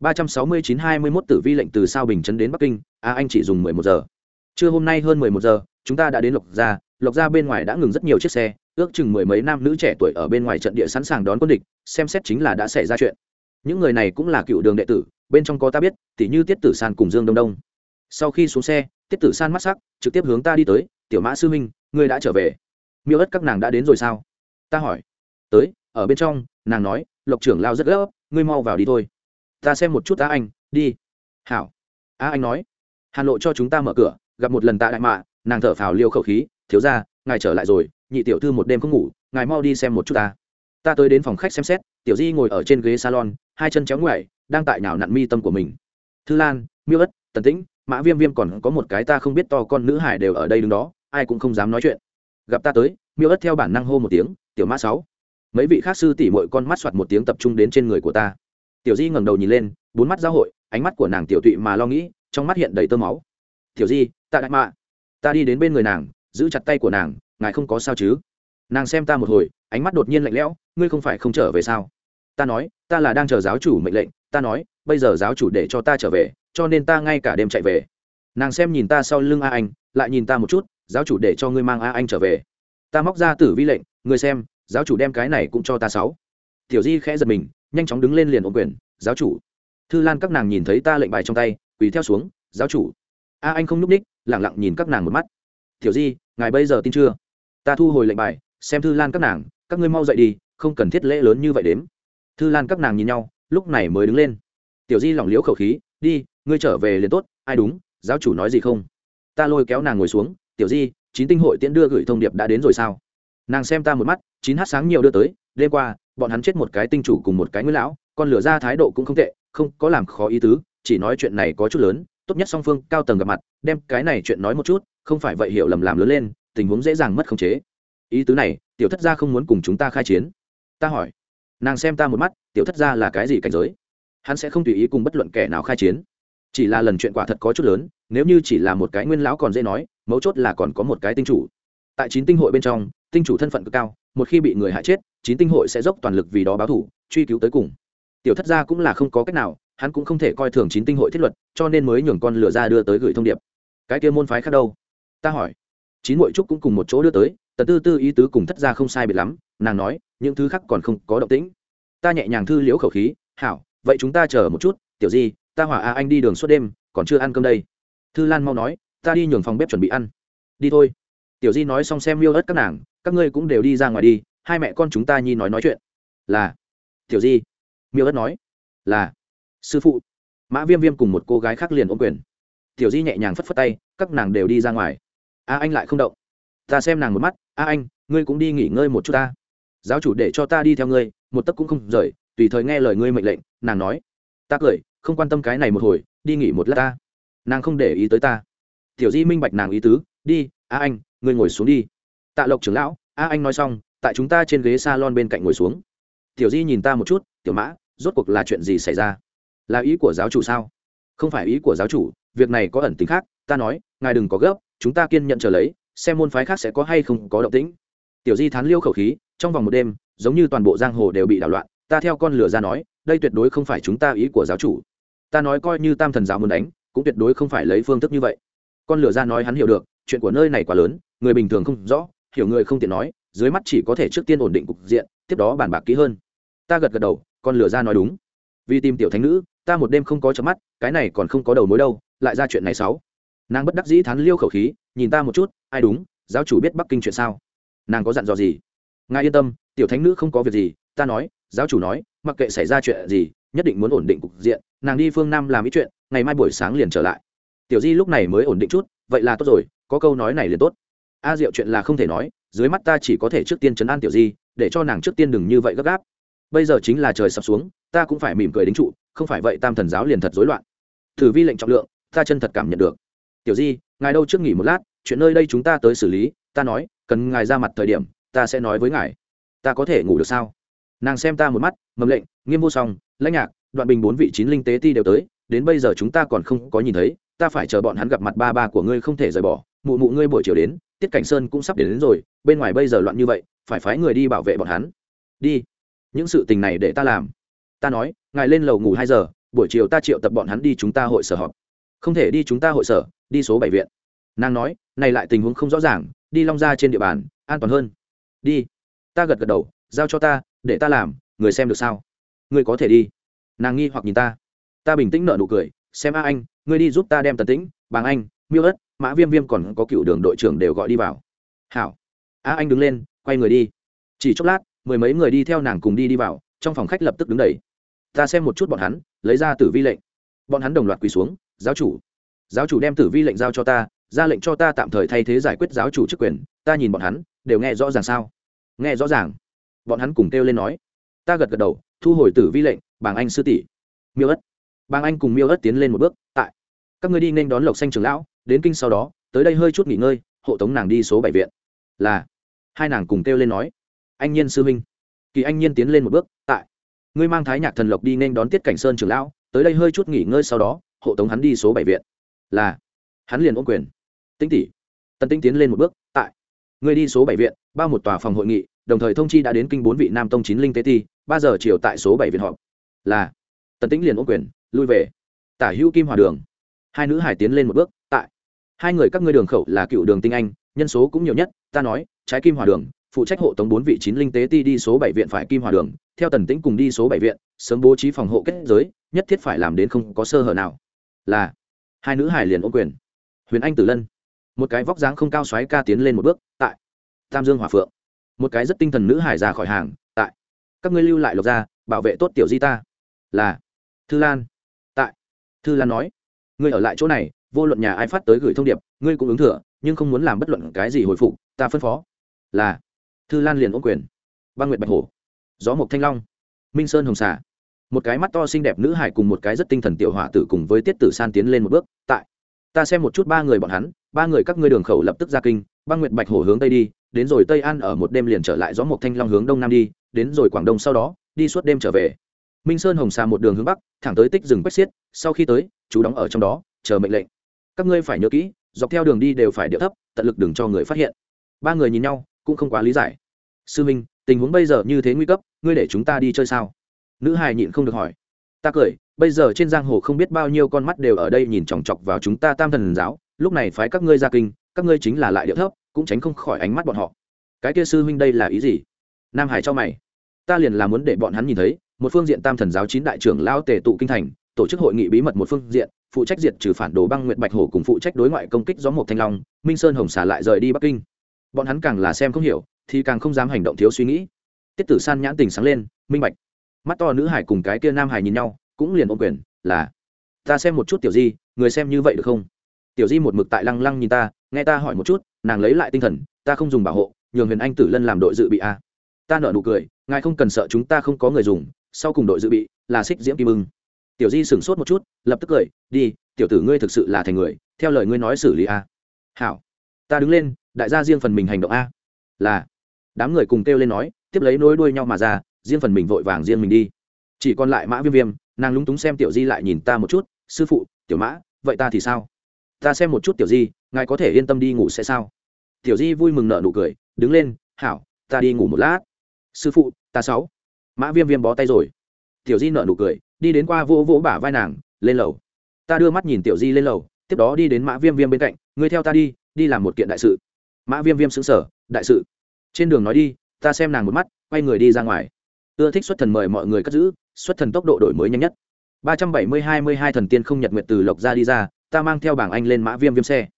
ba trăm sáu mươi chín hai mươi mốt tử vi lệnh từ sao bình trấn đến bắc kinh. A anh chỉ dùng mười một giờ. Trưa hôm nay hơn mười một giờ, chúng ta đã đến lộc gia. Lộc gia bên ngoài đã ngừng rất nhiều chiếc xe, ước chừng mười mấy nam nữ trẻ tuổi ở bên ngoài trận địa sẵn sàng đón quân địch, xem xét chính là đã xảy ra chuyện. Những người này cũng là cựu đường đệ tử, bên trong có ta biết, tỉ như tiết tử san cùng dương đông đông. Sau khi xuống xe, tiết tử san mắt sắc, trực tiếp hướng ta đi tới, tiểu mã sư huynh ngươi đã trở về. Miêu ất các nàng đã đến rồi sao? Ta hỏi. Tới, ở bên trong, nàng nói, lộc trưởng lao rất gấp ngươi mau vào đi thôi ta xem một chút á anh, đi. Hảo. A anh nói. Hà nội cho chúng ta mở cửa, gặp một lần tạ đại mạ, nàng thở phào liêu khẩu khí, thiếu ra ngài trở lại rồi, nhị tiểu thư một đêm không ngủ, ngài mau đi xem một chút ta. Ta tới đến phòng khách xem xét, tiểu di ngồi ở trên ghế salon, hai chân chéo ngoại đang tại nào nặn mi tâm của mình. Thư lan, miêu ất, tần tĩnh, mã viêm viêm còn có một cái ta không biết to con nữ hải đều ở đây đứng đó, ai cũng không dám nói chuyện. Gặp ta tới, miêu ất theo bản năng hô một tiếng, tiểu mã sáu. Mấy vị khác sư tỉ mọi con mắt soạt một tiếng tập trung đến trên người của ta tiểu di ngẩng đầu nhìn lên, bốn mắt giao hội, ánh mắt của nàng tiểu tụy mà lo nghĩ, trong mắt hiện đầy tơ máu. Tiểu di tạ đại mạ. Ta đi đến bên người nàng, giữ chặt tay của nàng, ngài không có sao chứ? Nàng xem ta một hồi, ánh mắt đột nhiên lạnh lẽo, ngươi không phải không trở về sao? Ta nói, ta là đang chờ giáo chủ mệnh lệnh, ta nói, bây giờ giáo chủ để cho ta trở về, cho nên ta ngay cả đêm chạy về. Nàng xem nhìn ta sau lưng a anh, lại nhìn ta một chút, giáo chủ để cho ngươi mang a anh trở về. Ta móc ra tử vi lệnh, ngươi xem, giáo chủ đem cái này cũng cho ta sáu. Tiểu di khẽ giật mình nhanh chóng đứng lên liền ổn quyền, giáo chủ. Thư lan các nàng nhìn thấy ta lệnh bài trong tay, quỳ theo xuống, giáo chủ. A anh không n ú c ních lẳng lặng nhìn các nàng một mắt. Tiểu di, ngài bây giờ tin chưa? Ta thu hồi lệnh bài, xem thư lan các nàng, các ngươi mau dậy đi, không cần thiết lễ lớn như vậy đếm. Thư lan các nàng nhìn nhau, lúc này mới đứng lên. Tiểu di lỏng liễu khẩu khí, đi, ngươi trở về liền tốt, ai đúng, giáo chủ nói gì không? Ta lôi kéo nàng ngồi xuống, tiểu di, chín tinh hội tiễn đưa gửi thông điệp đã đến rồi sao? Nàng xem ta một mắt, chín hát sáng nhiều đưa tới, đêm qua bọn hắn chết một cái tinh chủ cùng một cái nguyên lão, con lửa ra thái độ cũng không tệ, không có làm khó ý tứ, chỉ nói chuyện này có chút lớn, tốt nhất song phương cao tầng gặp mặt, đem cái này chuyện nói một chút, không phải vậy hiểu lầm làm lớn lên, tình huống dễ dàng mất khống chế. Ý tứ này, tiểu thất gia không muốn cùng chúng ta khai chiến. Ta hỏi, nàng xem ta một mắt, tiểu thất gia là cái gì cảnh giới? Hắn sẽ không tùy ý cùng bất luận kẻ nào khai chiến. Chỉ là lần chuyện quả thật có chút lớn, nếu như chỉ là một cái nguyên lão còn dễ nói, mấu chốt là còn có một cái tinh chủ. Tại chín tinh hội bên trong, tinh chủ thân phận cực cao, một khi bị người hại chết chín tinh hội sẽ dốc toàn lực vì đó báo thủ, truy cứu tới cùng. Tiểu thất gia cũng là không có cách nào, hắn cũng không thể coi thường chín tinh hội thiết luật, cho nên mới nhường con lửa ra đưa tới gửi thông điệp. Cái kia môn phái khác đâu? Ta hỏi. Chín mội trúc cũng cùng một chỗ đưa tới, tần tư tư ý tứ cùng thất gia không sai biệt lắm, nàng nói, những thứ khác còn không có động tĩnh. Ta nhẹ nhàng thư liễu khẩu khí, hảo, vậy chúng ta chờ một chút, tiểu di, ta hỏa a anh đi đường suốt đêm, còn chưa ăn cơm đây. Thư lan mau nói, ta đi nhường phòng bếp chuẩn bị ăn. Đi thôi. Tiểu di nói xong xem miêu ớt các nàng, các ngươi cũng đều đi ra ngoài đi hai mẹ con chúng ta nhi nói nói chuyện. Là, tiểu di. Miêu ớt nói, là, sư phụ. Mã viêm viêm cùng một cô gái khác liền ôm quyền. Tiểu di nhẹ nhàng phất phất tay, các nàng đều đi ra ngoài. A anh lại không động. Ta xem nàng một mắt, a anh, ngươi cũng đi nghỉ ngơi một chút ta. Giáo chủ để cho ta đi theo ngươi, một tấc cũng không rời, tùy thời nghe lời ngươi mệnh lệnh. Nàng nói, ta cười, không quan tâm cái này một hồi, đi nghỉ một lát ta. Nàng không để ý tới ta. Tiểu di minh bạch nàng ý tứ, đi, a anh, ngươi ngồi xuống đi. Tạ lộc trưởng lão, a anh nói xong tại chúng ta trên ghế s a lon bên cạnh ngồi xuống. Tiểu di nhìn ta một chút, tiểu mã, rốt cuộc là chuyện gì xảy ra? Là ý của giáo chủ sao? Không phải ý của giáo chủ, việc này có ẩn tính khác, ta nói, ngài đừng có gấp, chúng ta kiên nhận trở lấy, xem môn phái khác sẽ có hay không có động tĩnh. Tiểu di thán liêu khẩu khí, trong vòng một đêm, giống như toàn bộ giang hồ đều bị đảo loạn, ta theo con lửa ra nói, đây tuyệt đối không phải chúng ta ý của giáo chủ. Ta nói coi như tam thần giáo muốn đánh, cũng tuyệt đối không phải lấy phương thức như vậy. Con lửa ra nói hắn hiểu được, chuyện của nơi này quá lớn, người bình thường không rõ, hiểu người không tiện nói dưới mắt chỉ có thể trước tiên ổn định cục diện, tiếp đó bàn bạc kỹ hơn. Ta gật gật đầu, con lửa ra nói đúng. Vì tìm tiểu thánh nữ, ta một đêm không có chớp mắt, cái này còn không có đầu mối đâu, lại ra chuyện này sáu. Nàng bất đắc dĩ thán liêu khẩu khí, nhìn ta một chút, ai đúng, giáo chủ biết bắc kinh chuyện sao? Nàng có dặn dò gì? Ngài yên tâm, tiểu thánh nữ không có việc gì, ta nói, giáo chủ nói, mặc kệ xảy ra chuyện gì, nhất định muốn ổn định cục diện, nàng đi phương nam làm ý chuyện, ngày mai buổi sáng liền trở lại. Tiểu di lúc này mới ổn định chút, vậy là tốt rồi, có câu nói này liền tốt a diệu chuyện là không thể nói, dưới mắt ta chỉ có thể trước tiên chấn an tiểu di, để cho nàng trước tiên đừng như vậy gấp gáp. Bây giờ chính là trời sập xuống, ta cũng phải mỉm cười đính trụ, không phải vậy tam thần giáo liền thật rối loạn. Thử vi lệnh trọng lượng, ta chân thật cảm nhận được. Tiểu di, ngài đâu trước nghỉ một lát, chuyện nơi đây chúng ta tới xử lý, ta nói, cần ngài ra mặt thời điểm, ta sẽ nói với ngài. Ta có thể ngủ được sao? Nàng xem ta một mắt, mầm lệnh, nghiêm vô song, lãnh nhạc, đoạn bình bốn vị chín linh tế ti đều tới, đến bây giờ chúng ta còn không có nhìn thấy, ta phải chờ bọn hắn gặp mặt ba ba của ngươi không thể rời bỏ mụ mụ ngươi buổi chiều đến tiết cảnh sơn cũng sắp đến, đến rồi bên ngoài bây giờ loạn như vậy phải phái người đi bảo vệ bọn hắn. Đi. Những sự tình này để ta làm. Ta nói ngài lên lầu ngủ hai giờ buổi chiều ta triệu tập bọn hắn đi chúng ta hội sở họp. Không thể đi chúng ta hội sở đi số bảy viện. Nàng nói này lại tình huống không rõ ràng đi long ra trên địa bàn an toàn hơn. Đi. Ta gật gật đầu giao cho ta để ta làm người xem được sao? Người có thể đi. Nàng nghi hoặc nhìn ta. Ta bình tĩnh nợ nụ cười xem a anh ngươi đi giúp ta đem tần tĩnh bàng anh miêu ất mã viêm viêm còn có cựu đường đội trưởng đều gọi đi vào. Hảo. A, anh đứng lên, quay người đi. Chỉ chốc lát, mười mấy người đi theo nàng cùng đi đi vào, trong phòng khách lập tức đứng đầy. Ta xem một chút bọn hắn, lấy ra tử vi lệnh. Bọn hắn đồng loạt quỳ xuống, giáo chủ giáo chủ đem tử vi lệnh giao cho ta, ra lệnh cho ta tạm thời thay thế giải quyết giáo chủ chức quyền, ta nhìn bọn hắn, đều nghe rõ ràng sao? Nghe rõ ràng. Bọn hắn cùng kêu lên nói. Ta gật gật đầu, thu hồi tử vi lệnh bảng anh sư tỷ. Miêu ất. Bàng anh cùng miêu ất tiến lên một bước, tại, các ngươi đi nên đón lộc xanh trường lão đến kinh sau đó, tới đây hơi chút nghỉ ngơi, hộ tống nàng đi số bảy viện. Là. Hai nàng cùng kêu lên nói. Anh nhiên sư minh kỳ anh nhiên tiến lên một bước, tại. Ngươi mang thái nhạc thần lộc đi nên đón tiết cảnh sơn trường lão, tới đây hơi chút nghỉ ngơi sau đó, hộ tống hắn đi số bảy viện. Là. Hắn liền ôm quyền. Tĩnh tỷ. Tần tĩnh tiến lên một bước, tại. Ngươi đi số bảy viện, bao một tòa phòng hội nghị, đồng thời thông chi đã đến kinh bốn vị nam tông chín linh tế ti, ba giờ chiều tại số bảy viện họp. Là. Tần tĩnh liền ôm quyền, lui về. Tả hữu kim hòa đường hai nữ hải tiến lên một bước, tại. Hai người các ngươi đường khẩu là cựu đường tinh anh, nhân số cũng nhiều nhất, ta nói, trái kim hòa đường, phụ trách hộ tống bốn vị chín linh tế ti đi số bảy viện phải kim hòa đường, theo tần tĩnh cùng đi số bảy viện, sớm bố trí phòng hộ kết giới, nhất thiết phải làm đến không có sơ hở nào. Là. Hai nữ hải liền ôm quyền. Huyền anh tử lân. Một cái vóc dáng không cao xoáy ca tiến lên một bước, tại. Tam dương hòa phượng. Một cái rất tinh thần nữ hải ra khỏi hàng, tại. Các ngươi lưu lại lộc ra, bảo vệ tốt tiểu di ta. Là. Thư lan. Tại. Thư lan nói ngươi ở lại chỗ này, vô luận nhà ai phát tới gửi thông điệp, ngươi cũng ứng thừa, nhưng không muốn làm bất luận cái gì hồi phục, ta phân phó. Là, thư lan liền ôm quyền. Băng nguyệt bạch hổ, gió mộc thanh long, minh sơn hồng xà. Một cái mắt to xinh đẹp nữ hải cùng một cái rất tinh thần tiểu hỏa tử cùng với tiết tử san tiến lên một bước, tại, ta xem một chút ba người bọn hắn, ba người các ngươi đường khẩu lập tức ra kinh. Băng nguyệt bạch hổ hướng tây đi, đến rồi tây an ở một đêm liền trở lại gió mộc thanh long hướng đông nam đi, đến rồi quảng đông sau đó, đi suốt đêm trở về minh sơn hồng xà một đường hướng bắc, thẳng tới tích rừng quét xiết, sau khi tới, chú đóng ở trong đó, chờ mệnh lệnh. Các ngươi phải nhớ kỹ, dọc theo đường đi đều phải điệu thấp, tận lực đừng cho người phát hiện. Ba người nhìn nhau, cũng không quá lý giải. Sư minh, tình huống bây giờ như thế nguy cấp, ngươi để chúng ta đi chơi sao? Nữ hài nhịn không được hỏi. Ta cười, bây giờ trên giang hồ không biết bao nhiêu con mắt đều ở đây nhìn chòng chọc vào chúng ta tam thần giáo, lúc này phái các ngươi ra kinh, các ngươi chính là lại điệu thấp, cũng tránh không khỏi ánh mắt bọn họ. Cái kia sư huynh đây là ý gì? Nam hải cho mày. Ta liền là muốn để bọn hắn nhìn thấy một phương diện tam thần giáo chín đại trưởng lao tề tụ kinh thành, tổ chức hội nghị bí mật một phương diện, phụ trách diệt trừ phản đồ băng nguyện bạch hổ cùng phụ trách đối ngoại công kích gió một thanh long, minh sơn hồng xà lại rời đi bắc kinh. Bọn hắn càng là xem không hiểu, thì càng không dám hành động thiếu suy nghĩ. Tiết tử san nhãn tình sáng lên, minh bạch. Mắt to nữ hải cùng cái kia nam hải nhìn nhau, cũng liền ôm quyền, là, ta xem một chút tiểu di, người xem như vậy được không? Tiểu di một mực tại lăng lăng nhìn ta, nghe ta hỏi một chút, nàng lấy lại tinh thần, ta không dùng bảo hộ, nhường huyền anh tử lân làm đội dự bị a. Ta nợ nụ cười, ngài không cần sợ chúng ta không có người dùng sau cùng đội dự bị là xích diễm kim ưng. Tiểu di sửng sốt một chút, lập tức cười, đi, tiểu tử ngươi thực sự là thành người, theo lời ngươi nói xử lý a. Hảo, ta đứng lên, đại gia riêng phần mình hành động a. Là. Đám người cùng kêu lên nói, tiếp lấy nối đuôi nhau mà ra, riêng phần mình vội vàng riêng mình đi. Chỉ còn lại mã viêm viêm, nàng lúng túng xem tiểu di lại nhìn ta một chút, sư phụ, tiểu mã, vậy ta thì sao? Ta xem một chút, tiểu di, ngài có thể yên tâm đi ngủ sẽ sao? Tiểu di vui mừng nợ nụ cười, đứng lên, hảo, ta đi ngủ một lát. Sư phụ, ta sáu mã viêm viêm bó tay rồi. Tiểu di nợ nụ cười, đi đến qua vỗ vỗ bả vai nàng, lên lầu. Ta đưa mắt nhìn tiểu di lên lầu, tiếp đó đi đến mã viêm viêm bên cạnh, ngươi theo ta đi đi làm một kiện đại sự. Mã viêm viêm xứng sở đại sự? Trên đường nói đi, ta xem nàng một mắt, quay người đi ra ngoài. Ưa thích xuất thần mời mọi người cất giữ, xuất thần tốc độ đổi mới nhanh nhất. Ba trăm bảy mươi hai mươi hai thần tiên không nhật nguyệt từ lộc ra đi ra, ta mang theo bảng anh lên mã viêm viêm xe.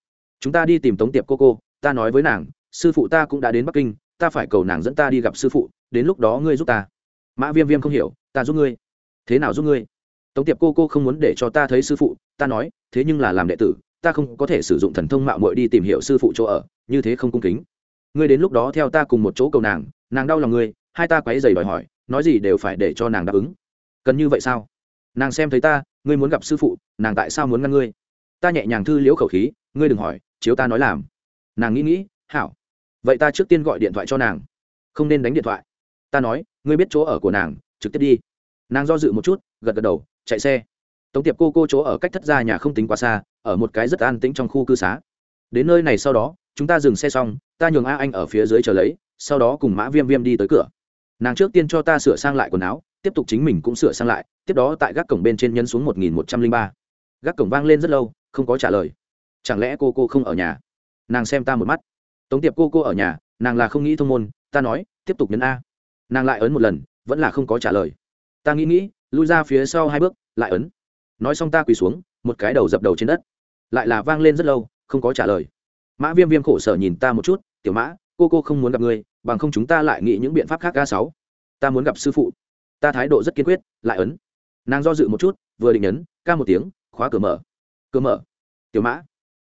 Chúng ta đi tìm tống tiệp cô cô, ta nói với nàng, sư phụ ta cũng đã đến bắc kinh, ta phải cầu nàng dẫn ta đi gặp sư phụ, đến lúc đó ngươi giúp ta mã viêm viêm không hiểu, ta giúp ngươi. Thế nào giúp ngươi? Tống tiệp cô cô không muốn để cho ta thấy sư phụ, ta nói, thế nhưng là làm đệ tử, ta không có thể sử dụng thần thông mạo muội đi tìm hiểu sư phụ chỗ ở, như thế không cung kính. Ngươi đến lúc đó theo ta cùng một chỗ cầu nàng nàng đau lòng ngươi, hai ta quấy dày đòi hỏi, nói gì đều phải để cho nàng đáp ứng. Cần như vậy sao? Nàng xem thấy ta, ngươi muốn gặp sư phụ, nàng tại sao muốn ngăn ngươi? Ta nhẹ nhàng thư liễu khẩu khí, ngươi đừng hỏi, chiếu ta nói làm. Nàng nghĩ nghĩ, hảo, vậy ta trước tiên gọi điện thoại cho nàng. Không nên đánh điện thoại. Ta nói ngươi biết chỗ ở của nàng, trực tiếp đi. Nàng do dự một chút, gật gật đầu, chạy xe. Tống tiệp cô cô chỗ ở cách thất gia nhà không tính quá xa, ở một cái rất an tĩnh trong khu cư xá. Đến nơi này sau đó, chúng ta dừng xe xong, ta nhường a anh ở phía dưới chờ lấy, sau đó cùng mã viêm viêm đi tới cửa. Nàng trước tiên cho ta sửa sang lại quần áo, tiếp tục chính mình cũng sửa sang lại, tiếp đó tại gác cổng bên trên nhân xuống một nghìn một trăm linh ba. Gác cổng vang lên rất lâu, không có trả lời. Chẳng lẽ cô cô không ở nhà? Nàng xem ta một mắt. Tống tiệp cô cô ở nhà, nàng là không nghĩ thông môn, ta nói, tiếp tục nhấn a nàng lại ấn một lần vẫn là không có trả lời. Ta nghĩ nghĩ lui ra phía sau hai bước lại ấn. Nói xong ta quỳ xuống một cái đầu dập đầu trên đất. Lại là vang lên rất lâu không có trả lời. Mã viêm viêm khổ sở nhìn ta một chút tiểu mã cô cô không muốn gặp ngươi bằng không chúng ta lại nghĩ những biện pháp khác ga sáu. Ta muốn gặp sư phụ. Ta thái độ rất kiên quyết lại ấn. Nàng do dự một chút vừa định nhấn, ca một tiếng khóa cửa mở. Cửa mở. Tiểu mã.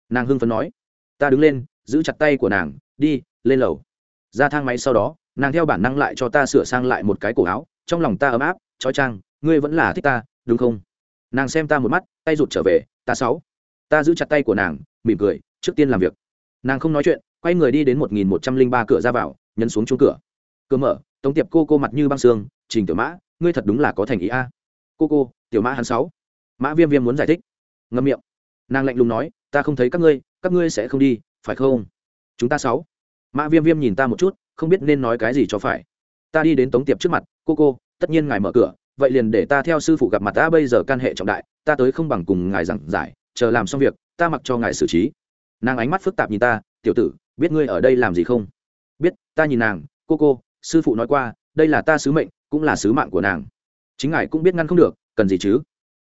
Nàng hưng phấn nói. Ta đứng lên giữ chặt tay của nàng đi lên lầu. Ra thang máy sau đó nàng theo bản năng lại cho ta sửa sang lại một cái cổ áo, trong lòng ta ấm áp, trói trang, ngươi vẫn là thích ta, đúng không? Nàng xem ta một mắt, tay rụt trở về, ta sáu. Ta giữ chặt tay của nàng, mỉm cười, trước tiên làm việc. Nàng không nói chuyện, quay người đi đến một nghìn một trăm linh ba cửa ra vào, nhấn xuống chuông cửa. Cửa mở, tống tiệp cô cô mặt như băng xương trình tiểu mã, ngươi thật đúng là có thành ý a. Cô cô, tiểu mã hắn sáu. Mã viêm viêm muốn giải thích. Ngâm miệng. Nàng lạnh lùng nói, ta không thấy các ngươi các ngươi sẽ không đi, phải không? Chúng ta sáu. Mã viêm viêm nhìn ta một chút không biết nên nói cái gì cho phải. Ta đi đến tống tiệp trước mặt, cô cô, tất nhiên ngài mở cửa, vậy liền để ta theo sư phụ gặp mặt ta bây giờ can hệ trọng đại, ta tới không bằng cùng ngài giảng giải, chờ làm xong việc, ta mặc cho ngài xử trí. Nàng ánh mắt phức tạp nhìn ta, tiểu tử, biết ngươi ở đây làm gì không? Biết, ta nhìn nàng, cô cô, sư phụ nói qua, đây là ta sứ mệnh, cũng là sứ mạng của nàng. Chính ngài cũng biết ngăn không được, cần gì chứ?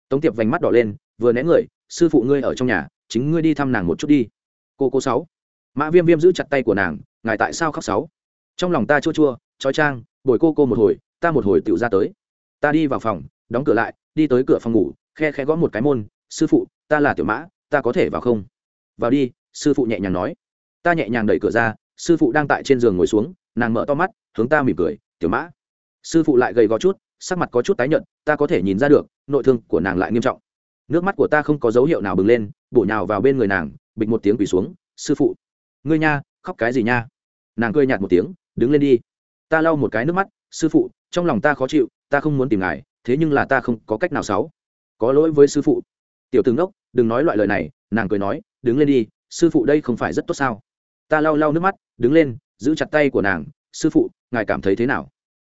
Tống tiệp vành mắt đỏ lên, vừa né người, sư phụ ngươi ở trong nhà, chính ngươi đi thăm nàng một chút đi. Cô cô sáu. Mã viêm viêm giữ chặt tay của nàng, ngài tại sao khóc sáu? Trong lòng ta chua chua, trói trang, bồi cô cô một hồi, ta một hồi tựu ra tới. Ta đi vào phòng, đóng cửa lại, đi tới cửa phòng ngủ, khe khe gõ một cái môn, sư phụ, ta là tiểu mã, ta có thể vào không? Vào đi, sư phụ nhẹ nhàng nói. Ta nhẹ nhàng đẩy cửa ra, sư phụ đang tại trên giường ngồi xuống, nàng mở to mắt, hướng ta mỉm cười, tiểu mã. Sư phụ lại gầy gò chút, sắc mặt có chút tái nhợt, ta có thể nhìn ra được, nội thương của nàng lại nghiêm trọng. Nước mắt của ta không có dấu hiệu nào bừng lên, bổ nhào vào bên người nàng, bịch một tiếng quỳ xuống, sư phụ. Ngươi nha, khóc cái gì nha? Nàng cười nhạt một tiếng đứng lên đi. Ta lau một cái nước mắt, sư phụ, trong lòng ta khó chịu, ta không muốn tìm ngài, thế nhưng là ta không có cách nào xấu có lỗi với sư phụ. Tiểu tướng đốc, đừng nói loại lời này, nàng cười nói, đứng lên đi, sư phụ đây không phải rất tốt sao? Ta lau lau nước mắt, đứng lên, giữ chặt tay của nàng, sư phụ, ngài cảm thấy thế nào?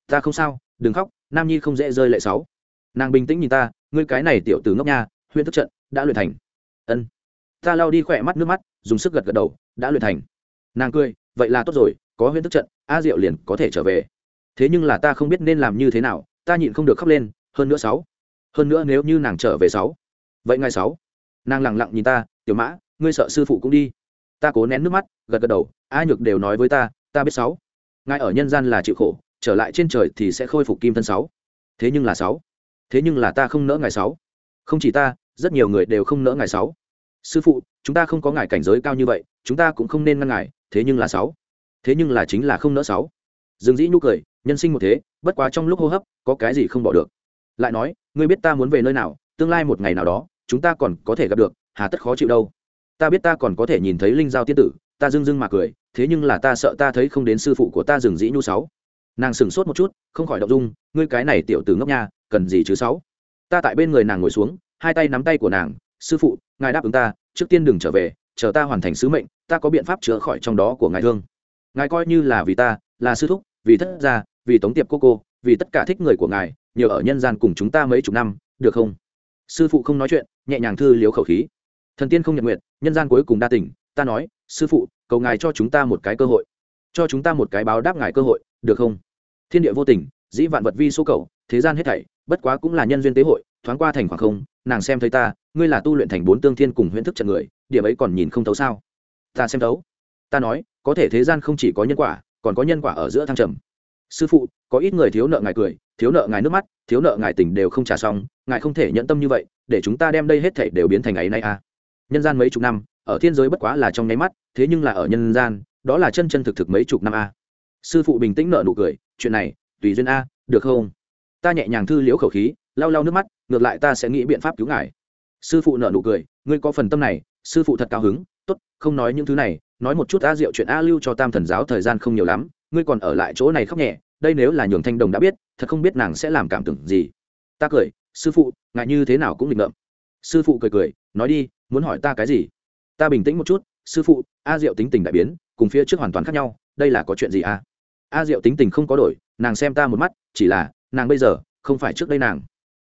Ta không sao, đừng khóc, nam nhi không dễ rơi lệ sáu. Nàng bình tĩnh nhìn ta, ngươi cái này tiểu tử ngốc nha huyên tức trận, đã luyện thành. Ân. Ta lau đi khỏe mắt nước mắt, dùng sức gật gật đầu, đã luyện thành. Nàng cười, vậy là tốt rồi, có huyên tức trận a diệu liền có thể trở về. Thế nhưng là ta không biết nên làm như thế nào, ta nhịn không được khóc lên, hơn nữa sáu. Hơn nữa nếu như nàng trở về sáu. Vậy ngày sáu. Nàng lẳng lặng nhìn ta, tiểu mã, ngươi sợ sư phụ cũng đi. Ta cố nén nước mắt, gật gật đầu, a nhược đều nói với ta ta biết sáu. Ngài ở nhân gian là chịu khổ, trở lại trên trời thì sẽ khôi phục kim thân sáu. Thế nhưng là sáu. Thế nhưng là ta không nỡ ngài sáu. Không chỉ ta, rất nhiều người đều không nỡ ngài sáu. Sư phụ, chúng ta không có ngài cảnh giới cao như vậy, chúng ta cũng không nên ngăn ngài, thế nhưng là sáu thế nhưng là chính là không nỡ sáu. Dương dĩ nhu cười, nhân sinh một thế, bất quá trong lúc hô hấp, có cái gì không bỏ được. Lại nói, ngươi biết ta muốn về nơi nào, tương lai một ngày nào đó, chúng ta còn có thể gặp được, hà tất khó chịu đâu. Ta biết ta còn có thể nhìn thấy linh giao tiên tử, ta dưng dưng mà cười, thế nhưng là ta sợ ta thấy không đến sư phụ của ta dừng dĩ nhu sáu. Nàng sửng sốt một chút, không khỏi động dung, ngươi cái này tiểu tử ngốc nha, cần gì chứ sáu? Ta tại bên người nàng ngồi xuống, hai tay nắm tay của nàng, sư phụ, ngài đáp ứng ta, trước tiên đừng trở về, chờ ta hoàn thành sứ mệnh, ta có biện pháp chữa khỏi trong đó của ngài thương ngài coi như là vì ta, là sư thúc, vì thất gia, vì tống tiệp cô cô, vì tất cả thích người của ngài nhờ ở nhân gian cùng chúng ta mấy chục năm, được không? Sư phụ không nói chuyện, nhẹ nhàng thư liếu khẩu khí. Thần tiên không nhận nguyện, nhân gian cuối cùng đa tình, ta nói, sư phụ, cầu ngài cho chúng ta một cái cơ hội. Cho chúng ta một cái báo đáp ngài cơ hội, được không? Thiên địa vô tình, dĩ vạn vật vi số cầu, thế gian hết thảy, bất quá cũng là nhân duyên tế hội, thoáng qua thành khoảng không, nàng xem thấy ta, ngươi là tu luyện thành bốn tương thiên cùng huyễn thức trận người, điểm ấy còn nhìn không thấu sao? Ta xem thấu. Ta nói có thể thế gian không chỉ có nhân quả, còn có nhân quả ở giữa thăng trầm. Sư phụ, có ít người thiếu nợ ngài cười, thiếu nợ ngài nước mắt, thiếu nợ ngài tình đều không trả xong, ngài không thể nhận tâm như vậy, để chúng ta đem đây hết thảy đều biến thành ấy nay a à. nhân gian mấy chục năm, ở thiên giới bất quá là trong nháy mắt, thế nhưng là ở nhân gian, đó là chân chân thực thực mấy chục năm a sư phụ bình tĩnh nợ nụ cười, chuyện này, tùy duyên a, được không? Ta nhẹ nhàng thư liễu khẩu khí, lau lau nước mắt, ngược lại ta sẽ nghĩ biện pháp cứu ngài. Sư phụ nợ nụ cười, ngươi có phần tâm này, sư phụ thật cao hứng tốt, không nói những thứ này, nói một chút a diệu chuyện a lưu cho tam thần giáo thời gian không nhiều lắm, ngươi còn ở lại chỗ này khóc nhẹ, đây nếu là nhường thanh đồng đã biết, thật không biết nàng sẽ làm cảm tưởng gì. Ta cười, sư phụ, ngại như thế nào cũng nghịch ngợm. Sư phụ cười cười, nói đi, muốn hỏi ta cái gì? Ta bình tĩnh một chút, sư phụ, a diệu tính tình đại biến, cùng phía trước hoàn toàn khác nhau, đây là có chuyện gì a a diệu tính tình không có đổi, nàng xem ta một mắt, chỉ là, nàng bây giờ, không phải trước đây nàng.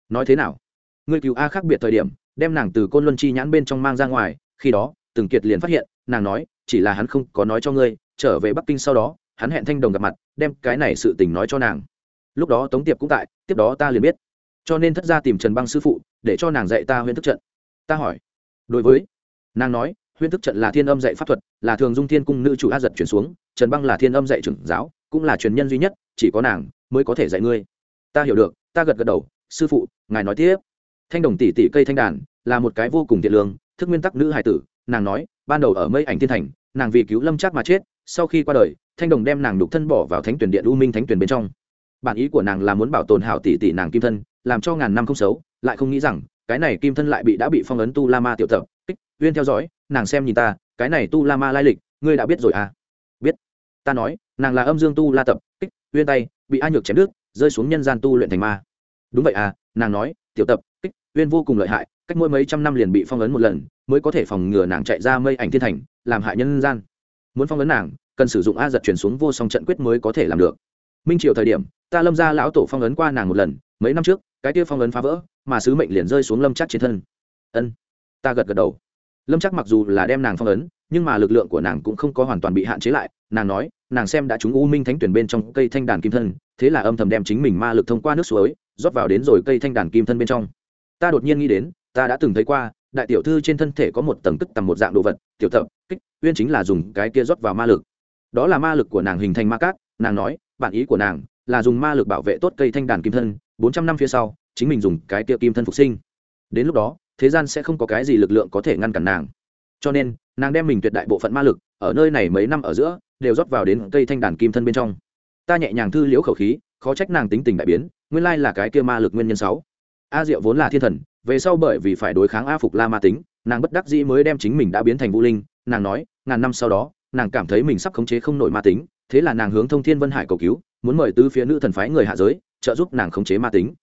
Nói thế nào? Ngươi cứu a khác biệt thời điểm, đem nàng từ côn luân chi nhãn bên trong mang ra ngoài, khi đó từng kiệt liền phát hiện, nàng nói, chỉ là hắn không có nói cho ngươi, trở về bắc kinh sau đó, hắn hẹn thanh đồng gặp mặt, đem cái này sự tình nói cho nàng. Lúc đó tống tiệp cũng tại, tiếp đó ta liền biết. Cho nên thất ra tìm trần băng sư phụ, để cho nàng dạy ta huyễn thức trận. Ta hỏi, đối với, nàng nói huyễn thức trận là thiên âm dạy pháp thuật, là thường dung thiên cung nữ chủ a giật chuyển xuống, trần băng là thiên âm dạy trưởng giáo, cũng là truyền nhân duy nhất, chỉ có nàng mới có thể dạy ngươi. Ta hiểu được, ta gật gật đầu, sư phụ, ngài nói tiếp. Thanh đồng tỷ tỷ cây thanh đàn, là một cái vô cùng thiện lương, thức nguyên tắc nữ hài tử nàng nói, ban đầu ở mây ảnh thiên thành, nàng vì cứu lâm chắc mà chết, sau khi qua đời, thanh đồng đem nàng đục thân bỏ vào thánh tuyển điện u minh thánh tuyển bên trong. Bản ý của nàng là muốn bảo tồn hảo tỷ tỷ nàng kim thân, làm cho ngàn năm không xấu, lại không nghĩ rằng, cái này kim thân lại bị đã bị phong ấn tu la ma tiểu tập. Kích, uyên theo dõi, nàng xem nhìn ta, cái này tu la ma lai lịch, ngươi đã biết rồi à? Biết. Ta nói, nàng là âm dương tu la tập. Kích, uyên tay, bị a nhược chém đứt, rơi xuống nhân gian tu luyện thành ma. Đúng vậy à nàng nói, tiểu tập uyên vô cùng lợi hại, cách mỗi mấy trăm năm liền bị phong ấn một lần, mới có thể phòng ngừa nàng chạy ra mây ảnh thiên thành, làm hại nhân gian. Muốn phong ấn nàng, cần sử dụng a giật chuyển xuống vô song trận quyết mới có thể làm được. Minh triều thời điểm, ta lâm ra lão tổ phong ấn qua nàng một lần, mấy năm trước, cái kia phong ấn phá vỡ, mà sứ mệnh liền rơi xuống lâm chắc trên thân. Ân, ta gật gật đầu. Lâm chắc mặc dù là đem nàng phong ấn, nhưng mà lực lượng của nàng cũng không có hoàn toàn bị hạn chế lại, nàng nói, nàng xem đã chúng u minh thánh tuyển bên trong cây thanh đàn kim thân, thế là âm thầm đem chính mình ma lực thông qua nước suối, rót vào đến rồi cây thanh đàn kim thân bên trong ta đột nhiên nghĩ đến, ta đã từng thấy qua, đại tiểu thư trên thân thể có một tầng tức tầm một dạng đồ vật, tiểu tập kích, uyên chính là dùng cái kia rót vào ma lực. Đó là ma lực của nàng hình thành ma cát, nàng nói bản ý của nàng là dùng ma lực bảo vệ tốt cây thanh đàn kim thân, bốn trăm năm phía sau, chính mình dùng cái kia kim thân phục sinh. Đến lúc đó, thế gian sẽ không có cái gì lực lượng có thể ngăn cản nàng. Cho nên, nàng đem mình tuyệt đại bộ phận ma lực, ở nơi này mấy năm ở giữa, đều rót vào đến cây thanh đàn kim thân bên trong. Ta nhẹ nhàng thư liễu khẩu khí, khó trách nàng tính tình đại biến, nguyên lai là cái kia ma lực nguyên nhân sáu a diệu vốn là thiên thần, về sau bởi vì phải đối kháng a phục la ma tính, nàng bất đắc dĩ mới đem chính mình đã biến thành vũ linh. Nàng nói, ngàn năm sau đó, nàng cảm thấy mình sắp khống chế không nổi ma tính, thế là nàng hướng thông thiên vân hải cầu cứu, muốn mời tứ phía nữ thần phái người hạ giới, trợ giúp nàng khống chế ma tính.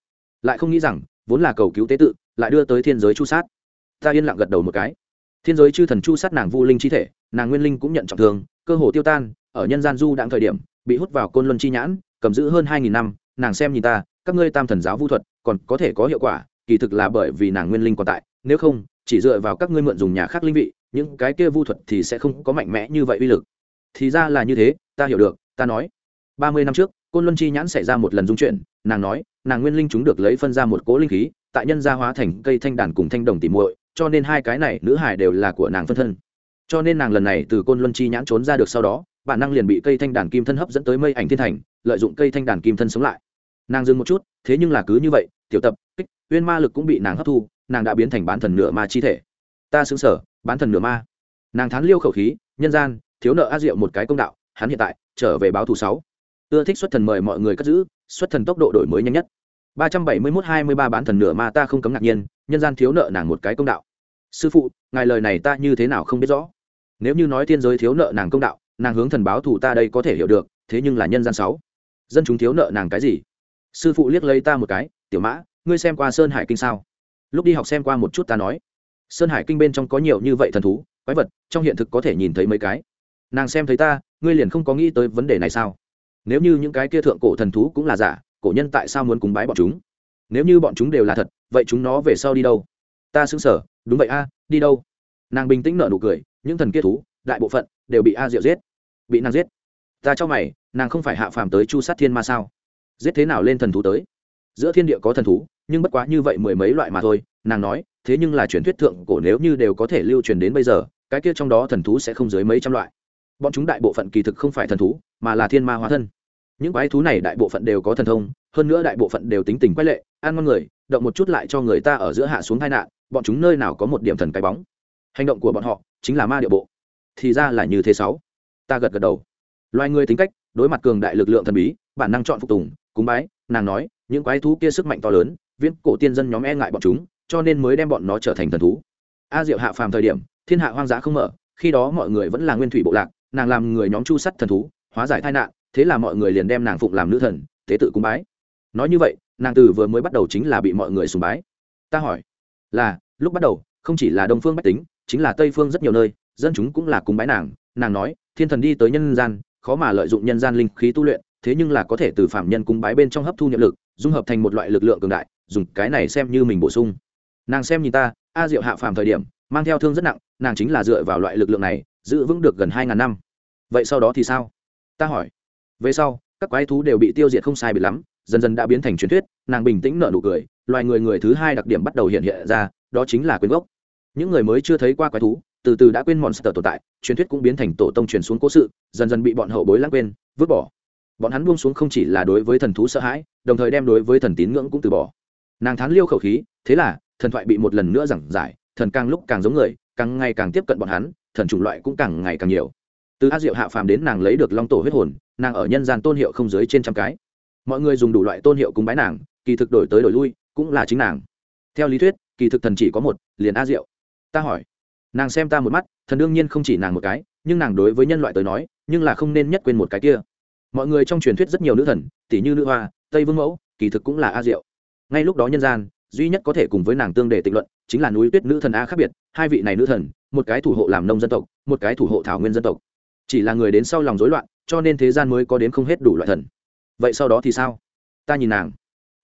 Lại không nghĩ rằng, vốn là cầu cứu tế tự, lại đưa tới thiên giới chu sát. Ta yên lặng gật đầu một cái. Thiên giới chư thần chu sát nàng vu linh chi thể, nàng nguyên linh cũng nhận trọng thương, cơ hồ tiêu tan, ở nhân gian du đặng thời điểm, bị hút vào côn luân chi nhãn, cầm giữ hơn hai nghìn năm, nàng xem nhìn ta, các ngươi tam thần giáo vu thuật còn có thể có hiệu quả, kỳ thực là bởi vì nàng nguyên linh còn tại, nếu không, chỉ dựa vào các ngươi mượn dùng nhà khác linh vị, những cái kia vu thuật thì sẽ không có mạnh mẽ như vậy uy lực. Thì ra là như thế, ta hiểu được, ta nói. Ba mươi năm trước, côn luân chi nhãn xảy ra một lần dung chuyển nàng nói, nàng nguyên linh chúng được lấy phân ra một cố linh khí, tại nhân gia hóa thành cây thanh đàn cùng thanh đồng tỉ muội, cho nên hai cái này nữ hải đều là của nàng phân thân. Cho nên nàng lần này từ côn luân chi nhãn trốn ra được sau đó, bản năng liền bị cây thanh đàn kim thân hấp dẫn tới mây ảnh thiên thành, lợi dụng cây thanh đàn kim thân sống lại nàng dừng một chút, thế nhưng là cứ như vậy, tiểu tập, kích, uyên ma lực cũng bị nàng hấp thu, nàng đã biến thành bán thần nửa ma chi thể. Ta xứng sở, bán thần nửa ma. Nàng thán liêu khẩu khí, nhân gian, thiếu nợ a diệu một cái công đạo, hắn hiện tại, trở về báo thù sáu. Ưa thích xuất thần mời mọi người cất giữ, xuất thần tốc độ đổi mới nhanh nhất. Ba trăm bảy mươi mốt hai mươi ba bán thần nửa ma ta không cấm ngạc nhiên, nhân gian thiếu nợ nàng một cái công đạo. Sư phụ, ngài lời này ta như thế nào không biết rõ. Nếu như nói thiên giới thiếu nợ nàng công đạo, nàng hướng thần báo thù ta đây có thể hiểu được, thế nhưng là nhân gian sáu. Dân chúng thiếu nợ nàng cái gì? Sư phụ liếc lấy ta một cái, tiểu mã, ngươi xem qua sơn hải kinh sao? Lúc đi học xem qua một chút ta nói. Sơn hải kinh bên trong có nhiều như vậy thần thú, quái vật, trong hiện thực có thể nhìn thấy mấy cái. Nàng xem thấy ta, ngươi liền không có nghĩ tới vấn đề này sao? Nếu như những cái kia thượng cổ thần thú cũng là giả, cổ nhân tại sao muốn cúng bái bọn chúng? Nếu như bọn chúng đều là thật, vậy chúng nó về sau đi đâu? Ta xứng sở, đúng vậy a, đi đâu? Nàng bình tĩnh nở nụ cười, những thần kia thú, đại bộ phận đều bị a diệu giết. Bị nàng giết? Ta cho mày, nàng không phải hạ phàm tới chu sát thiên ma sao? Giết thế nào lên thần thú tới. Giữa thiên địa có thần thú, nhưng bất quá như vậy mười mấy loại mà thôi, nàng nói, thế nhưng là truyền thuyết thượng cổ nếu như đều có thể lưu truyền đến bây giờ, cái kia trong đó thần thú sẽ không dưới mấy trăm loại. Bọn chúng đại bộ phận kỳ thực không phải thần thú, mà là thiên ma hóa thân. Những quái thú này đại bộ phận đều có thần thông, hơn nữa đại bộ phận đều tính tình quái lệ, ăn ngon người, động một chút lại cho người ta ở giữa hạ xuống tai nạn, bọn chúng nơi nào có một điểm thần cái bóng. Hành động của bọn họ chính là ma địa bộ. Thì ra là như thế sáu. Ta gật gật đầu. Loài người tính cách, đối mặt cường đại lực lượng thần bí, bản năng chọn phục tùng cúng bái, nàng nói, những quái thú kia sức mạnh to lớn, viễn cổ tiên dân nhóm e ngại bọn chúng, cho nên mới đem bọn nó trở thành thần thú. A diệu hạ phàm thời điểm, thiên hạ hoang dã không mở, khi đó mọi người vẫn là nguyên thủy bộ lạc, nàng làm người nhóm chu sắt thần thú, hóa giải tai nạn, thế là mọi người liền đem nàng phụng làm nữ thần, tế tự cúng bái. Nói như vậy, nàng từ vừa mới bắt đầu chính là bị mọi người sùng bái. Ta hỏi, là, lúc bắt đầu, không chỉ là đông phương bách tính, chính là tây phương rất nhiều nơi, dân chúng cũng là cúng bái nàng. Nàng nói, thiên thần đi tới nhân gian, khó mà lợi dụng nhân gian linh khí tu luyện thế nhưng là có thể từ phạm nhân cung bái bên trong hấp thu niệm lực, dung hợp thành một loại lực lượng cường đại, dùng cái này xem như mình bổ sung. Nàng xem nhìn ta, a diệu hạ phàm thời điểm, mang theo thương rất nặng, nàng chính là dựa vào loại lực lượng này, giữ vững được gần hai ngàn năm. Vậy sau đó thì sao? Ta hỏi. Về sau, các quái thú đều bị tiêu diệt không sai bị lắm, dần dần đã biến thành truyền thuyết, nàng bình tĩnh nở nụ cười, loài người người thứ hai đặc điểm bắt đầu hiện hiện ra, đó chính là quyến gốc. Những người mới chưa thấy qua quái thú, từ từ đã quên monster tồn tại, truyền thuyết cũng biến thành tổ tông truyền xuống cố sự, dần dần bị bọn hậu bối lãng quên, vứt bỏ bọn hắn buông xuống không chỉ là đối với thần thú sợ hãi, đồng thời đem đối với thần tín ngưỡng cũng từ bỏ. Nàng thán liêu khẩu khí, thế là, thần thoại bị một lần nữa giảng giải, thần càng lúc càng giống người, càng ngày càng tiếp cận bọn hắn, thần chủng loại cũng càng ngày càng nhiều. Từ a diệu hạ phàm đến nàng lấy được long tổ huyết hồn, nàng ở nhân gian tôn hiệu không dưới trên trăm cái. Mọi người dùng đủ loại tôn hiệu cúng bái nàng, kỳ thực đổi tới đổi lui, cũng là chính nàng. Theo lý thuyết, kỳ thực thần chỉ có một, liền a diệu. Ta hỏi, nàng xem ta một mắt, thần đương nhiên không chỉ nàng một cái, nhưng nàng đối với nhân loại tới nói, nhưng là không nên nhất quên một cái kia mọi người trong truyền thuyết rất nhiều nữ thần tỷ như nữ hoa, tây vương mẫu, kỳ thực cũng là a diệu. Ngay lúc đó nhân gian, duy nhất có thể cùng với nàng tương đề tịnh luận, chính là núi tuyết nữ thần a khác biệt, hai vị này nữ thần, một cái thủ hộ làm nông dân tộc, một cái thủ hộ thảo nguyên dân tộc. Chỉ là người đến sau lòng rối loạn, cho nên thế gian mới có đến không hết đủ loại thần. Vậy sau đó thì sao? Ta nhìn nàng.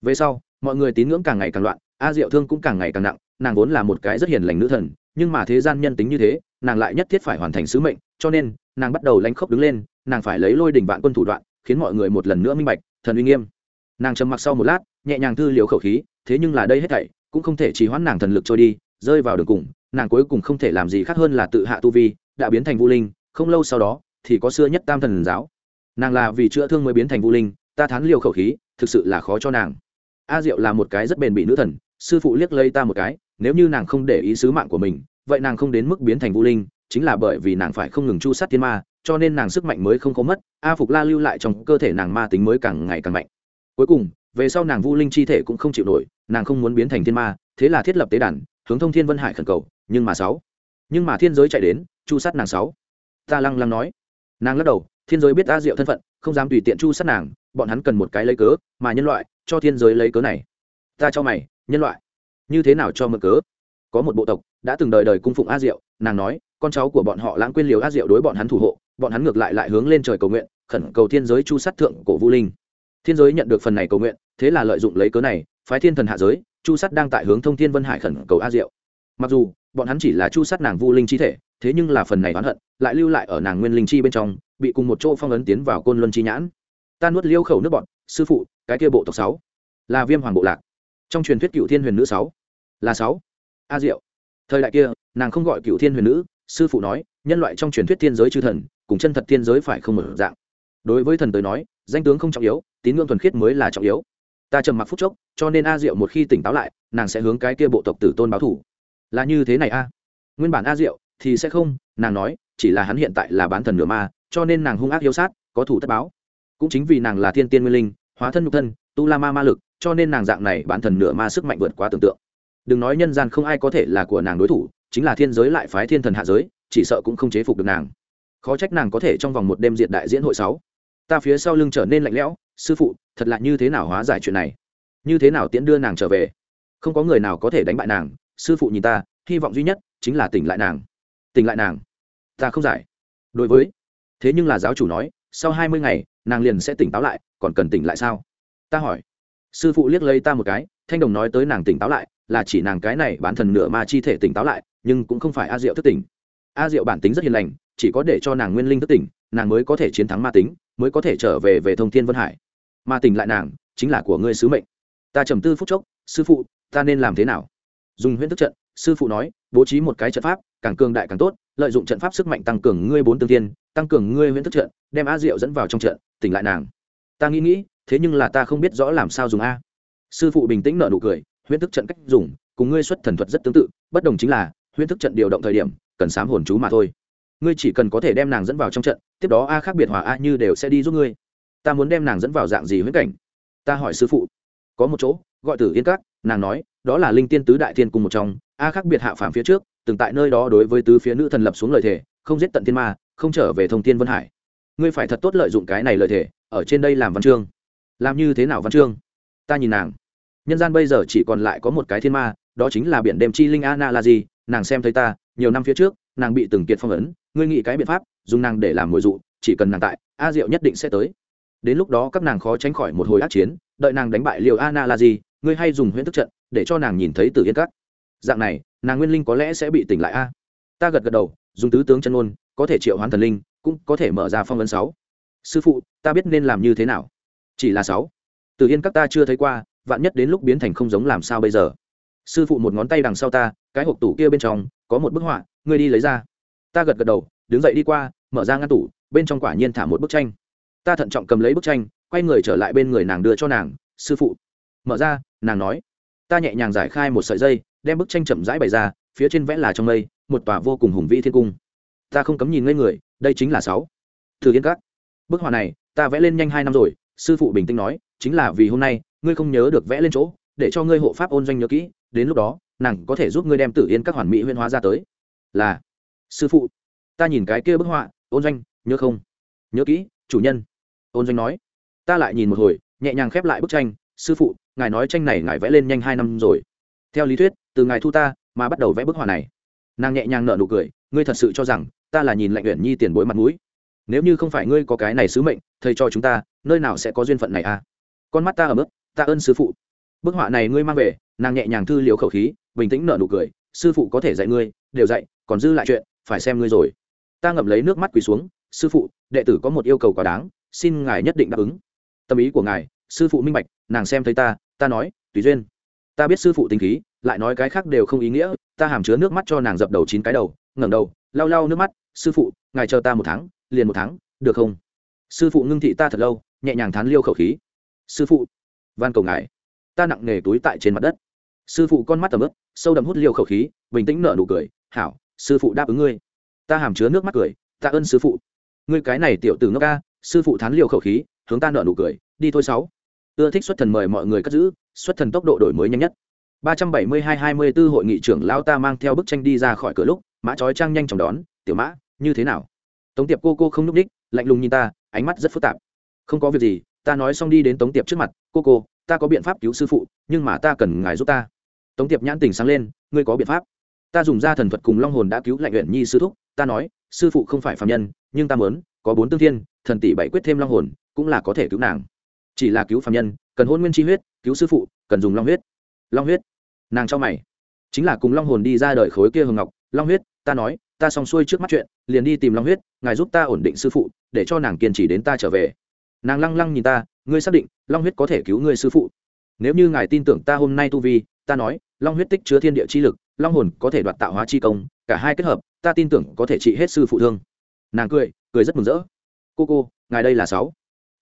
Về sau, mọi người tín ngưỡng càng ngày càng loạn, a diệu thương cũng càng ngày càng nặng, nàng vốn là một cái rất hiền lành nữ thần, nhưng mà thế gian nhân tính như thế, nàng lại nhất thiết phải hoàn thành sứ mệnh, cho nên nàng bắt đầu lanh khốc đứng lên nàng phải lấy lôi đỉnh vạn quân thủ đoạn, khiến mọi người một lần nữa minh bạch, thần uy nghiêm. Nàng trầm mặc sau một lát, nhẹ nhàng thư liều khẩu khí, thế nhưng là đây hết thảy, cũng không thể trì hoãn nàng thần lực trôi đi, rơi vào đường cùng, nàng cuối cùng không thể làm gì khác hơn là tự hạ tu vi, đã biến thành vũ linh, không lâu sau đó, thì có xưa nhất tam thần giáo. Nàng là vì chữa thương mới biến thành vũ linh, ta thán liều khẩu khí, thực sự là khó cho nàng. A diệu là một cái rất bền bỉ nữ thần, sư phụ liếc lây ta một cái, nếu như nàng không để ý sứ mạng của mình, vậy nàng không đến mức biến thành vũ linh, chính là bởi vì nàng phải không ngừng chu sát thiên ma cho nên nàng sức mạnh mới không có mất, a phục la lưu lại trong cơ thể nàng ma tính mới càng ngày càng mạnh. Cuối cùng, về sau nàng vu linh chi thể cũng không chịu nổi, nàng không muốn biến thành thiên ma, thế là thiết lập tế đàn, hướng thông thiên vân hải khẩn cầu, nhưng mà sáu. Nhưng mà thiên giới chạy đến, chu sát nàng sáu. Ta lăng lăng nói. Nàng lắc đầu, thiên giới biết a diệu thân phận, không dám tùy tiện chu sát nàng, bọn hắn cần một cái lấy cớ, mà nhân loại, cho thiên giới lấy cớ này. Ta cho mày, nhân loại, như thế nào cho mượn cớ? Có một bộ tộc, đã từng đời đời cung phụng a diệu, nàng nói, con cháu của bọn họ lãng quên liều a diệu đối bọn hắn thủ hộ bọn hắn ngược lại lại hướng lên trời cầu nguyện, khẩn cầu thiên giới chu sát thượng cổ vũ linh. Thiên giới nhận được phần này cầu nguyện, thế là lợi dụng lấy cớ này, phái thiên thần hạ giới, chu sát đang tại hướng thông thiên vân hải khẩn cầu a diệu. Mặc dù, bọn hắn chỉ là chu sát nàng vu linh chi thể, thế nhưng là phần này oán hận, lại lưu lại ở nàng nguyên linh chi bên trong, bị cùng một chỗ phong ấn tiến vào côn luân chi nhãn. Ta nuốt liêu khẩu nước bọn, sư phụ, cái kia bộ tộc sáu. Là viêm hoàng bộ lạc. Trong truyền thuyết cựu thiên huyền nữ sáu. Là sáu. A diệu. Thời đại kia, nàng không gọi cựu thiên huyền nữ, sư phụ nói, nhân loại trong truyền thuyết thiên giới chư thần cùng chân thật thiên giới phải không mở dạng. Đối với thần tới nói, danh tướng không trọng yếu, tín ngưỡng thuần khiết mới là trọng yếu. Ta trầm mặc phút chốc, cho nên a diệu một khi tỉnh táo lại, nàng sẽ hướng cái kia bộ tộc tử tôn báo thủ. Là như thế này a? Nguyên bản a diệu thì sẽ không, nàng nói, chỉ là hắn hiện tại là bán thần nửa ma, cho nên nàng hung ác yêu sát, có thủ tất báo. Cũng chính vì nàng là thiên tiên nguyên linh, hóa thân nhục thân, tu la ma ma lực, cho nên nàng dạng này bán thần nửa ma sức mạnh vượt quá tưởng tượng. Đừng nói nhân gian không ai có thể là của nàng đối thủ, chính là thiên giới lại phái thiên thần hạ giới, chỉ sợ cũng không chế phục được nàng khó trách nàng có thể trong vòng một đêm diện đại diễn hội sáu. Ta phía sau lưng trở nên lạnh lẽo, sư phụ, thật là như thế nào hóa giải chuyện này? Như thế nào tiễn đưa nàng trở về? Không có người nào có thể đánh bại nàng. Sư phụ nhìn ta, hy vọng duy nhất chính là tỉnh lại nàng. Tỉnh lại nàng. Ta không giải. Đối với, thế nhưng là giáo chủ nói, sau hai mươi ngày, nàng liền sẽ tỉnh táo lại, còn cần tỉnh lại sao? Ta hỏi. Sư phụ liếc lấy ta một cái, thanh đồng nói tới nàng tỉnh táo lại, là chỉ nàng cái này bán thần nửa ma chi thể tỉnh táo lại, nhưng cũng không phải a diệu thức tỉnh. A diệu bản tính rất hiền lành chỉ có để cho nàng nguyên linh thức tỉnh, nàng mới có thể chiến thắng ma tính, mới có thể trở về về thông thiên vân hải. Ma tỉnh lại nàng, chính là của ngươi sứ mệnh. Ta trầm tư phút chốc, sư phụ, ta nên làm thế nào? Dùng huyễn thức trận, sư phụ nói, bố trí một cái trận pháp, càng cường đại càng tốt, lợi dụng trận pháp sức mạnh tăng cường ngươi bốn tương tiên tăng cường ngươi huyễn thức trận, đem a diệu dẫn vào trong trận, tỉnh lại nàng. Ta nghĩ nghĩ, thế nhưng là ta không biết rõ làm sao dùng a. Sư phụ bình tĩnh nở nụ cười, huyễn thức trận cách dùng, cùng ngươi xuất thần thuật rất tương tự, bất đồng chính là, huyễn thức trận điều động thời điểm, cần sám hồn chú mà thôi ngươi chỉ cần có thể đem nàng dẫn vào trong trận, tiếp đó a khác biệt hòa a như đều sẽ đi giúp ngươi. Ta muốn đem nàng dẫn vào dạng gì huyễn cảnh? Ta hỏi sư phụ. Có một chỗ, gọi tử yên các, nàng nói, đó là linh tiên tứ đại thiên cùng một trong, a khác biệt hạ phàm phía trước, từng tại nơi đó đối với tứ phía nữ thần lập xuống lời thề, không giết tận thiên ma, không trở về thông thiên vân hải. Ngươi phải thật tốt lợi dụng cái này lợi thề, ở trên đây làm văn chương. Làm như thế nào văn chương? Ta nhìn nàng. Nhân gian bây giờ chỉ còn lại có một cái thiên ma, đó chính là biển đêm chi linh a na là gì nàng xem thấy ta, nhiều năm phía trước nàng bị từng kiệt phong ấn, ngươi nghĩ cái biện pháp, dùng nàng để làm mồi dụ, chỉ cần nàng tại, a diệu nhất định sẽ tới. Đến lúc đó các nàng khó tránh khỏi một hồi ác chiến, đợi nàng đánh bại liệu ana là gì ngươi hay dùng huyễn thức trận, để cho nàng nhìn thấy tử yên các. Dạng này, nàng nguyên linh có lẽ sẽ bị tỉnh lại a. Ta gật gật đầu, dùng tứ tướng chân ôn có thể triệu hoán thần linh, cũng có thể mở ra phong ấn sáu. Sư phụ, ta biết nên làm như thế nào. Chỉ là sáu. Tử yên các ta chưa thấy qua, vạn nhất đến lúc biến thành không giống làm sao bây giờ. Sư phụ một ngón tay đằng sau ta, cái hộp tủ kia bên trong có một bức họa, ngươi đi lấy ra. Ta gật gật đầu, đứng dậy đi qua, mở ra ngăn tủ, bên trong quả nhiên thả một bức tranh. Ta thận trọng cầm lấy bức tranh, quay người trở lại bên người nàng đưa cho nàng, sư phụ. Mở ra, nàng nói, ta nhẹ nhàng giải khai một sợi dây, đem bức tranh chậm rãi bày ra, phía trên vẽ là trong mây, một tòa vô cùng hùng vĩ thiên cung. Ta không cấm nhìn ngây người, đây chính là sáu. Thử yên các, bức họa này, ta vẽ lên nhanh hai năm rồi, sư phụ bình tĩnh nói, chính là vì hôm nay, ngươi không nhớ được vẽ lên chỗ, để cho ngươi hộ pháp ôn doanh nhớ kỹ, đến lúc đó nàng có thể giúp ngươi đem tử yên các hoàn mỹ huyên hóa ra tới. Là, sư phụ, ta nhìn cái kia bức họa, ôn doanh, nhớ không? Nhớ kỹ, chủ nhân. Ôn doanh nói. Ta lại nhìn một hồi, nhẹ nhàng khép lại bức tranh, sư phụ, ngài nói tranh này ngài vẽ lên nhanh hai năm rồi. Theo lý thuyết, từ ngài thu ta, mà bắt đầu vẽ bức họa này. Nàng nhẹ nhàng nở nụ cười, ngươi thật sự cho rằng, ta là nhìn lạnh uyển nhi tiền bối mặt mũi. Nếu như không phải ngươi có cái này sứ mệnh, thầy cho chúng ta, nơi nào sẽ có duyên phận này à? Con mắt ta ở mức ta ơn sư phụ. Bức họa này ngươi mang về, nàng nhẹ nhàng thư liều khẩu khí bình tĩnh nở nụ cười, sư phụ có thể dạy ngươi, đều dạy, còn dư lại chuyện, phải xem ngươi rồi. Ta ngậm lấy nước mắt quỳ xuống, sư phụ, đệ tử có một yêu cầu quá đáng, xin ngài nhất định đáp ứng. Tâm ý của ngài, sư phụ minh bạch, nàng xem thấy ta ta nói, tùy duyên. Ta biết sư phụ tính khí, lại nói cái khác đều không ý nghĩa, ta hàm chứa nước mắt cho nàng dập đầu chín cái đầu, ngẩng đầu, lau lau nước mắt, sư phụ, ngài chờ ta một tháng, liền một tháng, được không? Sư phụ ngưng thị ta thật lâu, nhẹ nhàng thán liêu khẩu khí. Sư phụ, van cầu ngài, ta nặng nề túi tại trên mặt đất sư phụ con mắt tầm ướp sâu đậm hút liều khẩu khí, bình tĩnh nở nụ cười, hảo, sư phụ đáp ứng ngươi. Ta hàm chứa nước mắt cười ta ơn sư phụ. Ngươi cái này tiểu tử ngốc ca, sư phụ thán liều khẩu khí, hướng ta nở nụ cười, đi thôi sáu. Ưa thích xuất thần mời mọi người cất giữ, xuất thần tốc độ đổi mới nhanh nhất. Ba trăm bảy mươi hai hai mươi 24 hội nghị trưởng lao ta mang theo bức tranh đi ra khỏi cửa lúc, mã trói trang nhanh chóng đón, tiểu mã, như thế nào? Tống tiệp cô cô không n ú c đích, lạnh lùng nhìn ta, ánh mắt rất phức tạp. Không có việc gì, ta nói xong đi đến tống tiệp trước mặt, cô cô, ta có biện pháp cứu sư phụ, nhưng mà ta cần ngài giúp ta tống tiệp nhãn tình sáng lên, ngươi có biện pháp. Ta dùng ra thần thuật cùng long hồn đã cứu lạnh luyện nhi sư thúc, ta nói, sư phụ không phải phạm nhân, nhưng ta mớn có bốn tương thiên, thần tỷ bảy quyết thêm long hồn, cũng là có thể cứu nàng. Chỉ là cứu phạm nhân, cần hôn nguyên chi huyết, cứu sư phụ, cần dùng long huyết. Long huyết. Nàng cho mày. Chính là cùng long hồn đi ra đời khối kia hồng ngọc, long huyết, ta nói, ta xong xuôi trước mắt chuyện, liền đi tìm long huyết, ngài giúp ta ổn định sư phụ, để cho nàng kiên trì đến ta trở về. Nàng lăng lăng nhìn ta, ngươi xác định, long huyết có thể cứu ngươi sư phụ? Nếu như ngài tin tưởng ta hôm nay tu vi, ta nói long huyết tích chứa thiên địa chi lực, long hồn có thể đoạt tạo hóa chi công, cả hai kết hợp, ta tin tưởng có thể trị hết sư phụ thương. Nàng cười cười rất mừng rỡ. Cô cô, ngài đây là sáu.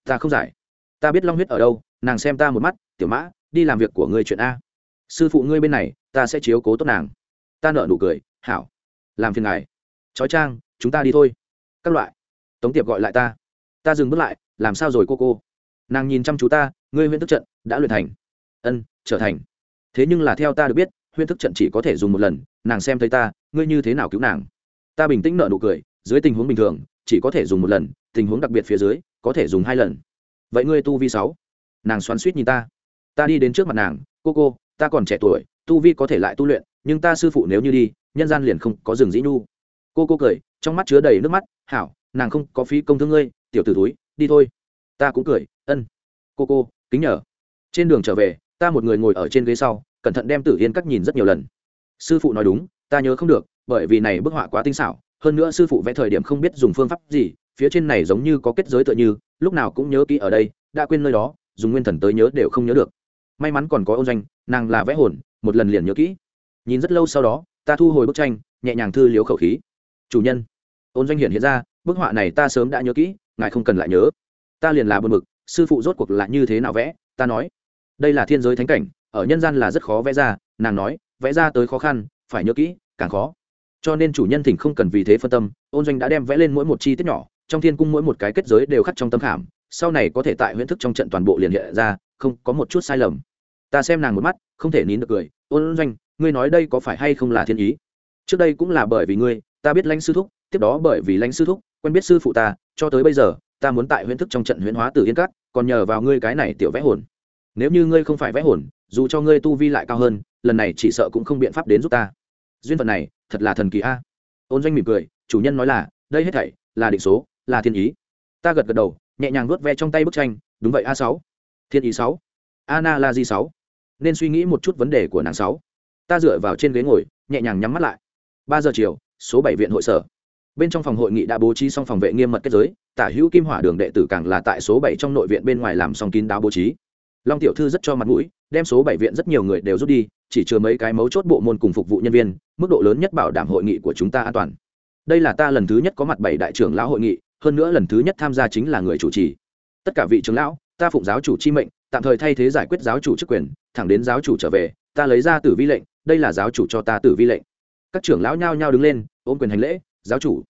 Ta không giải. Ta biết long huyết ở đâu, nàng xem ta một mắt, tiểu mã, đi làm việc của ngươi chuyện a. Sư phụ ngươi bên này, ta sẽ chiếu cố tốt nàng. Ta nợ nụ cười, hảo. Làm phiền ngài. Chói trang chúng ta đi thôi. Các loại. Tống tiệp gọi lại ta. Ta dừng bước lại, làm sao rồi cô cô? Nàng nhìn chăm chú ta, ngươi huyện thức trận, đã luyện thành. Ân, trở thành thế nhưng là theo ta được biết huyễn thức trận chỉ có thể dùng một lần, nàng xem thấy ta, ngươi như thế nào cứu nàng? Ta bình tĩnh nợ nụ cười, dưới tình huống bình thường, chỉ có thể dùng một lần, tình huống đặc biệt phía dưới, có thể dùng hai lần. Vậy ngươi tu vi sáu? Nàng xoắn suýt nhìn ta. Ta đi đến trước mặt nàng, cô cô, ta còn trẻ tuổi, tu vi có thể lại tu luyện, nhưng ta sư phụ nếu như đi, nhân gian liền không có rừng dĩ nhu. Cô cô cười, trong mắt chứa đầy nước mắt, hảo, nàng không có phí công thương ngươi, tiểu t ử túi đi thôi. Ta cũng cười, ân, cô cô, kính nhờ. Trên đường trở về ta một người ngồi ở trên ghế sau, cẩn thận đem tử yên cắt nhìn rất nhiều lần. Sư phụ nói đúng, ta nhớ không được, bởi vì này bức họa quá tinh xảo, hơn nữa sư phụ vẽ thời điểm không biết dùng phương pháp gì, phía trên này giống như có kết giới tựa như, lúc nào cũng nhớ kỹ ở đây, đã quên nơi đó, dùng nguyên thần tới nhớ đều không nhớ được. May mắn còn có ôn doanh, nàng là vẽ hồn, một lần liền nhớ kỹ. Nhìn rất lâu sau đó, ta thu hồi bức tranh, nhẹ nhàng thư liếu khẩu khí. Chủ nhân, ôn doanh hiện hiện ra, bức họa này ta sớm đã nhớ kỹ, ngài không cần lại nhớ. Ta liền là buồn mực sư phụ rốt cuộc là như thế nào vẽ, ta nói đây là thiên giới thánh cảnh, ở nhân gian là rất khó vẽ ra, nàng nói, vẽ ra tới khó khăn, phải nhớ kỹ, càng khó. Cho nên chủ nhân thỉnh không cần vì thế phân tâm, ôn doanh đã đem vẽ lên mỗi một chi tiết nhỏ, trong thiên cung mỗi một cái kết giới đều khắc trong tâm khảm, sau này có thể tại huyễn thức trong trận toàn bộ liền hiện ra, không có một chút sai lầm. Ta xem nàng một mắt, không thể nín được cười, ôn doanh, ngươi nói đây có phải hay không là thiên ý? Trước đây cũng là bởi vì ngươi, ta biết lãnh sư thúc, tiếp đó bởi vì lãnh sư thúc, quen biết sư phụ ta, cho tới bây giờ, ta muốn tại huyễn thức trong trận huyễn hóa từ yên cát còn nhờ vào ngươi cái này tiểu vẽ hồn nếu như ngươi không phải vẽ hồn, dù cho ngươi tu vi lại cao hơn, lần này chỉ sợ cũng không biện pháp đến giúp ta. Duyên phận này, thật là thần kỳ a. Ôn doanh mỉm cười, chủ nhân nói là, đây hết thảy là định số, là thiên ý. Ta gật gật đầu, nhẹ nhàng vuốt ve trong tay bức tranh, đúng vậy, a sáu. Thiên ý sáu. Ana la di sáu. Nên suy nghĩ một chút vấn đề của nàng sáu. Ta dựa vào trên ghế ngồi, nhẹ nhàng nhắm mắt lại. Ba giờ chiều, số bảy viện hội sở. Bên trong phòng hội nghị đã bố trí xong phòng vệ nghiêm mật kết giới, tả hữu kim hỏa đường đệ tử càng là tại số bảy trong nội viện bên ngoài làm xong kín đáo bố trí long tiểu thư rất cho mặt mũi, đem số bảy viện rất nhiều người đều rút đi, chỉ chứa mấy cái mấu chốt bộ môn cùng phục vụ nhân viên, mức độ lớn nhất bảo đảm hội nghị của chúng ta an toàn. Đây là ta lần thứ nhất có mặt bảy đại trưởng lão hội nghị, hơn nữa lần thứ nhất tham gia chính là người chủ trì. Tất cả vị trưởng lão, ta phụng giáo chủ chi mệnh, tạm thời thay thế giải quyết giáo chủ chức quyền, thẳng đến giáo chủ trở về, ta lấy ra tử vi lệnh, đây là giáo chủ cho ta tử vi lệnh. Các trưởng lão nhao nhao đứng lên, ôm quyền hành lễ, giáo chủ,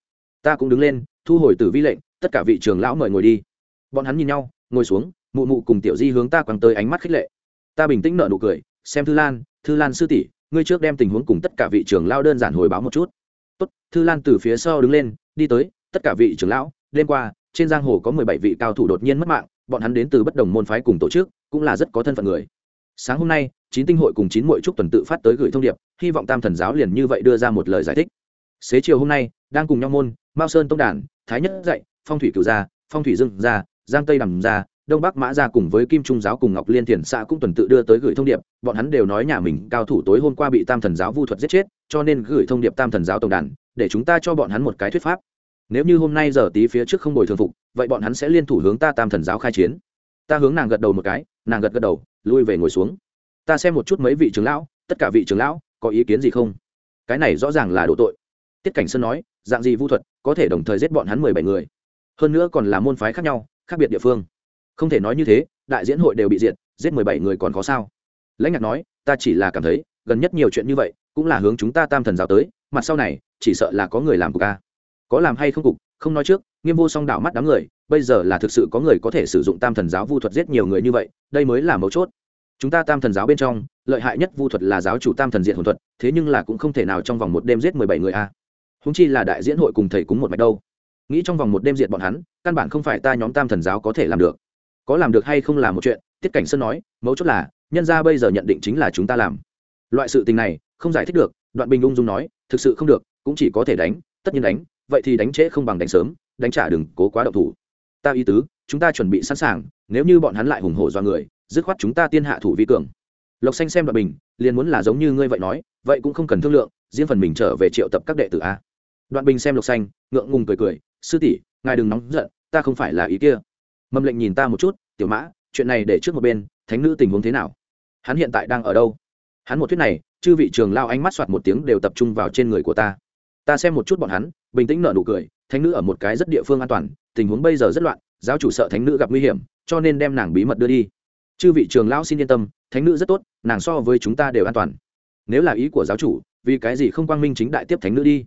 ta cũng đứng lên, thu hồi tử vi lệnh, tất cả vị trưởng lão mời ngồi đi. Bọn hắn nhìn nhau, ngồi xuống mụ mụ cùng tiểu di hướng ta quăng tới ánh mắt khích lệ. Ta bình tĩnh nợ nụ cười xem thư lan thư lan sư tỷ ngươi trước đem tình huống cùng tất cả vị trưởng lão đơn giản hồi báo một chút. Tốt thư lan từ phía sau đứng lên đi tới tất cả vị trưởng lão đêm qua trên giang hồ có mười bảy vị cao thủ đột nhiên mất mạng bọn hắn đến từ bất đồng môn phái cùng tổ chức cũng là rất có thân phận người. Sáng hôm nay chín tinh hội cùng chín mỗi trúc tuần tự phát tới gửi thông điệp hy vọng tam thần giáo liền như vậy đưa ra một lời giải thích. Xế chiều hôm nay đang cùng nhau môn mao sơn tông Đản, thái nhất dạy phong thủy cửu gia phong thủy dương gia giang tây đầm gia đông bắc mã gia cùng với kim trung giáo cùng ngọc liên thiền xã cũng tuần tự đưa tới gửi thông điệp, bọn hắn đều nói nhà mình cao thủ tối hôm qua bị tam thần giáo vu thuật giết chết, cho nên gửi thông điệp tam thần giáo tổng đàn, để chúng ta cho bọn hắn một cái thuyết pháp. Nếu như hôm nay giờ tí phía trước không bồi thường phục, vậy bọn hắn sẽ liên thủ hướng ta tam thần giáo khai chiến. Ta hướng nàng gật đầu một cái, nàng gật gật đầu, lui về ngồi xuống. Ta xem một chút mấy vị trưởng lão, tất cả vị trưởng lão, có ý kiến gì không? Cái này rõ ràng là đổ tội. Tiết cảnh sơn nói, dạng gì vu thuật, có thể đồng thời giết bọn hắn mười bảy người. Hơn nữa còn là môn phái khác nhau, khác biệt địa phương không thể nói như thế, đại diễn hội đều bị diệt, giết mười bảy người còn có sao? Lãnh ngạc nói, ta chỉ là cảm thấy, gần nhất nhiều chuyện như vậy, cũng là hướng chúng ta tam thần giáo tới, mặt sau này, chỉ sợ là có người làm của ca có làm hay không cục, không nói trước, nghiêm vô song đảo mắt đám người, bây giờ là thực sự có người có thể sử dụng tam thần giáo vu thuật giết nhiều người như vậy, đây mới là mấu chốt. Chúng ta tam thần giáo bên trong, lợi hại nhất vu thuật là giáo chủ tam thần diện hồn thuật, thế nhưng là cũng không thể nào trong vòng một đêm giết mười bảy người a. À. húng chi là đại diễn hội cùng thầy cúng một mạch đâu. Nghĩ trong vòng một đêm diệt bọn hắn, căn bản không phải ta nhóm tam thần giáo có thể làm được có làm được hay không là một chuyện, tiết cảnh sơn nói, mấu chốt là, nhân ra bây giờ nhận định chính là chúng ta làm. Loại sự tình này, không giải thích được, đoạn bình ung dung nói, thực sự không được, cũng chỉ có thể đánh, tất nhiên đánh, vậy thì đánh trễ không bằng đánh sớm, đánh trả đừng cố quá đậu thủ. Ta ý tứ, chúng ta chuẩn bị sẵn sàng, nếu như bọn hắn lại hùng hổ do người, dứt khoát chúng ta tiên hạ thủ vi cường. Lộc xanh xem đoạn bình, liền muốn là giống như ngươi vậy nói, vậy cũng không cần thương lượng, riêng phần mình trở về triệu tập các đệ tử a. Đoạn bình xem lộc xanh, ngượng ngùng cười cười, sư tỷ, ngài đừng nóng giận, ta không phải là ý kia mâm lệnh nhìn ta một chút, tiểu mã, chuyện này để trước một bên, thánh nữ tình huống thế nào? Hắn hiện tại đang ở đâu? Hắn một thuyết này, chư vị trường lao ánh mắt soạt một tiếng đều tập trung vào trên người của ta. Ta xem một chút bọn hắn, bình tĩnh nở nụ cười, thánh nữ ở một cái rất địa phương an toàn, tình huống bây giờ rất loạn, giáo chủ sợ thánh nữ gặp nguy hiểm, cho nên đem nàng bí mật đưa đi. Chư vị trường lão xin yên tâm, thánh nữ rất tốt, nàng so với chúng ta đều an toàn. Nếu là ý của giáo chủ, vì cái gì không quang minh chính đại tiếp thánh nữ đi?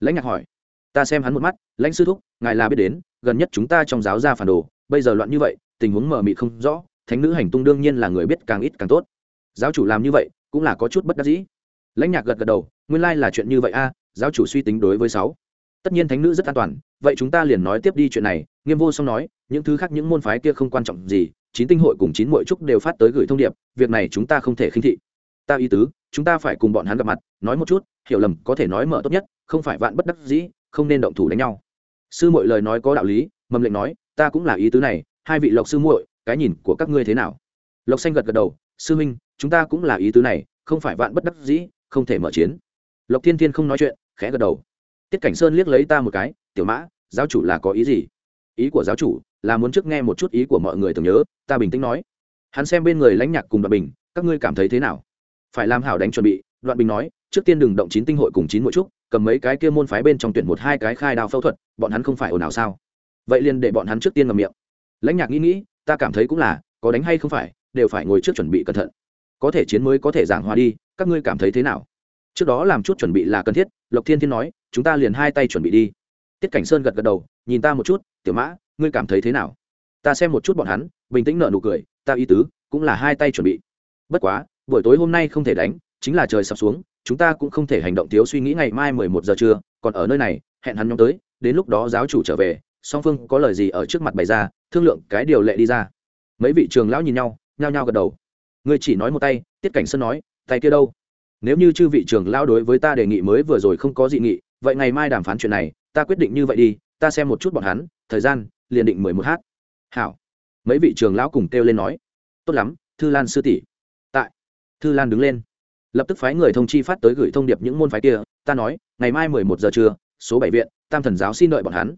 Lãnh ngạc hỏi. Ta xem hắn một mắt, lãnh sư thúc, ngài là biết đến, gần nhất chúng ta trong giáo gia phản đồ bây giờ loạn như vậy, tình huống mờ mịt không rõ, thánh nữ hành tung đương nhiên là người biết càng ít càng tốt. Giáo chủ làm như vậy, cũng là có chút bất đắc dĩ. Lãnh nhạc gật gật đầu, nguyên lai là chuyện như vậy a à, giáo chủ suy tính đối với sáu. Tất nhiên thánh nữ rất an toàn, vậy chúng ta liền nói tiếp đi chuyện này, nghiêm vô song nói, những thứ khác những môn phái kia không quan trọng gì, chín tinh hội cùng chín mỗi trúc đều phát tới gửi thông điệp, việc này chúng ta không thể khinh thị. Ta ý tứ, chúng ta phải cùng bọn hắn gặp mặt, nói một chút, hiểu lầm có thể nói mở tốt nhất, không phải vạn bất đắc dĩ, không nên động thủ đánh nhau. Sư muội lời nói có đạo lý, mầm lệnh nói ta cũng là ý tứ này, hai vị lộc sư muội, cái nhìn của các ngươi thế nào? Lộc xanh gật gật đầu, sư minh chúng ta cũng là ý tứ này, không phải vạn bất đắc dĩ, không thể mở chiến. Lộc thiên thiên không nói chuyện, khẽ gật đầu. Tiết cảnh sơn liếc lấy ta một cái, tiểu mã, giáo chủ là có ý gì? Ý của giáo chủ là muốn trước nghe một chút ý của mọi người tưởng nhớ, ta bình tĩnh nói. Hắn xem bên người lãnh nhạc cùng đoạn bình, các ngươi cảm thấy thế nào? Phải làm hảo đánh chuẩn bị. Đoạn bình nói, trước tiên đừng động chín tinh hội cùng chín mỗi chút cầm mấy cái kia môn phái bên trong tuyển một hai cái khai đao phẫu thuật, bọn hắn không phải ồn ào sao? Vậy liền để bọn hắn trước tiên ngầm miệng. Lãnh nhạc nghĩ nghĩ, ta cảm thấy cũng là, có đánh hay không phải, đều phải ngồi trước chuẩn bị cẩn thận. Có thể chiến mới có thể giảng hòa đi, các ngươi cảm thấy thế nào? Trước đó làm chút chuẩn bị là cần thiết, lộc thiên thiên nói, chúng ta liền hai tay chuẩn bị đi. Tiết cảnh sơn gật gật đầu, nhìn ta một chút, tiểu mã, ngươi cảm thấy thế nào? Ta xem một chút bọn hắn. Bình tĩnh nợ nụ cười, ta ý tứ, cũng là hai tay chuẩn bị. Bất quá, buổi tối hôm nay không thể đánh, chính là trời sập xuống, chúng ta cũng không thể hành động thiếu suy nghĩ ngày mai mười một giờ trưa, còn ở nơi này, hẹn hắn nhóm tới, đến lúc đó giáo chủ trở về song phương có lời gì ở trước mặt bày ra, thương lượng cái điều lệ đi ra. Mấy vị trường lão nhìn nhau, nhao nhao gật đầu. Người chỉ nói một tay, tiết cảnh sơn nói, tay kia đâu? Nếu như chư vị trường lão đối với ta đề nghị mới vừa rồi không có dị nghị, vậy ngày mai đàm phán chuyện này, ta quyết định như vậy đi, ta xem một chút bọn hắn, thời gian, liền định mười một h hảo. Mấy vị trường lão cùng kêu lên nói, tốt lắm, thư lan sư tỷ. Tại. Thư lan đứng lên. Lập tức phái người thông chi phát tới gửi thông điệp những môn phái kia, ta nói, ngày mai mười một giờ trưa, số bảy viện, tam thần giáo xin đợi bọn hắn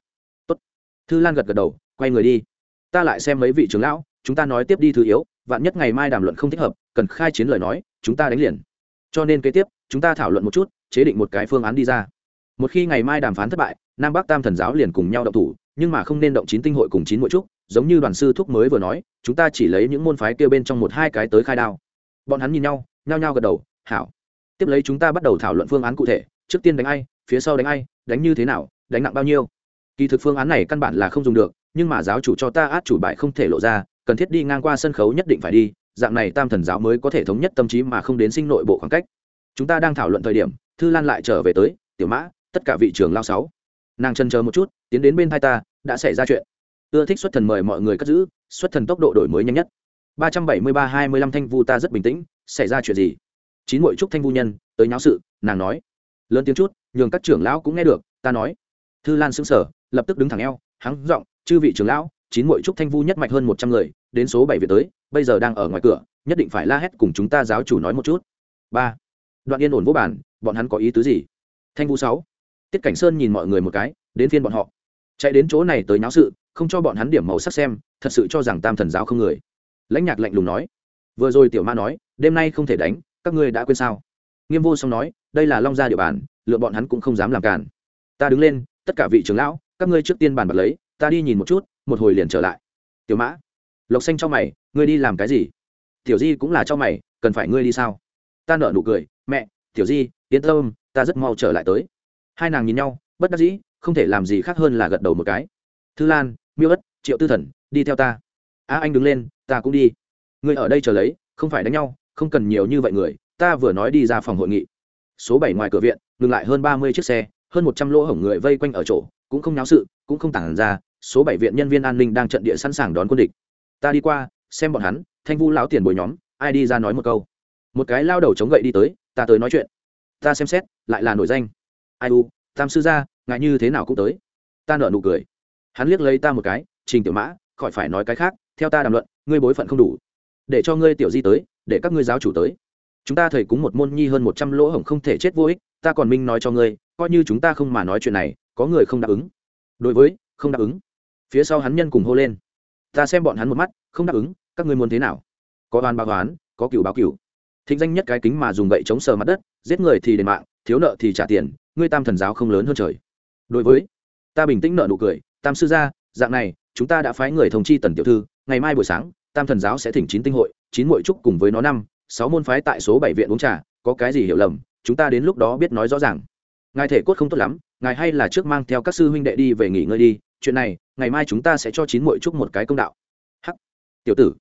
thư lan gật gật đầu, quay người đi. Ta lại xem mấy vị trưởng lão, chúng ta nói tiếp đi thứ yếu, vạn nhất ngày mai đàm luận không thích hợp, cần khai chiến lời nói, chúng ta đánh liền. Cho nên kế tiếp, chúng ta thảo luận một chút, chế định một cái phương án đi ra. Một khi ngày mai đàm phán thất bại, nam bắc tam thần giáo liền cùng nhau động thủ, nhưng mà không nên động chín tinh hội cùng chín mỗi trúc, giống như đoàn sư thúc mới vừa nói, chúng ta chỉ lấy những môn phái kêu bên trong một hai cái tới khai đao. Bọn hắn nhìn nhau, nhao nhao gật đầu, hảo. Tiếp lấy chúng ta bắt đầu thảo luận phương án cụ thể, trước tiên đánh ai, phía sau đánh ai, đánh như thế nào, đánh nặng bao nhiêu kỳ thực phương án này căn bản là không dùng được, nhưng mà giáo chủ cho ta át chủ bại không thể lộ ra, cần thiết đi ngang qua sân khấu nhất định phải đi, dạng này tam thần giáo mới có thể thống nhất tâm trí mà không đến sinh nội bộ khoảng cách. Chúng ta đang thảo luận thời điểm, thư lan lại trở về tới, tiểu mã, tất cả vị trường lao sáu. Nàng chân chờ một chút, tiến đến bên thai ta, đã xảy ra chuyện. Ưa thích xuất thần mời mọi người cất giữ, xuất thần tốc độ đổi mới nhanh nhất. Ba trăm bảy mươi ba hai mươi lăm thanh vu ta rất bình tĩnh, xảy ra chuyện gì? Chín mội trúc thanh vu nhân, tới nháo sự, nàng nói. Lớn tiếng chút, nhường các trưởng lão cũng nghe được, ta nói thư lan xứng sở lập tức đứng thẳng eo, hắng giọng, chư vị trưởng lão, chín mội trúc thanh vu nhất mạch hơn một trăm người, đến số bảy vị tới, bây giờ đang ở ngoài cửa, nhất định phải la hét cùng chúng ta giáo chủ nói một chút. Ba. Đoạn yên ổn vô bản, bọn hắn có ý tứ gì? Thanh vu sáu. Tiết cảnh sơn nhìn mọi người một cái, đến phiên bọn họ. Chạy đến chỗ này tới nháo sự, không cho bọn hắn điểm màu sắc xem, thật sự cho rằng tam thần giáo không người. Lãnh nhạc lạnh lùng nói. Vừa rồi tiểu ma nói, đêm nay không thể đánh, các ngươi đã quên sao? Nghiêm vô song nói, đây là long gia địa bàn, lựa bọn hắn cũng không dám làm cản ta đứng lên tất cả vị trưởng lão, các ngươi trước tiên bàn bật lấy, ta đi nhìn một chút, một hồi liền trở lại. Tiểu mã, lộc xanh cho mày, ngươi đi làm cái gì? Tiểu di cũng là cho mày, cần phải ngươi đi sao? Ta nợ nụ cười, mẹ, tiểu di, yên tâm, ta rất mau trở lại tới. Hai nàng nhìn nhau, bất đắc dĩ, không thể làm gì khác hơn là gật đầu một cái. Thư lan, miêu ất, triệu tư thần, đi theo ta. A, anh đứng lên, ta cũng đi. Ngươi ở đây chờ lấy, không phải đánh nhau, không cần nhiều như vậy người, ta vừa nói đi ra phòng hội nghị. Số bảy ngoài cửa viện, ngừng lại hơn ba mươi chiếc xe hơn một trăm lỗ hổng người vây quanh ở chỗ, cũng không náo sự, cũng không tản ra, số bảy viện nhân viên an ninh đang trận địa sẵn sàng đón quân địch. Ta đi qua, xem bọn hắn, thanh vu lão tiền bồi nhóm, ai đi ra nói một câu. Một cái lao đầu chống gậy đi tới, ta tới nói chuyện. Ta xem xét, lại là nổi danh. Ai u, tam sư gia ngại như thế nào cũng tới. Ta nợ nụ cười. Hắn liếc lấy ta một cái, trình tiểu mã, khỏi phải nói cái khác, theo ta đàm luận, ngươi bối phận không đủ. Để cho ngươi tiểu di tới, để các ngươi giáo chủ tới. Chúng ta thầy cúng một môn nhi hơn một trăm lỗ hổng không thể chết vô ích, ta còn minh nói cho ngươi coi như chúng ta không mà nói chuyện này, có người không đáp ứng. Đối với, không đáp ứng. Phía sau hắn nhân cùng hô lên. Ta xem bọn hắn một mắt, không đáp ứng, các ngươi muốn thế nào? Có oan báo oán, có cựu báo cựu thịnh danh nhất cái kính mà dùng gậy chống sờ mặt đất, giết người thì đền mạng, thiếu nợ thì trả tiền, ngươi tam thần giáo không lớn hơn trời. Đối với, ta bình tĩnh nợ nụ cười, tam sư gia, dạng này, chúng ta đã phái người thông chi tần tiểu thư, ngày mai buổi sáng, tam thần giáo sẽ thỉnh chín tinh hội, chín mội trúc cùng với nó năm, sáu môn phái tại số bảy viện uống trà, có cái gì hiểu lầm, chúng ta đến lúc đó biết nói rõ ràng ngài thể cốt không tốt lắm, ngài hay là trước mang theo các sư huynh đệ đi về nghỉ ngơi đi, chuyện này, ngày mai chúng ta sẽ cho chín mội chúc một cái công đạo. Hắc. Tiểu tử.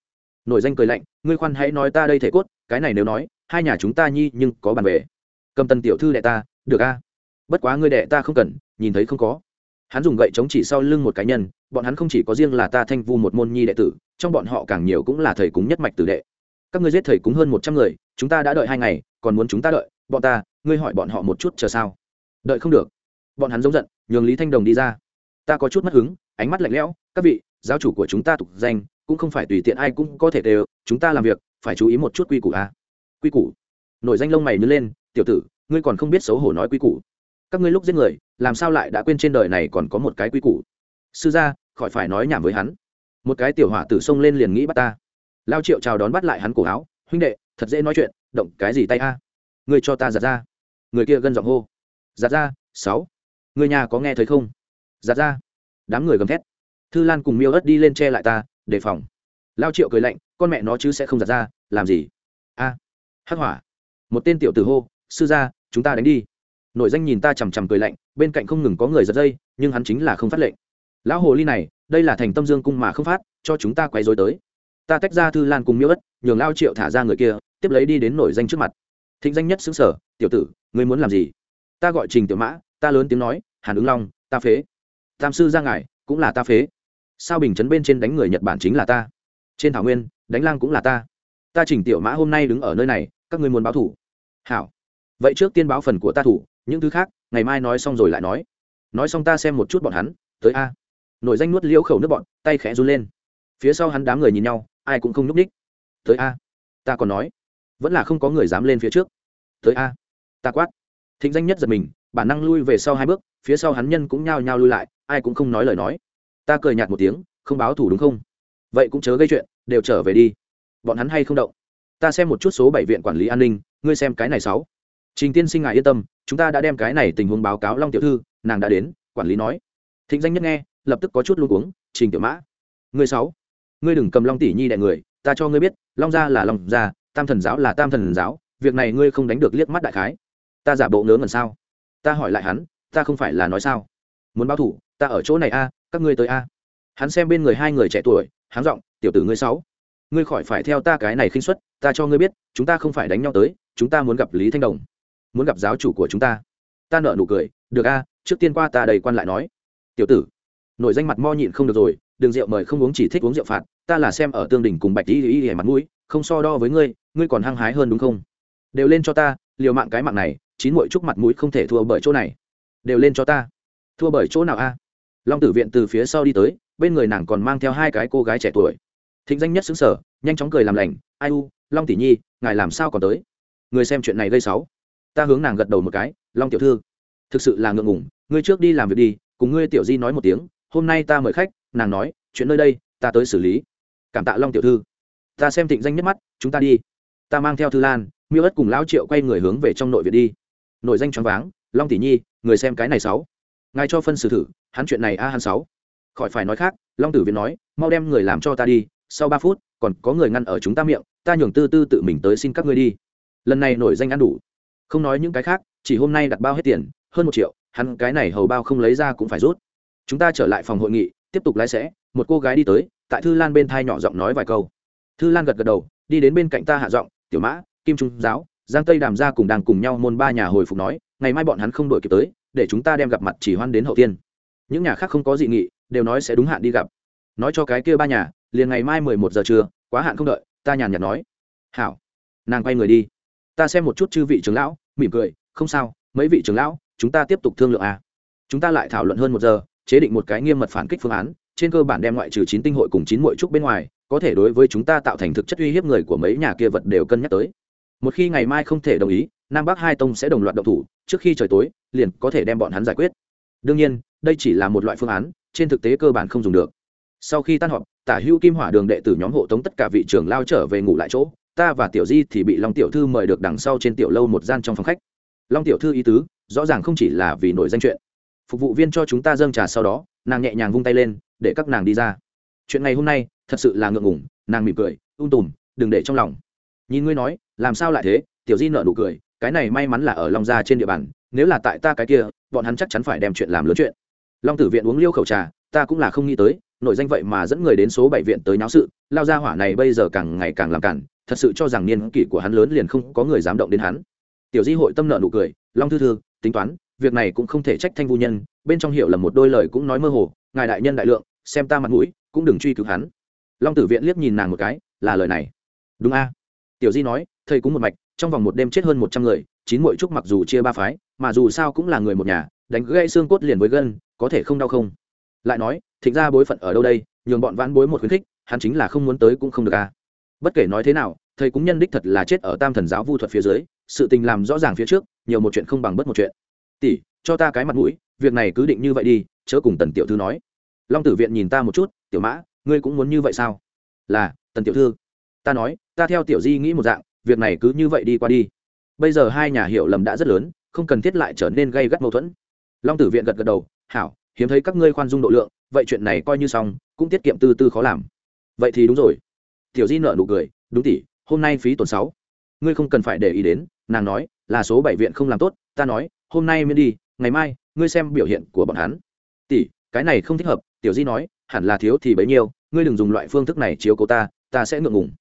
Nổi danh cười lạnh, ngươi khoan hãy nói ta đây thể cốt, cái này nếu nói, hai nhà chúng ta nhi nhưng có bàn về cầm tần tiểu thư đệ ta, được a? Bất quá ngươi đệ ta không cần, nhìn thấy không có. Hắn dùng gậy chống chỉ sau lưng một cá nhân, bọn hắn không chỉ có riêng là ta thanh vu một môn nhi đệ tử, trong bọn họ càng nhiều cũng là thầy cúng nhất mạch tử đệ. Các ngươi giết thầy cúng hơn một trăm người, chúng ta đã đợi hai ngày, còn muốn chúng ta đợi? Bọn ta, ngươi hỏi bọn họ một chút chờ sao? Đợi không được. Bọn hắn giống giận, nhường lý thanh đồng đi ra. Ta có chút mất hứng, ánh mắt lạnh lẽo, các vị, giáo chủ của chúng ta tục danh, cũng không phải tùy tiện ai cũng có thể đều, chúng ta làm việc, phải chú ý một chút quy củ a. À? quy củ. Nổi danh lông mày nhớ lên, tiểu tử, ngươi còn không biết xấu hổ nói quy củ. Các ngươi lúc giết người, làm sao lại đã quên trên đời này còn có một cái quy củ? Sư gia, khỏi phải nói nhảm với hắn. Một cái tiểu hỏa tử xông lên liền nghĩ bắt ta. Lao triệu chào đón bắt lại hắn cổ áo, huynh đệ, thật dễ nói chuyện, động cái gì tay a? Người cho ta giật ra. Người kia gân giọng hô giạt ra, sáu. Người nhà có nghe thấy không? Giạt ra. Đám người gầm thét. Thư lan cùng miêu ớt đi lên che lại ta, đề phòng. Lao triệu cười lạnh, con mẹ nó chứ sẽ không giạt ra, làm gì? A. Hắc hỏa. Một tên tiểu tử hô, sư gia, chúng ta đánh đi. Nội danh nhìn ta chằm chằm cười lạnh, bên cạnh không ngừng có người giật dây, nhưng hắn chính là không phát lệnh. Lão hồ ly này, đây là thành tâm dương cung mà không phát, cho chúng ta quay dối tới. Ta tách ra thư lan cùng miêu ất, nhường lao triệu thả ra người kia, tiếp lấy đi đến nổi danh trước mặt. Thịnh danh nhất xứng sở, tiểu tử, ngươi muốn làm gì? Ta gọi trình tiểu mã, ta lớn tiếng nói, hàn ứng long, ta phế. Tam sư ra ngài, cũng là ta phế. Sao bình chấn bên trên đánh người nhật bản chính là ta? Trên thảo nguyên, đánh lang cũng là ta. Ta trình tiểu mã hôm nay đứng ở nơi này, các ngươi muốn báo thủ. Hảo. Vậy trước tiên báo phần của ta thủ, những thứ khác, ngày mai nói xong rồi lại nói. Nói xong ta xem một chút bọn hắn, tới a. Nổi danh nuốt liễu khẩu nước bọn, tay khẽ run lên. Phía sau hắn đám người nhìn nhau, ai cũng không nhúc ních tới a. Ta còn nói, vẫn là không có người dám lên phía trước. Tới a. Ta quát thịnh danh nhất giật mình, bản năng lui về sau hai bước, phía sau hắn nhân cũng nhao nhao lui lại, ai cũng không nói lời nói. Ta cười nhạt một tiếng, không báo thủ đúng không? Vậy cũng chớ gây chuyện, đều trở về đi. Bọn hắn hay không động? Ta xem một chút số bảy viện quản lý an ninh, ngươi xem cái này sáu. Trình tiên sinh ngài yên tâm, chúng ta đã đem cái này tình huống báo cáo long tiểu thư, nàng đã đến, quản lý nói. Thịnh danh nhất nghe, lập tức có chút luôn uống trình tiểu mã. Ngươi sáu, ngươi đừng cầm long tỷ nhi đại người, ta cho ngươi biết, long gia là long gia, tam thần giáo là tam thần giáo, việc này ngươi không đánh được liếc mắt đại khái ta giả bộ ngớ ngẩn sao? Ta hỏi lại hắn, ta không phải là nói sao? Muốn báo thủ, ta ở chỗ này a, các ngươi tới a. Hắn xem bên người hai người trẻ tuổi hắn giọng, tiểu tử ngươi sáu, ngươi khỏi phải theo ta cái này khinh suất, ta cho ngươi biết, chúng ta không phải đánh nhau tới, chúng ta muốn gặp lý thanh đồng, muốn gặp giáo chủ của chúng ta. Ta nợ nụ cười, được a, trước tiên qua ta đầy quan lại nói. Tiểu tử. Nổi danh mặt mo nhịn không được rồi, đường rượu mời không uống chỉ thích uống rượu phạt, ta là xem ở tương đỉnh cùng bạch y y y mặt mũi, không so đo với ngươi ngươi còn hăng hái hơn đúng không? Đều lên cho ta, liều mạng cái mạng này chín muội chúc mặt mũi không thể thua bởi chỗ này. Đều lên cho ta. Thua bởi chỗ nào a? Long tử viện từ phía sau đi tới, bên người nàng còn mang theo hai cái cô gái trẻ tuổi. Thịnh danh nhất xứng sở, nhanh chóng cười làm lành, ai u, long tỷ nhi, ngài làm sao còn tới? Người xem chuyện này gây sáu ta hướng nàng gật đầu một cái, long tiểu thư, thực sự là ngượng ngủng ngươi trước đi làm việc đi, cùng ngươi tiểu di nói một tiếng, hôm nay ta mời khách. Nàng nói, chuyện nơi đây, ta tới xử lý. Cảm tạ long tiểu thư. Ta xem thịnh danh nhất mắt, chúng ta đi. Ta mang theo thư lan, miêu ất cùng lão triệu quay người hướng về trong nội viện đi nội danh choáng váng, long tỷ nhi, người xem cái này sáu. Ngài cho phân xử thử, hắn chuyện này a hắn sáu. Khỏi phải nói khác, long tử Viễn nói, mau đem người làm cho ta đi, sau ba phút, còn có người ngăn ở chúng ta miệng, ta nhường tư tư tự mình tới xin các ngươi đi. Lần này nổi danh ăn đủ. Không nói những cái khác, chỉ hôm nay đặt bao hết tiền, hơn một triệu, hắn cái này hầu bao không lấy ra cũng phải rút. Chúng ta trở lại phòng hội nghị, tiếp tục lái xe. một cô gái đi tới, tại thư lan bên thai nhỏ giọng nói vài câu. Thư lan gật gật đầu, đi đến bên cạnh ta hạ giọng, tiểu mã, kim trung giáo giang tây đàm ra cùng đang cùng nhau môn ba nhà hồi phục nói, ngày mai bọn hắn không đổi kịp tới, để chúng ta đem gặp mặt chỉ hoan đến hậu tiên. Những nhà khác không có dị nghị, đều nói sẽ đúng hạn đi gặp. Nói cho cái kia ba nhà, liền ngày mai mười một giờ trưa, quá hạn không đợi, ta nhàn nhạt nói. Hảo. Nàng quay người đi. Ta xem một chút chư vị trưởng lão, mỉm cười, không sao, mấy vị trưởng lão, chúng ta tiếp tục thương lượng à. chúng ta lại thảo luận hơn một giờ, chế định một cái nghiêm mật phản kích phương án, trên cơ bản đem ngoại trừ chín tinh hội cùng chín mội trúc bên ngoài, có thể đối với chúng ta tạo thành thực chất uy hiếp người của mấy nhà kia vật đều cân nhắc tới một khi ngày mai không thể đồng ý, nam bắc hai tông sẽ đồng loạt động thủ, trước khi trời tối, liền có thể đem bọn hắn giải quyết. Đương nhiên, đây chỉ là một loại phương án, trên thực tế cơ bản không dùng được. Sau khi tan họp, tả hữu kim hỏa đường đệ tử nhóm hộ tống tất cả vị trưởng lao trở về ngủ lại chỗ. Ta và tiểu di thì bị long tiểu thư mời được đằng sau trên tiểu lâu một gian trong phòng khách. Long tiểu thư ý tứ, rõ ràng không chỉ là vì nổi danh chuyện. Phục vụ viên cho chúng ta dâng trà sau đó, nàng nhẹ nhàng vung tay lên, để các nàng đi ra. Chuyện ngày hôm nay, thật sự là ngượng ngủng nàng mỉm cười, ung tùm, đừng để trong lòng. Nhìn ngươi nói làm sao lại thế? Tiểu di nợ nụ cười, cái này may mắn là ở long gia trên địa bàn, nếu là tại ta cái kia, bọn hắn chắc chắn phải đem chuyện làm lớn chuyện. Long tử viện uống liêu khẩu trà, ta cũng là không nghĩ tới nội danh vậy mà dẫn người đến số bảy viện tới náo sự, lao gia hỏa này bây giờ càng ngày càng làm cản, thật sự cho rằng niên kỷ của hắn lớn liền không có người dám động đến hắn. Tiểu di hội tâm nợ nụ cười, long thư thư, tính toán, việc này cũng không thể trách thanh vu nhân, bên trong hiểu là một đôi lời cũng nói mơ hồ, ngài đại nhân đại lượng, xem ta mặt mũi, cũng đừng truy cứu hắn. Long tử viện liếc nhìn nàng một cái, là lời này. Đúng a. Tiểu di nói thầy cũng một mạch, trong vòng một đêm chết hơn một trăm người, chín mỗi trúc mặc dù chia ba phái, mà dù sao cũng là người một nhà, đánh gãy xương cốt liền với gân, có thể không đau không? Lại nói, thịnh ra bối phận ở đâu đây, nhường bọn vãn bối một khuyến khích, hắn chính là không muốn tới cũng không được à? Bất kể nói thế nào, thầy cũng nhân đích thật là chết ở tam thần giáo vu thuật phía dưới, sự tình làm rõ ràng phía trước, nhiều một chuyện không bằng bất một chuyện. Tỷ, cho ta cái mặt mũi, việc này cứ định như vậy đi, chớ cùng tần tiểu thư nói. Long tử viện nhìn ta một chút, tiểu mã, ngươi cũng muốn như vậy sao? Là, tần tiểu thư. Ta nói, ta theo tiểu di nghĩ một dạng việc này cứ như vậy đi qua đi. Bây giờ hai nhà hiểu lầm đã rất lớn, không cần thiết lại trở nên gây gắt mâu thuẫn. Long tử viện gật gật đầu, hảo, hiếm thấy các ngươi khoan dung độ lượng, vậy chuyện này coi như xong, cũng tiết kiệm tư tư khó làm. Vậy thì đúng rồi. Tiểu di nợ nụ cười, đúng tỷ hôm nay phí tổn sáu. Ngươi không cần phải để ý đến, nàng nói, là số bảy viện không làm tốt, ta nói, hôm nay miễn đi, ngày mai, ngươi xem biểu hiện của bọn hắn. Tỷ cái này không thích hợp. Tiểu di nói, hẳn là thiếu thì bấy nhiêu, ngươi đừng dùng loại phương thức này chiếu cố ta ta sẽ ngượng ngùng.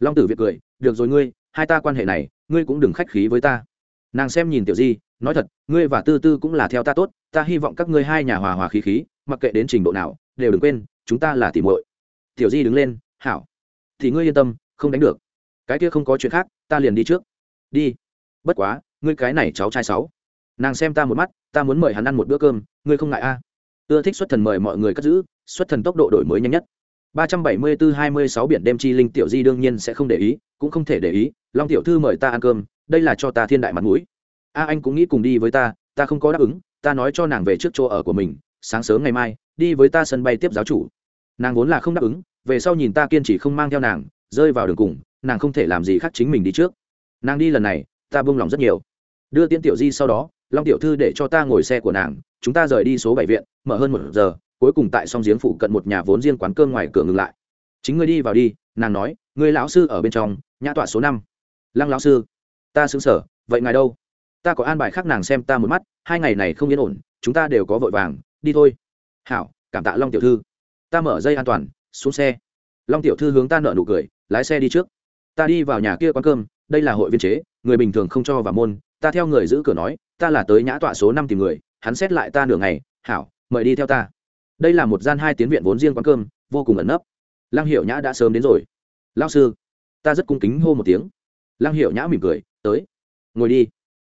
Long tử việt cười, được rồi ngươi hai ta quan hệ này, ngươi cũng đừng khách khí với ta. Nàng xem nhìn tiểu di, nói thật, ngươi và tư tư cũng là theo ta tốt, ta hy vọng các ngươi hai nhà hòa hòa khí khí, mặc kệ đến trình độ nào, đều đừng quên, chúng ta là tỉ muội. Tiểu di đứng lên, hảo. Thì ngươi yên tâm, không đánh được. Cái kia không có chuyện khác, ta liền đi trước. Đi. Bất quá, ngươi cái này cháu trai sáu. Nàng xem ta một mắt, ta muốn mời hắn ăn một bữa cơm, ngươi không ngại a ưa thích xuất thần mời mọi người cất giữ, xuất thần tốc độ đổi mới nhanh nhất ba trăm bảy mươi bốn hai mươi sáu biển đêm chi linh tiểu di đương nhiên sẽ không để ý, cũng không thể để ý. Long tiểu thư mời ta ăn cơm, đây là cho ta thiên đại mặt mũi. A, anh cũng nghĩ cùng đi với ta ta không có đáp ứng, ta nói cho nàng về trước chỗ ở của mình, sáng sớm ngày mai, đi với ta sân bay tiếp giáo chủ. Nàng vốn là không đáp ứng, về sau nhìn ta kiên trì không mang theo nàng, rơi vào đường cùng, nàng không thể làm gì khác chính mình đi trước. Nàng đi lần này, ta buông lòng rất nhiều. Đưa tiễn tiểu di sau đó, long tiểu thư để cho ta ngồi xe của nàng, chúng ta rời đi số bảy viện, mở hơn một giờ cuối cùng tại song giếng phụ cận một nhà vốn riêng quán cơm ngoài cửa ngừng lại. Chính ngươi đi vào đi, nàng nói, ngươi lão sư ở bên trong, nhã tọa số năm. Lăng lão sư, ta xứng sở, vậy ngài đâu? Ta có an bài khác nàng xem ta một mắt, hai ngày này không yên ổn, chúng ta đều có vội vàng, đi thôi. Hảo, cảm tạ long tiểu thư. Ta mở dây an toàn, xuống xe. Long tiểu thư hướng ta nợ nụ cười, lái xe đi trước. Ta đi vào nhà kia quán cơm, đây là hội viên chế, người bình thường không cho vào môn, ta theo người giữ cửa nói, ta là tới nhã tọa số năm tìm người, hắn xét lại ta nửa ngày, hảo, mời đi theo ta đây là một gian hai tiến viện vốn riêng quán cơm, vô cùng ẩn nấp. Lăng hiệu nhã đã sớm đến rồi. Lao sư, ta rất cung kính hô một tiếng. Lăng hiệu nhã mỉm cười, tới, ngồi đi.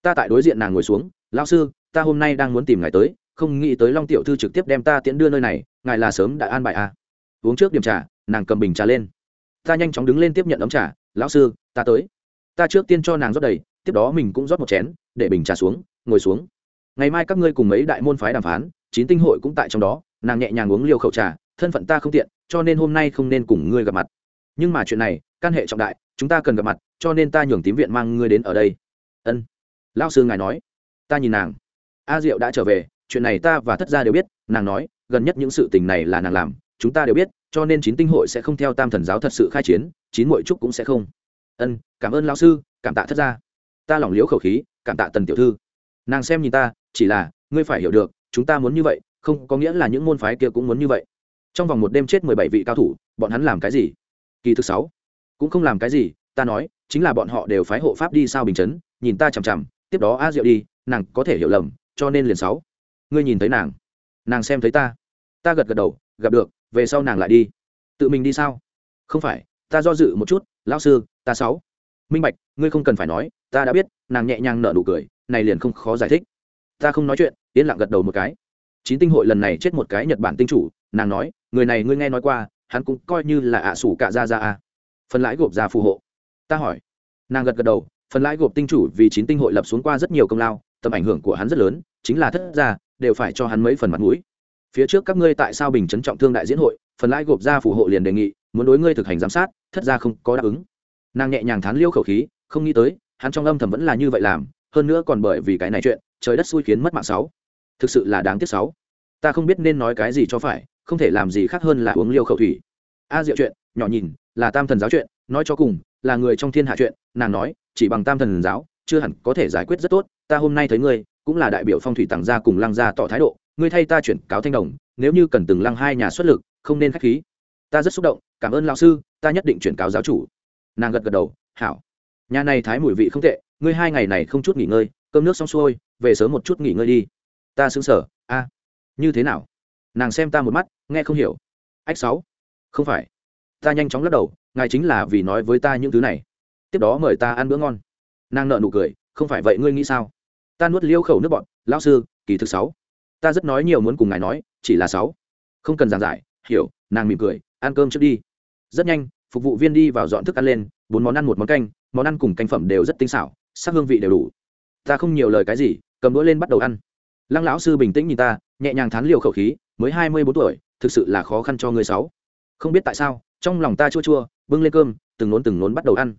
Ta tại đối diện nàng ngồi xuống. Lao sư, ta hôm nay đang muốn tìm ngài tới, không nghĩ tới long tiểu thư trực tiếp đem ta tiễn đưa nơi này, ngài là sớm đã an bài à. uống trước điểm trà, nàng cầm bình trà lên. Ta nhanh chóng đứng lên tiếp nhận ấm trà. Lão sư, ta tới. Ta trước tiên cho nàng rót đầy, tiếp đó mình cũng rót một chén, để bình trà xuống, ngồi xuống. Ngày mai các ngươi cùng mấy đại môn phái đàm phán, chín tinh hội cũng tại trong đó nàng nhẹ nhàng uống liều khẩu trà, thân phận ta không tiện, cho nên hôm nay không nên cùng ngươi gặp mặt. Nhưng mà chuyện này căn hệ trọng đại, chúng ta cần gặp mặt, cho nên ta nhường tím viện mang ngươi đến ở đây. Ân. Lão sư ngài nói. Ta nhìn nàng. A diệu đã trở về, chuyện này ta và thất gia đều biết, nàng nói, gần nhất những sự tình này là nàng làm, chúng ta đều biết, cho nên chín tinh hội sẽ không theo tam thần giáo thật sự khai chiến, chín mội trúc cũng sẽ không. Ân, cảm ơn lão sư, cảm tạ thất gia. Ta lỏng liễu khẩu khí, cảm tạ tần tiểu thư. Nàng xem nhìn ta, chỉ là, ngươi phải hiểu được, chúng ta muốn như vậy không có nghĩa là những môn phái kia cũng muốn như vậy. Trong vòng một đêm chết mười bảy vị cao thủ, bọn hắn làm cái gì? Kỳ thứ sáu. Cũng không làm cái gì, ta nói, chính là bọn họ đều phái hộ pháp đi sao bình chấn, nhìn ta chằm chằm, tiếp đó a diệu đi, nàng có thể hiểu lầm, cho nên liền sáu. Ngươi nhìn thấy nàng. Nàng xem thấy ta. Ta gật gật đầu, gặp được, về sau nàng lại đi. Tự mình đi sao? Không phải, ta do dự một chút, lão sư, ta sáu. Minh bạch, ngươi không cần phải nói, ta đã biết, nàng nhẹ nhàng nở nụ cười, này liền không khó giải thích. Ta không nói chuyện, yên lặng gật đầu một cái chín tinh hội lần này chết một cái nhật bản tinh chủ, nàng nói, người này ngươi nghe nói qua, hắn cũng coi như là ạ à sủ cạ ra ra a. Phần lãi gộp ra phù hộ. Ta hỏi. Nàng gật gật đầu, phần lãi gộp tinh chủ vì chín tinh hội lập xuống qua rất nhiều công lao, tầm ảnh hưởng của hắn rất lớn, chính là thất gia, đều phải cho hắn mấy phần mặt mũi. Phía trước các ngươi tại sao bình chấn trọng thương đại diễn hội, phần lãi gộp ra phù hộ liền đề nghị, muốn đối ngươi thực hành giám sát, thất gia không có đáp ứng. Nàng nhẹ nhàng thán liêu khẩu khí, không nghĩ tới, hắn trong âm thầm vẫn là như vậy làm, hơn nữa còn bởi vì cái này chuyện, trời đất xui khiến mất mạng sáu thực sự là đáng tiếc sáu. Ta không biết nên nói cái gì cho phải, không thể làm gì khác hơn là uống liêu khẩu thủy. A diệu chuyện, nhỏ nhìn, là tam thần giáo chuyện, nói cho cùng, là người trong thiên hạ chuyện, nàng nói, chỉ bằng tam thần giáo, chưa hẳn có thể giải quyết rất tốt. Ta hôm nay thấy ngươi, cũng là đại biểu phong thủy tặng gia cùng lăng gia tỏ thái độ, ngươi thay ta chuyển cáo thanh đồng, nếu như cần từng lăng hai nhà xuất lực, không nên khách khí. Ta rất xúc động, cảm ơn lão sư, ta nhất định chuyển cáo giáo chủ. Nàng gật gật đầu, hảo. Nhà này thái mùi vị không tệ, ngươi hai ngày này không chút nghỉ ngơi, cơm nước xong xuôi, về sớm một chút nghỉ ngơi đi ta xứng sở, a. Như thế nào? Nàng xem ta một mắt, nghe không hiểu. Ách sáu. Không phải. Ta nhanh chóng lắc đầu, ngài chính là vì nói với ta những thứ này. Tiếp đó mời ta ăn bữa ngon. Nàng nợ nụ cười, không phải vậy ngươi nghĩ sao? Ta nuốt liêu khẩu nước bọn, lão sư, kỳ thực sáu. Ta rất nói nhiều muốn cùng ngài nói, chỉ là sáu. Không cần giảng giải, hiểu, nàng mỉm cười, ăn cơm trước đi. Rất nhanh, phục vụ viên đi vào dọn thức ăn lên, bốn món ăn một món canh, món ăn cùng canh phẩm đều rất tinh xảo, sắc hương vị đều đủ. Ta không nhiều lời cái gì, cầm đũa lên bắt đầu ăn lăng lão sư bình tĩnh nhìn ta, nhẹ nhàng thán liều khẩu khí, mới hai mươi bốn tuổi, thực sự là khó khăn cho người sáu. Không biết tại sao, trong lòng ta chua chua, bưng lên cơm, từng nốn từng nốn bắt đầu ăn.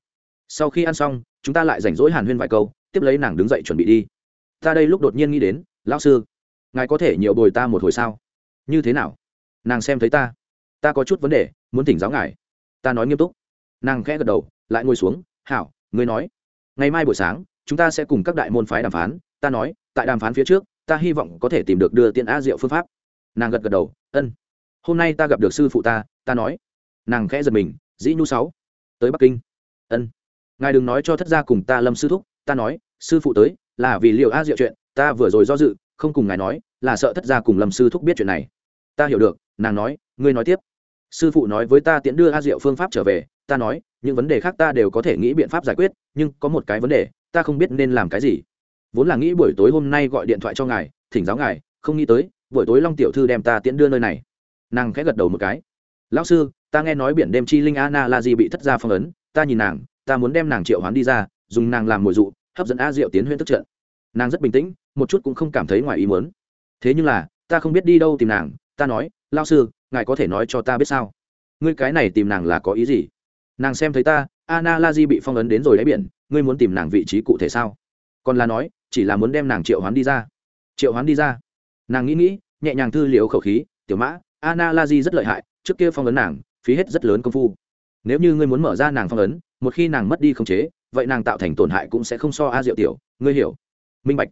Sau khi ăn xong, chúng ta lại rảnh rỗi hàn huyên vài câu, tiếp lấy nàng đứng dậy chuẩn bị đi. Ta đây lúc đột nhiên nghĩ đến, lão sư, ngài có thể nhiều bồi ta một hồi sao? Như thế nào? Nàng xem thấy ta. Ta có chút vấn đề, muốn thỉnh giáo ngài. Ta nói nghiêm túc. Nàng khẽ gật đầu, lại ngồi xuống, hảo, ngươi nói. Ngày mai buổi sáng, chúng ta sẽ cùng các đại môn phái đàm phán. Ta nói, tại đàm phán phía trước ta hy vọng có thể tìm được đưa tiên a diệu phương pháp. Nàng gật gật đầu, ân, hôm nay ta gặp được sư phụ ta ta nói. Nàng khẽ giật mình, dĩ nhu sáu, tới bắc kinh. Ân, ngài đừng nói cho thất gia cùng ta lâm sư thúc, ta nói, sư phụ tới, là vì liệu a diệu chuyện, ta vừa rồi do dự, không cùng ngài nói, là sợ thất gia cùng lâm sư thúc biết chuyện này. Ta hiểu được, nàng nói, ngươi nói tiếp. Sư phụ nói với ta tiễn đưa a diệu phương pháp trở về, ta nói, những vấn đề khác ta đều có thể nghĩ biện pháp giải quyết, nhưng có một cái vấn đề, ta không biết nên làm cái gì vốn là nghĩ buổi tối hôm nay gọi điện thoại cho ngài, thỉnh giáo ngài, không nghĩ tới, buổi tối long tiểu thư đem ta tiễn đưa nơi này. Nàng khẽ gật đầu một cái. Lão sư, ta nghe nói biển đêm chi linh ana la di bị thất gia phong ấn, ta nhìn nàng, ta muốn đem nàng triệu hoán đi ra, dùng nàng làm mồi dụ, hấp dẫn a diệu tiến huyên tức trận. Nàng rất bình tĩnh, một chút cũng không cảm thấy ngoài ý muốn. Thế nhưng là, ta không biết đi đâu tìm nàng, ta nói lao sư, ngài có thể nói cho ta biết sao? Ngươi cái này tìm nàng là có ý gì? Nàng xem thấy ta ana la di bị phong ấn đến rồi đáy biển, ngươi muốn tìm nàng vị trí cụ thể sao? Còn là nói chỉ là muốn đem nàng triệu hoán đi ra. Triệu hoán đi ra. Nàng nghĩ nghĩ, nhẹ nhàng thư liệu khẩu khí, tiểu mã ana la di rất lợi hại, trước kia phong ấn nàng, phí hết rất lớn công phu. Nếu như ngươi muốn mở ra nàng phong ấn, một khi nàng mất đi khống chế, vậy nàng tạo thành tổn hại cũng sẽ không so a diệu tiểu, ngươi hiểu. Minh bạch.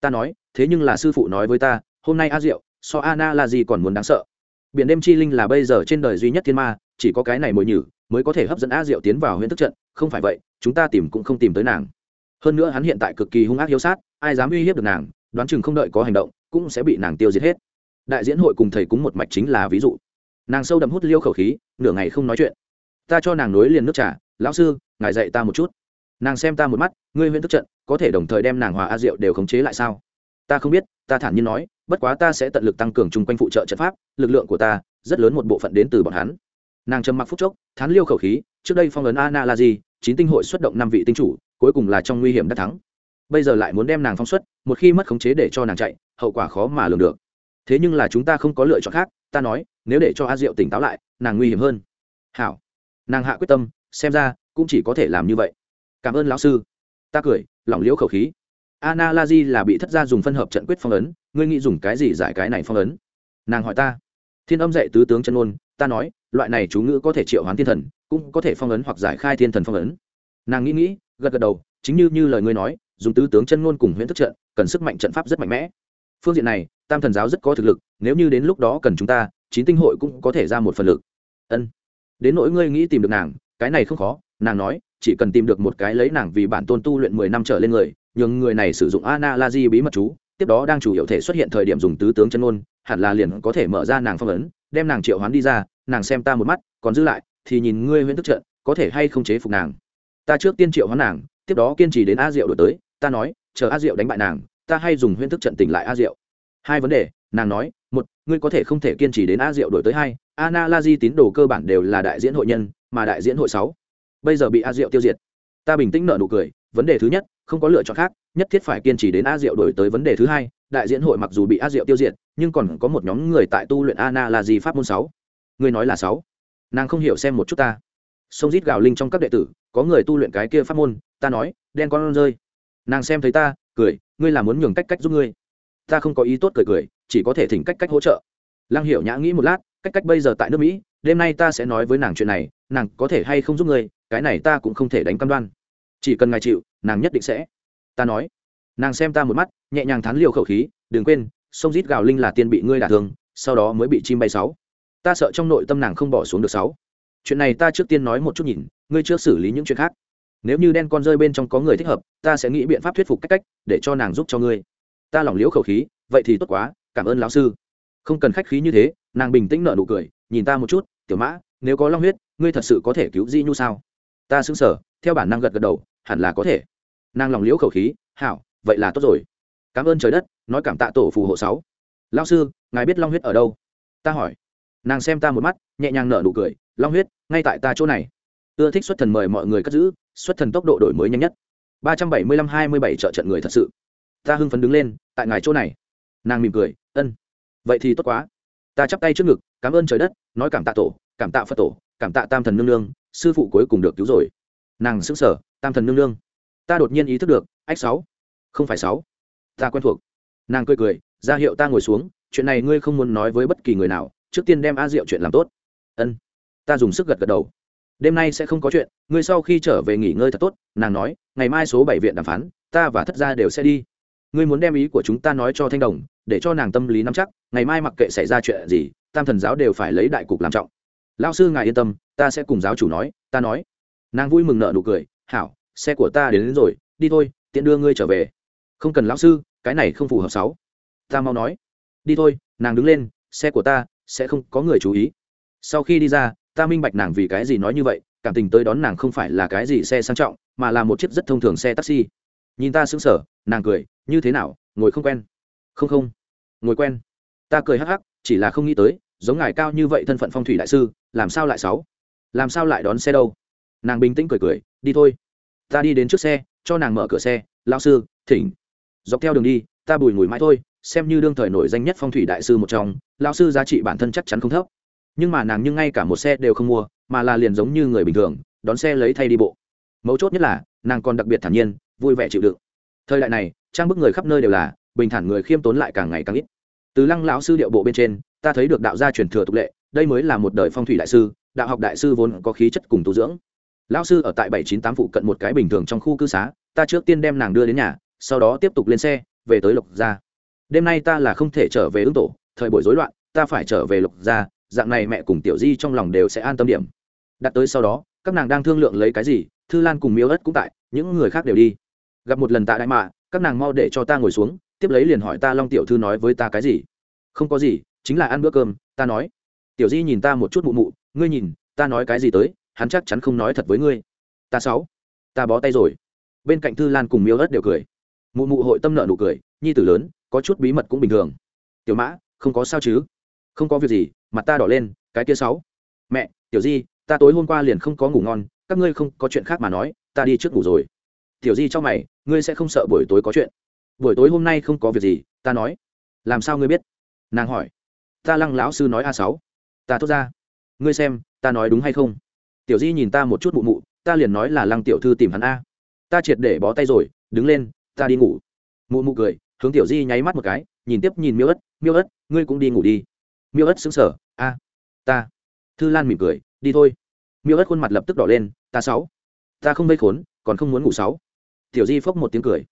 Ta nói, thế nhưng là sư phụ nói với ta, hôm nay a diệu, so ana la di còn muốn đáng sợ. Biển đêm chi linh là bây giờ trên đời duy nhất thiên ma, chỉ có cái này mồi nhử mới có thể hấp dẫn a diệu tiến vào huyện thức trận, không phải vậy, chúng ta tìm cũng không tìm tới nàng. Hơn nữa hắn hiện tại cực kỳ hung ác hiếu sát ai dám uy hiếp được nàng đoán chừng không đợi có hành động cũng sẽ bị nàng tiêu diệt hết. Đại diễn hội cùng thầy cúng một mạch chính là ví dụ. Nàng sâu đậm hút liêu khẩu khí nửa ngày không nói chuyện. Ta cho nàng nối liền nước trà lão sư ngài dạy ta một chút. Nàng xem ta một mắt ngươi huyện tức trận có thể đồng thời đem nàng hòa a diệu đều khống chế lại sao? Ta không biết ta thản nhiên nói bất quá ta sẽ tận lực tăng cường chung quanh phụ trợ trận pháp lực lượng của ta rất lớn một bộ phận đến từ bọn hắn. Nàng trầm mặc phúc chốc thán liêu khẩu khí trước đây phong ấn ana la gì, chín tinh hội xuất động năm vị tinh chủ cuối cùng là trong nguy hiểm đã thắng bây giờ lại muốn đem nàng phóng xuất, một khi mất khống chế để cho nàng chạy, hậu quả khó mà lường được. Thế nhưng là chúng ta không có lựa chọn khác, ta nói, nếu để cho a diệu tỉnh táo lại, nàng nguy hiểm hơn. Hảo. Nàng hạ quyết tâm, xem ra, cũng chỉ có thể làm như vậy. Cảm ơn lão sư. Ta cười, lỏng liễu khẩu khí. Ana la di là bị thất gia dùng phân hợp trận quyết phong ấn, ngươi nghĩ dùng cái gì giải cái này phong ấn? Nàng hỏi ta. Thiên âm dạy tứ tướng chân ôn ta nói, loại này chú ngữ có thể triệu hoán thiên thần, cũng có thể phong ấn hoặc giải khai thiên thần phong ấn. Nàng nghĩ nghĩ, gật gật đầu, chính như như lời ngươi nói dùng tứ tướng chân ngôn cùng huyễn thức trận, cần sức mạnh trận pháp rất mạnh mẽ. Phương diện này, tam thần giáo rất có thực lực, nếu như đến lúc đó cần chúng ta, chín tinh hội cũng có thể ra một phần lực. Ân. Đến nỗi ngươi nghĩ tìm được nàng, cái này không khó, nàng nói, chỉ cần tìm được một cái lấy nàng vì bản tôn tu luyện mười năm trở lên người, nhường người này sử dụng ana la di bí mật chú, tiếp đó đang chủ yếu thể xuất hiện thời điểm dùng tứ tướng chân ngôn, hẳn là liền có thể mở ra nàng phong ấn, đem nàng triệu hoán đi ra, nàng xem ta một mắt, còn giữ lại, thì nhìn ngươi huyễn tức trận, có thể hay không chế phục nàng. Ta trước tiên triệu hoán nàng, tiếp đó kiên trì đến a diệu đổi tới ta nói, chờ a diệu đánh bại nàng, ta hay dùng huyễn thức trận tỉnh lại a diệu. Hai vấn đề, nàng nói, một, ngươi có thể không thể kiên trì đến a diệu đổi tới hai ana la di tín đồ cơ bản đều là đại diễn hội nhân, mà đại diễn hội sáu. Bây giờ bị a diệu tiêu diệt. Ta bình tĩnh nở nụ cười, vấn đề thứ nhất, không có lựa chọn khác, nhất thiết phải kiên trì đến a diệu đổi tới vấn đề thứ hai, đại diễn hội mặc dù bị a diệu tiêu diệt, nhưng còn có một nhóm người tại tu luyện ana la di pháp môn sáu. Ngươi nói là sáu. Nàng không hiểu xem một chút ta. Sông rít gào linh trong các đệ tử, có người tu luyện cái kia pháp môn, ta nói, đen con rơi nàng xem thấy ta, cười, ngươi là muốn nhường cách cách giúp ngươi. Ta không có ý tốt cười cười, chỉ có thể thỉnh cách cách hỗ trợ. Lăng hiểu nhã nghĩ một lát, cách cách bây giờ tại nước mỹ, đêm nay ta sẽ nói với nàng chuyện này, nàng có thể hay không giúp ngươi, cái này ta cũng không thể đánh cam đoan. Chỉ cần ngài chịu, nàng nhất định sẽ. Ta nói. Nàng xem ta một mắt, nhẹ nhàng thán liều khẩu khí, đừng quên, sông rít gào linh là tiên bị ngươi đả thương, sau đó mới bị chim bay sáu. Ta sợ trong nội tâm nàng không bỏ xuống được sáu. Chuyện này ta trước tiên nói một chút nhìn, ngươi chưa xử lý những chuyện khác nếu như đen con rơi bên trong có người thích hợp, ta sẽ nghĩ biện pháp thuyết phục cách cách, để cho nàng giúp cho ngươi. Ta lỏng liễu khẩu khí, vậy thì tốt quá, cảm ơn lão sư. Không cần khách khí như thế, nàng bình tĩnh nợ nụ cười, nhìn ta một chút, tiểu mã, nếu có long huyết, ngươi thật sự có thể cứu di nhu sao? Ta xứng sở theo bản năng gật gật đầu, hẳn là có thể. Nàng lòng liễu khẩu khí, hảo, vậy là tốt rồi. Cảm ơn trời đất, nói cảm tạ tổ phù hộ sáu. Lao sư, ngài biết long huyết ở đâu? Ta hỏi. Nàng xem ta một mắt, nhẹ nhàng nở nụ cười, long huyết, ngay tại ta chỗ này ưa thích xuất thần mời mọi người cất giữ, xuất thần tốc độ đổi mới nhanh nhất. ba trăm bảy mươi lăm hai mươi bảy trợ trận người thật sự. Ta hưng phấn đứng lên, tại ngài chỗ này. Nàng mỉm cười, ân, vậy thì tốt quá. Ta chắp tay trước ngực, cảm ơn trời đất, nói cảm tạ tổ, cảm tạ phật tổ, cảm tạ tam thần nương nương, sư phụ cuối cùng được cứu rồi. Nàng xứng sở tam thần nương nương, ta đột nhiên ý thức được, ách sáu, không phải sáu, ta quen thuộc. Nàng cười cười, ra hiệu ta ngồi xuống, chuyện này ngươi không muốn nói với bất kỳ người nào, trước tiên đem a diệu chuyện làm tốt. Ân. Ta dùng sức gật gật đầu đêm nay sẽ không có chuyện ngươi sau khi trở về nghỉ ngơi thật tốt nàng nói ngày mai số bảy viện đàm phán ta và thất gia đều sẽ đi. Ngươi muốn đem ý của chúng ta nói cho thanh đồng để cho nàng tâm lý nắm chắc ngày mai mặc kệ xảy ra chuyện gì tam thần giáo đều phải lấy đại cục làm trọng. Lao sư ngài yên tâm ta sẽ cùng giáo chủ nói ta nói. Nàng vui mừng nợ nụ cười hảo xe của ta đến, đến rồi đi thôi tiện đưa ngươi trở về. Không cần lão sư cái này không phù hợp sáu. Ta mau nói. Đi thôi nàng đứng lên xe của ta sẽ không có người chú ý. Sau khi đi ra ta minh bạch nàng vì cái gì nói như vậy, cảm tình tới đón nàng không phải là cái gì xe sang trọng, mà là một chiếc rất thông thường xe taxi. Nhìn ta sững sờ, nàng cười, như thế nào, ngồi không quen? Không không, ngồi quen. Ta cười hắc hắc, chỉ là không nghĩ tới, giống ngài cao như vậy thân phận phong thủy đại sư, làm sao lại sáu? Làm sao lại đón xe đâu? Nàng bình tĩnh cười cười, đi thôi. Ta đi đến trước xe, cho nàng mở cửa xe. Lao sư, thỉnh. Dọc theo đường đi, ta bùi ngùi mãi thôi, xem như đương thời nổi danh nhất phong thủy đại sư một trong lao sư giá trị bản thân chắc chắn không thấp nhưng mà nàng nhưng ngay cả một xe đều không mua, mà là liền giống như người bình thường, đón xe lấy thay đi bộ. Mấu chốt nhất là, nàng còn đặc biệt thản nhiên, vui vẻ chịu đựng. Thời đại này, trang bức người khắp nơi đều là, bình thản người khiêm tốn lại càng ngày càng ít. Từ lăng lão sư điệu bộ bên trên, ta thấy được đạo gia truyền thừa tục lệ, đây mới là một đời phong thủy đại sư, đạo học đại sư vốn có khí chất cùng tu dưỡng. Lão sư ở tại bảy chín tám phụ cận một cái bình thường trong khu cư xá, ta trước tiên đem nàng đưa đến nhà, sau đó tiếp tục lên xe, về tới lộc gia. Đêm nay ta là không thể trở về ứng tổ, thời buổi rối loạn, ta phải trở về lộc gia dạng này mẹ cùng tiểu di trong lòng đều sẽ an tâm điểm. Đặt tới sau đó, các nàng đang thương lượng lấy cái gì, thư lan cùng miêu ất cũng tại, những người khác đều đi. Gặp một lần tại đại mạ, các nàng mau để cho ta ngồi xuống, tiếp lấy liền hỏi ta long tiểu thư nói với ta cái gì. Không có gì, chính là ăn bữa cơm, ta nói. Tiểu di nhìn ta một chút mụ mụ, ngươi nhìn, ta nói cái gì tới, hắn chắc chắn không nói thật với ngươi. Ta sáu, ta bó tay rồi. Bên cạnh thư lan cùng miêu ớt đều cười. Mụ mụ hội tâm nợ nụ cười, nhi tử lớn, có chút bí mật cũng bình thường. Tiểu mã, không có sao chứ? Không có việc gì, mặt ta đỏ lên, cái kia sáu. Mẹ, tiểu di, ta tối hôm qua liền không có ngủ ngon, các ngươi không có chuyện khác mà nói, ta đi trước ngủ rồi. Tiểu di cho mày, ngươi sẽ không sợ buổi tối có chuyện. Buổi tối hôm nay không có việc gì, ta nói. Làm sao ngươi biết? Nàng hỏi. Ta lăng lão sư nói a sáu. Ta thốt ra. Ngươi xem, ta nói đúng hay không? Tiểu di nhìn ta một chút mụ mụ, ta liền nói là lăng tiểu thư tìm hắn a. Ta triệt để bó tay rồi, đứng lên, ta đi ngủ. Mụ mụ cười, hướng tiểu di nháy mắt một cái, nhìn tiếp nhìn miêu ất. Miêu ất, ngươi cũng đi ngủ đi miêu ất xứng sở a, ta. Thư lan mỉm cười, đi thôi. Miêu ất khuôn mặt lập tức đỏ lên, ta sáu, ta không vây khốn, còn không muốn ngủ sáu. Tiểu di phốc một tiếng cười,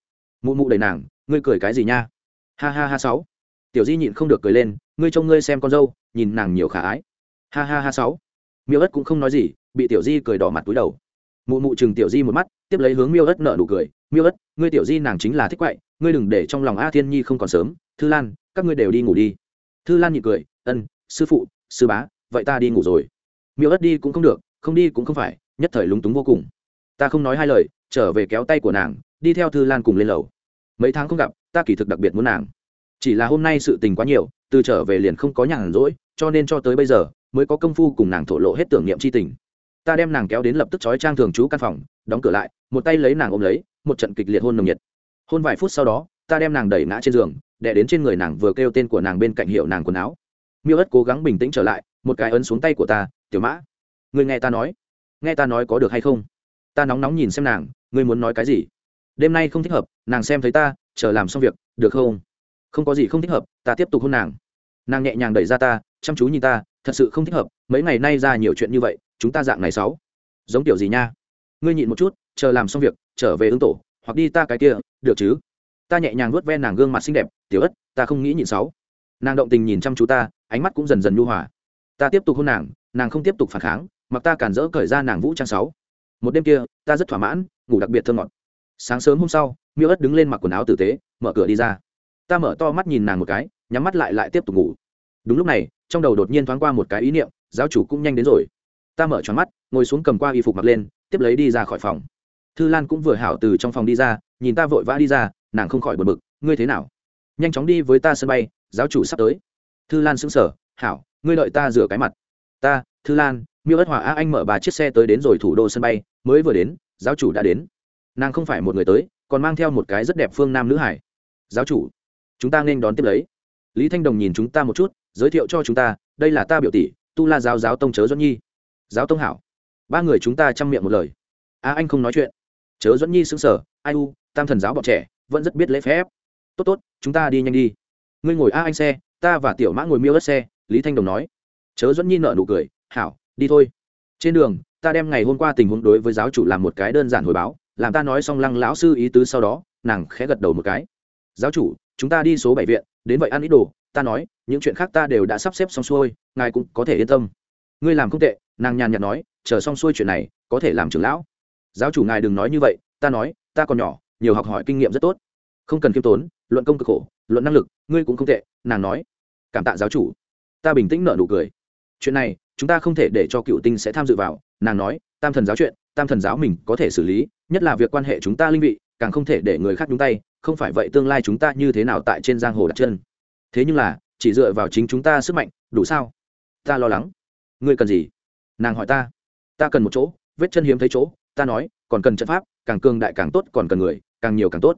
mụ mụ đầy nàng, ngươi cười cái gì nha? Ha ha ha sáu. Tiểu di nhịn không được cười lên, ngươi trông ngươi xem con dâu, nhìn nàng nhiều khả ái. Ha ha ha sáu. Miêu ất cũng không nói gì, bị tiểu di cười đỏ mặt túi đầu. Mụ mụ chừng tiểu di một mắt, tiếp lấy hướng miêu ất nợ nụ cười, miêu ất ngươi tiểu di nàng chính là thích quậy, ngươi đừng để trong lòng a thiên nhi không còn sớm. Thư lan, các ngươi đều đi ngủ đi. Thư lan nhịn cười ân, sư phụ, sư bá, vậy ta đi ngủ rồi. Miêu ất đi cũng không được, không đi cũng không phải, nhất thời lúng túng vô cùng. Ta không nói hai lời, trở về kéo tay của nàng, đi theo thư lan cùng lên lầu. Mấy tháng không gặp, ta kỳ thực đặc biệt muốn nàng. Chỉ là hôm nay sự tình quá nhiều, từ trở về liền không có nhàn rỗi, cho nên cho tới bây giờ, mới có công phu cùng nàng thổ lộ hết tưởng niệm c h i tình. Ta đem nàng kéo đến lập tức trói trang thường trú căn phòng, đóng cửa lại, một tay lấy nàng ôm lấy, một trận kịch liệt hôn nồng nhiệt. Hôn vài phút sau đó, ta đem nàng đẩy ngã trên giường đẻ đến trên người nàng vừa kêu tên của nàng bên cạnh hiệu nàng quần áo miêu ất cố gắng bình tĩnh trở lại, một cái ấn xuống tay của ta, tiểu mã người nghe ta nói, nghe ta nói có được hay không? Ta nóng nóng nhìn xem nàng, ngươi muốn nói cái gì? Đêm nay không thích hợp, nàng xem thấy ta, chờ làm xong việc, được không? Không có gì không thích hợp, ta tiếp tục hôn nàng. Nàng nhẹ nhàng đẩy ra ta, chăm chú nhìn ta, thật sự không thích hợp, mấy ngày nay ra nhiều chuyện như vậy, chúng ta dạng này sáu, giống kiểu gì nha? Ngươi nhịn một chút, chờ làm xong việc, trở về ứng tổ, hoặc đi ta cái kia, được chứ? Ta nhẹ nhàng vuốt ve nàng gương mặt xinh đẹp, tiểu ất, ta không nghĩ nhịn sáu nàng động tình nhìn chăm chú ta, ánh mắt cũng dần dần nhu hòa. Ta tiếp tục hôn nàng nàng không tiếp tục phản kháng, mặc ta cản rỡ cởi ra nàng vũ trang sáu. Một đêm kia, ta rất thỏa mãn, ngủ đặc biệt thơ ngọt. Sáng sớm hôm sau, miêu ất đứng lên mặc quần áo tử tế, mở cửa đi ra. Ta mở to mắt nhìn nàng một cái, nhắm mắt lại lại tiếp tục ngủ. Đúng lúc này, trong đầu đột nhiên thoáng qua một cái ý niệm, giáo chủ cũng nhanh đến rồi. Ta mở tròn mắt, ngồi xuống cầm qua y phục mặc lên, tiếp lấy đi ra khỏi phòng. Thư lan cũng vừa hảo từ trong phòng đi ra, nhìn ta vội vã đi ra, nàng không khỏi bật bực, ngươi thế nào? Nhanh chóng đi với ta sân bay, giáo chủ sắp tới. Thư lan sững sờ, hảo, ngươi đợi ta rửa cái mặt. Ta, thư lan, miêu ất hòa a anh mở ba chiếc xe tới đến rồi thủ đô sân bay, mới vừa đến, giáo chủ đã đến. Nàng không phải một người tới, còn mang theo một cái rất đẹp phương nam nữ hải. Giáo chủ, chúng ta nên đón tiếp lấy. Lý thanh đồng nhìn chúng ta một chút, giới thiệu cho chúng ta, đây là ta biểu tỷ, tu la giáo giáo tông chớ doãn nhi. Giáo tông hảo. Ba người chúng ta chăm miệng một lời. A, anh không nói chuyện. Chớ doãn nhi xứng sở ai u, tam thần giáo bọn trẻ, vẫn rất biết lễ phép tốt tốt, chúng ta đi nhanh đi. Ngươi ngồi a anh xe, ta và tiểu mã ngồi miêu đất xe, lý thanh đồng nói. Chớ Dẫn nhi nợ nụ cười, hảo, đi thôi. Trên đường, ta đem ngày hôm qua tình huống đối với giáo chủ làm một cái đơn giản hồi báo, làm ta nói xong lăng lão sư ý tứ sau đó, nàng khẽ gật đầu một cái. Giáo chủ, chúng ta đi số bảy viện, đến vậy ăn ít đồ, ta nói, những chuyện khác ta đều đã sắp xếp xong xuôi, ngài cũng có thể yên tâm. Ngươi làm không tệ, nàng nhàn nhạt nói, chờ xong xuôi chuyện này, có thể làm trưởng lão. Giáo chủ ngài đừng nói như vậy, ta nói, ta còn nhỏ, nhiều học hỏi kinh nghiệm rất tốt không cần k i ê m tốn, luận công cực khổ, luận năng lực, ngươi cũng không tệ, nàng nói. Cảm tạ giáo chủ. Ta bình tĩnh nợ nụ cười. Chuyện này, chúng ta không thể để cho cựu tinh sẽ tham dự vào, nàng nói, tam thần giáo chuyện, tam thần giáo mình có thể xử lý, nhất là việc quan hệ chúng ta linh vị, càng không thể để người khác nhúng tay, không phải vậy tương lai chúng ta như thế nào tại trên giang hồ đặt chân. Thế nhưng là, chỉ dựa vào chính chúng ta sức mạnh, đủ sao? Ta lo lắng. Ngươi cần gì? Nàng hỏi ta. Ta cần một chỗ, vết chân hiếm thấy chỗ, ta nói, còn cần trận pháp, càng cường đại càng tốt, còn cần người, càng nhiều càng tốt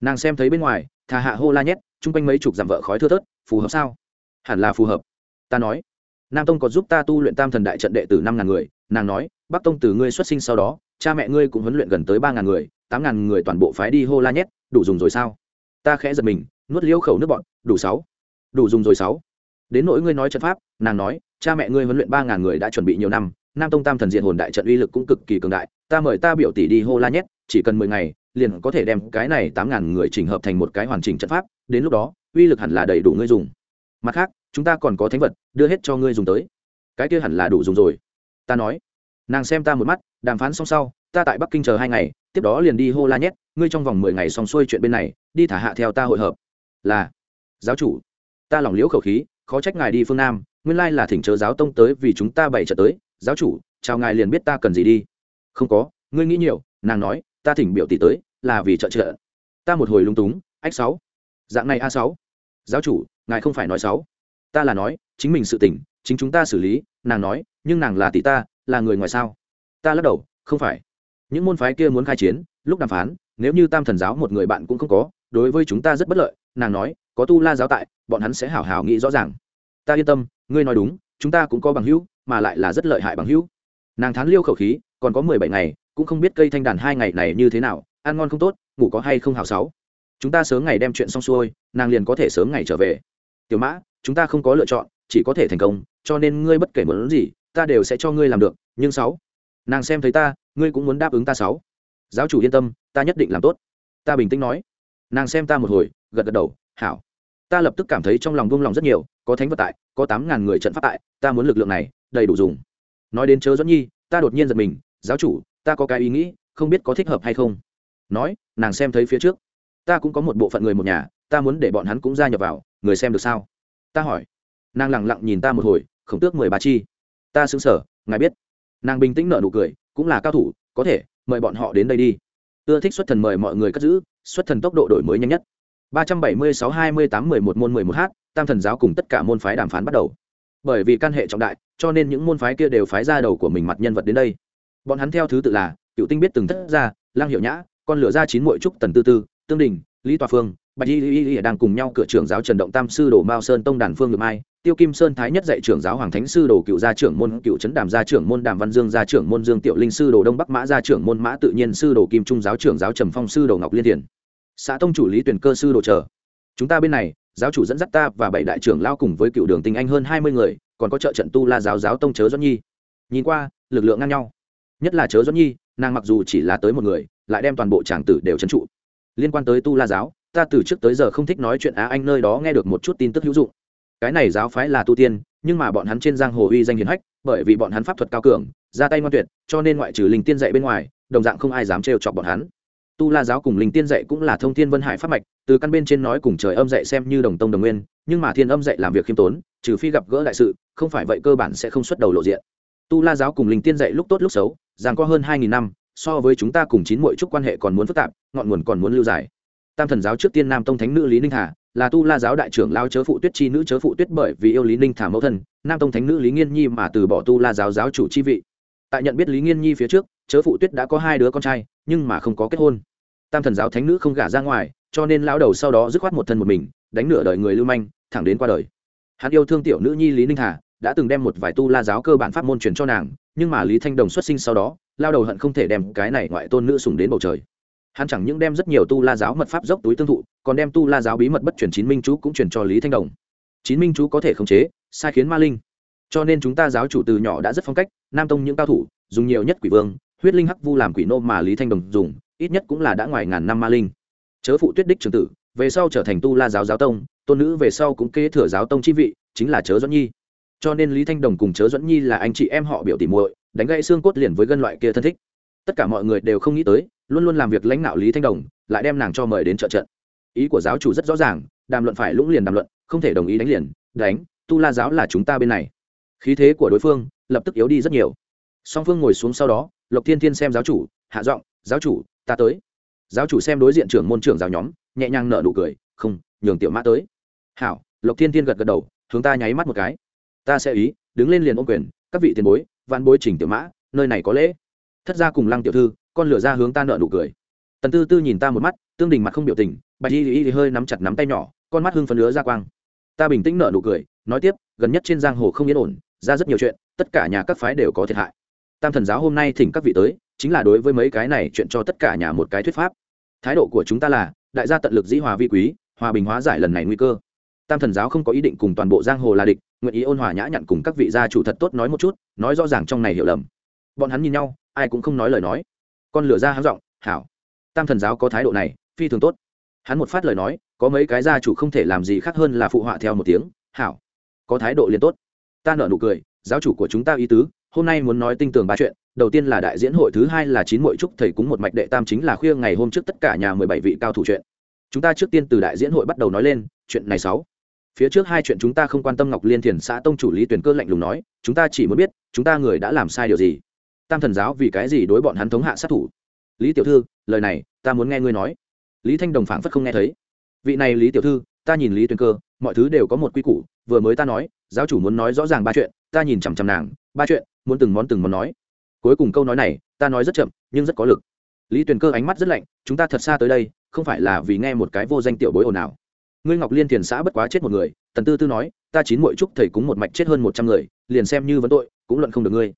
nàng xem thấy bên ngoài thà hạ hô la nhét, chung quanh mấy chục dặm vợ khói thưa thớt, phù hợp sao? Hẳn là phù hợp. Ta nói, nam tông có giúp ta tu luyện tam thần đại trận đệ tử năm ngàn người, nàng nói, bắc tông từ ngươi xuất sinh sau đó, cha mẹ ngươi cũng huấn luyện gần tới ba ngàn người, tám ngàn người toàn bộ phái đi hô la nhét, đủ dùng rồi sao? Ta khẽ giật mình, nuốt liêu khẩu nước bọn, đủ sáu, đủ dùng rồi sáu. Đến nỗi ngươi nói trận pháp, nàng nói, cha mẹ ngươi huấn luyện ba ngàn người đã chuẩn bị nhiều năm, nam tông tam thần diện hồn đại trận uy lực cũng cực kỳ cường đại, ta mời ta biểu tỷ đi hô la nhét, chỉ cần mười ngày liền có thể đem cái này tám ngàn người chỉnh hợp thành một cái hoàn chỉnh trận pháp, đến lúc đó, uy lực hẳn là đầy đủ ngươi dùng. Mặt khác, chúng ta còn có thánh vật, đưa hết cho ngươi dùng tới. Cái kia hẳn là đủ dùng rồi. Ta nói. Nàng xem ta một mắt, đàm phán xong sau, ta tại bắc kinh chờ hai ngày, tiếp đó liền đi hô la nhét, ngươi trong vòng mười ngày xong xuôi chuyện bên này, đi thả hạ theo ta hội hợp. Là, giáo chủ. Ta lỏng liễu khẩu khí, khó trách ngài đi phương nam, nguyên lai là thỉnh chờ giáo tông tới vì chúng ta bày trợ tới. Giáo chủ, chào ngài liền biết ta cần gì đi. Không có, ngươi nghĩ nhiều, nàng nói ta thỉnh biểu tỷ tới, là vì trợ trợ. Ta một hồi lung túng, ách sáu. Dạng này a sáu. Giáo chủ, ngài không phải nói sáu. Ta là nói, chính mình sự tỉnh, chính chúng ta xử lý, nàng nói, nhưng nàng là tỷ ta, là người ngoài sao? Ta lắc đầu, không phải. Những môn phái kia muốn khai chiến, lúc đàm phán, nếu như tam thần giáo một người bạn cũng không có, đối với chúng ta rất bất lợi, nàng nói, có tu la giáo tại, bọn hắn sẽ hảo hảo nghĩ rõ ràng. Ta yên tâm, ngươi nói đúng, chúng ta cũng có bằng hữu, mà lại là rất lợi hại bằng hữu. Nàng thán liêu khẩu khí, còn có mười bảy ngày cũng không biết cây thanh đàn hai ngày này như thế nào, ăn ngon không tốt, ngủ có hay không hào sáu. Chúng ta sớm ngày đem chuyện xong xuôi, nàng liền có thể sớm ngày trở về. Tiểu mã, chúng ta không có lựa chọn, chỉ có thể thành công, cho nên ngươi bất kể muốn gì, ta đều sẽ cho ngươi làm được, nhưng sáu, nàng xem thấy ta, ngươi cũng muốn đáp ứng ta sáu. Giáo chủ yên tâm, ta nhất định làm tốt. Ta bình tĩnh nói. Nàng xem ta một hồi, gật gật đầu, hảo. Ta lập tức cảm thấy trong lòng buông lòng rất nhiều, có thánh vật tại, có tám ngàn người trận pháp tại, ta muốn lực lượng này, đầy đủ dùng. Nói đến chớ dẫn nhi, ta đột nhiên giật mình, giáo chủ ta có cái ý nghĩ, không biết có thích hợp hay không. Nói, nàng xem thấy phía trước. Ta cũng có một bộ phận người một nhà, ta muốn để bọn hắn cũng gia nhập vào, người xem được sao? Ta hỏi. Nàng lẳng lặng nhìn ta một hồi, khổng tước mười ba chi. Ta xứng sở ngài biết. Nàng bình tĩnh nở nụ cười, cũng là cao thủ, có thể, mời bọn họ đến đây đi. Ưa thích xuất thần mời mọi người cất giữ, xuất thần tốc độ đổi mới nhanh nhất. ba trăm bảy mươi sáu hai mươi tám mười một môn mười một h tam thần giáo cùng tất cả môn phái đàm phán bắt đầu. Bởi vì căn hệ trọng đại, cho nên những môn phái kia đều phái ra đầu của mình mặt nhân vật đến đây bọn hắn theo thứ tự là, cựu tinh biết từng thất ra lang hiệu nhã, con lửa ra chín mội trúc tần tư tư, tương đình, lý tòa phương, bạch y y y đang cùng nhau cửa trưởng giáo trần động tam sư đồ mao sơn tông đàn phương ngược mai, tiêu kim sơn thái nhất dạy trưởng giáo hoàng thánh sư đồ cựu gia trưởng môn, cựu trấn đàm gia trưởng môn, đàm văn dương gia trưởng môn, dương tiểu linh sư đồ đông bắc mã gia trưởng môn, mã tự nhiên sư đồ kim trung giáo trưởng giáo trầm phong sư đồ ngọc liên thiền. Xã tông chủ lý tuyển cơ sư đồ chờ. Chúng ta bên này, giáo chủ dẫn dắt ta và bảy đại trưởng lao cùng với cựu đường tinh anh hơn hai mươi người, còn có trợ trận tu la giáo giáo tông chớ doãn nhi. Nhìn qua, lực lượng ngang nhau nhất là chớ doãn nhi, nàng mặc dù chỉ là tới một người, lại đem toàn bộ tràng tử đều trấn trụ. Liên quan tới tu la giáo, ta từ trước tới giờ không thích nói chuyện á anh nơi đó nghe được một chút tin tức hữu dụng. Cái này giáo phái là tu tiên, nhưng mà bọn hắn trên giang hồ uy danh hiền hách, bởi vì bọn hắn pháp thuật cao cường, ra tay ngoan tuyệt, cho nên ngoại trừ linh tiên dạy bên ngoài, đồng dạng không ai dám trêu chọc bọn hắn. Tu la giáo cùng linh tiên dạy cũng là thông thiên vân hải pháp mạch, từ căn bên trên nói cùng trời âm dạy xem như đồng tông đồng nguyên, nhưng mà thiên âm dạy làm việc khiêm tốn, trừ phi gặp gỡ đại sự, không phải vậy cơ bản sẽ không xuất đầu lộ diện tu la giáo cùng linh tiên dạy lúc tốt lúc xấu rằng có hơn hai nghìn năm, so với chúng ta cùng chín mỗi chút quan hệ còn muốn phức tạp, ngọn nguồn còn muốn lưu dài. Tam thần giáo trước tiên nam tông thánh nữ lý ninh hà là tu la giáo đại trưởng lao chớ phụ tuyết chi nữ chớ phụ tuyết bởi vì yêu lý ninh thả mẫu thân, nam tông thánh nữ lý nghiên nhi mà từ bỏ tu la giáo giáo chủ chi vị. Tại nhận biết lý nghiên nhi phía trước, chớ phụ tuyết đã có hai đứa con trai, nhưng mà không có kết hôn. Tam thần giáo thánh nữ không gả ra ngoài, cho nên lão đầu sau đó dứt khoát một thân một mình, đánh nửa đời người lưu manh, thẳng đến qua đời. Hắn yêu thương tiểu nữ nhi lý ninh hà đã từng đem một vài tu la giáo cơ bản pháp môn truyền cho nàng, nhưng mà lý thanh đồng xuất sinh sau đó, lao đầu hận không thể đem cái này ngoại tôn nữ sùng đến bầu trời. Hắn chẳng những đem rất nhiều tu la giáo mật pháp dốc túi tương thụ, còn đem tu la giáo bí mật bất chuyển chín minh chú cũng chuyển cho lý thanh đồng. Chín minh chú có thể khống chế, sai khiến ma linh. Cho nên chúng ta giáo chủ từ nhỏ đã rất phong cách, nam tông những cao thủ, dùng nhiều nhất quỷ vương, huyết linh hắc vu làm quỷ nô mà lý thanh đồng dùng, ít nhất cũng là đã ngoài ngàn năm ma linh. Chớ phụ tuyết đích trường tử, về sau trở thành tu la giáo giáo tông, tôn nữ về sau cũng kế thừa giáo tông chi vị, chính là chớ doãn nhi cho nên lý thanh đồng cùng chớ Dẫn nhi là anh chị em họ biểu tỉ muội, đánh gãy xương cốt liền với gân loại kia thân thích. Tất cả mọi người đều không nghĩ tới, luôn luôn làm việc lãnh đạo lý thanh đồng, lại đem nàng cho mời đến trợ trận. Ý của giáo chủ rất rõ ràng, đàm luận phải lũng liền đàm luận, không thể đồng ý đánh liền, đánh, tu la giáo là chúng ta bên này. Khí thế của đối phương, lập tức yếu đi rất nhiều. Song phương ngồi xuống sau đó, lộc thiên thiên xem giáo chủ, hạ giọng, giáo chủ, ta tới. Giáo chủ xem đối diện trưởng môn trưởng giáo nhóm, nhẹ nhàng nở nụ cười, không, nhường tiểu mã tới. Hảo, lộc thiên thiên gật gật đầu, hướng ta nháy mắt một cái ta sẽ ý, đứng lên liền ôm quyền, các vị tiền bối, vạn bối chỉnh tiểu mã, nơi này có lễ. Thất gia cùng lăng tiểu thư, con lửa ra hướng ta nợ nụ cười. Tần tư tư nhìn ta một mắt, tương đình mặt không biểu tình, bạch y y hơi nắm chặt nắm tay nhỏ, con mắt hưng phấn lứa ra quang. Ta bình tĩnh nợ nụ cười, nói tiếp, gần nhất trên giang hồ không yên ổn, ra rất nhiều chuyện, tất cả nhà các phái đều có thiệt hại. Tam thần giáo hôm nay thỉnh các vị tới, chính là đối với mấy cái này chuyện cho tất cả nhà một cái thuyết pháp. Thái độ của chúng ta là, đại gia tận lực dĩ hòa vi quý, hòa bình hóa giải lần này nguy cơ tam thần giáo không có ý định cùng toàn bộ giang hồ là địch, nguyện ý ôn hòa nhã nhặn cùng các vị gia chủ thật tốt nói một chút, nói rõ ràng trong này hiểu lầm. Bọn hắn nhìn nhau, ai cũng không nói lời nói. Con lửa ra háng giọng, hảo, tam thần giáo có thái độ này, phi thường tốt. Hắn một phát lời nói, có mấy cái gia chủ không thể làm gì khác hơn là phụ họa theo một tiếng, hảo, có thái độ liền tốt. Ta nợ nụ cười, giáo chủ của chúng ta ý tứ, hôm nay muốn nói tinh tường ba chuyện, đầu tiên là đại diễn hội, thứ hai là chín mội trúc thầy cúng một mạch đệ tam chính là khuya ngày hôm trước tất cả nhà mười bảy vị cao thủ chuyện. Chúng ta trước tiên từ đại diễn hội bắt đầu nói lên, chuyện này sáu phía trước hai chuyện chúng ta không quan tâm ngọc liên thiền xã tông chủ lý tuyển cơ lạnh lùng nói, chúng ta chỉ muốn biết, chúng ta người đã làm sai điều gì? Tam thần giáo vì cái gì đối bọn hắn thống hạ sát thủ? Lý tiểu thư, lời này, ta muốn nghe ngươi nói. Lý thanh đồng phảng phất không nghe thấy. Vị này lý tiểu thư, ta nhìn lý tuyển cơ, mọi thứ đều có một quy củ, vừa mới ta nói, giáo chủ muốn nói rõ ràng ba chuyện, ta nhìn chằm chằm nàng, ba chuyện, muốn từng món từng món nói. Cuối cùng câu nói này, ta nói rất chậm, nhưng rất có lực. Lý tuyền cơ ánh mắt rất lạnh, chúng ta thật xa tới đây, không phải là vì nghe một cái vô danh tiểu bối ồn ào ngươi ngọc liên thiền xã bất quá chết một người tần tư tư nói ta chín mỗi chúc thầy cúng một mạch chết hơn một trăm người liền xem như vấn tội cũng luận không được ngươi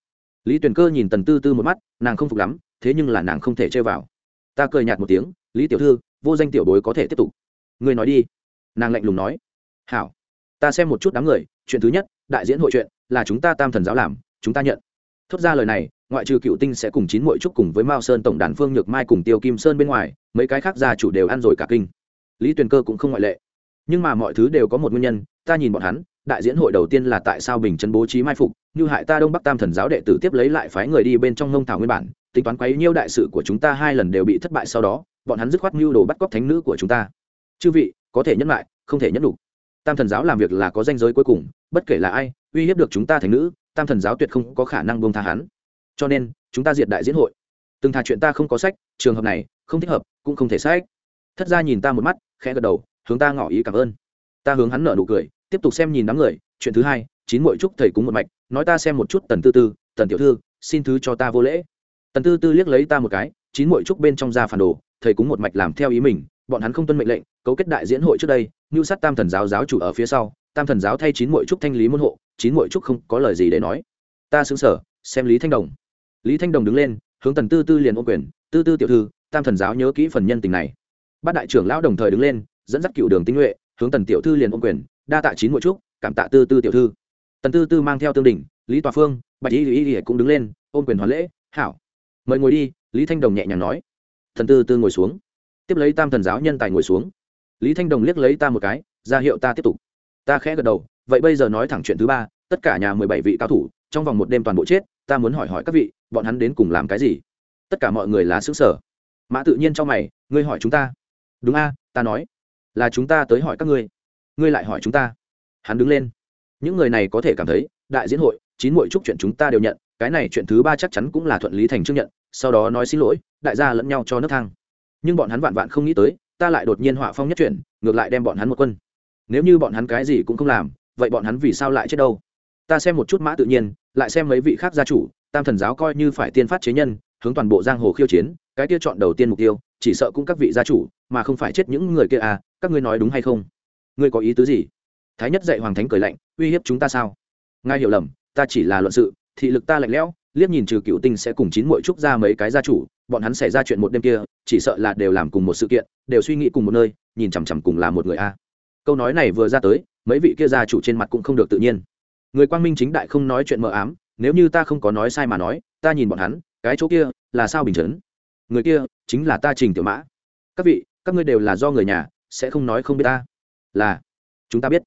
lý tuyền cơ nhìn tần tư tư một mắt nàng không phục lắm thế nhưng là nàng không thể chơi vào ta cười nhạt một tiếng lý tiểu thư vô danh tiểu bối có thể tiếp tục ngươi nói đi nàng lạnh lùng nói hảo ta xem một chút đám người chuyện thứ nhất đại diễn hội chuyện là chúng ta tam thần giáo làm chúng ta nhận thốt ra lời này ngoại trừ cựu tinh sẽ cùng chín mội trúc cùng với mao sơn tổng đàn phương nhược mai cùng tiêu kim sơn bên ngoài mấy cái khác gia chủ đều ăn rồi cả kinh lý tuyền cơ cũng không ngoại lệ nhưng mà mọi thứ đều có một nguyên nhân, ta nhìn bọn hắn, đại diễn hội đầu tiên là tại sao bình chấn bố trí mai phục, như hại ta đông bắc tam thần giáo đệ tử tiếp lấy lại phái người đi bên trong ngông thảo nguyên bản, tính toán quấy nhiêu đại sự của chúng ta hai lần đều bị thất bại sau đó, bọn hắn dứt khoát mưu đồ bắt cóc thánh nữ của chúng ta. Chư vị, có thể nhẫn lại, không thể nhẫn đủ. Tam thần giáo làm việc là có danh giới cuối cùng, bất kể là ai, uy hiếp được chúng ta thành nữ, tam thần giáo tuyệt không có khả năng buông tha hắn. Cho nên, chúng ta diệt đại diễn hội. Từng thà chuyện ta không có sách, trường hợp này, không thích hợp, cũng không thể sách. Thất ra nhìn ta một mắt, khẽ gật đầu hướng ta ngỏ ý cảm ơn. Ta hướng hắn nở nụ cười, tiếp tục xem nhìn đám người, chuyện thứ hai, chín mỗi chúc thầy cúng một mạch, nói ta xem một chút tần tư tư, tần tiểu thư, xin thứ cho ta vô lễ. Tần tư tư liếc lấy ta một cái, chín mỗi chúc bên trong ra phản đồ, thầy cúng một mạch làm theo ý mình, bọn hắn không tuân mệnh lệnh, cấu kết đại diễn hội trước đây ngưu sát tam thần giáo giáo chủ ở phía sau, tam thần giáo thay chín mỗi trúc thanh lý môn hộ, chín mỗi trúc không có lời gì để nói. Ta xứng sở, xem lý thanh đồng. Lý thanh đồng đứng lên, hướng tần tư tư liền ô quyền, tư tư tiểu thư, tam thần giáo nhớ kỹ phần nhân tình này. Bát đại trưởng lão đồng thời đứng lên dẫn dắt cựu đường tinh nhuệ, hướng tần tiểu thư liền ôm quyền, đa tạ chín mỗi trúc cảm tạ tư tư tiểu thư. Tần tư tư mang theo tương đình lý tòa phương, bạch y y y cũng đứng lên, ôm quyền hoàn lễ, hảo. Mời ngồi đi, lý thanh đồng nhẹ nhàng nói. Thần tư tư ngồi xuống. Tiếp lấy tam thần giáo nhân tài ngồi xuống. Lý thanh đồng liếc lấy ta một cái, ra hiệu ta tiếp tục. Ta khẽ gật đầu, vậy bây giờ nói thẳng chuyện thứ ba, tất cả nhà mười bảy vị cao thủ, trong vòng một đêm toàn bộ chết, ta muốn hỏi hỏi các vị, bọn hắn đến cùng làm cái gì? Tất cả mọi người là xứ sở mã tự nhiên cho mày, ngươi hỏi chúng ta. Đúng a, ta nói là chúng ta tới hỏi các ngươi. Ngươi lại hỏi chúng ta. Hắn đứng lên. Những người này có thể cảm thấy, đại diễn hội, chín mỗi chúc chuyện chúng ta đều nhận, cái này chuyện thứ ba chắc chắn cũng là thuận lý thành chứng nhận, sau đó nói xin lỗi, đại gia lẫn nhau cho nước thang. Nhưng bọn hắn vạn vạn không nghĩ tới, ta lại đột nhiên họa phong nhất chuyển ngược lại đem bọn hắn một quân. Nếu như bọn hắn cái gì cũng không làm, vậy bọn hắn vì sao lại chết đâu? Ta xem một chút mã tự nhiên, lại xem mấy vị khác gia chủ, tam thần giáo coi như phải tiên phát chế nhân, hướng toàn bộ giang hồ khiêu chiến, cái kia chọn đầu tiên mục tiêu, chỉ sợ cũng các vị gia chủ, mà không phải chết những người kia à các ngươi nói đúng hay không? Ngươi có ý tứ gì? Thái nhất dạy hoàng thánh cười lạnh, uy hiếp chúng ta sao? Ngài hiểu lầm, ta chỉ là luận sự, thị lực ta lạnh lẽo, liếc nhìn trừ cựu tinh sẽ cùng chín mỗi trúc ra mấy cái gia chủ, bọn hắn xảy ra chuyện một đêm kia, chỉ sợ là đều làm cùng một sự kiện, đều suy nghĩ cùng một nơi, nhìn chằm chằm cùng là một người a. Câu nói này vừa ra tới, mấy vị kia gia chủ trên mặt cũng không được tự nhiên. Người quang minh chính đại không nói chuyện mờ ám, nếu như ta không có nói sai mà nói, ta nhìn bọn hắn, cái chỗ kia là sao bình chấn? Người kia chính là ta trình tiểu mã. Các vị, các ngươi đều là do người nhà sẽ không nói không biết ta. Là, chúng ta biết.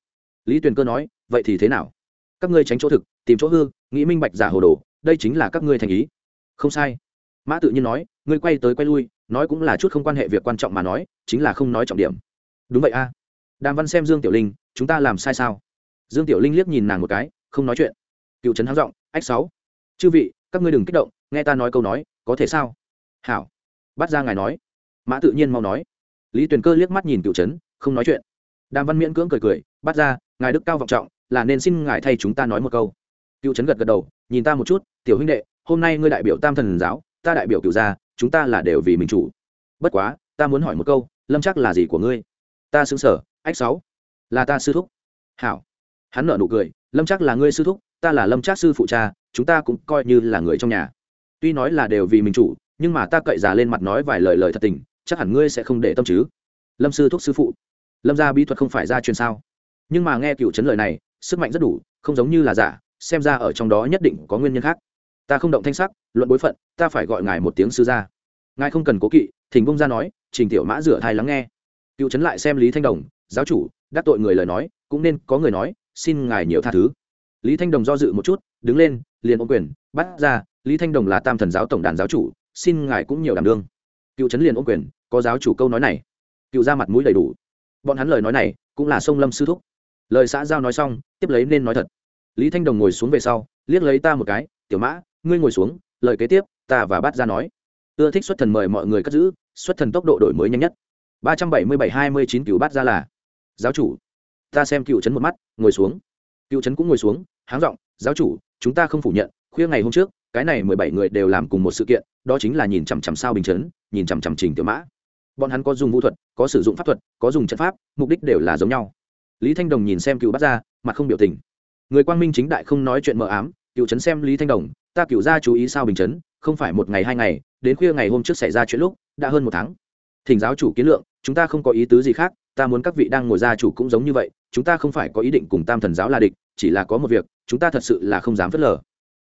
Lý tuyền cơ nói, vậy thì thế nào? Các ngươi tránh chỗ thực, tìm chỗ hư, nghĩ minh bạch giả hồ đồ, đây chính là các ngươi thành ý. Không sai. Mã tự nhiên nói, ngươi quay tới quay lui, nói cũng là chút không quan hệ việc quan trọng mà nói, chính là không nói trọng điểm. Đúng vậy a. Đàm văn xem dương tiểu linh, chúng ta làm sai sao? Dương tiểu linh liếc nhìn nàng một cái, không nói chuyện. Cựu trấn háng giọng, ách sáu, chư vị, các ngươi đừng kích động, nghe ta nói câu nói, có thể sao? Hảo. Bắt ra ngài nói. Mã tự nhiên mau nói lý tuyền cơ liếc mắt nhìn cựu trấn, không nói chuyện. Đàm văn miễn cưỡng cười cười, bắt ra, ngài đức cao vọng trọng, là nên xin ngài thay chúng ta nói một câu. Cựu trấn gật gật đầu, nhìn ta một chút, tiểu huynh đệ, hôm nay ngươi đại biểu tam thần giáo, ta đại biểu cựu gia, chúng ta là đều vì mình chủ. Bất quá, ta muốn hỏi một câu, lâm chắc là gì của ngươi? Ta xứng sở, ách sáu. Là ta sư thúc. Hảo. Hắn nở nụ cười, lâm chắc là ngươi sư thúc, ta là lâm chắc sư phụ cha, chúng ta cũng coi như là người trong nhà. Tuy nói là đều vì mình chủ, nhưng mà ta cậy già lên mặt nói vài lời lời thật tình chắc hẳn ngươi sẽ không để tâm chứ. Lâm sư thúc sư phụ, lâm gia bí thuật không phải gia truyền sao? Nhưng mà nghe cựu chấn lời này, sức mạnh rất đủ, không giống như là giả, xem ra ở trong đó nhất định có nguyên nhân khác. Ta không động thanh sắc, luận bối phận, ta phải gọi ngài một tiếng sư gia. Ngài không cần cố kỵ thỉnh bông ra nói, trình tiểu mã rửa thai lắng nghe. Cựu chấn lại xem lý thanh đồng, giáo chủ, đắc tội người lời nói, cũng nên có người nói, xin ngài nhiều tha thứ. Lý thanh đồng do dự một chút, đứng lên, liền ô quyền, bắt ra, lý thanh đồng là tam thần giáo tổng đàn giáo chủ, xin ngài cũng nhiều đảm đương cựu trấn liền ôm quyền, có giáo chủ câu nói này. Cựu ra mặt mũi đầy đủ. Bọn hắn lời nói này cũng là sông lâm sư thúc. Lời xã giao nói xong, tiếp lấy nên nói thật. Lý thanh đồng ngồi xuống về sau, liếc lấy ta một cái, tiểu mã, ngươi ngồi xuống, lời kế tiếp, ta và Bát ra nói. Ưa thích xuất thần mời mọi người cất giữ, xuất thần tốc độ đổi mới nhanh nhất. Ba trăm bảy mươi bảy hai mươi chín cựu bát ra là giáo chủ. Ta xem cựu trấn một mắt, ngồi xuống. Cựu trấn cũng ngồi xuống, háng r ộ n g giáo chủ, chúng ta không phủ nhận, khuya ngày hôm trước, cái này mười bảy người đều làm cùng một sự kiện, đó chính là nhìn chằm chằm sao bình chấn nhìn chằm chằm trình tiểu mã. Bọn hắn có dùng vũ thuật, có sử dụng pháp thuật, có dùng trận pháp, mục đích đều là giống nhau. Lý thanh đồng nhìn xem cựu bắt ra mặt không biểu tình. Người quang minh chính đại không nói chuyện mờ ám, cựu trấn xem lý thanh đồng, ta cựu ra chú ý sao bình chấn, không phải một ngày hai ngày, đến khuya ngày hôm trước xảy ra chuyện lúc, đã hơn một tháng. Thỉnh giáo chủ kiến lượng, chúng ta không có ý tứ gì khác, ta muốn các vị đang ngồi gia chủ cũng giống như vậy, chúng ta không phải có ý định cùng tam thần giáo là địch, chỉ là có một việc, chúng ta thật sự là không dám phớt lờ.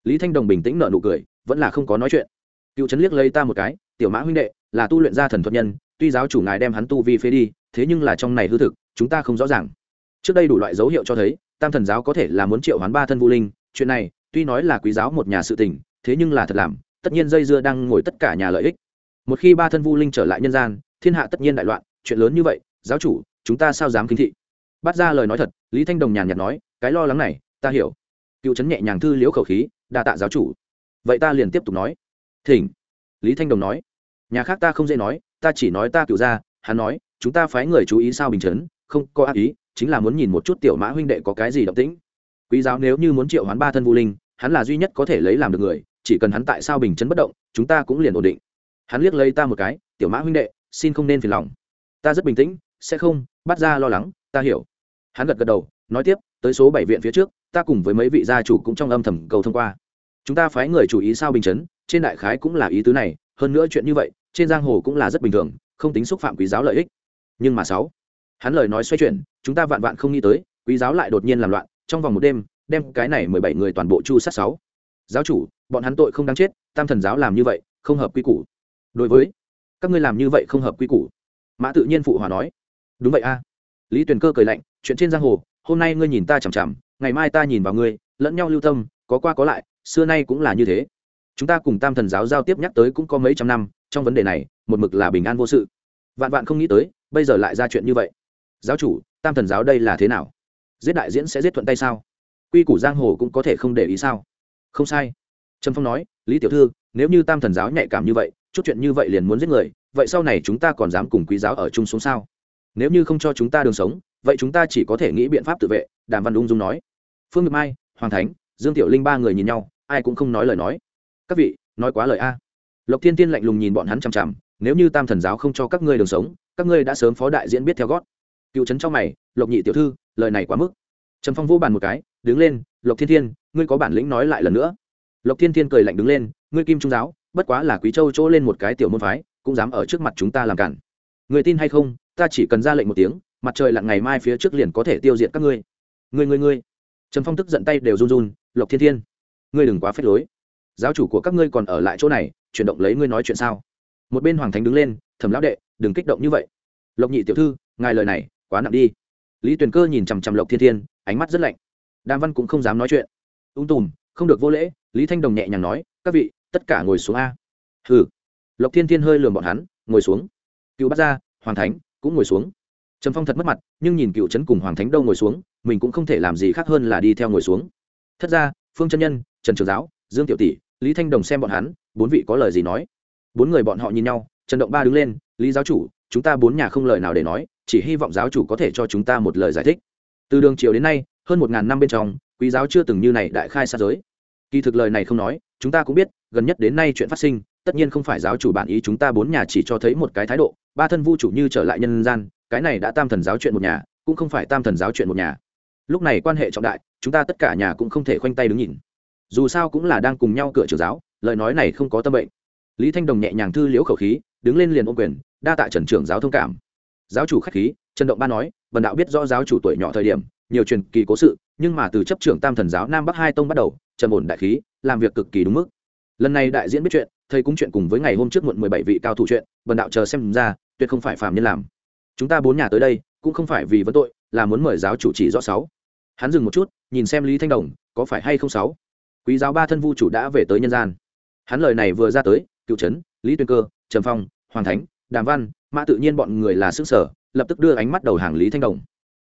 Lý thanh đồng bình tĩnh nợ nụ cười, vẫn là không có nói chuyện. Cựu trấn liếc lấy ta một cái tiểu mã huynh đệ, là tu luyện gia thần thuật nhân, tuy giáo chủ ngài đem hắn tu vi phế đi, thế nhưng là trong này hư thực, chúng ta không rõ ràng. Trước đây đủ loại dấu hiệu cho thấy, tam thần giáo có thể là muốn triệu hoán ba thân vô linh, chuyện này, tuy nói là quý giáo một nhà sự tình, thế nhưng là thật làm, tất nhiên dây dưa đang ngồi tất cả nhà lợi ích. Một khi ba thân vu linh trở lại nhân gian, thiên hạ tất nhiên đại loạn, chuyện lớn như vậy, giáo chủ, chúng ta sao dám kính thị? Bắt ra lời nói thật, lý thanh đồng nhàn nhạt nói, cái lo lắng này, ta hiểu. Cựu trấn nhẹ nhàng thư liễu khẩu khí, đa tạ giáo chủ. Vậy ta liền tiếp tục nói. Thỉnh lý thanh đồng nói, nhà khác ta không dễ nói, ta chỉ nói ta cựu ra, hắn nói, chúng ta phái người chú ý sao bình chấn, không có ác ý, chính là muốn nhìn một chút tiểu mã huynh đệ có cái gì động tĩnh. Quý giáo nếu như muốn triệu hoán ba thân vũ linh, hắn là duy nhất có thể lấy làm được người, chỉ cần hắn tại sao bình chấn bất động, chúng ta cũng liền ổn định. Hắn liếc lấy ta một cái, tiểu mã huynh đệ, xin không nên phiền lòng. Ta rất bình tĩnh, sẽ không, bắt ra lo lắng, ta hiểu. Hắn gật gật đầu, nói tiếp, tới số bảy viện phía trước, ta cùng với mấy vị gia chủ cũng trong âm thầm cầu thông qua. Chúng ta phái người chủ ý sao bình chấn trên đại khái cũng là ý tứ này, hơn nữa chuyện như vậy, trên giang hồ cũng là rất bình thường, không tính xúc phạm quý giáo lợi ích. Nhưng mà sáu, hắn lời nói xoay chuyển, chúng ta vạn vạn không nghĩ tới, quý giáo lại đột nhiên làm loạn, trong vòng một đêm, đem cái này mười bảy người toàn bộ chu sát sáu. Giáo chủ, bọn hắn tội không đáng chết, tam thần giáo làm như vậy, không hợp quy củ. Đối với, các ngươi làm như vậy không hợp quy củ. Mã tự nhiên phụ hòa nói. Đúng vậy a. Lý tuyền cơ cười lạnh, chuyện trên giang hồ, hôm nay ngươi nhìn ta chằm chằm, ngày mai ta nhìn vào ngươi, lẫn nhau lưu tâm, có qua có lại, xưa nay cũng là như thế chúng ta cùng tam thần giáo giao tiếp nhắc tới cũng có mấy trăm năm, trong vấn đề này, một mực là bình an vô sự. Vạn vạn không nghĩ tới, bây giờ lại ra chuyện như vậy. Giáo chủ, tam thần giáo đây là thế nào? Giết đại diễn sẽ giết thuận tay sao? Quy củ giang hồ cũng có thể không để ý sao? Không sai. Trâm phong nói, lý tiểu thư, nếu như tam thần giáo nhạy cảm như vậy, chút chuyện như vậy liền muốn giết người, vậy sau này chúng ta còn dám cùng quý giáo ở chung sống sao? Nếu như không cho chúng ta đường sống, vậy chúng ta chỉ có thể nghĩ biện pháp tự vệ, đàm văn ung dung nói. Phương ngực mai, hoàng thánh, dương tiểu linh ba người nhìn nhau, ai cũng không nói lời nói các vị, nói quá lời a. Lộc thiên tiên lạnh lùng nhìn bọn hắn chằm chằm, nếu như tam thần giáo không cho các ngươi đường sống, các ngươi đã sớm phó đại diễn biết theo gót. Cựu trấn trong mày, lộc nhị tiểu thư, lời này quá mức. Trầm phong vô bàn một cái, đứng lên, lộc thiên thiên ngươi có bản lĩnh nói lại lần nữa. Lộc thiên thiên cười lạnh đứng lên, ngươi kim trung giáo, bất quá là quý châu chỗ lên một cái tiểu môn phái, cũng dám ở trước mặt chúng ta làm cản. Người tin hay không, ta chỉ cần ra lệnh một tiếng, mặt trời lặn ngày mai phía trước liền có thể tiêu diệt các ngươi. Ngươi ngươi ngươi. Trầm phong tức giận tay đều run run, lộc thiên thiên ngươi đừng quá phết lối giáo chủ của các ngươi còn ở lại chỗ này, chuyển động lấy ngươi nói chuyện sao? Một bên hoàng thánh đứng lên thầm lão đệ, đừng kích động như vậy. Lộc nhị tiểu thư, ngài lời này quá nặng đi. Lý tuyền cơ nhìn chằm chằm lộc thiên thiên, ánh mắt rất lạnh. Đàm văn cũng không dám nói chuyện. Ung tùm, không được vô lễ, lý thanh đồng nhẹ nhàng nói, các vị, tất cả ngồi xuống a. Hừ. Lộc thiên thiên hơi lườm bọn hắn, ngồi xuống. Cựu bắt ra hoàng thánh cũng ngồi xuống. Trầm phong thật mất mặt, nhưng nhìn cựu trấn cùng hoàng thánh đâu ngồi xuống, mình cũng không thể làm gì khác hơn là đi theo ngồi xuống. Thất ra phương chân nhân, trần trường giáo, dương tiểu tỷ lý thanh đồng xem bọn hắn, bốn vị có lời gì nói? Bốn người bọn họ nhìn nhau, trần động ba đứng lên, lý giáo chủ, chúng ta bốn nhà không lời nào để nói, chỉ hy vọng giáo chủ có thể cho chúng ta một lời giải thích. Từ đường triều đến nay, hơn một ngàn năm bên trong, quý giáo chưa từng như này đại khai xa giới. Kỳ thực lời này không nói, chúng ta cũng biết, gần nhất đến nay chuyện phát sinh, tất nhiên không phải giáo chủ bản ý chúng ta bốn nhà chỉ cho thấy một cái thái độ, ba thân vu chủ như trở lại nhân gian, cái này đã tam thần giáo chuyện một nhà, cũng không phải tam thần giáo chuyện một nhà. Lúc này quan hệ trọng đại, chúng ta tất cả nhà cũng không thể khoanh tay đứng nhìn dù sao cũng là đang cùng nhau cửa trưởng giáo, lời nói này không có tâm bệnh. Lý thanh đồng nhẹ nhàng thư liễu khẩu khí, đứng lên liền ôm quyền, đa tạ trần trưởng giáo thông cảm. Giáo chủ khách khí, trần động ba nói vần đạo biết rõ giáo chủ tuổi nhỏ thời điểm, nhiều truyền kỳ cố sự, nhưng mà từ chấp trưởng tam thần giáo nam bắc hai tông bắt đầu trần ổn đại khí, làm việc cực kỳ đúng mức. Lần này đại diễn biết chuyện, thầy cũng chuyện cùng với ngày hôm trước muộn mười bảy vị cao thủ chuyện vần đạo chờ xem ra, tuyệt không phải phàm nhân làm. Chúng ta bốn nhà tới đây, cũng không phải vì vấn tội, là muốn mời giáo chủ chỉ rõ sáu. Hắn dừng một chút, nhìn xem lý thanh đồng, có phải hay không sáu? Quý giáo ba thân vu chủ đã về tới nhân gian. Hắn lời này vừa ra tới, cựu trấn, lý tuyên cơ, trầm phong, hoàng thánh, đàm văn, mã tự nhiên bọn người là xứ sở lập tức đưa ánh mắt đầu hàng lý thanh đồng.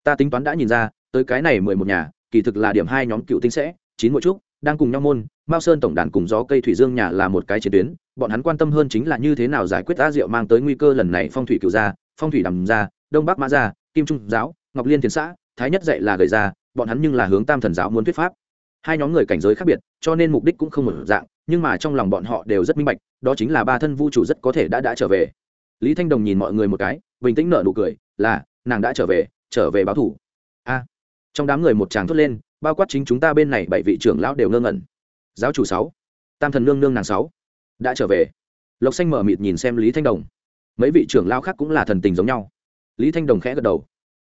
Ta tính toán đã nhìn ra, tới cái này mười một nhà, kỳ thực là điểm hai nhóm cựu tinh sẽ, chín mỗi trúc, đang cùng nhau môn, mao sơn tổng đàn cùng gió cây thủy dương nhà là một cái chiến tuyến, bọn hắn quan tâm hơn chính là như thế nào giải quyết a diệu mang tới nguy cơ lần này phong thủy cựu gia, phong thủy đầm gia, đông bắc mã gia, kim trung giáo, ngọc liên thiền xã, thái nhất dạy là gầy gia, bọn hắn nhưng là hướng tam thần giáo muốn thuyết pháp hai nhóm người cảnh giới khác biệt, cho nên mục đích cũng không một dạng, nhưng mà trong lòng bọn họ đều rất minh bạch, đó chính là ba thân vũ chủ rất có thể đã đã trở về. Lý thanh đồng nhìn mọi người một cái, bình tĩnh nở nụ cười, là, nàng đã trở về trở về báo thủ. A. Trong đám người một chàng thốt lên, bao quát chính chúng ta bên này bảy vị trưởng lão đều ngơ ngẩn. Giáo chủ sáu, tam thần nương nương nàng sáu, đã trở về. Lộc xanh mở mịt nhìn xem lý thanh đồng. Mấy vị trưởng lão khác cũng là thần tình giống nhau. Lý thanh đồng khẽ gật đầu.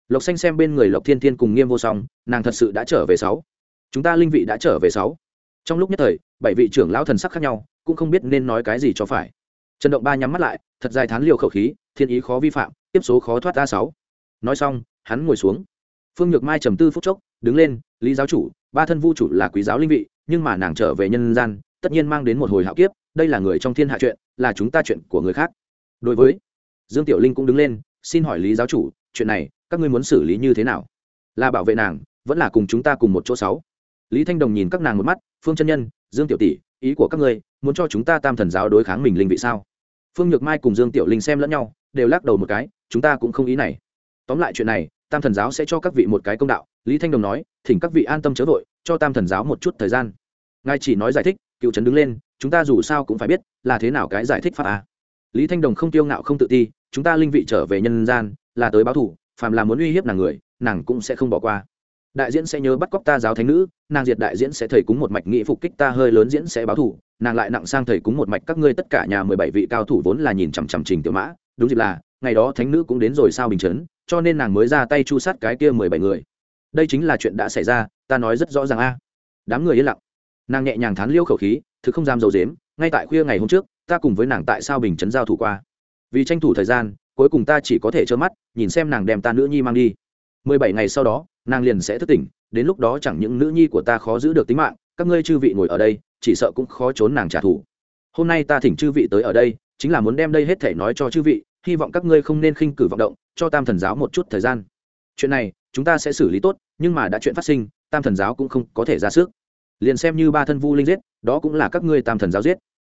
Lộc xanh xem bên người lộc thiên thiên cùng nghiêm vô song, nàng thật sự đã trở về sáu chúng ta linh vị đã trở về sáu. Trong lúc nhất thời, bảy vị trưởng lão thần sắc khác nhau, cũng không biết nên nói cái gì cho phải. Trần động ba nhắm mắt lại, thật dài thán liều khẩu khí, thiên ý khó vi phạm, tiếp số khó thoát ra sáu. Nói xong, hắn ngồi xuống. Phương nhược mai trầm tư phút chốc, đứng lên, lý giáo chủ, ba thân vu chủ là quý giáo linh vị, nhưng mà nàng trở về nhân gian, tất nhiên mang đến một hồi hạo kiếp, đây là người trong thiên hạ chuyện, là chúng ta chuyện của người khác. Đối với dương tiểu linh cũng đứng lên, xin hỏi lý giáo chủ, chuyện này, các ngươi muốn xử lý như thế nào? Là bảo vệ nàng, vẫn là cùng chúng ta cùng một chỗ sáu lý thanh đồng nhìn các nàng một mắt, phương chân nhân, dương tiểu tỷ, ý của các ngươi, muốn cho chúng ta tam thần giáo đối kháng mình linh vị sao? Phương nhược mai cùng dương tiểu linh xem lẫn nhau, đều lắc đầu một cái, chúng ta cũng không ý này. Tóm lại chuyện này, tam thần giáo sẽ cho các vị một cái công đạo, lý thanh đồng nói, thỉnh các vị an tâm chớ vội, cho tam thần giáo một chút thời gian. Ngài chỉ nói giải thích, cựu trấn đứng lên, chúng ta dù sao cũng phải biết, là thế nào cái giải thích pháp a. Lý thanh đồng không tiêu ngạo không tự ti, chúng ta linh vị trở về nhân gian, là tới báo thủ phàm là muốn uy hiếp nàng người, nàng cũng sẽ không bỏ qua đại diễn sẽ nhớ bắt cóc ta giáo thánh nữ, nàng diệt đại diễn sẽ thầy cúng một mạch nghị phục kích ta hơi lớn diễn sẽ báo thủ, nàng lại nặng sang thầy cúng một mạch các ngươi tất cả nhà mười bảy vị cao thủ vốn là nhìn chằm chằm trình tiểu mã, đúng dịp là, ngày đó thánh nữ cũng đến rồi sao bình chấn, cho nên nàng mới ra tay chu sát cái kia mười bảy người. Đây chính là chuyện đã xảy ra, ta nói rất rõ ràng a. Đám người yên lặng. Nàng nhẹ nhàng thán liêu khẩu khí, thứ không dám dầu dếm, ngay tại khuya ngày hôm trước, ta cùng với nàng tại sao bình chấn giao thủ qua. Vì tranh thủ thời gian, cuối cùng ta chỉ có thể trơ mắt, nhìn xem nàng đem ta nữ nhi mang đi mười bảy ngày sau đó, nàng liền sẽ thức tỉnh, đến lúc đó chẳng những nữ nhi của ta khó giữ được tính mạng, các ngươi chư vị ngồi ở đây, chỉ sợ cũng khó trốn nàng trả thù. Hôm nay ta thỉnh chư vị tới ở đây, chính là muốn đem đây hết thể nói cho chư vị, hy vọng các ngươi không nên khinh cử vọng động, cho tam thần giáo một chút thời gian. Chuyện này, chúng ta sẽ xử lý tốt, nhưng mà đã chuyện phát sinh, tam thần giáo cũng không có thể ra sức. Liền xem như ba thân vu linh giết, đó cũng là các ngươi tam thần giáo giết.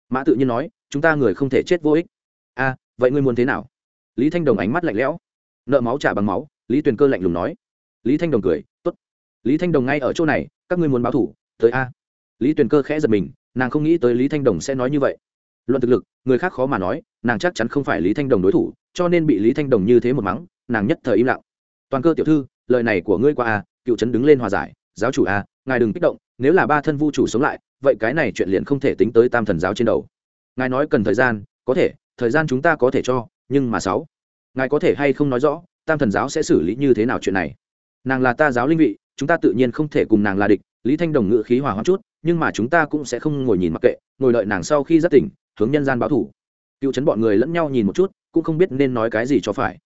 Mã tự nhiên nói, chúng ta người không thể chết vô ích. A vậy ngươi muốn thế nào? Lý thanh đồng ánh mắt lạnh lẽo. Nợ máu trả bằng máu lý tuyền cơ lạnh lùng nói. Lý thanh đồng cười t ố t lý thanh đồng ngay ở chỗ này, các ngươi muốn báo thủ, tới a. Lý tuyền cơ khẽ giật mình, nàng không nghĩ tới lý thanh đồng sẽ nói như vậy. Luận thực lực, người khác khó mà nói, nàng chắc chắn không phải lý thanh đồng đối thủ, cho nên bị lý thanh đồng như thế một mắng, nàng nhất thời im lặng. Toàn cơ tiểu thư, lời này của ngươi qua a, cựu trấn đứng lên hòa giải, giáo chủ a, ngài đừng kích động, nếu là ba thân vu chủ sống lại, vậy cái này chuyện liền không thể tính tới tam thần giáo trên đầu. Ngài nói cần thời gian, có thể, thời gian chúng ta có thể cho, nhưng mà sáu, ngài có thể hay không nói rõ tam thần giáo sẽ xử lý như thế nào chuyện này? Nàng là ta giáo linh vị, chúng ta tự nhiên không thể cùng nàng là địch, lý thanh đồng ngự khí hòa hoãn chút, nhưng mà chúng ta cũng sẽ không ngồi nhìn mặc kệ, ngồi đợi nàng sau khi rất tỉnh, hướng nhân gian báo thủ. Cựu chấn bọn người lẫn nhau nhìn một chút, cũng không biết nên nói cái gì cho phải.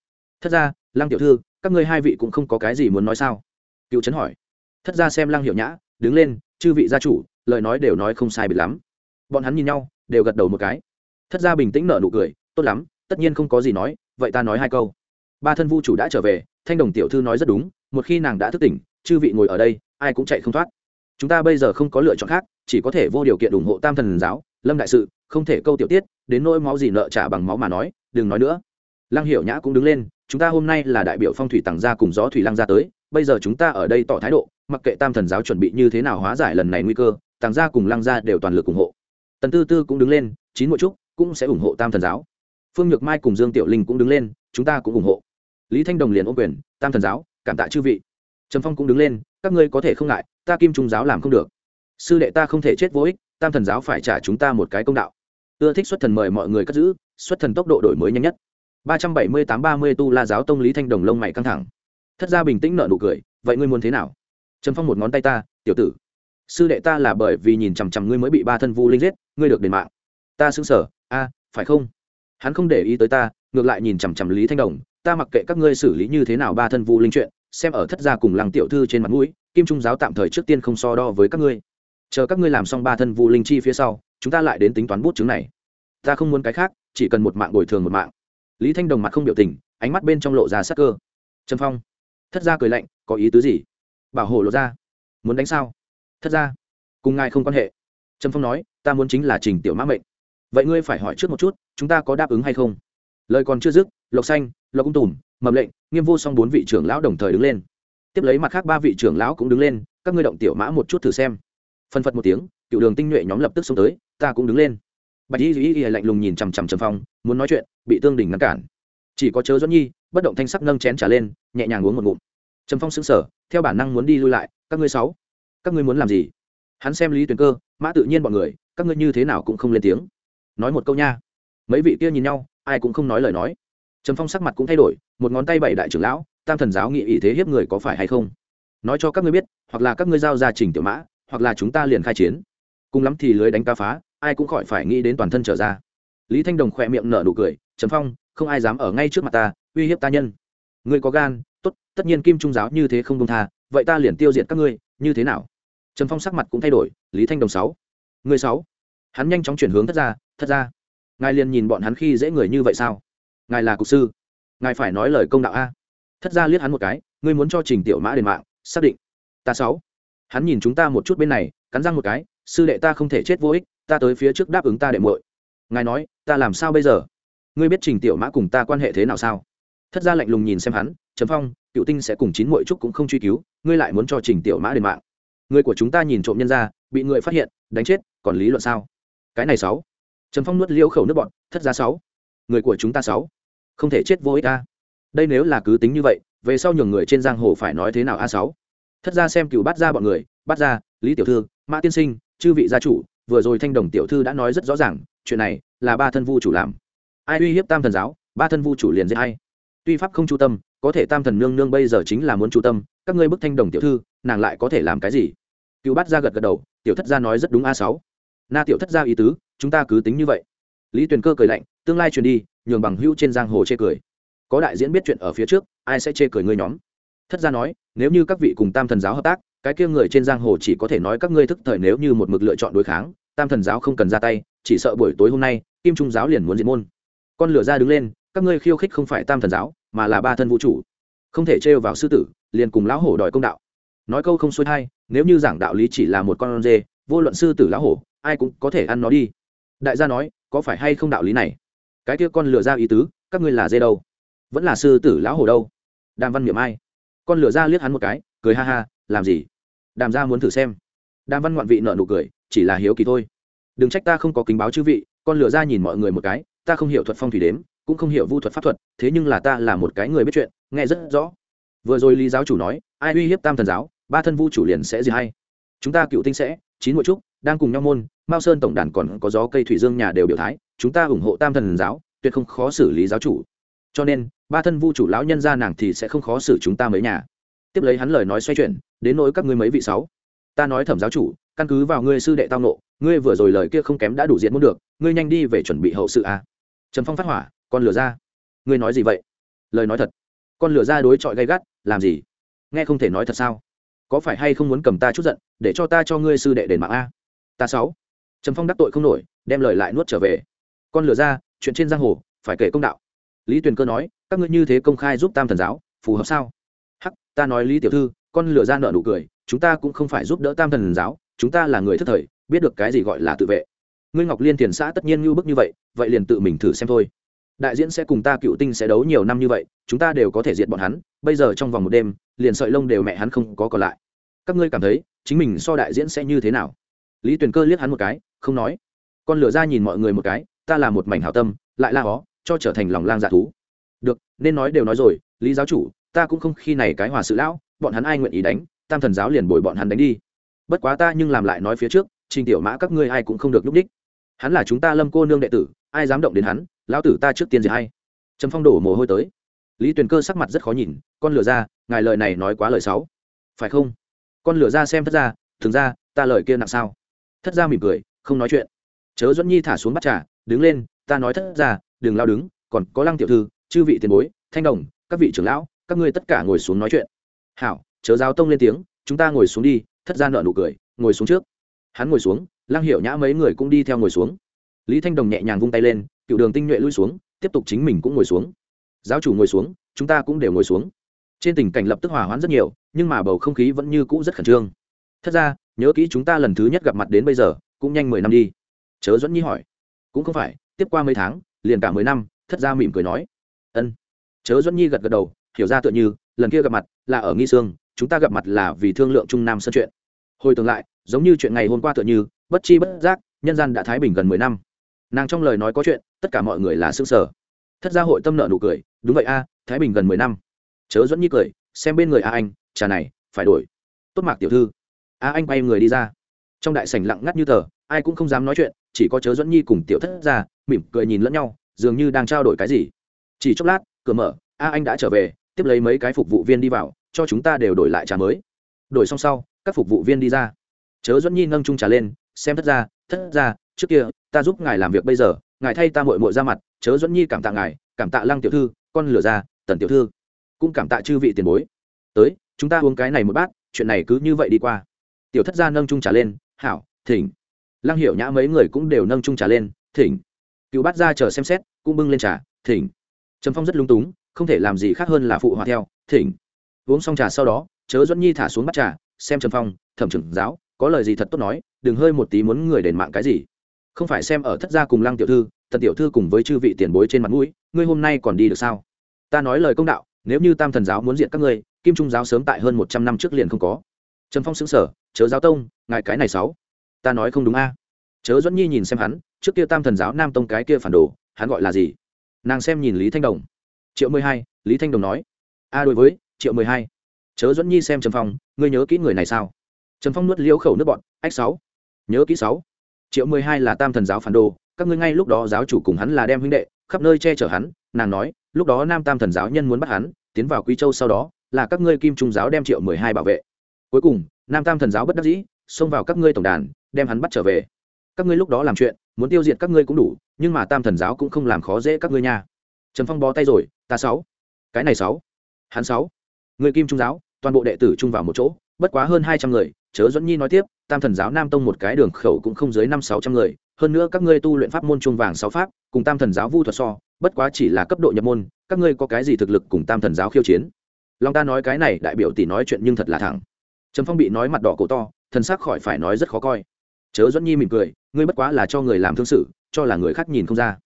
Thất ra lăng tiểu thư, các ngươi hai vị cũng không có cái gì muốn nói sao? Cựu chấn hỏi. Thất ra xem lăng hiệu nhã, đứng lên, chư vị gia chủ, lời nói đều nói không sai biệt lắm. Bọn hắn nhìn nhau, đều gật đầu một cái. Thất ra bình tĩnh nở nụ cười, tốt lắm, tất nhiên không có gì nói, vậy ta nói hai câu ba thân vu chủ đã trở về, thanh đồng tiểu thư nói rất đúng, một khi nàng đã thức tỉnh, chư vị ngồi ở đây, ai cũng chạy không thoát. Chúng ta bây giờ không có lựa chọn khác, chỉ có thể vô điều kiện ủng hộ tam thần giáo, lâm đại sự, không thể câu tiểu tiết, đến nỗi máu gì nợ trả bằng máu mà nói, đừng nói nữa. Lăng hiểu nhã cũng đứng lên, chúng ta hôm nay là đại biểu phong thủy tàng gia cùng gió thủy lăng ra tới, bây giờ chúng ta ở đây tỏ thái độ, mặc kệ tam thần giáo chuẩn bị như thế nào hóa giải lần này nguy cơ, tàng gia cùng lăng gia đều toàn lực ủng hộ. Tần tư tư cũng đứng lên, chín mỗi trúc cũng sẽ ủng hộ tam thần giáo. Phương nhược mai cùng dương tiểu linh cũng đứng lên, chúng ta cũng ủng hộ lý thanh đồng liền ô quyền, tam thần giáo, cảm tạ chư vị. Trần phong cũng đứng lên, các ngươi có thể không ngại, ta kim trung giáo làm không được. Sư đệ ta không thể chết vô ích, tam thần giáo phải trả chúng ta một cái công đạo. Ưa thích xuất thần mời mọi người cất giữ, xuất thần tốc độ đổi mới nhanh nhất. ba trăm bảy mươi tám ba mươi tu la giáo tông lý thanh đồng lông mày căng thẳng. Thất gia bình tĩnh nợ nụ cười, vậy ngươi muốn thế nào? Trần phong một ngón tay ta, tiểu tử, sư đệ ta là bởi vì nhìn chằm chằm ngươi mới bị ba thân vu linh giết, ngươi được đền mạng. Ta xứng sở, a, phải không? Hắn không để ý tới ta, ngược lại nhìn chằm chằm lý thanh đồng ta mặc kệ các ngươi xử lý như thế nào ba thân vu linh chuyện, xem ở thất gia cùng làng tiểu thư trên mặt mũi, kim trung giáo tạm thời trước tiên không so đo với các ngươi. Chờ các ngươi làm xong ba thân vu linh chi phía sau, chúng ta lại đến tính toán bút chứng này. Ta không muốn cái khác, chỉ cần một mạng bồi thường một mạng. Lý thanh đồng mặt không biểu tình, ánh mắt bên trong lộ ra sắc cơ. Trần phong. Thất gia cười lạnh, có ý tứ gì? Bảo hộ lộ ra. Muốn đánh sao? Thất gia, cùng ngài không quan hệ. Trần phong nói, ta muốn chính là trình tiểu mã mệnh. Vậy ngươi phải hỏi trước một chút, chúng ta có đáp ứng hay không? Lời còn chưa dứt, lộc xanh lộc cung tùm, mầm lệnh, nghiêm vô song bốn vị trưởng lão đồng thời đứng lên. Tiếp lấy mặt khác ba vị trưởng lão cũng đứng lên, các ngươi động tiểu mã một chút thử xem. Phân phật một tiếng, cựu đường tinh nhuệ nhóm lập tức xông tới, ta cũng đứng lên. Bạch y y y lạnh lùng nhìn chằm chằm trầm phong, muốn nói chuyện, bị tương đình ngăn cản. Chỉ có chớ doãn nhi, bất động thanh sắc nâng chén trả lên, nhẹ nhàng uống một ngụm. Trầm phong sững sờ, theo bản năng muốn đi lui lại, các ngươi sáu, các ngươi muốn làm gì? Hắn xem lý tuyền cơ, mã tự nhiên bọn người, các ngươi như thế nào cũng không lên tiếng. Nói một câu nha. Mấy vị kia nhìn nhau, ai cũng không nói lời nói trầm phong sắc mặt cũng thay đổi, một ngón tay bảy đại trưởng lão, tam thần giáo nghị ý thế hiếp người có phải hay không? Nói cho các ngươi biết, hoặc là các ngươi giao ra trình tiểu mã, hoặc là chúng ta liền khai chiến. Cùng lắm thì lưới đánh cá phá, ai cũng khỏi phải nghĩ đến toàn thân trở ra. Lý thanh đồng khỏe miệng nở nụ cười, trầm phong, không ai dám ở ngay trước mặt ta, uy hiếp ta nhân. Ngươi có gan, tốt, tất nhiên kim trung giáo như thế không công tha, vậy ta liền tiêu diệt các ngươi, như thế nào? Trầm phong sắc mặt cũng thay đổi, lý thanh đồng sáu. Ngươi sáu. Hắn nhanh chóng chuyển hướng thất ra thất ra ngài liền nhìn bọn hắn khi dễ người như vậy sao? Ngài là cục sư. Ngài phải nói lời công đạo a. Thất ra liếc hắn một cái, ngươi muốn cho trình tiểu mã đền mạng, xác định. Ta sáu. Hắn nhìn chúng ta một chút bên này, cắn răng một cái, sư đệ ta không thể chết vô ích, ta tới phía trước đáp ứng ta đệ muội. Ngài nói, ta làm sao bây giờ? Ngươi biết trình tiểu mã cùng ta quan hệ thế nào sao? Thất gia lạnh lùng nhìn xem hắn chấm phong, cựu tinh sẽ cùng chín muội trúc cũng không truy cứu, ngươi lại muốn cho trình tiểu mã đền mạng. Người của chúng ta nhìn trộm nhân ra, bị người phát hiện, đánh chết, còn lý luận sao? Cái này sáu. Trần phong nuốt liêu khẩu nước bọn thất gia sáu. Người của chúng ta sáu không thể chết vô ích a. Đây nếu là cứ tính như vậy, về sau nhường người trên giang hồ phải nói thế nào a sáu? Thất gia xem cựu bắt ra bọn người bắt ra lý tiểu thư, mã tiên sinh, chư vị gia chủ, vừa rồi thanh đồng tiểu thư đã nói rất rõ ràng, chuyện này là ba thân vu chủ làm. Ai uy hiếp tam thần giáo, ba thân vu chủ liền giết hay tuy pháp không chu tâm, có thể tam thần nương nương bây giờ chính là muốn chu tâm, các ngươi bức thanh đồng tiểu thư, nàng lại có thể làm cái gì? Cựu bát ra gật gật đầu, tiểu thất gia nói rất đúng a sáu. Na tiểu thất gia ý tứ, chúng ta cứ tính như vậy lý tuyền cơ cười lạnh, tương lai truyền đi, nhường bằng hữu trên giang hồ chê cười. Có đại diễn biết chuyện ở phía trước, ai sẽ chê cười ngươi nhóm? Thất gia nói, nếu như các vị cùng tam thần giáo hợp tác, cái kia người trên giang hồ chỉ có thể nói các ngươi thức thời nếu như một mực lựa chọn đối kháng, tam thần giáo không cần ra tay, chỉ sợ buổi tối hôm nay, kim trung giáo liền muốn diệt môn. Con lửa ra đứng lên, các ngươi khiêu khích không phải tam thần giáo, mà là ba thân vũ trụ. Không thể trêu vào sư tử, liền cùng lão hổ đòi công đạo. Nói câu không xuôi hay nếu như giảng đạo lý chỉ là một con dê vô luận sư tử lão hổ, ai cũng có thể ăn nó đi. Đại gia nói có phải hay không đạo lý này? Cái kia con lừa ra ý tứ, các ngươi là dê đâu? Vẫn là sư tử lão hổ đâu? Đàm văn miệng ai? Con lừa ra liếc hắn một cái, cười ha ha, làm gì? Đàm ra muốn thử xem. Đàm văn ngoạn vị nợ nụ cười, chỉ là hiếu kỳ thôi. Đừng trách ta không có kính báo chư vị, con lừa ra nhìn mọi người một cái, ta không hiểu thuật phong thủy đếm, cũng không hiểu vu thuật pháp thuật, thế nhưng là ta là một cái người biết chuyện, nghe rất rõ. Vừa rồi lý giáo chủ nói, ai uy hiếp tam thần giáo, ba thân vu chủ liền sẽ gì hay? Chúng ta cựu tinh sẽ, chín mỗi trúc đang cùng nhau môn, mao sơn tổng đàn còn có gió cây thủy dương nhà đều biểu thái, chúng ta ủng hộ tam thần giáo, tuyệt không khó xử lý giáo chủ. Cho nên, ba thân vu chủ lão nhân ra nàng thì sẽ không khó xử chúng ta mấy nhà. Tiếp lấy hắn lời nói xoay chuyển, đến nỗi các ngươi mấy vị sáu. Ta nói thẩm giáo chủ, căn cứ vào ngươi sư đệ tao nộ ngươi vừa rồi lời kia không kém đã đủ diện muốn được, ngươi nhanh đi về chuẩn bị hậu sự a à. trần phong phát hỏa, con lửa ra. Ngươi nói gì vậy? Lời nói thật. Con lửa ra đối chọi gay gắt, làm gì? Nghe không thể nói thật sao? Có phải hay không muốn cầm ta chút giận, để cho ta cho ngươi sư đệ đền mạng a? Ta sáu. Trần phong đắc tội không nổi, đem lời lại nuốt trở về. Con lửa ra, chuyện trên giang hồ, phải kể công đạo. Lý tuyền cơ nói, các ngươi như thế công khai giúp tam thần giáo, phù hợp sao? Hắc, ta nói lý tiểu thư, con lửa ra nợ nụ cười, chúng ta cũng không phải giúp đỡ tam thần giáo, chúng ta là người thất thời, biết được cái gì gọi là tự vệ. Ngươi ngọc liên thiền xã tất nhiên như bức như vậy vậy liền tự mình thử xem thôi. Đại diễn sẽ cùng ta cựu tinh sẽ đấu nhiều năm như vậy, chúng ta đều có thể diệt bọn hắn, bây giờ trong vòng một đêm, liền sợi lông đều mẹ hắn không có còn lại. Các ngươi cảm thấy, chính mình so đại diễn sẽ như thế nào? Lý tuyền cơ liếc hắn một cái, không nói. Con lửa ra nhìn mọi người một cái, ta là một mảnh hảo tâm, lại la hó, cho trở thành lòng lang dạ thú. Được, nên nói đều nói rồi, lý giáo chủ, ta cũng không khi này cái hòa sự lão, bọn hắn ai nguyện ý đánh, tam thần giáo liền bồi bọn hắn đánh đi. Bất quá ta nhưng làm lại nói phía trước, trình tiểu mã các ngươi ai cũng không được lúc đích hắn là chúng ta lâm cô nương đệ tử, ai dám động đến hắn, lão tử ta trước tiên gì hay. Trầm phong đổ mồ hôi tới. Lý tuyền cơ sắc mặt rất khó nhìn, con lửa ra, ngài lời này nói quá lời sáu phải không? Con lửa ra xem thất ra, thường ra, ta lời kia nặng sao? Thất ra mỉm cười, không nói chuyện. Chớ dẫn nhi thả xuống bắt trà, đứng lên, ta nói thất ra đừng lao đứng, còn có lăng tiểu thư, chư vị tiền bối, thanh đồng, các vị trưởng lão, các ngươi tất cả ngồi xuống nói chuyện. Hảo, chớ giáo tông lên tiếng, chúng ta ngồi xuống đi, thất ra nợ nụ cười, ngồi xuống trước. Hắn ngồi xuống, lăng Hiểu nhã mấy người cũng đi theo ngồi xuống. Lý thanh đồng nhẹ nhàng vung tay lên, cựu đường tinh nhuệ lui xuống, tiếp tục chính mình cũng ngồi xuống. Giáo chủ ngồi xuống, chúng ta cũng đều ngồi xuống. Trên tình cảnh lập tức hòa hoãn rất nhiều, nhưng mà bầu không khí vẫn như cũ rất khẩn trương. Thật ra nhớ kỹ chúng ta lần thứ nhất gặp mặt đến bây giờ, cũng nhanh mười năm đi. Chớ dẫn nhi hỏi. Cũng không phải, tiếp qua mấy tháng, liền cả mười năm, thất ra mỉm cười nói. Ân. Chớ dẫn nhi gật gật đầu, hiểu ra tựa như, lần kia gặp mặt là ở nghi sương, chúng ta gặp mặt là vì thương lượng trung nam sân chuyện. Hồi tương lại, giống như chuyện ngày hôm qua tựa như, bất chi bất giác, nhân gian đã thái bình gần mười năm. Nàng trong lời nói có chuyện, tất cả mọi người là xương sở thất gia hội tâm nợ nụ cười, đúng vậy a, thái bình gần mười năm. Chớ dẫn nhi cười, xem bên người a anh trà này, phải đổi. Tốt mạc tiểu thư a anh bay người đi ra. Trong đại sảnh lặng ngắt như tờ, ai cũng không dám nói chuyện, chỉ có chớ dẫn nhi cùng tiểu thất ra, mỉm cười nhìn lẫn nhau, dường như đang trao đổi cái gì. Chỉ chốc lát, cửa mở, a, anh đã trở về, tiếp lấy mấy cái phục vụ viên đi vào, cho chúng ta đều đổi lại trà mới. Đổi xong sau, các phục vụ viên đi ra. Chớ dẫn nhi nâng trung trà lên, xem thất ra thất ra, trước kia, ta giúp ngài làm việc bây giờ, ngài thay ta mội mội ra mặt, chớ dẫn nhi cảm tạ ngài, cảm tạ lăng tiểu thư, con lửa ra, tần tiểu thư, cũng cảm tạ chư vị tiền bối. Tới, chúng ta uống cái này một bát, chuyện này cứ như vậy đi qua tiểu thất gia nâng trung trà lên, hảo, thỉnh. Lăng hiểu nhã mấy người cũng đều nâng trung trà lên, thỉnh. Cựu bát ra chờ xem xét, cũng bưng lên trà, thỉnh. Trầm phong rất lung túng, không thể làm gì khác hơn là phụ hòa theo, thỉnh. Uống xong trà sau đó, chớ dẫn nhi thả xuống bắt trà, xem trầm phong, thẩm trưởng giáo, có lời gì thật tốt nói, đừng hơi một tí muốn người đền mạng cái gì. Không phải xem ở thất gia cùng lăng tiểu thư, tần tiểu thư cùng với chư vị tiền bối trên mặt mũi, ngươi hôm nay còn đi được sao? Ta nói lời công đạo, nếu như tam thần giáo muốn diện các ngươi, kim trung giáo sớm tại hơn một trăm năm trước liền không có. Trầm phong xứng sở chớ giáo tông, ngài cái này sáu. Ta nói không đúng a. Chớ dẫn nhi nhìn xem hắn, trước kia tam thần giáo nam tông cái kia phản đồ, hắn gọi là gì? Nàng xem nhìn lý thanh đồng. Triệu mười hai, lý thanh đồng nói. A đối với, triệu mười hai. Chớ dẫn nhi xem trầm phong, ngươi nhớ kỹ người này sao? Trầm phong nuốt liễu khẩu nước bọn ách sáu. Nhớ kỹ sáu. Triệu mười hai là tam thần giáo phản đồ, các ngươi ngay lúc đó giáo chủ cùng hắn là đem huynh đệ, khắp nơi che chở hắn, nàng nói, lúc đó nam tam thần giáo nhân muốn bắt hắn, tiến vào quý châu sau đó, là các ngươi kim trung giáo đem triệu mười hai bảo vệ. Cuối cùng nam tam thần giáo bất đắc dĩ, xông vào các ngươi tổng đàn, đem hắn bắt trở về. Các ngươi lúc đó làm chuyện, muốn tiêu diệt các ngươi cũng đủ, nhưng mà tam thần giáo cũng không làm khó dễ các ngươi nha. Trần phong bó tay rồi, ta sáu, cái này sáu, hắn sáu, người kim trung giáo, toàn bộ đệ tử chung vào một chỗ, bất quá hơn hai trăm người, chớ dẫn nhi nói tiếp, tam thần giáo nam tông một cái đường khẩu cũng không dưới năm sáu trăm người, hơn nữa các ngươi tu luyện pháp môn chung vàng sáu pháp, cùng tam thần giáo vu thuật so, bất quá chỉ là cấp độ nhập môn, các ngươi có cái gì thực lực cùng tam thần giáo khiêu chiến? Long ta nói cái này, đại biểu tỷ nói chuyện nhưng thật là thẳng trầm phong bị nói mặt đỏ cổ to, thần sắc khỏi phải nói rất khó coi. Chớ dẫn nhi mỉm cười, ngươi bất quá là cho người làm thương sự, cho là người khác nhìn không ra.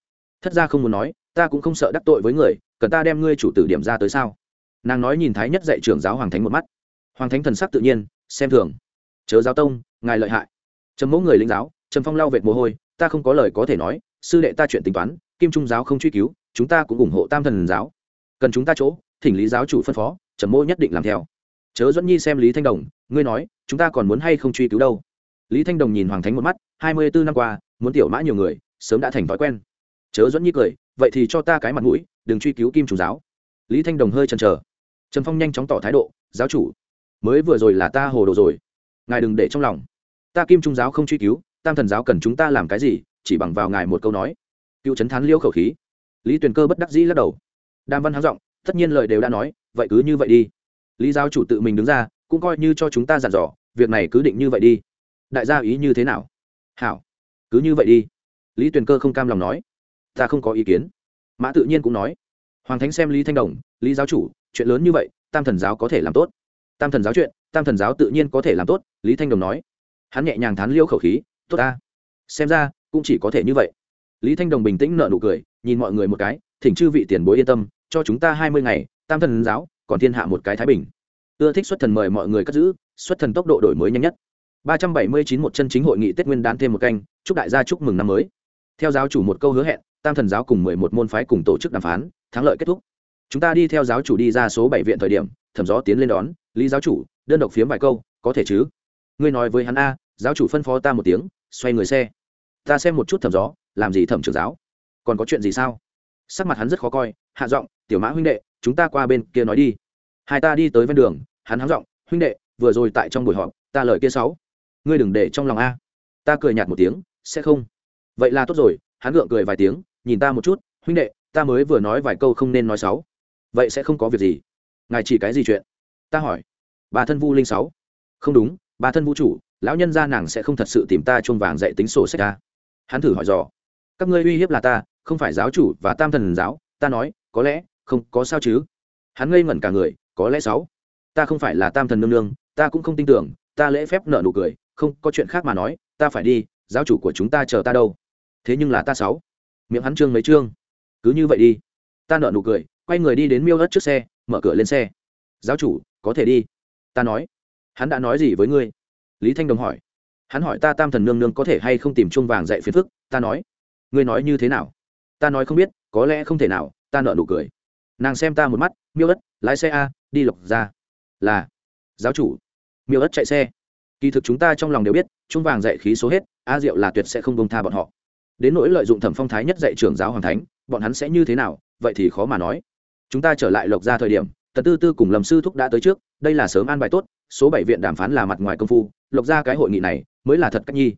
Thất ra không muốn nói, ta cũng không sợ đắc tội với người, cần ta đem ngươi chủ tử điểm ra tới sao? Nàng nói nhìn thái nhất dạy trưởng giáo hoàng thánh một mắt. Hoàng thánh thần sắc tự nhiên, xem thường. Chớ giáo tông, ngài lợi hại. Trầm mẫu người linh giáo, trầm phong lau vệt mồ hôi, ta không có lời có thể nói, sư đệ ta chuyện tính toán, kim trung giáo không truy cứu, chúng ta cũng ủng hộ tam thần giáo. Cần chúng ta chỗ, thỉnh lý giáo chủ phân phó, trầm mẫu nhất định làm theo chớ dẫn nhi xem lý thanh đồng, ngươi nói, chúng ta còn muốn hay không truy cứu đâu? Lý thanh đồng nhìn hoàng thánh một mắt, hai mươi bốn năm qua, muốn tiểu mã nhiều người, sớm đã thành thói quen. Chớ dẫn nhi cười, vậy thì cho ta cái mặt mũi, đừng truy cứu kim Chủ giáo. Lý thanh đồng hơi chần chờ. Trần phong nhanh chóng tỏ thái độ, giáo chủ, mới vừa rồi là ta hồ đồ rồi. Ngài đừng để trong lòng. Ta kim trung giáo không truy cứu, tam thần giáo cần chúng ta làm cái gì, chỉ bằng vào ngài một câu nói. Cựu trấn thán liêu khẩu khí. Lý tuyền cơ bất đắc dĩ lắc đầu. Đàm văn háng giọng, tất nhiên lời đều đã nói, vậy cứ như vậy đi lý giáo chủ tự mình đứng ra, cũng coi như cho chúng ta dặn dò, việc này cứ định như vậy đi. Đại gia ý như thế nào? Hảo, cứ như vậy đi. Lý tuyền cơ không cam lòng nói. Ta không có ý kiến. Mã tự nhiên cũng nói. Hoàng thánh xem lý thanh đồng, lý giáo chủ, chuyện lớn như vậy, tam thần giáo có thể làm tốt. Tam thần giáo chuyện, tam thần giáo tự nhiên có thể làm tốt, lý thanh đồng nói. Hắn nhẹ nhàng thán liêu khẩu khí, tốt ta. Xem ra, cũng chỉ có thể như vậy. Lý thanh đồng bình tĩnh nợ nụ cười, nhìn mọi người một cái, thỉnh chư vị tiền bối yên tâm, cho chúng ta hai mươi ngày, tam thần giáo còn thiên hạ một cái thái bình. Ưa thích xuất thần mời mọi người cất giữ, xuất thần tốc độ đổi mới nhanh nhất. Ba trăm bảy mươi chín một chân chính hội nghị tết nguyên đán thêm một canh, chúc đại gia chúc mừng năm mới. Theo giáo chủ một câu hứa hẹn, tam thần giáo cùng mười một môn phái cùng tổ chức đàm phán, thắng lợi kết thúc. Chúng ta đi theo giáo chủ đi ra số bảy viện thời điểm, thẩm gió tiến lên đón, lý giáo chủ, đơn độc phiếm vài câu, có thể chứ? Ngươi nói với hắn a, giáo chủ phân phó ta một tiếng, xoay người xe. Ta xem một chút thẩm gió làm gì thẩm trưởng giáo? Còn có chuyện gì sao? Sắc mặt hắn rất khó coi, hạ giọng, tiểu mã huynh đệ, chúng ta qua bên kia nói đi hai ta đi tới ven đường, hắn hắng giọng, huynh đệ, vừa rồi tại trong buổi họp, ta lời kia sáu. Ngươi đừng để trong lòng a. Ta cười nhạt một tiếng, sẽ không. Vậy là tốt rồi. Hắn gượng cười vài tiếng, nhìn ta một chút, huynh đệ, ta mới vừa nói vài câu không nên nói sáu. Vậy sẽ không có việc gì. Ngài chỉ cái gì chuyện? Ta hỏi. Bà thân vu linh sáu. Không đúng bà thân vũ chủ, lão nhân gia nàng sẽ không thật sự tìm ta chuông vàng dạy tính sổ sách ta hắn thử hỏi dò. Các ngươi uy hiếp là ta, không phải giáo chủ và tam thần giáo, ta nói, có lẽ không có sao chứ? Hắn ngây ngẩn cả người có lẽ sáu. Ta không phải là tam thần nương nương, ta cũng không tin tưởng, ta lễ phép nợ nụ cười, không, có chuyện khác mà nói, ta phải đi, giáo chủ của chúng ta chờ ta đâu. Thế nhưng là ta sáu. Miệng hắn trương mấy trương. Cứ như vậy đi. Ta nợ nụ cười, quay người đi đến miêu ớt trước xe, mở cửa lên xe. Giáo chủ, có thể đi. Ta nói. Hắn đã nói gì với ngươi? Lý thanh đồng hỏi. Hắn hỏi ta tam thần nương nương có thể hay không tìm chuông vàng dạy phiền phức. Ta nói. Ngươi nói như thế nào? Ta nói không biết, có lẽ không thể nào, ta nợ nụ cười. Nàng xem ta một mắt, miêu ất lái xe a đi lộc ra. Là, giáo chủ. Miêu ất chạy xe. Kỳ thực chúng ta trong lòng đều biết chúng vàng dạy khí số hết a diệu là tuyệt sẽ không bông tha bọn họ. Đến nỗi lợi dụng thẩm phong thái nhất dạy trưởng giáo hoàng thánh, bọn hắn sẽ như thế nào, vậy thì khó mà nói. Chúng ta trở lại lộc ra thời điểm, tần tư tư cùng lầm sư thúc đã tới trước, đây là sớm an bài tốt, số bảy viện đàm phán là mặt ngoài công phu, lộc ra cái hội nghị này, mới là thật cách nhi.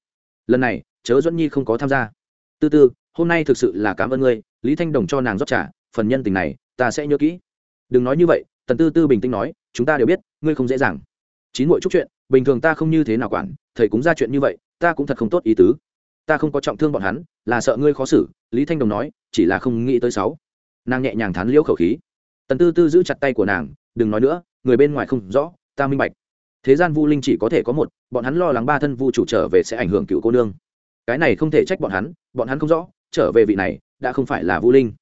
Lần này, chớ duẫn nhi không có tham gia. Tư tư, hôm nay thực sự là cảm ơn ngươi, lý thanh đồng cho nàng rót trả phần nhân tình này, ta sẽ nhớ kỹ. Đừng nói như vậy tần tư tư bình tĩnh nói, chúng ta đều biết, ngươi không dễ dàng. Chín mỗi chút chuyện, bình thường ta không như thế nào quản, thầy cũng ra chuyện như vậy, ta cũng thật không tốt ý tứ. Ta không có trọng thương bọn hắn, là sợ ngươi khó xử. Lý thanh đồng nói, chỉ là không nghĩ tới sáu. Nàng nhẹ nhàng thán liễu khẩu khí. Tần tư tư giữ chặt tay của nàng, đừng nói nữa, người bên ngoài không rõ, ta minh bạch. Thế gian vu linh chỉ có thể có một, bọn hắn lo lắng ba thân vu chủ trở về sẽ ảnh hưởng cựu cô nương. Cái này không thể trách bọn hắn bọn hắn không rõ, trở về vị này, đã không phải là vu linh.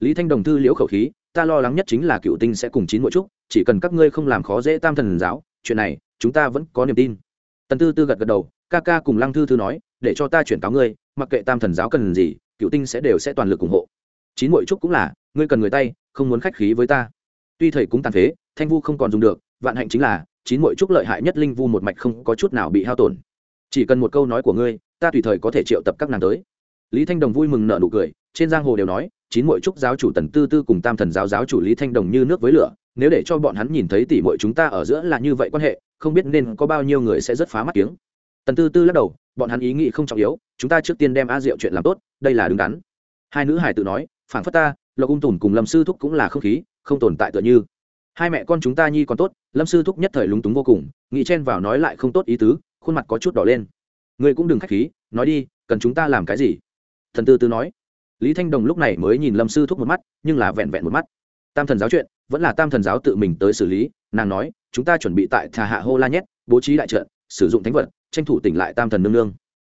Lý thanh đồng thư liễu khẩu khí ta lo lắng nhất chính là cựu tinh sẽ cùng chín mỗi trúc, chỉ cần các ngươi không làm khó dễ tam thần giáo, chuyện này, chúng ta vẫn có niềm tin. Tần tư tư gật gật đầu, ca ca cùng lăng thư thư nói, để cho ta chuyển cáo ngươi, mặc kệ tam thần giáo cần gì, cựu tinh sẽ đều sẽ toàn lực ủng hộ. Chín mỗi trúc cũng là, ngươi cần người tay, không muốn khách khí với ta. Tuy thầy cũng tàn phế, thanh vu không còn dùng được, vạn hạnh chính là, chín mỗi trúc lợi hại nhất linh vu một mạch không có chút nào bị hao tổn. Chỉ cần một câu nói của ngươi, ta tùy thời có thể triệu tập các nàng tới. Lý thanh đồng vui mừng nợ nụ cười trên giang hồ đều nói, chín mỗi trúc giáo chủ tần tư tư cùng tam thần giáo giáo chủ lý thanh đồng như nước với lửa, nếu để cho bọn hắn nhìn thấy tỷ muội chúng ta ở giữa là như vậy quan hệ, không biết nên có bao nhiêu người sẽ rất phá mắt tiếng. Tần tư tư lắc đầu, bọn hắn ý nghĩ không trọng yếu, chúng ta trước tiên đem a diệu chuyện làm tốt, đây là đứng đắn. Hai nữ hải tự nói phản phất ta, lộc ung tùn cùng lâm sư thúc cũng là không khí, không tồn tại tựa như. Hai mẹ con chúng ta nhi còn tốt, lâm sư thúc nhất thời lúng túng vô cùng, nghĩ chen vào nói lại không tốt ý tứ, khuôn mặt có chút đỏ lên. Ngươi cũng đừng k h á c h khí, nói đi, cần chúng ta làm cái gì? Thần tư tư nói lý thanh đồng lúc này mới nhìn lâm sư thúc một mắt, nhưng là vẹn vẹn một mắt. Tam thần giáo chuyện, vẫn là tam thần giáo tự mình tới xử lý, nàng nói, chúng ta chuẩn bị tại thà hạ hô la nhét bố trí đại trận, sử dụng thánh vật, tranh thủ tỉnh lại tam thần nương nương.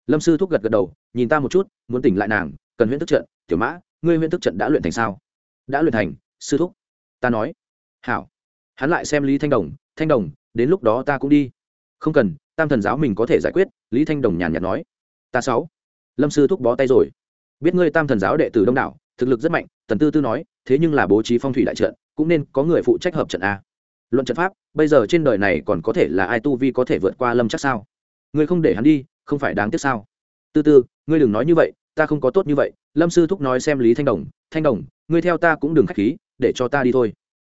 Lâm sư thúc gật gật đầu, nhìn ta một chút, muốn tỉnh lại nàng, cần huyễn thức trận, tiểu mã, ngươi huyễn thức trận đã luyện thành sao? Đã luyện thành, sư thúc. Ta nói. Hảo. Hắn lại xem lý thanh đồng thanh đồng, đến lúc đó ta cũng đi. Không cần, tam thần giáo mình có thể giải quyết, lý thanh đồng nhàn nhạt nói. Ta sáu. Lâm sư thúc bó tay rồi biết ngươi tam thần giáo đệ tử đông đảo, thực lực rất mạnh, tần tư tư nói, thế nhưng là bố trí phong thủy đại trận, cũng nên có người phụ trách hợp trận a. Luận trận pháp, bây giờ trên đời này còn có thể là ai tu vi có thể vượt qua lâm chắc sao? Ngươi không để hắn đi, không phải đáng tiếc sao? Tư tư, ngươi đừng nói như vậy, ta không có tốt như vậy, lâm sư thúc nói xem lý thanh đồng thanh đồng, ngươi theo ta cũng đừng k h á c h khí, để cho ta đi thôi.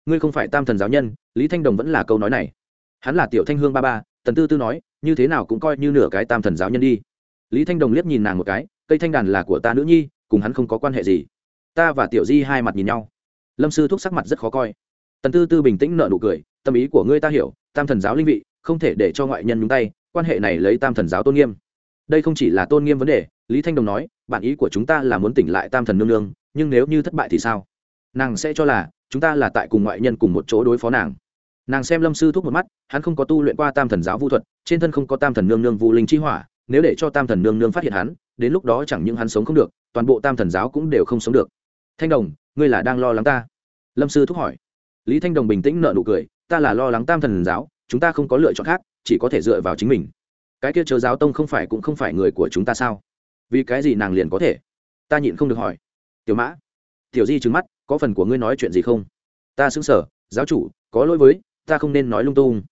Ngươi không phải tam thần giáo nhân, lý thanh đồng vẫn là câu nói này. Hắn là tiểu thanh hương ba ba. Tần tư tư nói, như thế nào cũng coi như nửa cái tam thần giáo nhân đi. Lý thanh đồng liếc nhìn nàng một cái cây thanh đàn là của ta nữ nhi, cùng hắn không có quan hệ gì. Ta và tiểu di hai mặt nhìn nhau. Lâm sư thúc sắc mặt rất khó coi. Tần tư tư bình tĩnh nợ nụ cười, tâm ý của ngươi ta hiểu, tam thần giáo linh vị, không thể để cho ngoại nhân nhúng tay, quan hệ này lấy tam thần giáo tôn nghiêm. Đây không chỉ là tôn nghiêm vấn đề, lý thanh đồng nói, bản ý của chúng ta là muốn tỉnh lại tam thần nương nương, nhưng nếu như thất bại thì sao? Nàng sẽ cho là, chúng ta là tại cùng ngoại nhân cùng một chỗ đối phó nàng. Nàng xem lâm sư thúc một mắt, hắn không có tu luyện qua tam thần giáo vu thuật, trên thân không có tam thần nương nương vu linh chi hỏa, nếu để cho tam thần nương nương phát hiện hắn đến lúc đó chẳng những hắn sống không được, toàn bộ tam thần giáo cũng đều không sống được. Thanh đồng, ngươi là đang lo lắng ta? Lâm sư thúc hỏi. Lý thanh đồng bình tĩnh nợ nụ cười, ta là lo lắng tam thần giáo, chúng ta không có lựa chọn khác, chỉ có thể dựa vào chính mình. Cái kia chớ giáo tông không phải cũng không phải người của chúng ta sao? Vì cái gì nàng liền có thể? Ta nhịn không được hỏi. Tiểu mã, tiểu di trừng mắt, có phần của ngươi nói chuyện gì không? Ta xứng sở giáo chủ, có lỗi với, ta không nên nói lung tung.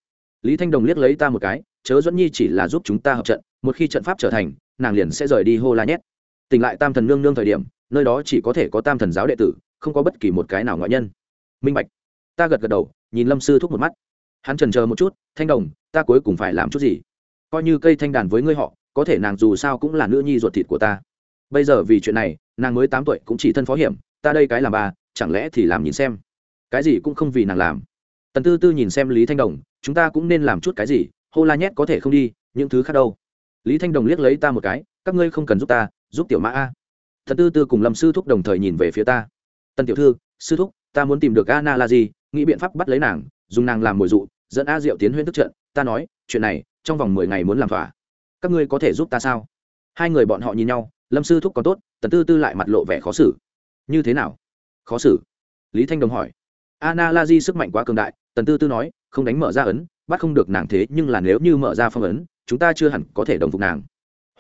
Lý thanh đồng liếc lấy ta một cái, chớ dẫn nhi chỉ là giúp chúng ta hợp trận, một khi trận pháp trở thành nàng liền sẽ rời đi hô la nhét. Tỉnh lại tam thần nương nương thời điểm, nơi đó chỉ có thể có tam thần giáo đệ tử, không có bất kỳ một cái nào ngoại nhân. Minh bạch. Ta gật gật đầu, nhìn lâm sư thúc một mắt. Hắn trần chờ một chút, thanh đồng, ta cuối cùng phải làm chút gì? Coi như cây thanh đàn với ngươi họ, có thể nàng dù sao cũng là nữ nhi ruột thịt của ta. Bây giờ vì chuyện này, nàng mới tám tuổi cũng chỉ thân phó hiểm, ta đây cái làm bà, chẳng lẽ thì làm nhìn xem? Cái gì cũng không vì nàng làm. Tần tư tư nhìn xem lý thanh đồng, chúng ta cũng nên làm chút cái gì, hô la nhét có thể không đi, những thứ khác đâu lý thanh đồng liếc lấy ta một cái, các ngươi không cần giúp ta, giúp tiểu mã a. Thần tư tư cùng lâm sư thúc đồng thời nhìn về phía ta. Tần tiểu thư, sư thúc, ta muốn tìm được ana la gì nghĩ biện pháp bắt lấy nàng, dùng nàng làm mồi dụ, dẫn a diệu tiến huyên tức trận. Ta nói, chuyện này, trong vòng mười ngày muốn làm thỏa. Các ngươi có thể giúp ta sao? Hai người bọn họ nhìn nhau, lâm sư thúc còn tốt, tần tư tư lại mặt lộ vẻ khó xử. Như thế nào? Khó xử? Lý thanh đồng hỏi. Ana la di sức mạnh quá cường đại, tần tư tư nói, không đánh mở ra ấn, bắt không được nàng thế, nhưng là nếu như mở ra phong ấn chúng ta chưa hẳn có thể đồng phục nàng.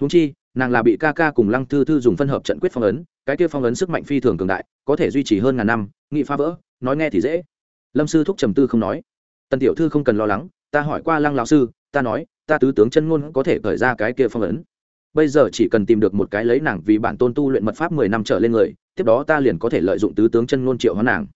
Húng chi, nàng là bị ca ca cùng lăng thư thư dùng phân hợp trận quyết phong ấn, cái kia phong ấn sức mạnh phi thường cường đại, có thể duy trì hơn ngàn năm, nghị phá vỡ, nói nghe thì dễ. Lâm sư thúc trầm tư không nói. Tần tiểu thư không cần lo lắng, ta hỏi qua lăng lão sư, ta nói, ta tứ tướng chân ngôn có thể khởi ra cái kia phong ấn. Bây giờ chỉ cần tìm được một cái lấy nàng vì bản tôn tu luyện mật pháp mười năm trở lên người, tiếp đó ta liền có thể lợi dụng tứ tướng chân ngôn triệu hoán nàng.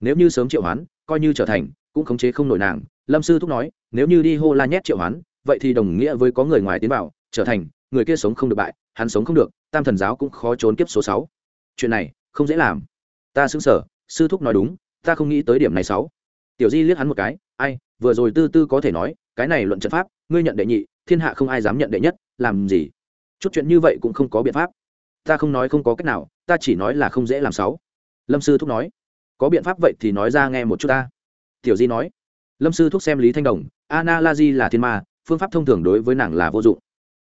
Nếu như sớm triệu hoán, coi như trở thành, cũng khống chế không nổi nàng. Lâm sư thúc nói, nếu như đi hô la nhét triệu hoán vậy thì đồng nghĩa với có người ngoài tiến vào, trở thành, người kia sống không được bại, hắn sống không được, tam thần giáo cũng khó trốn kiếp số sáu. Chuyện này, không dễ làm. Ta xứng sở, sư thúc nói đúng, ta không nghĩ tới điểm này sáu. Tiểu di liếc hắn một cái, ai, vừa rồi tư tư có thể nói, cái này luận trận pháp, ngươi nhận đệ nhị, thiên hạ không ai dám nhận đệ nhất, làm gì? Chút chuyện như vậy cũng không có biện pháp. Ta không nói không có cách nào, ta chỉ nói là không dễ làm sáu. Lâm sư thúc nói. Có biện pháp vậy thì nói ra nghe một chút ta. Tiểu di nói. Lâm sư thúc xem lý thanh đồng ana la di là thiên ma phương pháp thông thường đối với nàng là vô dụng.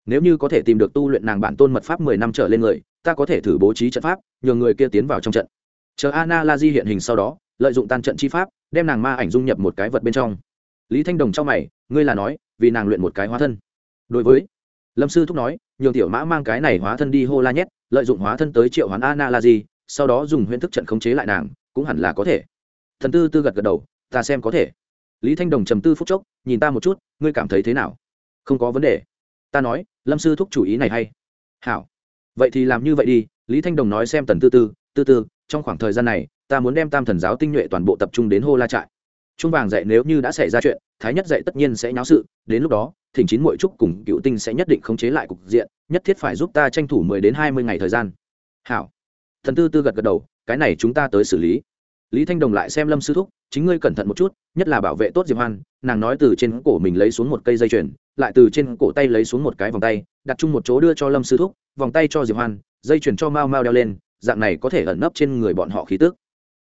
Nếu như có thể tìm được tu luyện nàng bản tôn mật pháp mười năm trở lên người, ta có thể thử bố trí trận pháp, nhường người kia tiến vào trong trận. Chờ ana la di hiện hình sau đó, lợi dụng tan trận chi pháp, đem nàng ma ảnh dung nhập một cái vật bên trong. Lý thanh đồng trong mày, ngươi là nói, vì nàng luyện một cái hóa thân. Đối với lâm sư thúc nói, nhường tiểu mã mang cái này hóa thân đi hô la nhét, lợi dụng hóa thân tới triệu hoán ana la di sau đó dùng huyễn thức trận khống chế lại nàng, cũng hẳn là có thể. Thần tư tư gật gật đầu, ta xem có thể lý thanh đồng trầm tư phúc chốc, nhìn ta một chút, ngươi cảm thấy thế nào? Không có vấn đề. Ta nói, lâm sư thúc chủ ý này hay. Hảo. Vậy thì làm như vậy đi, lý thanh đồng nói xem tần tư tư tư tư, trong khoảng thời gian này, ta muốn đem tam thần giáo tinh nhuệ toàn bộ tập trung đến hô la trại. Trung vàng dạy nếu như đã xảy ra chuyện, thái nhất dạy tất nhiên sẽ nháo sự, đến lúc đó, thỉnh chín mỗi trúc cùng cựu tinh sẽ nhất định khống chế lại cục diện, nhất thiết phải giúp ta tranh thủ mười đến hai mươi ngày thời gian. Hảo. Thần tư tư gật gật đầu, cái này chúng ta tới xử lý lý thanh đồng lại xem lâm sư thúc, chính ngươi cẩn thận một chút, nhất là bảo vệ tốt diệp hoan. Nàng nói từ trên cổ mình lấy xuống một cây dây chuyền, lại từ trên cổ tay lấy xuống một cái vòng tay, đặt chung một chỗ đưa cho lâm sư thúc, vòng tay cho diệp hoan, dây chuyền cho mao mao đeo lên, dạng này có thể ẩn nấp trên người bọn họ khí tức.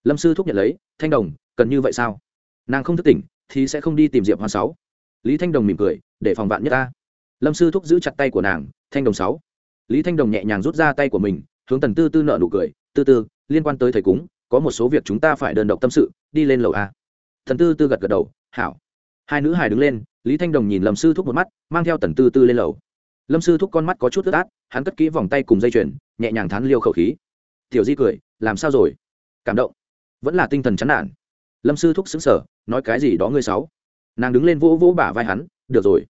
Lâm sư thúc nhận lấy, thanh đồng, cần như vậy sao? Nàng không thức tỉnh, thì sẽ không đi tìm diệp hoan sáu. Lý thanh đồng mỉm cười, để phòng vạn nhất ta. Lâm sư thúc giữ chặt tay của nàng, thanh đồng sáu. Lý thanh đồng nhẹ nhàng rút ra tay của mình, hướng tần tư tư nợ nụ cười, tư tư, liên quan tới thầy cúng có một số việc chúng ta phải đơn độc tâm sự, đi lên lầu a. Thần tư tư gật gật đầu, hảo. Hai nữ hài đứng lên, lý thanh đồng nhìn lâm sư thúc một mắt, mang theo tần tư tư lên lầu. Lâm sư thúc con mắt có chút ướt át, hắn cất kỹ vòng tay cùng dây chuyền, nhẹ nhàng thán liêu khẩu khí. Tiểu di cười, làm sao rồi? Cảm động. Vẫn là tinh thần chán nản. Lâm sư thúc xứng sở nói cái gì đó ngươi sáu nàng đứng lên vỗ vỗ bả vai hắn, được rồi.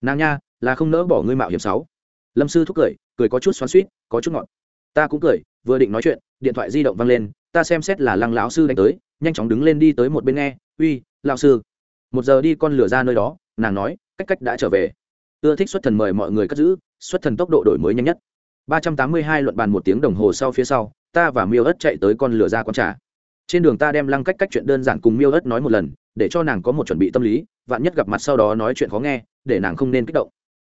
Nàng nha, là không nỡ bỏ ngươi mạo hiểm sáu lâm sư thúc cười cười có chút xoắn suýt có chút ngọt. Ta cũng cười, vừa định nói chuyện, điện thoại di động văng lên ta xem xét là lăng lão sư đánh tới, nhanh chóng đứng lên đi tới một bên nghe, uy, lão sư. Một giờ đi con lửa ra nơi đó, nàng nói, cách cách đã trở về. Ưa thích xuất thần mời mọi người cất giữ, xuất thần tốc độ đổi mới nhanh nhất. Ba trăm tám mươi hai luận bàn một tiếng đồng hồ sau phía sau, ta và miêu ớt chạy tới con lửa ra con trà. Trên đường ta đem lăng cách cách chuyện đơn giản cùng miêu ớt nói một lần, để cho nàng có một chuẩn bị tâm lý, vạn nhất gặp mặt sau đó nói chuyện khó nghe, để nàng không nên kích động.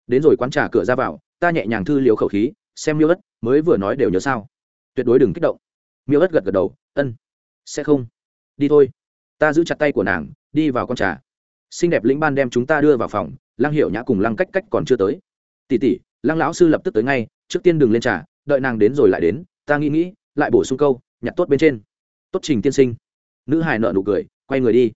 Đến rồi quán trà cửa ra vào, ta nhẹ nhàng thư liều khẩu khí, xem miêu ớt mới vừa nói đều nhớ sao. Tuyệt đối đừng kích động miêu ớt gật gật đầu, ân, sẽ không. Đi thôi. Ta giữ chặt tay của nàng, đi vào con trà. Xinh đẹp lĩnh ban đem chúng ta đưa vào phòng, lăng hiệu nhã cùng lăng cách cách còn chưa tới. Tỉ tỉ lăng lão sư lập tức tới ngay, trước tiên đừng lên trà, đợi nàng đến rồi lại đến, ta nghĩ nghĩ, lại bổ sung câu, nhặt tốt bên trên. Tốt trình tiên sinh. Nữ hài nợ nụ cười, quay người đi.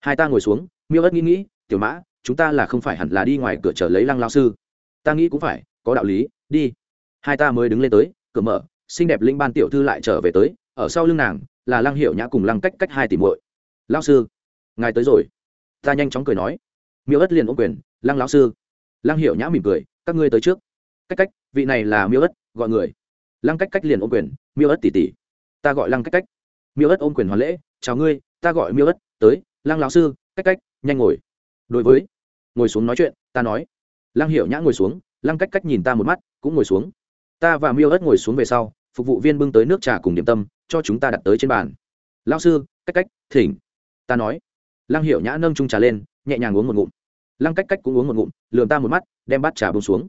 Hai ta ngồi xuống, miêu ất nghĩ nghĩ, tiểu mã, chúng ta là không phải hẳn là đi ngoài cửa chờ lấy lăng lao sư. Ta nghĩ cũng phải, có đạo lý, đi. Hai ta mới đứng lên tới, cửa mở, xinh đẹp linh ban tiểu thư lại trở về tới ở sau lưng nàng là lăng hiệu nhã cùng lăng cách cách hai tỷ muội. Lao sư, ngài tới rồi. Ta nhanh chóng cười nói. Miêu ất liền ôm quyền, lăng lão sư. Lăng hiệu nhã mỉm cười, các ngươi tới trước. Cách cách, vị này là miêu ất, gọi người. Lăng cách cách liền ôm quyền, miêu ất tỷ tỷ, ta gọi lăng cách cách. Miêu ất ôm quyền hoàn lễ, chào ngươi, ta gọi miêu ất, tới, lăng lão sư, cách cách, nhanh ngồi. Đối với, ngồi xuống nói chuyện, ta nói. Lăng hiệu nhã ngồi xuống, lăng cách cách nhìn ta một mắt, cũng ngồi xuống. Ta và miêu ất ngồi xuống về sau phục vụ viên bưng tới nước trà cùng điểm tâm, cho chúng ta đặt tới trên bàn. Lao sư, cách cách, thỉnh. Ta nói. Lăng Hiểu nhã nâng trung trà lên, nhẹ nhàng uống một ngụm. Lăng cách cách cũng uống một ngụm, lườm ta một mắt, đem bát trà bông xuống.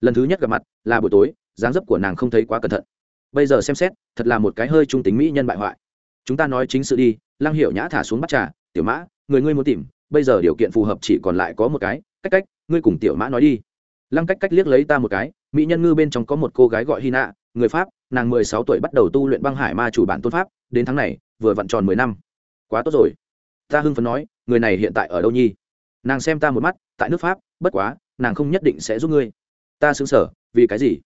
Lần thứ nhất gặp mặt, là buổi tối, dáng dấp của nàng không thấy quá cẩn thận. Bây giờ xem xét, thật là một cái hơi trung tính mỹ nhân bại hoại. Chúng ta nói chính sự đi, lăng Hiểu nhã thả xuống bát trà, tiểu mã, người ngươi muốn tìm, bây giờ điều kiện phù hợp chỉ còn lại có một cái, cách cách, ngươi cùng tiểu mã nói đi. Lăng cách cách liếc lấy ta một cái, mỹ nhân ngư bên trong có một cô gái gọi hy nạ người pháp, nàng mười sáu tuổi bắt đầu tu luyện băng hải ma chủ bản tôn pháp, đến tháng này, vừa vặn tròn mười năm. Quá tốt rồi. Ta hưng phấn nói, người này hiện tại ở đâu nhi? Nàng xem ta một mắt, tại nước pháp, bất quá, nàng không nhất định sẽ giúp ngươi. Ta xứng sở, vì cái gì?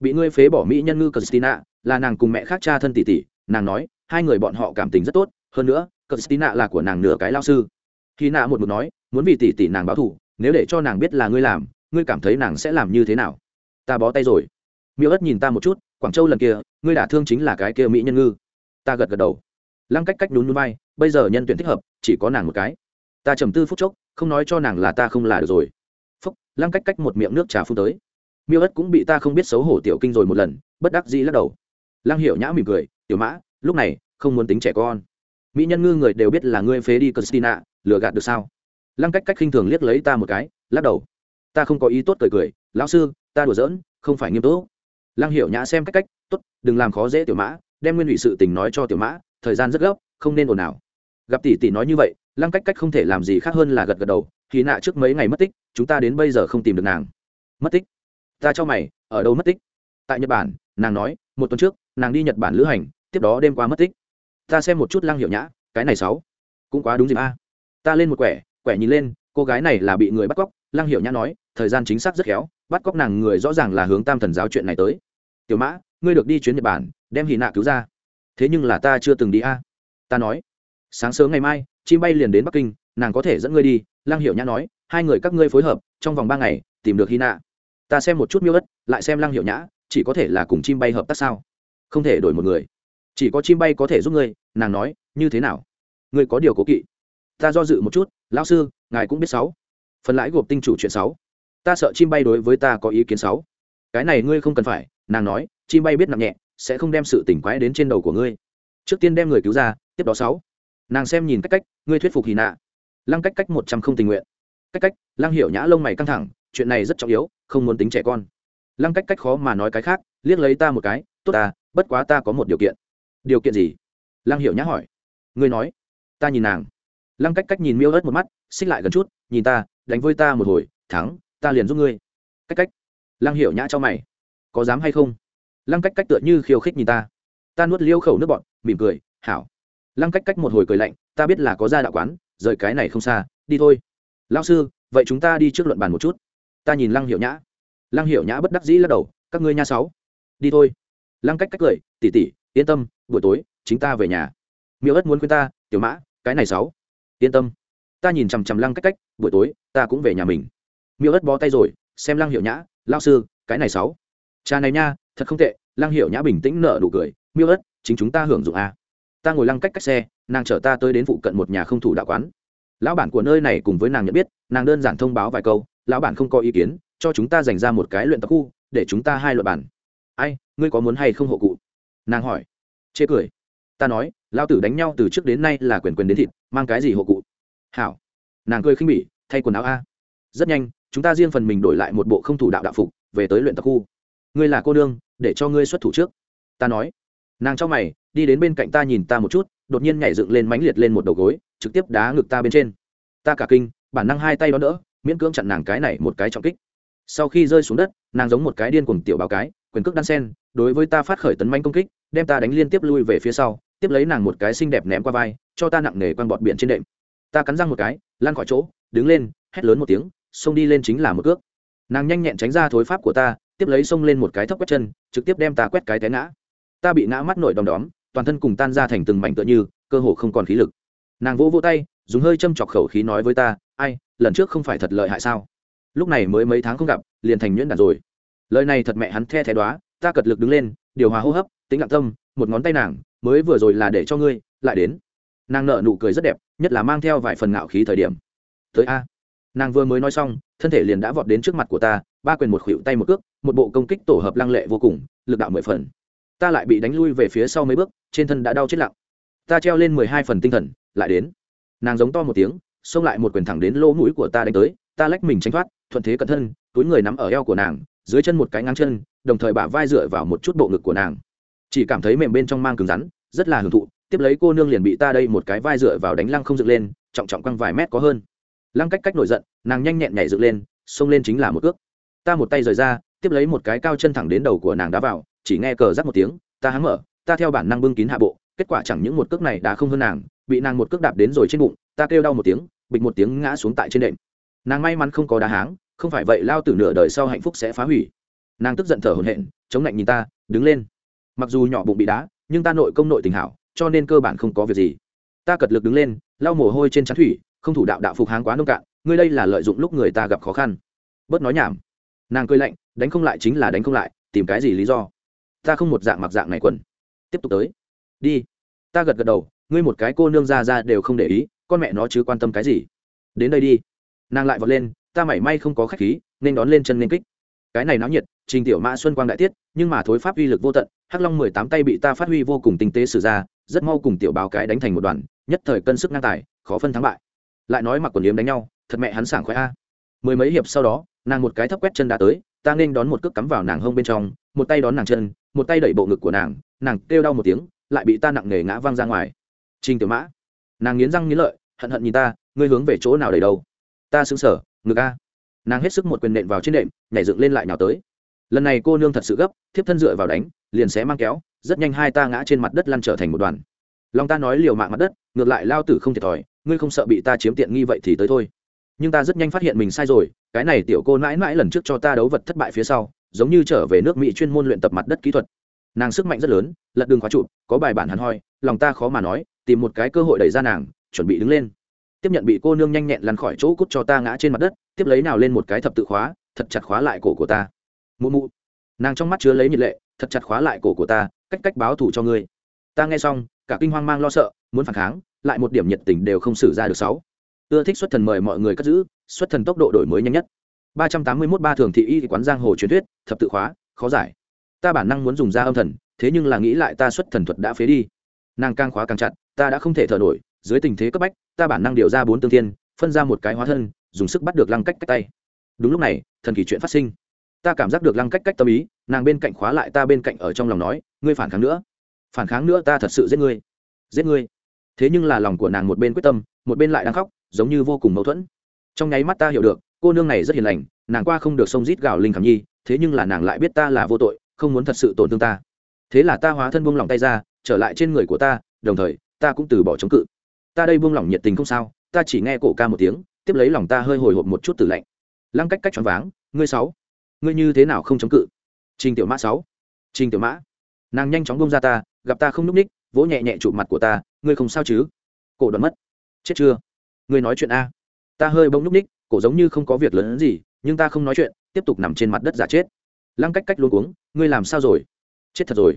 Bị ngươi phế bỏ mỹ nhân ngư christina, là nàng cùng mẹ khác cha thân tỷ tỷ, nàng nói, hai người bọn họ cảm tình rất tốt, hơn nữa, christina là của nàng nửa cái lao sư. Khi nạ một một nói, muốn vì tỷ tỷ nàng báo thù, nếu để cho nàng biết là ngươi làm, ngươi cảm thấy nàng sẽ làm như thế nào? Ta bó tay rồi. Miêu ất nhìn ta một chút quảng châu lần kia, ngươi đả thương chính là cái kia mỹ nhân ngư. Ta gật gật đầu. Lăng cách cách nhún núi bay bây giờ nhân tuyển thích hợp, chỉ có nàng một cái. Ta trầm tư phút chốc, không nói cho nàng là ta không là được rồi. Phúc, lăng cách cách một miệng nước trà phun tới. Miêu ất cũng bị ta không biết xấu hổ tiểu kinh rồi một lần, bất đắc dĩ lắc đầu. Lăng hiểu nhã mỉm cười, tiểu mã, lúc này, không muốn tính trẻ con. Mỹ nhân ngư người đều biết là ngươi phế đi christina, lừa gạt được sao? Lăng cách cách khinh thường liếc lấy ta một cái, lắc đầu. Ta không có ý tốt cười cười, lão sư, ta đùa giỡn, không phải nghiêm túc lăng hiểu nhã xem cách cách, tốt, đừng làm khó dễ tiểu mã, đem nguyên ủy sự tình nói cho tiểu mã, thời gian rất gấp, không nên ồn ào. Gặp tỷ tỷ nói như vậy, lăng cách cách không thể làm gì khác hơn là gật gật đầu khi nạ trước mấy ngày mất tích, chúng ta đến bây giờ không tìm được nàng. Mất tích? Ta cho mày, ở đâu mất tích? Tại nhật bản, nàng nói, một tuần trước, nàng đi nhật bản lữ hành, tiếp đó đêm qua mất tích. Ta xem một chút lăng hiệu nhã, cái này sáu, cũng quá đúng dịp a. Ta lên một quẻ quẻ nhìn lên, cô gái này là bị người bắt cóc. Lăng hiệu nhã nói, thời gian chính xác rất khéo bắt cóc nàng người rõ ràng là hướng tam thần giáo chuyện này tới. Tiểu mã, ngươi được đi chuyến nhật bản, đem hì nạ cứu ra. Thế nhưng là ta chưa từng đi a. Ta nói, sáng sớm ngày mai, chim bay liền đến bắc kinh, nàng có thể dẫn ngươi đi, lăng hiệu nhã nói, hai người các ngươi phối hợp, trong vòng ba ngày, tìm được hy nạ. Ta xem một chút miêu ất, lại xem lăng hiệu nhã, chỉ có thể là cùng chim bay hợp tác sao? Không thể đổi một người. Chỉ có chim bay có thể giúp ngươi, nàng nói, như thế nào? Ngươi có điều cố kỵ. Ta do dự một chút, lão sư, ngài cũng biết sáu. Phần lãi gộp tinh chủ chuyện sáu ta sợ chim bay đối với ta có ý kiến sáu cái này ngươi không cần phải, nàng nói, chim bay biết nặng nhẹ, sẽ không đem sự tỉnh quái đến trên đầu của ngươi. Trước tiên đem người cứu ra, tiếp đó sáu. Nàng xem nhìn cách cách, ngươi thuyết phục hì nạ. Lăng cách cách một trăm không tình nguyện. Cách cách, lăng hiểu nhã lông mày căng thẳng, chuyện này rất trọng yếu, không muốn tính trẻ con. Lăng cách cách khó mà nói cái khác, liếc lấy ta một cái, tốt ta bất quá ta có một điều kiện. Điều kiện gì? Lăng hiểu nhã hỏi. Ngươi nói. Ta nhìn nàng. Lăng cách cách nhìn miêu ớt một mắt, xích lại gần chút, nhìn ta, đánh với ta một hồi, thắng ta liền giúp ngươi. Cách cách. Lăng hiểu nhã cho mày. Có dám hay không? Lăng cách cách tựa như khiêu khích nhìn ta. Ta nuốt liêu khẩu nước bọn mỉm cười, hảo. Lăng cách cách một hồi cười lạnh, ta biết là có ra đạo quán, rời cái này không xa, đi thôi. Lao sư, vậy chúng ta đi trước luận bàn một chút. Ta nhìn lăng Hiểu nhã. Lăng Hiểu nhã bất đắc dĩ lắc đầu, các ngươi nha sáu, đi thôi. Lăng cách cách cười tỉ tỉ yên tâm, buổi tối, chính ta về nhà. Miêu ất muốn khuyên ta, tiểu mã, cái này sáu, yên tâm. Ta nhìn chằm chằm lăng cách cách, buổi tối, ta cũng về nhà mình miêu ất bó tay rồi, xem lăng hiệu nhã lao sư, cái này sáu. Cha này nha, thật không tệ. Lăng hiệu nhã bình tĩnh nở nụ cười, miêu ất chính chúng ta hưởng dụng a. Ta ngồi lăng cách cách xe, nàng chở ta tới đến phụ cận một nhà không thủ đạo quán. Lão bản của nơi này cùng với nàng nhận biết, nàng đơn giản thông báo vài câu, lão bản không có ý kiến, cho chúng ta dành ra một cái luyện tập khu, để chúng ta hai luật bản ai, ngươi có muốn hay không hộ cụ? Nàng hỏi. Chê cười. Ta nói lao tử đánh nhau từ trước đến nay là quyền quyền đến thịt, mang cái gì hộ cụ? Hảo. Nàng cười khinh bỉ, thay quần áo a. Rất nhanh chúng ta riêng phần mình đổi lại một bộ không thủ đạo đạo phục, về tới luyện tập khu. Ngươi là cô nương, để cho ngươi xuất thủ trước. Ta nói. Nàng cho mày, đi đến bên cạnh ta nhìn ta một chút, đột nhiên nhảy dựng lên mánh liệt lên một đầu gối, trực tiếp đá ngực ta bên trên. Ta cả kinh, bản năng hai tay đó đỡ, miễn cưỡng chặn nàng cái này một cái trọng kích. Sau khi rơi xuống đất, nàng giống một cái điên cuồng tiểu báo cái, quyền cước đan sen, đối với ta phát khởi tấn manh công kích, đem ta đánh liên tiếp lui về phía sau, tiếp lấy nàng một cái xinh đẹp ném qua vai, cho ta nặng nề quăng bọt biển trên đệm. Ta cắn răng một cái lan khỏi chỗ, đứng lên, hét lớn một tiếng xông đi lên chính là một cước. Nàng nhanh nhẹn tránh ra thối pháp của ta, tiếp lấy xông lên một cái thấp quét chân, trực tiếp đem ta quét cái té ngã. Ta bị ngã mắt nổi đom đóm, toàn thân cùng tan ra thành từng mảnh tựa như, cơ hồ không còn khí lực. Nàng vỗ vỗ tay, dùng hơi châm chọc khẩu khí nói với ta, ai, lần trước không phải thật lợi hại sao? Lúc này mới mấy tháng không gặp, liền thành nhuyễn đạt rồi. Lời này thật mẹ hắn the thé đoá ta cật lực đứng lên, điều hòa hô hấp, tính lặng tâm, một ngón tay nàng, mới vừa rồi là để cho ngươi, lại đến. Nàng nợ nụ cười rất đẹp, nhất là mang theo vài phần ngạo khí thời điểm. Tới a nàng vừa mới nói xong, thân thể liền đã vọt đến trước mặt của ta, ba quyền một khuỵu tay một cước, một bộ công kích tổ hợp lăng lệ vô cùng, lực đạo mười phần. Ta lại bị đánh lui về phía sau mấy bước, trên thân đã đau chết lặng. Ta treo lên mười hai phần tinh thần, lại đến. Nàng giống to một tiếng, xông lại một quyền thẳng đến lỗ mũi của ta đánh tới, ta lách mình tránh thoát, thuận thế cẩn thân, túi người nắm ở eo của nàng, dưới chân một cái ngang chân, đồng thời bả vai dựa vào một chút bộ ngực của nàng. Chỉ cảm thấy mềm bên trong mang cứng rắn, rất là hưởng thụ, tiếp lấy cô nương liền bị ta đây một cái vai dựa vào đánh lăng không dựng lên, trọng trọng quăng vài mét có hơn lăng cách cách nổi giận, nàng nhanh nhẹn nhảy dựng lên, xông lên chính là một ước ta một tay rời ra, tiếp lấy một cái cao chân thẳng đến đầu của nàng đá vào, chỉ nghe cờ rắc một tiếng, ta hắng mở, ta theo bản năng bưng kín hạ bộ, kết quả chẳng những một cước này đã không hơn nàng, bị nàng một cước đạp đến rồi trên bụng, ta kêu đau một tiếng, bịch một tiếng ngã xuống tại trên đệm. Nàng may mắn không có đá háng, không phải vậy lao tử nửa đời sau hạnh phúc sẽ phá hủy. Nàng tức giận thở hổn hển, chống lạnh nhìn ta, đứng lên. Mặc dù nhỏ bụng bị đá, nhưng ta nội công nội tình hảo, cho nên cơ bản không có việc gì. Ta cật lực đứng lên, lau mồ hôi trên trán thủy không thủ đạo đạo phục háng quá nông cạn, ngươi đây là lợi dụng lúc người ta gặp khó khăn. Bớt nói nhảm. Nàng cười lạnh, đánh không lại chính là đánh không lại, tìm cái gì lý do? Ta không một dạng mặc dạng này quần. Tiếp tục tới. Đi. Ta gật gật đầu, ngươi một cái cô nương ra ra đều không để ý, con mẹ nó chứ quan tâm cái gì? Đến đây đi. Nàng lại vọt lên, ta mảy may không có khách khí, nên đón lên chân nên kích. Cái này náo nhiệt, trình tiểu mã xuân quang đại tiết, nhưng mà thối pháp uy lực vô tận, hắc long mười tám tay bị ta phát huy vô cùng tinh tế sử ra, rất mau cùng tiểu báo cái đánh thành một đoàn, nhất thời cân sức ngang tài, khó phân thắng bại lại nói mặc quần yếm đánh nhau, thật mẹ hắn sảng khoái a. Mười mấy hiệp sau đó, nàng một cái thấp quét chân đã tới, ta nên đón một cước cắm vào nàng hông bên trong, một tay đón nàng chân, một tay đẩy bộ ngực của nàng nàng kêu đau một tiếng, lại bị ta nặng nề ngã văng ra ngoài. Trình tiểu mã, nàng nghiến răng nghiến lợi, hận hận nhìn ta, ngươi hướng về chỗ nào đầy đâu? Ta xứng sở ngực a. Nàng hết sức một quyền nện vào trên nệm, nhảy dựng lên lại nào tới. Lần này cô nương thật sự gấp, thiếp thân dựa vào đánh, liền sẽ mang kéo, rất nhanh hai ta ngã trên mặt đất lăn trở thành một đoàn. Lòng ta nói liều mạng mặt đất, ngược lại lao tử không thiệt thòi ngươi không sợ bị ta chiếm tiện nghi vậy thì tới thôi. Nhưng ta rất nhanh phát hiện mình sai rồi, cái này tiểu cô mãi mãi lần trước cho ta đấu vật thất bại phía sau, giống như trở về nước mỹ chuyên môn luyện tập mặt đất kỹ thuật. Nàng sức mạnh rất lớn, lật đường khóa trụ, có bài bản hẳn hoi, lòng ta khó mà nói, tìm một cái cơ hội đẩy ra nàng, chuẩn bị đứng lên. Tiếp nhận bị cô nương nhanh nhẹn lăn khỏi chỗ cút cho ta ngã trên mặt đất, tiếp lấy nào lên một cái thập tự khóa, thật chặt khóa lại cổ của ta. Mụ mụ. Nàng trong mắt chứa lấy nhiệt lệ, thật chặt khóa lại cổ của ta, cách cách báo thù cho ngươi. Ta nghe xong, cả kinh hoang mang lo sợ, muốn phản kháng lại một điểm nhiệt tình đều không xử ra được sáu. Ưa thích xuất thần mời mọi người cất giữ, xuất thần tốc độ đổi mới nhanh nhất. Ba trăm tám mươi 381 ba thường thị y quán giang hồ truyền thuyết, thập tự khóa, khó giải. Ta bản năng muốn dùng ra âm thần, thế nhưng là nghĩ lại ta xuất thần thuật đã phế đi. Nàng càng khóa càng chặt, ta đã không thể thở nổi, dưới tình thế cấp bách, ta bản năng điều ra bốn tương thiên, phân ra một cái hóa thân, dùng sức bắt được lăng cách cách tay. Đúng lúc này, thần kỳ chuyện phát sinh. Ta cảm giác được lăng cách cách tâm ý, nàng bên cạnh khóa lại ta bên cạnh ở trong lòng nói, ngươi phản kháng nữa. Phản kháng nữa ta thật sự giết ngươi. Giết ngươi thế nhưng là lòng của nàng một bên quyết tâm, một bên lại đang khóc, giống như vô cùng mâu thuẫn. Trong nháy mắt ta hiểu được, cô nương này rất hiền lành, nàng qua không được sông rít gào linh khảm nhi, thế nhưng là nàng lại biết ta là vô tội, không muốn thật sự tổn thương ta. Thế là ta hóa thân buông lỏng tay ra, trở lại trên người của ta, đồng thời, ta cũng từ bỏ chống cự. Ta đây buông lỏng nhiệt tình không sao, ta chỉ nghe cổ ca một tiếng, tiếp lấy lòng ta hơi hồi hộp một chút từ lạnh. Lăng cách cách choáng váng, ngươi sáu, ngươi như thế nào không chống cự? Trình tiểu mã sáu, trình tiểu mã. Nàng nhanh chóng bông ra ta, gặp ta không n ú c ních, vỗ nhẹ nhẹ chụp mặt của ta ngươi không sao chứ? Cổ đoán mất. Chết chưa? Ngươi nói chuyện a. Ta hơi bông núp ních cổ giống như không có việc lớn gì, nhưng ta không nói chuyện, tiếp tục nằm trên mặt đất giả chết. Lăng cách cách luôn uống ngươi làm sao rồi? Chết thật rồi.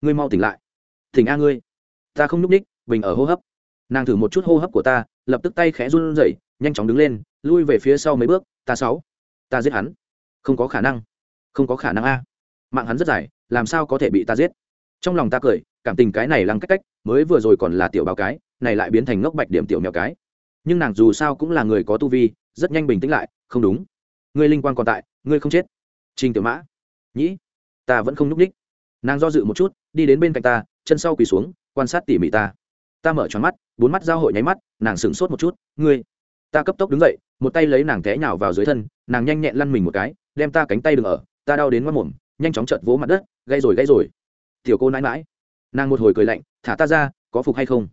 Ngươi mau tỉnh lại. Tỉnh a ngươi. Ta không núp ních bình ở hô hấp. Nàng thử một chút hô hấp của ta, lập tức tay khẽ run rẩy, nhanh chóng đứng lên, lui về phía sau mấy bước, ta sáu. Ta giết hắn. Không có khả năng. Không có khả năng a. Mạng hắn rất dài, làm sao có thể bị ta giết? Trong lòng ta cười cảm tình cái này lăng cách cách, mới vừa rồi còn là tiểu báo cái, này lại biến thành ngốc bạch điểm tiểu mèo cái. Nhưng nàng dù sao cũng là người có tu vi, rất nhanh bình tĩnh lại, không đúng. Ngươi linh quan còn tại, ngươi không chết. Trình tiểu mã. Nhĩ, ta vẫn không nhúc ních nàng do dự một chút, đi đến bên cạnh ta, chân sau quỳ xuống, quan sát tỉ mỉ ta. Ta mở tròn mắt, bốn mắt giao hội nháy mắt, nàng sửng sốt một chút, ngươi, ta cấp tốc đứng dậy, một tay lấy nàng té nhào vào dưới thân, nàng nhanh nhẹn lăn mình một cái, đem ta cánh tay đừng ở, ta đau đến mất mồm, nhanh chóng chợt vỗ mặt đất gây rồi gây rồi. Tiểu cô nãi mãi nàng một hồi cười lạnh, thả ta ra, có phục hay không?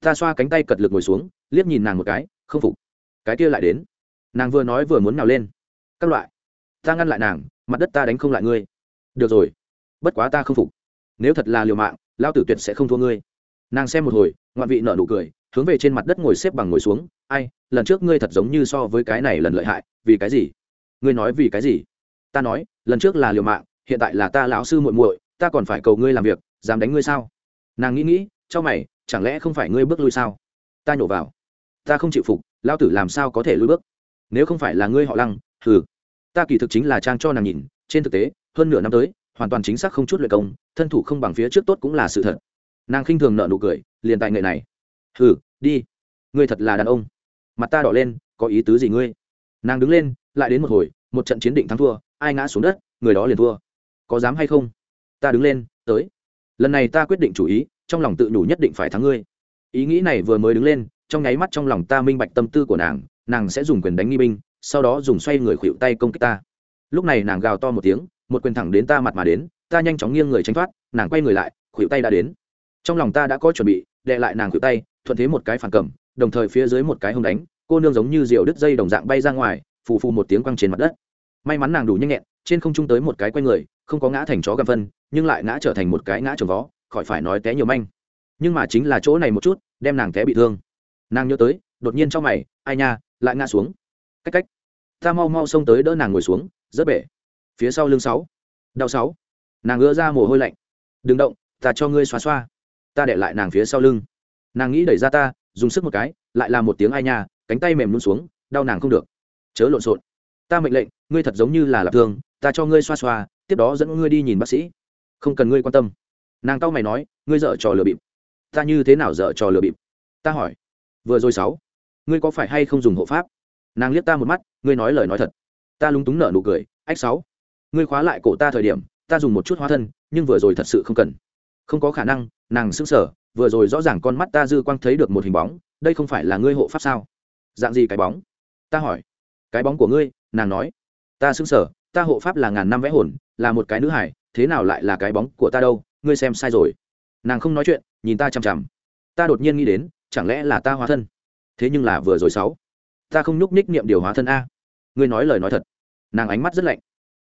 Ta xoa cánh tay cật lực ngồi xuống, liếc nhìn nàng một cái, không phục. Cái kia lại đến. Nàng vừa nói vừa muốn nào lên. Các loại, ta ngăn lại nàng, mặt đất ta đánh không lại ngươi. Được rồi, bất quá ta không phục. Nếu thật là liều mạng lao tử tuyệt sẽ không thua ngươi. Nàng xem một hồi, ngoạn vị nở nụ cười, hướng về trên mặt đất ngồi xếp bằng ngồi xuống. Ai, lần trước ngươi thật giống như so với cái này lần lợi hại, vì cái gì? Ngươi nói vì cái gì? Ta nói, lần trước là liều mạng, hiện tại là ta lão sư muội muội ta còn phải cầu ngươi làm việc, dám đánh ngươi sao? Nàng nghĩ nghĩ cho mày, chẳng lẽ không phải ngươi bước lui sao? Ta nhổ vào. Ta không chịu phục lao tử làm sao có thể lui bước? Nếu không phải là ngươi họ lăng, hừ. Ta kỳ thực chính là trang cho nàng nhìn, trên thực tế, hơn nửa năm tới, hoàn toàn chính xác không chút luyện công, thân thủ không bằng phía trước tốt cũng là sự thật. Nàng khinh thường nợ nụ cười, liền tại nghệ này. Hừ, đi. Ngươi thật là đàn ông. Mặt ta đỏ lên, có ý tứ gì ngươi? Nàng đứng lên, lại đến một hồi, một trận chiến định thắng thua, ai ngã xuống đất, người đó liền thua. Có dám hay không? Ta đứng lên, tới. Lần này ta quyết định chủ ý, trong lòng tự nhủ nhất định phải thắng ngươi. Ý nghĩ này vừa mới đứng lên, trong nháy mắt trong lòng ta minh bạch tâm tư của nàng nàng sẽ dùng quyền đánh nghi binh, sau đó dùng xoay người khuỵu tay công kích ta. Lúc này nàng gào to một tiếng, một quyền thẳng đến ta mặt mà đến, ta nhanh chóng nghiêng người tránh thoát, nàng quay người lại, khuỵu tay đã đến. Trong lòng ta đã có chuẩn bị, đệ lại nàng khuỵu tay, thuận thế một cái phản cầm, đồng thời phía dưới một cái hông đánh, cô nương giống như rượu đứt dây đồng dạng bay ra ngoài, phù phù một tiếng quăng trên mặt đất. May mắn nàng đủ nhanh nhẹn trên không trung tới một cái quay người, không có ngã thành chó găm phân, nhưng lại ngã trở thành một cái ngã trồng vó, khỏi phải nói té nhiều manh. Nhưng mà chính là chỗ này một chút, đem nàng té bị thương. Nàng nhớ tới, đột nhiên trong mày, ai nha, lại ngã xuống. Cách cách. Ta mau mau xông tới đỡ nàng ngồi xuống, rất bể. Phía sau lưng sáu. Đau sáu. Nàng ưa ra mồ hôi lạnh. Đừng động, ta cho ngươi xoa xoa. Ta để lại nàng phía sau lưng. Nàng nghĩ đẩy ra ta, dùng sức một cái, lại là một tiếng ai nha cánh tay mềm luôn xuống, đau nàng không được. Chớ lộn xộn ta mệnh lệnh, ngươi thật giống như là lạc thương, ta cho ngươi xoa xoa, tiếp đó dẫn ngươi đi nhìn bác sĩ. Không cần ngươi quan tâm. Nàng tao mày nói, ngươi dợ trò lừa bịp. Ta như thế nào dợ trò lừa bịp? Ta hỏi. Vừa rồi sáu, ngươi có phải hay không dùng hộ pháp? Nàng liếc ta một mắt, ngươi nói lời nói thật. Ta lúng túng nở nụ cười, ách sáu, ngươi khóa lại cổ ta thời điểm, ta dùng một chút hóa thân, nhưng vừa rồi thật sự không cần. Không có khả năng, nàng sững sờ, vừa rồi rõ ràng con mắt ta dư quang thấy được một hình bóng, đây không phải là ngươi hộ pháp sao? Dạng gì cái bóng? Ta hỏi. Cái bóng của ngươi nàng nói, ta xứng sở, ta hộ pháp là ngàn năm vẽ hồn, là một cái nữ hải, thế nào lại là cái bóng của ta đâu, ngươi xem sai rồi. Nàng không nói chuyện, nhìn ta chằm chằm. Ta đột nhiên nghĩ đến, chẳng lẽ là ta hóa thân? Thế nhưng là vừa rồi sáu, ta không nhúc ních niệm điều hóa thân a. Ngươi nói lời nói thật. Nàng ánh mắt rất lạnh.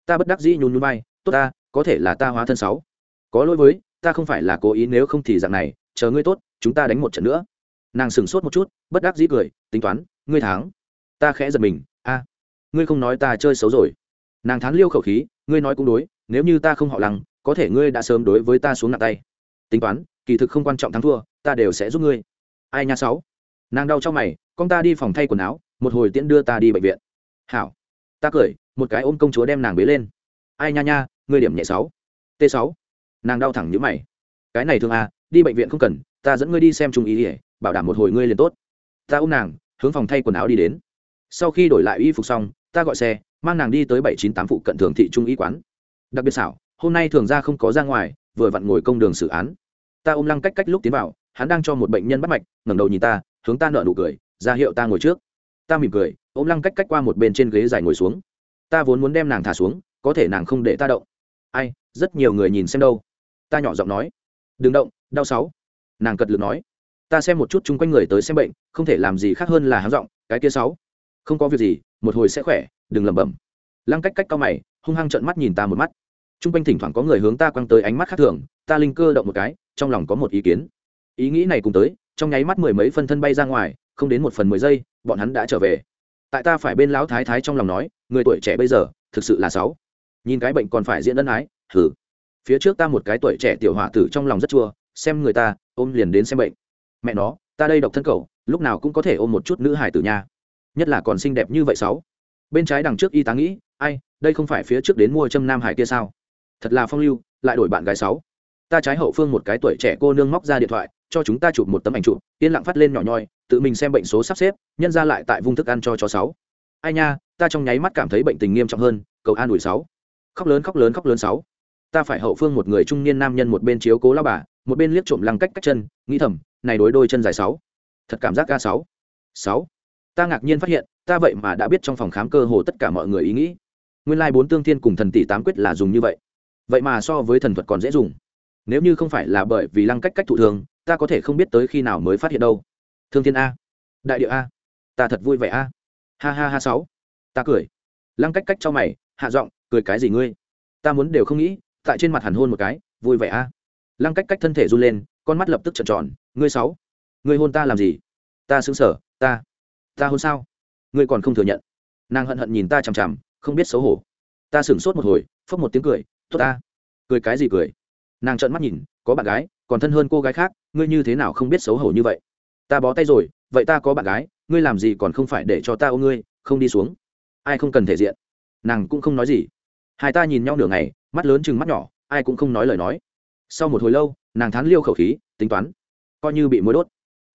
Ta bất đắc dĩ nhún nhún bay tốt ta, có thể là ta hóa thân sáu. Có lỗi với, ta không phải là cố ý nếu không thì dạng này, chờ ngươi tốt, chúng ta đánh một trận nữa. Nàng sửng sốt một chút, bất đắc dĩ cười, tính toán, ngươi thắng. Ta khẽ giật mình, a ngươi không nói ta chơi xấu rồi. Nàng thán liêu khẩu khí, ngươi nói cũng đối, nếu như ta không họ lăng, có thể ngươi đã sớm đối với ta xuống nặng tay. Tính toán, kỳ thực không quan trọng thắng thua, ta đều sẽ giúp ngươi. Ai nha sáu? Nàng đau trong mày, con ta đi phòng thay quần áo, một hồi tiễn đưa ta đi bệnh viện. Hảo. Ta cười, một cái ôm công chúa đem nàng bế lên. Ai nha nha, ngươi điểm nhẹ sáu. T sáu. Nàng đau thẳng như mày. Cái này thương à đi bệnh viện không cần, ta dẫn ngươi đi xem trung ý ỉa bảo đảm một hồi ngươi liền tốt. Ta ôm nàng, hướng phòng thay quần áo đi đến. Sau khi đổi lại y phục xong ta gọi xe, mang nàng đi tới bảy chín tám phụ cận thường thị trung y quán. Đặc biệt xảo, hôm nay thường ra không có ra ngoài, vừa vặn ngồi công đường xử án. Ta ôm lăng cách cách lúc tiến vào, hắn đang cho một bệnh nhân bắt mạch, ngẩng đầu nhìn ta, hướng ta nợ nụ cười, ra hiệu ta ngồi trước. Ta mỉm cười, ôm lăng cách cách qua một bên trên ghế dài ngồi xuống. Ta vốn muốn đem nàng thả xuống, có thể nàng không để ta động. Ai, rất nhiều người nhìn xem đâu. Ta nhỏ giọng nói. Đừng động, đau sáu. Nàng cật lực nói. Ta xem một chút chung quanh người tới xem bệnh, không thể làm gì khác hơn là háng giọng, cái kia sáu. Không có việc gì một hồi sẽ khỏe, đừng lẩm bẩm. Lăng cách cách cao mày, hung hăng trợn mắt nhìn ta một mắt. Chung quanh thỉnh thoảng có người hướng ta quăng tới ánh mắt khác thường, ta linh cơ động một cái, trong lòng có một ý kiến. Ý nghĩ này cùng tới, trong nháy mắt mười mấy phân thân bay ra ngoài, không đến một phần mười giây, bọn hắn đã trở về. Tại ta phải bên lão thái thái trong lòng nói, người tuổi trẻ bây giờ, thực sự là sáu. Nhìn cái bệnh còn phải diễn ân ái thử phía trước ta một cái tuổi trẻ tiểu họa tử trong lòng rất chua, xem người ta, ôm liền đến xem bệnh. Mẹ nó, ta đây độc thân cầu lúc nào cũng có thể ôm một chút nữ hải tử nha nhất là còn xinh đẹp như vậy sáu. Bên trái đằng trước y tá nghĩ, ai, đây không phải phía trước đến mua châm nam hải kia sao? Thật là phong lưu, lại đổi bạn gái sáu. Ta trái hậu phương một cái tuổi trẻ cô nương móc ra điện thoại, cho chúng ta chụp một tấm ảnh chụp, yên lặng phát lên nhỏ nhoi, tự mình xem bệnh số sắp xếp, nhân ra lại tại vung thức ăn cho chó sáu. Ai nha, ta trong nháy mắt cảm thấy bệnh tình nghiêm trọng hơn cầu an ủi sáu. Khóc lớn khóc lớn khóc lớn sáu. Ta phải hậu phương một người trung niên nam nhân một bên chiếu cố lao bà, một bên liếc trộm lăng cách cách chân, nghĩ thầm, này đối đôi chân dài sáu. Thật cảm giác ga sáu. Sáu ta ngạc nhiên phát hiện, ta vậy mà đã biết trong phòng khám cơ hồ tất cả mọi người ý nghĩ. Nguyên lai bốn tương thiên cùng thần tỷ tám quyết là dùng như vậy. Vậy mà so với thần thuật còn dễ dùng. Nếu như không phải là bởi vì lăng cách cách thụ thường, ta có thể không biết tới khi nào mới phát hiện đâu. Thương thiên a. Đại địa a. Ta thật vui vẻ a. Ha ha ha sáu. Ta cười. Lăng cách cách cho mày, hạ giọng, cười cái gì ngươi? Ta muốn đều không nghĩ, tại trên mặt hẳn hôn một cái, vui vẻ a. Lăng cách cách thân thể run lên, con mắt lập tức trợn tròn. Ngươi sáu. Ngươi hôn ta làm gì? Ta xứng sở ta ta hôn sao? Ngươi còn không thừa nhận. Nàng hận hận nhìn ta chằm chằm, không biết xấu hổ. Ta sửng sốt một hồi, phốc một tiếng cười, tốt ta. Cười cái gì cười? Nàng trợn mắt nhìn, có bạn gái, còn thân hơn cô gái khác, ngươi như thế nào không biết xấu hổ như vậy? Ta bó tay rồi, vậy ta có bạn gái, ngươi làm gì còn không phải để cho ta ôm ngươi, không đi xuống. Ai không cần thể diện. Nàng cũng không nói gì. Hai ta nhìn nhau nửa ngày, mắt lớn chừng mắt nhỏ, ai cũng không nói lời nói. Sau một hồi lâu, nàng thán liêu khẩu khí, tính toán, coi như bị mối đốt.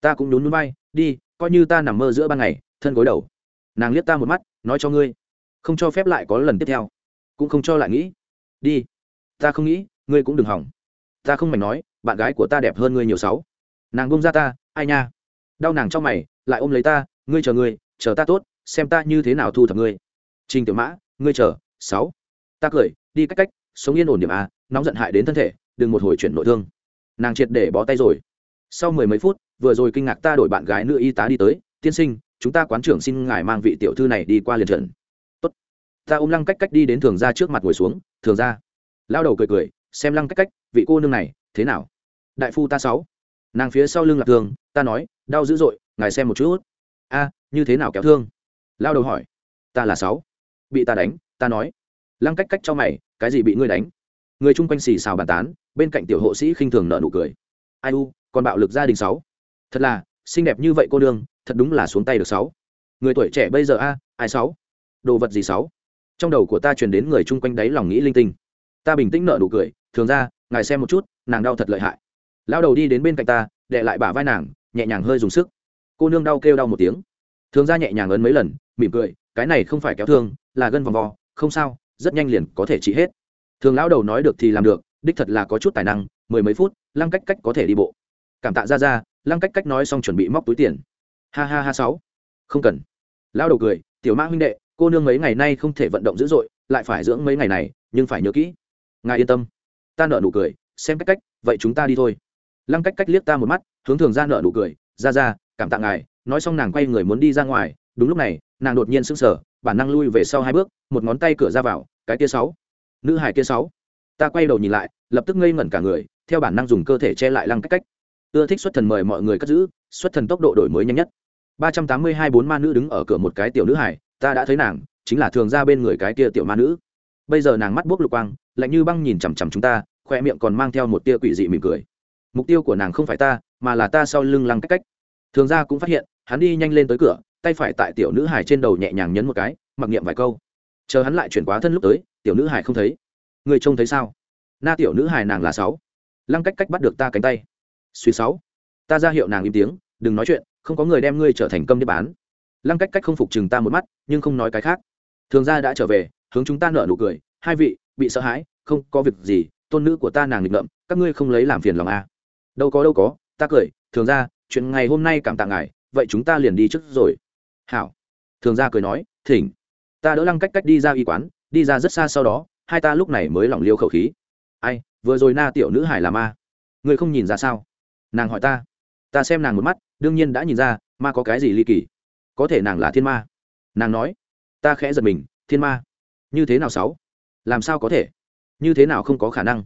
Ta cũng nhún núi bay đi coi như ta nằm mơ giữa ban ngày, thân gối đầu. Nàng liếc ta một mắt, nói cho ngươi, không cho phép lại có lần tiếp theo. Cũng không cho lại nghĩ. Đi. Ta không nghĩ, ngươi cũng đừng hỏng. Ta không mảnh nói, bạn gái của ta đẹp hơn ngươi nhiều sáu. Nàng bông ra ta, ai nha. Đau nàng trong mày, lại ôm lấy ta, ngươi chờ ngươi, chờ ta tốt, xem ta như thế nào thu thập ngươi. Trình tiểu mã, ngươi chờ, sáu. Ta cười, đi cách cách, sống yên ổn điểm a nóng giận hại đến thân thể, đừng một hồi chuyển nội thương. Nàng triệt để bó tay rồi sau mười mấy phút, vừa rồi kinh ngạc ta đổi bạn gái nữ y tá đi tới, tiên sinh, chúng ta quán trưởng xin ngài mang vị tiểu thư này đi qua liền trận. Tốt. Ta ôm lăng cách cách đi đến thường ra trước mặt ngồi xuống, thường ra lao đầu cười cười, xem lăng cách cách, vị cô nương này, thế nào? Đại phu ta sáu. Nàng phía sau lưng lạc thương ta nói, đau dữ dội, ngài xem một chút. A, như thế nào kéo thương lao đầu hỏi. Ta là sáu. Bị ta đánh, ta nói. Lăng cách cách cho mày, cái gì bị ngươi đánh? Người chung quanh xì xào bàn tán, bên cạnh tiểu hộ sĩ khinh thường nợ nụ cười. Ai u còn bạo lực gia đình sáu. Thật là, xinh đẹp như vậy cô đương thật đúng là xuống tay được sáu. Người tuổi trẻ bây giờ a, ai sáu? Đồ vật gì sáu? Trong đầu của ta truyền đến người chung quanh đáy lòng nghĩ linh tinh. Ta bình tĩnh nợ nụ cười, thường ra, ngài xem một chút, nàng đau thật lợi hại. Lao đầu đi đến bên cạnh ta đệ lại bả vai nàng, nhẹ nhàng hơi dùng sức. Cô nương đau kêu đau một tiếng. Thường ra nhẹ nhàng ấn mấy lần, mỉm cười, cái này không phải kéo thương, là gân vòng vò không sao, rất nhanh liền có thể trị hết. Thường lão đầu nói được thì làm được, đích thật là có chút tài năng, mười mấy phút, lăng cách cách có thể đi bộ cảm tạ ra ra, lăng cách cách nói xong chuẩn bị móc túi tiền. Ha ha ha sáu. Không cần. Lão đầu cười, tiểu mã huynh đệ, cô nương mấy ngày nay không thể vận động dữ dội, lại phải dưỡng mấy ngày này, nhưng phải nhớ kỹ. Ngài yên tâm. Ta nợ nụ cười, xem cách cách, vậy chúng ta đi thôi. Lăng cách cách liếc ta một mắt, hướng thường ra nợ nụ cười, ra ra, cảm tạ ngài. Nói xong nàng quay người muốn đi ra ngoài, đúng lúc này, nàng đột nhiên sững sờ, bản năng lui về sau hai bước, một ngón tay cửa ra vào, cái kia sáu. Nữ hải kia sáu. Ta quay đầu nhìn lại, lập tức ngây ngẩn cả người, theo bản năng dùng cơ thể che lại lăng cách cách ưa thích xuất thần mời mọi người cất giữ, xuất thần tốc độ đổi mới nhanh nhất. Ba trăm tám mươi hai bốn ma nữ đứng ở cửa một cái tiểu nữ hải, ta đã thấy nàng, chính là thường ra bên người cái kia tiểu ma nữ. Bây giờ nàng mắt buốc lục quang, lạnh như băng nhìn chằm chằm chúng ta, khoe miệng còn mang theo một tia quỷ dị mỉm cười. Mục tiêu của nàng không phải ta, mà là ta sau lưng lăng cách cách. Thường ra cũng phát hiện, hắn đi nhanh lên tới cửa, tay phải tại tiểu nữ hải trên đầu nhẹ nhàng nhấn một cái, mặc niệm vài câu. Chờ hắn lại chuyển quá thân lúc tới, tiểu nữ hải không thấy. Người trông thấy sao? Na tiểu nữ hải nàng là sáu. Lăng cách cách bắt được ta cánh tay suy sáu. Ta ra hiệu nàng im tiếng, đừng nói chuyện, không có người đem ngươi trở thành câm đi bán. Lăng cách cách không phục chừng ta một mắt, nhưng không nói cái khác. Thường ra đã trở về, hướng chúng ta nở nụ cười, hai vị, bị sợ hãi, không có việc gì, tôn nữ của ta nàng nghịch ngợm, các ngươi không lấy làm phiền lòng à. đâu có đâu có, ta cười, thường ra chuyện ngày hôm nay cảm tạ ngài, vậy chúng ta liền đi trước rồi. Hảo. Thường ra cười nói, thỉnh. Ta đỡ lăng cách cách đi ra y quán, đi ra rất xa sau đó, hai ta lúc này mới lỏng liêu khẩu khí. Ai, vừa rồi na tiểu nữ hải là ma người không nhìn ra sao? Nàng hỏi ta. Ta xem nàng một mắt, đương nhiên đã nhìn ra, ma có cái gì ly kỳ? Có thể nàng là thiên ma. Nàng nói. Ta khẽ giật mình, thiên ma. Như thế nào sáu? Làm sao có thể? Như thế nào không có khả năng?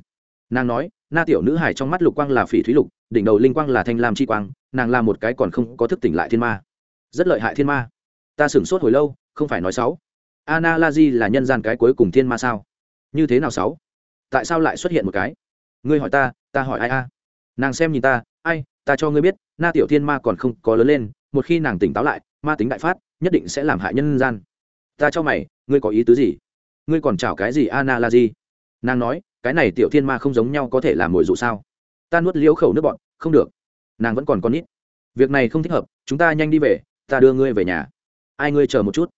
Nàng nói, na tiểu nữ hải trong mắt lục quang là phỉ thúy lục, đỉnh đầu linh quang là thanh lam chi quang, nàng là một cái còn không có thức tỉnh lại thiên ma. Rất lợi hại thiên ma. Ta sửng sốt hồi lâu, không phải nói sáu. Ana la di là nhân gian cái cuối cùng thiên ma sao? Như thế nào sáu? Tại sao lại xuất hiện một cái? Ngươi hỏi ta ta hỏi ai a? Nàng xem nhìn ta ai, ta cho ngươi biết, na tiểu thiên ma còn không có lớn lên, một khi nàng tỉnh táo lại, ma tính đại phát, nhất định sẽ làm hại nhân gian. Ta cho mày, ngươi có ý tứ gì? Ngươi còn chào cái gì ana là gì? nàng nói, cái này tiểu thiên ma không giống nhau có thể làm mồi dụ sao? Ta nuốt liễu khẩu nước bọn không được. Nàng vẫn còn con nít. Việc này không thích hợp, chúng ta nhanh đi về, ta đưa ngươi về nhà. Ai ngươi chờ một chút?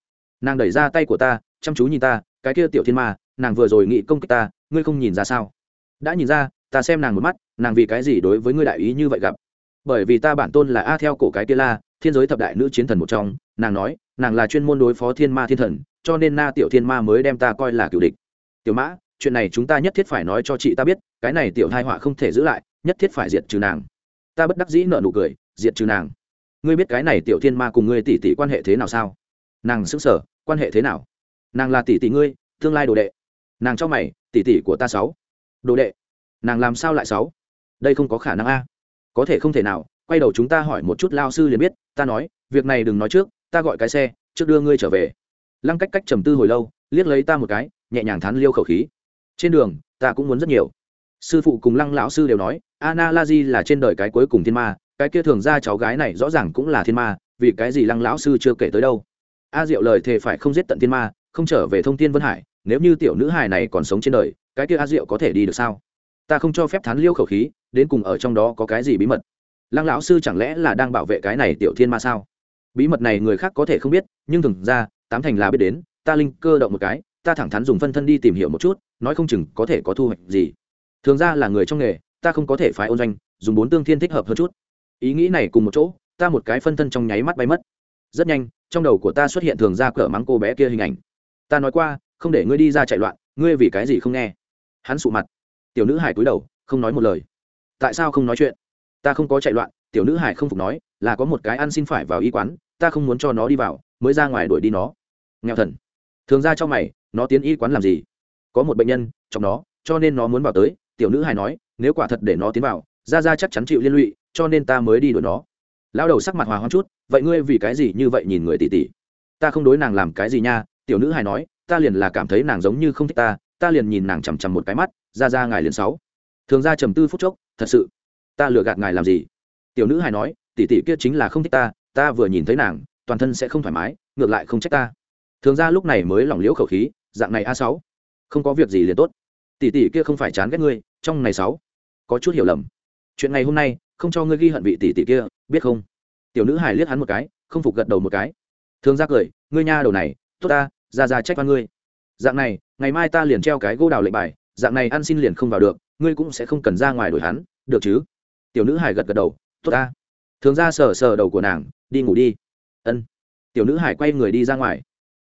Nàng đẩy ra tay của ta, chăm chú nhìn ta, cái kia tiểu thiên ma, nàng vừa rồi nghị công kích ta, ngươi không nhìn ra sao? Đã nhìn ra ta xem nàng một mắt, nàng vì cái gì đối với ngươi đại ý như vậy gặp? Bởi vì ta bản tôn là a theo cổ cái kia la, thiên giới thập đại nữ chiến thần một trong, nàng nói, nàng là chuyên môn đối phó thiên ma thiên thần, cho nên na tiểu thiên ma mới đem ta coi là cựu địch. Tiểu mã, chuyện này chúng ta nhất thiết phải nói cho chị ta biết, cái này tiểu thai họa không thể giữ lại, nhất thiết phải diệt trừ nàng. Ta bất đắc dĩ nợ nụ cười, diệt trừ nàng. Ngươi biết cái này tiểu thiên ma cùng ngươi tỷ tỷ quan hệ thế nào sao? Nàng xứng sở quan hệ thế nào? Nàng là tỷ tỷ ngươi, tương lai đồ đệ. Nàng cho mày, tỷ tỷ của ta sáu. Đồ đệ nàng làm sao lại sáu? Đây không có khả năng a. Có thể không thể nào, quay đầu chúng ta hỏi một chút lao sư liền biết, ta nói, việc này đừng nói trước, ta gọi cái xe, trước đưa ngươi trở về. Lăng cách cách trầm tư hồi lâu, liếc lấy ta một cái, nhẹ nhàng thán liêu khẩu khí. Trên đường, ta cũng muốn rất nhiều. Sư phụ cùng lăng lão sư đều nói ana la di là trên đời cái cuối cùng thiên ma, cái kia thường ra cháu gái này rõ ràng cũng là thiên ma, vì cái gì lăng lão sư chưa kể tới đâu. A diệu lời thề phải không giết tận thiên ma, không trở về thông tin vân hải, nếu như tiểu nữ hài này còn sống trên đời, cái kia a diệu có thể đi được sao? Ta không cho phép thán liêu khẩu khí, đến cùng ở trong đó có cái gì bí mật? Lăng lão sư chẳng lẽ là đang bảo vệ cái này tiểu thiên ma sao? Bí mật này người khác có thể không biết, nhưng thường ra, tám thành là biết đến, ta linh cơ động một cái, ta thẳng thắn dùng phân thân đi tìm hiểu một chút, nói không chừng có thể có thu hoạch gì. Thường ra là người trong nghề, ta không có thể phái ôn doanh, dùng bốn tương thiên thích hợp hơn chút. Ý nghĩ này cùng một chỗ, ta một cái phân thân trong nháy mắt bay mất. Rất nhanh, trong đầu của ta xuất hiện thường ra cỡ mắng cô bé kia hình ảnh. Ta nói qua, không để ngươi đi ra chạy loạn, ngươi vì cái gì không nghe? Hắn sụ mặt tiểu nữ hải cúi đầu, không nói một lời. Tại sao không nói chuyện? Ta không có chạy loạn, tiểu nữ hải không phục nói, là có một cái ăn xin phải vào y quán, ta không muốn cho nó đi vào, mới ra ngoài đuổi đi nó. Nghèo thần. Thường ra cho mày, nó tiến y quán làm gì? Có một bệnh nhân trong nó, cho nên nó muốn vào tới, tiểu nữ hải nói, nếu quả thật để nó tiến vào, ra ra chắc chắn chịu liên lụy, cho nên ta mới đi đuổi nó. Lao đầu sắc mặt hòa hoang chút, vậy ngươi vì cái gì như vậy nhìn người tỉ tỉ? ta không đối nàng làm cái gì nha, tiểu nữ hải nói, ta liền là cảm thấy nàng giống như không thích ta ta liền nhìn nàng chằm chằm một cái mắt ra ra ngài liền sáu. Thường ra trầm tư phút chốc, thật sự, ta lừa gạt ngài làm gì? Tiểu nữ hài nói, tỷ tỷ kia chính là không thích ta ta vừa nhìn thấy nàng, toàn thân sẽ không thoải mái, ngược lại không trách ta. Thường ra lúc này mới lỏng liễu khẩu khí, dạng này a sáu, không có việc gì liền tốt. Tỷ tỷ kia không phải chán ghét ngươi, trong này sáu, có chút hiểu lầm. Chuyện ngày hôm nay, không cho ngươi ghi hận vị tỷ tỷ kia, biết không? Tiểu nữ hài liếc hắn một cái, không phục gật đầu một cái. Thường ra cười, ngươi nha đầu này, tốt ta, ra ra trách văn ngươi. Dạng này, ngày mai ta liền treo cái gỗ đào lệnh bài dạng này ăn xin liền không vào được, ngươi cũng sẽ không cần ra ngoài đổi hắn, được chứ? Tiểu nữ hải gật gật đầu, tốt ta. Thường ra sờ sờ đầu của nàng, đi ngủ đi. Ân. Tiểu nữ hải quay người đi ra ngoài.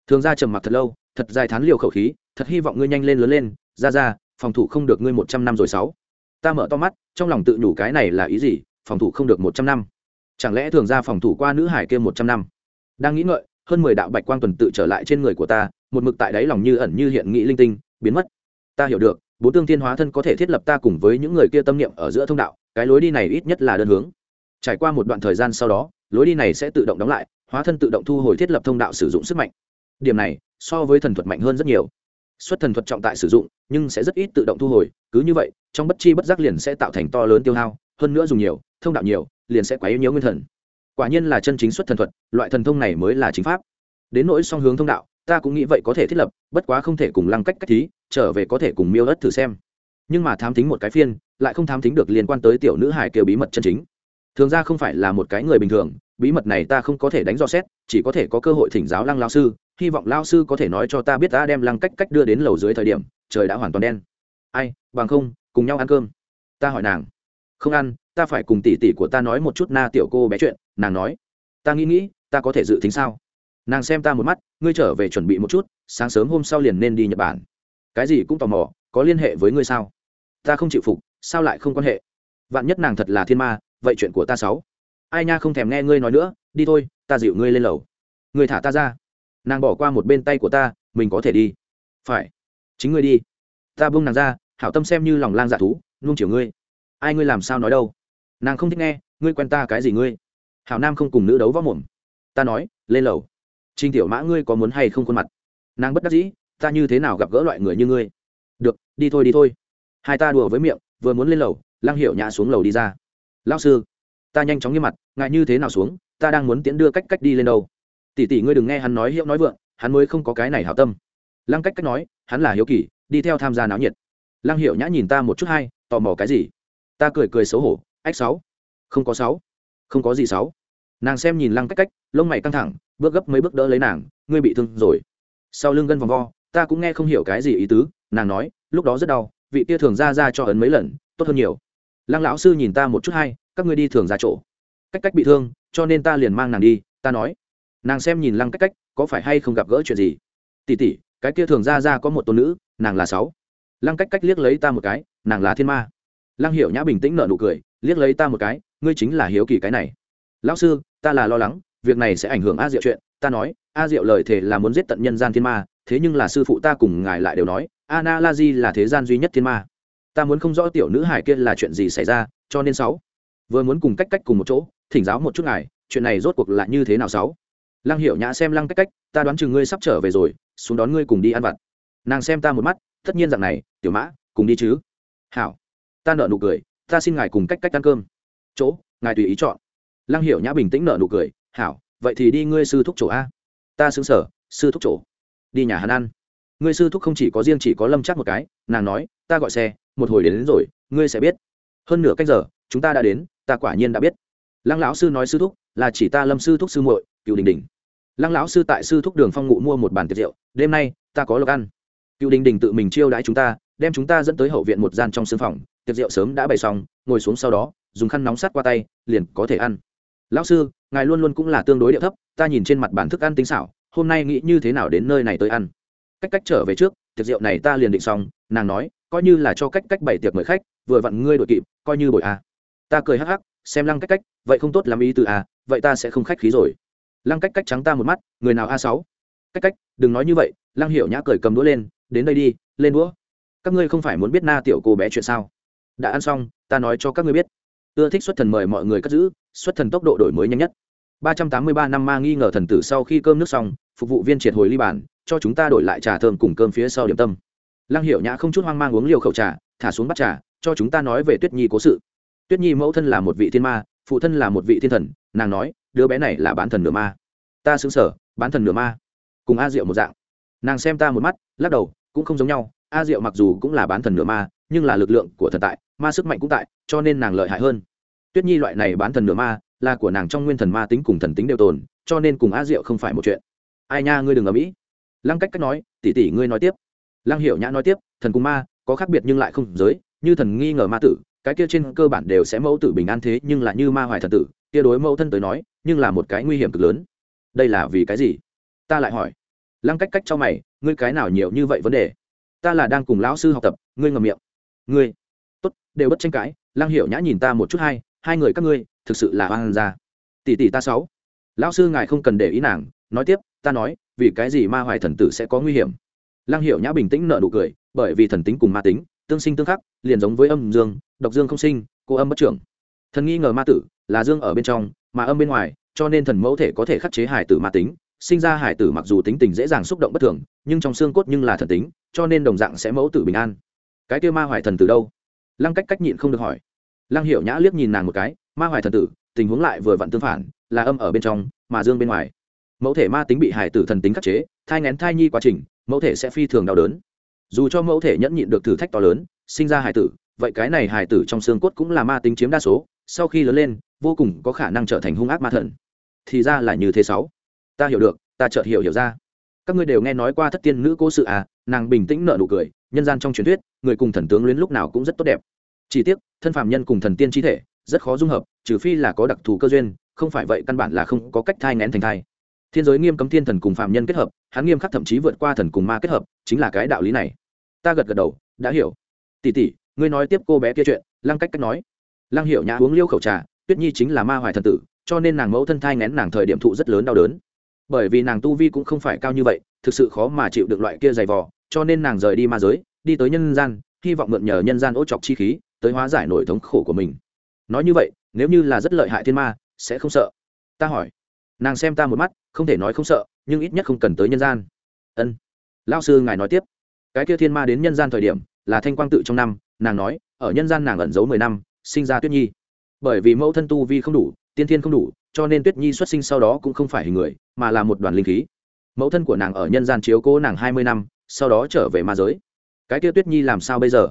Thường ra trầm mặc thật lâu, thật dài thán liều khẩu khí, thật hy vọng ngươi nhanh lên lớn lên. Ra ra, phòng thủ không được ngươi một trăm năm rồi sáu. Ta mở to mắt, trong lòng tự nhủ cái này là ý gì, phòng thủ không được một trăm năm. Chẳng lẽ thường ra phòng thủ qua nữ hải kia một trăm năm? Đang nghĩ ngợi, hơn mười đạo bạch quang tuần tự trở lại trên người của ta, một mực tại đáy lòng như ẩn như hiện nghĩ linh tinh, biến mất ta hiểu được, bốn tương thiên hóa thân có thể thiết lập ta cùng với những người kia tâm niệm ở giữa thông đạo, cái lối đi này ít nhất là đơn hướng. Trải qua một đoạn thời gian sau đó, lối đi này sẽ tự động đóng lại, hóa thân tự động thu hồi thiết lập thông đạo sử dụng sức mạnh. Điểm này, so với thần thuật mạnh hơn rất nhiều. Xuất thần thuật trọng tại sử dụng, nhưng sẽ rất ít tự động thu hồi, cứ như vậy, trong bất chi bất giác liền sẽ tạo thành to lớn tiêu hao, hơn nữa dùng nhiều, thông đạo nhiều, liền sẽ quá yếu nhớ nguyên thần. Quả nhiên là chân chính xuất thần thuật, loại thần thông này mới là chính pháp. Đến nỗi song hướng thông đạo, ta cũng nghĩ vậy có thể thiết lập, bất quá không thể cùng lăng cách cách thí trở về có thể cùng miêu ớt thử xem. Nhưng mà thám tính một cái phiên, lại không thám tính được liên quan tới tiểu nữ hải kêu bí mật chân chính. Thường ra không phải là một cái người bình thường, bí mật này ta không có thể đánh dò xét, chỉ có thể có cơ hội thỉnh giáo lăng lao sư, hy vọng lao sư có thể nói cho ta biết ta đem lăng cách cách đưa đến lầu dưới thời điểm, trời đã hoàn toàn đen. Ai, bằng không, cùng nhau ăn cơm. Ta hỏi nàng. Không ăn, ta phải cùng tỷ tỷ của ta nói một chút na tiểu cô bé chuyện, nàng nói. Ta nghĩ nghĩ, ta có thể dự tính sao? Nàng xem ta một mắt, ngươi trở về chuẩn bị một chút, sáng sớm hôm sau liền nên đi nhật bản cái gì cũng tò mò, có liên hệ với ngươi sao? Ta không chịu phục, sao lại không quan hệ? Vạn nhất nàng thật là thiên ma, vậy chuyện của ta sáu. Ai nha không thèm nghe ngươi nói nữa, đi thôi, ta dịu ngươi lên lầu. Ngươi thả ta ra. Nàng bỏ qua một bên tay của ta, mình có thể đi. Phải. Chính ngươi đi. Ta buông nàng ra, hảo tâm xem như lòng lang dạ thú nung chiều ngươi. Ai ngươi làm sao nói đâu? Nàng không thích nghe, ngươi quen ta cái gì ngươi? Hảo nam không cùng nữ đấu võ mồm. Ta nói, lên lầu. Trinh tiểu mã ngươi có muốn hay không khuôn mặt? Nàng bất đắc dĩ ta như thế nào gặp gỡ loại người như ngươi? Được, đi thôi đi thôi. Hai ta đùa với miệng, vừa muốn lên lầu, lăng hiệu nhã xuống lầu đi ra. Lao sư, ta nhanh chóng như mặt ngại như thế nào xuống, ta đang muốn tiễn đưa cách cách đi lên đâu. Tỷ tỷ ngươi đừng nghe hắn nói hiệu nói vượng, hắn mới không có cái này hảo tâm. Lăng cách cách nói, hắn là hiếu kỳ, đi theo tham gia náo nhiệt. Lăng hiệu nhã nhìn ta một chút hay, tò mò cái gì? Ta cười cười xấu hổ, ách sáu. Không có sáu. Không có gì sáu. Nàng xem nhìn lăng cách cách, lông mày căng thẳng, bước gấp mấy bước đỡ lấy nàng, ngươi bị thương rồi. Sau lưng gân vòng vo ta cũng nghe không hiểu cái gì ý tứ, nàng nói, lúc đó rất đau, vị kia thường ra ra cho ấn mấy lần, tốt hơn nhiều. Lăng lão sư nhìn ta một chút hay, các ngươi đi thường ra chỗ. Cách cách bị thương, cho nên ta liền mang nàng đi, ta nói. Nàng xem nhìn lăng cách cách, có phải hay không gặp gỡ chuyện gì? Tỉ tỉ cái kia thường ra ra có một tôn nữ, nàng là sáu. Lăng cách cách liếc lấy ta một cái, nàng là thiên ma. Lăng hiểu nhã bình tĩnh nở nụ cười, liếc lấy ta một cái, ngươi chính là hiếu kỳ cái này. Lão sư, ta là lo lắng, việc này sẽ ảnh hưởng a diệu chuyện. Ta nói, a diệu lời thề là muốn giết tận nhân gian thiên ma thế nhưng là sư phụ ta cùng ngài lại đều nói ana la di là thế gian duy nhất thiên ma. Ta muốn không rõ tiểu nữ hải kia là chuyện gì xảy ra, cho nên sáu. Vừa muốn cùng cách cách cùng một chỗ, thỉnh giáo một chút ngài, chuyện này rốt cuộc là như thế nào sáu? Lăng hiểu nhã xem lăng cách cách, ta đoán chừng ngươi sắp trở về rồi, xuống đón ngươi cùng đi ăn vặt. Nàng xem ta một mắt, tất nhiên rằng này, tiểu mã, cùng đi chứ. Hảo. Ta nợ nụ cười, ta xin ngài cùng cách cách ăn cơm. Chỗ, ngài tùy ý chọn. Lăng hiểu nhã bình tĩnh nợ nụ cười, hảo, vậy thì đi ngươi sư thúc chỗ a. Ta xứng sở, sư thúc chỗ đi nhà hắn ăn. Ngươi sư thúc không chỉ có riêng chỉ có lâm chắc một cái nàng nói ta gọi xe một hồi đến, đến rồi ngươi sẽ biết. Hơn nửa cách giờ chúng ta đã đến ta quả nhiên đã biết. Lăng lão sư nói sư thúc là chỉ ta lâm sư thúc sư muội cựu đình đình. Lăng lão sư tại sư thúc đường phong ngụ mua một bàn tiệc rượu đêm nay ta có lộc ăn. Cựu đình đình tự mình chiêu đãi chúng ta đem chúng ta dẫn tới hậu viện một gian trong sương phòng tiệc rượu sớm đã bày xong ngồi xuống sau đó dùng khăn nóng sát qua tay liền có thể ăn. Lão sư ngài luôn luôn cũng là tương đối điệu thấp ta nhìn trên mặt bản thức ăn tính xảo hôm nay nghĩ như thế nào đến nơi này tới ăn. Cách cách trở về trước, tiệc rượu này ta liền định xong, nàng nói, coi như là cho cách cách bảy tiệc mời khách, vừa vặn ngươi đội kịp, coi như bội a à. ta cười hắc hắc, xem lăng cách cách, vậy không tốt làm ý từ a vậy ta sẽ không khách khí rồi. Lăng cách cách trắng ta một mắt, người nào a sáu? Cách cách, đừng nói như vậy, lăng hiểu nhã cười cầm đũa lên, đến đây đi, lên đũa. Các ngươi không phải muốn biết na tiểu cô bé chuyện sao? Đã ăn xong, ta nói cho các ngươi biết. Ưa thích xuất thần mời mọi người cất giữ, xuất thần tốc độ đổi mới nhanh nhất. 383 năm ma nghi ngờ thần tử sau khi cơm nước xong, phục vụ viên triệt hồi ly bàn, cho chúng ta đổi lại trà thơm cùng cơm phía sau điểm tâm. Lăng hiểu nhã không chút hoang mang uống liều khẩu trà, thả xuống bắt trà, cho chúng ta nói về tuyết nhi cố sự. Tuyết nhi mẫu thân là một vị thiên ma, phụ thân là một vị thiên thần, nàng nói, đứa bé này là bán thần nửa ma. Ta xứng sở, bán thần nửa ma. Cùng a diệu một dạng. Nàng xem ta một mắt, lắc đầu, cũng không giống nhau. A diệu mặc dù cũng là bán thần nửa ma, nhưng là lực lượng của thần tại, ma sức mạnh cũng tại, cho nên nàng lợi hại hơn. Tuyết nhi loại này bán thần nửa ma là của nàng trong nguyên thần ma tính cùng thần tính đều tồn, cho nên cùng a diệu không phải một chuyện. Ai nha, ngươi đừng ở mỹ lăng cách cách nói, tỷ tỷ, ngươi nói tiếp. Lăng hiểu nhã nói tiếp, thần cùng ma, có khác biệt nhưng lại không giới như thần nghi ngờ ma tử, cái kia trên cơ bản đều sẽ mẫu tử bình an thế, nhưng là như ma hoài thần tử, kia đối mẫu thân tới nói, nhưng là một cái nguy hiểm cực lớn. Đây là vì cái gì? Ta lại hỏi. Lăng cách cách cho mày, ngươi cái nào nhiều như vậy vấn đề? Ta là đang cùng lão sư học tập, ngươi ngầm miệng. Ngươi, tốt, đều bất tranh cãi. Lăng hiểu nhã nhìn ta một chút hai hai người các ngươi, thực sự là hoang gia. Tỷ tỷ ta sáu. Lão sư ngài không cần để ý nàng, nói tiếp, ta nói, vì cái gì ma hoài thần tử sẽ có nguy hiểm? Lăng hiểu nhã bình tĩnh nợ nụ cười, bởi vì thần tính cùng ma tính, tương sinh tương khắc, liền giống với âm dương, độc dương không sinh, cô âm bất trưởng. Thần nghi ngờ ma tử, là dương ở bên trong, mà âm bên ngoài, cho nên thần mẫu thể có thể khắc chế hải tử ma tính. Sinh ra hải tử mặc dù tính tình dễ dàng xúc động bất thường, nhưng trong xương cốt nhưng là thần tính, cho nên đồng dạng sẽ mẫu tử bình an. Cái kia ma hoài thần từ đâu? Lăng cách cách nhịn không được hỏi lăng hiểu nhã liếc nhìn nàng một cái, ma hoài thần tử, tình huống lại vừa vặn tương phản, là âm ở bên trong, mà dương bên ngoài. Mẫu thể ma tính bị hải tử thần tính khắc chế, thai ngén thai nhi quá trình, mẫu thể sẽ phi thường đau đớn. Dù cho mẫu thể nhẫn nhịn được thử thách to lớn, sinh ra hải tử, vậy cái này hải tử trong xương cốt cũng là ma tính chiếm đa số, sau khi lớn lên, vô cùng có khả năng trở thành hung ác ma thần. Thì ra là như thế sáu. Ta hiểu được, ta chợt hiểu hiểu ra. Các ngươi đều nghe nói qua thất tiên nữ cố sự à nàng bình tĩnh nợ nụ cười, nhân gian trong truyền thuyết, người cùng thần tướng luyến lúc nào cũng rất tốt đẹp chỉ tiếc, thân phạm nhân cùng thần tiên chi thể, rất khó dung hợp, trừ phi là có đặc thù cơ duyên, không phải vậy căn bản là không có cách thai ngén thành thai. Thiên giới nghiêm cấm thiên thần cùng phạm nhân kết hợp, hắn nghiêm khắc thậm chí vượt qua thần cùng ma kết hợp, chính là cái đạo lý này. Ta gật gật đầu, đã hiểu. Tỷ tỷ, ngươi nói tiếp cô bé kia chuyện, lăng cách cách nói. Lăng hiểu nhã uống liêu khẩu trà, tuyết nhi chính là ma hoài thần tử, cho nên nàng mẫu thân thai ngén nàng thời điểm thụ rất lớn đau đớn. Bởi vì nàng tu vi cũng không phải cao như vậy, thực sự khó mà chịu được loại kia dày vò, cho nên nàng rời đi ma giới, đi tới nhân gian, hy vọng mượn nhờ nhân gian ố chọc chi khí tới hóa giải nổi thống khổ của mình. Nói như vậy, nếu như là rất lợi hại thiên ma, sẽ không sợ. Ta hỏi. Nàng xem ta một mắt, không thể nói không sợ, nhưng ít nhất không cần tới nhân gian. Ân. Lao sư ngài nói tiếp. Cái kia thiên ma đến nhân gian thời điểm, là thanh quang tự trong năm, nàng nói, ở nhân gian nàng ẩn giấu mười năm, sinh ra tuyết nhi. Bởi vì mẫu thân tu vi không đủ, tiên thiên không đủ, cho nên tuyết nhi xuất sinh sau đó cũng không phải hình người, mà là một đoàn linh khí. Mẫu thân của nàng ở nhân gian chiếu cố nàng hai mươi năm, sau đó trở về ma giới. Cái kia tuyết nhi làm sao bây giờ?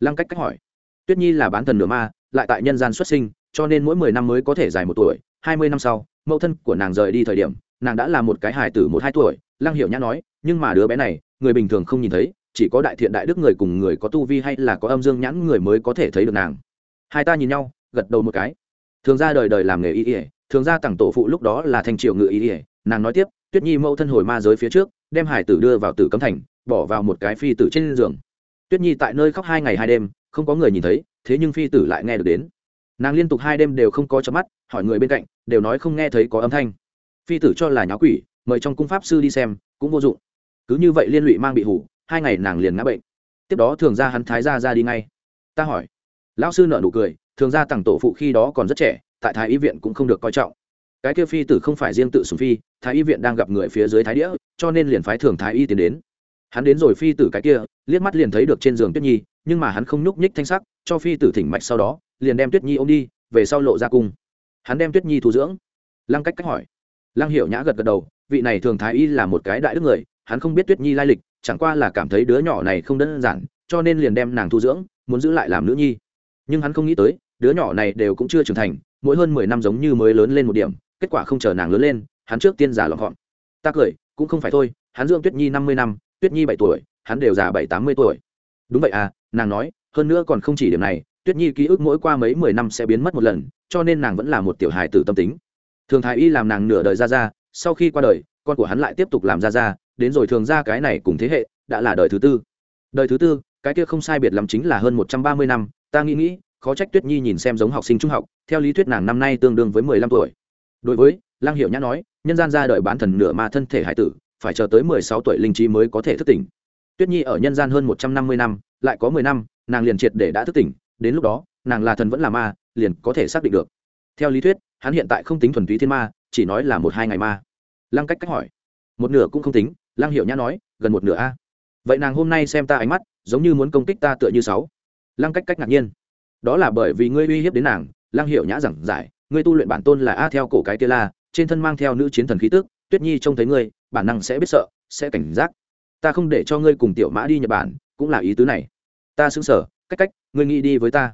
Lăng cách cách hỏi tuyết nhi là bán thần nửa ma, lại tại nhân gian xuất sinh, cho nên mỗi mười năm mới có thể dài một tuổi, hai mươi năm sau, mẫu thân của nàng rời đi thời điểm, nàng đã là một cái hài tử một hai tuổi, lăng hiểu nhã nói, nhưng mà đứa bé này, người bình thường không nhìn thấy, chỉ có đại thiện đại đức người cùng người có tu vi hay là có âm dương nhãn người mới có thể thấy được nàng. Hai ta nhìn nhau, gật đầu một cái. Thường ra đời đời làm nghề y ỉa thường ra tặng tổ phụ lúc đó là thanh triều ngự y ỉa nàng nói tiếp, tuyết nhi mẫu thân hồi ma giới phía trước, đem hải tử đưa vào tử cấm thành, bỏ vào một cái phi tử trên giường. Tuyết nhi tại nơi khóc hai ngày hai đêm không có người nhìn thấy, thế nhưng phi tử lại nghe được đến. Nàng liên tục hai đêm đều không có chớp mắt, hỏi người bên cạnh, đều nói không nghe thấy có âm thanh. Phi tử cho là nháo quỷ, mời trong cung pháp sư đi xem, cũng vô dụng. Cứ như vậy liên lụy mang bị hủ, hai ngày nàng liền ngã bệnh. Tiếp đó thường ra hắn thái ra ra đi ngay. Ta hỏi. Lão sư nợ nụ cười, thường ra tặng tổ phụ khi đó còn rất trẻ, tại thái y viện cũng không được coi trọng. Cái kia phi tử không phải riêng tự sùng phi, thái y viện đang gặp người phía dưới thái đĩa, cho nên liền phái thường thái y tiến đến. Hắn đến rồi phi tử cái kia, liếc mắt liền thấy được trên giường tuyết nhi nhưng mà hắn không nhúc nhích thanh sắc, cho phi tử thỉnh mạch sau đó, liền đem tuyết nhi ôm đi, về sau lộ ra cung. Hắn đem tuyết nhi thu dưỡng. Lăng cách cách hỏi. Lăng hiệu nhã gật gật đầu, vị này thường thái y là một cái đại đức người, hắn không biết tuyết nhi lai lịch, chẳng qua là cảm thấy đứa nhỏ này không đơn giản, cho nên liền đem nàng thu dưỡng, muốn giữ lại làm nữ nhi. Nhưng hắn không nghĩ tới, đứa nhỏ này đều cũng chưa trưởng thành, mỗi hơn mười năm giống như mới lớn lên một điểm, kết quả không chờ nàng lớn lên, hắn trước tiên giả lọn gọn. Ta cười, cũng không phải thôi, hắn dưỡng tuyết nhi năm mươi năm, tuyết nhi bảy tuổi, hắn đều già bảy tám mươi tuổi đúng vậy à nàng nói, hơn nữa còn không chỉ điểm này, tuyết nhi ký ức mỗi qua mấy mười năm sẽ biến mất một lần, cho nên nàng vẫn là một tiểu hài tử tâm tính. Thường thái y làm nàng nửa đời ra ra sau khi qua đời, con của hắn lại tiếp tục làm ra ra đến rồi thường ra cái này cùng thế hệ, đã là đời thứ tư. Đời thứ tư, cái kia không sai biệt lắm chính là hơn một trăm ba mươi năm, ta nghĩ nghĩ, khó trách tuyết nhi nhìn xem giống học sinh trung học, theo lý thuyết nàng năm nay tương đương với mười lăm tuổi. Đối với lang hiệu nhã nói, nhân gian ra đời bán thần nửa ma thân thể hải tử, phải chờ tới mười sáu tuổi linh trí mới có thể thức tỉnh tuyết nhi ở nhân gian hơn một trăm năm mươi năm, lại có mười năm, nàng liền triệt để đã thức tỉnh, đến lúc đó, nàng là thần vẫn là ma, liền có thể xác định được. Theo lý thuyết, hắn hiện tại không tính thuần túy thiên ma, chỉ nói là một hai ngày ma. Lăng cách cách hỏi. Một nửa cũng không tính, lăng hiệu nhã nói, gần một nửa a. Vậy nàng hôm nay xem ta ánh mắt, giống như muốn công kích ta tựa như sáu. Lăng cách cách ngạc nhiên. Đó là bởi vì ngươi uy hiếp đến nàng, lăng hiệu nhã giảng giải, ngươi tu luyện bản tôn là a theo cổ cái kia la, trên thân mang theo nữ chiến thần khí tức, tuyết nhi trông thấy ngươi, bản năng sẽ biết sợ, sẽ cảnh giác ta không để cho ngươi cùng tiểu mã đi nhật bản, cũng là ý tứ này. Ta xứng sở cách cách, ngươi nghĩ đi với ta.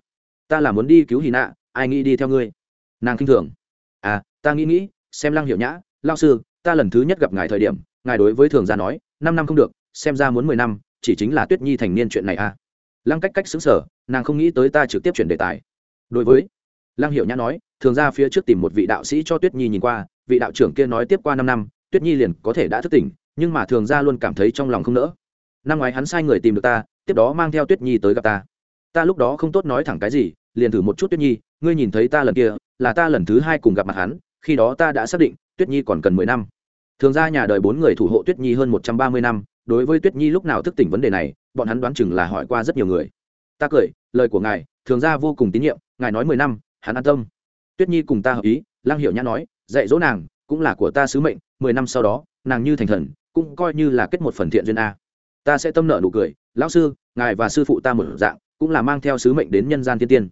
Ta là muốn đi cứu hì nạ ai nghĩ đi theo ngươi? Nàng k i n h thường. À ta nghĩ nghĩ, xem lăng hiệu nhã, lao sư, ta lần thứ nhất gặp ngài thời điểm, ngài đối với thường gia nói, năm năm không được, xem ra muốn mười năm, chỉ chính là tuyết nhi thành niên chuyện này à. Lăng cách cách xứng sở nàng không nghĩ tới ta trực tiếp chuyển đề tài. Đối với lăng hiệu nhã nói, thường ra phía trước tìm một vị đạo sĩ cho tuyết nhi nhìn qua, vị đạo trưởng kia nói tiếp qua năm năm, tuyết nhi liền có thể đã thức tỉnh nhưng mà thường ra luôn cảm thấy trong lòng không nỡ. Năm ngoái hắn sai người tìm được ta, tiếp đó mang theo tuyết nhi tới gặp ta. Ta lúc đó không tốt nói thẳng cái gì, liền thử một chút tuyết nhi, ngươi nhìn thấy ta lần kia, là ta lần thứ hai cùng gặp mặt hắn, khi đó ta đã xác định, tuyết nhi còn cần mười năm. Thường ra nhà đời bốn người thủ hộ tuyết nhi hơn một trăm ba mươi năm, đối với tuyết nhi lúc nào thức tỉnh vấn đề này, bọn hắn đoán chừng là hỏi qua rất nhiều người. Ta cười, lời của ngài, thường ra vô cùng tín nhiệm, ngài nói mười năm, hắn an tâm. Tuyết nhi cùng ta hợp ý lang hiệu nhã nói, dạy dỗ nàng, cũng là của ta sứ mệnh, mười năm sau đó, nàng như thành thần cũng coi như là kết một phần thiện duyên a. Ta sẽ tâm nợ nụ cười, lão sư, ngài và sư phụ ta một dạng, cũng là mang theo sứ mệnh đến nhân gian thiên tiên.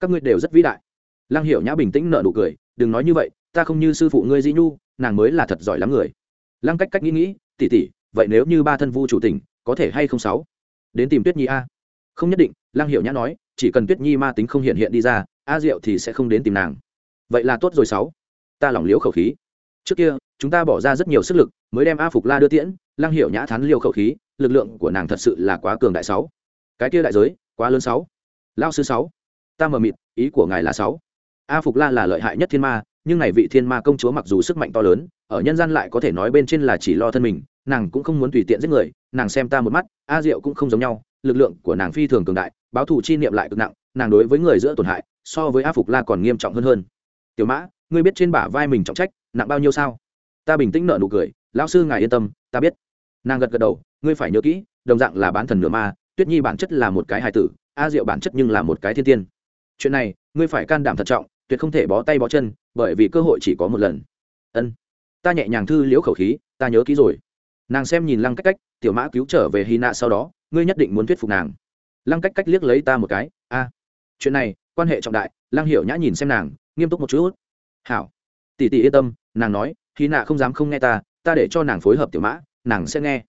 Các ngươi đều rất vĩ đại. Lăng hiểu nhã bình tĩnh nợ nụ cười, đừng nói như vậy, ta không như sư phụ ngươi dĩ nhu, nàng mới là thật giỏi lắm người. Lăng cách cách nghĩ nghĩ tỉ tỉ vậy nếu như ba thân vu chủ tỉnh có thể hay không sáu? Đến tìm tuyết nhi a. Không nhất định, lăng hiểu nhã nói, chỉ cần tuyết nhi ma tính không hiện hiện đi ra, a diệu thì sẽ không đến tìm nàng. Vậy là tốt rồi sáu. Ta lỏng liễu khẩu khí trước kia, chúng ta bỏ ra rất nhiều sức lực, mới đem a phục la đưa tiễn, lăng hiệu nhã thắn liêu khẩu khí, lực lượng của nàng thật sự là quá cường đại sáu. Cái kia đại giới, quá lớn sáu. Lao sư sáu. Ta mờ mịt, ý của ngài là sáu. A phục la là lợi hại nhất thiên ma, nhưng này vị thiên ma công chúa mặc dù sức mạnh to lớn, ở nhân gian lại có thể nói bên trên là chỉ lo thân mình, nàng cũng không muốn tùy tiện giết người, nàng xem ta một mắt, a diệu cũng không giống nhau, lực lượng của nàng phi thường cường đại, báo thù chi niệm lại cực nặng, nàng đối với người giữa tổn hại, so với a phục la còn nghiêm trọng hơn hơn. Tiểu mã, ngươi biết trên bả vai mình trọng trách nặng bao nhiêu sao? Ta bình tĩnh nợ nụ cười, lão sư ngài yên tâm, ta biết. Nàng gật gật đầu, ngươi phải nhớ kỹ, đồng dạng là bán thần nửa ma, tuyết nhi bản chất là một cái hài tử, a diệu bản chất nhưng là một cái thiên tiên. Chuyện này, ngươi phải can đảm thận trọng, tuyệt không thể bó tay bó chân, bởi vì cơ hội chỉ có một lần. Ân. Ta nhẹ nhàng thư liễu khẩu khí, ta nhớ kỹ rồi. Nàng xem nhìn lăng cách cách, tiểu mã cứu trở về hy nạ sau đó, ngươi nhất định muốn thuyết phục nàng. Lăng cách cách liếc lấy ta một cái, a. Chuyện này, quan hệ trọng đại, lăng hiểu nhã nhìn xem nàng, nghiêm túc một chút. Hảo tỷ tỷ yên tâm, nàng nói khi nạ không dám không nghe ta ta để cho nàng phối hợp tiểu mã, nàng sẽ nghe.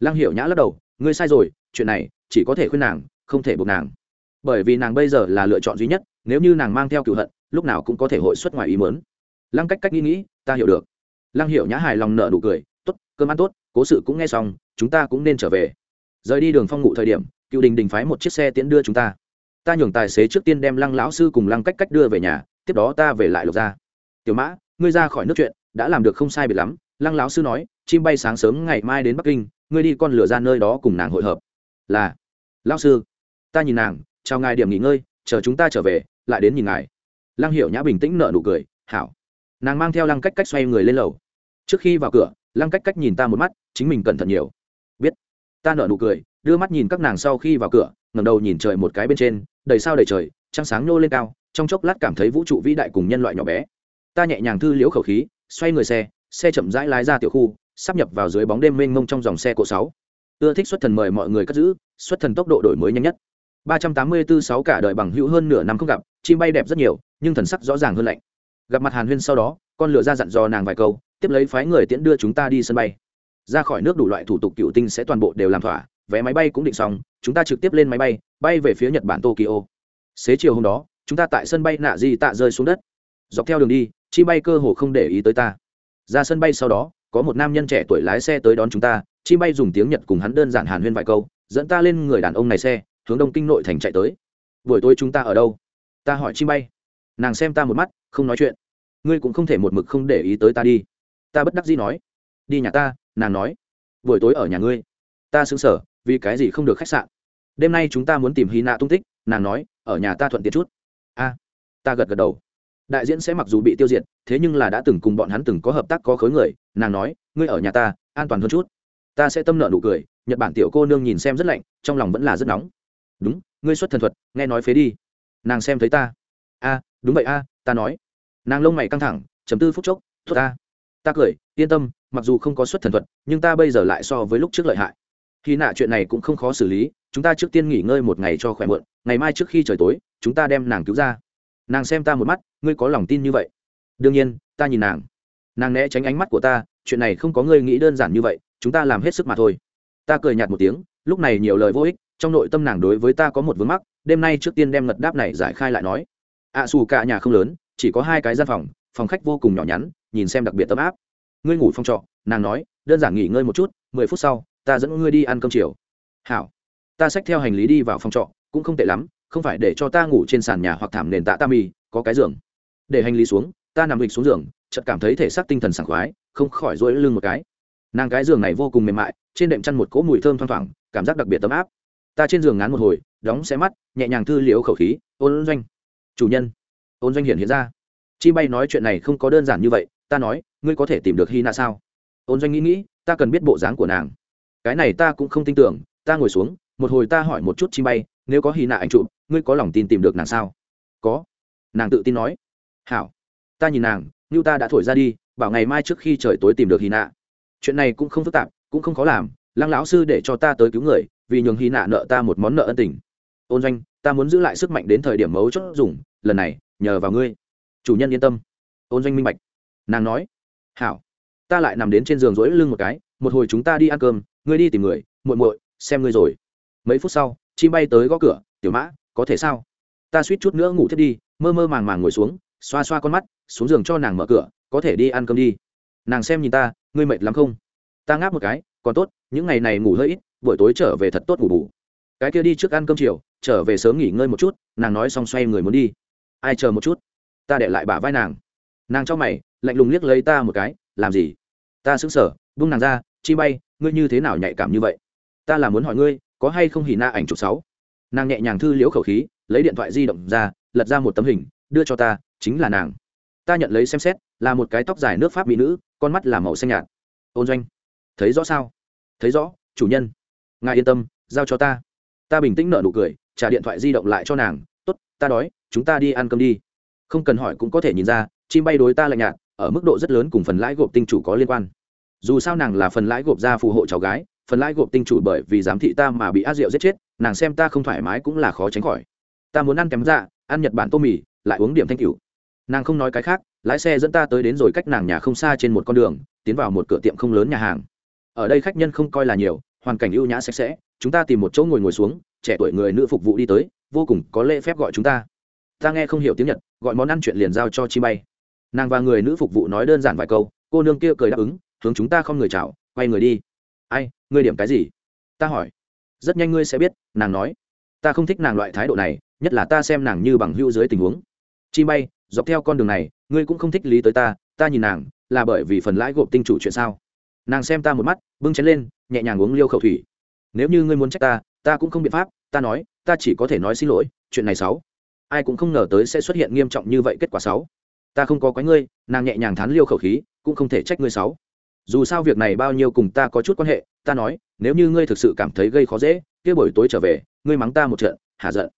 Lăng hiểu nhã lắc đầu, ngươi sai rồi, chuyện này, chỉ có thể khuyên nàng, không thể buộc nàng. Bởi vì nàng bây giờ là lựa chọn duy nhất, nếu như nàng mang theo cựu hận, lúc nào cũng có thể hội xuất ngoài ý mớn lăng cách cách nghĩ nghĩ, ta hiểu được. Lăng hiểu nhã hài lòng nợ nụ cười t ố t cơm ăn tốt, cố sự cũng nghe xong, chúng ta cũng nên trở về. Rời đi đường phong ngụ thời điểm, cựu đình đình phái một chiếc xe tiễn đưa chúng ta. Ta nhường tài xế trước tiên đem lăng lão sư cùng lăng cách cách đưa về nhà, tiếp đó ta về lại lộc ra tiểu mã ngươi ra khỏi nước chuyện, đã làm được không sai biệt lắm. Lăng lão sư nói, chim bay sáng sớm ngày mai đến bắc kinh, ngươi đi con lửa ra nơi đó cùng nàng hội hợp. Là. Lão sư, ta nhìn nàng, chào ngài điểm nghỉ ngơi, chờ chúng ta trở về, lại đến nhìn ngài. Lăng hiểu nhã bình tĩnh nợ nụ cười, hảo. Nàng mang theo lăng cách cách xoay người lên lầu. Trước khi vào cửa, lăng cách cách nhìn ta một mắt, chính mình cẩn thận nhiều. Biết. Ta nợ nụ cười, đưa mắt nhìn các nàng sau khi vào cửa, ngẩng đầu nhìn trời một cái bên trên, đầy sao đầy trời, trăng sáng nhô lên cao, trong chốc lát cảm thấy vũ trụ vĩ đại cùng nhân loại nhỏ bé ta nhẹ nhàng thư liễu khẩu khí, xoay người xe xe chậm rãi lái ra tiểu khu, sắp nhập vào dưới bóng đêm mênh mông trong dòng xe cộ sáu. Ưa thích xuất thần mời mọi người cất giữ, xuất thần tốc độ đổi mới nhanh nhất. Ba trăm tám mươi bốn sáu cả đời bằng hữu hơn nửa năm không gặp, chim bay đẹp rất nhiều, nhưng thần sắc rõ ràng hơn lạnh. Gặp mặt hàn huyên sau đó, con lửa ra dặn dò nàng vài câu, tiếp lấy phái người tiễn đưa chúng ta đi sân bay. Ra khỏi nước đủ loại thủ tục cựu tinh sẽ toàn bộ đều làm thỏa, vé máy bay cũng định xong, chúng ta trực tiếp lên máy bay bay về phía nhật bản tokyo. Xế chiều hôm đó, chúng ta tại sân bay nạ di tạ rơi xuống đất dọc theo đường đi, chi bay cơ hồ không để ý tới ta. Ra sân bay sau đó, có một nam nhân trẻ tuổi lái xe tới đón chúng ta, chi bay dùng tiếng nhật cùng hắn đơn giản hàn huyên vài câu, dẫn ta lên người đàn ông này xe, hướng đông kinh nội thành chạy tới. Buổi tối chúng ta ở đâu? Ta hỏi chi bay. Nàng xem ta một mắt, không nói chuyện. Ngươi cũng không thể một mực không để ý tới ta đi. Ta bất đắc dĩ nói. Đi nhà ta, nàng nói. Buổi tối ở nhà ngươi. Ta xứng sở vì cái gì không được khách sạn? Đêm nay chúng ta muốn tìm hy nạ tung tích, nàng nói, ở nhà ta thuận tiện chút. A, ta gật gật đầu đại diễn sẽ mặc dù bị tiêu diệt, thế nhưng là đã từng cùng bọn hắn từng có hợp tác có khối người, nàng nói, ngươi ở nhà ta, an toàn hơn chút. Ta sẽ tâm nợ nụ cười, nhật bản tiểu cô nương nhìn xem rất lạnh, trong lòng vẫn là rất nóng. Đúng, ngươi xuất thần thuật, nghe nói phế đi. Nàng xem thấy ta. A, đúng vậy a, ta nói. Nàng lông mày căng thẳng, chấm tư phút chốc thốt ta. Ta cười, yên tâm, mặc dù không có xuất thần thuật, nhưng ta bây giờ lại so với lúc trước lợi hại. Khi nạ chuyện này cũng không khó xử lý, chúng ta trước tiên nghỉ ngơi một ngày cho khỏe mượn ngày mai trước khi trời tối, chúng ta đem nàng cứu ra nàng xem ta một mắt ngươi có lòng tin như vậy? Đương nhiên ta nhìn nàng. Nàng né tránh ánh mắt của ta chuyện này không có ngươi nghĩ đơn giản như vậy chúng ta làm hết sức mà thôi. Ta cười nhạt một tiếng lúc này nhiều lời vô ích trong nội tâm nàng đối với ta có một vướng mắc đêm nay trước tiên đem ngật đáp này giải khai lại nói. Ạ à, xù cả nhà không lớn chỉ có hai cái gian phòng phòng khách vô cùng nhỏ nhắn nhìn xem đặc biệt tấm áp. Ngươi ngủ phòng trọ nàng nói đơn giản nghỉ ngơi một chút mười phút sau ta dẫn ngươi đi ăn cơm chiều. Hảo. Ta xách theo hành lý đi vào phòng trọ cũng không tệ lắm không phải để cho ta ngủ trên sàn nhà hoặc thảm nền tạ ta mì có cái giường. Để hành lý xuống, ta nằm lịch xuống giường, chợt cảm thấy thể xác tinh thần sảng khoái, không khỏi rỗi lưng một cái. Nàng cái giường này vô cùng mềm mại, trên đệm chăn một cỗ mùi thơm thoang thoảng, cảm giác đặc biệt tấm áp. Ta trên giường ngán một hồi, đóng xe mắt, nhẹ nhàng thư liễu khẩu khí, ôn doanh, chủ nhân. Ôn doanh hiện hiện ra. Chi bay nói chuyện này không có đơn giản như vậy, ta nói, ngươi có thể tìm được hy nạ sao? Ôn doanh nghĩ nghĩ, ta cần biết bộ dáng của nàng. Cái này ta cũng không tin tưởng, ta ngồi xuống, một hồi ta hỏi một chút chi bay nếu có hy nạ ảnh chụp, ngươi có lòng tin tìm được nàng sao? Có. Nàng tự tin nói. Hảo. Ta nhìn nàng như ta đã thổi ra đi, bảo ngày mai trước khi trời tối tìm được hy nạ. Chuyện này cũng không phức tạp, cũng không khó làm, lăng lão sư để cho ta tới cứu người, vì nhường hy nạ nợ ta một món nợ ân tình. Ôn doanh, ta muốn giữ lại sức mạnh đến thời điểm mấu chốt dùng, lần này, nhờ vào ngươi. Chủ nhân yên tâm. Ôn doanh minh bạch. Nàng nói. Hảo. Ta lại nằm đến trên giường rỗi lưng một cái, một hồi chúng ta đi ăn cơm, ngươi đi tìm người, muội muội, xem ngươi rồi. Mấy phút sau chim bay tới gõ cửa, tiểu mã, có thể sao? Ta suýt chút nữa ngủ thiết đi. Mơ mơ màng màng ngồi xuống, xoa xoa con mắt, xuống giường cho nàng mở cửa, có thể đi ăn cơm đi. Nàng xem nhìn ta, ngươi mệt lắm không? Ta ngáp một cái, còn tốt, những ngày này ngủ hơi ít, buổi tối trở về thật tốt ngủ bù. Cái kia đi trước ăn cơm chiều, trở về sớm nghỉ ngơi một chút, nàng nói xong xoay người muốn đi. Ai chờ một chút? Ta để lại bả vai nàng. Nàng cho mày, lạnh lùng liếc lấy ta một cái, làm gì? Ta sững sờ bung nàng ra chi bay, ngươi như thế nào nhạy cảm như vậy? Ta là muốn hỏi ngươi có hay không hỉ na ảnh chụp sáu? Nàng nhẹ nhàng thư liễu khẩu khí, lấy điện thoại di động ra, lật ra một tấm hình, đưa cho ta, chính là nàng. Ta nhận lấy xem xét, là một cái tóc dài nước pháp mỹ nữ, con mắt là màu xanh nhạt. Ôn doanh, thấy rõ sao? Thấy rõ, chủ nhân. Ngài yên tâm, giao cho ta. Ta bình tĩnh nợ nụ cười, trả điện thoại di động lại cho nàng. T ố t ta đói, chúng ta đi ăn cơm đi. Không cần hỏi cũng có thể nhìn ra, chim bay đối ta lạnh nhạt, ở mức độ rất lớn cùng phần lãi gộp tinh chủ có liên quan. Dù sao nàng là phần lãi gộp ra phù hộ cháu gái phần lãi gộp tinh chủ bởi vì giám thị ta mà bị a rượu giết chết, nàng xem ta không thoải mái cũng là khó tránh khỏi. Ta muốn ăn kém dạ ăn nhật bản tô mì, lại uống điểm thanh cửu. Nàng không nói cái khác, lái xe dẫn ta tới đến rồi cách nàng nhà không xa trên một con đường, tiến vào một cửa tiệm không lớn nhà hàng. Ở đây khách nhân không coi là nhiều, hoàn cảnh ưu nhã sạch sẽ, chúng ta tìm một chỗ ngồi ngồi xuống, trẻ tuổi người nữ phục vụ đi tới, vô cùng có lễ phép gọi chúng ta. Ta nghe không hiểu tiếng nhật, gọi món ăn chuyện liền giao cho chi bay. Nàng và người nữ phục vụ nói đơn giản vài câu, cô nương kia cười đáp ứng, hướng chúng ta không người chào, quay người đi. Ai ngươi điểm cái gì? Ta hỏi. Rất nhanh ngươi sẽ biết, nàng nói. Ta không thích nàng loại thái độ này, nhất là ta xem nàng như bằng hưu dưới tình huống. Chi bay, dọc theo con đường này, ngươi cũng không thích lý tới ta ta nhìn nàng, là bởi vì phần lãi gộp tinh chủ chuyện sao? Nàng xem ta một mắt, bưng chén lên, nhẹ nhàng uống liêu khẩu thủy. Nếu như ngươi muốn trách ta ta cũng không biện pháp, ta nói, ta chỉ có thể nói xin lỗi, chuyện này sáu ai cũng không ngờ tới sẽ xuất hiện nghiêm trọng như vậy kết quả sáu ta không có quái ngươi, nàng nhẹ nhàng thán liêu khẩu khí, cũng không thể trách ngươi sáu dù sao việc này bao nhiêu cùng ta có chút quan hệ, ta nói, nếu như ngươi thực sự cảm thấy gây khó dễ, kia buổi tối trở về, ngươi mắng ta một trận, hả giận.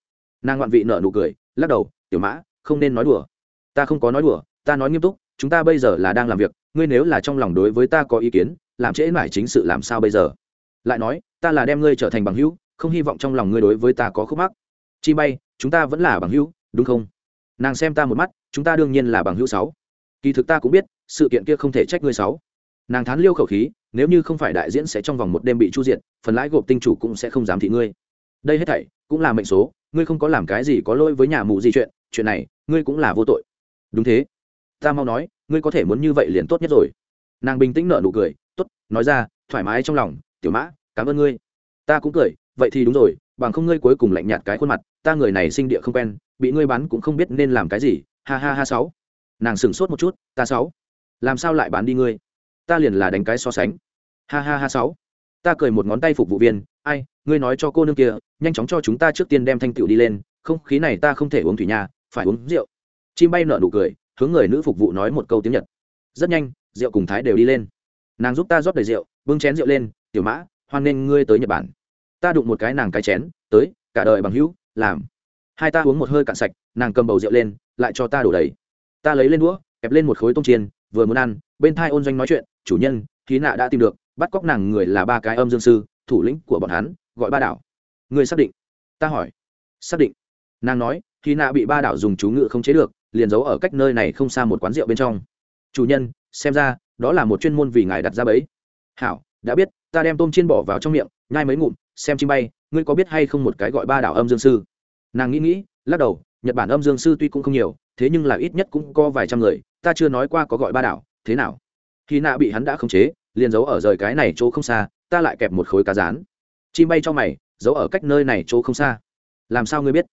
Nàng ngoạn vị nợ nụ cười, lắc đầu, tiểu mã, không nên nói đùa. Ta không có nói đùa, ta nói nghiêm túc, chúng ta bây giờ là đang làm việc, ngươi nếu là trong lòng đối với ta có ý kiến, làm trễ mãi chính sự làm sao bây giờ? Lại nói, ta là đem ngươi trở thành bằng hữu, không hy vọng trong lòng ngươi đối với ta có khúc mắc. Chi bay, chúng ta vẫn là bằng hữu, đúng không? Nàng xem ta một mắt, chúng ta đương nhiên là bằng hữu sáu. Kỳ thực ta cũng biết, sự kiện kia không thể trách ngươi sáu nàng thán liêu khẩu khí, nếu như không phải đại diễn sẽ trong vòng một đêm bị chu diệt, phần lãi gộp tinh chủ cũng sẽ không dám thị ngươi. Đây hết thảy cũng là mệnh số, ngươi không có làm cái gì có lỗi với nhà mù gì chuyện chuyện này, ngươi cũng là vô tội. Đúng thế. Ta mau nói, ngươi có thể muốn như vậy liền tốt nhất rồi. Nàng bình tĩnh nở nụ cười, tốt, nói ra, thoải mái trong lòng, tiểu mã, cảm ơn ngươi. Ta cũng cười, vậy thì đúng rồi, bằng không ngươi cuối cùng lạnh nhạt cái khuôn mặt, ta người này sinh địa không quen, bị ngươi bán cũng không biết nên làm cái gì, ha ha ha sáu. Nàng sửng sốt một chút, ta sáu. Làm sao lại bán đi ngươi? Ta liền là đánh cái so sánh. Ha ha ha sáu. Ta cười một ngón tay phục vụ viên, ai, ngươi nói cho cô nương kia, nhanh chóng cho chúng ta trước tiên đem thanh tiểu đi lên, không, khí này ta không thể uống thủy nhà phải uống rượu. Chim bay nở nụ cười, hướng người nữ phục vụ nói một câu tiếng nhật. Rất nhanh, rượu cùng thái đều đi lên. Nàng giúp ta rót đầy rượu, bưng chén rượu lên, tiểu mã, hoan nghênh ngươi tới nhật bản. Ta đụng một cái nàng cái chén, tới, cả đời bằng hữu, làm. Hai ta uống một hơi cạn sạch, nàng cầm bầu rượu lên, lại cho ta đổ đầy. Ta lấy lên đũa, kẹp lên một khối tôm chiên, vừa muốn ăn, bên thai ôn doanh nói chuyện chủ nhân khí nạ đã tìm được, bắt cóc nàng người là ba cái âm dương sư, thủ lĩnh của bọn hắn, gọi ba đảo. Người xác định? Ta hỏi. Xác định. Nàng nói khí nạ bị ba đảo dùng chú ngự không chế được, liền giấu ở cách nơi này không xa một quán rượu bên trong. Chủ nhân, xem ra, đó là một chuyên môn vì ngài đặt ra bấy hảo, đã biết, ta đem tôm chiên bỏ vào trong miệng, nhai mấy ngụm, xem chim bay, ngươi có biết hay không một cái gọi ba đảo âm dương sư? Nàng nghĩ nghĩ, lắc đầu, nhật bản âm dương sư tuy cũng không nhiều, thế nhưng là ít nhất cũng có vài trăm người, ta chưa nói qua có gọi ba đảo, thế nào? Khi nạ bị hắn đã khống chế, liền giấu ở rời cái này chỗ không xa, ta lại kẹp một khối cá rán. Chim bay cho mày, giấu ở cách nơi này chỗ không xa. Làm sao ngươi biết?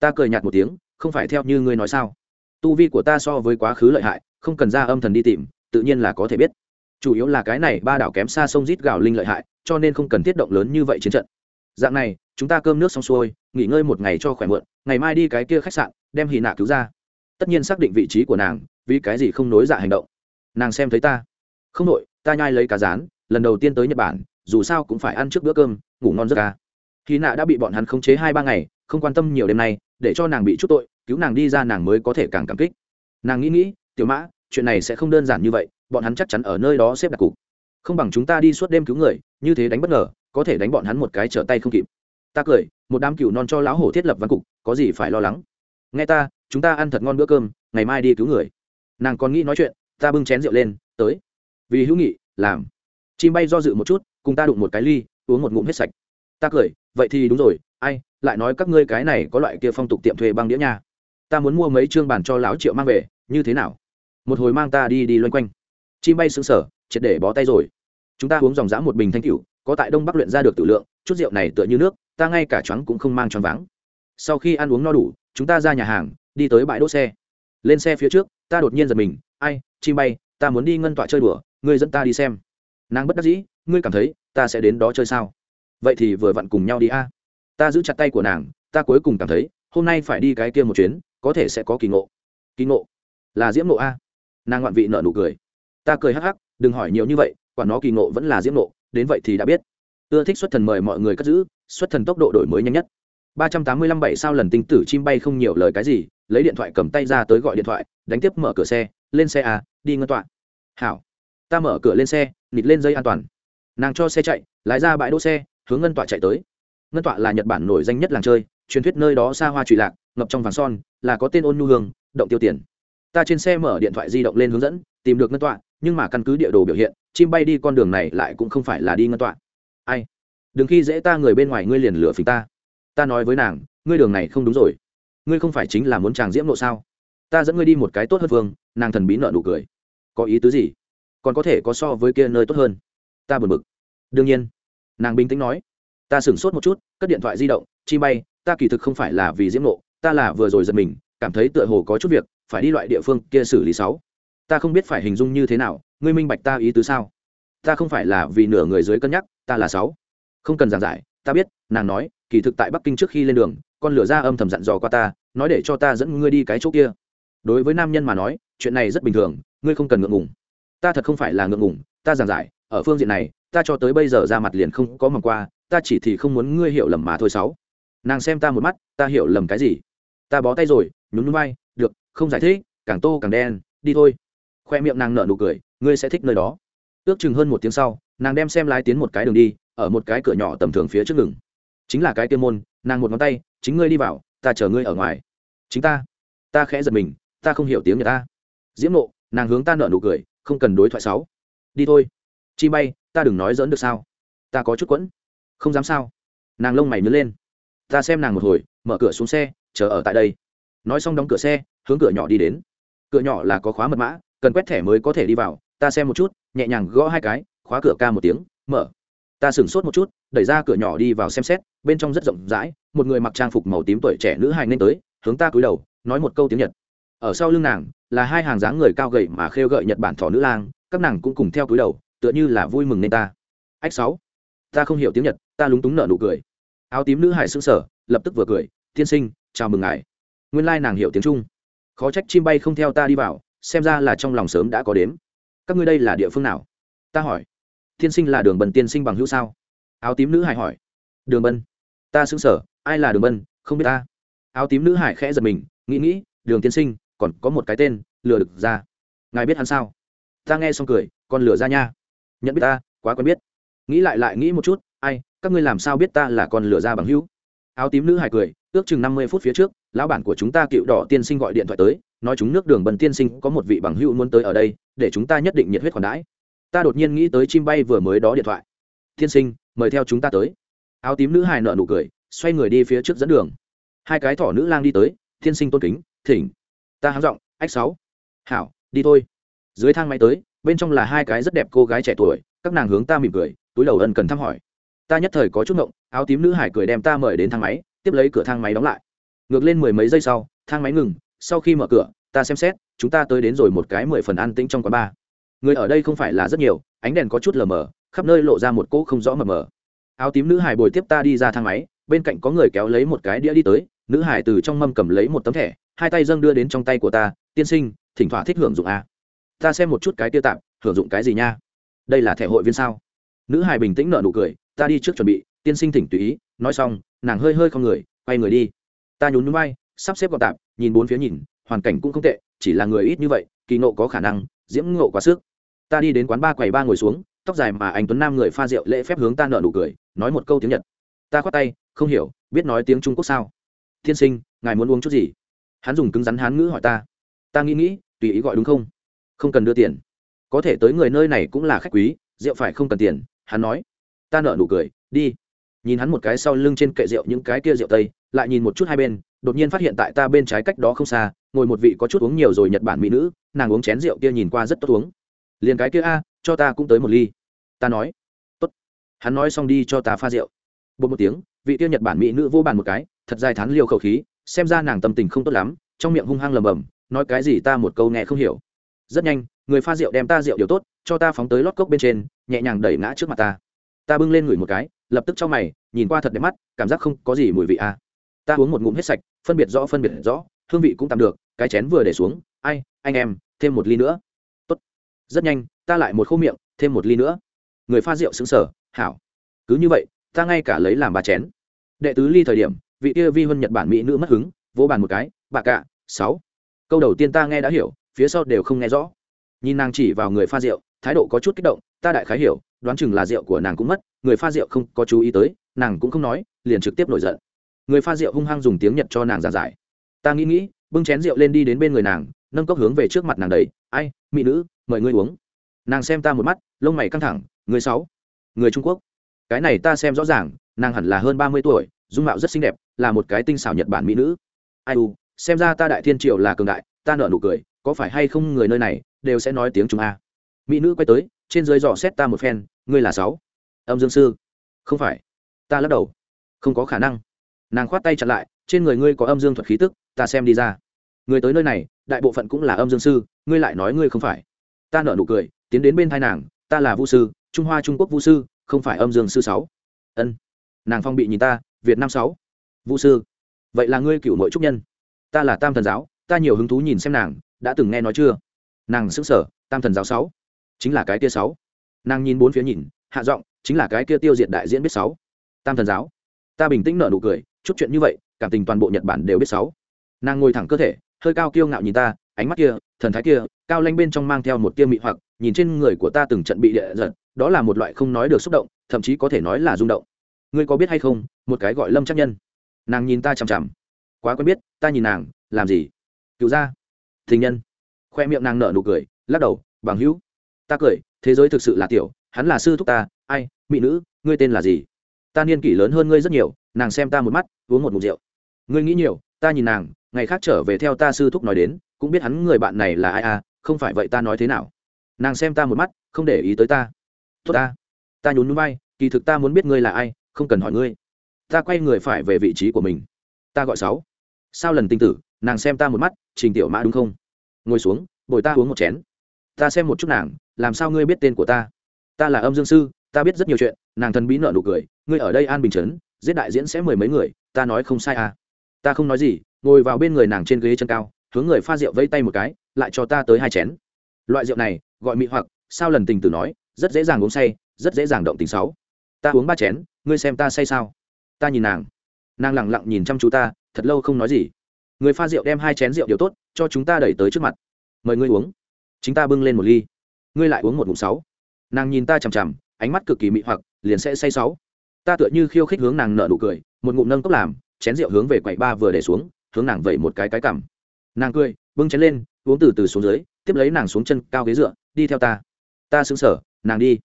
Ta cười nhạt một tiếng, không phải theo như ngươi nói sao? Tu vi của ta so với quá khứ lợi hại, không cần ra âm thần đi tìm, tự nhiên là có thể biết. Chủ yếu là cái này ba đảo kém xa sông rít gạo linh lợi hại, cho nên không cần thiết động lớn như vậy chiến trận. Dạng này, chúng ta cơm nước xong xuôi, nghỉ ngơi một ngày cho khỏe mượn ngày mai đi cái kia khách sạn, đem hì nạ cứu ra. Tất nhiên xác định vị trí của nàng, vì cái gì không nối dạ hành động. Nàng xem thấy ta không đội ta nhai lấy cá rán, lần đầu tiên tới nhật bản, dù sao cũng phải ăn trước bữa cơm, ngủ ngon giấc ca. Khi nạ đã bị bọn hắn khống chế hai ba ngày, không quan tâm nhiều đêm nay, để cho nàng bị chút tội, cứu nàng đi ra nàng mới có thể càng cảm kích. Nàng nghĩ nghĩ, tiểu mã, chuyện này sẽ không đơn giản như vậy, bọn hắn chắc chắn ở nơi đó xếp đặt cục. Không bằng chúng ta đi suốt đêm cứu người, như thế đánh bất ngờ, có thể đánh bọn hắn một cái trở tay không kịp. Ta cười, một đám cừu non cho lão hổ thiết lập văn cục, có gì phải lo lắng? Nghe ta, chúng ta ăn thật ngon bữa cơm, ngày mai đi cứu người. Nàng còn nghĩ nói chuyện, ta bưng chén rượu lên, tới vì hữu nghị, làm. Chim bay do dự một chút, cùng ta đụng một cái ly, uống một ngụm hết sạch. Ta cười, vậy thì đúng rồi, ai, lại nói các ngươi cái này có loại kia phong tục tiệm thuê băng đĩa nha. Ta muốn mua mấy chương bàn cho lão triệu mang về, như thế nào? Một hồi mang ta đi đi loanh quanh. Chim bay xứng sở triệt để bó tay rồi. Chúng ta uống dòng dã một bình thanh cửu có tại đông bắc luyện ra được tử lượng, chút rượu này tựa như nước, ta ngay cả choáng cũng không mang choáng váng. Sau khi ăn uống no đủ, chúng ta ra nhà hàng, đi tới bãi đỗ xe. Lên xe phía trước, ta đột nhiên giật mình, ai, chim bay, ta muốn đi ngân tọa chơi đùa ngươi dẫn ta đi xem. Nàng bất đắc dĩ, ngươi cảm thấy ta sẽ đến đó chơi sao? Vậy thì vừa vặn cùng nhau đi a. Ta giữ chặt tay của nàng, ta cuối cùng cảm thấy, hôm nay phải đi cái kia một chuyến, có thể sẽ có kỳ ngộ. Kỳ ngộ? Là diễm ngộ a. Nàng ngoạn vị nợ nụ cười. Ta cười hắc hắc, đừng hỏi nhiều như vậy, quả nó kỳ ngộ vẫn là diễm ngộ. đến vậy thì đã biết. Ưa thích xuất thần mời mọi người cất giữ, xuất thần tốc độ đổi mới nhanh nhất. Ba trăm tám mươi lăm bảy sao lần tinh tử chim bay không nhiều lời cái gì, lấy điện thoại cầm tay ra tới gọi điện thoại, đánh tiếp mở cửa xe, lên xe à đi ngân tọa. Hảo ta mở cửa lên xe, nịt lên dây an toàn. Nàng cho xe chạy, lái ra bãi đỗ xe, hướng ngân tọa chạy tới. Ngân tọa là nhật bản nổi danh nhất làng chơi, truyền thuyết nơi đó xa hoa trụy lạc, ngập trong vàng son, là có tên ôn nhu hương, động tiêu tiền. Ta trên xe mở điện thoại di động lên hướng dẫn, tìm được ngân tọa, nhưng mà căn cứ địa đồ biểu hiện, chim bay đi con đường này lại cũng không phải là đi ngân tọa. Ai? Đừng khi dễ ta người bên ngoài ngươi liền lửa phình ta. Ta nói với nàng, ngươi đường này không đúng rồi. Ngươi không phải chính là muốn chàng diễm nộ sao? Ta dẫn ngươi đi một cái tốt hơn phương nàng thần bí nợ nụ cười. Có ý tứ gì? Còn có thể có so với kia nơi tốt hơn. Ta buồn bực. Đương nhiên. Nàng bình tĩnh nói. Ta sửng sốt một chút, cất điện thoại di động, chi bay, ta kỳ thực không phải là vì diễm nộ, ta là vừa rồi giật mình, cảm thấy tựa hồ có chút việc, phải đi loại địa phương kia xử lý sáu. Ta không biết phải hình dung như thế nào, ngươi minh bạch ta ý tứ sao? Ta không phải là vì nửa người dưới cân nhắc, ta là sáu. Không cần giảng giải, ta biết, nàng nói, kỳ thực tại bắc kinh trước khi lên đường, con lửa ra âm thầm dặn dò qua ta, nói để cho ta dẫn ngươi đi cái chỗ kia. Đối với nam nhân mà nói, chuyện này rất bình thường, ngươi không cần ngượng ngùng ta thật không phải là ngượng ngùng, ta giảng giải, ở phương diện này, ta cho tới bây giờ ra mặt liền không có mầm qua, ta chỉ thì không muốn ngươi hiểu lầm mà thôi sáu. Nàng xem ta một mắt, ta hiểu lầm cái gì? Ta bó tay rồi, nhún núi bay được, không giải thích, càng tô càng đen, đi thôi. Khoe miệng nàng nở nụ cười, ngươi sẽ thích nơi đó. Ước chừng hơn một tiếng sau, nàng đem xem lái tiến một cái đường đi, ở một cái cửa nhỏ tầm thường phía trước ngừng chính là cái tiên môn, nàng một ngón tay, chính ngươi đi vào, ta chờ ngươi ở ngoài. Chính ta. Ta khẽ giật mình, ta không hiểu tiếng người ta. Diễm nộ nàng hướng ta nở nụ cười không cần đối thoại sáu. Đi thôi. Chi bay, ta đừng nói dỡn được sao? Ta có chút quẫn. Không dám sao? Nàng lông mày nhớ lên. Ta xem nàng một hồi, mở cửa xuống xe, chờ ở tại đây. Nói xong đóng cửa xe, hướng cửa nhỏ đi đến. Cửa nhỏ là có khóa mật mã, cần quét thẻ mới có thể đi vào. Ta xem một chút, nhẹ nhàng gõ hai cái, khóa cửa ca một tiếng, mở. Ta sửng sốt một chút, đẩy ra cửa nhỏ đi vào xem xét, bên trong rất rộng rãi, một người mặc trang phục màu tím tuổi trẻ nữ hài nên tới, hướng ta cúi đầu, nói một câu tiếng nhật ở sau lưng nàng là hai hàng dáng người cao gậy mà khêu gợi nhật bản thỏ nữ lang, các nàng cũng cùng theo cúi đầu, tựa như là vui mừng nên ta. Ách sáu, ta không hiểu tiếng nhật, ta lúng túng nở nụ cười. Áo tím nữ hải xương sở lập tức vừa cười, tiên sinh, chào mừng ngài. Nguyên lai nàng hiểu tiếng trung. Khó trách chim bay không theo ta đi vào, xem ra là trong lòng sớm đã có đếm. Các ngươi đây là địa phương nào? Ta hỏi. Tiên sinh là đường bần tiên sinh bằng hữu sao? Áo tím nữ hải hỏi. Đường bân. Ta xứng sở ai là đường bân? Không biết ta. Áo tím nữ hải khẽ giật mình, nghĩ nghĩ, đường tiên sinh còn có một cái tên, lừa được ra. Ngài biết hắn sao? Ta nghe xong cười còn lừa ra nha. Nhận biết ta, quá quen biết. Nghĩ lại lại nghĩ một chút, ai, các ngươi làm sao biết ta là con lừa ra bằng hữu? Áo tím nữ hài cười, ước chừng năm mươi phút phía trước, lão bản của chúng ta cựu đỏ tiên sinh gọi điện thoại tới, nói chúng nước đường bần tiên sinh có một vị bằng hữu muốn tới ở đây, để chúng ta nhất định nhiệt huyết khoản đãi. Ta đột nhiên nghĩ tới chim bay vừa mới đó điện thoại. Tiên sinh, mời theo chúng ta tới. Áo tím nữ hài nợ nụ cười, xoay người đi phía trước dẫn đường. Hai cái thỏ nữ lang đi tới, tiên sinh tôn kính, thỉnh ta háng giọng, ách sáu, hảo, đi thôi. Dưới thang máy tới, bên trong là hai cái rất đẹp cô gái trẻ tuổi, các nàng hướng ta mỉm cười, túi đầu ân cần thăm hỏi. Ta nhất thời có chút ngộng, áo tím nữ hải cười đem ta mời đến thang máy, tiếp lấy cửa thang máy đóng lại. Ngược lên mười mấy giây sau, thang máy ngừng, sau khi mở cửa, ta xem xét, chúng ta tới đến rồi một cái mười phần an tĩnh trong quán bar. Người ở đây không phải là rất nhiều, ánh đèn có chút lờ mờ, khắp nơi lộ ra một cỗ không rõ mờ mờ. Áo tím nữ hải bồi tiếp ta đi ra thang máy, bên cạnh có người kéo lấy một cái đĩa đi tới, nữ hải từ trong mâm cầm lấy một tấm thẻ hai tay dâng đưa đến trong tay của ta, tiên sinh, thỉnh thoảng thích hưởng dụng a. Ta xem một chút cái tiêu tạm, hưởng dụng cái gì nha? Đây là thẻ hội viên sao? Nữ hài bình tĩnh nợ nụ cười, ta đi trước chuẩn bị, tiên sinh thỉnh tùy ý, nói xong, nàng hơi hơi không người, quay người đi. Ta nhún núi bay sắp xếp gọn tạm, nhìn bốn phía nhìn, hoàn cảnh cũng không tệ, chỉ là người ít như vậy, kỳ nộ có khả năng, diễm ngộ quá sức. Ta đi đến quán ba quầy ba ngồi xuống, tóc dài mà anh tuấn nam người pha rượu lễ phép hướng ta nợ nụ cười, nói một câu tiếng nhật. Ta khoát tay, không hiểu, biết nói tiếng trung quốc sao? Tiên sinh, ngài muốn uống chút gì? Hắn dùng cứng rắn hán ngữ hỏi ta. Ta nghĩ nghĩ, tùy ý gọi đúng không? Không cần đưa tiền. Có thể tới người nơi này cũng là khách quý, rượu phải không cần tiền, hắn nói. Ta nợ nụ cười, đi. Nhìn hắn một cái sau lưng trên kệ rượu những cái kia rượu tây, lại nhìn một chút hai bên, đột nhiên phát hiện tại ta bên trái cách đó không xa, ngồi một vị có chút uống nhiều rồi nhật bản mỹ nữ, nàng uống chén rượu kia nhìn qua rất tốt uống. Liền cái kia a, cho ta cũng tới một ly. Ta nói. Tốt. Hắn nói xong đi cho ta pha rượu. Bột một tiếng, vị kia nhật bản mỹ nữ vô bàn một cái, thật dài thắn liều khẩu khí xem ra nàng tâm tình không tốt lắm, trong miệng hung hăng lầm bầm, nói cái gì ta một câu nghe không hiểu. Rất nhanh, người pha rượu đem ta rượu điều tốt, cho ta phóng tới lót cốc bên trên, nhẹ nhàng đẩy ngã trước mặt ta. Ta bưng lên ngửi một cái, lập tức cho mày, nhìn qua thật đẹp mắt, cảm giác không có gì mùi vị à. ta uống một ngụm hết sạch, phân biệt rõ, phân biệt rõ, hương vị cũng tạm được, cái chén vừa để xuống, ai, anh em, thêm một ly nữa. Tốt. Rất nhanh, ta lại một khô miệng, thêm một ly nữa. Người pha rượu xứng sở hảo. Cứ như vậy, ta ngay cả lấy làm ba chén. Đệ tứ ly thời điểm vị kia vi huân nhật bản mỹ nữ mất hứng, vỗ bàn một cái, bà cạ sáu. Câu đầu tiên ta nghe đã hiểu, phía sau đều không nghe rõ. Nhìn nàng chỉ vào người pha rượu, thái độ có chút kích động, ta đại khái hiểu, đoán chừng là rượu của nàng cũng mất, người pha rượu không có chú ý tới, nàng cũng không nói, liền trực tiếp nổi giận. Người pha rượu hung hăng dùng tiếng nhật cho nàng giàn giải. Ta nghĩ nghĩ, bưng chén rượu lên đi đến bên người nàng, nâng cốc hướng về trước mặt nàng đầy ai, mỹ nữ, mời ngươi uống. Nàng xem ta một mắt, lông mày căng thẳng, người sáu, người trung quốc. Cái này ta xem rõ ràng, nàng hẳn là hơn ba mươi tuổi dung mạo rất xinh đẹp, là một cái tinh xảo nhật bản mỹ nữ. Ai u, xem ra ta đại thiên triều là cường đại, ta nợ nụ cười, có phải hay không người nơi này, đều sẽ nói tiếng trung a. Mỹ nữ quay tới, trên dưới dò xét ta một phen, ngươi là sáu. Âm dương sư. Không phải. Ta lắc đầu. Không có khả năng. Nàng khoát tay chặt lại, trên người ngươi có âm dương thuật khí tức, ta xem đi ra. Người tới nơi này, đại bộ phận cũng là âm dương sư, ngươi lại nói ngươi không phải. Ta nợ nụ cười, tiến đến bên thai nàng, ta là vũ sư, trung hoa trung quốc vũ sư, không phải âm dương sư sáu. Ân. Nàng phong bị nhìn ta việt nam sáu. Vũ sư, vậy là ngươi cựu nội trúc nhân. Ta là tam thần giáo, ta nhiều hứng thú nhìn xem nàng, đã từng nghe nói chưa? Nàng xứng sở tam thần giáo sáu, chính là cái kia sáu. Nàng nhìn bốn phía nhìn, hạ giọng, chính là cái kia tiêu diệt đại diễn biết sáu. Tam thần giáo, ta bình tĩnh nở nụ cười, chút chuyện như vậy, cảm tình toàn bộ nhật bản đều biết sáu. Nàng ngồi thẳng cơ thể, hơi cao kiêu ngạo nhìn ta, ánh mắt kia, thần thái kia, cao lanh bên trong mang theo một tia mị hoặc, nhìn trên người của ta từng trận bị địa giật, đó là một loại không nói được xúc động, thậm chí có thể nói là rung động ngươi có biết hay không, một cái gọi lâm chắc nhân. Nàng nhìn ta chằm chằm. Quá quen biết, ta nhìn nàng, làm gì? Cựu ra thình nhân. Khoe miệng nàng nở nụ cười, lắc đầu, bằng hữu. Ta cười, thế giới thực sự là tiểu, hắn là sư thúc ta, ai, mỹ nữ, ngươi tên là gì? Ta niên kỷ lớn hơn ngươi rất nhiều, nàng xem ta một mắt, uống một mục rượu. Ngươi nghĩ nhiều, ta nhìn nàng, ngày khác trở về theo ta sư thúc nói đến, cũng biết hắn người bạn này là ai à không phải vậy ta nói thế nào? Nàng xem ta một mắt, không để ý tới ta. Tốt ta. Ta nhún núi bay, kỳ thực ta muốn biết ngươi là ai không cần hỏi ngươi. Ta quay người phải về vị trí của mình. Ta gọi sáu. Sao lần tinh tử, nàng xem ta một mắt, trình tiểu mã đúng không? Ngồi xuống, bồi ta uống một chén. Ta xem một chút nàng, làm sao ngươi biết tên của ta? Ta là âm dương sư, ta biết rất nhiều chuyện, nàng thần bí nợ nụ cười, ngươi ở đây an bình chấn, giết đại diễn sẽ mười mấy người, ta nói không sai à? Ta không nói gì, ngồi vào bên người nàng trên ghế chân cao, hướng người pha rượu vây tay một cái, lại cho ta tới hai chén. Loại rượu này, gọi mị hoặc, sao lần tình tử nói, rất dễ dàng uống say, rất dễ dàng động tình sáu. Ta uống ba chén ngươi xem ta say sao? Ta nhìn nàng. Nàng lẳng lặng nhìn chăm chú ta, thật lâu không nói gì. Người pha rượu đem hai chén rượu điều tốt, cho chúng ta đẩy tới trước mặt. Mời ngươi uống. Chính ta bưng lên một ly. Ngươi lại uống một ngụm sáu. Nàng nhìn ta chằm chằm, ánh mắt cực kỳ mị hoặc, liền sẽ say sáu. Ta tựa như khiêu khích hướng nàng nợ nụ cười, một ngụm nâng cốc làm, chén rượu hướng về quầy ba vừa để xuống, hướng nàng vẩy một cái cái cằm. Nàng cười, bưng chén lên, uống từ từ xuống dưới, tiếp lấy nàng xuống chân cao ghế dựa, đi theo ta. Ta xứng sở nàng đi.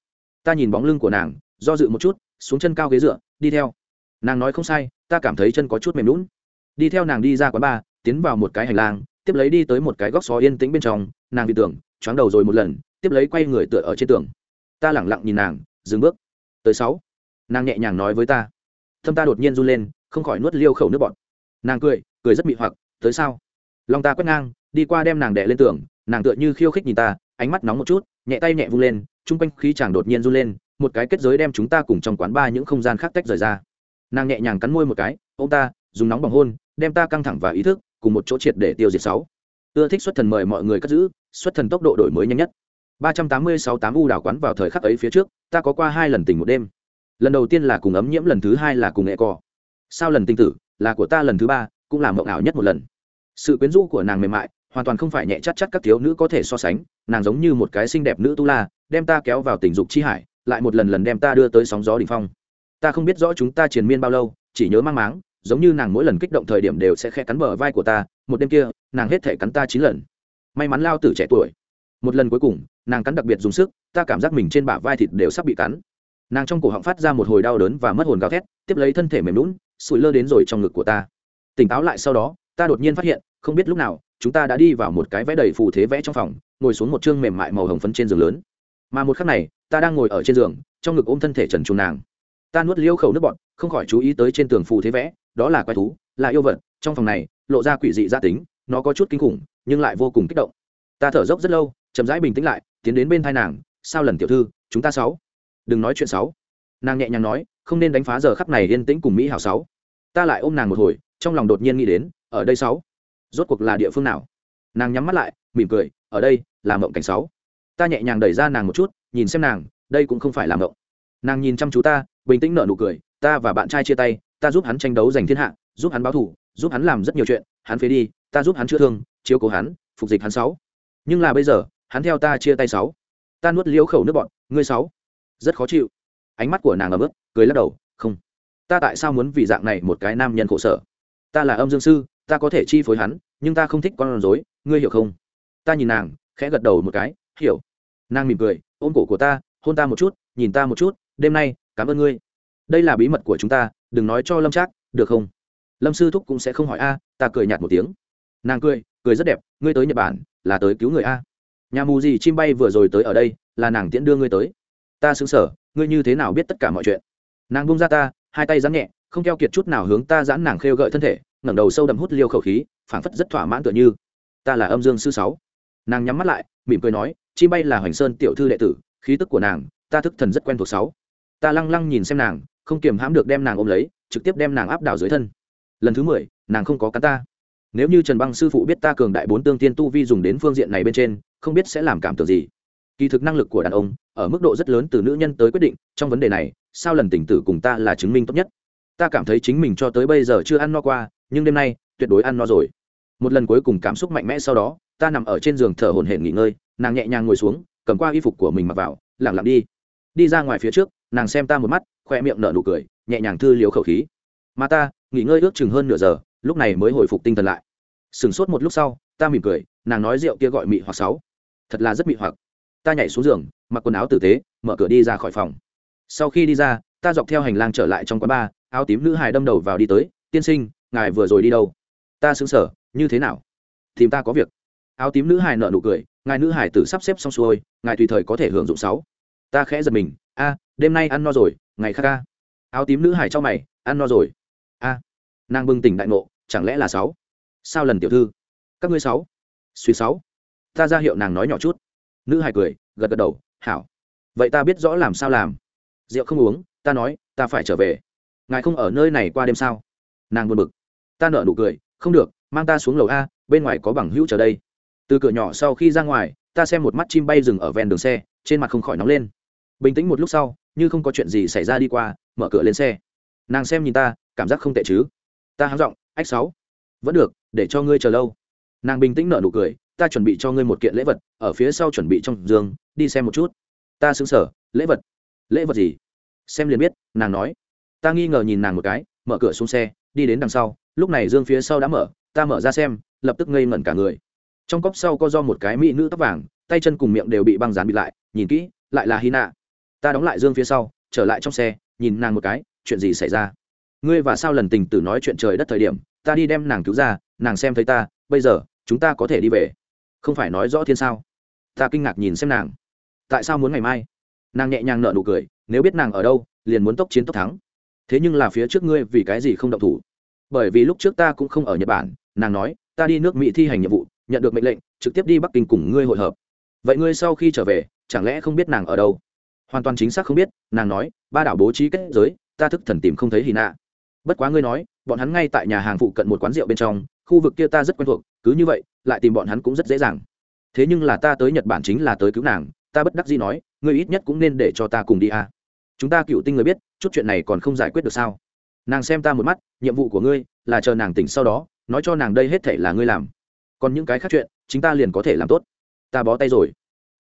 Ta nhìn bóng lưng của nàng, do dự một chút xuống chân cao ghế dựa, đi theo. Nàng nói không sai, ta cảm thấy chân có chút mềm lún đi theo nàng đi ra quán bar, tiến vào một cái hành lang, tiếp lấy đi tới một cái góc xó yên tĩnh bên trong, nàng bị tưởng, choáng đầu rồi một lần, tiếp lấy quay người tựa ở trên tường. Ta lẳng lặng nhìn nàng, dừng bước. Tới sáu. Nàng nhẹ nhàng nói với ta. Thâm ta đột nhiên run lên, không khỏi nuốt liêu khẩu nước bọt. Nàng cười cười rất mị hoặc, tới sao? Lòng ta quét ngang, đi qua đem nàng đè lên tường, nàng tựa như khiêu khích nhìn ta, ánh mắt nóng một chút, nhẹ tay nhẹ vung lên, chung quanh khí chàng đột nhiên run lên một cái kết giới đem chúng ta cùng trong quán ba những không gian khác tách rời ra. Nàng nhẹ nhàng cắn môi một cái ô ta, dùng nóng bằng hôn, đem ta căng thẳng và ý thức cùng một chỗ triệt để tiêu diệt sáu. Ưa thích xuất thần mời mọi người cất giữ, xuất thần tốc độ đổi mới nhanh nhất. Ba trăm tám mươi sáu tám u đảo quán vào thời khắc ấy phía trước, ta có qua hai lần tình một đêm. Lần đầu tiên là cùng ấm nhiễm, lần thứ hai là cùng nghệ cò. Sao lần tinh tử? Là của ta lần thứ ba, cũng là mộng ảo nhất một lần. Sự quyến rũ của nàng mềm mại, hoàn toàn không phải nhẹ chắc chắc các thiếu nữ có thể so sánh, nàng giống như một cái xinh đẹp nữ tu la, đem ta kéo vào tình dục chi hải lại một lần lần đem ta đưa tới sóng gió đỉnh phong. Ta không biết rõ chúng ta triền miên bao lâu, chỉ nhớ mang máng, giống như nàng mỗi lần kích động thời điểm đều sẽ khẽ cắn bờ vai của ta, một đêm kia, nàng hết thể cắn ta chín lần. May mắn lao tử trẻ tuổi. Một lần cuối cùng, nàng cắn đặc biệt dùng sức, ta cảm giác mình trên bả vai thịt đều sắp bị cắn. Nàng trong cổ họng phát ra một hồi đau đớn và mất hồn gào thét, tiếp lấy thân thể mềm lún sụi lơ đến rồi trong ngực của ta. Tỉnh táo lại sau đó, ta đột nhiên phát hiện, không biết lúc nào, chúng ta đã đi vào một cái vẽ đầy phù thế vẽ trong phòng, ngồi xuống một chương mềm mại màu hồng phấn trên giường lớn. Mà một khắc này ta đang ngồi ở trên giường, trong ngực ôm thân thể trần trùng nàng. Ta nuốt liêu khẩu nước bọt, không khỏi chú ý tới trên tường phù thế vẽ, đó là quái thú, là yêu vật. Trong phòng này, lộ ra quỷ dị gia tính, nó có chút kinh khủng, nhưng lại vô cùng kích động. Ta thở dốc rất lâu, chậm rãi bình tĩnh lại, tiến đến bên thai nàng, sao lần tiểu thư, chúng ta sáu? Đừng nói chuyện sáu. Nàng nhẹ nhàng nói, không nên đánh phá giờ khắp này yên tĩnh cùng mỹ hảo sáu. Ta lại ôm nàng một hồi, trong lòng đột nhiên nghĩ đến, ở đây sáu? Rốt cuộc là địa phương nào? Nàng nhắm mắt lại, mỉm cười, ở đây, là mộng cảnh sáu ta nhẹ nhàng đẩy ra nàng một chút nhìn xem nàng đây cũng không phải là mộng. Nàng nhìn chăm chú ta bình tĩnh nở nụ cười ta và bạn trai chia tay ta giúp hắn tranh đấu giành thiên hạ giúp hắn báo thù giúp hắn làm rất nhiều chuyện hắn phế đi ta giúp hắn chữa thương chiếu cố hắn phục dịch hắn sáu. Nhưng là bây giờ hắn theo ta chia tay sáu. Ta nuốt liếu khẩu nước bọn ngươi sáu. Rất khó chịu. Ánh mắt của nàng ở bước, cười lắc đầu không. Ta tại sao muốn vì dạng này một cái nam nhân khổ sở? Ta là âm dương sư ta có thể chi phối hắn nhưng ta không thích con rối ngươi hiểu không? Ta nhìn nàng khẽ gật đầu một cái hiểu nàng mỉm cười, ôm cổ của ta, hôn ta một chút, nhìn ta một chút, đêm nay, cảm ơn ngươi. Đây là bí mật của chúng ta, đừng nói cho lâm trác, được không? Lâm sư thúc cũng sẽ không hỏi a, ta cười nhạt một tiếng. Nàng cười cười rất đẹp, ngươi tới nhật bản, là tới cứu người a. Nhà mù gì chim bay vừa rồi tới ở đây, là nàng tiễn đưa ngươi tới. Ta xứng sở ngươi như thế nào biết tất cả mọi chuyện? Nàng bung ra ta, hai tay rắn nhẹ, không keo kiệt chút nào hướng ta giãn nàng khêu gợi thân thể, ngẩng đầu sâu đầm hút liêu khẩu khí, phảng phất rất thỏa mãn tựa như. Ta là âm dương sư sáu nàng nhắm mắt lại, mỉm cười nói, chi bay là hoành sơn tiểu thư đệ tử, khí tức của nàng, ta thức thần rất quen thuộc sáu. Ta lăng lăng nhìn xem nàng, không kiềm hãm được đem nàng ôm lấy, trực tiếp đem nàng áp đảo dưới thân. Lần thứ mười, nàng không có cắn ta. Nếu như trần băng sư phụ biết ta cường đại bốn tương tiên tu vi dùng đến phương diện này bên trên, không biết sẽ làm cảm tưởng gì. Kỳ thực năng lực của đàn ông, ở mức độ rất lớn từ nữ nhân tới quyết định, trong vấn đề này, sao lần tỉnh tử cùng ta là chứng minh tốt nhất? Ta cảm thấy chính mình cho tới bây giờ chưa ăn no qua, nhưng đêm nay, tuyệt đối ăn no rồi. Một lần cuối cùng cảm xúc mạnh mẽ sau đó ta nằm ở trên giường thở hổn hển nghỉ ngơi, nàng nhẹ nhàng ngồi xuống, cầm qua y phục của mình mặc vào lẳng lặng đi. Đi ra ngoài phía trước, nàng xem ta một mắt, khoe miệng nở nụ cười, nhẹ nhàng thư liếu khẩu khí. Mà ta, nghỉ ngơi ước chừng hơn nửa giờ, lúc này mới hồi phục tinh thần lại. Sửng sốt một lúc sau, ta mỉm cười, nàng nói rượu kia gọi mị hoặc sáu. Thật là rất mị hoặc. Ta nhảy xuống giường, mặc quần áo tử tế, mở cửa đi ra khỏi phòng. Sau khi đi ra, ta dọc theo hành lang trở lại trong quán bar, áo tím nữ hài đâm đầu vào đi tới, tiên sinh, ngài vừa rồi đi đâu? Ta xứng sở như thế nào? Tìm ta có việc áo tím nữ hài nợ nụ cười, ngài nữ hải tử sắp xếp xong xuôi, ngài tùy thời có thể hưởng dụng sáu. Ta khẽ giật mình, a, đêm nay ăn no rồi, ngày khác ca áo tím nữ hải cho mày, ăn no rồi. A. Nàng bừng tỉnh đại ngộ, chẳng lẽ là sáu? Sao lần tiểu thư? Các ngươi sáu? Suy sáu. Ta ra hiệu nàng nói nhỏ chút. Nữ hải cười, gật gật đầu, hảo. Vậy ta biết rõ làm sao làm. Rượu không uống, ta nói, ta phải trở về. Ngài không ở nơi này qua đêm sao? Nàng buồn bực. Ta nợ nụ cười, không được, mang ta xuống lầu a, bên ngoài có bằng hữu chờ đây từ cửa nhỏ sau khi ra ngoài, ta xem một mắt chim bay dừng ở ven đường xe, trên mặt không khỏi nóng lên. Bình tĩnh một lúc sau, như không có chuyện gì xảy ra đi qua, mở cửa lên xe. Nàng xem nhìn ta, cảm giác không tệ chứ? Ta háng giọng, ách sáu, vẫn được, để cho ngươi chờ lâu. Nàng bình tĩnh nở nụ cười, ta chuẩn bị cho ngươi một kiện lễ vật, ở phía sau chuẩn bị trong giường, đi xem một chút. Ta xứng sở lễ vật? Lễ vật gì? Xem liền biết, nàng nói. Ta nghi ngờ nhìn nàng một cái, mở cửa xuống xe, đi đến đằng sau, lúc này dương phía sau đã mở, ta mở ra xem, lập tức ngây ngẩn cả người trong cốc sau có do một cái mỹ nữ tóc vàng, tay chân cùng miệng đều bị băng dán bịt lại, nhìn kỹ, lại là hy nạ ta đóng lại dương phía sau, trở lại trong xe, nhìn nàng một cái, chuyện gì xảy ra? Ngươi và sao lần tình tử nói chuyện trời đất thời điểm, ta đi đem nàng cứu ra, nàng xem thấy ta, bây giờ, chúng ta có thể đi về. Không phải nói rõ thiên sao? Ta kinh ngạc nhìn xem nàng. Tại sao muốn ngày mai? Nàng nhẹ nhàng nợ nụ cười, nếu biết nàng ở đâu, liền muốn tốc chiến tốc thắng. Thế nhưng là phía trước ngươi vì cái gì không động thủ? Bởi vì lúc trước ta cũng không ở nhật bản, nàng nói, ta đi nước mỹ thi hành nhiệm vụ nhận được mệnh lệnh, trực tiếp đi bắc kinh cùng ngươi hội hợp. Vậy ngươi sau khi trở về, chẳng lẽ không biết nàng ở đâu? Hoàn toàn chính xác không biết, nàng nói, ba đảo bố trí kết giới, ta thức thần tìm không thấy hy nạ. Bất quá ngươi nói, bọn hắn ngay tại nhà hàng phụ cận một quán rượu bên trong, khu vực kia ta rất quen thuộc, cứ như vậy, lại tìm bọn hắn cũng rất dễ dàng. Thế nhưng là ta tới nhật bản chính là tới cứu nàng, ta bất đắc gì nói, ngươi ít nhất cũng nên để cho ta cùng đi à. chúng ta cựu tinh người biết, chút chuyện này còn không giải quyết được sao? Nàng xem ta một mắt, nhiệm vụ của ngươi là chờ nàng tỉnh sau đó, nói cho nàng đây hết thể là ngươi làm còn những cái khác chuyện, chính ta liền có thể làm tốt. Ta bó tay rồi.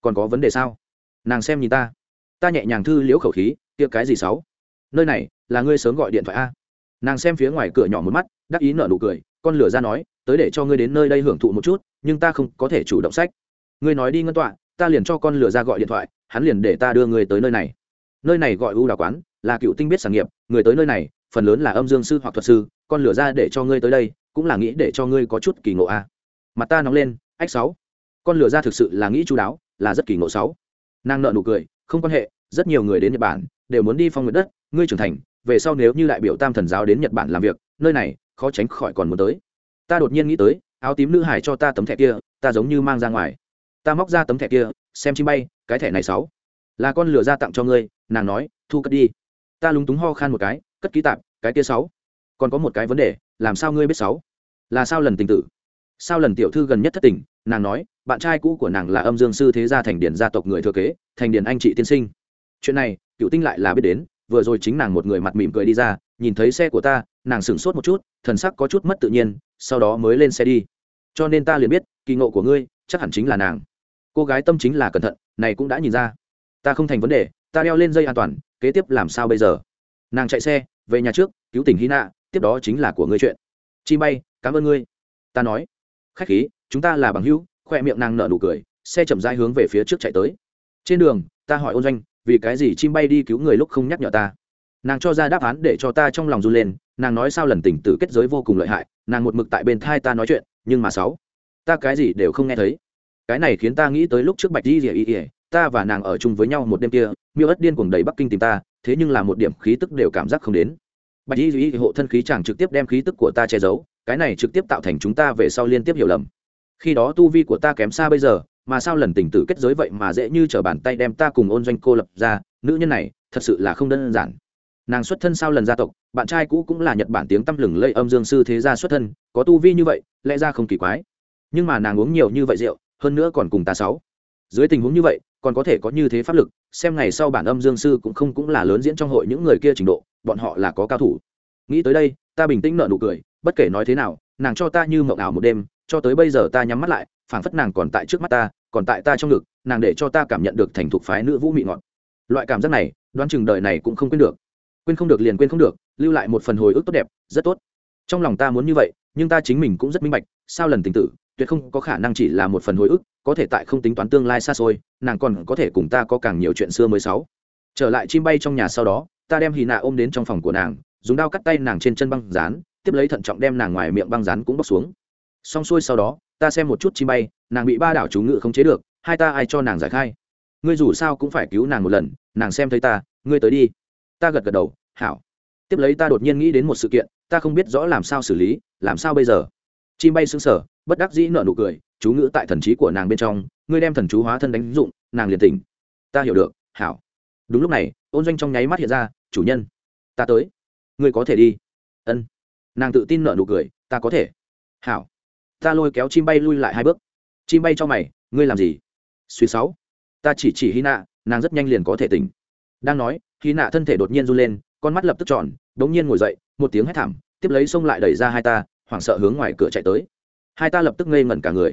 Còn có vấn đề sao? Nàng xem nhìn ta. Ta nhẹ nhàng thư liễu khẩu khí, kia cái gì sáu? Nơi này, là ngươi sớm gọi điện thoại a? Nàng xem phía ngoài cửa nhỏ một mắt, đắc ý nở nụ cười, con lửa ra nói, tới để cho ngươi đến nơi đây hưởng thụ một chút, nhưng ta không có thể chủ động sách. Ngươi nói đi ngân tọa, ta liền cho con lửa ra gọi điện thoại, hắn liền để ta đưa ngươi tới nơi này. Nơi này gọi u đào quán, là cựu tinh biết sản nghiệp, người tới nơi này, phần lớn là âm dương sư hoặc thuật sư, con lửa ra để cho ngươi tới đây, cũng là nghĩ để cho ngươi có chút kỳ ngộ a mặt ta nóng lên, ách sáu. Con lửa ra thực sự là nghĩ chú đáo, là rất kỳ ngộ sáu. Nàng nợ nụ cười, không quan hệ, rất nhiều người đến nhật bản, đều muốn đi phong nguyện đất, ngươi trưởng thành, về sau nếu như đại biểu tam thần giáo đến nhật bản làm việc, nơi này, khó tránh khỏi còn muốn tới. Ta đột nhiên nghĩ tới, áo tím nữ hải cho ta tấm thẻ kia, ta giống như mang ra ngoài. Ta móc ra tấm thẻ kia, xem chim bay, cái thẻ này sáu. Là con lửa ra tặng cho ngươi, nàng nói, thu cất đi. Ta lúng túng ho khan một cái, cất ký tạp cái kia sáu. Còn có một cái vấn đề, làm sao ngươi biết sáu? Là sao lần tình tử? Sao lần tiểu thư gần nhất thất tình, nàng nói, bạn trai cũ của nàng là âm dương sư thế gia thành điển gia tộc người thừa kế, thành điển anh chị tiên sinh. Chuyện này, cựu tinh lại là biết đến, vừa rồi chính nàng một người mặt mỉm cười đi ra, nhìn thấy xe của ta, nàng sửng sốt một chút, thần sắc có chút mất tự nhiên, sau đó mới lên xe đi. Cho nên ta liền biết, kỳ ngộ của ngươi, chắc hẳn chính là nàng. Cô gái tâm chính là cẩn thận, này cũng đã nhìn ra. Ta không thành vấn đề, ta đeo lên dây an toàn, kế tiếp làm sao bây giờ? Nàng chạy xe, về nhà trước, cứu tỉnh hy nạ tiếp đó chính là của ngươi chuyện. Chi bay, cảm ơn ngươi. Ta nói khách khí, chúng ta là bằng hữu, khoe miệng nàng nở nụ cười, xe chậm rãi hướng về phía trước chạy tới. Trên đường, ta hỏi ôn doanh, vì cái gì chim bay đi cứu người lúc không nhắc nhở ta? Nàng cho ra đáp án để cho ta trong lòng run lên, nàng nói sao lần tỉnh tử kết giới vô cùng lợi hại, nàng một mực tại bên thai ta nói chuyện, nhưng mà sáu, ta cái gì đều không nghe thấy. Cái này khiến ta nghĩ tới lúc trước bạch di rỉa ỉa ta và nàng ở chung với nhau một đêm kia, miêu ất điên cuồng đầy bắc kinh tìm ta, thế nhưng là một điểm khí tức đều cảm giác không đến. Bạch di y hộ thân khí chàng trực tiếp đem khí tức của ta che giấu cái này trực tiếp tạo thành chúng ta về sau liên tiếp hiểu lầm. Khi đó tu vi của ta kém xa bây giờ, mà sao lần tình tử kết giới vậy mà dễ như t r ở bàn tay đem ta cùng ôn doanh cô lập ra, nữ nhân này, thật sự là không đơn giản. Nàng xuất thân sao lần gia tộc, bạn trai cũ cũng là nhật bản tiếng tăm lừng lây âm dương sư thế gia xuất thân, có tu vi như vậy, lẽ ra không kỳ quái. Nhưng mà nàng uống nhiều như vậy rượu, hơn nữa còn cùng ta sáu. Dưới tình huống như vậy, còn có thể có như thế pháp lực, xem ngày sau bản âm dương sư cũng không cũng là lớn diễn trong hội những người kia trình độ, bọn họ là có cao thủ. Nghĩ tới đây ta bình tĩnh nợ nụ cười, bất kể nói thế nào, nàng cho ta như mộng ảo một đêm, cho tới bây giờ ta nhắm mắt lại, phảng phất nàng còn tại trước mắt ta, còn tại ta trong ngực, nàng để cho ta cảm nhận được thành thục phái nữ vũ mị ngọt. Loại cảm giác này, đoán chừng đời này cũng không quên được. Quên không được liền quên không được, lưu lại một phần hồi ức tốt đẹp, rất tốt. Trong lòng ta muốn như vậy, nhưng ta chính mình cũng rất minh bạch, sao lần tình tử, tuyệt không có khả năng chỉ là một phần hồi ức, có thể tại không tính toán tương lai xa xôi, nàng còn có thể cùng ta có càng nhiều chuyện xưa mới sáu. Trở lại chim bay trong nhà sau đó, ta đem hì nạ ôm đến trong phòng của nàng dùng dao cắt tay nàng trên chân băng dán tiếp lấy thận trọng đem nàng ngoài miệng băng dán cũng bóc xuống. Xong xuôi sau đó, ta xem một chút chi bay, nàng bị ba đảo chú ngự không chế được, hai ta ai cho nàng giải khai? Ngươi dù sao cũng phải cứu nàng một lần, nàng xem thấy ta, ngươi tới đi. Ta gật gật đầu, hảo. Tiếp lấy ta đột nhiên nghĩ đến một sự kiện, ta không biết rõ làm sao xử lý, làm sao bây giờ? Chim bay xứng sở bất đắc dĩ nợ nụ cười, chú ngữ tại thần trí của nàng bên trong, ngươi đem thần chú hóa thân đánh dụng, nàng liền tỉnh. Ta hiểu được, hảo. Đúng lúc này, ôn doanh trong nháy mắt hiện ra, chủ nhân. Ta tới ngươi có thể đi. Ân. Nàng tự tin nợ nụ cười, ta có thể. Hảo. Ta lôi kéo chim bay lui lại hai bước. Chim bay cho mày, ngươi làm gì? Suy sáu. Ta chỉ chỉ hy nạ nàng rất nhanh liền có thể tỉnh. Đang nói hy nạ thân thể đột nhiên run lên, con mắt lập tức tròn đ ố n g nhiên ngồi dậy, một tiếng hét thảm, tiếp lấy xông lại đẩy ra hai ta, hoảng sợ hướng ngoài cửa chạy tới. Hai ta lập tức ngây ngẩn cả người.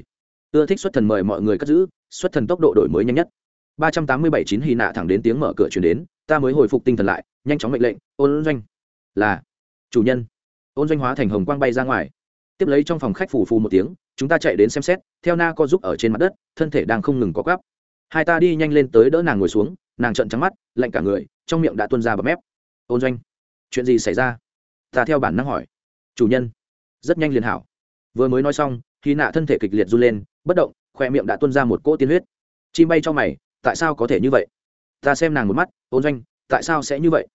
Ưa thích xuất thần mời mọi người cất giữ, xuất thần tốc độ đổi mới nhanh nhất. Ba trăm tám mươi bảy chín hy nạ thẳng đến tiếng mở cửa chuyển đến, ta mới hồi phục tinh thần lại, nhanh chóng mệnh lệnh, ôn doanh là chủ nhân. Ôn doanh hóa thành hồng quang bay ra ngoài. Tiếp lấy trong phòng khách phù phù một tiếng, chúng ta chạy đến xem xét, theo na co giúp ở trên mặt đất, thân thể đang không ngừng có gắp hai ta đi nhanh lên tới đỡ nàng ngồi xuống, nàng trợn trắng mắt, lạnh cả người, trong miệng đã tuôn ra bầm mép. Ôn doanh, chuyện gì xảy ra? Ta theo bản năng hỏi. Chủ nhân, rất nhanh liền hảo. Vừa mới nói xong, khi nạ thân thể kịch liệt run lên, bất động, khoe miệng đã tuôn ra một cỗ tiên huyết. Chim bay cho mày, tại sao có thể như vậy? Ta xem nàng một mắt, ôn doanh, tại sao sẽ như vậy?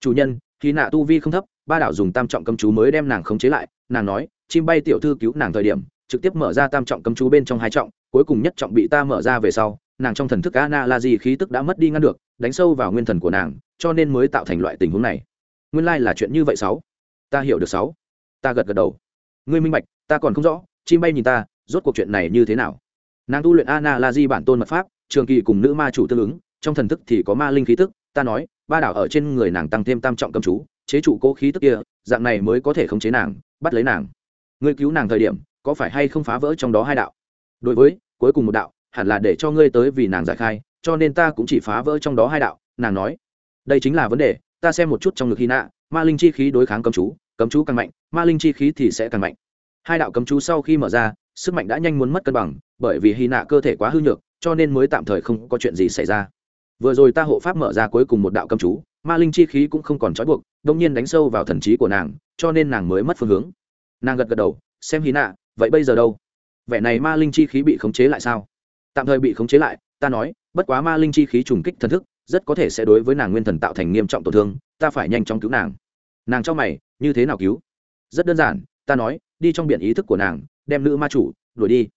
Chủ nhân khi nạ tu vi không thấp, ba đảo dùng tam trọng cấm chú mới đem nàng khống chế lại, nàng nói, chim bay tiểu thư cứu nàng thời điểm, trực tiếp mở ra tam trọng cấm chú bên trong hai trọng, cuối cùng nhất trọng bị ta mở ra về sau, nàng trong thần thức ana la di khí tức đã mất đi ngăn được, đánh sâu vào nguyên thần của nàng, cho nên mới tạo thành loại tình huống này. Nguyên lai là chuyện như vậy sáu. Ta hiểu được sáu. Ta gật gật đầu. Ngươi minh bạch, ta còn không rõ, chim bay nhìn ta, rốt cuộc chuyện này như thế nào? Nàng tu luyện ana la di bản tôn mật pháp, trường kỳ cùng nữ ma chủ tương ứng, trong thần thức thì có ma linh khí tức, ta nói ba đảo ở trên người nàng tăng thêm tam trọng cấm chú, chế trụ cố khí tức kia, dạng này mới có thể khống chế nàng, bắt lấy nàng. Ngươi cứu nàng thời điểm, có phải hay không phá vỡ trong đó hai đạo? Đối với, cuối cùng một đạo, hẳn là để cho ngươi tới vì nàng giải khai, cho nên ta cũng chỉ phá vỡ trong đó hai đạo, nàng nói. Đây chính là vấn đề, ta xem một chút trong ngực hy nạ ma linh chi khí đối kháng cấm chú cấm chú càng mạnh, ma linh chi khí thì sẽ càng mạnh. Hai đạo cấm chú sau khi mở ra, sức mạnh đã nhanh muốn mất cân bằng, bởi vì hy nạ cơ thể quá hư nhược, cho nên mới tạm thời không có chuyện gì xảy ra vừa rồi ta hộ pháp mở ra cuối cùng một đạo cấm chú, ma linh chi khí cũng không còn trói buộc đông nhiên đánh sâu vào thần trí của nàng, cho nên nàng mới mất phương hướng. Nàng gật gật đầu, xem hí nạ vậy bây giờ đâu? Vẻ này ma linh chi khí bị khống chế lại sao? Tạm thời bị khống chế lại, ta nói, bất quá ma linh chi khí trùng kích thần thức, rất có thể sẽ đối với nàng nguyên thần tạo thành nghiêm trọng tổn thương, ta phải nhanh chóng cứu nàng. Nàng cho mày, như thế nào cứu? Rất đơn giản, ta nói, đi trong biển ý thức của nàng, đem nữ ma chủ đuổi đi.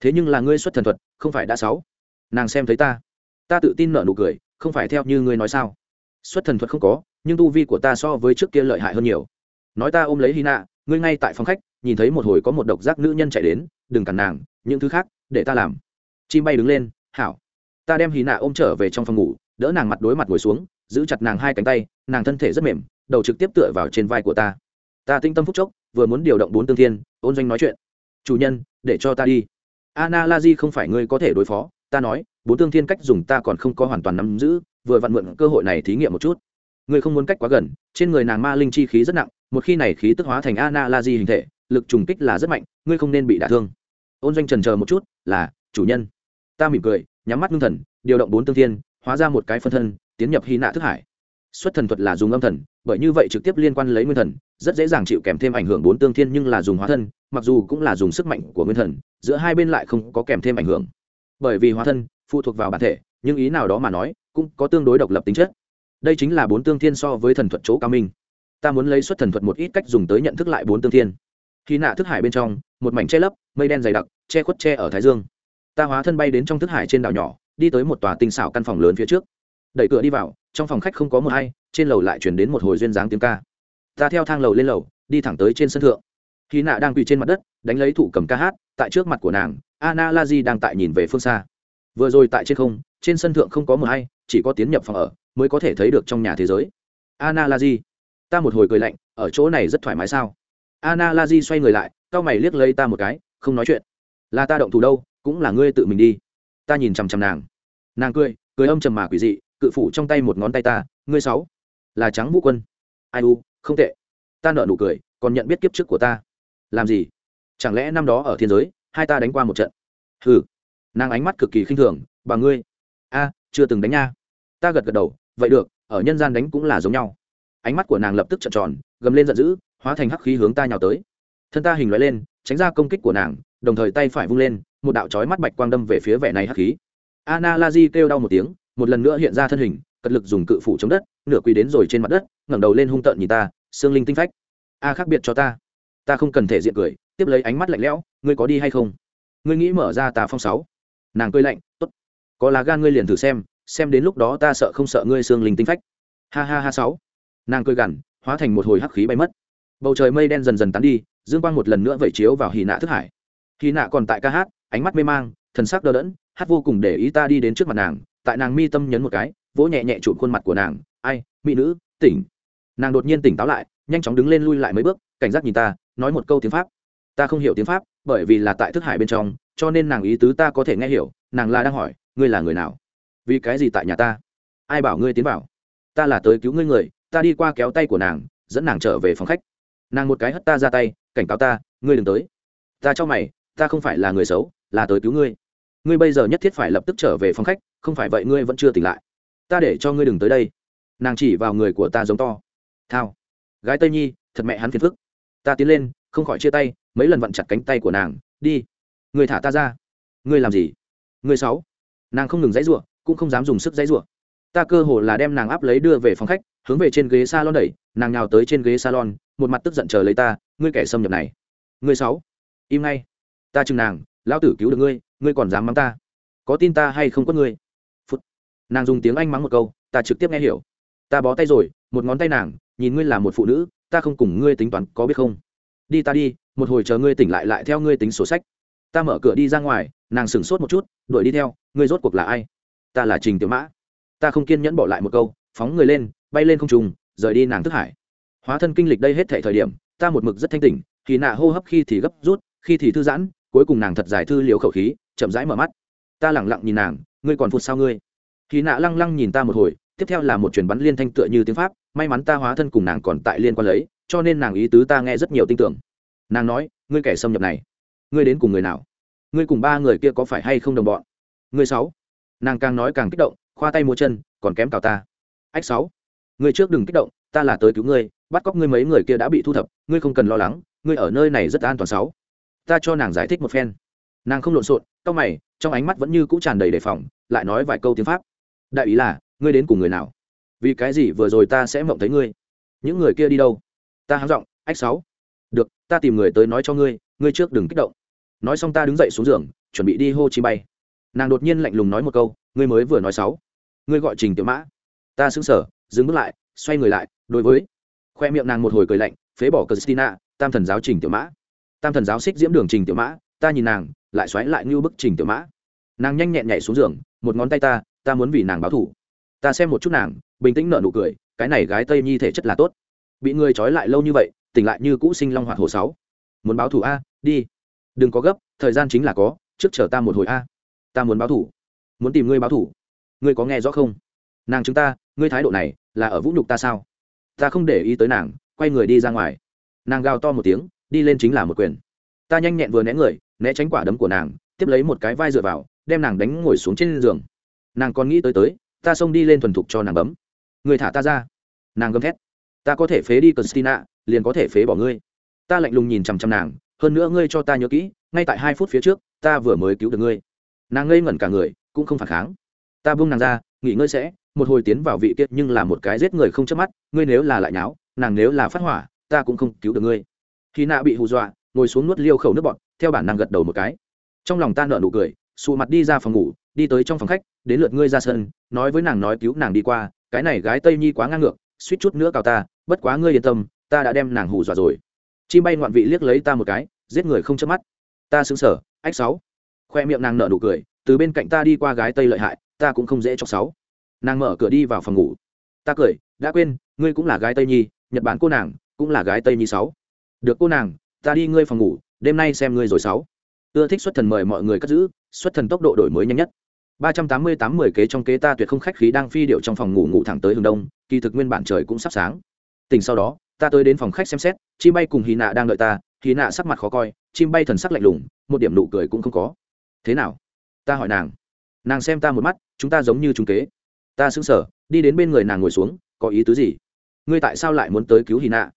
Thế nhưng là ngươi xuất thần thuật, không phải đã sáu? Nàng xem thấy ta ta tự tin nợ nụ cười, không phải theo như ngươi nói sao? Xuất thần thuật không có, nhưng tu vi của ta so với trước kia lợi hại hơn nhiều. Nói ta ôm lấy hy nạ ngươi ngay tại phòng khách, nhìn thấy một hồi có một độc giác nữ nhân chạy đến, đừng cản nàng, những thứ khác, để ta làm. Chim bay đứng lên, hảo. Ta đem hy nạ ôm trở về trong phòng ngủ, đỡ nàng mặt đối mặt ngồi xuống, giữ chặt nàng hai cánh tay, nàng thân thể rất mềm, đầu trực tiếp tựa vào trên vai của ta. Ta tinh tâm phúc chốc, vừa muốn điều động bốn tương thiên, ôn doanh nói chuyện. Chủ nhân, để cho ta đi. Ana la di không phải ngươi có thể đối phó, ta nói bốn tương thiên cách dùng ta còn không có hoàn toàn nắm giữ, vừa vặn mượn cơ hội này thí nghiệm một chút. Ngươi không muốn cách quá gần, trên người nàng ma linh chi khí rất nặng, một khi này khí tức hóa thành ana la di hình thể, lực trùng kích là rất mạnh, ngươi không nên bị đả thương. Ôn doanh trần chờ một chút, là, chủ nhân. Ta mỉm cười, nhắm mắt ngưng thần, điều động bốn tương thiên, hóa ra một cái phân thân, tiến nhập hy nạ thức hải. Xuất thần thuật là dùng âm thần, bởi như vậy trực tiếp liên quan lấy nguyên thần, rất dễ dàng chịu kèm thêm ảnh hưởng bốn tương thiên nhưng là dùng hóa thân, mặc dù cũng là dùng sức mạnh của nguyên thần, giữa hai bên lại không có kèm thêm ảnh hưởng. Bởi vì hóa thân phụ thuộc vào bản thể, nhưng ý nào đó mà nói, cũng có tương đối độc lập tính chất. Đây chính là bốn tương thiên so với thần thuật chỗ cao minh. Ta muốn lấy xuất thần thuật một ít cách dùng tới nhận thức lại bốn tương thiên. Khi nạ thức hải bên trong, một mảnh che lấp, mây đen dày đặc, che khuất che ở thái dương. Ta hóa thân bay đến trong thức hải trên đảo nhỏ, đi tới một tòa tinh xảo căn phòng lớn phía trước. Đẩy cửa đi vào, trong phòng khách không có một hay trên lầu lại chuyển đến một hồi duyên dáng tiếng ca. Ta theo thang lầu lên lầu, đi thẳng tới trên sân thượng. Khi nạ đang quỳ trên mặt đất, đánh lấy thủ cầm ca hát, tại trước mặt của nàng ana la di đang tại nhìn về phương xa vừa rồi tại trên không, trên sân thượng không có mờ hay chỉ có tiến nhập phòng ở mới có thể thấy được trong nhà thế giới. Ana la di ta một hồi cười lạnh, ở chỗ này rất thoải mái sao? Ana la di xoay người lại c mày liếc lấy ta một cái, không nói chuyện. Là ta động thủ đâu, cũng là ngươi tự mình đi. Ta nhìn chằm chằm nàng. Nàng cười cười âm trầm mà quỷ dị, cự phủ trong tay một ngón tay ta, ngươi sáu, là trắng vũ quân. Ai u, không tệ. Ta nợ nụ cười, còn nhận biết kiếp trước của ta. Làm gì? Chẳng lẽ năm đó ở thiên giới, hai ta đánh qua một trận? Hừ nàng ánh mắt cực kỳ khinh thường, bà ngươi, a, chưa từng đánh nha. Ta gật gật đầu, vậy được, ở nhân gian đánh cũng là giống nhau. Ánh mắt của nàng lập tức trợn tròn, gầm lên giận dữ, hóa thành hắc khí hướng ta nhào tới. Thân ta hình loại lên, tránh ra công kích của nàng, đồng thời tay phải vung lên, một đạo chói mắt bạch quang đâm về phía vẻ này hắc khí. Ana la di kêu đau một tiếng, một lần nữa hiện ra thân hình, cật lực dùng cự phủ chống đất, nửa quỳ đến rồi trên mặt đất, ngẩng đầu lên hung tợn nhìn ta xương linh tinh phách, a khác biệt cho ta. Ta không cần thể diện cười, tiếp lấy ánh mắt lạnh lẽo, ngươi có đi hay không? Ngươi nghĩ mở ra tà phong sáu nàng cười lạnh, tốt, có lá gan ngươi liền thử xem xem đến lúc đó ta sợ không sợ ngươi xương linh tinh phách. Ha ha ha sáu. Nàng cười gằn, hóa thành một hồi hắc khí bay mất. Bầu trời mây đen dần dần tán đi, dương quang một lần nữa vẩy chiếu vào hì nạ thức hải. Hì nạ còn tại ca hát, ánh mắt mê mang, thần sắc đờ đẫn, hát vô cùng để ý ta đi đến trước mặt nàng, tại nàng mi tâm nhấn một cái, vỗ nhẹ nhẹ chụp khuôn mặt của nàng, ai, mỹ nữ, tỉnh. Nàng đột nhiên tỉnh táo lại, nhanh chóng đứng lên lui lại mấy bước, cảnh giác nhìn ta, nói một câu tiếng pháp. Ta không hiểu tiếng pháp bởi vì là tại thức hải bên trong, cho nên nàng ý tứ ta có thể nghe hiểu, nàng là đang hỏi, ngươi là người nào? Vì cái gì tại nhà ta? Ai bảo ngươi tiến vào? Ta là tới cứu ngươi người, ta đi qua kéo tay của nàng, dẫn nàng trở về phòng khách. Nàng một cái hất ta ra tay, cảnh cáo ta, ngươi đừng tới. Ta cho mày, ta không phải là người xấu, là tới cứu ngươi. Ngươi bây giờ nhất thiết phải lập tức trở về phòng khách, không phải vậy ngươi vẫn chưa tỉnh lại. Ta để cho ngươi đừng tới đây. Nàng chỉ vào người của ta giống to. Thao. Gái tây nhi, thật mẹ hắn phiền phức. Ta tiến lên, không khỏi chia tay mấy lần vặn chặt cánh tay của nàng, đi, người thả ta ra. Người làm gì? Người sáu. Nàng không ngừng dãy ruộng cũng không dám dùng sức dãy ruộng ta cơ hồ là đem nàng áp lấy đưa về phòng khách, hướng về trên ghế salon đẩy, nàng nào tới trên ghế salon, một mặt tức giận chờ lấy ta, ngươi kẻ xâm nhập này. Ngươi sáu, im ngay. Ta chừng nàng, lão tử cứu được ngươi ngươi còn dám mắng ta. Có tin ta hay không có ngươi? Phút. Nàng dùng tiếng anh mắng một câu, ta trực tiếp nghe hiểu. Ta bó tay rồi, một ngón tay nàng, nhìn ngươi là một phụ nữ, ta không cùng ngươi tính toán, có biết không? Đi ta đi, một hồi chờ ngươi tỉnh lại lại theo ngươi tính sổ sách. Ta mở cửa đi ra ngoài, nàng sửng sốt một chút, đuổi đi theo, ngươi rốt cuộc là ai? Ta là trình tiểu mã. Ta không kiên nhẫn bỏ lại một câu, phóng người lên, bay lên không trùng rời đi nàng thức hải. Hóa thân kinh lịch đây hết thể thời điểm, ta một mực rất thanh tỉnh thì nạ hô hấp khi thì gấp rút, khi thì thư giãn, cuối cùng nàng thật giải thư liều khẩu khí, chậm rãi mở mắt. Ta lẳng lặng nhìn nàng, ngươi còn phụt sao ngươi? Khi nạ lăng lăng nhìn ta một hồi, tiếp theo là một chuyển bắn liên thanh tựa như tiếng pháp, may mắn ta hóa thân cùng nàng còn tại liên quan lấy cho nên nàng ý tứ ta nghe rất nhiều tin tưởng. Nàng nói, ngươi kẻ xâm nhập này, ngươi đến cùng người nào? Ngươi cùng ba người kia có phải hay không đồng bọn? Ngươi sáu. Nàng càng nói càng kích động, khoa tay mua chân, còn kém cào ta. Ách sáu. Ngươi trước đừng kích động, ta là tới cứu ngươi, bắt cóc ngươi mấy người kia đã bị thu thập, ngươi không cần lo lắng, ngươi ở nơi này rất an toàn sáu. Ta cho nàng giải thích một phen. Nàng không lộn xộn, cau mày, trong ánh mắt vẫn như cũ tràn đầy đề phòng, lại nói vài câu tiếng pháp. Đại ý là, ngươi đến cùng người nào? Vì cái gì vừa rồi ta sẽ mộng thấy ngươi? Những người kia đi đâu? Ta háng giọng, ách sáu, được, ta tìm người tới nói cho ngươi ngươi trước đừng kích động. Nói xong ta đứng dậy xuống giường, chuẩn bị đi hô chi bay. Nàng đột nhiên lạnh lùng nói một câu, ngươi mới vừa nói sáu, ngươi gọi trình tiểu mã. Ta sững sờ, dừng bước lại, xoay người lại, đối với khoe miệng nàng một hồi cười lạnh, phế bỏ christina, tam thần giáo trình tiểu mã. Tam thần giáo xích diễm đường trình tiểu mã, ta nhìn nàng, lại xoáy lại như bức trình tiểu mã. Nàng nhanh nhẹn nhảy xuống giường, một ngón tay ta ta muốn vì nàng báo thủ ta xem một chút nàng, bình tĩnh nở nụ cười, cái này gái tây nhi thể chất là tốt bị người trói lại lâu như vậy, tỉnh lại như cũ sinh long hoạt hồ sáu. Muốn báo thủ a, đi. Đừng có gấp, thời gian chính là có, trước chờ ta một hồi a. Ta muốn báo thủ. Muốn tìm ngươi báo thủ. Ngươi có nghe rõ không? Nàng chúng ta, ngươi thái độ này, là ở vũ nhục ta sao? Ta không để ý tới nàng, quay người đi ra ngoài. Nàng gào to một tiếng, đi lên chính là một quyền. Ta nhanh nhẹn vừa né người, né tránh quả đấm của nàng, tiếp lấy một cái vai dựa vào, đem nàng đánh ngồi xuống trên giường. Nàng còn nghĩ tới tới, ta xông đi lên thuần thục cho nàng bấm. Người thả ta ra. Nàng gầm thét ta có thể phế đi Christina, liền có thể phế bỏ ngươi. Ta lạnh lùng nhìn chằm chằm nàng hơn nữa ngươi cho ta nhớ kỹ ngay tại hai phút phía trước ta vừa mới cứu được ngươi. Nàng ngây ngẩn cả người cũng không phản kháng. Ta buông nàng ra nghỉ ngơi sẽ một hồi tiến vào vị kiệt nhưng là một cái giết người không chớp mắt ngươi nếu là lại nháo nàng nếu là phát hỏa ta cũng không cứu được ngươi. Khi nạ bị hù dọa ngồi xuống nuốt liêu khẩu nước bọt theo bản năng gật đầu một cái. Trong lòng ta nợ nụ cười xù mặt đi ra phòng ngủ đi tới trong phòng khách đến lượt ngươi ra sân nói với nàng nói cứu nàng đi qua cái này gái tây nhi quá ngang ngược suýt chút nữa cào ta, bất quá ngươi yên tâm, ta đã đem nàng hù dọa rồi. Chim bay ngoạn vị liếc lấy ta một cái, giết người không chớp mắt. Ta xứng sở ách sáu. Khoe miệng nàng nở nụ cười, từ bên cạnh ta đi qua gái tây lợi hại, ta cũng không dễ cho sáu. Nàng mở cửa đi vào phòng ngủ. Ta cười, đã quên, ngươi cũng là gái tây nhi, nhật bản cô nàng cũng là gái tây nhi sáu. Được cô nàng, ta đi ngươi phòng ngủ, đêm nay xem ngươi rồi sáu. Ưa thích xuất thần mời mọi người cất giữ, xuất thần tốc độ đổi mới nhanh nhất ba trăm tám mươi tám mười kế trong kế ta tuyệt không khách khí đang phi điệu trong phòng ngủ ngủ thẳng tới hướng đông, kỳ thực nguyên bản trời cũng sắp sáng. Tỉnh sau đó, ta tới đến phòng khách xem xét, chim bay cùng hì nạ đang đợi ta hì nạ sắc mặt khó coi, chim bay thần sắc lạnh lùng, một điểm nụ cười cũng không có. Thế nào? Ta hỏi nàng. Nàng xem ta một mắt, chúng ta giống như chúng kế. Ta sững sờ, đi đến bên người nàng ngồi xuống, có ý tứ gì? Ngươi tại sao lại muốn tới cứu hì nạ?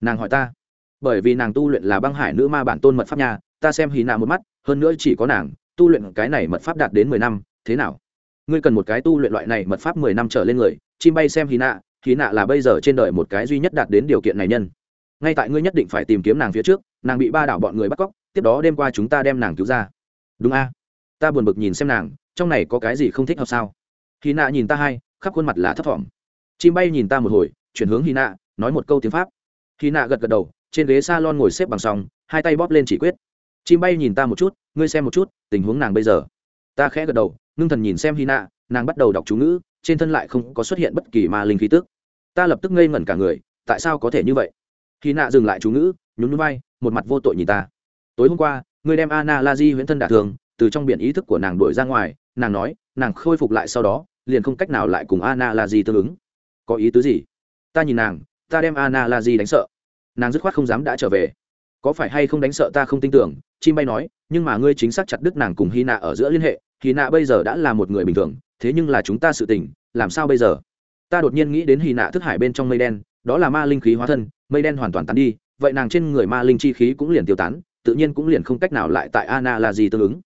Nàng hỏi ta. Bởi vì nàng tu luyện là băng hải nữ ma bản tôn mật pháp nhà ta xem hì nạ một mắt, hơn nữa chỉ có nàng, tu luyện cái này mật pháp đạt đến mười năm thế nào? Ngươi cần một cái tu luyện loại này mật pháp mười năm trở lên người, chim bay xem hy nạ hy nạ là bây giờ trên đời một cái duy nhất đạt đến điều kiện này nhân. Ngay tại ngươi nhất định phải tìm kiếm nàng phía trước, nàng bị ba đảo bọn người bắt cóc, tiếp đó đêm qua chúng ta đem nàng cứu ra. Đúng a. Ta buồn bực nhìn xem nàng, trong này có cái gì không thích hợp sao? Hy nạ nhìn ta hai, khắp khuôn mặt là thấp thỏm. Chim bay nhìn ta một hồi, chuyển hướng hy nạ nói một câu tiếng pháp. Hy nạ gật gật đầu, trên ghế s a lon ngồi xếp bằng sòng hai tay bóp lên chỉ quyết. Chim bay nhìn ta một chút, ngươi xem một chút, tình huống nàng bây giờ. Ta khẽ gật đầu ngưng thần nhìn xem hy nạ nàng bắt đầu đọc chú ngữ, trên thân lại không có xuất hiện bất kỳ ma linh khí tức. Ta lập tức ngây ngẩn cả người, tại sao có thể như vậy? Hy nạ dừng lại chú ngữ, nhún núi bay một mặt vô tội nhìn ta. Tối hôm qua, ngươi đem ana la di huyễn thân đả thường từ trong biển ý thức của nàng đuổi ra ngoài, nàng nói, nàng khôi phục lại sau đó, liền không cách nào lại cùng ana la di tương ứng. Có ý tứ gì? Ta nhìn nàng, ta đem ana la di đánh sợ. Nàng dứt khoát không dám đã trở về. Có phải hay không đánh sợ ta không tin tưởng, chim bay nói, nhưng mà ngươi chính xác chặt đứt nàng cùng hy nạ ở giữa liên hệ hy nạ bây giờ đã là một người bình thường, thế nhưng là chúng ta sự tình, làm sao bây giờ? Ta đột nhiên nghĩ đến hy nạ thức hải bên trong mây đen, đó là ma linh khí hóa thân, mây đen hoàn toàn tán đi, vậy nàng trên người ma linh chi khí cũng liền tiêu tán, tự nhiên cũng liền không cách nào lại tại ana là gì tương ứng.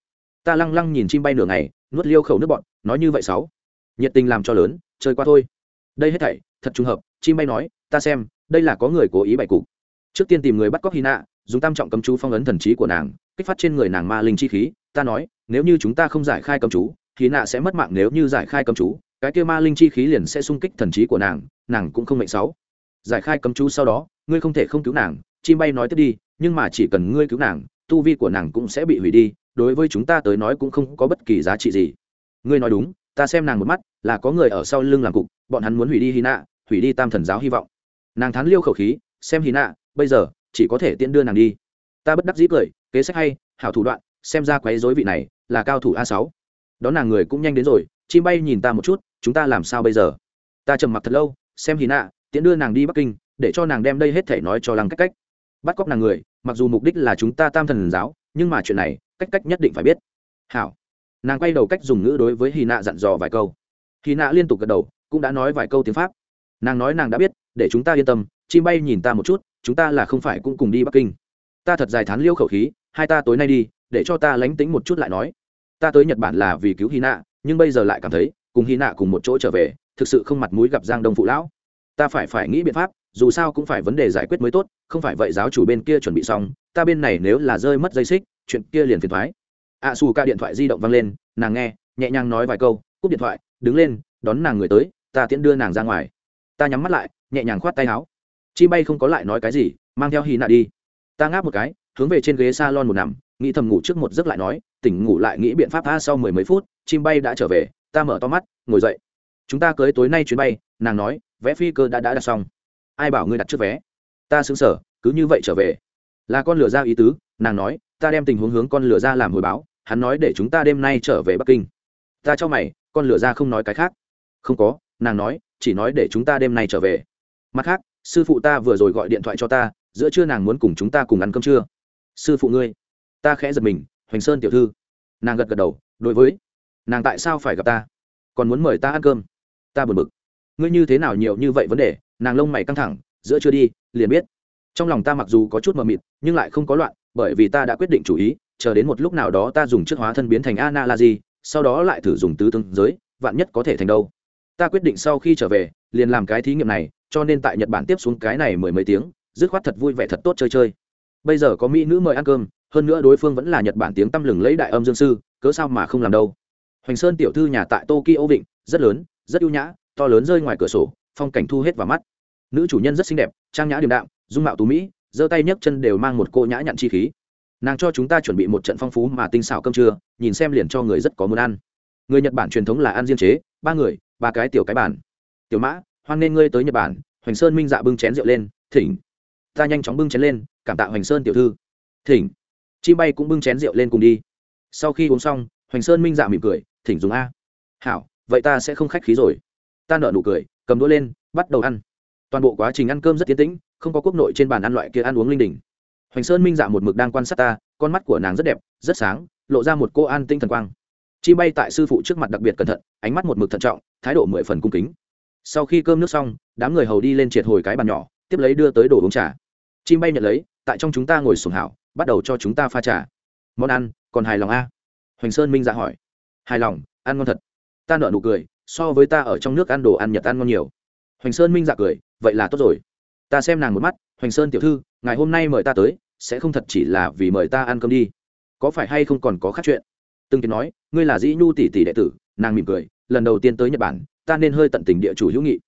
Ta lăng lăng nhìn chim bay nửa ngày, nuốt liêu khẩu nước bọn nói như vậy sáu. Nhiệt tình làm cho lớn, chơi qua thôi. Đây hết thảy, thật trùng hợp, chim bay nói, ta xem, đây là có người cố ý bày cục. Trước tiên tìm người bắt cóc hy nạ, dùng tam trọng cấm chú phong ấn thần trí của nàng, kích phát trên người nàng ma linh chi khí, ta nói nếu như chúng ta không giải khai cấm chú, thì nạ sẽ mất mạng nếu như giải khai cấm chú. Cái kia ma linh chi khí liền sẽ sung kích thần trí của nàng nàng cũng không mệnh sáu. Giải khai cấm chú sau đó, ngươi không thể không cứu nàng, chim bay nói tiếp đi, nhưng mà chỉ cần ngươi cứu nàng, tu vi của nàng cũng sẽ bị hủy đi, đối với chúng ta tới nói cũng không có bất kỳ giá trị gì. Ngươi nói đúng, ta xem nàng một mắt, là có người ở sau lưng làm cục, bọn hắn muốn hủy đi hy nạ hủy đi tam thần giáo hy vọng. Nàng thắn liêu khẩu khí, xem hy nạ bây giờ, chỉ có thể tiễn đưa nàng đi. Ta bất đắc dĩ cười, kế sách hay, hảo thủ đoạn, xem ra quấy dối vị này là cao thủ a sáu. Đó nàng người cũng nhanh đến rồi, chim bay nhìn ta một chút, chúng ta làm sao bây giờ? Ta trầm mặc thật lâu, xem hì nạ, tiễn đưa nàng đi bắc kinh, để cho nàng đem đây hết thể nói cho lăng cách cách. Bắt cóc nàng người, mặc dù mục đích là chúng ta tam thần giáo, nhưng mà chuyện này, cách cách nhất định phải biết. Hảo. Nàng quay đầu cách dùng ngữ đối với hì nạ dặn dò vài câu. Hì nạ liên tục gật đầu, cũng đã nói vài câu tiếng pháp. Nàng nói nàng đã biết, để chúng ta yên tâm, chim bay nhìn ta một chút, chúng ta là không phải cũng cùng đi bắc kinh. Ta thật dài thán liêu khẩu khí, hai ta tối nay đi để cho ta lánh tính một chút lại nói. Ta tới nhật bản là vì cứu hy nạ nhưng bây giờ lại cảm thấy cùng hy nạ cùng một chỗ trở về thực sự không mặt mũi gặp giang đông phụ lão. Ta phải phải nghĩ biện pháp dù sao cũng phải vấn đề giải quyết mới tốt không phải vậy giáo chủ bên kia chuẩn bị xong ta bên này nếu là rơi mất dây xích chuyện kia liền phiền thoái a à, xù ca điện thoại di động văng lên nàng nghe nhẹ nhàng nói vài câu cúp điện thoại đứng lên đón nàng người tới ta tiễn đưa nàng ra ngoài. Ta nhắm mắt lại nhẹ nhàng khoát tay áo. Chi bay không có lại nói cái gì mang theo hy nạ đi. Ta ngáp một cái hướng về trên ghế s a lon một nằm nghĩ thầm ngủ trước một giấc lại nói, tỉnh ngủ lại nghĩ biện pháp tha sau mười mấy phút, chim bay đã trở về, ta mở to mắt, ngồi dậy. Chúng ta cưới tối nay chuyến bay, nàng nói, vé phi cơ đã đã đặt xong. Ai bảo ngươi đặt trước vé? Ta xứng sở cứ như vậy trở về. Là con lửa ra ý tứ, nàng nói, ta đem tình huống hướng con lửa ra làm hồi báo, hắn nói để chúng ta đêm nay trở về bắc kinh. Ta cho mày, con lửa ra không nói cái khác. Không có, nàng nói, chỉ nói để chúng ta đêm nay trở về. Mặt khác, sư phụ ta vừa rồi gọi điện thoại cho ta, giữa trưa nàng muốn cùng chúng ta cùng ăn cơm trưa sư phụ ngươi ta khẽ giật mình, hoành sơn tiểu thư. Nàng gật gật đầu, đối với. Nàng tại sao phải gặp ta? Còn muốn mời ta ăn cơm? Ta buồn bực. Ngươi như thế nào nhiều như vậy vấn đề? Nàng lông mày căng thẳng, giữa chưa đi, liền biết. Trong lòng ta mặc dù có chút mờ mịt, nhưng lại không có loạn, bởi vì ta đã quyết định chủ ý, chờ đến một lúc nào đó ta dùng chiếc hóa thân biến thành ana la di sau đó lại thử dùng tứ tương giới, vạn nhất có thể thành đâu. Ta quyết định sau khi trở về, liền làm cái thí nghiệm này, cho nên tại nhật bản tiếp xuống cái này mười mấy tiếng, dứt khoát thật vui vẻ thật tốt chơi chơi. Bây giờ có mỹ nữ mời ăn cơm hơn nữa đối phương vẫn là nhật bản tiếng tăm lừng lấy đại âm dương sư, cớ sao mà không làm đâu? Hoành sơn tiểu thư nhà tại tokyo vịnh, rất lớn, rất ưu nhã, to lớn rơi ngoài cửa sổ, phong cảnh thu hết vào mắt. Nữ chủ nhân rất xinh đẹp, trang nhã điềm đạm, dung mạo tú mỹ, giơ tay nhấc chân đều mang một cô nhã nhặn chi khí. Nàng cho chúng ta chuẩn bị một trận phong phú mà tinh xảo cơm trưa, nhìn xem liền cho người rất có muốn ăn. Người nhật bản truyền thống là ăn riêng chế, ba người, ba cái tiểu cái bản tiểu mã, hoan nên ngươi tới nhật bản, hoành sơn minh dạ bưng chén rượu lên, thỉnh. Ta nhanh chóng bưng chén lên, cảm tạ hoành sơn tiểu thư. Thỉnh chi bay cũng bưng chén rượu lên cùng đi. Sau khi uống xong, hoành sơn minh dạ mỉm cười, thỉnh dùng a. Hảo, vậy ta sẽ không khách khí rồi. Ta nợ nụ cười, cầm đũa lên, bắt đầu ăn. Toàn bộ quá trình ăn cơm rất tiến tĩnh, không có quốc nội trên bàn ăn loại kia ăn uống linh đình. Hoành sơn minh dạ một mực đang quan sát ta, con mắt của nàng rất đẹp, rất sáng, lộ ra một cô an tinh thần quang. Chi bay tại sư phụ trước mặt đặc biệt cẩn thận, ánh mắt một mực thận trọng, thái độ mười phần cung kính. Sau khi cơm nước xong, đám người hầu đi lên triệt hồi cái bàn nhỏ, tiếp lấy đưa tới đồ uống trà. Chim bay nhận lấy, tại trong chúng ta ngồi sùng hảo bắt đầu cho chúng ta pha trà. Món ăn, còn hài lòng a? Hoành sơn minh dạ hỏi. Hài lòng, ăn ngon thật. Ta nợ nụ cười, so với ta ở trong nước ăn đồ ăn nhật ăn ngon nhiều. Hoành sơn minh dạ cười, vậy là tốt rồi. Ta xem nàng một mắt, hoành sơn tiểu thư, ngày hôm nay mời ta tới, sẽ không thật chỉ là vì mời ta ăn cơm đi. Có phải hay không còn có khác chuyện? Từng kiến nói, ngươi là dĩ nhu tỷ tỷ đệ tử, nàng mỉm cười, lần đầu tiên tới nhật bản, ta nên hơi tận tình địa chủ hữu nghị.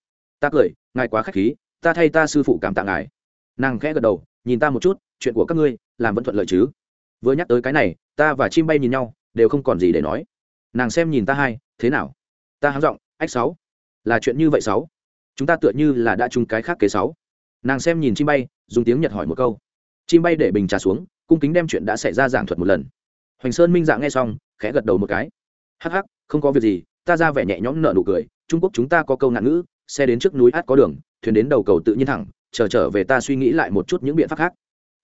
Ta cười, ngài quá k h á c h khí, ta thay ta sư phụ cảm tạ ngài. Nàng khẽ gật đầu nhìn ta một chút, chuyện của các ngươi, làm vẫn thuận lợi chứ? Vừa nhắc tới cái này, ta và chim bay nhìn nhau, đều không còn gì để nói. Nàng xem nhìn ta hai, thế nào? Ta háng giọng, ách sáu, là chuyện như vậy sáu? Chúng ta tựa như là đã chung cái khác kế sáu. Nàng xem nhìn chim bay, dùng tiếng nhật hỏi một câu. Chim bay để bình trà xuống, cung kính đem chuyện đã xảy ra giảng thuật một lần. Hoành sơn minh dạng nghe xong, khẽ gật đầu một cái. Hắc hắc, không có việc gì, ta ra vẻ nhẹ nhõm nợ nụ cười, trung quốc chúng ta có câu nạn ngữ, xe đến trước núi át có đường, thuyền đến đầu cầu tự nhiên thẳng chờ trở, trở về ta suy nghĩ lại một chút những biện pháp khác.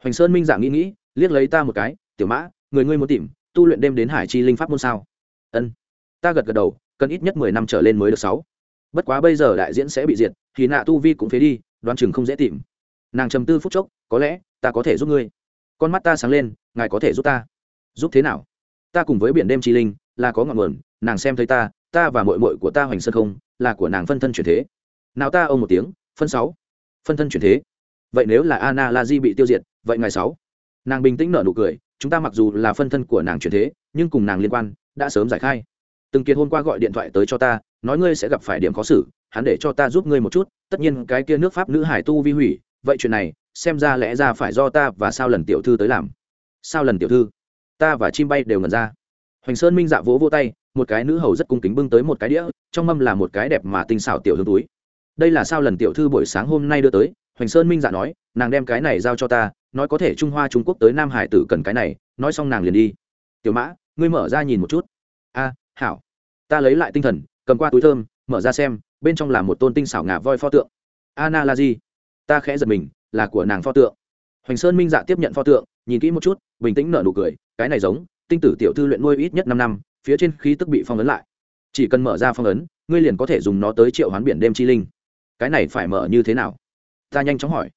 Hoành sơn minh dạng nghĩ nghĩ liếc lấy ta một cái tiểu mã người ngươi muốn tìm tu luyện đêm đến hải chi linh pháp môn sao? Ân. Ta gật gật đầu cần ít nhất mười năm trở lên mới được sáu. Bất quá bây giờ đại diễn sẽ bị diệt thì nạ tu vi cũng phế đi đoán chừng không dễ tìm. Nàng trầm tư phút chốc có lẽ ta có thể giúp ngươi. Con mắt ta sáng lên ngài có thể giúp ta. Giúp thế nào? Ta cùng với biển đêm chi linh là có ngọn nguồn nàng xem thấy ta ta và mội mội của ta hoành sơn không là của nàng phân thân chuyển thế. Nào ta ông một tiếng phân sáu phân thân chuyển thế. Vậy nếu là ana la di bị tiêu diệt, vậy ngày sáu, nàng bình tĩnh nở nụ cười, chúng ta mặc dù là phân thân của nàng chuyển thế, nhưng cùng nàng liên quan, đã sớm giải khai. Từng kiệt hôm qua gọi điện thoại tới cho ta, nói ngươi sẽ gặp phải điểm khó xử, hắn để cho ta giúp ngươi một chút, tất nhiên cái kia nước pháp nữ hải tu vi hủy, vậy chuyện này, xem ra lẽ ra phải do ta và sao lần tiểu thư tới làm. Sao lần tiểu thư, ta và chim bay đều ngần ra. Hoành sơn minh dạ vỗ vô tay, một cái nữ hầu rất cung kính bưng tới một cái đĩa, trong mâm là một cái đẹp mà tinh xảo tiểu hương túi đây là sao lần tiểu thư buổi sáng hôm nay đưa tới, hoành sơn minh dạ nói, nàng đem cái này giao cho ta, nói có thể trung hoa trung quốc tới nam hải tử cần cái này, nói xong nàng liền đi. Tiểu mã, ngươi mở ra nhìn một chút. A, hảo. Ta lấy lại tinh thần, cầm qua túi thơm, mở ra xem, bên trong là một tôn tinh xảo ngà voi pho tượng. Ana là gì ta khẽ giật mình, là của nàng pho tượng. Hoành sơn minh dạ tiếp nhận pho tượng, nhìn kỹ một chút, bình tĩnh nở nụ cười, cái này giống, tinh tử tiểu thư luyện nuôi ít nhất năm năm, phía trên khí tức bị phong ấn lại. Chỉ cần mở ra phong ấn, ngươi liền có thể dùng nó tới triệu hoán biển đêm chi linh cái này phải mở như thế nào? Ta nhanh chóng hỏi.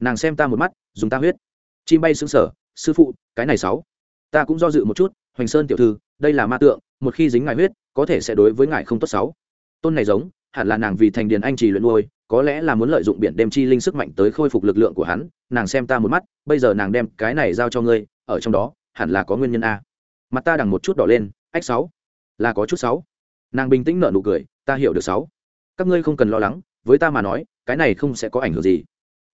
Nàng xem ta một mắt, dùng ta huyết. Chim bay xứng sở sư phụ, cái này sáu. Ta cũng do dự một chút, hoành sơn tiểu thư, đây là ma tượng, một khi dính ngài huyết, có thể sẽ đối với ngài không tốt sáu. Tôn này giống, hẳn là nàng vì thành điền anh trì luyện nuôi có lẽ là muốn lợi dụng biển đêm chi linh sức mạnh tới khôi phục lực lượng của hắn. Nàng xem ta một mắt, bây giờ nàng đem cái này giao cho ngươi, ở trong đó, hẳn là có nguyên nhân a. Mặt ta đằng một chút đỏ lên, ách sáu. Là có chút sáu. Nàng bình tĩnh nở nụ cười, ta hiểu được sáu. Các ngươi không cần lo lắng với ta mà nói, cái này không sẽ có ảnh hưởng gì.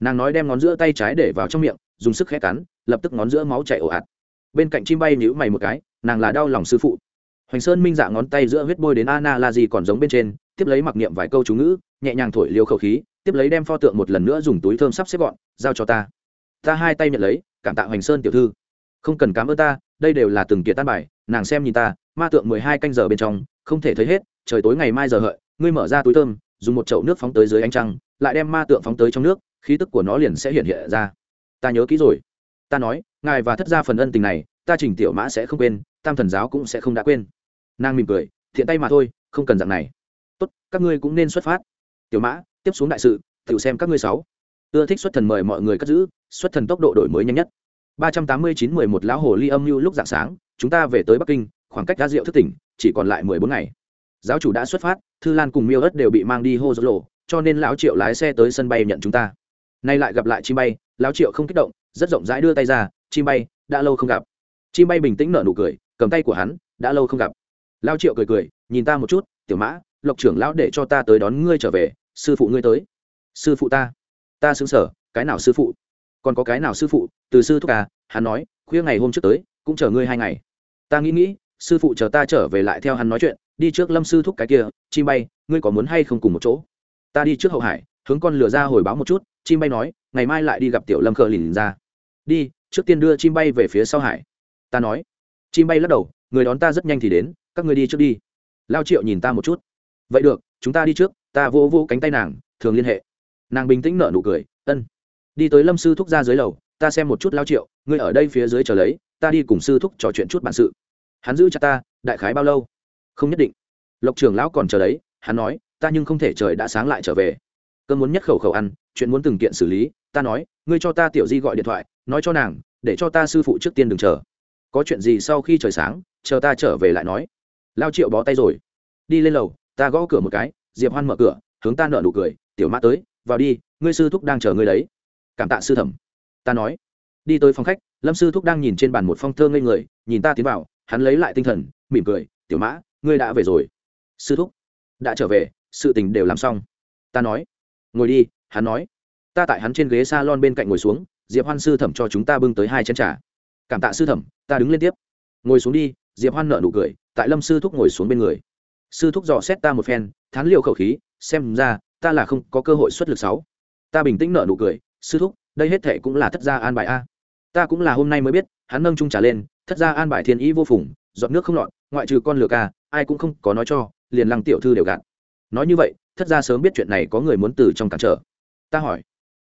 Nàng nói đem ngón giữa tay trái để vào trong miệng, dùng sức khẽ cắn, lập tức ngón giữa máu chảy ồ ạt. Bên cạnh chim bay nhữ mày một cái, nàng là đau lòng sư phụ. Hoành sơn minh dạ ngón tay giữa huyết bôi đến ana là gì còn giống bên trên, tiếp lấy mặc niệm vài câu chú ngữ, nhẹ nhàng thổi liều khẩu khí, tiếp lấy đem pho tượng một lần nữa dùng túi thơm sắp xếp gọn, giao cho ta. Ta hai tay nhận lấy, cảm tạ hoành sơn tiểu thư. Không cần cám ơn ta, đây đều là từng kiệt tan bài, nàng xem nhìn ta, ma tượng mười hai canh giờ bên trong, không thể thấy hết, trời tối ngày mai giờ hợi, ngươi mở ra túi thơm dùng một chậu nước phóng tới dưới ánh trăng, lại đem ma tượng phóng tới trong nước, khí tức của nó liền sẽ hiện hiện ra. Ta nhớ kỹ rồi. Ta nói, ngài và thất gia phần ân tình này, ta chỉnh tiểu mã sẽ không quên, tam thần giáo cũng sẽ không đã quên. Nàng mỉm cười, thiện tay mà thôi, không cần dạng này. Tốt, các ngươi cũng nên xuất phát. Tiểu mã, tiếp xuống đại sự tự xem các ngươi sáu. Ưa thích xuất thần mời mọi người cất giữ, xuất thần tốc độ đổi mới nhanh nhất. ba trăm tám mươi chín mười một lão hồ ly âm mưu lúc dạng sáng, chúng ta về tới bắc kinh, khoảng cách đa diệu thức tỉnh, chỉ còn lại mười bốn ngày giáo chủ đã xuất phát, thư lan cùng miêu ớt đều bị mang đi hô dỗ lộ, cho nên lão triệu lái xe tới sân bay nhận chúng ta. Nay lại gặp lại chim bay, lão triệu không kích động, rất rộng rãi đưa tay ra, chim bay, đã lâu không gặp. Chim bay bình tĩnh nở nụ cười, cầm tay của hắn, đã lâu không gặp. Lao triệu cười cười, nhìn ta một chút, tiểu mã, lộc trưởng lão để cho ta tới đón ngươi trở về, sư phụ ngươi tới. Sư phụ ta? Ta xứng sở, cái nào sư phụ? Còn có cái nào sư phụ? Từ sư thúc à hắn nói, khuya ngày hôm trước tới, cũng chờ ngươi hai ngày. Ta nghĩ nghĩ, sư phụ chờ ta trở về lại theo hắn nói chuyện đi trước lâm sư thúc cái kia, chim bay, ngươi có muốn hay không cùng một chỗ? Ta đi trước hậu hải, hướng con lửa ra hồi báo một chút, chim bay nói, ngày mai lại đi gặp tiểu lâm khờ lìn ra. Đi, trước tiên đưa chim bay về phía sau hải. Ta nói. Chim bay lắc đầu, người đón ta rất nhanh thì đến, các người đi trước đi. Lao triệu nhìn ta một chút. Vậy được, chúng ta đi trước, ta vô vô cánh tay nàng, thường liên hệ. Nàng bình tĩnh nở nụ cười, ân. Đi tới lâm sư thúc ra dưới lầu, ta xem một chút lao triệu, ngươi ở đây phía dưới chờ lấy, ta đi cùng sư thúc trò chuyện chút bản sự. Hắn giữ chặt ta, đại khái bao lâu? Không nhất định. Lộc trưởng lão còn chờ đấy, hắn nói, ta nhưng không thể trời đã sáng lại trở về. Cơn muốn nhất khẩu khẩu ăn, chuyện muốn từng kiện xử lý, ta nói, ngươi cho ta tiểu di gọi điện thoại, nói cho nàng, để cho ta sư phụ trước tiên đừng chờ. Có chuyện gì sau khi trời sáng, chờ ta trở về lại nói. Lao triệu bó tay rồi. Đi lên lầu, ta gõ cửa một cái, diệp hoan mở cửa, hướng ta nợ nụ cười, tiểu mã tới, vào đi, ngươi sư thúc đang chờ ngươi đấy. Cảm tạ sư thẩm. Ta nói. Đi tới phòng khách, lâm sư thúc đang nhìn trên bàn một phong thơ ngây người, nhìn ta tiến vào, hắn lấy lại tinh thần, mỉm cười, tiểu mã ngươi đã về rồi. Sư thúc, đã trở về, sự tình đều làm xong. Ta nói. Ngồi đi, hắn nói. Ta tại hắn trên ghế s a lon bên cạnh ngồi xuống, diệp hoan sư thẩm cho chúng ta bưng tới hai chén t r à cảm tạ sư thẩm, ta đứng lên tiếp. Ngồi xuống đi, diệp hoan nợ nụ cười, tại lâm sư thúc ngồi xuống bên người. Sư thúc dò xét ta một phen, thán liệu khẩu khí, xem ra, ta là không có cơ hội xuất lực sáu. Ta bình tĩnh nợ nụ cười, sư thúc, đây hết thệ cũng là thất gia an bài a. Ta cũng là hôm nay mới biết, hắn nâng trung trả lên, thất gia an bài thiên ý vô phùng dọn nước không lọt ngoại trừ con lừa ca, ai cũng không có nói cho, liền lăng tiểu thư đều gạt. Nói như vậy, thất gia sớm biết chuyện này có người muốn từ trong cản trở. Ta hỏi,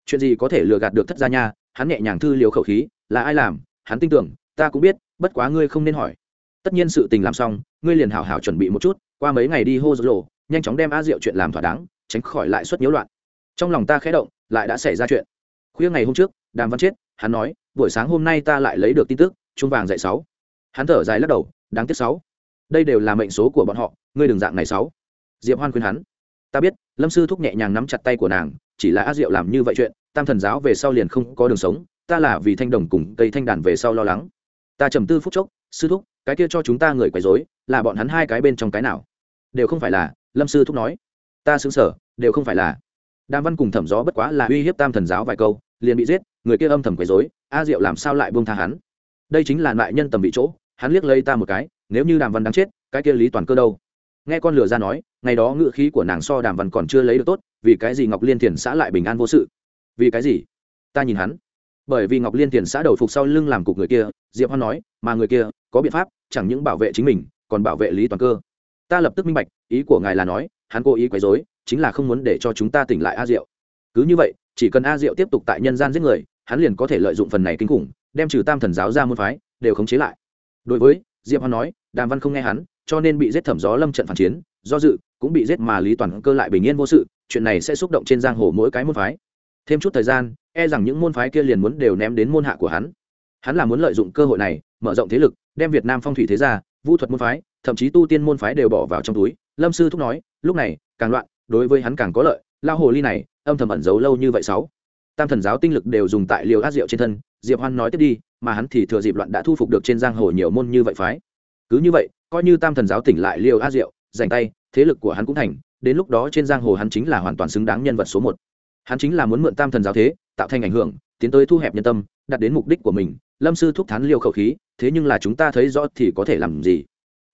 chuyện gì có thể lừa gạt được thất gia nha? Hắn nhẹ nhàng thư liều khẩu khí, là ai làm? Hắn tin tưởng, ta cũng biết, bất quá ngươi không nên hỏi. Tất nhiên sự tình làm xong, ngươi liền hảo hảo chuẩn bị một chút, qua mấy ngày đi hô dỗ lộ, nhanh chóng đem a rượu chuyện làm thỏa đáng, tránh khỏi lại suất nhiễu loạn. Trong lòng ta khẽ động, lại đã xảy ra chuyện. Khuya ngày hôm trước, đàm văn chết, hắn nói, buổi sáng hôm nay ta lại lấy được tin tức trung vàng dạy sáu. Hắn thở dài lắc đầu, đáng tiếc sáu đây đều là mệnh số của bọn họ, ngươi đừng dạng này sáu. Diệp hoan khuyên hắn. Ta biết, lâm sư thúc nhẹ nhàng nắm chặt tay của nàng, chỉ là a diệu làm như vậy chuyện, tam thần giáo về sau liền không có đường sống, ta là vì thanh đồng cùng cây thanh đàn về sau lo lắng. Ta trầm tư phút chốc, sư thúc, cái kia cho chúng ta người quấy rối, là bọn hắn hai cái bên trong cái nào? Đều không phải là, lâm sư thúc nói. Ta xứng sở, đều không phải là. Đàm văn cùng thẩm gió bất quá là uy hiếp tam thần giáo vài câu, liền bị giết, người kia âm thầm quấy rối, a diệu làm sao lại buông tha hắn? Đây chính là lại nhân tầm bị chỗ, hắn liếc lấy ta một cái nếu như đàm văn đáng chết, cái kia lý toàn cơ đâu? Nghe con lừa ra nói, ngày đó ngựa khí của nàng so đàm văn còn chưa lấy được tốt, vì cái gì ngọc liên thiền xã lại bình an vô sự? Vì cái gì? Ta nhìn hắn. Bởi vì ngọc liên Thiền xã đầu phục sau lưng làm cục người kia, diệp hoan nói, mà người kia, có biện pháp, chẳng những bảo vệ chính mình, còn bảo vệ lý toàn cơ. Ta lập tức minh bạch, ý của ngài là nói, hắn cố ý quấy dối chính là không muốn để cho chúng ta tỉnh lại a diệu. Cứ như vậy, chỉ cần a diệu tiếp tục tại nhân gian giết người, hắn liền có thể lợi dụng phần này kinh khủng, đem trừ tam thần giáo ra môn phái, đều khống chế lại. Đối với diệp hoan nói, đàm văn không nghe hắn, cho nên bị giết thẩm gió lâm trận phản chiến, do dự, cũng bị giết mà lý toàn cơ lại bình yên vô sự, chuyện này sẽ xúc động trên giang hồ mỗi cái môn phái. Thêm chút thời gian e rằng những môn phái kia liền muốn đều ném đến môn hạ của hắn. Hắn là muốn lợi dụng cơ hội này, mở rộng thế lực, đem việt nam phong thủy thế gia vũ thuật môn phái, thậm chí tu tiên môn phái đều bỏ vào trong túi. Lâm sư thúc nói, lúc này, càng loạn, đối với hắn càng có lợi lao hồ ly này, âm thầm ẩn giấu lâu như vậy sáu. Tam thần giáo tinh lực đều dùng tại liều át rượu trên thân, diệp hoan nói tiếp đi mà hắn thì thừa dịp loạn đã thu phục được trên giang hồ nhiều môn như vậy phái. Cứ như vậy, coi như tam thần giáo tỉnh lại liều a diệu dành tay, thế lực của hắn cũng thành, đến lúc đó trên giang hồ hắn chính là hoàn toàn xứng đáng nhân vật số một. Hắn chính là muốn mượn tam thần giáo thế, tạo thành ảnh hưởng, tiến tới thu hẹp nhân tâm, đạt đến mục đích của mình, lâm sư thúc thán liêu khẩu khí, thế nhưng là chúng ta thấy rõ thì có thể làm gì?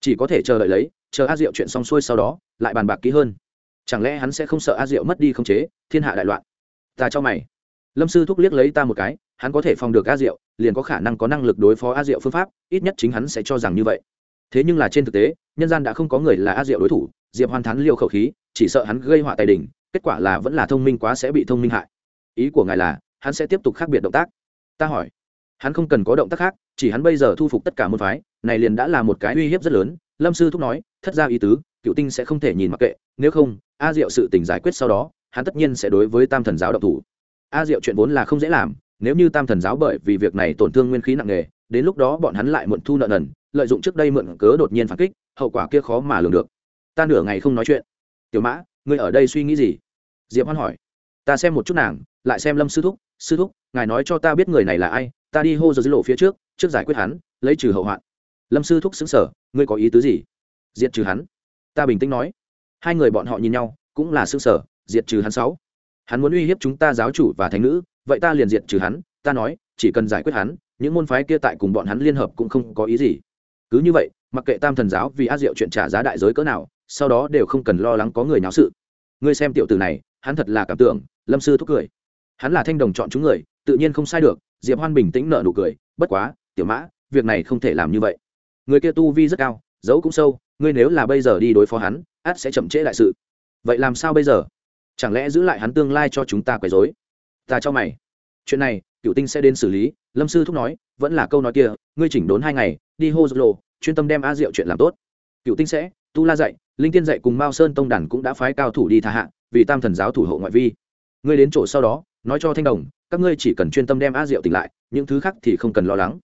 Chỉ có thể chờ đợi lấy, chờ a diệu chuyện xong xuôi sau đó, lại bàn bạc kỹ hơn. Chẳng lẽ hắn sẽ không sợ a diệu mất đi không chế, thiên hạ đại loạn? Ta cho mày. Lâm sư thúc liếc lấy ta một cái hắn có thể phòng được a diệu, liền có khả năng có năng lực đối phó a diệu phương pháp, ít nhất chính hắn sẽ cho rằng như vậy. Thế nhưng là trên thực tế, nhân gian đã không có người là a diệu đối thủ, diệp hoàn thán liều khẩu khí, chỉ sợ hắn gây họa tài đình, kết quả là vẫn là thông minh quá sẽ bị thông minh hại. Ý của ngài là, hắn sẽ tiếp tục khác biệt động tác. Ta hỏi, hắn không cần có động tác khác, chỉ hắn bây giờ thu phục tất cả môn phái, này liền đã là một cái uy hiếp rất lớn. Lâm sư thúc nói, thất ra ý tứ, cựu tinh sẽ không thể nhìn mặc kệ, nếu không, a diệu sự tình giải quyết sau đó, hắn tất nhiên sẽ đối với tam thần giáo độc thủ. A diệu chuyện vốn là không dễ làm nếu như tam thần giáo bởi vì việc này tổn thương nguyên khí nặng nề, đến lúc đó bọn hắn lại muộn thu nợ nần, lợi dụng trước đây mượn cớ đột nhiên phản kích, hậu quả kia khó mà lường được. Ta nửa ngày không nói chuyện. Tiểu mã, ngươi ở đây suy nghĩ gì? Diệp hoan hỏi. Ta xem một chút nàng, lại xem lâm sư thúc. Sư thúc, ngài nói cho ta biết người này là ai, ta đi hô giờ dưới lộ phía trước trước giải quyết hắn, lấy trừ hậu hoạn. Lâm sư thúc xứng sở ngươi có ý tứ gì? Diệt trừ hắn. Ta bình tĩnh nói. Hai người bọn họ nhìn nhau, cũng là xứng sở diệt trừ hắn sáu. Hắn muốn uy hiếp chúng ta giáo chủ và thánh nữ vậy ta liền diệt trừ hắn, ta nói, chỉ cần giải quyết hắn, những môn phái kia tại cùng bọn hắn liên hợp cũng không có ý gì. Cứ như vậy, mặc kệ tam thần giáo vì a diệu chuyện trả giá đại giới cỡ nào, sau đó đều không cần lo lắng có người náo sự. Ngươi xem tiểu tử này, hắn thật là cảm tưởng, lâm sư thúc cười. Hắn là thanh đồng chọn chúng người, tự nhiên không sai được, diệp hoan bình tĩnh nợ nụ cười, bất quá, tiểu mã, việc này không thể làm như vậy. Người kia tu vi rất cao, dấu cũng sâu, ngươi nếu là bây giờ đi đối phó hắn át sẽ chậm trễ đại sự. Vậy làm sao bây giờ? Chẳng lẽ giữ lại hắn tương lai cho chúng ta quấy rối? Ta cho mày. Chuyện này cựu tinh sẽ đến xử lý, lâm sư thúc nói, vẫn là câu nói kia, ngươi chỉnh đốn hai ngày, đi hô lộ, chuyên tâm đem a diệu chuyện làm tốt. Cựu tinh sẽ, tu la dạy, linh tiên dạy cùng mao sơn tông đản cũng đã phái cao thủ đi thả hạ, vì tam thần giáo thủ hộ ngoại vi. Ngươi đến chỗ sau đó, nói cho thanh đồng, các ngươi chỉ cần chuyên tâm đem a diệu tỉnh lại, những thứ khác thì không cần lo lắng.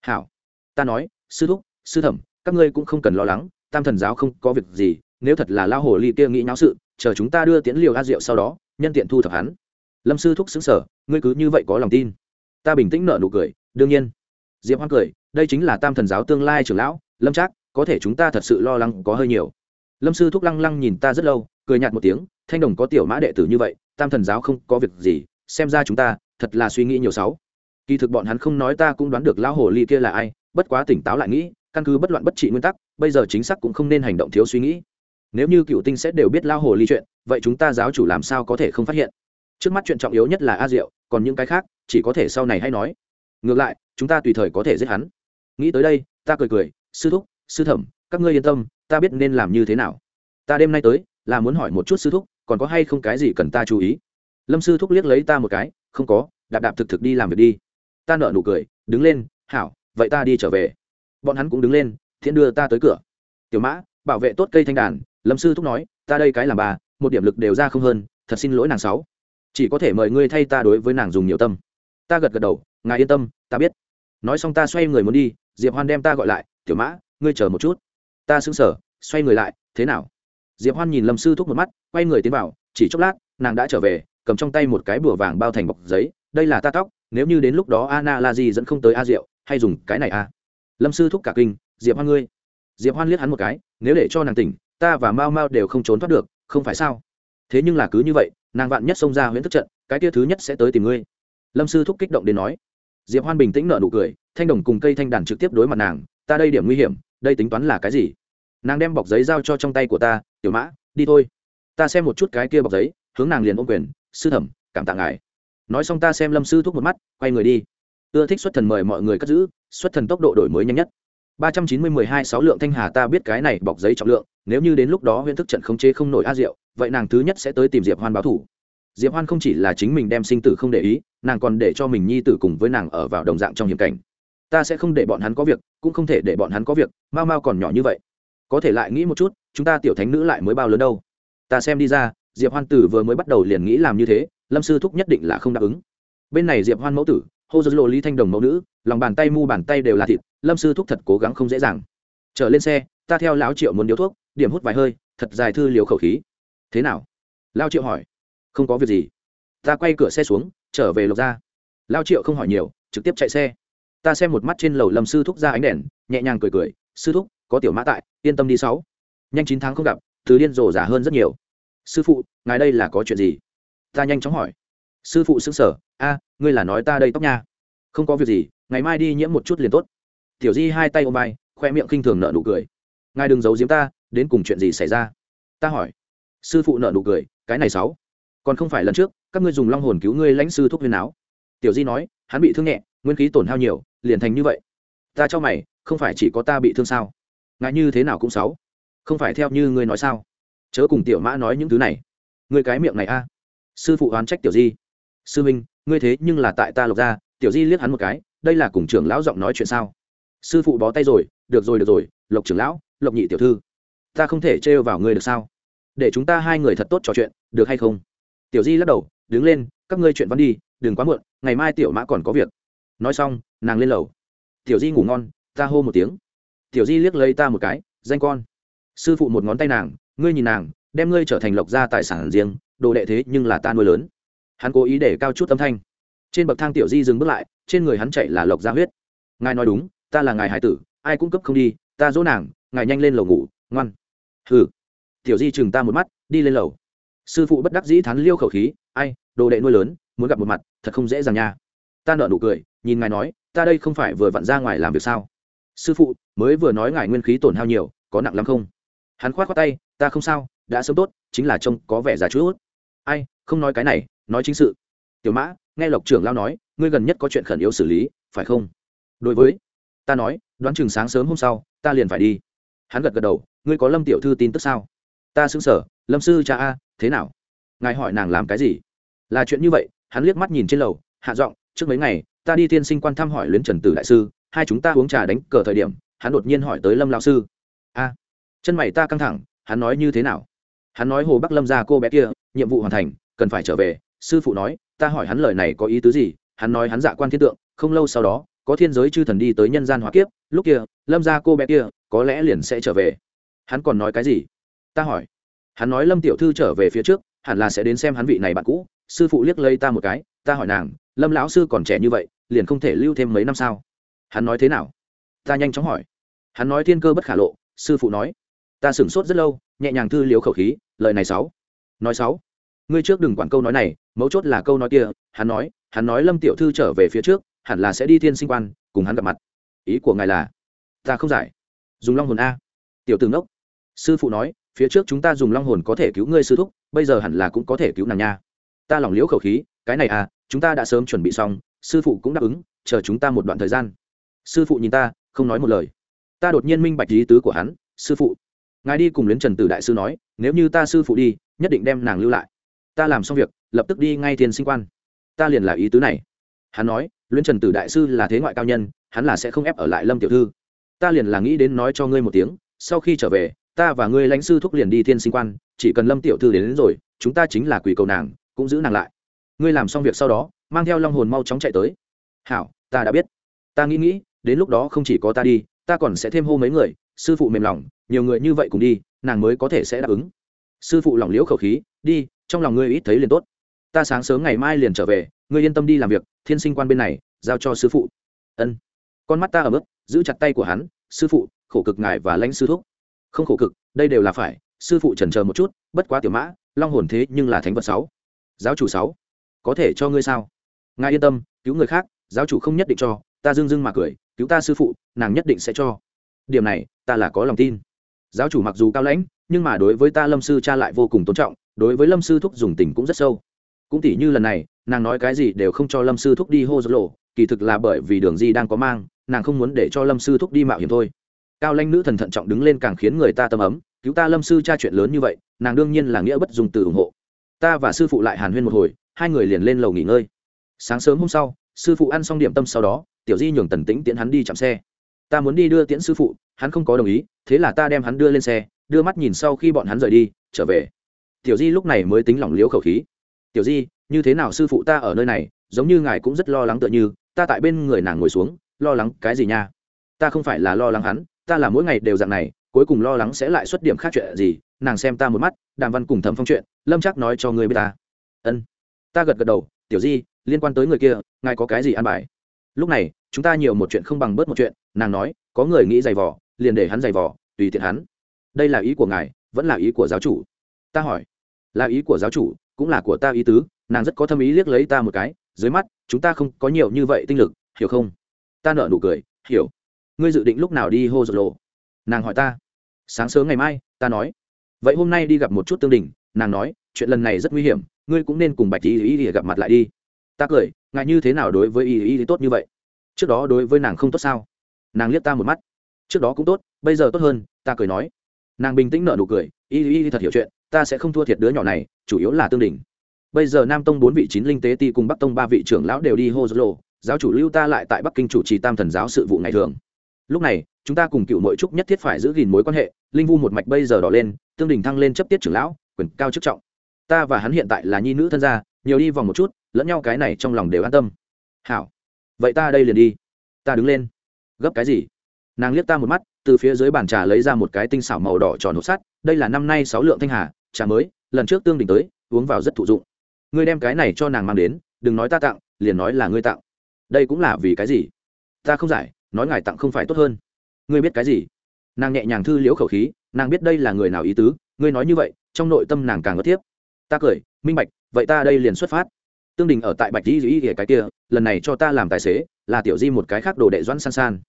Hảo, ta nói, sư thúc, sư thẩm, các ngươi cũng không cần lo lắng, tam thần giáo không có việc gì, nếu thật là lao hồ ly kia nghĩ nháo sự, chờ chúng ta đưa tiến liều a diệu sau đó, nhân tiện thu thập hắn lâm sư thúc xứng sở ngươi cứ như vậy có lòng tin. Ta bình tĩnh nợ nụ cười, đương nhiên. Diệp hoang cười, đây chính là tam thần giáo tương lai trưởng lão, lâm trác, có thể chúng ta thật sự lo lắng có hơi nhiều. Lâm sư thúc lăng lăng nhìn ta rất lâu, cười nhạt một tiếng, thanh đồng có tiểu mã đệ tử như vậy, tam thần giáo không có việc gì, xem ra chúng ta thật là suy nghĩ nhiều sáu. Kỳ thực bọn hắn không nói ta cũng đoán được lão hồ ly kia là ai, bất quá tỉnh táo lại nghĩ, căn cứ bất loạn bất trị nguyên tắc, bây giờ chính xác cũng không nên hành động thiếu suy nghĩ. Nếu như cựu tinh sẽ đều biết lão hồ ly chuyện, vậy chúng ta giáo chủ làm sao có thể không phát hiện? Trước mắt chuyện trọng yếu nhất là a diệu, còn những cái khác, chỉ có thể sau này hay nói. Ngược lại, chúng ta tùy thời có thể giết hắn. Nghĩ tới đây, ta cười cười, sư thúc, sư thẩm, các ngươi yên tâm, ta biết nên làm như thế nào. Ta đêm nay tới, là muốn hỏi một chút sư thúc, còn có hay không cái gì cần ta chú ý? Lâm sư thúc liếc lấy ta một cái, không có, đạp đạp thực thực đi làm việc đi. Ta nợ nụ cười, đứng lên, hảo, vậy ta đi trở về. Bọn hắn cũng đứng lên, thiện đưa ta tới cửa. Tiểu mã, bảo vệ tốt cây thanh đàn. Lâm sư thúc nói, ta đây cái làm bà, một điểm lực đều ra không hơn, thật xin lỗi nàng sáu chỉ có thể mời ngươi thay ta đối với nàng dùng nhiều tâm. Ta gật gật đầu, ngài yên tâm, ta biết. Nói xong ta xoay người muốn đi, diệp hoan đem ta gọi lại, tiểu mã, ngươi chờ một chút. Ta sững sờ, xoay người lại, thế nào? Diệp hoan nhìn lâm sư thúc một mắt, quay người tiến vào, chỉ chốc lát, nàng đã trở về, cầm trong tay một cái bùa vàng bao thành bọc giấy, đây là ta tóc, nếu như đến lúc đó Anna la di dẫn không tới a diệu, hay dùng cái này a lâm sư thúc cả kinh, diệp hoan ngươi. Diệp hoan liếc hắn một cái, nếu để cho nàng tỉnh, ta và mao mao đều không trốn thoát được, không phải sao? Thế nhưng là cứ như vậy nàng vạn nhất xông ra huyễn thức trận, cái tia thứ nhất sẽ tới tìm ngươi. Lâm sư thúc kích động đến nói. Diệp hoan bình tĩnh nợ nụ cười, thanh đồng cùng cây thanh đàn trực tiếp đối mặt nàng, ta đây điểm nguy hiểm, đây tính toán là cái gì? Nàng đem bọc giấy giao cho trong tay của ta, tiểu mã, đi thôi. Ta xem một chút cái kia bọc giấy, hướng nàng liền ôm quyền, sư thẩm, cảm tạ ngài. Nói xong ta xem lâm sư thúc một mắt, quay người đi. Ưa thích xuất thần mời mọi người cất giữ, xuất thần tốc độ đổi mới nhanh nhất ba trăm chín mươi mười hai sáu lượng thanh hà ta biết cái này bọc giấy trọng lượng, nếu như đến lúc đó huyễn thức trận khống chế không nổi a diệu, vậy nàng thứ nhất sẽ tới tìm diệp hoan báo thủ. Diệp hoan không chỉ là chính mình đem sinh tử không để ý, nàng còn để cho mình nhi tử cùng với nàng ở vào đồng dạng trong hiểm cảnh. Ta sẽ không để bọn hắn có việc, cũng không thể để bọn hắn có việc mau mau còn nhỏ như vậy. Có thể lại nghĩ một chút, chúng ta tiểu thánh nữ lại mới bao lớn đâu. Ta xem đi ra, diệp hoan tử vừa mới bắt đầu liền nghĩ làm như thế, lâm sư thúc nhất định là không đáp ứng. Bên này diệp hoan mẫu tử hô dơ lộ lý thanh đồng mẫu nữ, lòng bàn tay mu bàn tay đều là thịt, lâm sư thúc thật cố gắng không dễ dàng. Trở lên xe, ta theo lão triệu muốn điếu thuốc, điểm hút vài hơi, thật dài thư liều khẩu khí. Thế nào? Lao triệu hỏi. Không có việc gì. Ta quay cửa xe xuống, trở về lộc ra lao triệu không hỏi nhiều, trực tiếp chạy xe. Ta xem một mắt trên lầu lâm sư thúc ra ánh đèn, nhẹ nhàng cười cười. Sư thúc, có tiểu mã tại, yên tâm đi sáu. Nhanh chín tháng không gặp, thứ điên rồ giả hơn rất nhiều. Sư phụ, ngài đây là có chuyện gì? Ta nhanh chóng hỏi. Sư phụ xứng sở a ngươi là nói ta đây tóc nha. Không có việc gì, ngày mai đi nhiễm một chút liền tốt. Tiểu di hai tay ôm vai, khoe miệng khinh thường nợ nụ cười. Ngài đừng giấu giếm ta, đến cùng chuyện gì xảy ra? Ta hỏi. Sư phụ nợ nụ cười, cái này sáu. Còn không phải lần trước, các ngươi dùng long hồn cứu ngươi lãnh sư thuốc huyền áo. Tiểu di nói, hắn bị thương nhẹ, nguyên khí tổn hao nhiều, liền thành như vậy. Ta cho mày, không phải chỉ có ta bị thương sao? Ngại như thế nào cũng sáu. Không phải theo như ngươi nói sao? Chớ cùng tiểu mã nói những thứ này. Ngươi cái miệng này a. Sư phụ oán trách tiểu di sư minh, ngươi thế nhưng là tại ta lộc ra tiểu di liếc hắn một cái, đây là cùng trưởng lão giọng nói chuyện sao? Sư phụ bó tay rồi, được rồi được rồi, lộc trưởng lão, lộc nhị tiểu thư. Ta không thể trêu vào ngươi được sao? Để chúng ta hai người thật tốt trò chuyện, được hay không? Tiểu di lắc đầu, đứng lên, các ngươi chuyện văn đi, đừng quá muộn, ngày mai tiểu mã còn có việc. Nói xong, nàng lên lầu. Tiểu di ngủ ngon, ta hô một tiếng. Tiểu di liếc lấy ta một cái, danh con. Sư phụ một ngón tay nàng, ngươi nhìn nàng, đem ngươi trở thành lộc gia tài sản riêng, đồ đệ thế nhưng là ta nuôi lớn hắn cố ý để cao chút âm thanh. Trên bậc thang tiểu di dừng bước lại, trên người hắn chạy là lộc ra huyết. Ngài nói đúng, ta là ngài hải tử, ai cũng cấp không đi, ta dỗ nàng, ngài nhanh lên lầu ngủ, ngoan. Hừ. Tiểu di chừng ta một mắt, đi lên lầu. Sư phụ bất đắc dĩ thắn liêu khẩu khí, ai, đồ đệ nuôi lớn, muốn gặp một mặt, thật không dễ dàng nha. Ta nợ nụ cười, nhìn ngài nói, ta đây không phải vừa vặn ra ngoài làm việc sao? Sư phụ, mới vừa nói ngài nguyên khí tổn hao nhiều, có nặng lắm không? Hắn khoát khoát tay, ta không sao, đã sớm tốt, chính là trông có vẻ già chút. Ai, không nói cái này nói chính sự. Tiểu mã, nghe lộc trưởng lao nói, ngươi gần nhất có chuyện khẩn yếu xử lý, phải không? Đối với, ta nói, đoán chừng sáng sớm hôm sau, ta liền phải đi. Hắn gật gật đầu, ngươi có lâm tiểu thư tin tức sao? Ta xứng sở, lâm sư cha a, thế nào? Ngài hỏi nàng làm cái gì? Là chuyện như vậy, hắn liếc mắt nhìn trên lầu, hạ giọng, trước mấy ngày, ta đi tiên sinh quan thăm hỏi luyến trần tử đại sư, hai chúng ta uống trà đánh cờ thời điểm, hắn đột nhiên hỏi tới lâm lao sư. A, chân mày ta căng thẳng, hắn nói như thế nào? Hắn nói hồ bắc lâm ra cô bé kia, nhiệm vụ hoàn thành, cần phải trở về sư phụ nói, ta hỏi hắn lời này có ý tứ gì? Hắn nói hắn dạ quan thiên tượng, không lâu sau đó, có thiên giới chư thần đi tới nhân gian hóa kiếp, lúc kia, lâm ra cô bé kia, có lẽ liền sẽ trở về. Hắn còn nói cái gì? Ta hỏi. Hắn nói lâm tiểu thư trở về phía trước, hẳn là sẽ đến xem hắn vị này bạn cũ. Sư phụ liếc lây ta một cái, ta hỏi nàng, lâm lão sư còn trẻ như vậy, liền không thể lưu thêm mấy năm sao? Hắn nói thế nào? Ta nhanh chóng hỏi. Hắn nói thiên cơ bất khả lộ, sư phụ nói. Ta sửng sốt rất lâu, nhẹ nhàng thư liếu khẩu khí, lời này sáu. Nói sáu ngươi trước đừng quản câu nói này, mấu chốt là câu nói kia, hắn nói hắn nói lâm tiểu thư trở về phía trước, hẳn là sẽ đi thiên sinh quan, cùng hắn gặp mặt. Ý của ngài là, ta không giải. Dùng long hồn a. Tiểu tử ngốc. Sư phụ nói, phía trước chúng ta dùng long hồn có thể cứu ngươi sư thúc, bây giờ hẳn là cũng có thể cứu nàng nha. Ta lỏng liễu khẩu khí, cái này à chúng ta đã sớm chuẩn bị xong, sư phụ cũng đáp ứng, chờ chúng ta một đoạn thời gian. Sư phụ nhìn ta, không nói một lời. Ta đột nhiên minh bạch lý tứ của hắn, sư phụ. Ngài đi cùng luyến trần tử đại sư nói, nếu như ta sư phụ đi, nhất định đem nàng lưu lại ta làm xong việc lập tức đi ngay Thiên sinh quan. Ta liền là ý tứ này. Hắn nói luyến trần tử đại sư là thế ngoại cao nhân hắn là sẽ không ép ở lại lâm tiểu thư. Ta liền là nghĩ đến nói cho ngươi một tiếng sau khi trở về ta và ngươi lãnh sư thúc liền đi thiên sinh quan chỉ cần lâm tiểu thư đến, đến rồi chúng ta chính là quỷ cầu nàng cũng giữ nàng lại. Ngươi làm xong việc sau đó mang theo long hồn mau chóng chạy tới. Hảo ta đã biết. Ta nghĩ nghĩ đến lúc đó không chỉ có ta đi ta còn sẽ thêm hô mấy người sư phụ mềm lòng nhiều người như vậy cùng đi nàng mới có thể sẽ đáp ứng. Sư phụ lỏng liễu khẩu khí đi trong lòng ngươi ít thấy liền tốt. Ta sáng sớm ngày mai liền trở về, ngươi yên tâm đi làm việc, thiên sinh quan bên này, giao cho sư phụ. Ân. Con mắt ta ở mức giữ chặt tay của hắn, sư phụ, khổ cực ngài và lãnh sư thúc. Không khổ cực, đây đều là phải, sư phụ trần chờ một chút, bất quá tiểu mã, long hồn thế nhưng là thánh vật sáu. Giáo chủ sáu. Có thể cho ngươi sao? Ngài yên tâm, cứu người khác, giáo chủ không nhất định cho, ta dưng dưng mà cười, cứu ta sư phụ, nàng nhất định sẽ cho. Điểm này, ta là có lòng tin. Giáo chủ mặc dù cao lãnh, nhưng mà đối với ta lâm sư cha lại vô cùng tôn trọng đối với lâm sư thúc dùng tình cũng rất sâu. Cũng tỉ như lần này, nàng nói cái gì đều không cho lâm sư thúc đi hô dỗ lộ, kỳ thực là bởi vì đường di đang có mang, nàng không muốn để cho lâm sư thúc đi mạo hiểm thôi. Cao Lanh nữ thần thận trọng đứng lên càng khiến người ta tâm ấm, cứu ta lâm sư cha chuyện lớn như vậy, nàng đương nhiên là nghĩa bất dùng từ ủng hộ. Ta và sư phụ lại hàn huyên một hồi, hai người liền lên lầu nghỉ ngơi. Sáng sớm hôm sau, sư phụ ăn xong điểm tâm sau đó, tiểu di nhường tần tĩnh tiễn hắn đi chạm xe. Ta muốn đi đưa tiễn sư phụ, hắn không có đồng ý, thế là ta đem hắn đưa lên xe, đưa mắt nhìn sau khi bọn hắn rời đi, trở về tiểu di lúc này mới tính lỏng liếu khẩu khí. Tiểu di, như thế nào sư phụ ta ở nơi này, giống như ngài cũng rất lo lắng tựa như, ta tại bên người nàng ngồi xuống, lo lắng cái gì nha? Ta không phải là lo lắng hắn, ta là mỗi ngày đều dạng này, cuối cùng lo lắng sẽ lại xuất điểm khác chuyện gì, nàng xem ta một mắt, đàm văn cùng thầm phong chuyện, lâm chắc nói cho người biết ta. Ân. Ta gật gật đầu, tiểu di, liên quan tới người kia, ngài có cái gì ăn bài? Lúc này, chúng ta nhiều một chuyện không bằng bớt một chuyện, nàng nói, có người nghĩ giày vò, liền để hắn giày vò, tùy tiện hắn. Đây là ý của ngài, vẫn là ý của giáo chủ ta hỏi. Là ý của giáo chủ, cũng là của ta ý tứ, nàng rất có tâm ý liếc lấy ta một cái, dưới mắt, chúng ta không có nhiều như vậy tinh lực, hiểu không? Ta nợ nụ cười, hiểu. Ngươi dự định lúc nào đi hô dột lộ? Nàng hỏi ta. Sáng sớm ngày mai, ta nói. Vậy hôm nay đi gặp một chút tương đình nàng nói, chuyện lần này rất nguy hiểm, ngươi cũng nên cùng bạch y y y gặp mặt lại đi. Ta cười, ngại như thế nào đối với y y tốt như vậy? Trước đó đối với nàng không tốt sao? Nàng liếc ta một mắt. Trước đó cũng tốt, bây giờ tốt hơn, ta cười nói. Nàng bình tĩnh nợ nụ cười y y thật hiểu chuyện ta sẽ không thua thiệt đứa nhỏ này, chủ yếu là tương đình bây giờ nam tông bốn vị chín linh tế ti cùng bắc tông ba vị trưởng lão đều đi hô dô giáo chủ lưu ta lại tại bắc kinh chủ trì tam thần giáo sự vụ ngày thường. Lúc này, chúng ta cùng cựu mỗi trúc nhất thiết phải giữ gìn mối quan hệ, linh vu một mạch bây giờ đỏ lên, tương đình thăng lên chấp tiết trưởng lão, quyền cao chức trọng. Ta và hắn hiện tại là nhi nữ thân gia, nhiều đi vòng một chút, lẫn nhau cái này trong lòng đều an tâm. Hảo. Vậy ta đây liền đi. Ta đứng lên. Gấp cái gì? Nàng liếc ta một mắt, từ phía dưới bàn trà lấy ra một cái tinh xảo màu đỏ tròn hộp sắt, đây là năm nay sáu lượng thanh hà trà mới, lần trước tương đình tới, uống vào rất thụ dụng. Ngươi đem cái này cho nàng mang đến, đừng nói ta tặng, liền nói là ngươi tặng. Đây cũng là vì cái gì? Ta không giải, nói ngài tặng không phải tốt hơn. Ngươi biết cái gì? Nàng nhẹ nhàng thư liễu khẩu khí, nàng biết đây là người nào ý tứ, ngươi nói như vậy, trong nội tâm nàng càng có tiếp ta cười, minh bạch, vậy ta đây liền xuất phát. Tương đình ở tại bạch di dĩ cái kia, lần này cho ta làm tài xế, là tiểu di một cái khác đồ đệ doãn san san.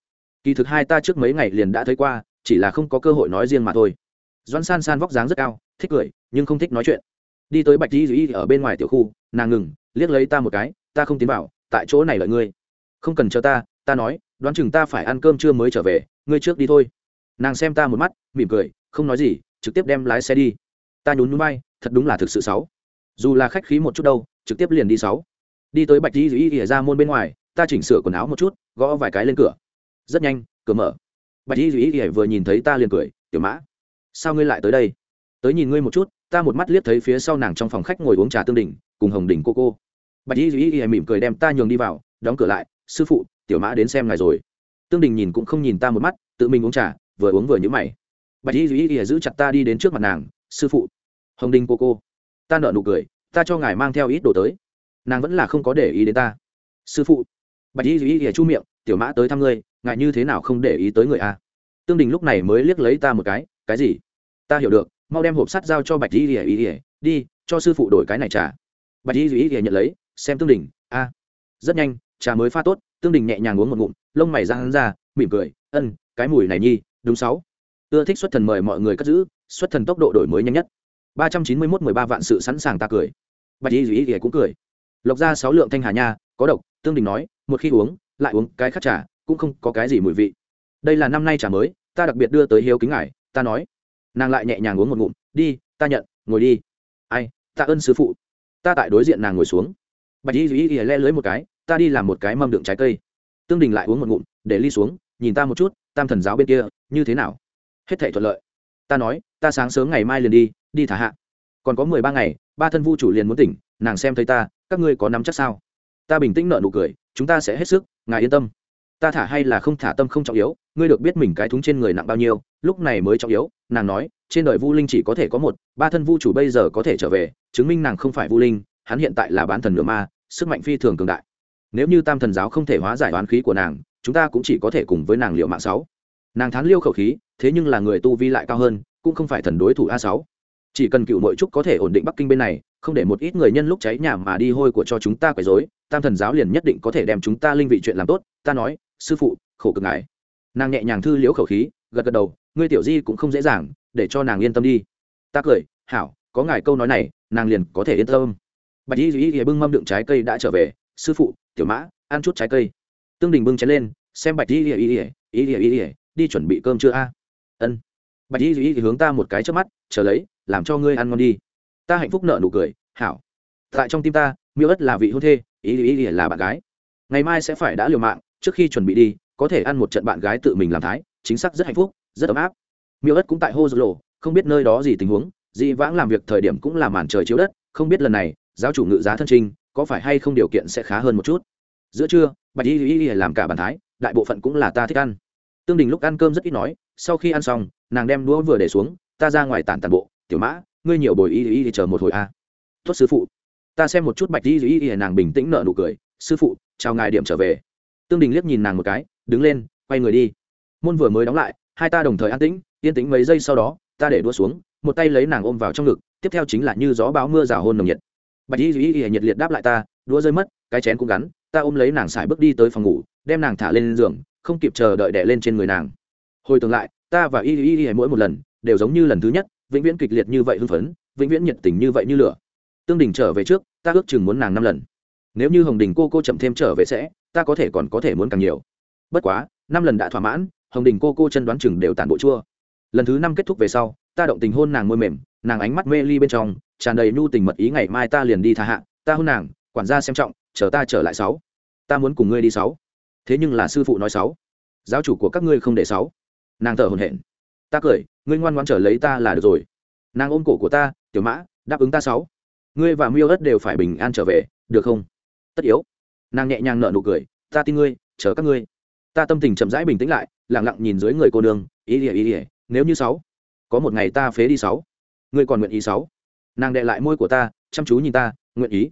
Kỳ thực hai ta trước mấy ngày liền đã thấy qua, chỉ là không có cơ hội nói riêng mà thôi. Doãn san san vóc dáng rất cao thích cười, nhưng không thích nói chuyện. Đi tới bạch di Duy ở bên ngoài tiểu khu, nàng ngừng, liếc lấy ta một cái, ta không tiến vào, tại chỗ này lợi ngươi. Không cần chờ ta ta nói, đoán chừng ta phải ăn cơm trưa mới trở về, ngươi trước đi thôi. Nàng xem ta một mắt, mỉm cười, không nói gì, trực tiếp đem lái xe đi. Ta nhún núi bay thật đúng là thực sự xấu. Dù là khách khí một chút đâu, trực tiếp liền đi sáu đi tới bạch di Duy ỉa ra môn bên ngoài, ta chỉnh sửa quần áo một chút, gõ vài cái lên cửa. Rất nhanh, cửa mở. Bạch di Duy ỉa vừa nhìn thấy ta liền cười, tiểu mã, sao ngươi lại tới đây? Tới nhìn ngươi một chút, ta một mắt liếc thấy phía sau nàng trong phòng khách ngồi uống trà tương đỉnh, cùng hồng đỉnh cô cô. Bạch y dĩ y mỉm cười đem ta nhường đi vào, đóng cửa lại, sư phụ, tiểu mã đến xem ngài rồi. Tương đình nhìn cũng không nhìn ta một mắt, tự mình uống trà, vừa uống vừa nhữ mày. Bạch y dĩ y giữ chặt ta đi đến trước mặt nàng, sư phụ. Hồng đình cô cô. Ta nợ nụ cười, ta cho ngài mang theo ít đồ tới. Nàng vẫn là không có để ý đến ta. Sư phụ. Bạch y duy y chu miệng, tiểu mã tới thăm ngươi, ngài như thế nào không để ý tới người a tương đình lúc này mới liếc lấy ta một cái cái gì? Ta hiểu được mau đem hộp sắt giao cho bạch y ỉa ỉa đi, cho sư phụ đổi cái này trả bạch y duy ỉa nhận lấy, xem tương đình, a, rất nhanh, trà mới pha tốt, tương đình nhẹ nhàng uống một ngụm, lông mày ra hắn ra, mỉm cười, ân, cái mùi này nhi, đúng sáu. Ưa thích xuất thần mời mọi người cất giữ, xuất thần tốc độ đổi mới nhanh nhất. Ba trăm chín mươi mốt mười ba vạn sự sẵn sàng ta cười. Bạch y duy ỉa cũng cười. Lộc ra sáu lượng thanh hà nha, có độc, tương đình nói, một khi uống, lại uống cái khác trà, cũng không có cái gì mùi vị. Đây là năm nay trà mới, ta đặc biệt đưa tới hiếu kính ngài, ta nói nàng lại nhẹ nhàng uống một ngụm, đi, ta nhận, ngồi đi. Ai ta ơn sư phụ. Ta tại đối diện nàng ngồi xuống. Bạch y duy le lưới một cái, ta đi làm một cái mâm đựng trái cây. Tương đình lại uống một ngụm, để ly xuống, nhìn ta một chút, tam thần giáo bên kia, như thế nào? Hết thể thuận lợi. Ta nói, ta sáng sớm ngày mai liền đi đi thả hạ. Còn có mười ba ngày, ba thân vu chủ liền muốn tỉnh, nàng xem thấy ta, các ngươi có nắm chắc sao? Ta bình tĩnh nợ nụ cười, chúng ta sẽ hết sức, ngài yên tâm. Ta thả hay là không thả tâm không trọng yếu, ngươi được biết mình cái thúng trên người nặng bao nhiêu, lúc này mới trọng yếu nàng nói, trên đời vu linh chỉ có thể có một, ba thân vu chủ bây giờ có thể trở về, chứng minh nàng không phải vu linh, hắn hiện tại là bán thần nửa ma, sức mạnh phi thường cường đại. Nếu như tam thần giáo không thể hóa giải oán khí của nàng, chúng ta cũng chỉ có thể cùng với nàng liệu mạng sáu. Nàng thán liêu khẩu khí, thế nhưng là người tu vi lại cao hơn, cũng không phải thần đối thủ a sáu. Chỉ cần cựu nội trúc có thể ổn định bắc kinh bên này, không để một ít người nhân lúc cháy nhà mà đi hôi của cho chúng ta quấy rối, tam thần giáo liền nhất định có thể đem chúng ta linh vị chuyện làm tốt, ta nói, sư phụ, khổ cực ngài. Nàng nhẹ nhàng thư liễu khẩu khí gật gật đầu ngươi tiểu di cũng không dễ dàng để cho nàng yên tâm đi ta cười hảo có ngài câu nói này nàng liền có thể yên tâm bạch y duy y bưng mâm đựng trái cây đã trở về sư phụ tiểu mã ăn chút trái cây tương đình bưng chén lên xem bạch y y y y y y đi chuẩn bị cơm chưa a ân bạch y duy y hướng ta một cái trước mắt chờ lấy làm cho ngươi ăn ngon đi ta hạnh phúc nợ nụ cười hảo tại trong tim ta miêu ất là vị hôn thê y y y là bạn gái ngày mai sẽ phải đã liều mạng trước khi chuẩn bị đi có thể ăn một trận bạn gái tự mình làm thái chính xác rất hạnh phúc, rất ấm áp. Miêu ất cũng tại hô dô lộ, không biết nơi đó gì tình huống, dị vãng làm việc thời điểm cũng là màn trời chiếu đất, không biết lần này, giáo chủ ngự giá thân trinh có phải hay không điều kiện sẽ khá hơn một chút. Giữa trưa, bạch y y làm cả bàn thái, đại bộ phận cũng là ta thích ăn. Tương đình lúc ăn cơm rất ít nói, sau khi ăn xong, nàng đem đũa vừa để xuống, ta ra ngoài tản tàn bộ, tiểu mã, ngươi nhiều bồi y y chờ một hồi a. À. sư phụ. Ta xem một chút bạch y y y nàng bình tĩnh nở nụ cười, sư phụ, chào ngài điểm trở về. Tương đình liếc nhìn nàng một cái, đứng lên, quay người đi môn vừa mới đóng lại, hai ta đồng thời an tĩnh, yên tĩnh mấy giây sau đó, ta để đua xuống, một tay lấy nàng ôm vào trong ngực, tiếp theo chính là như gió báo mưa rào hôn nồng nhiệt. Bạch y y y nhiệt liệt đáp lại ta, đũa rơi mất, cái chén cũng gắn, ta ôm lấy nàng xài bước đi tới phòng ngủ, đem nàng thả lên giường, không kịp chờ đợi đẻ lên trên người nàng. Hồi tương lại, ta và y y y mỗi một lần, đều giống như lần thứ nhất, vĩnh viễn kịch liệt như vậy hưng phấn, vĩnh viễn nhiệt tình như vậy như lửa. Tương đình trở về trước, ta ước chừng muốn nàng năm lần. Nếu như hồng đình cô cô chậm thêm trở về sẽ, ta có thể còn có thể muốn càng nhiều. Bất quá, năm lần đã thỏa mãn hồng đình cô cô chân đoán chừng đều tàn bộ chua. Lần thứ năm kết thúc về sau, ta động tình hôn nàng môi mềm, nàng ánh mắt mê ly bên trong, tràn đầy nhu tình mật ý ngày mai ta liền đi tha hạ, ta hôn nàng, quản gia xem trọng, chờ ta trở lại sáu. Ta muốn cùng ngươi đi sáu. Thế nhưng là sư phụ nói sáu. Giáo chủ của các ngươi không để sáu. Nàng thở hồn hển. Ta cười, ngươi ngoan ngoan trở lấy ta là được rồi. Nàng ôm cổ của ta, tiểu mã, đáp ứng ta sáu. Ngươi và miêu ất đều phải bình an trở về, được không? Tất yếu. Nàng nhẹ nhàng nở nụ cười, ta tin ngươi, chờ các ngươi. Ta tâm tình chậm rãi bình tĩnh lại lẳng lặng nhìn dưới người cô nương, ý ỉa ý ỉa nếu như sáu, có một ngày ta phế đi sáu, ngươi còn nguyện ý sáu? Nàng đệ lại môi của ta, chăm chú nhìn ta, nguyện ý.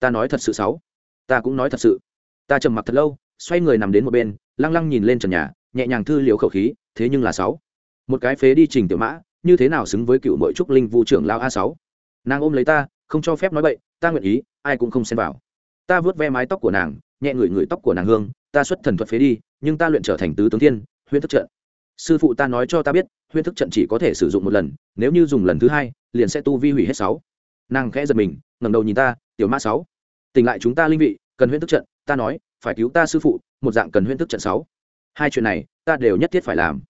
Ta nói thật sự sáu, ta cũng nói thật sự. Ta trầm mặc thật lâu, xoay người nằm đến một bên, lăng lăng nhìn lên trần nhà, nhẹ nhàng thư liều khẩu khí, thế nhưng là sáu, một cái phế đi trình tiểu mã, như thế nào xứng với cựu mội trúc linh vu trưởng lao a sáu? Nàng ôm lấy ta, không cho phép nói bậy, ta nguyện ý, ai cũng không xen vào. Ta vớt ve mái tóc của nàng, nhẹ ngửi ngửi tóc của nàng hương, ta xuất thần thuật phế đi, nhưng ta luyện trở thành tứ tướng thiên huyễn thức trận. Sư phụ ta nói cho ta biết, huyễn thức trận chỉ có thể sử dụng một lần, nếu như dùng lần thứ hai, liền sẽ tu vi hủy hết sáu. Nàng khẽ giật mình, ngẩng đầu nhìn ta, tiểu mã sáu, tỉnh lại chúng ta linh vị, cần huyễn thức trận, ta nói, phải cứu ta sư phụ, một dạng cần huyễn thức trận sáu. Hai chuyện này, ta đều nhất thiết phải làm.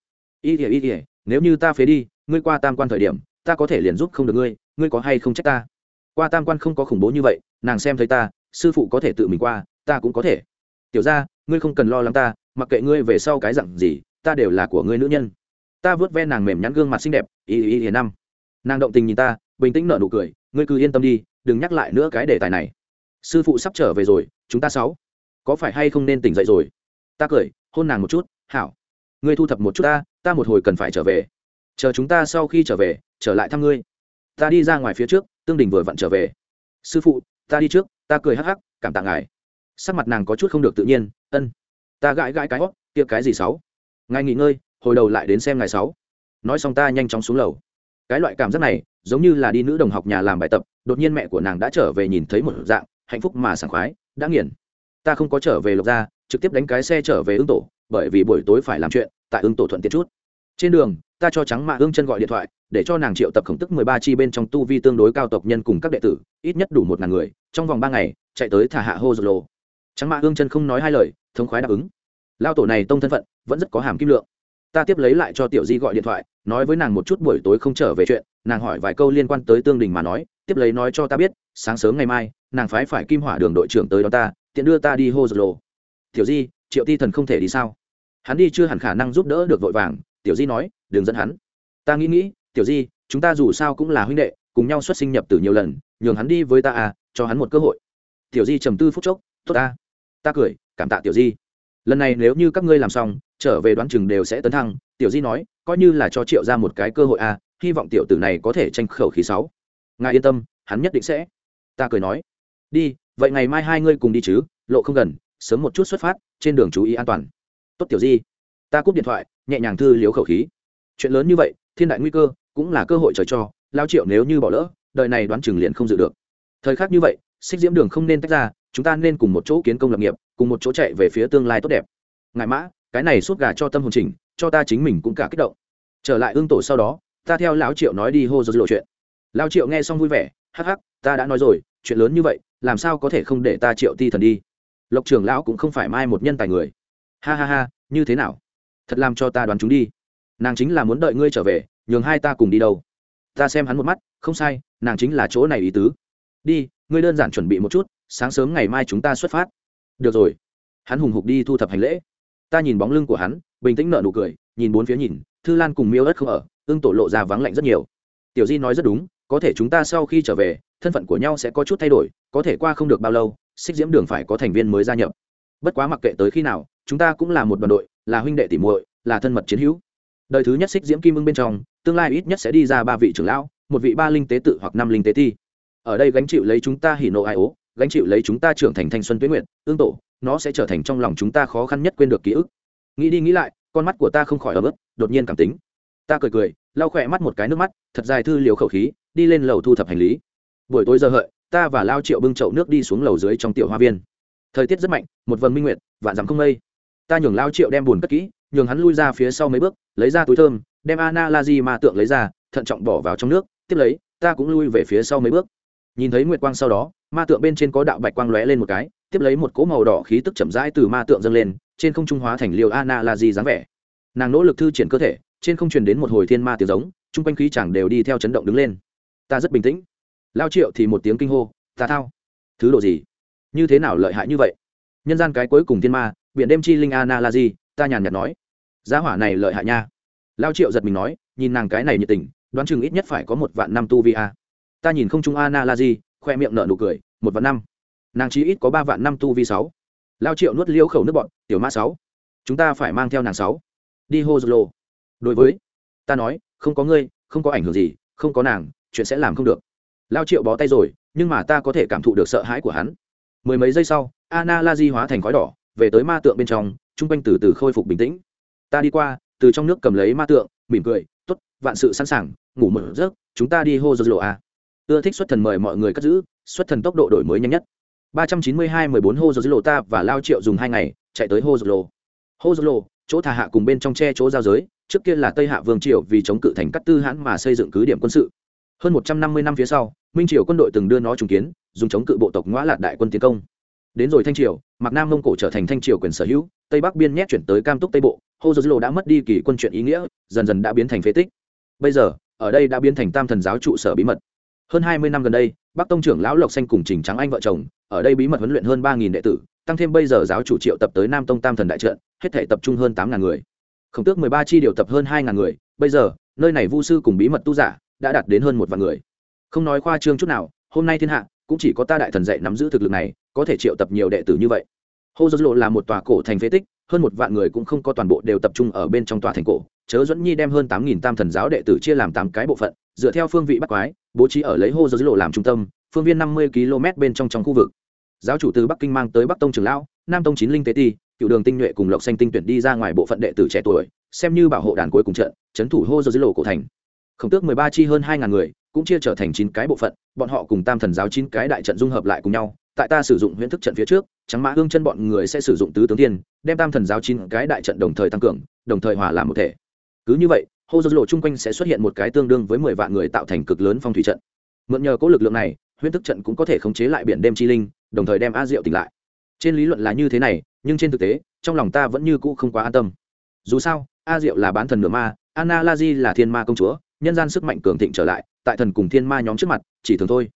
Y ỉa y ỉa nếu như ta phế đi, ngươi qua tam quan thời điểm, ta có thể liền giúp không được ngươi ngươi có hay không trách ta? Qua tam quan không có khủng bố như vậy, nàng xem thấy ta, sư phụ có thể tự mình qua, ta cũng có thể. Tiểu ra ngươi không cần lo lắng ta, mặc kệ ngươi về sau cái dặn gì ta đều là của ngươi nữ nhân. Ta vớt ve nàng mềm nhắn gương mặt xinh đẹp, y y y năm. Nàng động tình nhìn ta, bình tĩnh nở nụ cười, ngươi cứ yên tâm đi, đừng nhắc lại nữa cái đề tài này. Sư phụ sắp trở về rồi, chúng ta sáu. Có phải hay không nên tỉnh dậy rồi? Ta cười, hôn nàng một chút, hảo. Ngươi thu thập một chút ta ta một hồi cần phải trở về. Chờ chúng ta sau khi trở về, trở lại thăm ngươi. Ta đi ra ngoài phía trước, tương đình vừa vặn trở về. Sư phụ, ta đi trước, ta cười hắc hắc, cảm tạ ngài. Sắc mặt nàng có chút không được tự nhiên, ân. Ta gãi gãi cái hót tiệc cái gì sáu? Ngài nghỉ ngơi, hồi đầu lại đến xem ngày sáu. Nói xong ta nhanh chóng xuống lầu. Cái loại cảm giác này, giống như là đi nữ đồng học nhà làm bài tập, đột nhiên mẹ của nàng đã trở về nhìn thấy một dạng, hạnh phúc mà sảng khoái, đã nghiền. Ta không có trở về lộc ra, trực tiếp đánh cái xe trở về ứng tổ, bởi vì buổi tối phải làm chuyện, tại ứng tổ thuận tiện chút. Trên đường, ta cho trắng mạ ương chân gọi điện thoại, để cho nàng triệu tập khổng tức mười ba chi bên trong tu vi tương đối cao tộc nhân cùng các đệ tử, ít nhất đủ một ngàn người, trong vòng ba ngày, chạy tới thả hạ hô dồ lô. Trắng mạ ương chân không nói hai lời, thống khoái đáp ứng lao tổ này tông thân phận, vẫn rất có hàm kim lượng. Ta tiếp lấy lại cho tiểu di gọi điện thoại, nói với nàng một chút buổi tối không trở về chuyện, nàng hỏi vài câu liên quan tới tương đình mà nói, tiếp lấy nói cho ta biết, sáng sớm ngày mai, nàng phái phải kim hỏa đường đội trưởng tới đó ta, tiện đưa ta đi hô dồ lộ. tiểu di, triệu ti thần không thể đi sao? Hắn đi chưa hẳn khả năng giúp đỡ được vội vàng, tiểu di nói, đừng dẫn hắn. Ta nghĩ nghĩ, tiểu di, chúng ta dù sao cũng là huynh đệ, cùng nhau xuất sinh nhập từ nhiều lần, nhường hắn đi với ta à cho hắn một cơ hội. Tiểu di trầm tư phút chốc, tốt ta. Ta cười, cảm tạ tiểu di lần này nếu như các ngươi làm xong, trở về đoán chừng đều sẽ tấn thăng. Tiểu di nói, coi như là cho triệu ra một cái cơ hội à hy vọng tiểu tử này có thể tranh khẩu khí sáu. Ngài yên tâm, hắn nhất định sẽ. Ta cười nói, đi, vậy ngày mai hai ngươi cùng đi chứ, lộ không gần, sớm một chút xuất phát, trên đường chú ý an toàn. Tốt tiểu di, ta cúp điện thoại, nhẹ nhàng thư liếu khẩu khí. Chuyện lớn như vậy, thiên đại nguy cơ, cũng là cơ hội trời cho, lao triệu nếu như bỏ lỡ, đời này đoán chừng liền không dự được. Thời khắc như vậy, xích diễm đường không nên tách ra, chúng ta nên cùng một chỗ kiến công lập nghiệp cùng một chỗ chạy về phía tương lai tốt đẹp. Ngại mã, cái này suốt gà cho tâm hồn trình cho ta chính mình cũng cả kích động. Trở lại ương tổ sau đó, ta theo lão triệu nói đi hô dơ lộ chuyện. Lão triệu nghe xong vui vẻ, hắc hắc, ta đã nói rồi, chuyện lớn như vậy, làm sao có thể không để ta triệu ti thần đi? Lộc trưởng lão cũng không phải mai một nhân tài người. Ha ha ha, như thế nào? Thật làm cho ta đoán chúng đi. Nàng chính là muốn đợi ngươi trở về, nhường hai ta cùng đi đâu? Ta xem hắn một mắt, không sai, nàng chính là chỗ này ý tứ. Đi, ngươi đơn giản chuẩn bị một chút, sáng sớm ngày mai chúng ta xuất phát được rồi. Hắn hùng hục đi thu thập hành lễ. Ta nhìn bóng lưng của hắn, bình tĩnh nợ nụ cười, nhìn bốn phía nhìn, thư lan cùng miêu ớt không ở ưng tổ lộ ra vắng lạnh rất nhiều. Tiểu di nói rất đúng, có thể chúng ta sau khi trở về, thân phận của nhau sẽ có chút thay đổi, có thể qua không được bao lâu, xích diễm đường phải có thành viên mới gia nhập. Bất quá mặc kệ tới khi nào, chúng ta cũng là một đoàn đội, là huynh đệ tỉ muội, là thân mật chiến hữu. Đời thứ nhất xích diễm kim ưng bên trong, tương lai ít nhất sẽ đi ra ba vị trưởng lão, một vị ba linh tế tự hoặc năm linh tế thi ở đây gánh chịu lấy chúng ta hỉ nộ ai ố gánh chịu lấy chúng ta trưởng thành thanh xuân tuyến nguyện ương tổ, nó sẽ trở thành trong lòng chúng ta khó khăn nhất quên được ký ức. Nghĩ đi nghĩ lại, con mắt của ta không khỏi ấm ức, đột nhiên cảm tính. Ta cười cười, lau khỏe mắt một cái nước mắt, thật dài thư liều khẩu khí, đi lên lầu thu thập hành lý. Buổi tối giờ hợi, ta và lao triệu bưng chậu nước đi xuống lầu dưới trong tiểu hoa viên. Thời tiết rất mạnh, một vần minh nguyệt, vạn dặm không mây. Ta nhường lao triệu đem bùn cất kỹ, nhường hắn lui ra phía sau mấy bước, lấy ra túi thơm, đem ana la di ma tượng lấy ra, thận trọng bỏ vào trong nước, tiếp lấy, ta cũng lui về phía sau mấy bước nhìn thấy nguyệt quang sau đó, ma tượng bên trên có đạo bạch quang lóe lên một cái, tiếp lấy một cỗ màu đỏ khí tức chậm rãi từ ma tượng dâng lên, trên không trung hóa thành liều ana là gì dáng vẻ. Nàng nỗ lực thư triển cơ thể, trên không truyền đến một hồi thiên ma tiếng giống, chung quanh khí chẳng đều đi theo chấn động đứng lên. Ta rất bình tĩnh. Lao triệu thì một tiếng kinh hô, ta thao. Thứ độ gì? Như thế nào lợi hại như vậy? Nhân gian cái cuối cùng thiên ma, biển đêm chi linh ana là gì ta nhàn nhạt nói. Giá hỏa này lợi hại nha. Lao triệu giật mình nói, nhìn nàng cái này nhiệt tình, đoán chừng ít nhất phải có một vạn năm tu vi a ta nhìn không trung ana la di khoe miệng nở nụ cười, một vạn năm. Nàng chí ít có ba vạn năm tu vi sáu. Lao triệu nuốt liêu khẩu nước bọn, tiểu mã sáu. Chúng ta phải mang theo nàng sáu. Đi hô lô. Đối với, ta nói, không có ngươi, không có ảnh hưởng gì, không có nàng, chuyện sẽ làm không được. Lao triệu bó tay rồi, nhưng mà ta có thể cảm thụ được sợ hãi của hắn. Mười mấy giây sau ana la di hóa thành khói đỏ, về tới ma tượng bên trong, chung quanh từ từ khôi phục bình tĩnh. Ta đi qua, từ trong nước cầm lấy ma tượng, mỉm cười t ố t vạn sự sẵn sàng, ngủ mở giấc, chúng ta đi hô dơ lộ a à ưa thích xuất thần mời mọi người cất giữ, xuất thần tốc độ đổi mới nhanh nhất. ba trăm chín mươi hai mười bốn hô dầu lộ ta và lao triệu dùng hai ngày, chạy tới hô dô lộ. Hô dô lộ, chỗ thả hạ cùng bên trong tre chỗ giao giới, trước kia là tây hạ vương triều vì chống cự thành cắt tư hãn mà xây dựng cứ điểm quân sự. Hơn một trăm năm mươi năm phía sau, minh triều quân đội từng đưa nó trùng kiến, dùng chống cự bộ tộc ngoã lạt đại quân tiến công. Đến rồi thanh triều mặc nam mông cổ trở thành thanh triều quyền sở hữu, tây bắc biên nhét chuyển tới cam túc tây bộ, hô dô lộ đã mất đi kỳ quân chuyện ý nghĩa, dần dần đã biến thành phế tích. Bây giờ, ở đây đã biến thành tam thần giáo trụ sở bí mật hơn hai mươi năm gần đây, bắc tông trưởng lão lộc xanh cùng trình trắng anh vợ chồng, ở đây bí mật huấn luyện hơn ba đệ tử, tăng thêm bây giờ giáo chủ triệu tập tới nam tông tam thần đại trận, hết thể tập trung hơn tám người. Khổng tước mười ba chi điều tập hơn hai người, bây giờ, nơi này vu sư cùng bí mật tu giả đã đạt đến hơn một vạn người. Không nói khoa trương chút nào, hôm nay thiên hạ cũng chỉ có ta đại thần dạy nắm giữ thực lực này, có thể triệu tập nhiều đệ tử như vậy. Hô dô lộ là một tòa cổ thành phế tích, hơn một vạn người cũng không có toàn bộ đều tập trung ở bên trong tòa thành cổ, chớ dẫn nhi đem hơn tám nghìn tam thần giáo đệ tử chia làm tám cái bộ phận dựa theo phương vị bắc quái, bố trí ở lấy hô dô lộ làm trung tâm, phương viên năm mươi km bên trong trong khu vực. Giáo chủ từ bắc kinh mang tới bắc tông trường lão, nam tông chín linh tế ti, cựu đường tinh nhuệ cùng lộc xanh tinh tuyển đi ra ngoài bộ phận đệ tử trẻ tuổi, xem như bảo hộ đàn cuối cùng trận trấn thủ hô dô dư lộ cổ thành. Khổng tước mười ba chi hơn hai ngàn người, cũng chia trở thành chín cái bộ phận, bọn họ cùng tam thần giáo chín cái đại trận dung hợp lại cùng nhau, tại ta sử dụng huyễn thức trận phía trước, trắng mã hương chân bọn người sẽ sử dụng tứ tướng tiên, đem tam thần giáo chín cái đại trận đồng thời tăng cường, đồng thời hòa làm một thể. Cứ như vậy hô dô lộ chung quanh sẽ xuất hiện một cái tương đương với mười vạn người tạo thành cực lớn phong thủy trận. Mượn nhờ cố lực lượng này, huyễn thức trận cũng có thể khống chế lại biển đêm chi linh, đồng thời đem a diệu tỉnh lại. Trên lý luận là như thế này, nhưng trên thực tế, trong lòng ta vẫn như cũ không quá an tâm. Dù sao, a diệu là bán thần nửa ma anna la di là thiên ma công chúa, nhân gian sức mạnh cường thịnh trở lại, tại thần cùng thiên ma nhóm trước mặt, chỉ thường thôi.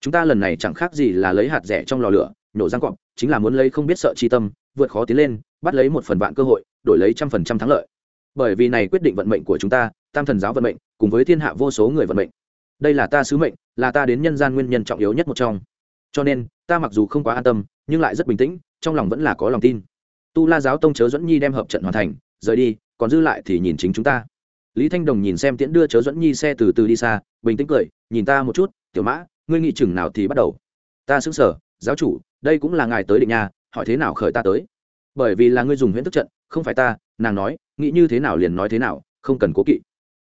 Chúng ta lần này chẳng khác gì là lấy hạt rẻ trong lò lửa nhổ răng cọp, chính là muốn lấy không biết sợ chi tâm, vượt khó tiến lên, bắt lấy một phần vạn cơ hội, đổi lấy trăm phần trăm thắng lợi bởi vì này quyết định vận mệnh của chúng ta, tam thần giáo vận mệnh, cùng với thiên hạ vô số người vận mệnh. Đây là ta sứ mệnh, là ta đến nhân gian nguyên nhân trọng yếu nhất một trong. Cho nên, ta mặc dù không quá an tâm, nhưng lại rất bình tĩnh, trong lòng vẫn là có lòng tin. Tu la giáo tông chớ dẫn nhi đem hợp trận hoàn thành, rời đi, còn dư lại thì nhìn chính chúng ta. Lý thanh đồng nhìn xem tiễn đưa chớ dẫn nhi xe từ từ đi xa, bình tĩnh cười, nhìn ta một chút, tiểu mã, ngươi nghị chừng nào thì bắt đầu? Ta xứng sở, giáo chủ, đây cũng là ngài tới định nhà, hỏi thế nào khởi ta tới? Bởi vì là ngươi dùng huyễn thức trận, không phải ta nàng nói, nghĩ như thế nào liền nói thế nào, không cần cố kỵ.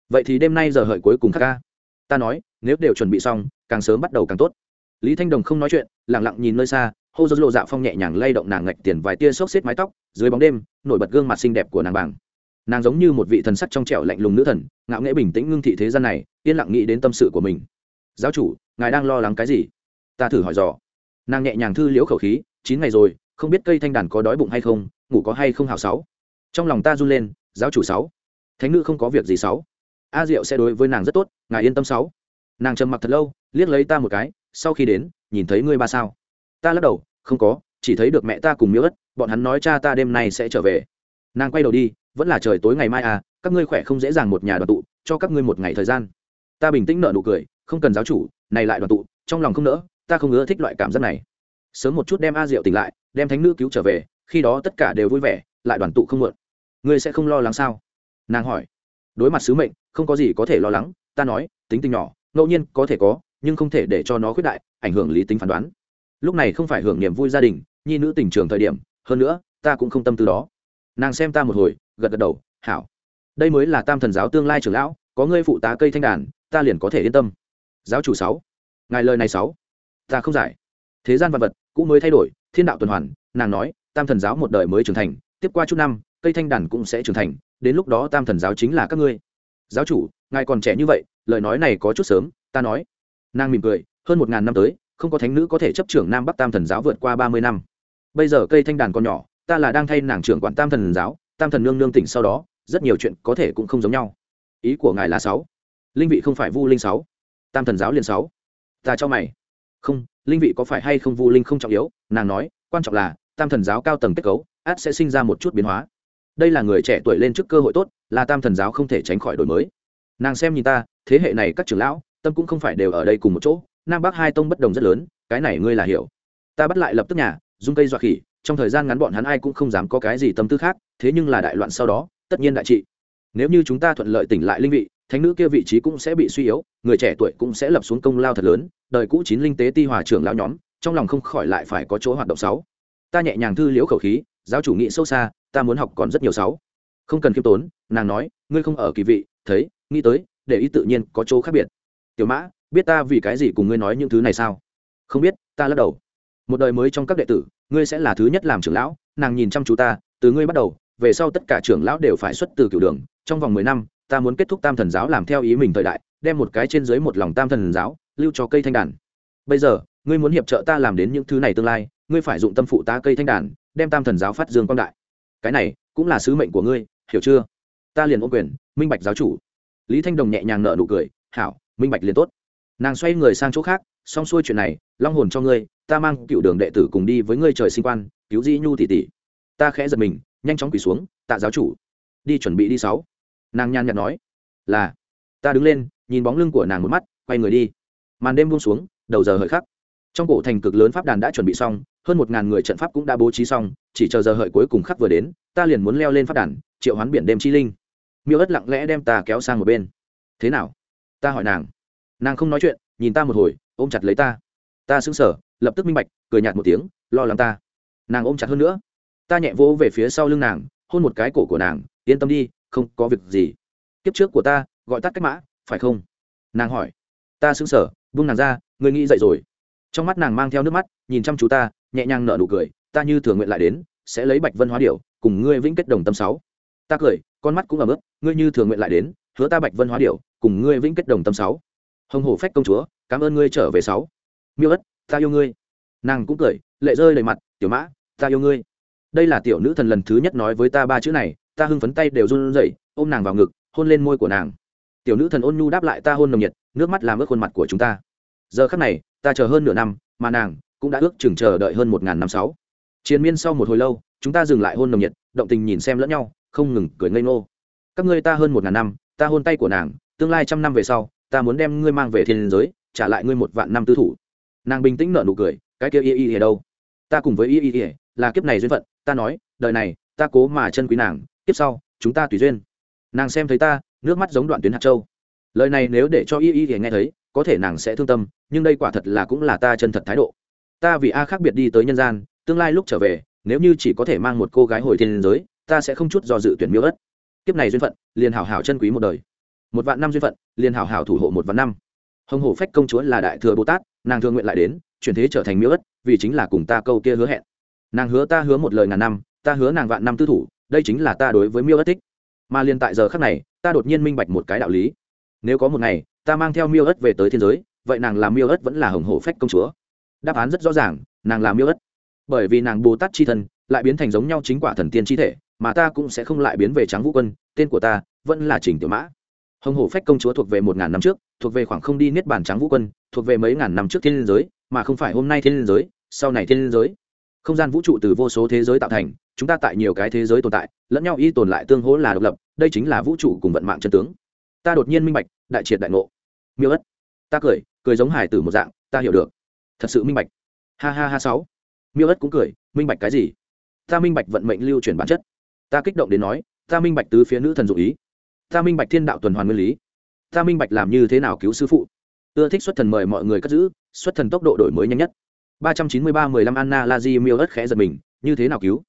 Vậy thì đêm nay giờ hợi cuối cùng khắc ca. Ta nói, nếu đều chuẩn bị xong, càng sớm bắt đầu càng tốt. Lý thanh đồng không nói chuyện lẳng lặng nhìn nơi xa, hô dô lộ dạ phong nhẹ nhàng lay động nàng ngạch tiền vài tia xốc xếp mái tóc, dưới bóng đêm, nổi bật gương mặt xinh đẹp của nàng bàng. Nàng giống như một vị thần sắc trong trẻo lạnh lùng nữ thần, ngạo nghễ bình tĩnh ngưng thị thế gian này, yên lặng nghĩ đến tâm sự của mình. Giáo chủ, ngài đang lo lắng cái gì? Ta thử hỏi dò. Nàng nhẹ nhàng thư liễu khẩu khí, chín ngày rồi, không biết cây thanh đàn có đói bụng hay không, ngủ có hay không hào sáu? Trong lòng ta run lên, giáo chủ sáu. Thánh nữ không có việc gì sáu. A diệu sẽ đối với nàng rất tốt, ngài yên tâm sáu. Nàng trầm mặc thật lâu, liếc lấy ta một cái, sau khi đến, nhìn thấy ngươi ba sao. Ta lắc đầu, không có, chỉ thấy được mẹ ta cùng miếu ất, bọn hắn nói cha ta đêm nay sẽ trở về. Nàng quay đầu đi, vẫn là trời tối ngày mai à các ngươi khỏe không dễ dàng một nhà đoàn tụ, cho các ngươi một ngày thời gian. Ta bình tĩnh nợ nụ cười, không cần giáo chủ, này lại đoàn tụ, trong lòng không nỡ, ta không ưa thích loại cảm giác này. Sớm một chút đem a diệu tỉnh lại, đem thánh nữ cứu trở về, khi đó tất cả đều vui vẻ, lại đoàn tụ không muộn ngươi sẽ không lo lắng sao? Nàng hỏi. Đối mặt sứ mệnh, không có gì có thể lo lắng, ta nói, tính tình nhỏ, ngẫu nhiên có thể có, nhưng không thể để cho nó khuyết đại, ảnh hưởng lý tính phán đoán. Lúc này không phải hưởng niềm vui gia đình, nhi nữ tình trường thời điểm, hơn nữa, ta cũng không tâm tư đó. Nàng xem ta một hồi, gật gật đầu, hảo. Đây mới là tam thần giáo tương lai trưởng lão, có ngươi phụ tá cây thanh đàn, ta liền có thể yên tâm. Giáo chủ sáu. Ngài lời này sáu. Ta không giải. Thế gian vật vật cũng mới thay đổi, thiên đạo tuần hoàn, nàng nói, tam thần giáo một đời mới trưởng thành, tiếp qua chút năm cây thanh đàn cũng sẽ trưởng thành, đến lúc đó tam thần giáo chính là các ngươi. Giáo chủ, ngài còn trẻ như vậy, lời nói này có chút sớm, ta nói. Nàng mỉm cười, hơn một ngàn năm tới, không có thánh nữ có thể chấp trưởng nam bắc tam thần giáo vượt qua ba mươi năm. Bây giờ cây thanh đàn còn nhỏ, ta là đang thay nàng trưởng quản tam thần giáo, tam thần nương nương tỉnh sau đó, rất nhiều chuyện có thể cũng không giống nhau. Ý của ngài là sáu. Linh vị không phải vu linh sáu. Tam thần giáo liền sáu. Ta cho mày. Không, linh vị có phải hay không vu linh không trọng yếu, nàng nói, quan trọng là, tam thần giáo cao tầng kết cấu át sẽ sinh ra một chút biến hóa đây là người trẻ tuổi lên trước cơ hội tốt, là tam thần giáo không thể tránh khỏi đổi mới. Nàng xem nhìn ta, thế hệ này các trưởng lão, tâm cũng không phải đều ở đây cùng một chỗ, nam bắc hai tông bất đồng rất lớn, cái này ngươi là hiểu. Ta bắt lại lập tức nhà dung cây dọa khỉ, trong thời gian ngắn bọn hắn ai cũng không dám có cái gì tâm tư khác, thế nhưng là đại loạn sau đó, tất nhiên đại trị. Nếu như chúng ta thuận lợi tỉnh lại linh vị, thánh nữ kia vị trí cũng sẽ bị suy yếu, người trẻ tuổi cũng sẽ lập xuống công lao thật lớn, đời cũ chín linh tế ti hòa trưởng lão nhóm, trong lòng không khỏi lại phải có chỗ hoạt động sáu. Ta nhẹ nhàng thư liễu khẩu khí giáo chủ nghĩ sâu xa, ta muốn học còn rất nhiều sáu. Không cần khiêm tốn, nàng nói, ngươi không ở kỳ vị, thấy, nghĩ tới, để ý tự nhiên có chỗ khác biệt. Tiểu mã, biết ta vì cái gì cùng ngươi nói những thứ này sao? Không biết, ta lắc đầu. Một đời mới trong các đệ tử, ngươi sẽ là thứ nhất làm trưởng lão, nàng nhìn chăm chú ta, từ ngươi bắt đầu, về sau tất cả trưởng lão đều phải xuất từ cửu đường, trong vòng mười năm, ta muốn kết thúc tam thần giáo làm theo ý mình thời đại, đem một cái trên dưới một lòng tam thần giáo, lưu cho cây thanh đàn. Bây giờ, ngươi muốn hiệp trợ ta làm đến những thứ này tương lai, ngươi phải dụng tâm phụ ta cây thanh đàn đem tam thần giáo phát dương quang đại. Cái này cũng là sứ mệnh của ngươi, hiểu chưa? Ta liền ôm quyền, minh bạch giáo chủ. Lý thanh đồng nhẹ nhàng nợ nụ cười, hảo, minh bạch liền tốt. Nàng xoay người sang chỗ khác, xong xuôi chuyện này, long hồn cho ngươi, ta mang cựu đường đệ tử cùng đi với ngươi trời sinh quan, cứu dĩ nhu tỷ tỷ. Ta khẽ giật mình, nhanh chóng quỳ xuống, tạ giáo chủ, đi chuẩn bị đi sáu. Nàng nhàn nhạt nói, là, ta đứng lên, nhìn bóng lưng của nàng một mắt, quay người đi. Màn đêm buông xuống, đầu giờ hợi khắc. Trong cổ thành cực lớn pháp đàn đã chuẩn bị xong hơn một ngàn người trận pháp cũng đã bố trí xong, chỉ chờ giờ hợi cuối cùng khắc vừa đến, ta liền muốn leo lên phát đàn, triệu hoán biển đêm chi linh. Miêu ất lặng lẽ đem ta kéo sang một bên. Thế nào? Ta hỏi nàng. Nàng không nói chuyện, nhìn ta một hồi, ôm chặt lấy ta. Ta sững sờ, lập tức minh bạch, cười nhạt một tiếng, lo lắng ta. Nàng ôm chặt hơn nữa. Ta nhẹ vỗ về phía sau lưng nàng, hôn một cái cổ của nàng, yên tâm đi, không có việc gì. Kiếp trước của ta, gọi tắt cách mã, phải không? Nàng hỏi. Ta sững sờ vung nàng ra người nghĩ dậy rồi. Trong mắt nàng mang theo nước mắt, nhìn chăm chú ta nhẹ nhàng nở nụ cười, ta như thường nguyện lại đến, sẽ lấy bạch vân hóa điệu cùng ngươi vĩnh kết đồng tâm sáu. Ta cười, con mắt cũng ấm ức ngươi như thường nguyện lại đến, hứa ta bạch vân hóa điệu cùng ngươi vĩnh kết đồng tâm sáu. Hồng hổ phách công chúa, cảm ơn ngươi trở về sáu. Miêu ất, ta yêu ngươi. Nàng cũng cười, lệ rơi đầy mặt, tiểu mã, ta yêu ngươi. Đây là tiểu nữ thần lần thứ nhất nói với ta ba chữ này, ta hưng phấn tay đều run rẩy, ôm nàng vào ngực, hôn lên môi của nàng. Tiểu nữ thần ôn nhu đáp lại ta hôn nồng nhiệt, nước mắt làm ướt khuôn mặt của chúng ta. Giờ khắc này, ta chờ hơn nửa năm, mà nàng cũng đã ước chừng chờ đợi hơn một ngàn năm sáu. Chiến miên sau một hồi lâu, chúng ta dừng lại hôn nồng nhiệt, động tình nhìn xem lẫn nhau, không ngừng cười ngây ngô. Các ngươi ta hơn một ngàn năm, ta hôn tay của nàng, tương lai trăm năm về sau, ta muốn đem ngươi mang về thiên giới, trả lại ngươi một vạn năm tư thủ. Nàng bình tĩnh nở nụ cười, cái kia y y ở đâu? Ta cùng với y y ỉa là kiếp này duyên phận, ta nói, đời này, ta cố mà chân quý nàng, kiếp sau, chúng ta tùy duyên. Nàng xem thấy ta, nước mắt giống đoạn tuyến hạt châu. Lời này nếu để cho y y y nghe thấy, có thể nàng sẽ thương tâm, nhưng đây quả thật là cũng là ta chân thật thái độ ta vì a khác biệt đi tới nhân gian, tương lai lúc trở về, nếu như chỉ có thể mang một cô gái hồi thiên giới, ta sẽ không chút do dự tuyển miêu ất. Kiếp này duyên phận, liền hảo hảo chân quý một đời. Một vạn năm duyên phận, liền hảo hảo thủ hộ một vạn năm. Hồng hổ phách công chúa là đại thừa bồ tát, nàng thương nguyện lại đến, chuyển thế trở thành miêu ất, vì chính là cùng ta câu kia hứa hẹn. Nàng hứa ta hứa một lời ngàn năm, ta hứa nàng vạn năm tư thủ, đây chính là ta đối với miêu ất thích mà liền tại giờ khắc này, ta đột nhiên minh bạch một cái đạo lý. Nếu có một ngày, ta mang theo miêu ất về tới thiên giới, vậy nàng là miêu ất vẫn là hồng hổ phách công chúa đáp án rất rõ ràng, nàng là miêu ất bởi vì nàng bồ tát c h i thân, lại biến thành giống nhau chính quả thần tiên chi thể, mà ta cũng sẽ không lại biến về trắng vũ quân, tên của ta vẫn là trình tiểu mã. Hồng hổ phách công chúa thuộc về một ngàn năm trước, thuộc về khoảng không đi niết bàn trắng vũ quân, thuộc về mấy ngàn năm trước thiên liên giới, mà không phải hôm nay thiên liên giới, sau này thiên liên giới. Không gian vũ trụ từ vô số thế giới tạo thành, chúng ta tại nhiều cái thế giới tồn tại, lẫn nhau y tồn lại tương hỗ là độc lập, đây chính là vũ trụ cùng vận mạng chân tướng. Ta đột nhiên minh bạch, đại triệt đại ngộ. Miêu ất ta cười cười giống hải tử một dạng, ta hiểu được thật sự minh bạch. Ha ha ha sáu. Miêu ất cũng cười, minh bạch cái gì? Ta minh bạch vận mệnh lưu chuyển bản chất. Ta kích động đến nói, ta minh bạch tứ phía nữ thần dụ ý. Ta minh bạch thiên đạo tuần hoàn nguyên lý. Ta minh bạch làm như thế nào cứu sư phụ. Ưa thích xuất thần mời mọi người cất giữ, xuất thần tốc độ đổi mới nhanh nhất. ba trăm chín mươi ba mười lăm anna la di miêu ất khẽ giật mình, như thế nào cứu?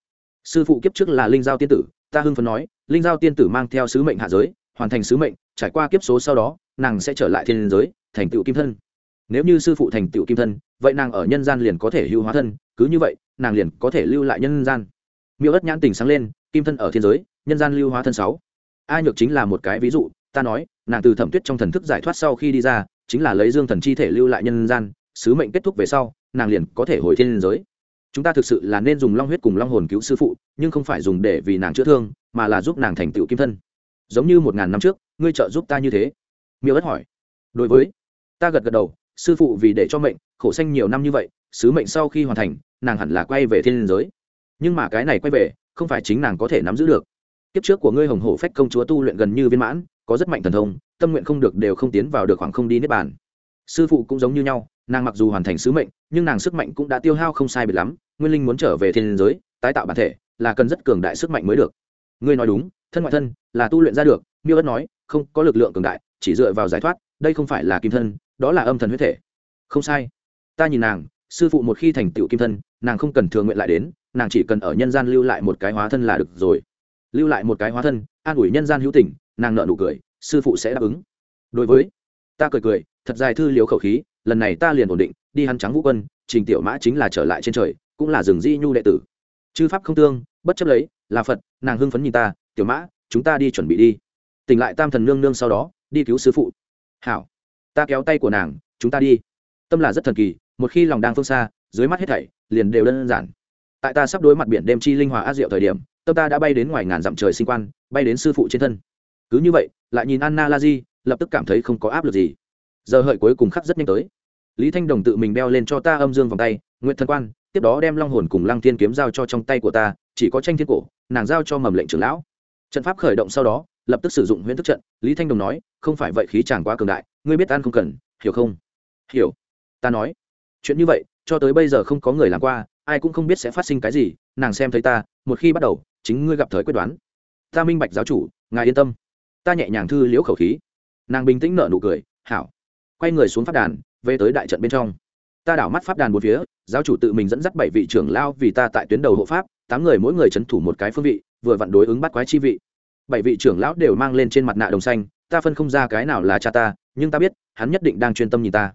Sư phụ kiếp trước là linh giao tiên tử, ta hưng phấn nói, linh giao tiên tử mang theo sứ mệnh hạ giới, hoàn thành sứ mệnh, trải qua kiếp số sau đó, nàng sẽ trở lại thiên giới, thành tựu kim thân nếu như sư phụ thành tựu kim thân, vậy nàng ở nhân gian liền có thể hưu hóa thân, cứ như vậy, nàng liền có thể lưu lại nhân gian. Miêu ất nhãn tình sáng lên, kim thân ở thiên giới, nhân gian lưu hóa thân sáu. A nhược chính là một cái ví dụ, ta nói, nàng từ thẩm tuyết trong thần thức giải thoát sau khi đi ra, chính là lấy dương thần chi thể lưu lại nhân gian, sứ mệnh kết thúc về sau, nàng liền có thể hồi thiên giới. Chúng ta thực sự là nên dùng long huyết cùng long hồn cứu sư phụ, nhưng không phải dùng để vì nàng chữa thương, mà là giúp nàng thành tựu kim thân. Giống như một ngàn năm trước, ngươi trợ giúp ta như thế? Miêu ất hỏi. Đối với, ta gật gật đầu sư phụ vì để cho mệnh, khổ sanh nhiều năm như vậy, sứ mệnh sau khi hoàn thành, nàng hẳn là quay về thiên giới. Nhưng mà cái này quay về, không phải chính nàng có thể nắm giữ được. Kiếp trước của ngươi hồng hổ phách công chúa tu luyện gần như viên mãn, có rất mạnh thần thông, tâm nguyện không được đều không tiến vào được khoảng không đi nếp bàn. Sư phụ cũng giống như nhau, nàng mặc dù hoàn thành sứ mệnh, nhưng nàng sức mạnh cũng đã tiêu hao không sai biệt lắm, nguyên linh muốn trở về thiên giới, tái tạo bản thể, là cần rất cường đại sức mạnh mới được. Ngươi nói đúng, thân ngoại thân là tu luyện ra được, miêu ất nói, không, có lực lượng cường đại, chỉ dựa vào giải thoát, đây không phải là kim thân đó là âm thần huyết thể. Không sai. Ta nhìn nàng, sư phụ một khi thành tựu kim thân, nàng không cần thường nguyện lại đến, nàng chỉ cần ở nhân gian lưu lại một cái hóa thân là được rồi. Lưu lại một cái hóa thân, an ủi nhân gian hữu tình, nàng nợ nụ cười, sư phụ sẽ đáp ứng. Đối với, ta cười cười, thật dài thư liếu khẩu khí, lần này ta liền ổn định, đi hắn trắng vũ quân, trình tiểu mã chính là trở lại trên trời, cũng là rừng di nhu đệ tử. Chư pháp không tương, bất chấp lấy, là phật, nàng hưng phấn nhìn ta, tiểu mã, chúng ta đi chuẩn bị đi. Tỉnh lại tam thần nương nương sau đó, đi cứu sư phụ. Hảo ta kéo tay của nàng, chúng ta đi. Tâm là rất thần kỳ, một khi lòng đang phương xa, dưới mắt hết thảy liền đều đơn giản. Tại ta sắp đối mặt biển đêm chi linh hòa át diệu thời điểm, tâm ta đã bay đến ngoài ngàn dặm trời sinh quan, bay đến sư phụ trên thân. Cứ như vậy, lại nhìn anna la di, lập tức cảm thấy không có áp lực gì. Giờ hợi cuối cùng khắc rất nhanh tới. Lý thanh đồng tự mình đeo lên cho ta âm dương vòng tay, nguyện thần quan, tiếp đó đem long hồn cùng lăng thiên kiếm giao cho trong tay của ta, chỉ có tranh thiên cổ, nàng giao cho mầm lệnh trưởng lão. Trận pháp khởi động sau đó, lập tức sử dụng huyễn thức trận, lý thanh đồng nói, không phải vậy khí chàng quá cường đại ngươi biết ăn không cần, hiểu không? Hiểu. Ta nói. Chuyện như vậy, cho tới bây giờ không có người làm qua, ai cũng không biết sẽ phát sinh cái gì, nàng xem thấy ta, một khi bắt đầu, chính ngươi gặp thời quyết đoán. Ta minh bạch giáo chủ, ngài yên tâm. Ta nhẹ nhàng thư liễu khẩu khí. Nàng bình tĩnh nở nụ cười, hảo. Quay người xuống pháp đàn, về tới đại trận bên trong. Ta đảo mắt pháp đàn một phía, giáo chủ tự mình dẫn dắt bảy vị trưởng lao vì ta tại tuyến đầu hộ pháp, tám người mỗi người c h ấ n thủ một cái phương vị, vừa vặn đối ứng bắt quái chi vị. Bảy vị trưởng lão đều mang lên trên mặt nạ đồng xanh, ta phân không ra cái nào là cha ta nhưng ta biết, hắn nhất định đang chuyên tâm nhìn ta.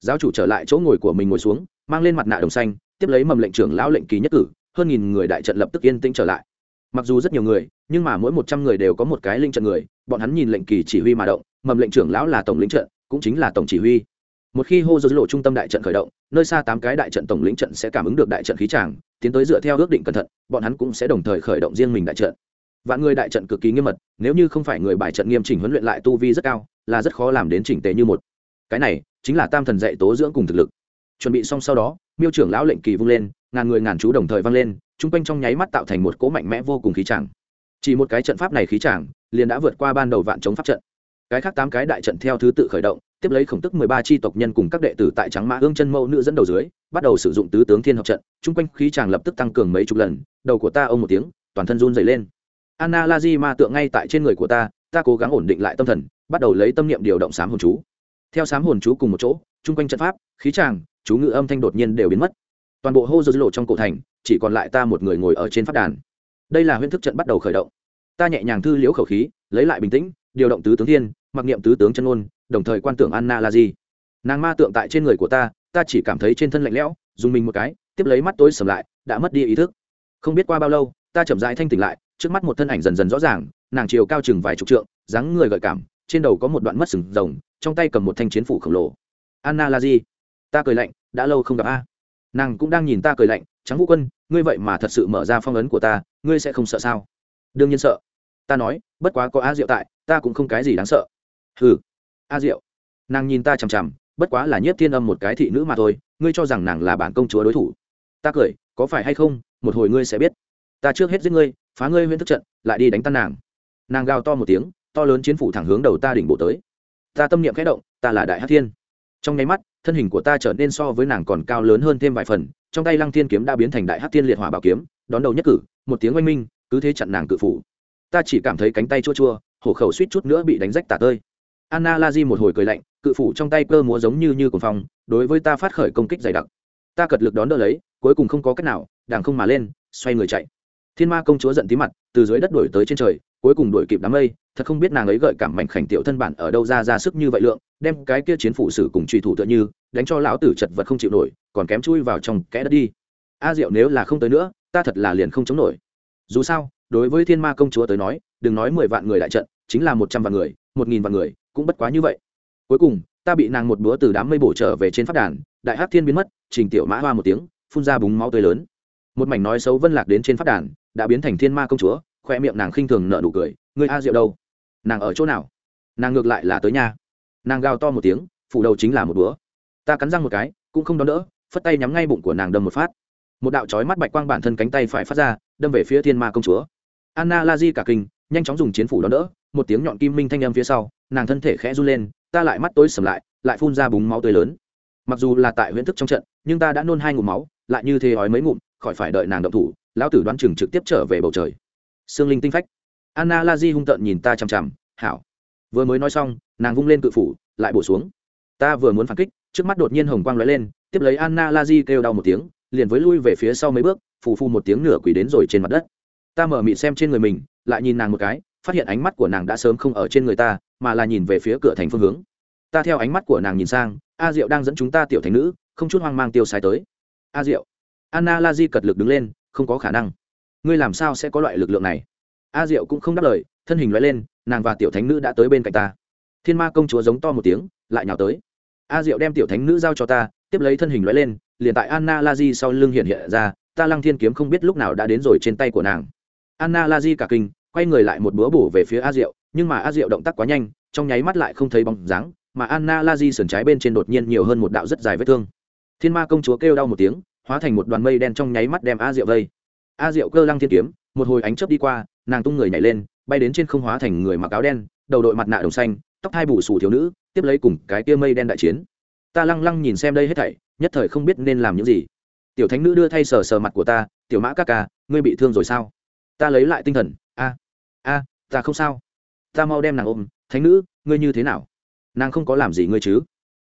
Giáo chủ trở lại chỗ ngồi của mình ngồi xuống, mang lên mặt nạ đồng xanh, tiếp lấy mầm lệnh trưởng lão lệnh ký nhất cử, hơn nghìn người đại trận lập tức yên tĩnh trở lại. Mặc dù rất nhiều người, nhưng mà mỗi một trăm người đều có một cái linh trận người, bọn hắn nhìn lệnh kỳ chỉ huy mà động, mầm lệnh trưởng lão là tổng lĩnh trận, cũng chính là tổng chỉ huy. Một khi hô dối lộ trung tâm đại trận khởi động, nơi xa tám cái đại trận tổng lĩnh trận sẽ cảm ứng được đại trận khí tràng, tiến tới dựa theo ước định cẩn thận, bọn hắn cũng sẽ đồng thời khởi động riêng mình đại trận. Vạn người đại trận cực kỳ nghiêm mật, nếu như không phải người bài trận nghiêm chỉnh huấn luyện lại tu vi rất cao là rất khó làm đến chỉnh tề như một. Cái này chính là tam thần dạy tố dưỡng cùng thực lực. Chuẩn bị xong sau đó, miêu trưởng lão lệnh kỳ vung lên, ngàn người ngàn chú đồng thời vang lên, chung quanh trong nháy mắt tạo thành một cỗ mạnh mẽ vô cùng khí tràng. Chỉ một cái trận pháp này khí tràng, liền đã vượt qua ban đầu vạn chống pháp trận. Cái khác tám cái đại trận theo thứ tự khởi động, tiếp lấy khổng tức mười ba tri tộc nhân cùng các đệ tử tại trắng mã ương chân mẫu nữ dẫn đầu dưới, bắt đầu sử dụng tứ tướng thiên học trận, chung quanh khí tràng lập tức tăng cường mấy chục lần, đầu của ta ông một tiếng, toàn thân run dày lên. Anna la di ma tượng ngay tại trên người của ta ta cố gắng ổn định lại tâm thần, bắt đầu lấy tâm niệm điều động sám hồn chú. Theo sám hồn chú cùng một chỗ, chung quanh trận pháp, khí tràng, chú ngự âm thanh đột nhiên đều biến mất. Toàn bộ hô dơ lộ trong cổ thành, chỉ còn lại ta một người ngồi ở trên phát đàn. Đây là huyễn thức trận bắt đầu khởi động. Ta nhẹ nhàng thư liễu khẩu khí, lấy lại bình tĩnh, điều động tứ tướng thiên, mặc niệm tứ tướng chân ôn đồng thời quan tưởng anna là gì nàng ma tượng tại trên người của ta ta chỉ cảm thấy trên thân lạnh lẽo, dùng mình một cái, tiếp lấy mắt tối sầm lại, đã mất đi ý thức. Không biết qua bao lâu, ta chậm rãi thanh tỉnh lại trước mắt một thân ảnh dần dần rõ ràng, nàng chiều cao chừng vài chục trượng, dáng người gợi cảm, trên đầu có một đoạn mất sừng rồng, trong tay cầm một thanh chiến phủ khổng lồ. Anna là gì ta cười lạnh, đã lâu không gặp a. Nàng cũng đang nhìn ta cười lạnh trắng vũ quân, ngươi vậy mà thật sự mở ra phong ấn của ta, ngươi sẽ không sợ sao? Đương nhiên sợ. Ta nói, bất quá có a diệu tại, ta cũng không cái gì đáng sợ. Hừ. A diệu. Nàng nhìn ta chằm chằm, bất quá là nhiếp thiên âm một cái thị nữ mà thôi, ngươi cho rằng nàng là bản công chúa đối thủ. Ta cười, có phải hay không, một hồi ngươi sẽ biết. Ta trước hết giết ngươi phá ngươi huyễn thức trận, lại đi đánh tan nàng. Nàng gào to một tiếng, to lớn chiến phủ thẳng hướng đầu ta đỉnh bộ tới. Ta tâm niệm khẽ động, ta là đại hát thiên. Trong nháy mắt, thân hình của ta trở nên so với nàng còn cao lớn hơn thêm vài phần, trong tay lăng thiên kiếm đã biến thành đại hát thiên liệt hỏa bảo kiếm, đón đầu nhất cử, một tiếng oanh minh, cứ thế chặn nàng cự phủ. Ta chỉ cảm thấy cánh tay chua chua, hổ khẩu suýt chút nữa bị đánh rách tả tơi. Anna la di một hồi cười lạnh, cự phủ trong tay cơ múa giống như như cồn phong, đối với ta phát khởi công kích dày đặc. Ta cật lực đón đỡ lấy, cuối cùng không có cách nào, đàng không mà lên, xoay người chạy thiên ma công chúa giận tí mặt, từ dưới đất đổi tới trên trời, cuối cùng đuổi kịp đám mây, thật không biết nàng ấy gợi cảm mảnh khảnh tiểu thân bản ở đâu ra ra sức như vậy lượng, đem cái kia chiến phủ sử cùng truy thủ tựa như, đánh cho lão tử chật vật không chịu nổi, còn kém chui vào trong kẽ đất đi. A diệu nếu là không tới nữa, ta thật là liền không chống nổi. Dù sao, đối với thiên ma công chúa tới nói, đừng nói mười vạn người đại trận, chính là một trăm vạn người, một nghìn vạn người, cũng bất quá như vậy. Cuối cùng, ta bị nàng một búa từ đám mây bổ trở về trên phát đàn, đại hát thiên biến mất, trình tiểu mã hoa một tiếng, phun ra búng máu tươi lớn một mảnh nói xấu vân lạc đến trên phát đàn, đã biến thành thiên ma công chúa, khoe miệng nàng khinh thường nợ nụ cười người a diệu đâu? Nàng ở chỗ nào? Nàng ngược lại là tới nhà. Nàng gào to một tiếng, phủ đầu chính là một búa ta cắn răng một cái, cũng không đón đỡ, phất tay nhắm ngay bụng của nàng đâm một phát. Một đạo trói mắt bạch quang bản thân cánh tay phải phát ra, đâm về phía thiên ma công chúa. Anna la di cả kinh, nhanh chóng dùng chiến phủ đón đỡ, một tiếng nhọn kim minh thanh âm phía sau, nàng thân thể khẽ run lên, ta lại mắt tối sầm lại lại phun ra búng máu tươi lớn. Mặc dù là tại huyễn thức trong trận, nhưng ta đã nôn hai ngụm máu, lại như thế ói mấy ngụm khỏi phải đợi nàng động thủ, lão tử đoán chừng trực tiếp trở về bầu trời. Xương linh tinh phách. Anna la di hung tợn nhìn ta chằm chằm, hảo. Vừa mới nói xong, nàng vung lên cự phủ, lại bổ xuống. Ta vừa muốn phản kích, trước mắt đột nhiên hồng quang lóe lên, tiếp lấy anna la di kêu đau một tiếng, liền với lui về phía sau mấy bước, phù phu một tiếng nửa quỳ đến rồi trên mặt đất. Ta mở mịt xem trên người mình, lại nhìn nàng một cái, phát hiện ánh mắt của nàng đã sớm không ở trên người ta, mà là nhìn về phía cửa thành phương hướng. Ta theo ánh mắt của nàng nhìn sang, a diệu đang dẫn chúng ta tiểu thành nữ, không chút hoang mang tiêu sai tới. A diệu anna la di cật lực đứng lên, không có khả năng. Ngươi làm sao sẽ có loại lực lượng này? A diệu cũng không đáp lời, thân hình loại lên, nàng và tiểu thánh nữ đã tới bên cạnh ta. Thiên ma công chúa giống to một tiếng, lại nhào tới. A diệu đem tiểu thánh nữ giao cho ta, tiếp lấy thân hình loại lên, liền tại anna la di sau lưng hiện hiện ra, ta lăng thiên kiếm không biết lúc nào đã đến rồi trên tay của nàng. Anna la di cả kinh, quay người lại một búa bổ về phía a diệu, nhưng mà a diệu động tác quá nhanh, trong nháy mắt lại không thấy bóng dáng, mà anna la di sườn trái bên trên đột nhiên nhiều hơn một đạo rất dài vết thương. Thiên ma công chúa kêu đau một tiếng hóa thành một đoàn mây đen trong nháy mắt đem a diệu vây. A diệu cơ lăng thiên kiếm, một hồi ánh chớp đi qua, nàng tung người nhảy lên, bay đến trên không hóa thành người mặc áo đen, đầu đội mặt nạ đồng xanh, tóc hai bù xù thiếu nữ, tiếp lấy cùng cái tia mây đen đại chiến. Ta lăng lăng nhìn xem đây hết thảy, nhất thời không biết nên làm những gì. Tiểu thánh nữ đưa thay sờ sờ mặt của ta, tiểu mã các ca, ngươi bị thương rồi sao? Ta lấy lại tinh thần, a a, ta không sao. Ta mau đem nàng ôm, thánh nữ, ngươi như thế nào? Nàng không có làm gì ngươi chứ.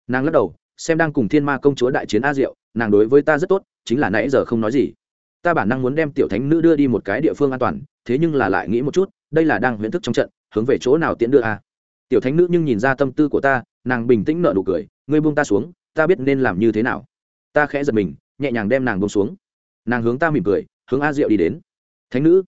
Nàng lắc đầu, xem đang cùng thiên ma công chúa đại chiến a diệu nàng đối với ta rất tốt, chính là nãy giờ không nói gì. Ta bản năng muốn đem tiểu thánh nữ đưa đi một cái địa phương an toàn, thế nhưng là lại nghĩ một chút, đây là đang huyễn thức trong trận, hướng về chỗ nào tiễn đưa a? Tiểu thánh nữ nhưng nhìn ra tâm tư của ta, nàng bình tĩnh nợ nụ cười, ngươi buông ta xuống, ta biết nên làm như thế nào. Ta khẽ giật mình, nhẹ nhàng đem nàng buông xuống. Nàng hướng ta mỉm cười, hướng a diệu đi đến. Thánh nữ,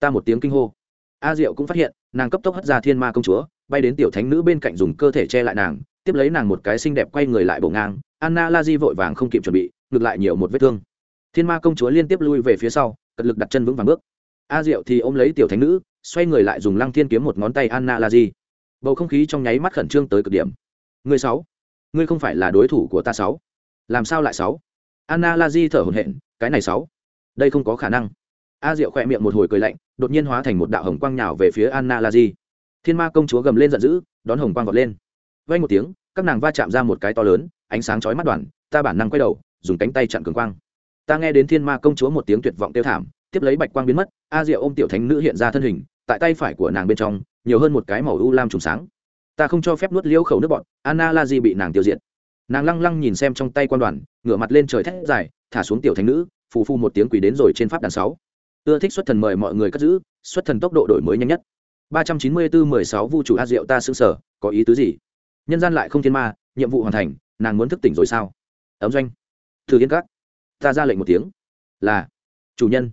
ta một tiếng kinh hô. A diệu cũng phát hiện, nàng cấp tốc hất ra thiên ma công chúa, bay đến tiểu thánh nữ bên cạnh dùng cơ thể che lại nàng tiếp lấy nàng một cái xinh đẹp quay người lại bổ ngang, anna la di vội vàng không kịp chuẩn bị, ngược lại nhiều một vết thương. Thiên ma công chúa liên tiếp lui về phía sau, cật lực đặt chân vững vàng bước. A diệu thì ôm lấy tiểu thánh nữ, xoay người lại dùng lăng thiên kiếm một ngón tay anna la di bầu không khí trong nháy mắt khẩn trương tới cực điểm. Người sáu, ngươi không phải là đối thủ của ta sáu. Làm sao lại sáu? Anna la di thở hổn hển, cái này sáu. Đây không có khả năng. A diệu khỏe miệng một hồi cười lạnh, đột nhiên hóa thành một đạo hồng quang nhào về phía anna la di thiên ma công chúa gầm lên giận dữ, đón hồng quang vọt lên vay một tiếng, các nàng va chạm ra một cái to lớn, ánh sáng chói mắt đoàn, ta bản năng quay đầu, dùng cánh tay chặn cường quang. Ta nghe đến thiên ma công chúa một tiếng tuyệt vọng tiêu thảm, tiếp lấy bạch quang biến mất, a diệu ôm tiểu thánh nữ hiện ra thân hình, tại tay phải của nàng bên trong, nhiều hơn một cái màu u lam trùng sáng. Ta không cho phép nuốt liêu khẩu nước bọn, anna la di bị nàng tiêu diệt. Nàng lăng lăng nhìn xem trong tay quan đoàn, ngửa mặt lên trời thét dài, thả xuống tiểu thánh nữ, phù phu một tiếng quỳ đến rồi trên pháp đàn sáu. Ưa thích xuất thần mời mọi người cất giữ, xuất thần tốc độ đổi mới nhanh nhất. Ba trăm chín mươi bốn mười sáu vu chủ a diệu ta xứng sở có ý tứ gì? Nhân gian lại không thiên ma, nhiệm vụ hoàn thành, nàng muốn thức tỉnh rồi sao? Ấm doanh. Thử yên các. Ta ra lệnh một tiếng. Là. Chủ nhân.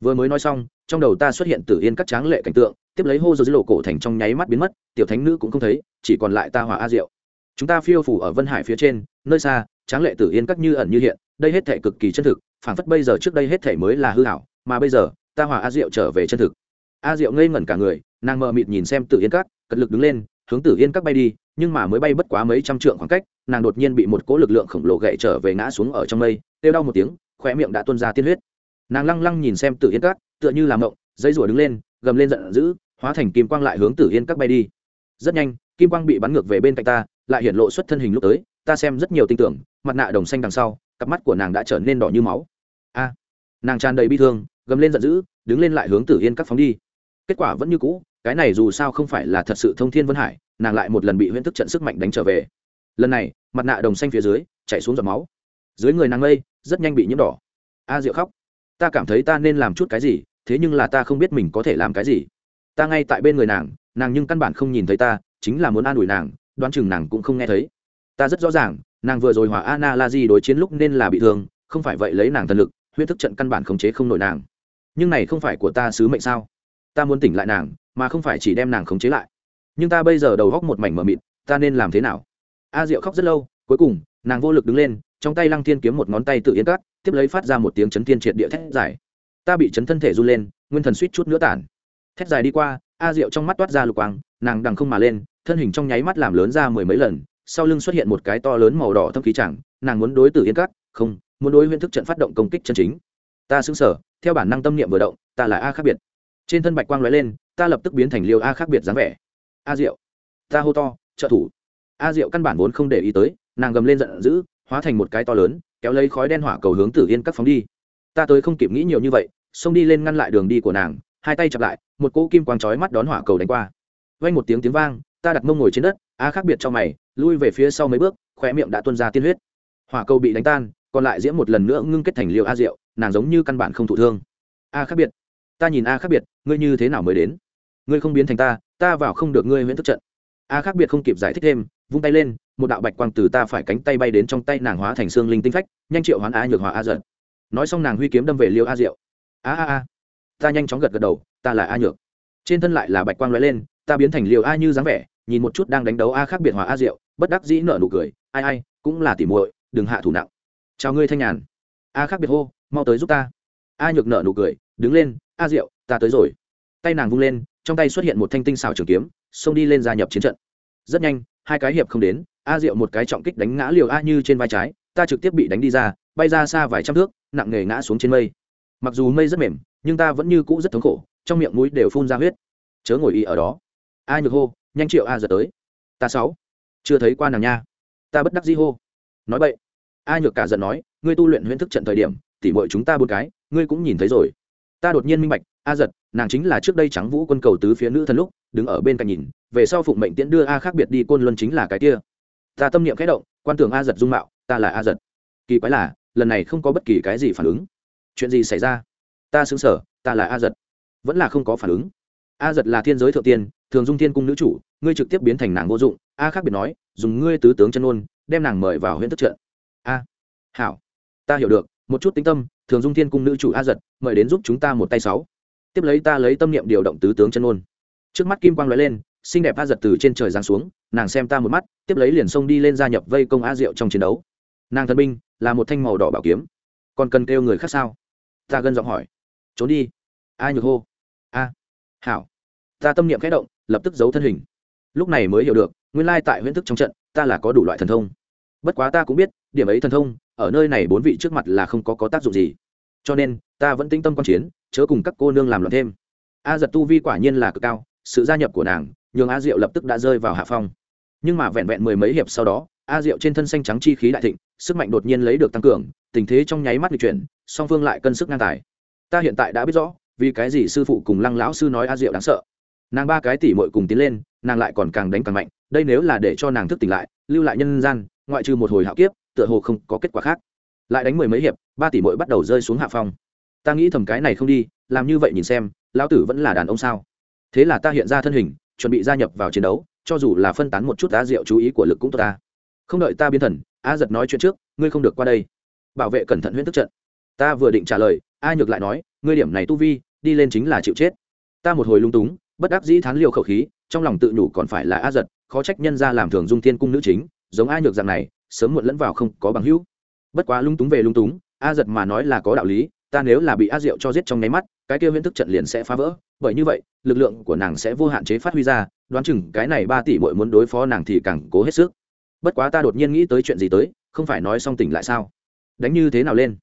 Vừa mới nói xong, trong đầu ta xuất hiện tử yên các tráng lệ cảnh tượng, tiếp lấy hô dầu dưới lộ cổ thành trong nháy mắt biến mất, tiểu thánh nữ cũng không thấy, chỉ còn lại ta hỏa a diệu. Chúng ta phiêu phủ ở vân hải phía trên, nơi xa, tráng lệ tử yên các như ẩn như hiện, đây hết thể cực kỳ chân thực phản phất bây giờ trước đây hết thể mới là hư hảo mà bây giờ, ta hỏa a diệu trở về chân thực. A diệu ngây ngẩn cả người, nàng mờ mịt nhìn xem tử yên các, cật lực đứng lên, hướng tử yên các bay đi nhưng mà mới bay bất quá mấy trăm trượng khoảng cách, nàng đột nhiên bị một cỗ lực lượng khổng lồ gậy trở về ngã xuống ở trong mây, kêu đau một tiếng, khóe miệng đã tuôn ra tiên huyết. Nàng lăng lăng nhìn xem tử yên các, tựa như làm mộng dây rủa đứng lên, gầm lên giận dữ, hóa thành kim quang lại hướng tử yên các bay đi. Rất nhanh, kim quang bị bắn ngược về bên cạnh ta, lại hiện lộ xuất thân hình lúc tới, ta xem rất nhiều tin tưởng, mặt nạ đồng xanh đằng sau, cặp mắt của nàng đã trở nên đỏ như máu. A! Nàng tràn đầy bi thương, gầm lên giận dữ, đứng lên lại hướng tử yên các phóng đi. Kết quả vẫn như cũ, cái này dù sao không phải là thật sự thông thiên vân hải nàng lại một lần bị huyễn thức trận sức mạnh đánh trở về. Lần này, mặt nạ đồng xanh phía dưới chạy xuống giọt máu. Dưới người nàng mây rất nhanh bị nhiễm đỏ. A diệu khóc. Ta cảm thấy ta nên làm chút cái gì, thế nhưng là ta không biết mình có thể làm cái gì. Ta ngay tại bên người nàng nàng nhưng căn bản không nhìn thấy ta, chính là muốn an ủi nàng, đoán chừng nàng cũng không nghe thấy. Ta rất rõ ràng, nàng vừa rồi hòa ana la di đối chiến lúc nên là bị thương, không phải vậy lấy nàng thần lực huyết thức trận căn bản khống chế không nổi nàng. Nhưng này không phải của ta sứ mệnh sao? Ta muốn tỉnh lại nàng, mà không phải chỉ đem nàng khống chế lại nhưng ta bây giờ đầu góc một mảnh mờ mịt, ta nên làm thế nào? A diệu khóc rất lâu, cuối cùng, nàng vô lực đứng lên, trong tay lăng thiên kiếm một ngón tay tự yên cắt tiếp lấy phát ra một tiếng chấn thiên triệt địa thét dài. Ta bị chấn thân thể run lên, nguyên thần suýt chút nữa tản. Thét dài đi qua, a diệu trong mắt toát ra lục quang, nàng đằng không mà lên, thân hình trong nháy mắt làm lớn ra mười mấy lần, sau lưng xuất hiện một cái to lớn màu đỏ thâm khí chẳng, nàng muốn đối tử yên cắt không, muốn đối huyễn thức trận phát động công kích chân chính. Ta xứng sở theo bản năng tâm niệm vừa động, ta là a khác biệt. Trên thân bạch quang lóe lên, ta lập tức biến thành liêu a khác biệt dáng vẻ a diệu. Ta hô to, trợ thủ. A diệu căn bản vốn không để ý tới, nàng gầm lên giận dữ, hóa thành một cái to lớn, kéo lấy khói đen hỏa cầu hướng tử yên các phóng đi. Ta tới không kịp nghĩ nhiều như vậy, xông đi lên ngăn lại đường đi của nàng, hai tay chặp lại, một cỗ kim quang chói mắt đón hỏa cầu đánh qua. Vang một tiếng tiếng vang, ta đặt mông ngồi trên đất, a khác biệt cho mày, lui về phía sau mấy bước, khóe miệng đã tuôn ra tiên huyết. Hỏa cầu bị đánh tan, còn lại diễm một lần nữa ngưng kết thành liều a diệu, nàng giống như căn bản không thụ thương. A khác biệt, ta nhìn a khác biệt, ngươi như thế nào mới đến? Ngươi không biến thành ta ta vào không được ngươi huyễn thức trận. A khác biệt không kịp giải thích thêm, vung tay lên, một đạo bạch quang từ ta phải cánh tay bay đến trong tay nàng hóa thành xương linh tinh phách, nhanh triệu hoán a nhược hòa a giận. Nói xong nàng huy kiếm đâm về liêu a diệu. A a a, ta nhanh chóng gật gật đầu, ta là a nhược. Trên thân lại là bạch quang lóe lên, ta biến thành liều a như dáng vẻ, nhìn một chút đang đánh đấu a khác biệt hòa a diệu, bất đắc dĩ nở nụ cười, ai ai, cũng là tỉ muội, đừng hạ thủ nặng. Chào ngươi thanh nhàn. A khác biệt hô, mau tới giúp ta. A nhược nở nụ cười, đứng lên, a diệu, ta tới rồi. Tay nàng vung lên trong tay xuất hiện một thanh tinh xào trường kiếm, xông đi lên gia nhập chiến trận. Rất nhanh, hai cái hiệp không đến, a diệu một cái trọng kích đánh ngã liều a như trên vai trái, ta trực tiếp bị đánh đi ra, bay ra xa vài trăm thước, nặng nề ngã xuống trên mây. Mặc dù mây rất mềm, nhưng ta vẫn như cũ rất thống khổ, trong miệng mũi đều phun ra huyết. Chớ ngồi y ở đó. A nhược hô, nhanh triệu a giật tới. Ta sáu. Chưa thấy qua nàng nha. Ta bất đắc di hô. Nói vậy a nhược cả giận nói, ngươi tu luyện huyễn thức trận thời điểm, tỉ mọi chúng ta bốn cái, ngươi cũng nhìn thấy rồi. Ta đột nhiên minh bạch a giật, nàng chính là trước đây trắng vũ quân cầu tứ phía nữ thần lúc, đứng ở bên cạnh nhìn, về sau phụng mệnh tiễn đưa a khác biệt đi, côn luân chính là cái kia. Ta tâm niệm khẽ động, quan tưởng a giật dung mạo, ta là a giật. Kỳ quái là, lần này không có bất kỳ cái gì phản ứng. Chuyện gì xảy ra? Ta xứng sở ta là a giật. Vẫn là không có phản ứng. A giật là thiên giới thượng tiên, thường dung thiên cung nữ chủ, ngươi trực tiếp biến thành nàng vô dụng. A khác biệt nói, dùng ngươi tứ tướng chân ôn đem nàng mời vào huyện tức trận. A. Hảo. Ta hiểu được, một chút tính tâm, thường dung thiên cung nữ chủ a giật, mời đến giúp chúng ta một tay sáu tiếp lấy ta lấy tâm niệm điều động tứ tướng chân ôn trước mắt kim quang lóe lên, xinh đẹp a giật từ trên trời giáng xuống, nàng xem ta một mắt, tiếp lấy liền xông đi lên gia nhập vây công a diệu trong chiến đấu. Nàng thân binh là một thanh màu đỏ bảo kiếm. Còn cần kêu người khác sao? Ta gân giọng hỏi. Trốn đi. A nhược hô. A. Hảo. Ta tâm niệm khẽ động, lập tức giấu thân hình. Lúc này mới hiểu được, nguyên lai tại huyễn thức trong trận, ta là có đủ loại thần thông. Bất quá ta cũng biết, điểm ấy thần thông, ở nơi này bốn vị trước mặt là không có có tác dụng gì. Cho nên, ta vẫn tinh tâm quan chiến chớ cùng các cô nương làm loạn thêm. A giật tu vi quả nhiên là cực cao, sự gia nhập của nàng, nhường a diệu lập tức đã rơi vào hạ phong. Nhưng mà vẹn vẹn mười mấy hiệp sau đó, a diệu trên thân xanh trắng chi khí đại thịnh, sức mạnh đột nhiên lấy được tăng cường, tình thế trong nháy mắt di chuyển, song phương lại cân sức ngang tài. Ta hiện tại đã biết rõ, vì cái gì sư phụ cùng lăng lão sư nói a diệu đáng sợ. Nàng ba cái tỉ mội cùng tiến lên, nàng lại còn càng đánh càng mạnh, đây nếu là để cho nàng thức tỉnh lại, lưu lại nhân gian, ngoại trừ một hồi hạo kiếp, tựa hồ không có kết quả khác. Lại đánh mười mấy hiệp, ba tỷ mội bắt đầu rơi xuống hạ phong ta nghĩ thầm cái này không đi, làm như vậy nhìn xem, lão tử vẫn là đàn ông sao? Thế là ta hiện ra thân hình, chuẩn bị gia nhập vào chiến đấu, cho dù là phân tán một chút á rượu chú ý của lực cũng tốt ta. Không đợi ta biến thần a giật nói chuyện trước, ngươi không được qua đây. Bảo vệ cẩn thận huyễn tức trận. Ta vừa định trả lời, a nhược lại nói, ngươi điểm này tu vi, đi lên chính là chịu chết. Ta một hồi lung túng, bất đắc dĩ thán liều khẩu khí, trong lòng tự nhủ còn phải là a giật, khó trách nhân ra làm thường dung thiên cung nữ chính, giống a nhược dạng này, sớm muộn lẫn vào không có bằng hữu. Bất quá lung túng về lung túng a giật mà nói là có đạo lý ta nếu là bị a diệu cho giết trong nháy mắt, cái kia huyễn thức trận liền sẽ phá vỡ. Bởi như vậy, lực lượng của nàng sẽ vô hạn chế phát huy ra, đoán chừng cái này ba tỷ bội muốn đối phó nàng thì càng cố hết sức. Bất quá ta đột nhiên nghĩ tới chuyện gì tới, không phải nói xong tỉnh lại sao? Đánh như thế nào lên?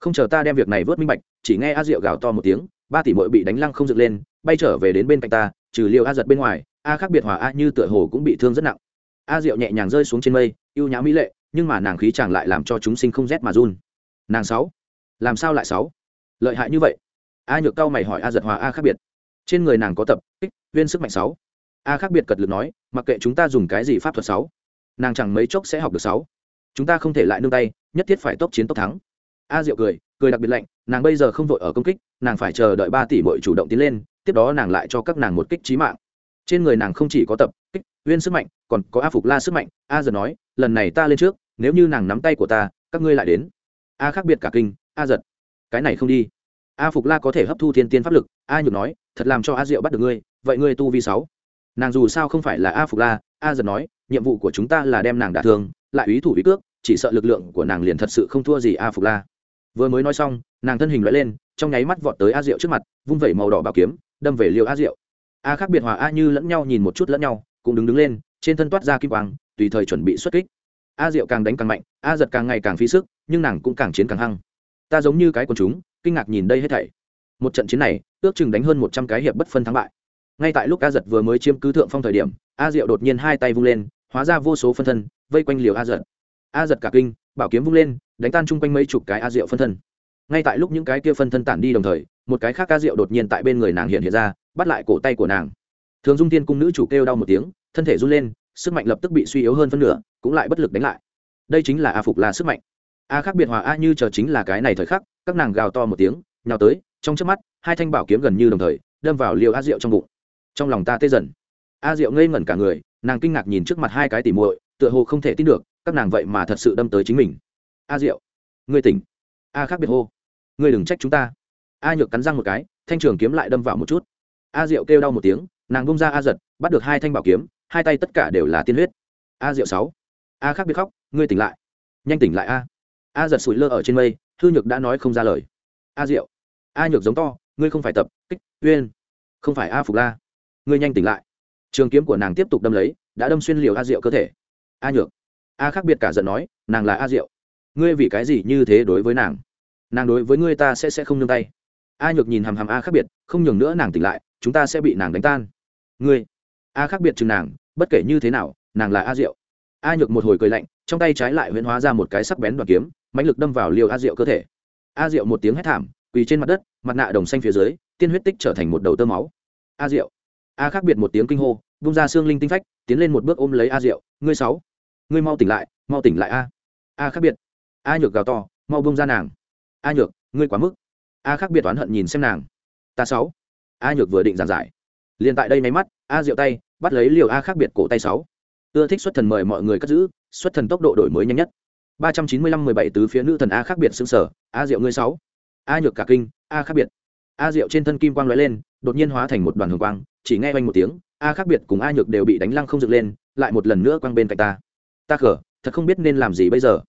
Không chờ ta đem việc này vớt minh bạch, chỉ nghe a diệu gào to một tiếng, ba tỷ bội bị đánh lăng không dựng lên, bay trở về đến bên cạnh ta, trừ liều a giật bên ngoài, a khác biệt hòa a như tựa hồ cũng bị thương rất nặng. A diệu nhẹ nhàng rơi xuống trên mây, ưu nhã mỹ lệ, nhưng mà nàng khí chàng lại làm cho chúng sinh không rét mà run. Nàng sáu làm sao lại sáu? Lợi hại như vậy? A nhược cao mày hỏi a giật hòa a khác biệt. Trên người nàng có tập kích, viên sức mạnh sáu. A khác biệt cật lực nói, mặc kệ chúng ta dùng cái gì pháp thuật sáu, nàng chẳng mấy chốc sẽ học được sáu. Chúng ta không thể lại nương tay, nhất thiết phải tốc chiến tốc thắng. A diệu cười cười đặc biệt lạnh, nàng bây giờ không vội ở công kích, nàng phải chờ đợi ba tỷ bội chủ động tiến lên, tiếp đó nàng lại cho các nàng một kích trí mạng. Trên người nàng không chỉ có tập kích uyên sức mạnh, còn có a phục la sức mạnh. A giật nói, lần này ta lên trước, nếu như nàng nắm tay của ta, các ngươi lại đến. A khác biệt cả kinh a giật. Cái này không đi. A phục la có thể hấp thu thiên tiên pháp lực. A nhược nói, thật làm cho a diệu bắt được ngươi. Vậy ngươi tu vi sáu. Nàng dù sao không phải là a phục la, a giật nói, nhiệm vụ của chúng ta là đem nàng đả thương, lại ý thủ ý cước, chỉ sợ lực lượng của nàng liền thật sự không thua gì a phục la. Vừa mới nói xong, nàng thân hình loại lên, trong nháy mắt vọt tới a diệu trước mặt, vung vẩy màu đỏ bảo kiếm, đâm về liều a diệu. A khác biệt hòa a như lẫn nhau nhìn một chút lẫn nhau, cũng đứng đứng lên, trên thân toát ra kim quang, tùy thời chuẩn bị xuất kích. A diệu càng đánh càng mạnh, a giật càng ngày càng phí sức, nhưng nàng cũng càng chiến càng hăng ta giống như cái quần chúng, kinh ngạc nhìn đây hết thảy. Một trận chiến này, ước chừng đánh hơn một trăm cái hiệp bất phân thắng bại. Ngay tại lúc a giật vừa mới chiếm cứ thượng phong thời điểm, a diệu đột nhiên hai tay vung lên, hóa ra vô số phân thân, vây quanh liều a giật. A giật cả kinh, bảo kiếm vung lên, đánh tan chung quanh mấy chục cái a diệu phân thân. Ngay tại lúc những cái kia phân thân tản đi đồng thời, một cái khác a diệu đột nhiên tại bên người nàng hiện hiện ra, bắt lại cổ tay của nàng. Thường dung tiên cung nữ chủ kêu đau một tiếng, thân thể run lên, sức mạnh lập tức bị suy yếu hơn phân nửa, cũng lại bất lực đánh lại. Đây chính là a phục là sức mạnh a khác biệt hòa a như chờ chính là cái này thời khắc, các nàng gào to một tiếng, nhào tới, trong trước mắt, hai thanh bảo kiếm gần như đồng thời, đâm vào liều a diệu trong bụng. Trong lòng ta tê dần. A diệu ngây ngẩn cả người, nàng kinh ngạc nhìn trước mặt hai cái tỉ muội, tựa hồ không thể tin được, các nàng vậy mà thật sự đâm tới chính mình. A diệu, ngươi tỉnh. A khác biệt hô, ngươi đừng trách chúng ta. A nhược cắn răng một cái, thanh trường kiếm lại đâm vào một chút. A diệu kêu đau một tiếng, nàng bông ra a giật, bắt được hai thanh bảo kiếm, hai tay tất cả đều là tiên huyết. A diệu sáu, a khác biệt khóc, ngươi tỉnh lại. Nhanh tỉnh lại a a giật sủi lơ ở trên mây, thư nhược đã nói không ra lời. A diệu, a nhược giống to, ngươi không phải tập, kích, uyên. Không phải a phục la. Ngươi nhanh tỉnh lại. Trường kiếm của nàng tiếp tục đâm lấy, đã đâm xuyên liều a diệu cơ thể. A nhược, a khác biệt cả giận nói, nàng là a diệu. Ngươi vì cái gì như thế đối với nàng? Nàng đối với ngươi ta sẽ sẽ không nương tay. A nhược nhìn hàm hàm a khác biệt, không nhường nữa nàng tỉnh lại, chúng ta sẽ bị nàng đánh tan. Ngươi, a khác biệt chừng nàng, bất kể như thế nào, nàng là a diệu. A nhược một hồi cười lạnh, trong tay trái lại huyễn hóa ra một cái sắc bén đoàn kiếm mãnh lực đâm vào liều a diệu cơ thể. A diệu một tiếng hét thảm, quỳ trên mặt đất, mặt nạ đồng xanh phía dưới, tiên huyết tích trở thành một đầu tơ máu. A diệu. A khác biệt một tiếng kinh hô, vung ra xương linh tinh phách, tiến lên một bước ôm lấy a diệu. Ngươi sáu, ngươi mau tỉnh lại, mau tỉnh lại a. A khác biệt. A nhược gào to, mau bung ra nàng. A nhược, ngươi quá mức. A khác biệt oán hận nhìn xem nàng. Ta sáu. A nhược vừa định giảng giải. Liền tại đây máy mắt, a diệu tay bắt lấy liều a khác biệt cổ tay sáu. Ưa thích xuất thần mời mọi người cất giữ, xuất thần tốc độ đổi mới nhanh nhất ba trăm chín mươi lăm mười bảy tứ phía nữ thần a khác biệt xương sở, a diệu ngươi sáu, a nhược cả kinh, a khác biệt. A diệu trên thân kim quang lóe lên, đột nhiên hóa thành một đoàn hồng quang, chỉ nghe oanh một tiếng, a khác biệt cùng a nhược đều bị đánh lăng không dựng lên, lại một lần nữa quang bên cạnh ta. Ta khở thật không biết nên làm gì bây giờ.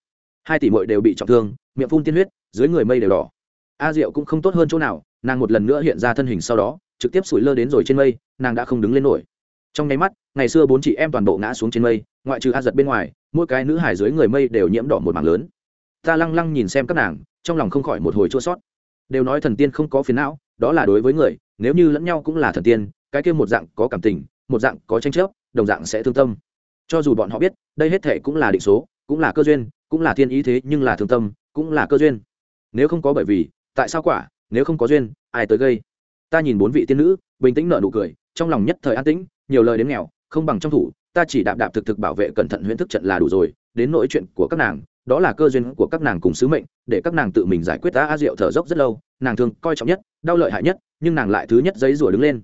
Hai tỷ mội đều bị trọng thương, miệng phun tiên huyết, dưới người mây đều đỏ. A diệu cũng không tốt hơn chỗ nào, nàng một lần nữa hiện ra thân hình sau đó, trực tiếp sủi lơ đến rồi trên mây, nàng đã không đứng lên nổi. Trong nháy mắt ngày xưa bốn chị em toàn bộ ngã xuống trên mây, ngoại trừ a giật bên ngoài, mỗi cái nữ hải dưới người mây đều nhiễm đỏ một mảng lớn. Ta lăng lăng nhìn xem các nàng, trong lòng không khỏi một hồi chua sót. Đều nói thần tiên không có phiền não, đó là đối với người, nếu như lẫn nhau cũng là thần tiên, cái kia một dạng có cảm tình, một dạng có tranh chấp, đồng dạng sẽ thương tâm. Cho dù bọn họ biết, đây hết thể cũng là định số, cũng là cơ duyên, cũng là thiên ý thế nhưng là thương tâm, cũng là cơ duyên. Nếu không có bởi vì, tại sao quả, nếu không có duyên, ai tới gây? Ta nhìn bốn vị tiên nữ, bình tĩnh nợ nụ cười, trong lòng nhất thời an tĩnh, nhiều lời đến nghèo không bằng trong thủ, ta chỉ đạp đạp thực thực bảo vệ cẩn thận huyễn thức trận là đủ rồi, đến nỗi chuyện của các nàng, đó là cơ duyên của các nàng cùng sứ mệnh, để các nàng tự mình giải quyết ta a diệu thở dốc rất lâu, nàng thường coi trọng nhất, đau lợi hại nhất, nhưng nàng lại thứ nhất giấy rủa đứng lên.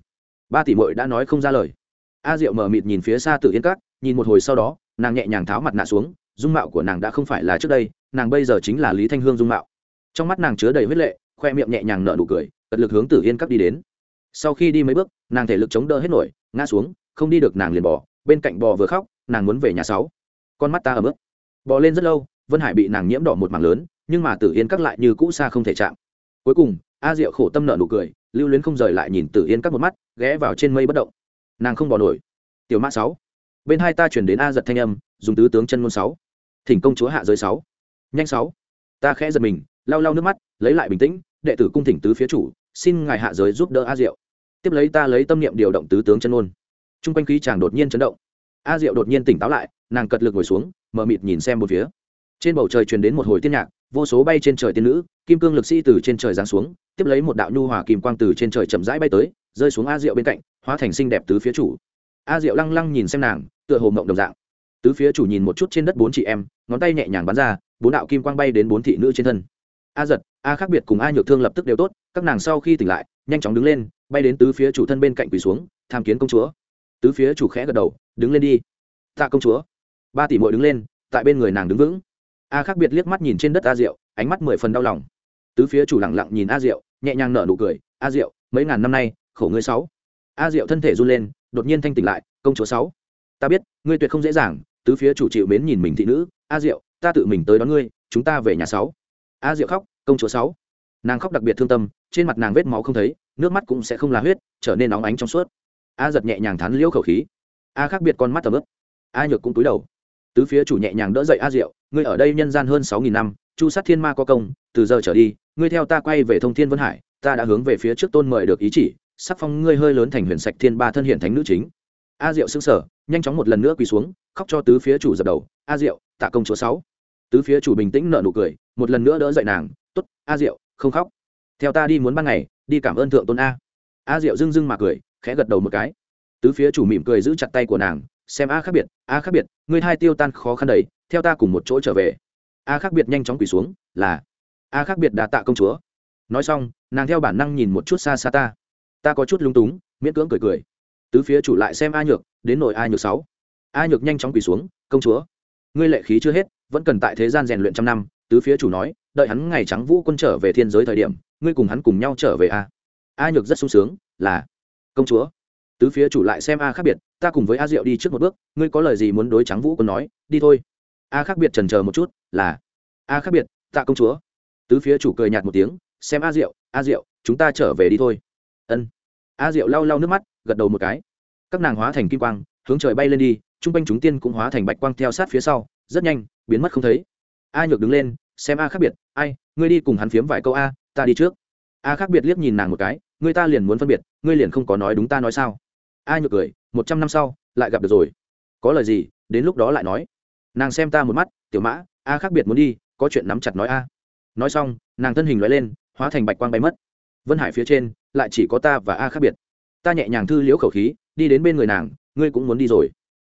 Ba tỷ mội đã nói không ra lời. A diệu mờ mịt nhìn phía xa tự yên các, nhìn một hồi sau đó, nàng nhẹ nhàng tháo mặt nạ xuống, dung mạo của nàng đã không phải là trước đây, nàng bây giờ chính là lý thanh hương dung mạo. Trong mắt nàng chứa đầy huyết lệ, khoe miệng nhẹ nhàng nở nụ cười cật lực hướng tử yên các đi đến. Sau khi đi mấy bước, nàng thể lực chống đỡ hết nổi, ngã xuống không đi được nàng liền bỏ, bên cạnh bò vừa khóc, nàng muốn về nhà sáu. Con mắt ta ở mức bò lên rất lâu, vân hải bị nàng nhiễm đỏ một mảng lớn, nhưng mà tử yên các lại như cũ xa không thể chạm. Cuối cùng, a diệu khổ tâm nợ nụ cười, lưu luyến không rời lại nhìn tử yên các một mắt, ghé vào trên mây bất động. Nàng không bỏ nổi. Tiểu mã sáu. Bên hai ta chuyển đến a giật thanh âm, dùng tứ tướng chân ngôn sáu. Thỉnh công chúa hạ giới sáu. Nhanh sáu. Ta khẽ giật mình, lau lau nước mắt, lấy lại bình tĩnh, đệ tử cung thỉnh tứ phía chủ, xin ngài hạ giới giúp đỡ a diệu. Tiếp lấy ta lấy tâm niệm điều động tứ tướng chân ngôn t r u n g quanh khí chàng đột nhiên chấn động. A diệu đột nhiên tỉnh táo lại, nàng cật lực ngồi xuống mờ mịt nhìn xem một phía. Trên bầu trời truyền đến một hồi tiên nhạc, vô số bay trên trời tiên nữ, kim cương lực sĩ từ trên trời giáng xuống, tiếp lấy một đạo nhu hòa kìm quang từ trên trời chậm rãi bay tới, rơi xuống a diệu bên cạnh, hóa thành xinh đẹp tứ phía chủ. A diệu lăng lăng nhìn xem nàng, tựa hồ mộng đồng dạng. Tứ phía chủ nhìn một chút trên đất bốn chị em, ngón tay nhẹ nhàng bắn ra, bốn đạo kim quang bay đến bốn thị nữ trên thân. A giật, a khác biệt cùng a nhược thương lập tức đều tốt, các nàng sau khi tỉnh lại, nhanh chóng đứng lên, bay đến tứ phía chủ thân bên cạnh quỳ xuống, tham kiến công chúa tứ phía chủ khẽ gật đầu, đứng lên đi. Tạ công chúa. Ba tỷ mội đứng lên, tại bên người nàng đứng vững. A khác biệt liếc mắt nhìn trên đất a diệu, ánh mắt mười phần đau lòng. Tứ phía chủ lẳng lặng nhìn a diệu, nhẹ nhàng nở nụ cười, a diệu, mấy ngàn năm nay, khổ ngươi sáu. A diệu thân thể run lên, đột nhiên thanh tỉnh lại, công chúa sáu, ta biết, ngươi tuyệt không dễ dàng, tứ phía chủ chịu mến nhìn mình thị nữ, a diệu, ta tự mình tới đón ngươi, chúng ta về nhà sáu. A diệu khóc, công chúa sáu. Nàng khóc đặc biệt thương tâm, trên mặt nàng vết máu không thấy, nước mắt cũng sẽ không là huyết, trở nên óng ánh trong suốt a giật nhẹ nhàng thắn liễu khẩu khí. A khác biệt con mắt tầm ướp. A nhược cũng túi đầu. Tứ phía chủ nhẹ nhàng đỡ dậy a diệu, ngươi ở đây nhân gian hơn sáu nghìn năm, chu sát thiên ma có công, từ giờ trở đi, ngươi theo ta quay về thông thiên vân hải, ta đã hướng về phía trước tôn mời được ý chỉ sắc phong ngươi hơi lớn thành huyền sạch thiên ba thân hiện thánh nữ chính. A diệu xưng sở nhanh chóng một lần nữa quỳ xuống, khóc cho tứ phía chủ dập đầu, a diệu, tạ công chúa sáu. Tứ phía chủ bình tĩnh nợ nụ cười, một lần nữa đỡ dậy nàng t ố t a diệu, không khóc. Theo ta đi muốn ban ngày, đi cảm ơn thượng tôn a. A diệu dưng dưng mà cười khẽ gật đầu một cái. Tứ phía chủ mỉm cười giữ chặt tay của nàng, xem a khác biệt, a khác biệt, ngươi hai tiêu tan khó khăn đấy, theo ta cùng một chỗ trở về. A khác biệt nhanh chóng quỳ xuống, là, a khác biệt đã tạ công chúa. Nói xong, nàng theo bản năng nhìn một chút xa xa ta. Ta có chút lung túng, miễn cưỡng cười cười. Tứ phía chủ lại xem a nhược, đến nội a nhược sáu. A nhược nhanh chóng quỳ xuống, công chúa, ngươi lệ khí chưa hết, vẫn cần tại thế gian rèn luyện trăm năm, tứ phía chủ nói, đợi hắn ngày trắng vũ quân trở về thiên giới thời điểm, ngươi cùng hắn cùng nhau trở về a. A nhược rất sung sướng, là công chúa. Tứ phía chủ lại xem a khác biệt, ta cùng với a diệu đi trước một bước, ngươi có lời gì muốn đối trắng vũ quân nói, đi thôi. A khác biệt trần chờ một chút, là, a khác biệt, tạ công chúa. Tứ phía chủ cười nhạt một tiếng, xem a diệu a diệu, chúng ta trở về đi thôi. Ân. A diệu lau lau nước mắt, gật đầu một cái. Các nàng hóa thành kim quang, hướng trời bay lên đi chung quanh chúng tiên cũng hóa thành bạch quang theo sát phía sau, rất nhanh, biến mất không thấy. A nhược đứng lên, xem a khác biệt, ai, ngươi đi cùng hắn phiếm vài câu a, ta đi trước. A khác biệt liếc nhìn nàng một cái, ngươi ta liền muốn phân biệt ngươi liền không có nói đúng ta nói sao? A nhược cười, một trăm năm sau, lại gặp được rồi. Có lời gì, đến lúc đó lại nói. Nàng xem ta một mắt, tiểu mã, a khác biệt muốn đi, có chuyện nắm chặt nói a. Nói xong, nàng thân hình loại lên, hóa thành bạch quang bay mất. Vân hải phía trên, lại chỉ có ta và a khác biệt. Ta nhẹ nhàng thư liễu khẩu khí, đi đến bên người nàng, ngươi cũng muốn đi rồi.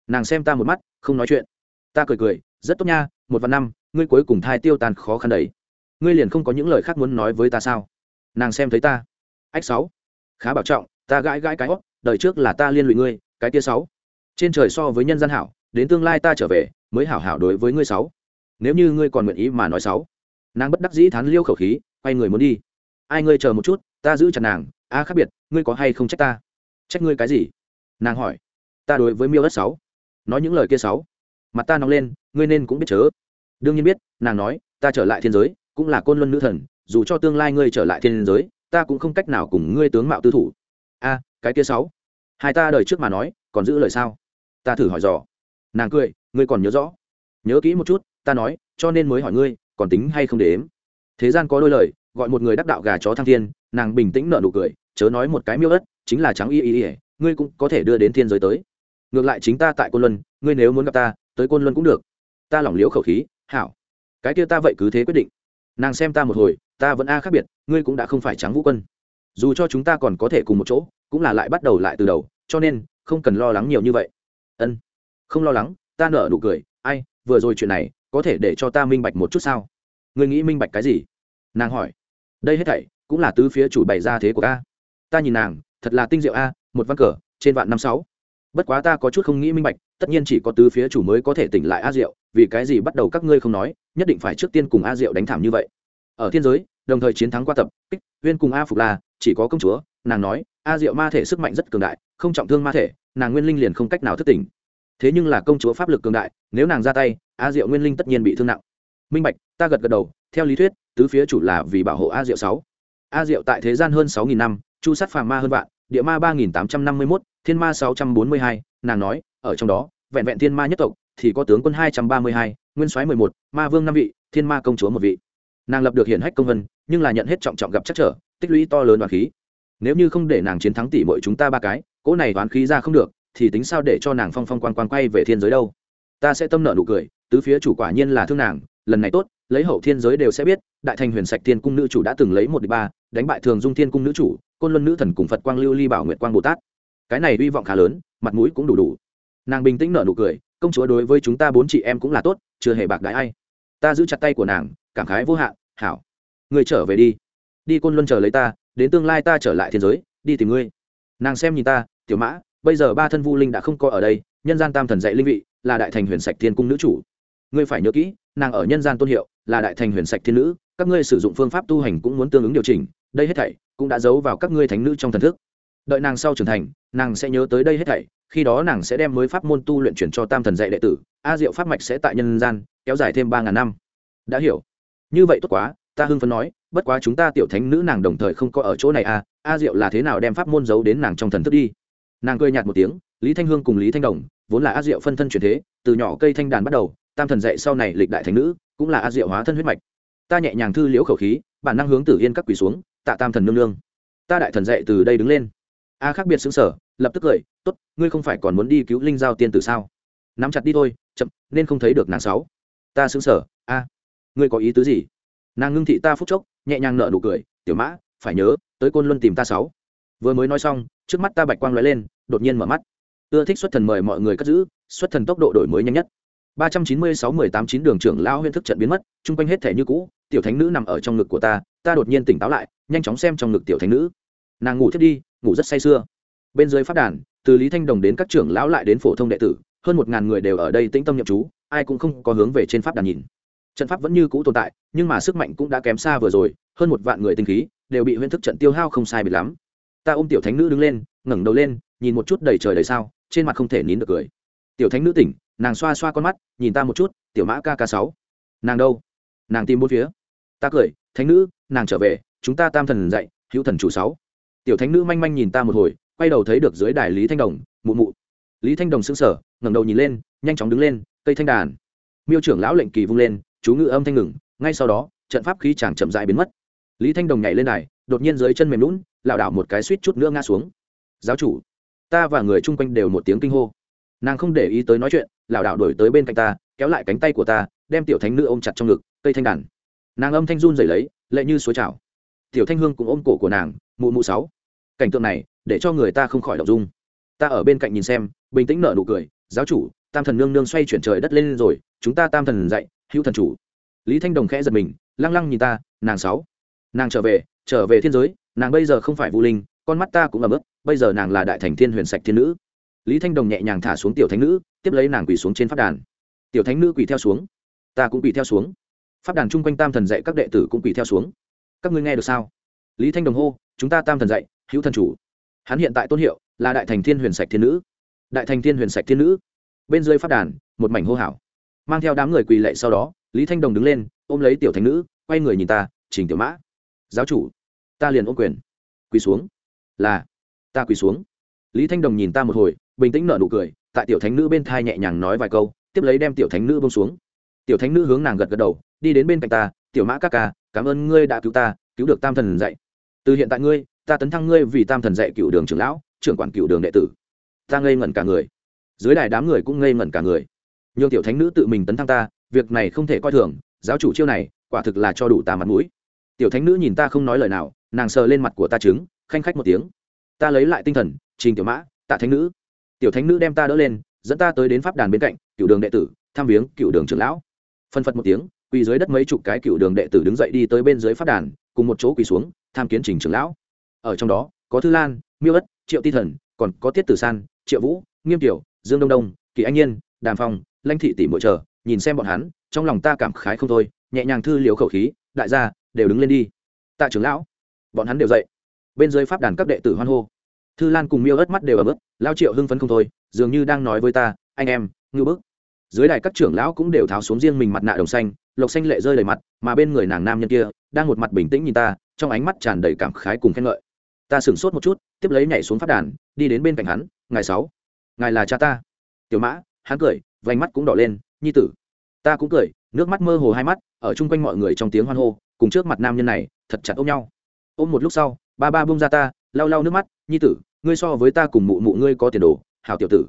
Nàng xem ta một mắt, không nói chuyện. Ta cười cười, rất tốt nha, một vạn năm, ngươi cuối cùng thai tiêu tàn khó khăn đấy. Ngươi liền không có những lời khác muốn nói với ta sao? Nàng xem thấy ta. Ách sáu khá bảo trọng, ta gãi gãi cái hót đời trước là ta liên lụy ngươi, cái tia sáu. Trên trời so với nhân gian hảo, đến tương lai ta trở về, mới hảo hảo đối với ngươi sáu. Nếu như ngươi còn nguyện ý mà nói sáu. Nàng bất đắc dĩ thán liêu khẩu khí, quay người muốn đi. Ai ngươi chờ một chút, ta giữ chặt nàng, a khác biệt, ngươi có hay không trách ta? Trách ngươi cái gì? Nàng hỏi. Ta đối với miêu đất sáu. Nói những lời kia sáu. Mặt ta nóng lên, ngươi nên cũng biết chớ. Đương nhiên biết, nàng nói, ta trở lại thiên giới, cũng là côn luân nữ thần, dù cho tương lai ngươi trở lại thiên giới ta cũng không cách nào cùng ngươi tướng mạo tư thủ. A, cái kia sáu. Hai ta đời trước mà nói, còn giữ lời sao? Ta thử hỏi dò. Nàng cười, ngươi còn nhớ rõ. Nhớ kỹ một chút, ta nói, cho nên mới hỏi ngươi, còn tính hay không để ếm thế gian có đôi lời, gọi một người đắc đạo gà chó thăng thiên, nàng bình tĩnh nợ nụ cười, chớ nói một cái miêu ớt, chính là trắng y y y, ngươi cũng có thể đưa đến thiên giới tới. Ngược lại chính ta tại côn luân, ngươi nếu muốn gặp ta, tới côn luân cũng được. Ta lỏng liễu khẩu khí, hảo. Cái kia ta vậy cứ thế quyết định. Nàng xem ta một hồi ta vẫn a khác biệt, ngươi cũng đã không phải trắng vũ quân. Dù cho chúng ta còn có thể cùng một chỗ, cũng là lại bắt đầu lại từ đầu, cho nên, không cần lo lắng nhiều như vậy. Ân. Không lo lắng, ta nở nụ cười, ai, vừa rồi chuyện này, có thể để cho ta minh bạch một chút sao? Ngươi nghĩ minh bạch cái gì? Nàng hỏi. Đây hết thảy, cũng là tứ phía chủ bày ra thế của ta. Ta nhìn nàng, thật là tinh diệu a, một văn cờ, trên vạn năm sáu. Bất quá ta có chút không nghĩ minh bạch, tất nhiên chỉ có tứ phía chủ mới có thể tỉnh lại a diệu, vì cái gì bắt đầu các ngươi không nói, nhất định phải trước tiên cùng a diệu đánh thảm như vậy ở thiên giới, đồng thời chiến thắng qua tập, kích huyên cùng a phục la, chỉ có công chúa, nàng nói, a diệu ma thể sức mạnh rất cường đại, không trọng thương ma thể, nàng nguyên linh liền không cách nào thức tỉnh. Thế nhưng là công chúa pháp lực cường đại, nếu nàng ra tay, a diệu nguyên linh tất nhiên bị thương nặng. Minh bạch, ta gật gật đầu, theo lý thuyết, tứ phía chủ là vì bảo hộ a diệu sáu. A diệu tại thế gian hơn sáu nghìn năm, chu sát phàm ma hơn vạn, địa ma ba nghìn tám trăm năm mươi mốt, thiên ma sáu trăm bốn mươi hai, nàng nói, ở trong đó, vẹn vẹn thiên ma nhất tộc, thì có tướng quân hai trăm ba mươi hai, nguyên soái mười một, ma vương năm vị, thiên ma công chúa một vị nàng lập được hiển hách công vân, nhưng là nhận hết trọng trọng gặp chắc trở, tích lũy to lớn đoàn khí. Nếu như không để nàng chiến thắng tỷ mọi chúng ta ba cái, cỗ này đoán khí ra không được, thì tính sao để cho nàng phong phong quan quan quay về thiên giới đâu? Ta sẽ tâm nợ nụ cười, tứ phía chủ quả nhiên là thương nàng, lần này tốt, lấy hậu thiên giới đều sẽ biết, đại thành huyền sạch thiên cung nữ chủ đã từng lấy một đ ba, đánh bại thường dung thiên cung nữ chủ, côn luân nữ thần cùng phật quang lưu ly bảo nguyện quang bồ tát. Cái này hy vọng khá lớn, mặt mũi cũng đủ đủ. Nàng bình tĩnh nợ nụ cười, công chúa đối với chúng ta bốn chị em cũng là tốt, chưa hề bạc đãi ai. Ta giữ chặt tay của nàng cảm khái vô hạn, hảo người trở về đi. Đi côn luân chờ lấy ta, đến tương lai ta trở lại thiên giới, đi tìm ngươi. Nàng xem nhìn ta, tiểu mã, bây giờ ba thân vu linh đã không có ở đây, nhân gian tam thần dạy linh vị, là đại thành huyền sạch thiên cung nữ chủ. Ngươi phải nhớ kỹ, nàng ở nhân gian tôn hiệu, là đại thành huyền sạch thiên nữ, các ngươi sử dụng phương pháp tu hành cũng muốn tương ứng điều chỉnh, đây hết thảy cũng đã giấu vào các ngươi thánh nữ trong thần thức. Đợi nàng sau trưởng thành, nàng sẽ nhớ tới đây hết thảy, khi đó nàng sẽ đem mới pháp môn tu luyện chuyển cho tam thần dạy đệ tử, a diệu pháp mạch sẽ tại nhân gian, kéo dài thêm ba ngàn năm. Đã hiểu như vậy tốt quá, ta hưng phấn nói, bất quá chúng ta tiểu thánh nữ nàng đồng thời không có ở chỗ này à a diệu là thế nào đem pháp môn giấu đến nàng trong thần thức đi? Nàng cười nhạt một tiếng, lý thanh hương cùng lý thanh đồng, vốn là a diệu phân thân chuyển thế, từ nhỏ cây thanh đàn bắt đầu, tam thần dạy sau này lịch đại thánh nữ, cũng là a diệu hóa thân huyết mạch. Ta nhẹ nhàng thư liễu khẩu khí, bản năng hướng tử yên các quỷ xuống, tạ tam thần nương nương. Ta đại thần dạy từ đây đứng lên. A khác biệt xứng sở lập tức cười t ố t ngươi không phải còn muốn đi cứu linh giao tiên tử sao? Nắm chặt đi thôi, chậm, nên không thấy được nàng sáu. Ta xứng sở a ngươi có ý tứ gì? Nàng ngưng thị ta phúc chốc, nhẹ nhàng nợ nụ cười, tiểu mã, phải nhớ, tới côn luân tìm ta sáu. Vừa mới nói xong, trước mắt ta bạch quang lóe lên, đột nhiên mở mắt. Ưa thích xuất thần mời mọi người cất giữ, xuất thần tốc độ đổi mới nhanh nhất. Ba trăm chín mươi sáu mười tám chín đường trưởng lão huyên thức trận biến mất, chung quanh hết thể như cũ, tiểu thánh nữ nằm ở trong ngực của ta ta đột nhiên tỉnh táo lại, nhanh chóng xem trong ngực tiểu thánh nữ. Nàng ngủ thiết đi, ngủ rất say sưa. Bên dưới phát đàn, từ lý thanh đồng đến các trưởng lão lại đến phổ thông đệ tử, hơn một ngàn người đều ở đây tĩnh tâm nhậm chú, ai cũng không có hướng về trên pháp đàn nhìn trận pháp vẫn như cũ tồn tại, nhưng mà sức mạnh cũng đã kém xa vừa rồi, hơn một vạn người tinh khí đều bị huyễn thức trận tiêu hao không sai bị lắm. Ta ôm tiểu thánh nữ đứng lên, ngẩng đầu lên, nhìn một chút đầy trời đầy sao, trên mặt không thể nín được cười. Tiểu thánh nữ tỉnh, nàng xoa xoa con mắt, nhìn ta một chút, tiểu mã kk sáu. Nàng đâu? Nàng tìm bốn phía. Ta cười, thánh nữ, nàng trở về, chúng ta tam thần dạy, hữu thần chủ sáu. Tiểu thánh nữ manh manh nhìn ta một hồi, quay đầu thấy được dưới đài lý thanh đồng, mụ mụ. Lý thanh đồng sững sờ, ngẩng đầu nhìn lên, nhanh chóng đứng lên, cây thanh đàn. Miêu trưởng lão lệnh kỳ vung lên chú ngự âm thanh ngừng, ngay sau đó, trận pháp khí chàng chậm dại biến mất. Lý thanh đồng nhảy lên này đột nhiên dưới chân mềm lún lảo đảo một cái suýt chút nữa ngã xuống. Giáo chủ, ta và người chung quanh đều một tiếng kinh hô. Nàng không để ý tới nói chuyện, lảo đảo đổi tới bên cạnh ta, kéo lại cánh tay của ta, đem tiểu thánh nữ ôm chặt trong ngực, cây thanh đàn. Nàng âm thanh run rẩy lấy, lệ như suối trào. Tiểu thanh hương cũng ôm cổ của nàng, mụ mụ sáu. Cảnh tượng này, để cho người ta không khỏi động dung. Ta ở bên cạnh nhìn xem, bình tĩnh nở nụ cười, giáo chủ, tam thần nương nương xoay chuyển trời đất lên rồi, chúng ta tam thần dạy hữu thần chủ. Lý thanh đồng khẽ giật mình, lăng lăng nhìn ta, nàng sáu. Nàng trở về trở về thiên giới, nàng bây giờ không phải vũ linh, con mắt ta cũng ấm ức bây giờ nàng là đại thành thiên huyền sạch thiên nữ. Lý thanh đồng nhẹ nhàng thả xuống tiểu thánh nữ, tiếp lấy nàng quỳ xuống trên pháp đàn. Tiểu thánh nữ quỳ theo xuống. Ta cũng quỳ theo xuống. Pháp đàn chung quanh tam thần dạy các đệ tử cũng quỳ theo xuống. Các ngươi nghe được sao? Lý thanh đồng hô, chúng ta tam thần dạy, hữu thần chủ. Hắn hiện tại tôn hiệu là đại thành thiên huyền sạch thiên nữ. Đại thành thiên huyền sạch thiên nữ. Bên dưới pháp đàn, một mảnh hô hào mang theo đám người quỳ lệ sau đó, lý thanh đồng đứng lên, ôm lấy tiểu thánh nữ, quay người nhìn ta, trình tiểu mã, giáo chủ, ta liền ôm quyền, quỳ xuống. Là, ta quỳ xuống. Lý thanh đồng nhìn ta một hồi, bình tĩnh nở nụ cười, tại tiểu thánh nữ bên thai nhẹ nhàng nói vài câu, tiếp lấy đem tiểu thánh nữ bông xuống. Tiểu thánh nữ hướng nàng gật gật đầu, đi đến bên cạnh ta, tiểu mã các ca, cảm ơn ngươi đã cứu ta, cứu được tam thần dạy. Từ hiện tại ngươi, ta tấn thăng ngươi vì tam thần dạy cựu đường trưởng lão, trưởng quản cựu đường đệ tử. Ta ngây ngẩn cả người. Dưới đài đám người cũng ngây ngẩn cả người nhưng tiểu thánh nữ tự mình tấn thăng ta, việc này không thể coi thường, giáo chủ chiêu này, quả thực là cho đủ ta mặt mũi. Tiểu thánh nữ nhìn ta không nói lời nào, nàng sờ lên mặt của ta trứng, khanh khách một tiếng. Ta lấy lại tinh thần, trình tiểu mã, tạ thánh nữ. Tiểu thánh nữ đem ta đỡ lên, dẫn ta tới đến pháp đàn bên cạnh, cựu đường đệ tử, tham viếng cựu đường trưởng lão. Phân phật một tiếng, quỳ dưới đất mấy chục cái cựu đường đệ tử đứng dậy đi tới bên dưới pháp đàn, cùng một chỗ quỳ xuống, tham kiến trình trưởng lão. Ở trong đó, có thư lan, miêu ất, triệu ti thần, còn có tiết tử san, triệu vũ, nghiêm tiểu, dương đông đông, kỳ anh nhiên, đàm phong lanh thị tỷ mỗi chờ nhìn xem bọn hắn trong lòng ta cảm khái không thôi nhẹ nhàng thư liều khẩu khí đại gia đều đứng lên đi. Tạ trưởng lão bọn hắn đều dậy. Bên dưới pháp đàn các đệ tử hoan hô. Thư lan cùng miêu ớt mắt đều ở bước, lao triệu hưng phấn không thôi dường như đang nói với ta anh em ngư bức. Dưới đài các trưởng lão cũng đều tháo xuống riêng mình mặt nạ đồng xanh lộc xanh lệ rơi đầy mặt mà bên người nàng nam nhân kia đang một mặt bình tĩnh nhìn ta trong ánh mắt tràn đầy cảm khái cùng khen ngợi. Ta sửng sốt một chút tiếp lấy nhảy xuống pháp đàn đi đến bên cạnh hắn ngài sáu ngài là cha ta. Tiểu mã hắn cười vành mắt cũng đỏ lên, nhi tử. Ta cũng cười, nước mắt mơ hồ hai mắt, ở chung quanh mọi người trong tiếng hoan hô, cùng trước mặt nam nhân này, thật chặt ôm nhau. Ôm một lúc sau, ba ba bông ra ta, lau lau nước mắt, nhi tử, ngươi so với ta cùng mụ mụ ngươi có tiền đồ, hảo tiểu tử.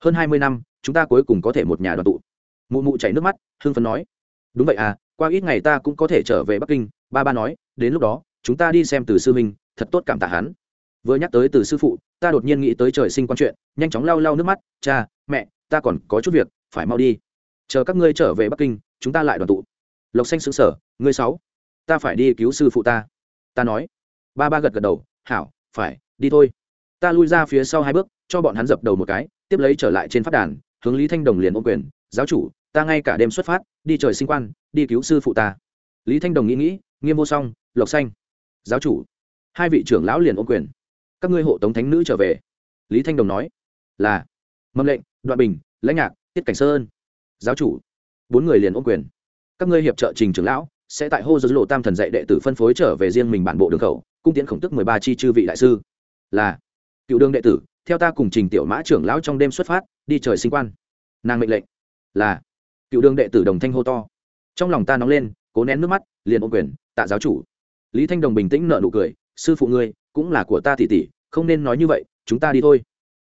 Hơn hai mươi năm, chúng ta cuối cùng có thể một nhà đoàn tụ. Mụ mụ chảy nước mắt hương phấn nói. Đúng vậy à qua ít ngày ta cũng có thể trở về bắc kinh. Ba ba nói, đến lúc đó, chúng ta đi xem từ sư minh, thật tốt cảm tạ hắn. Vừa nhắc tới từ sư phụ, ta đột nhiên nghĩ tới trời sinh quan chuyện, nhanh chóng lau lau nước mắt, cha, mẹ, ta còn có chút việc phải mau đi. Chờ các ngươi trở về bắc kinh, chúng ta lại đoàn tụ. Lộc xanh xứng sở ngươi sáu, ta phải đi cứu sư phụ ta. Ta nói. Ba ba gật gật đầu, hảo, phải, đi thôi. Ta lui ra phía sau hai bước, cho bọn hắn dập đầu một cái, tiếp lấy trở lại trên phát đàn, hướng lý thanh đồng liền ô quyền, giáo chủ, ta ngay cả đêm xuất phát, đi trời sinh quan, đi cứu sư phụ ta. Lý thanh đồng nghĩ nghĩ, nghiêm vô song, lộc xanh. Giáo chủ. Hai vị trưởng lão liền ôm quyền. Các ngươi hộ tống thánh nữ trở về. Lý thanh đồng nói, là mâm lệnh, đoạn bình, lãnh nhạc tiết cảnh sơn giáo chủ. Bốn người liền ôm quyền. Các ngươi hiệp trợ trình trưởng lão, sẽ tại hô dư lộ tam thần dạy đệ tử phân phối trở về riêng mình bản bộ đường khẩu, cung tiễn khổng tức mười ba chi chư vị đại sư. Là, cựu đương đệ tử, theo ta cùng trình tiểu mã trưởng lão trong đêm xuất phát, đi trời sinh quan. Nàng mệnh lệnh. Là, cựu đương đệ tử đồng thanh hô to. Trong lòng ta nóng lên, cố nén nước mắt, liền ôm quyền, tạ giáo chủ. Lý thanh đồng bình tĩnh nợ nụ cười, sư phụ ngươi, cũng là của ta tỷ tỷ, không nên nói như vậy, chúng ta đi thôi.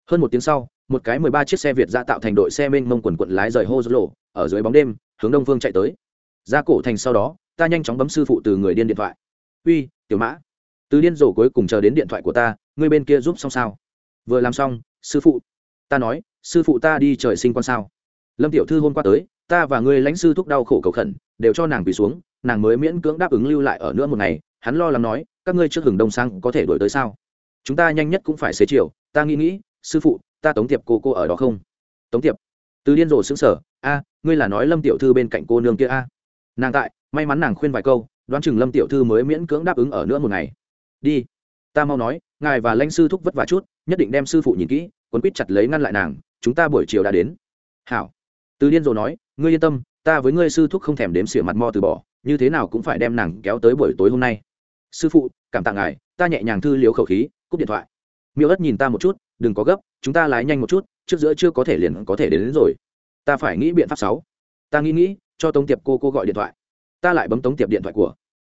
Hơn một tiếng sau một cái mười ba chiếc xe việt ra tạo thành đội xe mênh mông quần quận lái rời hô dỗ lộ, ở dưới bóng đêm, hướng đông phương chạy tới. Ra cổ thành sau đó, ta nhanh chóng bấm sư phụ từ người điên điện thoại. Uy, tiểu mã, từ điên rổ cuối cùng chờ đến điện thoại của ta, ngươi bên kia giúp xong sao? Vừa làm xong, sư phụ. Ta nói, sư phụ ta đi trời sinh con sao? Lâm tiểu thư hôm qua tới, ta và ngươi lãnh sư thúc đau khổ cầu khẩn, đều cho nàng quỳ xuống, nàng mới miễn cưỡng đáp ứng lưu lại ở nữa một ngày, hắn lo lắng nói, các ngươi trước hừng đông sang có thể đổi tới sao? Chúng ta nhanh nhất cũng phải xế chiều, ta nghĩ nghĩ, sư phụ ta tống tiệp cô cô ở đó không? Tống tiệp từ điên rồ xứng sở a, ngươi là nói lâm tiểu thư bên cạnh cô nương kia a? Nàng tại, may mắn nàng khuyên vài câu, đoán chừng lâm tiểu thư mới miễn cưỡng đáp ứng ở nữa một ngày. Đi. Ta mau nói, ngài và lãnh sư thúc vất vả chút, nhất định đem sư phụ nhìn kỹ, quấn quýt chặt lấy ngăn lại nàng, chúng ta buổi chiều đã đến. Hảo. Từ điên rồ nói, ngươi yên tâm, ta với ngươi sư thúc không thèm đếm xỉa mặt mo từ bỏ, như thế nào cũng phải đem nàng kéo tới buổi tối hôm nay. Sư phụ, cảm tạ ngài, ta nhẹ nhàng thư liếu khẩu khí, cúp điện thoại miêu ất nhìn ta một chút đừng có gấp chúng ta lái nhanh một chút trước giữa chưa có thể liền có thể đến, đến rồi. Ta phải nghĩ biện pháp sáu. Ta nghĩ nghĩ cho tống tiệp cô cô gọi điện thoại. Ta lại bấm tống tiệp điện thoại của.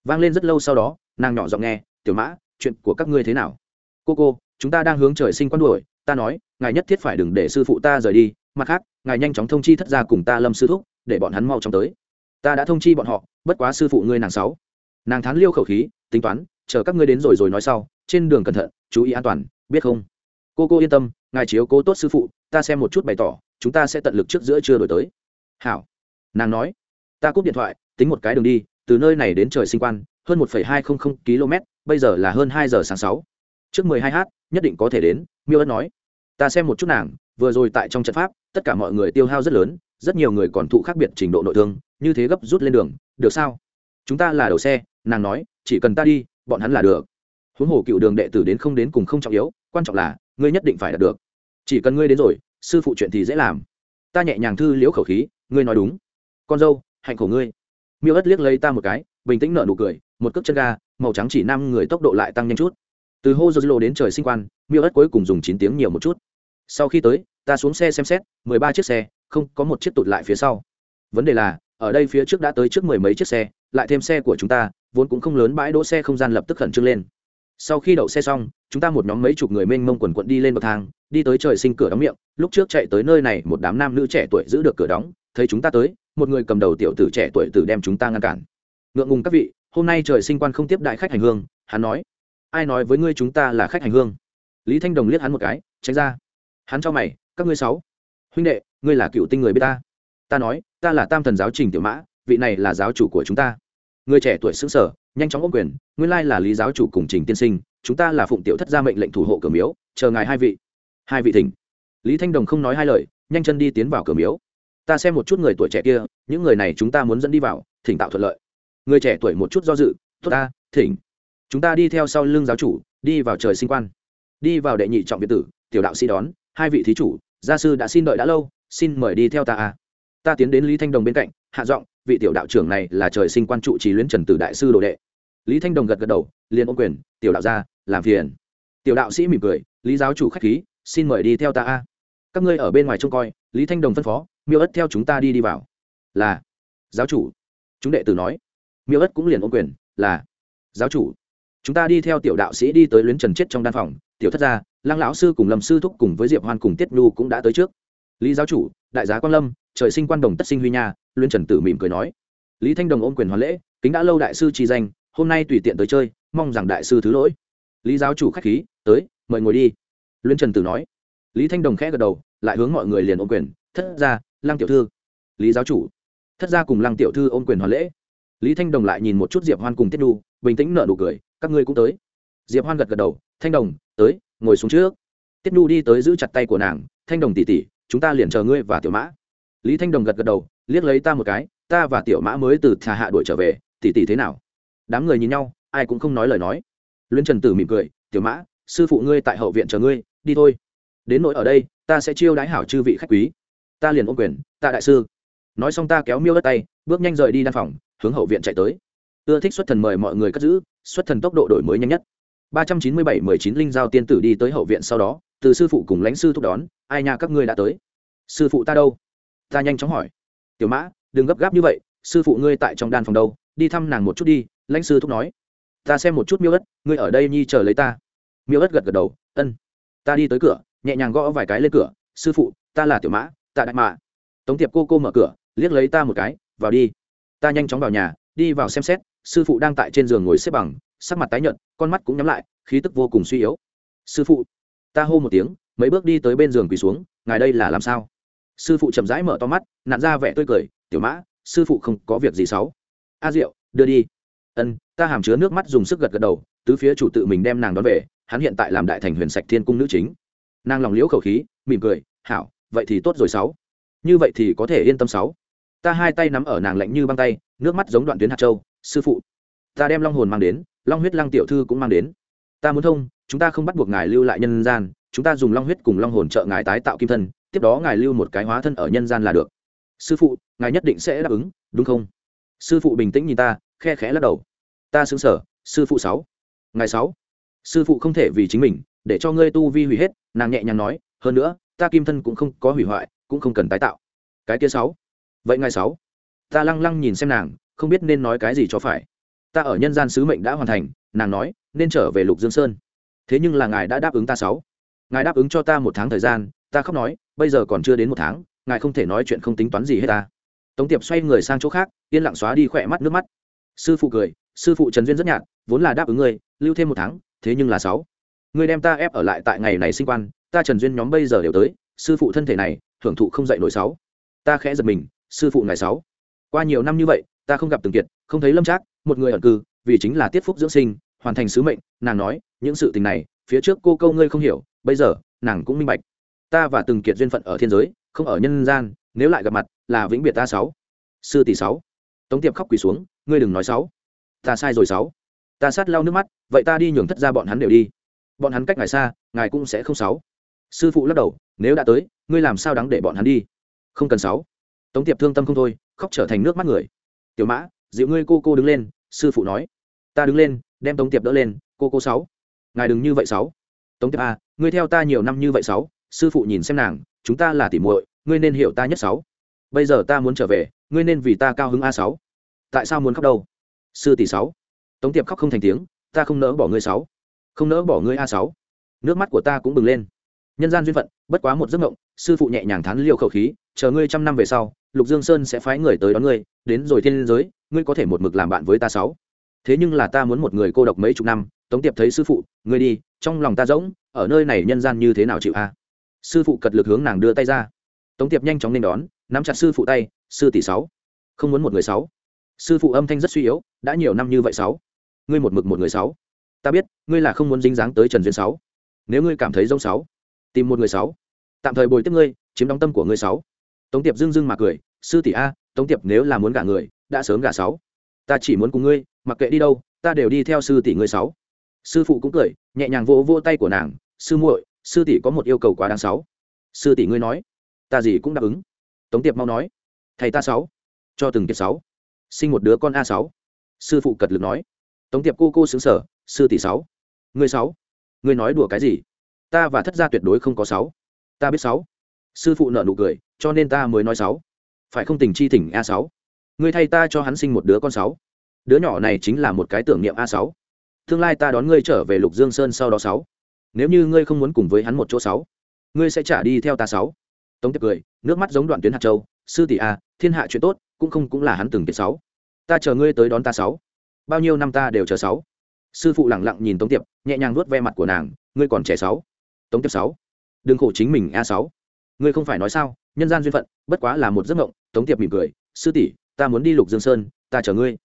Vang lên rất lâu sau đó nàng nhỏ giọng nghe tiểu mã chuyện của các ngươi thế nào? Cô cô chúng ta đang hướng trời sinh quan đuổi ta nói ngài nhất thiết phải đừng để sư phụ ta rời đi mặt khác ngài nhanh chóng thông chi thất gia cùng ta lâm sư thúc để bọn hắn mau chóng tới. Ta đã thông chi bọn họ bất quá sư phụ ngươi nàng sáu. Nàng thán liêu khẩu khí tính toán chờ các ngươi đến rồi rồi nói sau trên đường cẩn thận chú ý an toàn biết không? Cô cô yên tâm, ngài chiếu cố tốt sư phụ, ta xem một chút bày tỏ, chúng ta sẽ tận lực trước giữa chưa đổi tới. Hảo. Nàng nói. Ta cúp điện thoại, tính một cái đường đi, từ nơi này đến trời sinh quan, hơn một hai trăm linh km, bây giờ là hơn hai giờ sáng sáu. Trước mười hai h nhất định có thể đến, miêu ân nói. Ta xem một chút nàng, vừa rồi tại trong trận pháp, tất cả mọi người tiêu hao rất lớn, rất nhiều người còn thụ khác biệt trình độ nội thương, như thế gấp rút lên đường, được sao? Chúng ta là đầu xe, nàng nói, chỉ cần ta đi, bọn hắn là được. Huống hồ cựu đường đệ tử đến không đến cùng không trọng yếu quan trọng là, ngươi nhất định phải đạt được. Chỉ cần ngươi đến rồi, sư phụ chuyện thì dễ làm. Ta nhẹ nhàng thư liễu khẩu khí, ngươi nói đúng. Con dâu, hạnh khổ ngươi. Miêu ất liếc lấy ta một cái, bình tĩnh nở nụ cười, một cước chân ga, màu trắng chỉ năm người tốc độ lại tăng nhanh chút. Từ hô dô lô đến trời sinh quan, miêu ất cuối cùng dùng chín tiếng nhiều một chút. Sau khi tới, ta xuống xe xem xét, mười ba chiếc xe, không có một chiếc tụt lại phía sau. Vấn đề là, ở đây phía trước đã tới trước mười mấy chiếc xe, lại thêm xe của chúng ta, vốn cũng không lớn bãi đỗ xe không gian lập tức khẩn trương lên sau khi đậu xe xong, chúng ta một nhóm mấy chục người mênh mông quần quận đi lên bậc thang, đi tới trời sinh cửa đóng miệng. Lúc trước chạy tới nơi này, một đám nam nữ trẻ tuổi giữ được cửa đóng, thấy chúng ta tới, một người cầm đầu tiểu tử trẻ tuổi tử đem chúng ta ngăn cản. Ngượng ngùng các vị, hôm nay trời sinh quan không tiếp đại khách hành hương, hắn nói. Ai nói với ngươi chúng ta là khách hành hương? Lý thanh đồng liếc hắn một cái, tránh ra. Hắn cho mày, các ngươi sáu. Huynh đệ, ngươi là cựu tinh người biết ta. Ta nói, ta là tam thần giáo trình tiểu mã, vị này là giáo chủ của chúng ta người trẻ tuổi xứng sở nhanh chóng ôm quyền, nguyên lai là lý giáo chủ cùng trình tiên sinh, chúng ta là phụng tiểu thất gia mệnh lệnh thủ hộ cửa miếu, chờ ngài hai vị. Hai vị thỉnh. Lý thanh đồng không nói hai lời, nhanh chân đi tiến vào cửa miếu. Ta xem một chút người tuổi trẻ kia, những người này chúng ta muốn dẫn đi vào, thỉnh tạo thuận lợi. Người trẻ tuổi một chút do dự, tốt ta, thỉnh. Chúng ta đi theo sau lưng giáo chủ, đi vào trời sinh quan. Đi vào đệ nhị trọng biệt tử, tiểu đạo sĩ đón, hai vị thí chủ, gia sư đã xin đợi đã lâu, xin mời đi theo ta à? ta tiến đến lý thanh đồng bên cạnh, hạ giọng vị tiểu đạo trưởng này là trời sinh quan trụ trì luyến trần tử đại sư đồ đệ. Lý thanh đồng gật gật đầu, liền ôm quyền, tiểu đạo gia, làm phiền. Tiểu đạo sĩ mỉm cười, lý giáo chủ khách khí, xin mời đi theo ta a. Các ngươi ở bên ngoài trông coi. Lý thanh đồng phân phó, miêu ất theo chúng ta đi đi vào. Là. Giáo chủ. Chúng đệ tử nói. Miêu ất cũng liền ôm quyền, là. Giáo chủ. Chúng ta đi theo tiểu đạo sĩ đi tới luyến trần chết trong đan phòng. Tiểu thất gia, lăng lão sư cùng lâm sư thúc cùng với diệp hoan cùng tiết nhu cũng đã tới trước lý giáo chủ, đại giá quan lâm, trời sinh quan đồng tất sinh huy nha, luyến trần tử mỉm cười nói. Lý thanh đồng ôm quyền hoàn lễ, kính đã lâu đại sư trì danh, hôm nay tùy tiện tới chơi, mong rằng đại sư thứ lỗi. Lý giáo chủ khách khí, tới, mời ngồi đi. Luyến trần tử nói. Lý thanh đồng khẽ gật đầu, lại hướng mọi người liền ôm quyền, thất gia, lăng tiểu thư. Lý giáo chủ. Thất gia cùng lăng tiểu thư ôm quyền hoàn lễ. Lý thanh đồng lại nhìn một chút diệp hoan cùng tiết đu, bình tĩnh nở nụ cười, các ngươi cũng tới. Diệp hoan gật gật đầu, thanh đồng, tới, ngồi xuống trước. Tiết đu đi tới giữ chặt tay của nàng, thanh đồng tỉ tỉ chúng ta liền chờ ngươi và tiểu mã. Lý thanh đồng gật gật đầu, liếc lấy ta một cái, ta và tiểu mã mới từ thà hạ đuổi trở về tỉ tỉ thế nào? Đám người nhìn nhau, ai cũng không nói lời nói. Luyến trần tử mỉm cười, tiểu mã, sư phụ ngươi tại hậu viện chờ ngươi, đi thôi. Đến nỗi ở đây, ta sẽ chiêu đái hảo chư vị khách quý. Ta liền ôm quyền tạ đại sư. Nói xong ta kéo miêu đất tay, bước nhanh rời đi đan phòng, hướng hậu viện chạy tới. Ưa thích xuất thần mời mọi người cất giữ, xuất thần tốc độ đổi mới nhanh nhất. Ba trăm chín mươi bảy mười chín linh giao tiên tử đi tới hậu viện sau đó từ sư phụ cùng lãnh sư thúc đón ai nha các ngươi đã tới. Sư phụ ta đâu? Ta nhanh chóng hỏi. Tiểu mã đừng gấp gáp như vậy sư phụ ngươi tại trong đan phòng đâu? Đi thăm nàng một chút đi. Lãnh sư thúc nói. Ta xem một chút miêu ất, ngươi ở đây nhi chờ lấy ta. Miêu ất gật gật đầu. Ân ta đi tới cửa nhẹ nhàng gõ vài cái lên cửa. Sư phụ ta là tiểu mã tạ đại mạ tống tiệp cô cô mở cửa liếc lấy ta một cái vào đi. Ta nhanh chóng vào nhà đi vào xem xét sư phụ đang tại trên giường ngồi xếp bằng sắc mặt tái nhợt con mắt cũng nhắm lại khí tức vô cùng suy yếu. Sư phụ ta hô một tiếng, mấy bước đi tới bên giường quỳ xuống, ngài đây là làm sao? Sư phụ chậm rãi mở to mắt nạn ra vẻ tươi cười, tiểu mã, sư phụ không có việc gì xấu a diệu, đưa đi. Ân, ta hàm chứa nước mắt dùng sức gật gật đầu, tứ phía chủ tự mình đem nàng đón về, hắn hiện tại làm đại thành huyền sạch thiên cung nữ chính. Nàng lòng liễu khẩu khí, mỉm cười, hảo, vậy thì tốt rồi sáu. Như vậy thì có thể yên tâm sáu. Ta hai tay nắm ở nàng lạnh như băng tay, nước mắt giống đoạn tuyến hạt châu, sư phụ, ta đem long hồn mang đến, long huyết lăng tiểu thư cũng mang đến ta muốn thông, chúng ta không bắt buộc ngài lưu lại nhân gian, chúng ta dùng long huyết cùng long hồn trợ ngài tái tạo kim thân, tiếp đó ngài lưu một cái hóa thân ở nhân gian là được. Sư phụ, ngài nhất định sẽ đáp ứng, đúng không? Sư phụ bình tĩnh nhìn ta, khe khẽ lắc đầu. Ta xứng sở, sư phụ sáu. Ngài sáu. Sư phụ không thể vì chính mình, để cho ngươi tu vi hủy hết, nàng nhẹ nhàng nói, hơn nữa, ta kim thân cũng không có hủy hoại, cũng không cần tái tạo. Cái kia sáu. Vậy ngài sáu. Ta lăng lăng nhìn xem nàng, không biết nên nói cái gì cho phải. Ta ở nhân gian sứ mệnh đã hoàn thành nàng nói, nên trở về lục dương sơn. Thế nhưng là ngài đã đáp ứng ta sáu. Ngài đáp ứng cho ta một tháng thời gian, ta khóc nói, bây giờ còn chưa đến một tháng, ngài không thể nói chuyện không tính toán gì hết ta. Tống tiệp xoay người sang chỗ khác, yên lặng xóa đi khỏe mắt nước mắt. Sư phụ cười, sư phụ trần duyên rất nhạt, vốn là đáp ứng ngươi, lưu thêm một tháng, thế nhưng là sáu. Ngươi đem ta ép ở lại tại ngày này sinh quan, ta trần duyên nhóm bây giờ đều tới, sư phụ thân thể này, hưởng thụ không dậy nổi sáu. Ta khẽ giật mình, sư phụ ngày sáu. Qua nhiều năm như vậy, ta không gặp từng kiệt, không thấy lâm trác, một người ẩn cư, vì chính là tiết phúc dưỡng sinh hoàn thành sứ mệnh, nàng nói, những sự tình này, phía trước cô câu ngươi không hiểu, bây giờ, nàng cũng minh bạch. Ta và từng kiệt duyên phận ở thiên giới, không ở nhân gian, nếu lại gặp mặt, là vĩnh biệt ta sáu. Sư tỷ sáu. Tống tiệp khóc quỳ xuống, ngươi đừng nói sáu. Ta sai rồi sáu. Ta sát lau nước mắt, vậy ta đi nhường thất ra bọn hắn đều đi. Bọn hắn cách ngài xa, ngài cũng sẽ không sáu. Sư phụ lắc đầu, nếu đã tới, ngươi làm sao đáng để bọn hắn đi? Không cần sáu. Tống tiệp thương tâm không thôi, khóc trở thành nước mắt người. Tiểu mã, dịu ngươi cô cô đứng lên, sư phụ nói. Ta đứng lên đem tống tiệp đỡ lên, cô cô sáu, ngài đừng như vậy sáu. Tống tiệp a ngươi theo ta nhiều năm như vậy sáu, sư phụ nhìn xem nàng, chúng ta là tỉ muội, ngươi nên hiểu ta nhất sáu. Bây giờ ta muốn trở về, ngươi nên vì ta cao hứng a sáu. Tại sao muốn khóc đâu? Sư tỷ sáu. Tống tiệp khóc không thành tiếng, ta không nỡ bỏ ngươi sáu, không nỡ bỏ ngươi a sáu. Nước mắt của ta cũng bừng lên. Nhân gian duyên phận, bất quá một giấc mộng, sư phụ nhẹ nhàng thán liều khẩu khí, chờ ngươi trăm năm về sau, lục dương sơn sẽ phái người tới đón ngươi, đến rồi thiên giới, ngươi có thể một mực làm bạn với ta sáu thế nhưng là ta muốn một người cô độc mấy chục năm, tống tiệp thấy sư phụ, ngươi đi, trong lòng ta rỗng, ở nơi này nhân gian như thế nào chịu a? Sư phụ cật lực hướng nàng đưa tay ra. Tống tiệp nhanh chóng nên đón, nắm chặt sư phụ tay, sư tỷ sáu, không muốn một người sáu. Sư phụ âm thanh rất suy yếu, đã nhiều năm như vậy sáu, ngươi một mực một người sáu. Ta biết, ngươi là không muốn dính dáng tới trần duyên sáu. Nếu ngươi cảm thấy giống sáu, tìm một người sáu. Tạm thời bồi tiếp ngươi, chiếm đóng tâm của ngươi sáu. Tống tiệp dưng dưng mà cười, sư tỷ a, tống tiệp nếu là muốn gả người, đã sớm gả sáu. Ta chỉ muốn cùng ngươi mặc kệ đi đâu, ta đều đi theo sư tỷ ngươi sáu. Sư phụ cũng cười, nhẹ nhàng vỗ vỗ tay của nàng, sư muội, sư tỷ có một yêu cầu quá đáng sáu. Sư tỷ ngươi nói, ta gì cũng đáp ứng. Tống tiệp mau nói, thầy ta sáu, cho từng kiệt sáu, sinh một đứa con a sáu. Sư phụ cật lực nói. Tống tiệp cô cô xứng sở sư tỷ sáu, ngươi sáu, ngươi nói đùa cái gì? Ta và thất gia tuyệt đối không có sáu, ta biết sáu. Sư phụ nợ nụ cười, cho nên ta mới nói sáu, phải không tình chi thỉnh a sáu? Ngươi thay ta cho hắn sinh một đứa con sáu đứa nhỏ này chính là một cái tưởng niệm a sáu. Tương lai ta đón ngươi trở về lục dương sơn sau đó sáu. Nếu như ngươi không muốn cùng với hắn một chỗ sáu, ngươi sẽ trả đi theo ta sáu. Tống tiệp cười, nước mắt giống đoạn tuyến hạt châu. Sư tỷ a thiên hạ chuyện tốt, cũng không cũng là hắn từng kiệt sáu. Ta chờ ngươi tới đón ta sáu. Bao nhiêu năm ta đều chờ sáu. Sư phụ lẳng lặng nhìn tống tiệp, nhẹ nhàng vuốt ve mặt của nàng. Ngươi còn trẻ sáu. Tống tiệp sáu. Đừng khổ chính mình a sáu. Ngươi không phải nói sao, nhân gian duyên phận, bất quá là một giấc mộng. Tống tiệp mỉm cười, sư tỷ, ta muốn đi lục dương sơn, ta chờ ngươi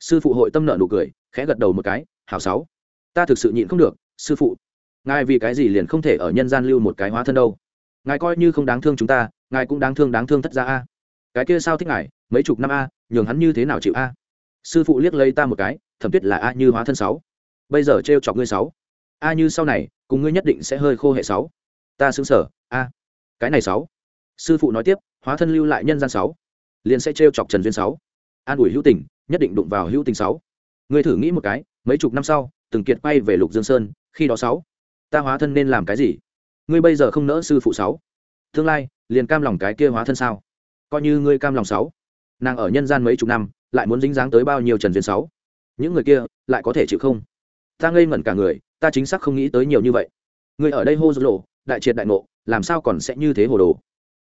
sư phụ hội tâm nợ nụ cười, khẽ gật đầu một cái, hảo sáu, ta thực sự nhịn không được, sư phụ. Ngài vì cái gì liền không thể ở nhân gian lưu một cái hóa thân đâu? Ngài coi như không đáng thương chúng ta, ngài cũng đáng thương đáng thương thất gia a. Cái kia sao thích ngài, mấy chục năm a, nhường hắn như thế nào chịu a? Sư phụ liếc lấy ta một cái, thẩm tuyết là a như hóa thân sáu. Bây giờ trêu chọc ngươi sáu. A như sau này, cùng ngươi nhất định sẽ hơi khô hệ sáu. Ta xứng sở, a. Cái này sáu. Sư phụ nói tiếp, hóa thân lưu lại nhân gian sáu. Liền sẽ trêu chọc trần duyên sáu. An ủi hữu tình nhất định đụng vào hữu tình sáu. Ngươi thử nghĩ một cái, mấy chục năm sau, từng kiệt quay về lục dương sơn, khi đó sáu, ta hóa thân nên làm cái gì? Ngươi bây giờ không nỡ sư phụ sáu. Tương lai, liền cam lòng cái kia hóa thân sao? Coi như ngươi cam lòng sáu. Nàng ở nhân gian mấy chục năm, lại muốn dính dáng tới bao nhiêu trần duyên sáu? Những người kia, lại có thể chịu không? Ta ngây ngẩn cả người, ta chính xác không nghĩ tới nhiều như vậy. Ngươi ở đây hô dỗ lộ, đại triệt đại ngộ, làm sao còn sẽ như thế hồ đồ?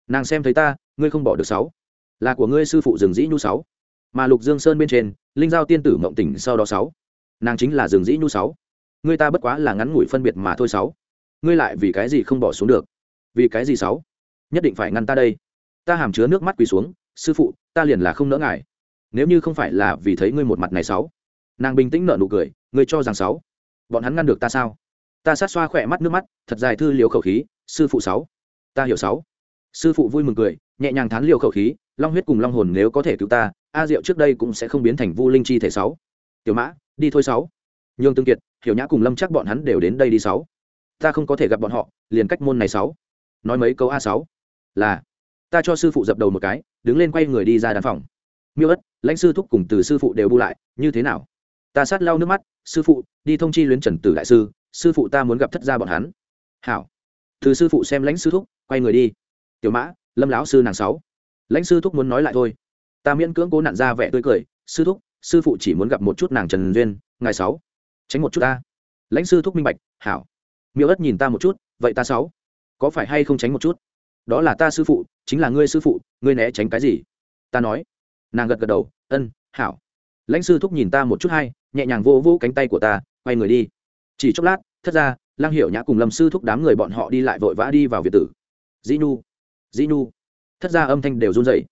Nàng xem thấy ta, ngươi không bỏ được sáu. Là của ngươi sư phụ rừng dĩ nhu sáu mà lục dương sơn bên trên, linh giao tiên tử mộng tỉnh sau đó sáu. Nàng chính là rừng dĩ nhu sáu. Ngươi ta bất quá là ngắn ngủi phân biệt mà thôi sáu. Ngươi lại vì cái gì không bỏ xuống được? Vì cái gì sáu? Nhất định phải ngăn ta đây. Ta hàm chứa nước mắt quỳ xuống, sư phụ, ta liền là không nỡ ngài. Nếu như không phải là vì thấy ngươi một mặt này sáu. Nàng bình tĩnh nở nụ cười, ngươi cho rằng sáu? Bọn hắn ngăn được ta sao? Ta sát xoa khỏe mắt nước mắt, thật dài thư liều khẩu khí, sư phụ sáu. Ta hiểu sáu. Sư phụ vui mừng cười, nhẹ nhàng thán liều khẩu khí, long huyết cùng long hồn nếu có thể cứu ta a diệu trước đây cũng sẽ không biến thành vu linh chi thể sáu. Tiểu mã, đi thôi sáu. Nhường tương kiệt, hiểu nhã cùng lâm chắc bọn hắn đều đến đây đi sáu. Ta không có thể gặp bọn họ, liền cách môn này sáu. Nói mấy câu a sáu. Là, ta cho sư phụ dập đầu một cái, đứng lên quay người đi ra đàn phòng. Miêu ất, lãnh sư thúc cùng từ sư phụ đều bu lại, như thế nào? Ta sát lau nước mắt, sư phụ, đi thông chi luyến trần tử đại sư sư phụ ta muốn gặp thất gia bọn hắn. Hảo. Từ sư phụ xem lãnh sư thúc, quay người đi. Tiểu mã, lâm lão sư nàng sáu. Lãnh sư thúc muốn nói lại thôi ta miễn cưỡng cố nặn ra vẻ tươi cười, sư thúc, sư phụ chỉ muốn gặp một chút nàng trần duyên ngày sáu. Tránh một chút ta. Lãnh sư thúc minh bạch, hảo. Miêu ất nhìn ta một chút, vậy ta sáu. Có phải hay không tránh một chút? Đó là ta sư phụ, chính là ngươi sư phụ, ngươi né tránh cái gì? Ta nói. Nàng gật gật đầu, ân, hảo. Lãnh sư thúc nhìn ta một chút hay nhẹ nhàng vô vô cánh tay của ta, quay người đi. Chỉ chốc lát, thất ra lang hiểu nhã cùng lâm sư thúc đám người bọn họ đi lại vội vã đi vào việt tử. Dĩ nhu dĩ nhu. Thất ra âm thanh đều run dậy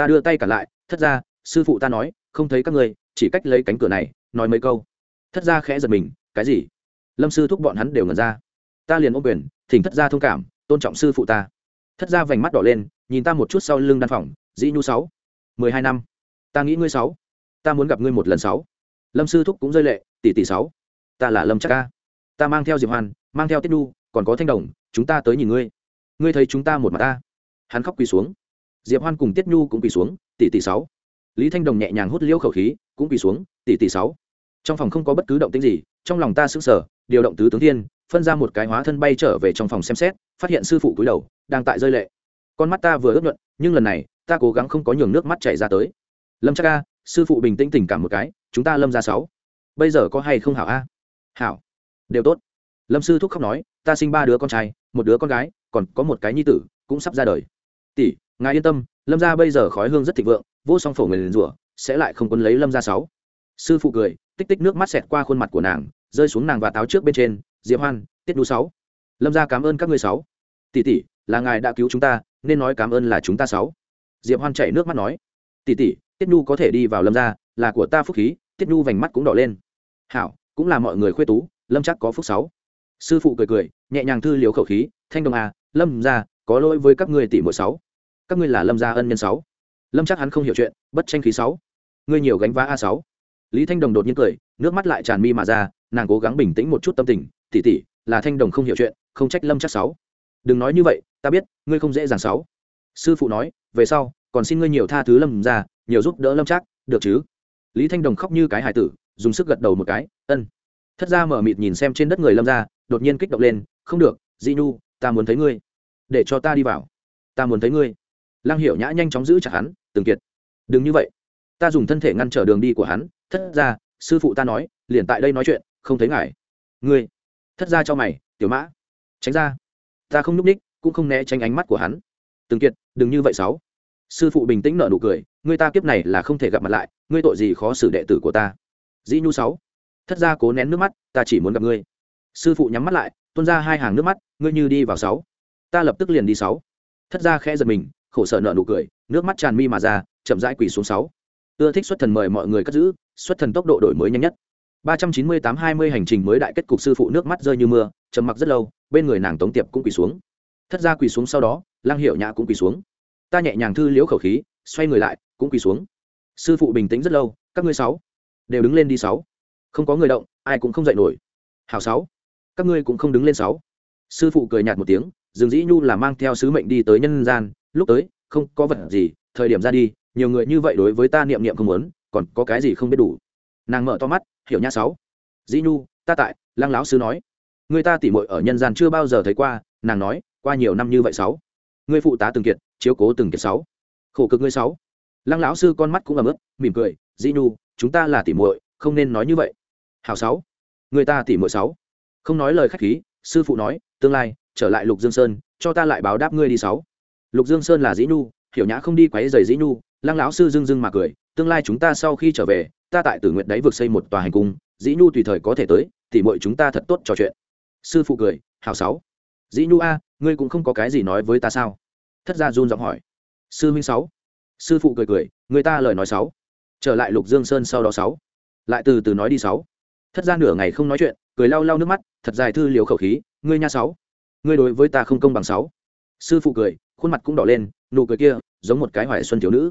ta đưa tay cả lại, thất ra sư phụ ta nói, không thấy các ngươi, chỉ cách lấy cánh cửa này, nói mấy câu. Thất ra khẽ giật mình, cái gì? Lâm sư thúc bọn hắn đều ngẩn ra. Ta liền ôm quyền, thỉnh thất ra thông cảm, tôn trọng sư phụ ta. Thất ra vành mắt đỏ lên, nhìn ta một chút sau lưng đan phòng, dĩ nhu sáu. Mười hai năm. Ta nghĩ ngươi sáu. Ta muốn gặp ngươi một lần sáu. Lâm sư thúc cũng rơi lệ, tỷ tỷ sáu. Ta là lâm chắc ca ta mang theo diệp hoàn mang theo tiết nhu, còn có thanh đồng, chúng ta tới nhìn ngươi. Ngươi thấy chúng ta một mặt ta hắn khóc quỳ xuống diệp hoan cùng tiết nhu cũng quỳ xuống, tỷ tỷ sáu. Lý thanh đồng nhẹ nhàng hút liễu khẩu khí, cũng quỳ xuống, tỷ tỷ sáu. Trong phòng không có bất cứ động tĩnh gì, trong lòng ta sững sờ, điều động tứ tướng thiên, phân ra một cái hóa thân bay trở về trong phòng xem xét, phát hiện sư phụ cúi đầu, đang tại rơi lệ. Con mắt ta vừa ướt nhuận, nhưng lần này, ta cố gắng không có nhường nước mắt chảy ra tới. Lâm chắc ca sư phụ bình tĩnh tình cảm một cái, chúng ta lâm ra sáu. Bây giờ có hay không hảo a? Hảo. Đều tốt. Lâm sư thúc khóc nói, ta sinh ba đứa con trai, một đứa con gái, còn có một cái nhi tử, cũng sắp ra đời. Tỷ ngài yên tâm lâm gia bây giờ khói hương rất thịnh vượng vô song phổ người liền rủa sẽ lại không quân lấy lâm gia sáu. Sư phụ cười tích tích nước mắt xẹt qua khuôn mặt của nàng rơi xuống nàng và táo trước bên trên diệp hoan tiết đu sáu. Lâm gia cảm ơn các ngươi sáu. Tỷ tỷ là ngài đã cứu chúng ta nên nói cảm ơn là chúng ta sáu. Diệp hoan chảy nước mắt nói tỷ tỷ tiết nhu có thể đi vào lâm gia, là của ta phúc khí. Tiết nhu vành mắt cũng đỏ lên. Hảo cũng là mọi người khuê tú lâm chắc có phúc sáu. Sư phụ cười cười nhẹ nhàng thư liếu khẩu khí thanh đồng à lâm gia có lỗi với các ngươi tỷ mỗi sáu các ngươi là lâm gia ân nhân sáu. Lâm chắc hắn không hiểu chuyện, bất tranh khí sáu. Ngươi nhiều gánh vá a sáu. Lý thanh đồng đột nhiên cười, nước mắt lại tràn mi mà ra, nàng cố gắng bình tĩnh một chút tâm tình tỉ tỉ là thanh đồng không hiểu chuyện, không trách lâm chắc sáu. Đừng nói như vậy, ta biết, ngươi không dễ dàng sáu. Sư phụ nói, về sau, còn xin ngươi nhiều tha thứ lâm ra nhiều giúp đỡ lâm chắc, được chứ? Lý thanh đồng khóc như cái hải tử, dùng sức gật đầu một cái, ân. Thất ra mở mịt nhìn xem trên đất người lâm ra đột nhiên kích động lên, không được, di nhu, ta muốn thấy ngươi. Để cho ta đi vào. Ta muốn thấy ngươi lăng hiểu nhã nhanh chóng giữ chặt hắn từng kiệt, đừng như vậy. Ta dùng thân thể ngăn trở đường đi của hắn. Thất ra sư phụ ta nói, liền tại đây nói chuyện, không thấy ngài. Ngươi, thất ra cho mày, tiểu mã. Tránh ra. Ta không n ú c ních cũng không né tránh ánh mắt của hắn. Từng kiệt, đừng như vậy sáu. Sư phụ bình tĩnh nợ nụ cười, ngươi ta kiếp này là không thể gặp mặt lại, ngươi tội gì khó xử đệ tử của ta? Dĩ nhu sáu. Thất ra cố nén nước mắt, ta chỉ muốn gặp ngươi. Sư phụ nhắm mắt lại, tuôn ra hai hàng nước mắt, ngươi như đi vào sáu. Ta lập tức liền đi sáu. Thất ra khẽ giật mình khổ sở nợ nụ cười, nước mắt tràn mi mà ra, chậm rãi quỳ xuống sáu. Ưa thích xuất thần mời mọi người cất giữ, xuất thần tốc độ đổi mới nhanh nhất. Ba trăm chín mươi tám hai mươi hành trình mới đại kết cục sư phụ nước mắt rơi như mưa, trầm mặc rất lâu, bên người nàng tống tiệp cũng quỳ xuống. Thất ra quỳ xuống sau đó lang hiệu nhã cũng quỳ xuống. Ta nhẹ nhàng thư liễu khẩu khí, xoay người lại, cũng quỳ xuống. Sư phụ bình tĩnh rất lâu, các ngươi sáu đều đứng lên đi sáu. Không có người động, ai cũng không dậy nổi. Hào sáu, các ngươi cũng không đứng lên sáu. Sư phụ cười nhạt một tiếng dương dĩ nhu là mang theo sứ mệnh đi tới nhân gian lúc tới, không có vật gì, thời điểm ra đi, nhiều người như vậy đối với ta niệm niệm không muốn, còn có cái gì không biết đủ. Nàng mở to mắt, hiểu nha sáu. Dĩ nhu, ta tại, lăng lão sư nói. Người ta tỉ mội ở nhân gian chưa bao giờ thấy qua, nàng nói, qua nhiều năm như vậy sáu. Người phụ tá từng kiệt, chiếu cố từng kiệt sáu. Khổ cực ngươi sáu. Lăng lão sư con mắt cũng ấm ức, mỉm cười, dĩ nhu, chúng ta là tỉ muội, không nên nói như vậy. Hào sáu. Người ta tỉ muội sáu. Không nói lời khách khí, sư phụ nói, tương lai, trở lại lục dương sơn, cho ta lại báo đáp ngươi đi sáu lục dương sơn là dĩ nhu, hiểu nhã không đi quấy giày dĩ nhu, lăng lão sư dưng dưng mà cười, tương lai chúng ta sau khi trở về, ta tại tử nguyện đấy vực xây một tòa hành cung, dĩ nhu tùy thời có thể tới thì mọi chúng ta thật tốt trò chuyện. Sư phụ cười hào sáu. Dĩ nhu a, ngươi cũng không có cái gì nói với ta sao? Thất gia run giọng hỏi. Sư minh sáu. Sư phụ cười cười, người ta lời nói sáu. Trở lại lục dương sơn sau đó sáu. Lại từ từ nói đi sáu. Thất gia nửa ngày không nói chuyện, cười lau lau nước mắt, thật dài thư liều khẩu khí, ngươi nha sáu. Ngươi đối với ta không công bằng sáu. Sư phụ cười khuôn mặt cũng đỏ lên, nụ cười kia, giống một cái hoài xuân thiếu nữ.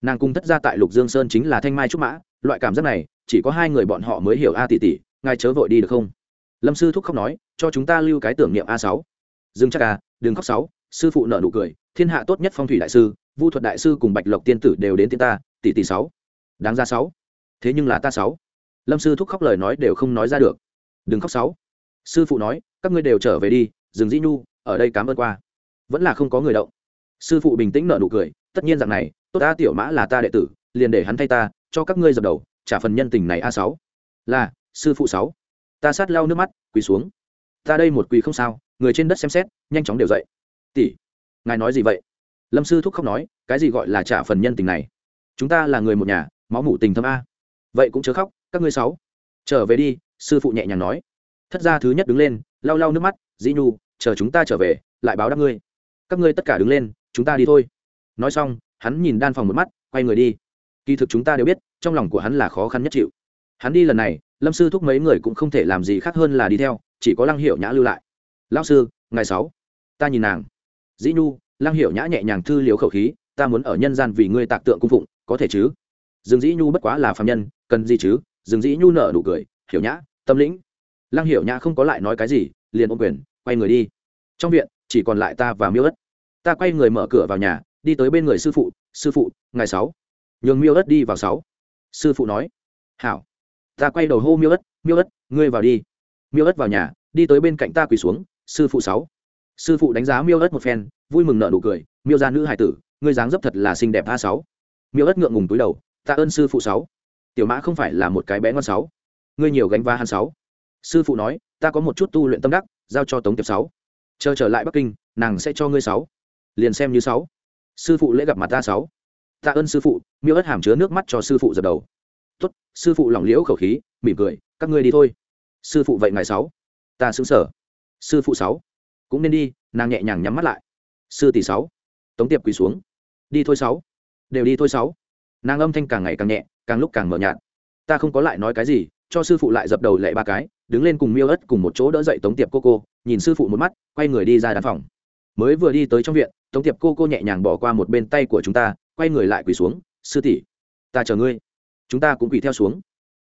Nàng cung thất ra tại lục dương sơn chính là thanh mai trúc mã, loại cảm giác này, chỉ có hai người bọn họ mới hiểu a tỷ tỷ, ngài chớ vội đi được không? Lâm sư thúc khóc nói, cho chúng ta lưu cái tưởng niệm a sáu. Dương chắc à đừng khóc sáu, sư phụ nợ nụ cười, thiên hạ tốt nhất phong thủy đại sư, vu thuật đại sư cùng bạch lộc tiên tử đều đến tiên ta, tỷ tỷ sáu. Đáng ra sáu. Thế nhưng là ta sáu. Lâm sư thúc khóc lời nói đều không nói ra được. Đừng khóc sáu. Sư phụ nói, các ngươi đều trở về đi dừng dĩ nhu, ở đây cảm ơn qua vẫn là không có người động. Sư phụ bình tĩnh nợ nụ cười, tất nhiên rằng này, tốt ta tiểu mã là ta đệ tử, liền để hắn thay ta, cho các ngươi dập đầu, trả phần nhân tình này a sáu. Là, sư phụ sáu. Ta sát lau nước mắt, quỳ xuống. Ta đây một quỳ không sao, người trên đất xem xét, nhanh chóng đều dậy. Tỷ, ngài nói gì vậy? Lâm sư thúc khóc nói, cái gì gọi là trả phần nhân tình này? Chúng ta là người một nhà, máu mủ tình thâm a. Vậy cũng chớ khóc, các ngươi sáu. Trở về đi, sư phụ nhẹ nhàng nói. Thất gia thứ nhất đứng lên, lau lau nước mắt, dĩ nhu, chờ chúng ta trở về, lại báo đáp ngươi các ngươi tất cả đứng lên, chúng ta đi thôi. Nói xong, hắn nhìn đan phòng một mắt, quay người đi. Kỳ thực chúng ta đều biết, trong lòng của hắn là khó khăn nhất chịu. Hắn đi lần này, lâm sư thúc mấy người cũng không thể làm gì khác hơn là đi theo, chỉ có lăng hiệu nhã lưu lại. Lão sư ngày sáu, ta nhìn nàng. Dĩ nhu, lăng hiệu nhã nhẹ nhàng thư liếu khẩu khí, ta muốn ở nhân gian vì ngươi tạc tượng cung phụng, có thể chứ? Dương dĩ nhu bất quá là phạm nhân, cần gì chứ? Dương dĩ nhu nở nụ cười, hiểu nhã, tâm lĩnh. Lăng hiểu nhã không có lại nói cái gì, liền ôm quyền, quay người đi. Trong viện chỉ còn lại ta và miêu ất. Ta quay người mở cửa vào nhà, đi tới bên người sư phụ sư phụ ngày sáu. Nhường miêu ất đi vào sáu. Sư phụ nói, hảo. Ta quay đầu hô miêu ất miêu ất, ngươi vào đi. Miêu ất vào nhà, đi tới bên cạnh ta quỳ xuống, sư phụ sáu. Sư phụ đánh giá miêu ất một phen, vui mừng nợ nụ cười, miêu ra nữ hải tử, ngươi dáng dấp thật là xinh đẹp a sáu. Miêu ất ngượng ngùng túi đầu, ta ơn sư phụ sáu. Tiểu mã không phải là một cái bé ngon sáu. Ngươi nhiều gánh va hắn sáu. Sư phụ nói, ta có một chút tu luyện tâm đắc, giao cho tống tiệp sáu chờ trở lại bắc kinh, nàng sẽ cho ngươi sáu. Liền xem như sáu. Sư phụ lễ gặp mặt ta sáu. Ta ơn sư phụ, miêu ất hàm chứa nước mắt cho sư phụ dập đầu. Tốt, sư phụ lỏng liễu khẩu khí, mỉm cười, các ngươi đi thôi. Sư phụ vậy ngày sáu. Ta xứng sở. Sư phụ sáu. Cũng nên đi, nàng nhẹ nhàng nhắm mắt lại. Sư tỷ sáu. Tống tiệp quỳ xuống. Đi thôi sáu. Đều đi thôi sáu. Nàng âm thanh càng ngày càng nhẹ, càng lúc càng mờ nhạt. Ta không có lại nói cái gì, cho sư phụ lại dập đầu lệ ba cái đứng lên cùng miêu ớt cùng một chỗ đỡ dậy tống tiệp cô cô, nhìn sư phụ một mắt, quay người đi ra đàn phòng. Mới vừa đi tới trong viện, tống tiệp cô cô nhẹ nhàng bỏ qua một bên tay của chúng ta, quay người lại quỳ xuống, sư tỷ, ta chờ ngươi. Chúng ta cũng quỳ theo xuống.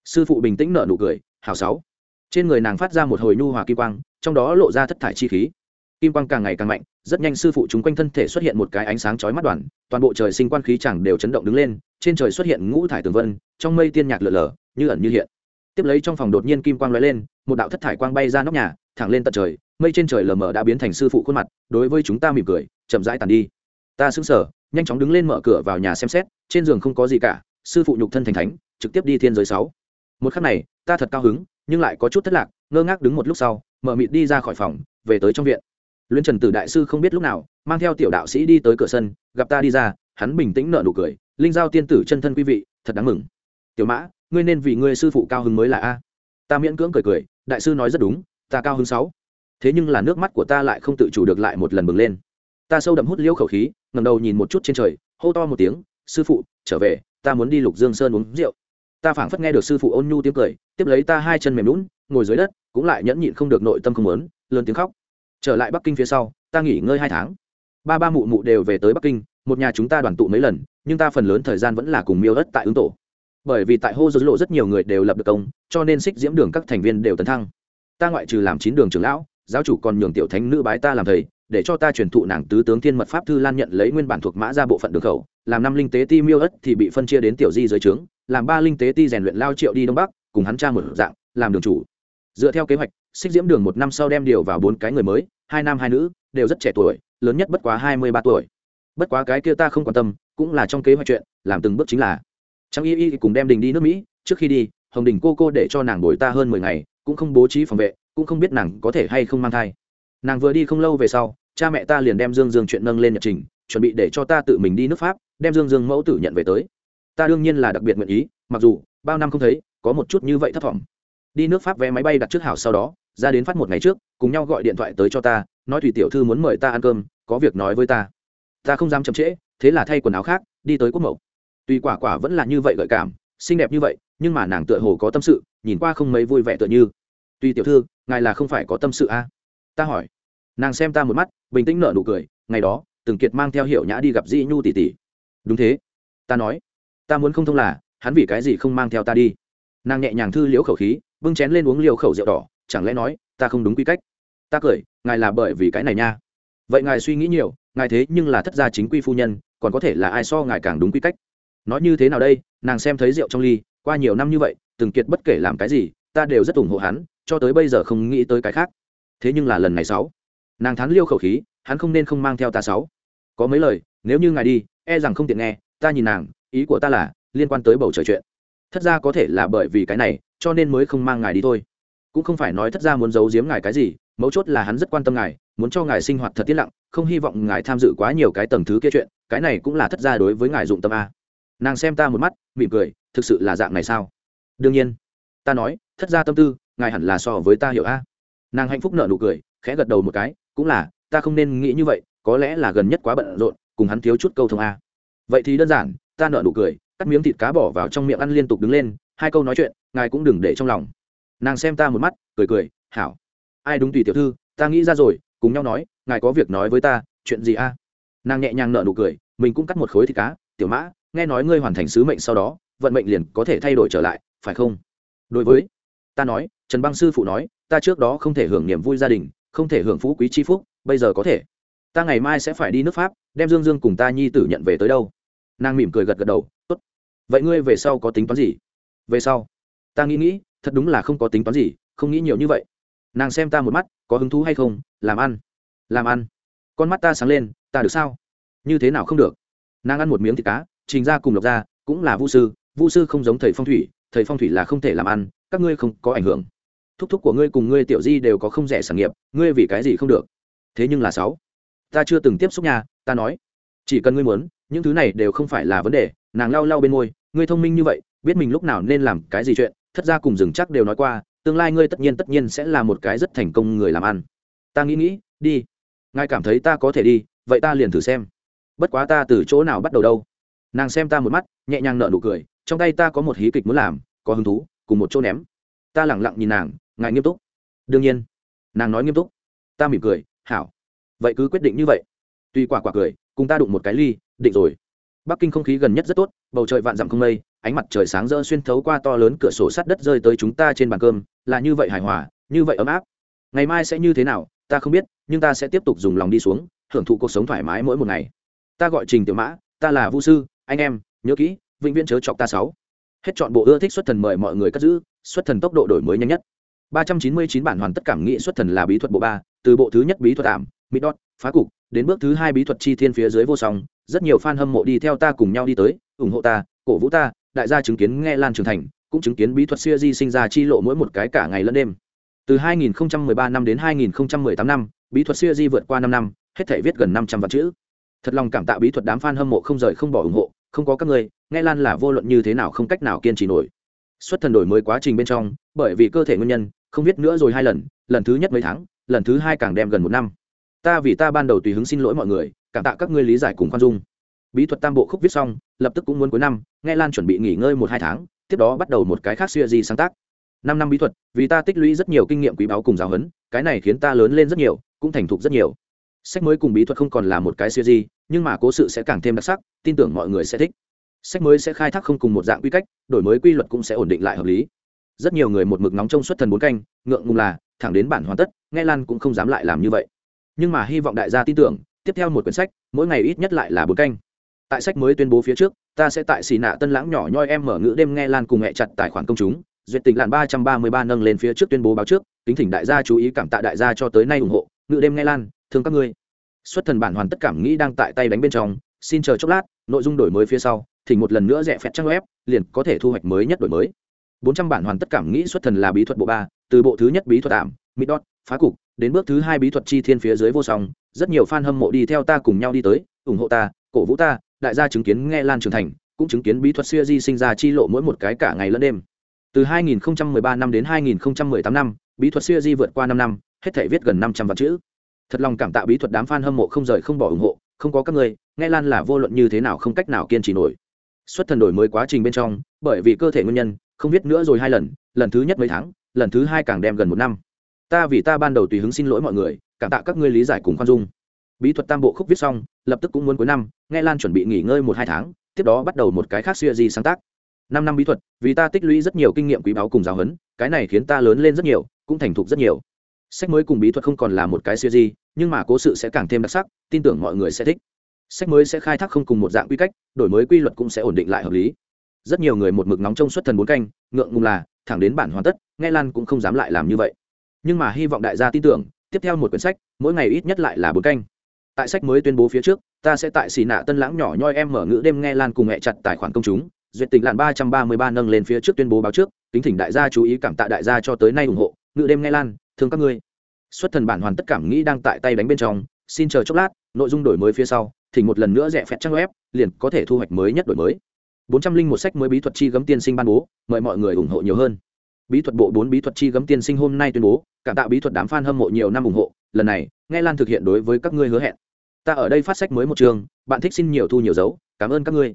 Sư phụ bình tĩnh nở nụ cười hào sáu. Trên người nàng phát ra một hồi nhu hòa kim quang, trong đó lộ ra thất thải chi khí. Kim quang càng ngày càng mạnh, rất nhanh sư phụ chúng quanh thân thể xuất hiện một cái ánh sáng chói mắt đoàn, toàn bộ trời sinh quan khí chẳng đều chấn động đứng lên, trên trời xuất hiện ngũ thải tường vân, trong mây tiên nhạc lở lở, như ẩn như hiện tiếp lấy trong phòng đột nhiên kim quang lóe lên, một đạo thất thải quang bay ra nóc nhà, thẳng lên tận trời, mây trên trời lờ mờ đã biến thành sư phụ khuôn mặt, đối với chúng ta mỉm cười, chậm rãi tàn đi. Ta sững sờ, nhanh chóng đứng lên mở cửa vào nhà xem xét, trên giường không có gì cả, sư phụ nhục thân thành thánh, trực tiếp đi thiên giới sáu. Một khắc này, ta thật cao hứng, nhưng lại có chút thất lạc, ngơ ngác đứng một lúc sau, mở mịt đi ra khỏi phòng, về tới trong viện. Luyện trần tử đại sư không biết lúc nào, mang theo tiểu đạo sĩ đi tới cửa sân, gặp ta đi ra, hắn bình tĩnh nở nụ cười, linh giao tiên tử chân thân quý vị, thật đáng mừng. Tiểu mã ngươi nên vì ngươi sư phụ cao hứng mới là a. Ta miễn cưỡng cười cười, đại sư nói rất đúng, ta cao hứng sáu. Thế nhưng là nước mắt của ta lại không tự chủ được lại một lần bừng lên. Ta sâu đậm hút liêu khẩu khí ngầm đầu nhìn một chút trên trời, hô to một tiếng, sư phụ, trở về, ta muốn đi lục dương sơn uống rượu. Ta phảng phất nghe được sư phụ ôn nhu tiếng cười, tiếp lấy ta hai chân mềm lún ngồi dưới đất, cũng lại nhẫn nhịn không được nội tâm không lớn lớn tiếng khóc. Trở lại bắc kinh phía sau, ta nghỉ ngơi hai tháng. Ba ba mụ mụ đều về tới bắc kinh, một nhà chúng ta đoàn tụ mấy lần, nhưng ta phần lớn thời gian vẫn là cùng miêu đất tại ứng tổ bởi vì tại hô dối lộ rất nhiều người đều lập được công, cho nên xích diễm đường các thành viên đều tấn thăng. Ta ngoại trừ làm chín đường trưởng lão, giáo chủ còn nhường tiểu thánh nữ bái ta làm thầy, để cho ta truyền thụ nàng tứ tướng thiên mật pháp thư lan nhận lấy nguyên bản thuộc mã ra bộ phận đường khẩu, làm năm linh tế ti miêu ất thì bị phân chia đến tiểu di dưới trướng, làm ba linh tế ti rèn luyện lao triệu đi đông bắc, cùng hắn cha một dạng, làm đường chủ. Dựa theo kế hoạch, xích diễm đường một năm sau đem điều vào bốn cái người mới, hai nam hai nữ, đều rất trẻ tuổi, lớn nhất bất quá hai mươi ba tuổi. Bất quá cái kia ta không quan tâm, cũng là trong kế hoạch chuyện, làm từng bước chính là trang y y cùng đem đình đi nước mỹ, trước khi đi, hồng đình cô cô để cho nàng bồi ta hơn mười ngày, cũng không bố trí phòng vệ, cũng không biết nàng có thể hay không mang thai. Nàng vừa đi không lâu về sau, cha mẹ ta liền đem dương dương chuyện nâng lên nhật trình, chuẩn bị để cho ta tự mình đi nước pháp, đem dương dương mẫu tử nhận về tới. Ta đương nhiên là đặc biệt nguyện ý, mặc dù, bao năm không thấy, có một chút như vậy thất vọng đi nước pháp vé máy bay đặt trước hảo sau đó, ra đến phát một ngày trước, cùng nhau gọi điện thoại tới cho ta, nói thủy tiểu thư muốn mời ta ăn cơm, có việc nói với ta. Ta không dám chậm trễ, thế là thay quần áo khác, đi tới quốc mậu tuy quả quả vẫn là như vậy gợi cảm, xinh đẹp như vậy, nhưng mà nàng tựa hồ có tâm sự, nhìn qua không mấy vui vẻ tựa như. Tuy tiểu thư, ngài là không phải có tâm sự a à? ta hỏi. Nàng xem ta một mắt, bình tĩnh nở nụ cười, ngày đó từng kiệt mang theo hiệu nhã đi gặp dĩ nhu tỷ tỷ. Đúng thế. Ta nói. Ta muốn không thông là, hắn vì cái gì không mang theo ta đi? Nàng nhẹ nhàng thư liễu khẩu khí, bưng chén lên uống liều khẩu rượu đỏ, chẳng lẽ nói, ta không đúng quy cách? Ta cười, ngài là bởi vì cái này nha. Vậy ngài suy nghĩ nhiều, ngài thế nhưng là thất gia chính quy phu nhân, còn có thể là ai so ngài càng đúng quy cách? Nói như thế nào đây, nàng xem thấy rượu trong ly, qua nhiều năm như vậy, từng kiệt bất kể làm cái gì, ta đều rất ủng hộ hắn, cho tới bây giờ không nghĩ tới cái khác. Thế nhưng là lần này sáu, nàng thán liêu khẩu khí, hắn không nên không mang theo ta sáu. Có mấy lời, nếu như ngài đi e rằng không tiện nghe, ta nhìn nàng, ý của ta là, liên quan tới bầu trời chuyện. Thất ra có thể là bởi vì cái này, cho nên mới không mang ngài đi thôi. Cũng không phải nói thất ra muốn giấu giếm ngài cái gì, mấu chốt là hắn rất quan tâm ngài, muốn cho ngài sinh hoạt thật tiết lặng, không hy vọng ngài tham dự quá nhiều cái tầng thứ kia chuyện, cái này cũng là thất ra đối với ngài dụng tâm a nàng xem ta một mắt, mỉm cười, thực sự là dạng này sao? Đương nhiên. Ta nói, thất ra tâm tư, ngài hẳn là so với ta hiểu a. Nàng hạnh phúc nợ nụ cười, khẽ gật đầu một cái, cũng là, ta không nên nghĩ như vậy, có lẽ là gần nhất quá bận rộn, cùng hắn thiếu chút câu thông a. Vậy thì đơn giản, ta nợ nụ cười, cắt miếng thịt cá bỏ vào trong miệng ăn liên tục đứng lên, hai câu nói chuyện, ngài cũng đừng để trong lòng. Nàng xem ta một mắt, cười cười, hảo. Ai đúng tùy tiểu thư, ta nghĩ ra rồi, cùng nhau nói, ngài có việc nói với ta, chuyện gì a? Nàng nhẹ nhàng nợ nụ cười, mình cũng cắt một khối thịt cá, tiểu mã nghe nói ngươi hoàn thành sứ mệnh sau đó, vận mệnh liền có thể thay đổi trở lại, phải không? Đối với, ta nói, trần băng sư phụ nói, ta trước đó không thể hưởng niềm vui gia đình, không thể hưởng phú quý chi phúc, bây giờ có thể. Ta ngày mai sẽ phải đi nước pháp, đem dương dương cùng ta nhi tử nhận về tới đâu? Nàng mỉm cười gật gật đầu, tốt. Vậy ngươi về sau có tính toán gì? Về sau. Ta nghĩ nghĩ, thật đúng là không có tính toán gì, không nghĩ nhiều như vậy. Nàng xem ta một mắt, có hứng thú hay không? Làm ăn. Làm ăn. Con mắt ta sáng lên, ta được sao? Như thế nào không được. Nàng ăn một miếng thịt cá trình ra cùng lộc ra cũng là vu sư vu sư không giống thầy phong thủy, thầy phong thủy là không thể làm ăn, các ngươi không có ảnh hưởng. Thúc thúc của ngươi cùng ngươi tiểu di đều có không rẻ sản nghiệp, ngươi vì cái gì không được? Thế nhưng là sáu, ta chưa từng tiếp xúc nhà ta nói, chỉ cần ngươi muốn, những thứ này đều không phải là vấn đề, nàng lau lau bên môi ngươi thông minh như vậy, biết mình lúc nào nên làm cái gì chuyện, thất ra cùng rừng chắc đều nói qua, tương lai ngươi tất nhiên tất nhiên sẽ là một cái rất thành công người làm ăn. Ta nghĩ nghĩ, đi. Ngài cảm thấy ta có thể đi, vậy ta liền thử xem. Bất quá ta từ chỗ nào bắt đầu đâu? Nàng xem ta một mắt, nhẹ nhàng nở nụ cười, trong tay ta có một hí kịch muốn làm, có hứng thú, cùng một chỗ ném. Ta lẳng lặng nhìn nàng, ngài nghiêm túc. Đương nhiên. Nàng nói nghiêm túc. Ta mỉm cười, hảo. Vậy cứ quyết định như vậy. Tuy quả quả cười, cùng ta đụng một cái ly, định rồi. Bắc kinh không khí gần nhất rất tốt, bầu trời vạn dặm không mây, ánh mặt trời sáng rỡ xuyên thấu qua to lớn cửa sổ sắt đất rơi tới chúng ta trên bàn cơm, là như vậy hài hòa, như vậy ấm áp. Ngày mai sẽ như thế nào, ta không biết, nhưng ta sẽ tiếp tục dùng lòng đi xuống, hưởng thụ cuộc sống thoải mái mỗi một ngày. Ta gọi trình tiểu mã, ta là vũ sư anh em, nhớ kỹ, vĩnh viễn chớ chọc ta sáu. Hết chọn bộ ưa thích xuất thần mời mọi người cất giữ, xuất thần tốc độ đổi mới nhanh nhất. 399 bản hoàn tất cảm nghị xuất thần là bí thuật bộ ba, từ bộ thứ nhất bí thuật ảm mỹ đót phá cục, đến bước thứ hai bí thuật chi thiên phía dưới vô song, rất nhiều fan hâm mộ đi theo ta cùng nhau đi tới, ủng hộ ta, cổ vũ ta, đại gia chứng kiến nghe lan trưởng thành, cũng chứng kiến bí thuật siêu di sinh ra chi lộ mỗi một cái cả ngày lẫn đêm. Từ 2013 năm đến 2018 năm, bí thuật siêu di vượt qua 5 năm, hết thể viết gần 500 vạn chữ thật lòng cảm tạ bí thuật đám fan hâm mộ không rời không bỏ ủng hộ, không có các người nghe lan là vô luận như thế nào không cách nào kiên trì nổi. Xuất thần đổi mới quá trình bên trong, bởi vì cơ thể nguyên nhân, không biết nữa rồi hai lần lần thứ nhất mấy tháng, lần thứ hai càng đem gần một năm. Ta vì ta ban đầu tùy hứng xin lỗi mọi người, cảm tạ các ngươi lý giải cùng khoan dung. Bí thuật tam bộ khúc viết xong, lập tức cũng muốn cuối năm, nghe lan chuẩn bị nghỉ ngơi một hai tháng, tiếp đó bắt đầu một cái khác xuya di sáng tác. Năm năm bí thuật, vì ta tích lũy rất nhiều kinh nghiệm quý báu cùng giáo huấn, cái này khiến ta lớn lên rất nhiều, cũng thành thục rất nhiều sách mới cùng bí thuật không còn là một cái siêu di nhưng mà cố sự sẽ càng thêm đặc sắc, tin tưởng mọi người sẽ thích. Sách mới sẽ khai thác không cùng một dạng quy cách, đổi mới quy luật cũng sẽ ổn định lại hợp lý. Rất nhiều người một mực nóng trong suất thần bốn canh, ngượng ngùng là, thẳng đến bản hoàn tất, nghe lan cũng không dám lại làm như vậy. Nhưng mà hy vọng đại gia tin tưởng, tiếp theo một quyển sách, mỗi ngày ít nhất lại là bốn canh. Tại sách mới tuyên bố phía trước, ta sẽ tại xì nạ tân lãng nhỏ nhoi em mở ngữ đêm nghe lan cùng mẹ chặt tài khoản công chúng. Duyệt tình làn ba trăm ba mươi ba nâng lên phía trước tuyên bố báo trước, kính thỉnh đại gia chú ý cảm tạ đại gia cho tới nay ủng hộ, ngữ đêm nghe lan thương các ngươi. Xuất thần bản hoàn tất cảm nghĩ đang tại tay đánh bên trong, xin chờ chốc lát, nội dung đổi mới phía sau, thì một lần nữa rẽ phép trang web, liền có thể thu hoạch mới nhất đổi mới. Bốn trăm bản hoàn tất cảm nghĩ xuất thần là bí thuật bộ ba, từ bộ thứ nhất bí thuật ảm mít đót phá cục, đến bước thứ hai bí thuật chi thiên phía dưới vô song. Rất nhiều fan hâm mộ đi theo ta cùng nhau đi tới, ủng hộ ta, cổ vũ ta, đại gia chứng kiến nghe lan trưởng thành, cũng chứng kiến bí thuật siêu di sinh ra chi lộ mỗi một cái cả ngày lẫn đêm. Từ 2013 năm đến 2018 năm, bí thuật siêu di vượt qua 5 năm, hết thể viết gần 500 vạn chữ thật lòng cảm tạ bí thuật đám fan hâm mộ không rời không bỏ ủng hộ, không có các người nghe lan là vô luận như thế nào không cách nào kiên trì nổi. Xuất thần đổi mới quá trình bên trong, bởi vì cơ thể nguyên nhân, không viết nữa rồi hai lần lần thứ nhất mấy tháng, lần thứ hai càng đem gần một năm. Ta vì ta ban đầu tùy hứng xin lỗi mọi người, cảm tạ các ngươi lý giải cùng khoan dung. Bí thuật tam bộ khúc viết xong, lập tức cũng muốn cuối năm, nghe lan chuẩn bị nghỉ ngơi một hai tháng, tiếp đó bắt đầu một cái khác xuya di sáng tác. Năm năm bí thuật, vì ta tích lũy rất nhiều kinh nghiệm quý báu cùng giáo huấn, cái này khiến ta lớn lên rất nhiều, cũng thành thục rất nhiều sách mới cùng bí thuật không còn là một cái siêu di nhưng mà cố sự sẽ càng thêm đặc sắc, tin tưởng mọi người sẽ thích. Sách mới sẽ khai thác không cùng một dạng quy cách, đổi mới quy luật cũng sẽ ổn định lại hợp lý. Rất nhiều người một mực nóng trong suất thần bốn canh, ngượng ngùng là, thẳng đến bản hoàn tất, nghe lan cũng không dám lại làm như vậy. Nhưng mà hy vọng đại gia tin tưởng, tiếp theo một quyển sách, mỗi ngày ít nhất lại là bốn canh. Tại sách mới tuyên bố phía trước, ta sẽ tại xì nạ tân lãng nhỏ nhoi em mở ngữ đêm nghe lan cùng mẹ chặt tài khoản công chúng. Duyệt tình làn ba trăm ba mươi ba nâng lên phía trước tuyên bố báo trước, kính thỉnh đại gia chú ý cảm tạ đại gia cho tới nay ủng hộ, ngữ đêm nghe lan thương các ngươi. Xuất thần bản hoàn tất cảm nghĩ đang tại tay đánh bên trong, xin chờ chốc lát, nội dung đổi mới phía sau, thì một lần nữa rẽ phẹt trang web, liền có thể thu hoạch mới nhất đổi mới. Bốn trăm linh một sách mới bí thuật chi gấm tiên sinh ban bố, mời mọi người ủng hộ nhiều hơn. Bí thuật bộ bốn bí thuật chi gấm tiên sinh hôm nay tuyên bố, cảm tạ bí thuật đám f a n hâm mộ nhiều năm ủng hộ, lần này, nghe lan thực hiện đối với các ngươi hứa hẹn. Ta ở đây phát sách mới một trường, bạn thích xin nhiều thu nhiều dấu, cảm ơn các ngươi.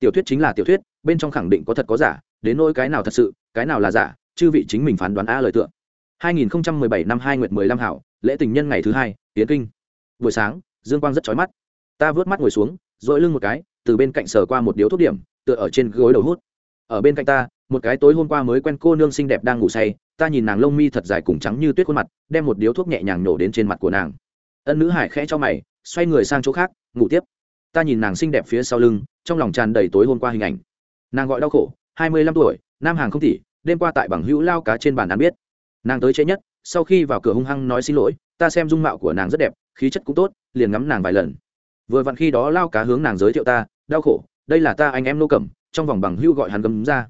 Tiểu thuyết chính là tiểu thuyết, bên trong khẳng định có thật có giả, đến nỗi cái nào thật sự, cái nào là giả, chư vị chính mình phán đoán a lời tượng 2017 năm 2 nguyệt 15 hảo, lễ tình nhân ngày thứ hai tiến kinh. Buổi sáng, dương quang rất chói mắt. Ta vướt mắt ngồi xuống, dội lưng một cái, từ bên cạnh sờ qua một điếu thuốc điểm, tựa ở trên gối đầu hút. Ở bên cạnh ta, một cái tối hôm qua mới quen cô nương xinh đẹp đang ngủ say, ta nhìn nàng lông mi thật dài cùng trắng như tuyết khuôn mặt, đem một điếu thuốc nhẹ nhàng nổ đến trên mặt của nàng. Ân nữ hải khẽ cho mày, xoay người sang chỗ khác, ngủ tiếp. Ta nhìn nàng xinh đẹp phía sau lưng, trong lòng tràn đầy tối hôm qua hình ảnh. Nàng gọi đau khổ, hai mươi lăm tuổi, nam hàng không tỷ, đêm qua tại bằng hữu lao cá trên bàn ăn biết nàng tới chế nhất, sau khi vào cửa hung hăng nói xin lỗi, ta xem dung mạo của nàng rất đẹp, khí chất cũng tốt, liền ngắm nàng vài lần. Vừa vặn khi đó lao cá hướng nàng giới thiệu ta, đau khổ, đây là ta anh em nô cẩm, trong vòng bằng hưu gọi hắn gấm ra.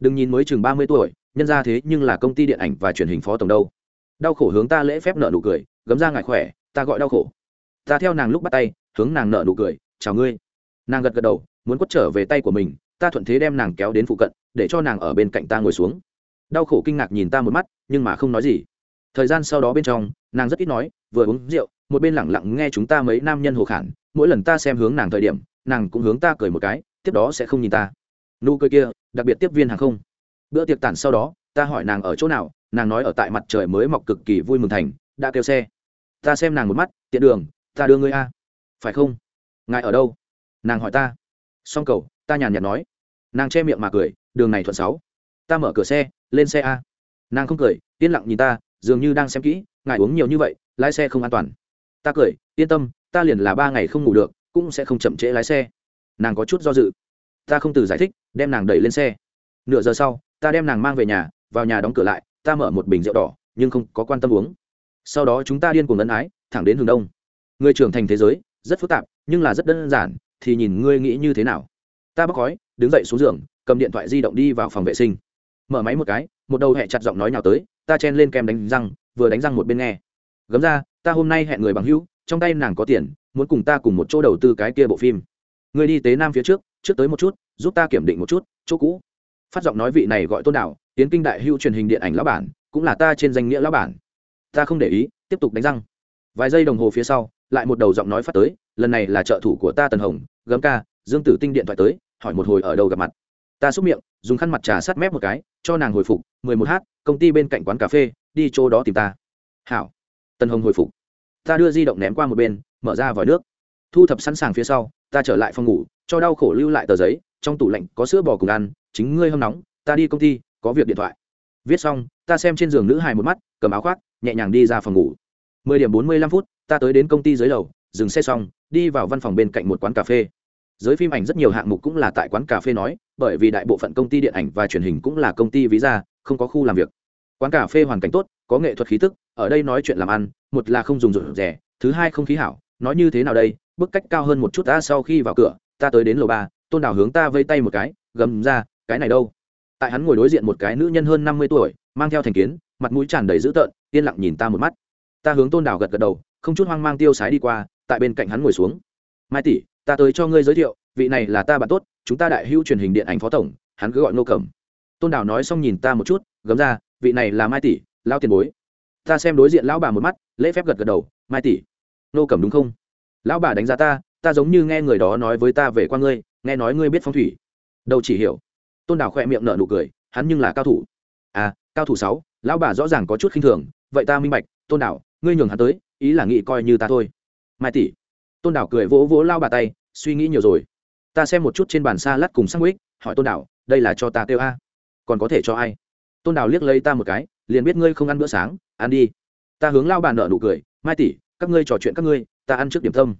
Đừng nhìn mới chừng ba mươi tuổi, nhân ra thế nhưng là công ty điện ảnh và truyền hình phó tổng đâu. Đau khổ hướng ta lễ phép nợ nụ cười, gấm ra ngại khỏe, ta gọi đau khổ. Ta theo nàng lúc bắt tay, hướng nàng nợ nụ cười, chào ngươi. Nàng gật gật đầu, muốn quất trở về tay của mình, ta thuận thế đem nàng kéo đến phụ cận, để cho nàng ở bên cạnh ta ngồi xuống. Đau khổ kinh ngạc nhìn ta một mắt nhưng mà không nói gì. Thời gian sau đó bên trong, nàng rất ít nói, vừa uống rượu, một bên lẳng lặng nghe chúng ta mấy nam nhân hồ khản, mỗi lần ta xem hướng nàng thời điểm, nàng cũng hướng ta cười một cái, tiếp đó sẽ không nhìn ta. Nụ cười kia, đặc biệt tiếp viên hàng không. Bữa tiệc tản sau đó, ta hỏi nàng ở chỗ nào, nàng nói ở tại mặt trời mới mọc cực kỳ vui mừng thành, đã kêu xe. Ta xem nàng một mắt, tiện đường, ta đưa ngươi a. Phải không? Ngài ở đâu? Nàng hỏi ta. Xong cầu, ta nhàn nhạt nói. Nàng che miệng mà cười, đường này thuận sáu. Ta mở cửa xe, lên xe a nàng không cười, yên lặng nhìn ta, dường như đang xem kỹ, ngài uống nhiều như vậy, lái xe không an toàn. Ta cười, yên tâm, ta liền là ba ngày không ngủ được, cũng sẽ không chậm trễ lái xe. Nàng có chút do dự. Ta không từ giải thích, đem nàng đẩy lên xe. Nửa giờ sau, ta đem nàng mang về nhà, vào nhà đóng cửa lại, ta mở một bình rượu đỏ, nhưng không có quan tâm uống. Sau đó chúng ta điên cuồng ân ái, thẳng đến hướng đông. Người trưởng thành thế giới, rất phức tạp, nhưng là rất đơn giản, thì nhìn ngươi nghĩ như thế nào. Ta bóc khói, đứng dậy xuống giường, cầm điện thoại di động đi vào phòng vệ sinh. Mở máy một cái một đầu hẹ chặt giọng nói nào tới, ta chen lên kem đánh răng, vừa đánh răng một bên nghe. Gấm ra, ta hôm nay hẹn người bằng hữu, trong tay nàng có tiền, muốn cùng ta cùng một chỗ đầu tư cái kia bộ phim. Người đi tế nam phía trước trước tới một chút, giúp ta kiểm định một chút, chỗ cũ. Phát giọng nói vị này gọi tôn đạo tiến kinh đại hữu truyền hình điện ảnh lão bản, cũng là ta trên danh nghĩa lão bản. Ta không để ý, tiếp tục đánh răng. Vài giây đồng hồ phía sau, lại một đầu giọng nói phát tới, lần này là trợ thủ của ta tần hồng, gấm ca, dương tử tinh điện thoại tới, hỏi một hồi ở đâu gặp mặt. Ta xúc miệng dùng khăn mặt trà sát mép một cái, cho nàng hồi phục, mười một h công ty bên cạnh quán cà phê, đi chỗ đó tìm ta. Hảo. Tân hồng hồi phục. Ta đưa di động ném qua một bên, mở ra vòi nước. Thu thập sẵn sàng phía sau, ta trở lại phòng ngủ, cho đau khổ lưu lại tờ giấy, trong tủ lạnh có sữa bò cùng ăn, chính ngươi hâm nóng, ta đi công ty, có việc điện thoại. Viết xong, ta xem trên giường nữ hài một mắt, cầm áo khoác, nhẹ nhàng đi ra phòng ngủ. Mười điểm bốn mươi lăm phút, ta tới đến công ty dưới lầu, dừng xe xong, đi vào văn phòng bên cạnh một quán cà phê giới phim ảnh rất nhiều hạng mục cũng là tại quán cà phê nói, bởi vì đại bộ phận công ty điện ảnh và truyền hình cũng là công ty ví ra không có khu làm việc. Quán cà phê hoàn cảnh tốt, có nghệ thuật khí tức, ở đây nói chuyện làm ăn, một là không dùng rủi rẻ, thứ hai không khí hảo, nói như thế nào đây, bức cách cao hơn một chút ta sau khi vào cửa, ta tới đến lầu ba, tôn đảo hướng ta vây tay một cái, gầm ra, cái này đâu? Tại hắn ngồi đối diện một cái nữ nhân hơn năm mươi tuổi, mang theo thành kiến, mặt mũi tràn đầy dữ tợn, yên lặng nhìn ta một mắt. Ta hướng tôn đảo gật gật đầu, không chút hoang mang tiêu sái đi qua, tại bên cạnh hắn ngồi xuống. Mai tỷ ta tới cho ngươi giới thiệu vị này là ta bạn tốt chúng ta đại hữu truyền hình điện ảnh phó tổng hắn cứ gọi nô cẩm. Tôn đảo nói xong nhìn ta một chút gấm ra vị này là mai tỷ lao tiền bối. Ta xem đối diện lão bà một mắt lễ phép gật gật đầu mai tỷ. Nô cẩm đúng không? Lão bà đánh giá ta ta giống như nghe người đó nói với ta về qua ngươi nghe nói ngươi biết phong thủy. Đâu chỉ hiểu. Tôn đảo khoe miệng nở nụ cười hắn nhưng là cao thủ. À cao thủ sáu lão bà rõ ràng có chút khinh thường vậy ta minh bạch tôn đảo, ngươi nhường hắn tới ý là nghĩ coi như ta thôi. Mai tỷ tôn đảo cười vỗ vỗ lao bà tay suy nghĩ nhiều rồi. Ta xem một chút trên bàn xa lát cùng sang ích hỏi tôn đảo đây là cho ta kêu a? Còn có thể cho ai? Tôn đảo liếc lấy ta một cái liền biết ngươi không ăn bữa sáng ăn đi. Ta hướng lao bà nợ nụ cười mai tỷ các ngươi trò chuyện các ngươi ta ăn trước điểm tâm.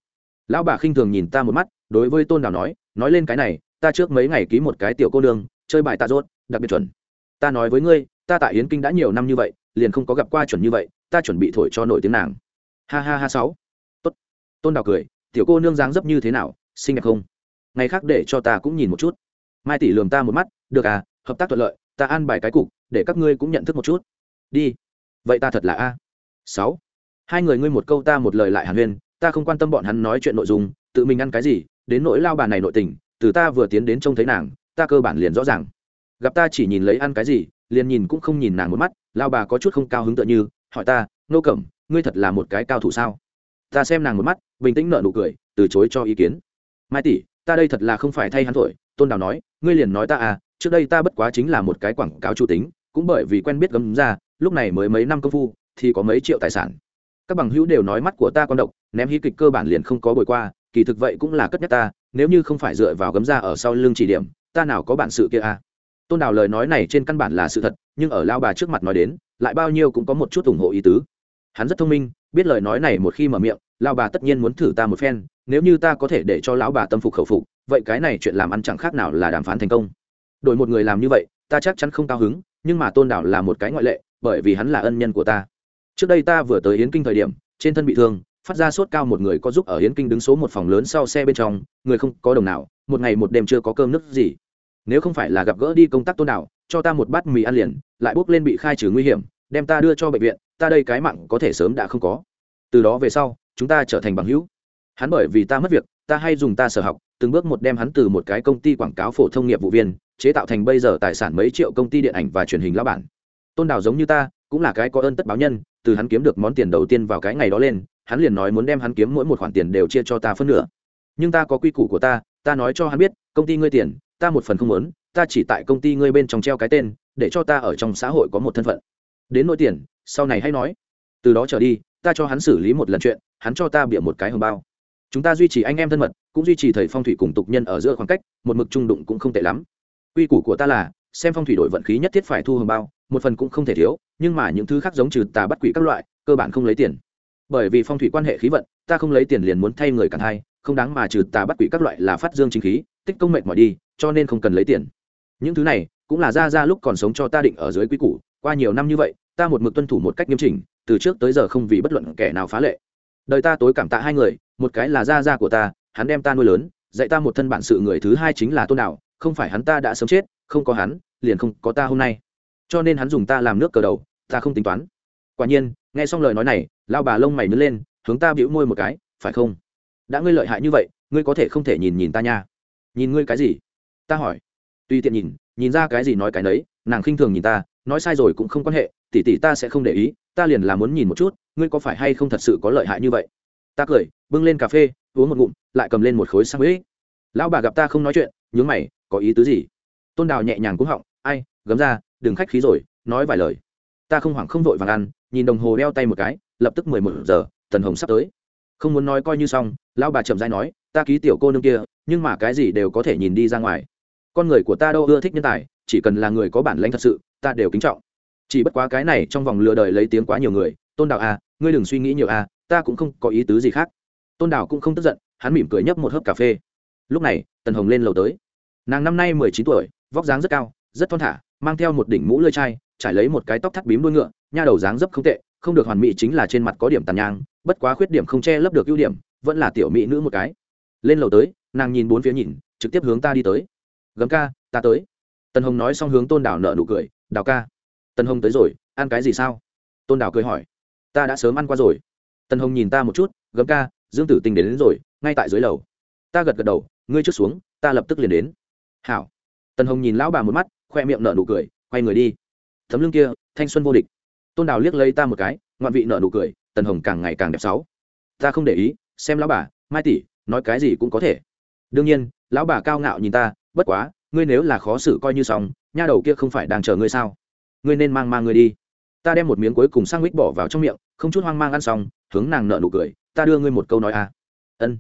Lão bà khinh thường nhìn ta một mắt đối với tôn đảo nói nói lên cái này ta trước mấy ngày ký một cái tiểu cô đường, chơi bài tạ rốt đặc biệt chuẩn. Ta nói với ngươi ta tại yến kinh đã nhiều năm như vậy liền không có gặp qua chuẩn như vậy ta chuẩn bị thổi cho nổi tiếng nàng. Ha ha ha sáu. Tốt. Tôn đào cười tiểu cô nương dáng dấp như thế nào, xinh đẹp không? Ngày khác để cho ta cũng nhìn một chút. Mai tỷ lườm ta một mắt, được à hợp tác thuận lợi, ta ăn bài cái cục, để các ngươi cũng nhận thức một chút. Đi. Vậy ta thật là a. Sáu. Hai người ngươi một câu ta một lời lại hàn huyên, ta không quan tâm bọn hắn nói chuyện nội dung, tự mình ăn cái gì, đến nỗi lao bà này nội tình, từ ta vừa tiến đến trông thấy nàng, ta cơ bản liền rõ ràng. Gặp ta chỉ nhìn lấy ăn cái gì, liền nhìn cũng không nhìn nàng một mắt, lao bà có chút không cao hứng tựa như, hỏi ta, nô cẩm, ngươi thật là một cái cao thủ sao? Ta xem nàng một mắt, bình tĩnh nợ nụ cười, từ chối cho ý kiến. Mai tỷ, ta đây thật là không phải thay hắn thổi, tôn đào nói, ngươi liền nói ta à trước đây ta bất quá chính là một cái quảng cáo chủ tính, cũng bởi vì quen biết gấm ra, lúc này mới mấy năm công phu, thì có mấy triệu tài sản. Các bằng hữu đều nói mắt của ta con độc, ném hí kịch cơ bản liền không có bồi qua, kỳ thực vậy cũng là cất nhắc ta, nếu như không phải dựa vào gấm ra ở sau lưng chỉ điểm, ta nào có bản sự kia à? Tôn đào lời nói này trên căn bản là sự thật, nhưng ở lao bà trước mặt nói đến, lại bao nhiêu cũng có một chút ủng hộ ý tứ. Hắn rất thông minh biết lời nói này một khi mở miệng lao bà tất nhiên muốn thử ta một phen, nếu như ta có thể để cho lão bà tâm phục khẩu phục, vậy cái này chuyện làm ăn chẳng khác nào là đàm phán thành công. Đổi một người làm như vậy, ta chắc chắn không cao hứng, nhưng mà tôn đảo là một cái ngoại lệ, bởi vì hắn là ân nhân của ta. Trước đây ta vừa tới yến kinh thời điểm, trên thân bị thương, phát ra sốt cao một người có giúp ở yến kinh đứng số một phòng lớn sau xe bên trong, người không có đồng nào, một ngày một đêm chưa có cơm nước gì. Nếu không phải là gặp gỡ đi công tác tôn đảo, cho ta một bát mì ăn liền, lại bốc lên bị khai trừ nguy hiểm đem ta đưa cho bệnh viện, ta đây cái mạng có thể sớm đã không có. Từ đó về sau, chúng ta trở thành bằng hữu. Hắn bởi vì ta mất việc, ta hay dùng ta sở học, từng bước một đem hắn từ một cái công ty quảng cáo phổ thông nghiệp vụ viên, chế tạo thành bây giờ tài sản mấy triệu công ty điện ảnh và truyền hình lao bản. Tôn đào giống như ta, cũng là cái có ơn tất báo nhân, từ hắn kiếm được món tiền đầu tiên vào cái ngày đó lên, hắn liền nói muốn đem hắn kiếm mỗi một khoản tiền đều chia cho ta phân nửa. Nhưng ta có quy củ của ta ta nói cho hắn biết, công ty ngươi tiền, ta một phần không muốn, ta chỉ tại công ty ngươi bên trong treo cái tên, để cho ta ở trong xã hội có một thân phận đến nỗi tiền, sau này hãy nói. Từ đó trở đi, ta cho hắn xử lý một lần chuyện, hắn cho ta bịa một cái hồng bao. Chúng ta duy trì anh em thân mật, cũng duy trì thầy phong thủy cùng tục nhân ở giữa khoảng cách, một mực trung đụng cũng không tệ lắm. Quy củ của ta là, xem phong thủy đổi vận khí nhất thiết phải thu hồng bao, một phần cũng không thể thiếu, nhưng mà những thứ khác giống trừ tà bắt quỷ các loại, cơ bản không lấy tiền. Bởi vì phong thủy quan hệ khí vận, ta không lấy tiền liền muốn thay người cản hai, không đáng mà trừ tà bắt quỷ các loại là phát dương chính khí, tích công mệnh mọi đi, cho nên không cần lấy tiền. Những thứ này, cũng là ra ra lúc còn sống cho ta định ở dưới quy củ, qua nhiều năm như vậy ta một mực tuân thủ một cách nghiêm chỉnh, từ trước tới giờ không vì bất luận kẻ nào phá lệ. Đời ta tối cảm tạ hai người, một cái là gia gia của ta, hắn đem ta nuôi lớn, dạy ta một thân bản sự người thứ hai chính là tôn đạo, không phải hắn ta đã sớm chết, không có hắn, liền không có ta hôm nay. Cho nên hắn dùng ta làm nước cờ đầu, ta không tính toán. Quả nhiên, nghe xong lời nói này lao bà lông mày nứt lên, hướng ta bĩu môi một cái, phải không? Đã ngươi lợi hại như vậy, ngươi có thể không thể nhìn nhìn ta nha. Nhìn ngươi cái gì? Ta hỏi. Tùy tiện nhìn nhìn ra cái gì nói cái nấy, nàng khinh thường nhìn ta nói sai rồi cũng không quan hệ, tỷ tỷ ta sẽ không để ý, ta liền là muốn nhìn một chút, ngươi có phải hay không thật sự có lợi hại như vậy? Ta cười, bưng lên cà phê, uống một ngụm, lại cầm lên một khối sang huế lão bà gặp ta không nói chuyện, nhướng mày, có ý tứ gì? Tôn đào nhẹ nhàng cúng họng, ai, gấm ra, đừng khách khí rồi, nói vài lời. Ta không hoảng không vội vàng ăn, nhìn đồng hồ đeo tay một cái, lập tức mười một giờ tần hồng sắp tới. Không muốn nói coi như xong, lão bà chậm dai nói, ta ký tiểu cô nương kia, nhưng mà cái gì đều có thể nhìn đi ra ngoài. Con người của ta đâu ưa thích nhân tài, chỉ cần là người có bản lãnh thật sự ta đều kính trọng. Chỉ bất quá cái này trong vòng lừa đời lấy tiếng quá nhiều người, tôn đào à ngươi đừng suy nghĩ nhiều à ta cũng không có ý tứ gì khác. Tôn đào cũng không tức giận, hắn mỉm cười nhấp một hớp cà phê. Lúc này, tần hồng lên lầu tới. Nàng năm nay mười chín tuổi, vóc dáng rất cao, rất thon thả, mang theo một đỉnh mũ lơi chai, trải lấy một cái tóc thắt bím đuôi ngựa, nha đầu dáng dấp không tệ, không được hoàn mỹ chính là trên mặt có điểm tàn nhang, bất quá khuyết điểm không che lấp được ưu điểm, vẫn là tiểu mỹ nữ một cái. Lên lầu tới, nàng nhìn bốn phía nhìn, trực tiếp hướng ta đi tới. Gấm ca, ta tới. Tần hồng nói xong hướng tôn đảo nợ nụ cười đào ca. Tân hồng tới rồi ăn cái gì sao? Tôn đào cười hỏi. Ta đã sớm ăn qua rồi. Tân hồng nhìn ta một chút gấm ca dương tử tình đến, đến rồi ngay tại dưới lầu. Ta gật gật đầu ngươi trước xuống ta lập tức liền đến. Hảo. Tân hồng nhìn lão bà một mắt khoe miệng nở nụ cười quay người đi. Thấm lưng kia thanh xuân vô địch. Tôn đào liếc lấy ta một cái ngoạn vị nở nụ cười tần hồng càng ngày càng đẹp sáu. Ta không để ý xem lão bà mai tỷ nói cái gì cũng có thể. Đương nhiên lão bà cao ngạo nhìn ta bất quá ngươi nếu là khó xử coi như xong nha đầu kia không phải đang chờ ngươi sao? Ngươi nên mang mang ngươi đi. Ta đem một miếng cuối cùng sang mít bỏ vào trong miệng, không chút hoang mang ăn xong, hướng nàng nợ nụ cười, ta đưa ngươi một câu nói à. Ân.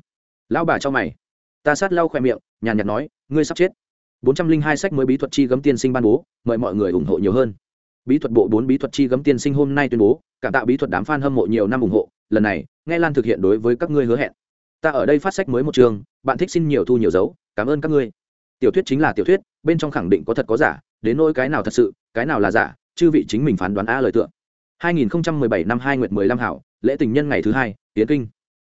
Lão bà cho mày. Ta sát lau khoe miệng, nhàn nhạt nói, ngươi sắp chết. Bốn trăm linh hai sách mới bí thuật chi gấm tiên sinh ban bố, mời mọi người ủng hộ nhiều hơn. Bí thuật bộ bốn bí thuật chi gấm tiên sinh hôm nay tuyên bố, cảm tạ bí thuật đám fan hâm mộ nhiều năm ủng hộ, lần này, nghe lan thực hiện đối với các ngươi hứa hẹn. Ta ở đây phát sách mới một trường, bạn thích xin nhiều thu nhiều dấu, cảm ơn các ngươi. Tiểu thuyết chính là tiểu thuyết bên trong khẳng định có thật có giả, đến nỗi cái nào thật sự, cái nào là giả, chư vị chính mình phán đoán a lời tượng 2017 năm hai nguyệt 15 hảo, lễ tình nhân ngày thứ hai tiến kinh.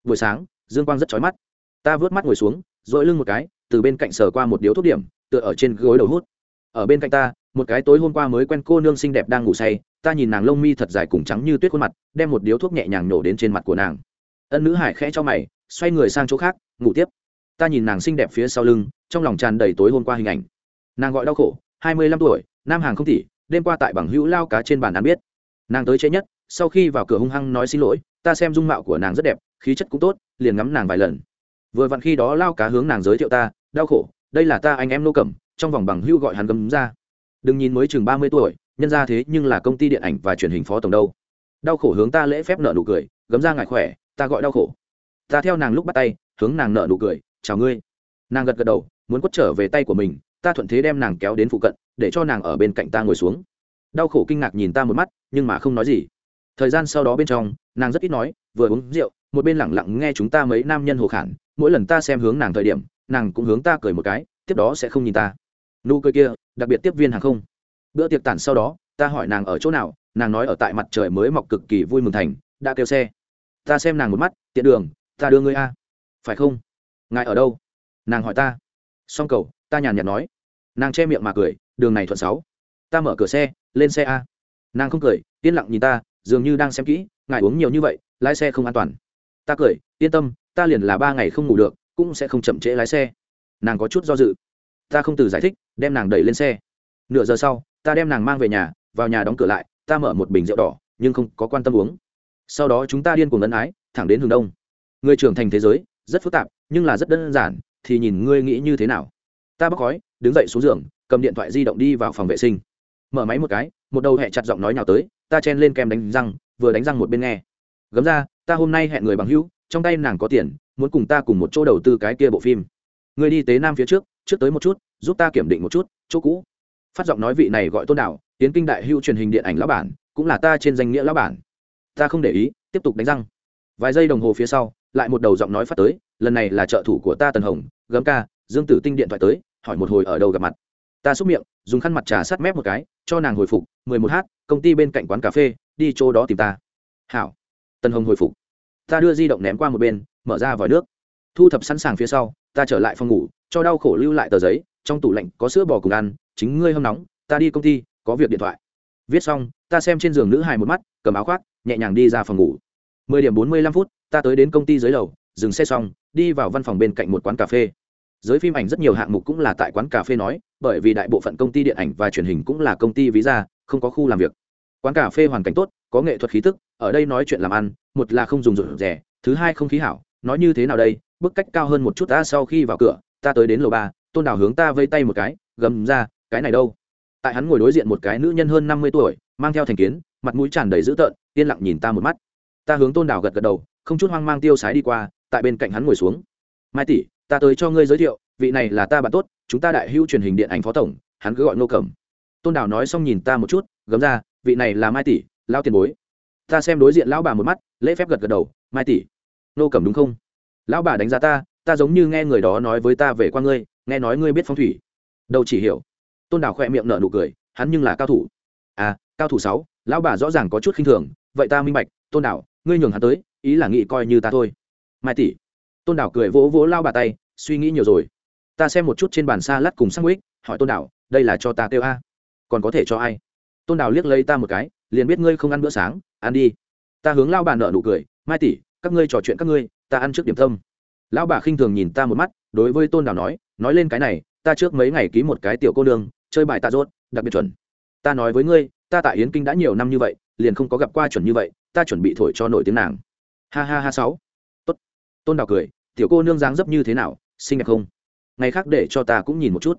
Buổi sáng, dương quang rất chói mắt. Ta vớt mắt ngồi xuống, dội lưng một cái, từ bên cạnh sờ qua một điếu thuốc điểm, tựa ở trên gối đầu hút. Ở bên cạnh ta, một cái tối hôm qua mới quen cô nương xinh đẹp đang ngủ say, ta nhìn nàng lông mi thật dài cùng trắng như tuyết khuôn mặt, đem một điếu thuốc nhẹ nhàng nổ đến trên mặt của nàng. Ân nữ hải khẽ cho mày, xoay người sang chỗ khác, ngủ tiếp. Ta nhìn nàng xinh đẹp phía sau lưng, trong lòng tràn đầy tối hôm qua hình ảnh nàng gọi đau khổ, hai mươi lăm tuổi, nam hàng không tỷ, đêm qua tại bằng hữu lao cá trên bàn ăn biết. Nàng tới chế nhất, sau khi vào cửa hung hăng nói xin lỗi, ta xem dung mạo của nàng rất đẹp, khí chất cũng tốt, liền ngắm nàng vài lần. Vừa vặn khi đó lao cá hướng nàng giới thiệu ta, đau khổ, đây là ta anh em nô cẩm, trong vòng bằng hưu gọi hắn gấm ra. Đừng nhìn mới chừng ba mươi tuổi, nhân ra thế nhưng là công ty điện ảnh và truyền hình phó tổng đâu. Đau khổ hướng ta lễ phép nợ nụ cười, gấm ra ngại khỏe, ta gọi đau khổ. Ta theo nàng lúc bắt tay, hướng nàng nợ nụ cười, chào ngươi. Nàng gật gật đầu, muốn quất trở về tay của mình ta thuận thế đem nàng kéo đến phụ cận, để cho nàng ở bên cạnh ta ngồi xuống. Đau khổ kinh ngạc nhìn ta một mắt, nhưng mà không nói gì. Thời gian sau đó bên trong, nàng rất ít nói, vừa uống rượu, một bên lẳng lặng nghe chúng ta mấy nam nhân hồ khản, mỗi lần ta xem hướng nàng thời điểm, nàng cũng hướng ta cười một cái, tiếp đó sẽ không nhìn ta. Nụ cười kia, đặc biệt tiếp viên hàng không. Bữa tiệc tản sau đó, ta hỏi nàng ở chỗ nào, nàng nói ở tại mặt trời mới mọc cực kỳ vui mừng thành, đã kêu xe. Ta xem nàng một mắt, tiện đường, ta đưa ngươi a. Phải không? Ngài ở đâu? Nàng hỏi ta. Xong cầu ta nhàn nhạt nói. Nàng che miệng mà cười, đường này thuận sáu. Ta mở cửa xe, lên xe a. Nàng không cười, yên lặng nhìn ta, dường như đang xem kỹ, ngài uống nhiều như vậy, lái xe không an toàn. Ta cười, yên tâm, ta liền là ba ngày không ngủ được, cũng sẽ không chậm trễ lái xe. Nàng có chút do dự. Ta không từ giải thích, đem nàng đẩy lên xe. Nửa giờ sau, ta đem nàng mang về nhà, vào nhà đóng cửa lại, ta mở một bình rượu đỏ, nhưng không có quan tâm uống. Sau đó chúng ta điên cuồng ân ái, thẳng đến hướng đông. Người trưởng thành thế giới, rất phức tạp, nhưng là rất đơn giản, thì nhìn ngươi nghĩ như thế nào? Ta bóc khói, đứng dậy xuống giường, cầm điện thoại di động đi vào phòng vệ sinh. Mở máy một cái, một đầu hẹ chặt giọng nói nào tới, ta chen lên kem đánh răng, vừa đánh răng một bên nghe. Gấm ra, ta hôm nay hẹn người bằng hữu, trong tay nàng có tiền, muốn cùng ta cùng một chỗ đầu tư cái kia bộ phim. Người đi tế nam phía trước trước tới một chút, giúp ta kiểm định một chút, chỗ cũ. Phát giọng nói vị này gọi tôn đạo tiến kinh đại hữu truyền hình điện ảnh lão bản, cũng là ta trên danh nghĩa lão bản. Ta không để ý, tiếp tục đánh răng. Vài giây đồng hồ phía sau, lại một đầu giọng nói phát tới, lần này là trợ thủ của ta tần hồng, gấm ca, dương tử tinh điện thoại tới hỏi một hồi ở đâu gặp mặt. Ta xúc miệng, dùng khăn mặt trà sát mép một cái, cho nàng hồi phục, mười một h, công ty bên cạnh quán cà phê, đi chỗ đó tìm ta. Hảo. Tân hồng hồi phục. Ta đưa di động ném qua một bên, mở ra vòi nước. Thu thập sẵn sàng phía sau, ta trở lại phòng ngủ, cho đau khổ lưu lại tờ giấy, trong tủ lạnh có sữa bò cùng ăn, chính ngươi hâm nóng, ta đi công ty, có việc điện thoại. Viết xong, ta xem trên giường nữ hài một mắt, cầm áo khoác, nhẹ nhàng đi ra phòng ngủ. mười điểm bốn mươi lăm phút, ta tới đến công ty dưới lầu, dừng xe xong, đi vào văn phòng bên cạnh một quán cà phê giới phim ảnh rất nhiều hạng mục cũng là tại quán cà phê nói, bởi vì đại bộ phận công ty điện ảnh và truyền hình cũng là công ty ví ra không có khu làm việc. Quán cà phê hoàn cảnh tốt, có nghệ thuật khí tức, ở đây nói chuyện làm ăn, một là không dùng rủi rẻ, thứ hai không khí hảo, nói như thế nào đây, bức cách cao hơn một chút ta sau khi vào cửa, ta tới đến lầu ba, tôn đào hướng ta vây tay một cái, gầm ra, cái này đâu? Tại hắn ngồi đối diện một cái nữ nhân hơn năm mươi tuổi, mang theo thành kiến, mặt mũi tràn đầy dữ tợn, yên lặng nhìn ta một mắt. Ta hướng tôn đào gật gật đầu, không chút hoang mang tiêu sái đi qua, tại bên cạnh hắn ngồi xuống. Mai tỷ ta tới cho ngươi giới thiệu vị này là ta bạn tốt chúng ta đại hữu truyền hình điện ảnh phó tổng hắn cứ gọi nô cẩm. Tôn đảo nói xong nhìn ta một chút gấm ra vị này là mai tỷ lao tiền bối. Ta xem đối diện lão bà một mắt lễ phép gật gật đầu mai tỷ. Nô cẩm đúng không? Lão bà đánh giá ta ta giống như nghe người đó nói với ta về qua ngươi nghe nói ngươi biết phong thủy. Đâu chỉ hiểu. Tôn đảo khoe miệng nở nụ cười hắn nhưng là cao thủ. À cao thủ sáu lão bà rõ ràng có chút khinh thường vậy ta minh bạch tôn đảo, ngươi nhường hắn tới ý là nghĩ coi như ta thôi. Mai tỷ tôn Đảo cười vỗ vỗ lao bà tay suy nghĩ nhiều rồi. Ta xem một chút trên bàn xa lát cùng sang ích hỏi tôn Đảo, đây là cho ta kêu a. Còn có thể cho ai? Tôn Đảo liếc lấy ta một cái liền biết ngươi không ăn bữa sáng ăn đi. Ta hướng lao bà nợ nụ cười mai tỷ các ngươi trò chuyện các ngươi ta ăn trước điểm tâm. Lão bà khinh thường nhìn ta một mắt đối với tôn Đảo nói nói lên cái này ta trước mấy ngày ký một cái tiểu cô nương chơi bài tạ rốt đặc biệt chuẩn. Ta nói với ngươi ta tại yến kinh đã nhiều năm như vậy liền không có gặp qua chuẩn như vậy ta chuẩn bị thổi cho nổi tiếng nàng. Ha ha ha sáu. Tốt. Tôn đào cười tiểu cô nương dáng dấp như thế nào, xinh đẹp không? Ngày khác để cho ta cũng nhìn một chút.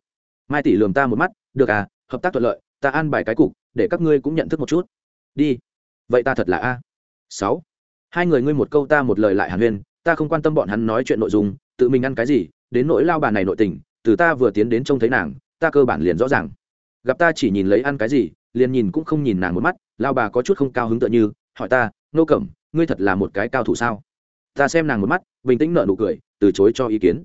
Mai tỷ lườm ta một mắt, được à hợp tác thuận lợi, ta an bài cái cục, để các ngươi cũng nhận thức một chút. Đi. Vậy ta thật là a. Sáu. Hai người ngươi một câu ta một lời lại hàn huyên, ta không quan tâm bọn hắn nói chuyện nội dung, tự mình ăn cái gì, đến nỗi lao bà này nội tình, từ ta vừa tiến đến trông thấy nàng, ta cơ bản liền rõ ràng. Gặp ta chỉ nhìn lấy ăn cái gì, liền nhìn cũng không nhìn nàng một mắt, lao bà có chút không cao hứng tựa như, hỏi ta, nô cẩm, ngươi thật là một cái cao thủ sao? Ta xem nàng một mắt, bình tĩnh nợ nụ cười, từ chối cho ý kiến.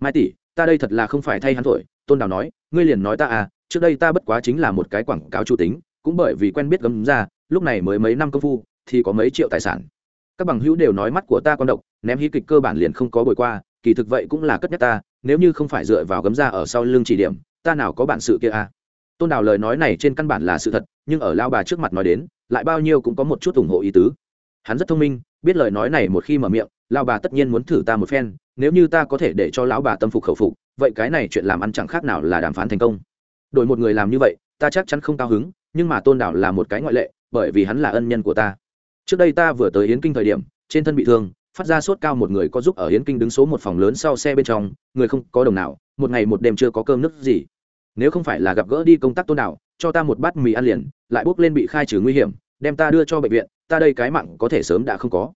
Mai tỷ, ta đây thật là không phải thay hắn thổi, tôn đào nói, ngươi liền nói ta à trước đây ta bất quá chính là một cái quảng cáo chủ tính, cũng bởi vì quen biết gấm ra, lúc này mới mấy năm công phu, thì có mấy triệu tài sản. Các bằng hữu đều nói mắt của ta con độc, ném hí kịch cơ bản liền không có bồi qua, kỳ thực vậy cũng là cất nhắc ta, nếu như không phải dựa vào gấm ra ở sau lưng chỉ điểm, ta nào có bản sự kia à. Tôn đào lời nói này trên căn bản là sự thật, nhưng ở lao bà trước mặt nói đến, lại bao nhiêu cũng có một chút ủng hộ ý tứ. Hắn rất thông minh, biết lời nói này một khi mở miệng lao bà tất nhiên muốn thử ta một phen, nếu như ta có thể để cho lão bà tâm phục khẩu phục, vậy cái này chuyện làm ăn chẳng khác nào là đàm phán thành công. Đổi một người làm như vậy, ta chắc chắn không cao hứng, nhưng mà tôn đảo là một cái ngoại lệ, bởi vì hắn là ân nhân của ta. Trước đây ta vừa tới hiến kinh thời điểm, trên thân bị thương, phát ra sốt cao một người có giúp ở hiến kinh đứng số một phòng lớn sau xe bên trong, người không có đồng nào, một ngày một đêm chưa có cơm nước gì. Nếu không phải là gặp gỡ đi công tác tôn đảo, cho ta một bát mì ăn liền, lại bốc lên bị khai trừ nguy hiểm, đem ta đưa cho bệnh viện, ta đây cái mạng có thể sớm đã không có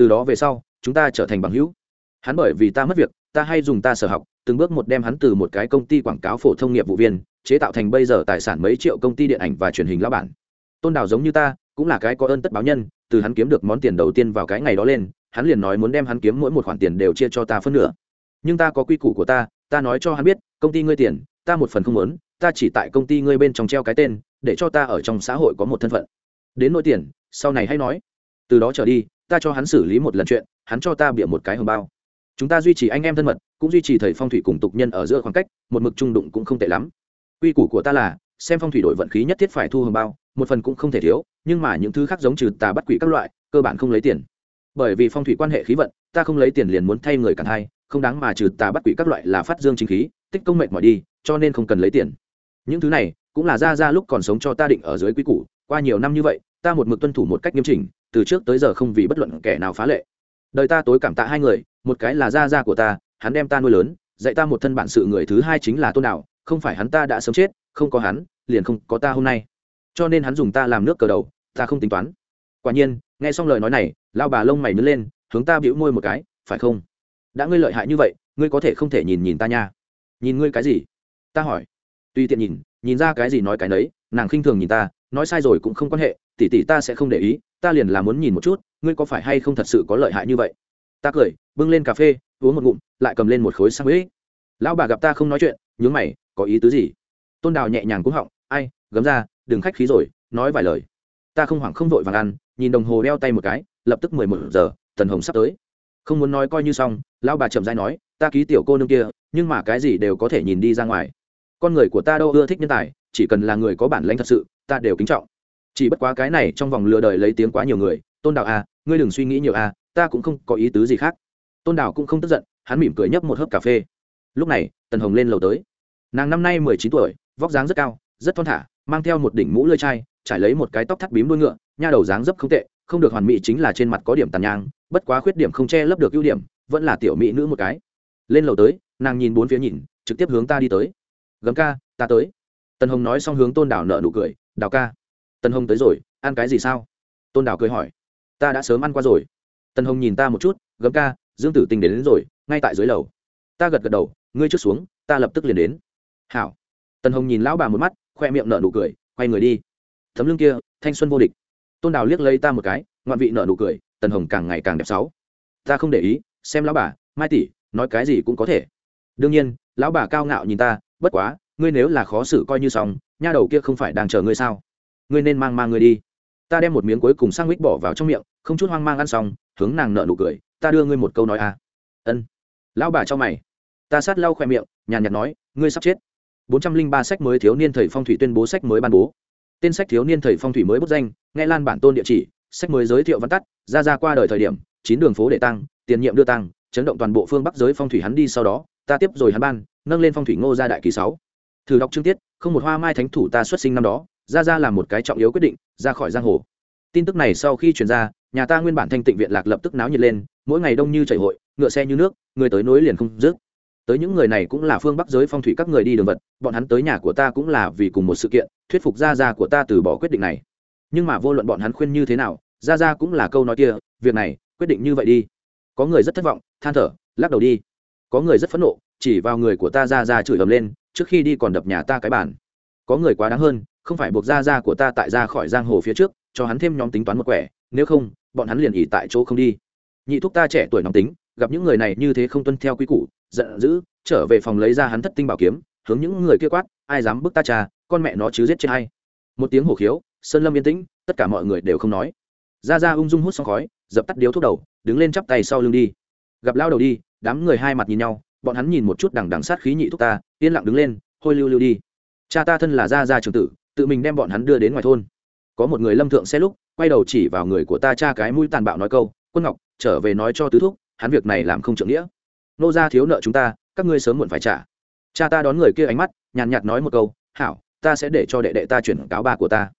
từ đó về sau, chúng ta trở thành bằng hữu. Hắn bởi vì ta mất việc, ta hay dùng ta sở học, từng bước một đem hắn từ một cái công ty quảng cáo phổ thông nghiệp vụ viên, chế tạo thành bây giờ tài sản mấy triệu công ty điện ảnh và truyền hình lao bản. Tôn đào giống như ta, cũng là cái có ơn tất báo nhân, từ hắn kiếm được món tiền đầu tiên vào cái ngày đó lên, hắn liền nói muốn đem hắn kiếm mỗi một khoản tiền đều chia cho ta phân nửa. Nhưng ta có quy củ của ta ta nói cho hắn biết, công ty ngươi tiền, ta một phần không muốn, ta chỉ tại công ty ngươi bên trong treo cái tên, để cho ta ở trong xã hội có một thân phận. Đến nỗi tiền, sau này hãy nói. Từ đó trở đi ta cho hắn xử lý một lần chuyện, hắn cho ta bịa một cái hồng bao. Chúng ta duy trì anh em thân mật, cũng duy trì thầy phong thủy cùng tục nhân ở giữa khoảng cách, một mực trung đụng cũng không tệ lắm. Quy củ của ta là, xem phong thủy đổi vận khí nhất thiết phải thu hồng bao, một phần cũng không thể thiếu, nhưng mà những thứ khác giống trừ tà bắt quỷ các loại, cơ bản không lấy tiền. Bởi vì phong thủy quan hệ khí vận, ta không lấy tiền liền muốn thay người cả thai không đáng mà trừ tà bắt quỷ các loại là phát dương chính khí, tích công mệnh mọi đi, cho nên không cần lấy tiền. Những thứ này, cũng là ra ra lúc còn sống cho ta định ở dưới quy củ, qua nhiều năm như vậy, ta một mực tuân thủ một cách nghiêm chỉnh từ trước tới giờ không vì bất luận kẻ nào phá lệ. Đời ta tối cảm tạ hai người, một cái là gia gia của ta, hắn đem ta nuôi lớn, dạy ta một thân bản sự người thứ hai chính là tôn đạo, không phải hắn ta đã sớm chết, không có hắn, liền không có ta hôm nay. Cho nên hắn dùng ta làm nước cờ đầu, ta không tính toán. Quả nhiên, nghe xong lời nói này lao bà lông mày nứt lên, hướng ta bĩu môi một cái, phải không? Đã ngươi lợi hại như vậy, ngươi có thể không thể nhìn nhìn ta nha. Nhìn ngươi cái gì? Ta hỏi. Tùy tiện nhìn nhìn ra cái gì nói cái nấy, nàng khinh thường nhìn ta, nói sai rồi cũng không quan hệ tỷ tỷ ta sẽ không để ý, ta liền là muốn nhìn một chút, ngươi có phải hay không thật sự có lợi hại như vậy? Ta cười, bưng lên cà phê, uống một ngụm, lại cầm lên một khối sang huế lão bà gặp ta không nói chuyện, nhướng mày, có ý tứ gì? Tôn đào nhẹ nhàng cũng họng, ai, gấm ra, đừng khách khí rồi, nói vài lời. Ta không hoảng không vội vàng ăn, nhìn đồng hồ đeo tay một cái, lập tức mười một giờ, tần hồng sắp tới. Không muốn nói coi như xong, lão bà chậm dai nói, ta ký tiểu cô nương kia, nhưng mà cái gì đều có thể nhìn đi ra ngoài. Con người của ta đâu ưa thích nhân tài, chỉ cần là người có bản lãnh thật sự, ta đều kính trọng chỉ bất quá cái này trong vòng lừa đời lấy tiếng quá nhiều người, tôn đào à ngươi đừng suy nghĩ nhiều à ta cũng không có ý tứ gì khác. Tôn đào cũng không tức giận, hắn mỉm cười nhấp một hớp cà phê. Lúc này, tần hồng lên lầu tới. Nàng năm nay mười chín tuổi, vóc dáng rất cao, rất thon thả, mang theo một đỉnh mũ lơi chai, trải lấy một cái tóc thắt bím đuôi ngựa, nha đầu dáng dấp không tệ, không được hoàn mỹ chính là trên mặt có điểm tàn nhang, bất quá khuyết điểm không che lấp được ưu điểm, vẫn là tiểu mỹ nữ một cái. Lên lầu tới, nàng nhìn bốn phía nhìn, trực tiếp hướng ta đi tới. Gấm ca, ta tới. Tần hồng nói xong hướng tôn đảo nợ nụ cười, đào ca. Tân hồng tới rồi ăn cái gì sao? Tôn đảo cười hỏi. Ta đã sớm ăn qua rồi. Tân hồng nhìn ta một chút gấm ca dương tử tình đến, đến rồi ngay tại dưới lầu. Ta gật gật đầu ngươi trước xuống ta lập tức liền đến. Hảo. Tân hồng nhìn lão bà một mắt khoe miệng nở nụ cười quay người đi. Thấm lưng kia thanh xuân vô địch. Tôn đào liếc lấy ta một cái ngoạn vị nở nụ cười tần hồng càng ngày càng đẹp sáu. Ta không để ý xem lão bà mai tỷ nói cái gì cũng có thể. Đương nhiên lão bà cao ngạo nhìn ta bất quá ngươi nếu là khó xử coi như xong nha đầu kia không phải đang chờ ngươi sao? Ngươi nên mang mang ngươi đi. Ta đem một miếng cuối cùng sang mít bỏ vào trong miệng, không chút hoang mang ăn xong, hướng nàng nợ nụ cười, ta đưa ngươi một câu nói à. Ân. Lão bà cho mày. Ta sát lau khoe miệng, nhàn nhạt nói, ngươi sắp chết. Bốn trăm linh ba sách mới thiếu niên thầy phong thủy tuyên bố sách mới ban bố. Tên sách thiếu niên thầy phong thủy mới bút danh, nghe lan bản tôn địa chỉ, sách mới giới thiệu văn tắt, ra ra qua đời thời điểm, chín đường phố để tăng, tiền nhiệm đưa tăng, chấn động toàn bộ phương bắc giới phong thủy hắn đi sau đó, ta tiếp rồi hắn ban, nâng lên phong thủy ngô gia đại kỳ sáu. Thử đọc chương tiết, không một hoa mai thánh thủ ta xuất sinh năm đó ra ra làm một cái trọng yếu quyết định, ra khỏi giang hồ. Tin tức này sau khi truyền ra, nhà ta nguyên bản thanh tịnh viện lạc lập tức náo nhiệt lên, mỗi ngày đông như chảy hội, ngựa xe như nước, người tới nối liền không dứt. Tới những người này cũng là phương bắc giới phong thủy các người đi đường vật, bọn hắn tới nhà của ta cũng là vì cùng một sự kiện, thuyết phục gia gia của ta từ bỏ quyết định này. Nhưng mà vô luận bọn hắn khuyên như thế nào gia gia cũng là câu nói kia, việc này, quyết định như vậy đi. Có người rất thất vọng, than thở, lắc đầu đi. Có người rất phẫn nộ, chỉ vào người của ta ra ra chửi ầm lên, trước khi đi còn đập nhà ta cái bản. có người quá đáng hơn không phải buộc ra ra của ta tại ra khỏi giang hồ phía trước, cho hắn thêm nhóm tính toán một quẻ, nếu không, bọn hắn liền ỉ tại chỗ không đi. Nhị thúc ta trẻ tuổi nóng tính, gặp những người này như thế không tuân theo quy củ, giận dữ, trở về phòng lấy ra hắn thất tinh bảo kiếm, hướng những người kia quát, ai dám bức ta cha, con mẹ nó chứ giết chết hay một tiếng hổ khiếu, sơn lâm yên tĩnh, tất cả mọi người đều không nói. Ra ra ung dung hút xong khói, dập tắt điếu thuốc đầu, đứng lên chắp tay sau lưng đi. Gặp lao đầu đi, đám người hai mặt nhìn nhau, bọn hắn nhìn một chút đằng đằng sát khí nhị thúc ta, yên lặng đứng lên, hôi lưu lưu đi. Cha ta thân là gia gia trường tử tự mình đem bọn hắn đưa đến ngoài thôn. Có một người lâm thượng xe lúc, quay đầu chỉ vào người của ta cha cái mũi tàn bạo nói câu, quân ngọc, trở về nói cho tứ thúc, hắn việc này làm không trượng nghĩa. Nô gia thiếu nợ chúng ta, các ngươi sớm muộn phải trả. Cha ta đón người kia ánh mắt, nhàn nhạt nói một câu, hảo, ta sẽ để cho đệ đệ ta chuyển cáo bà của ta.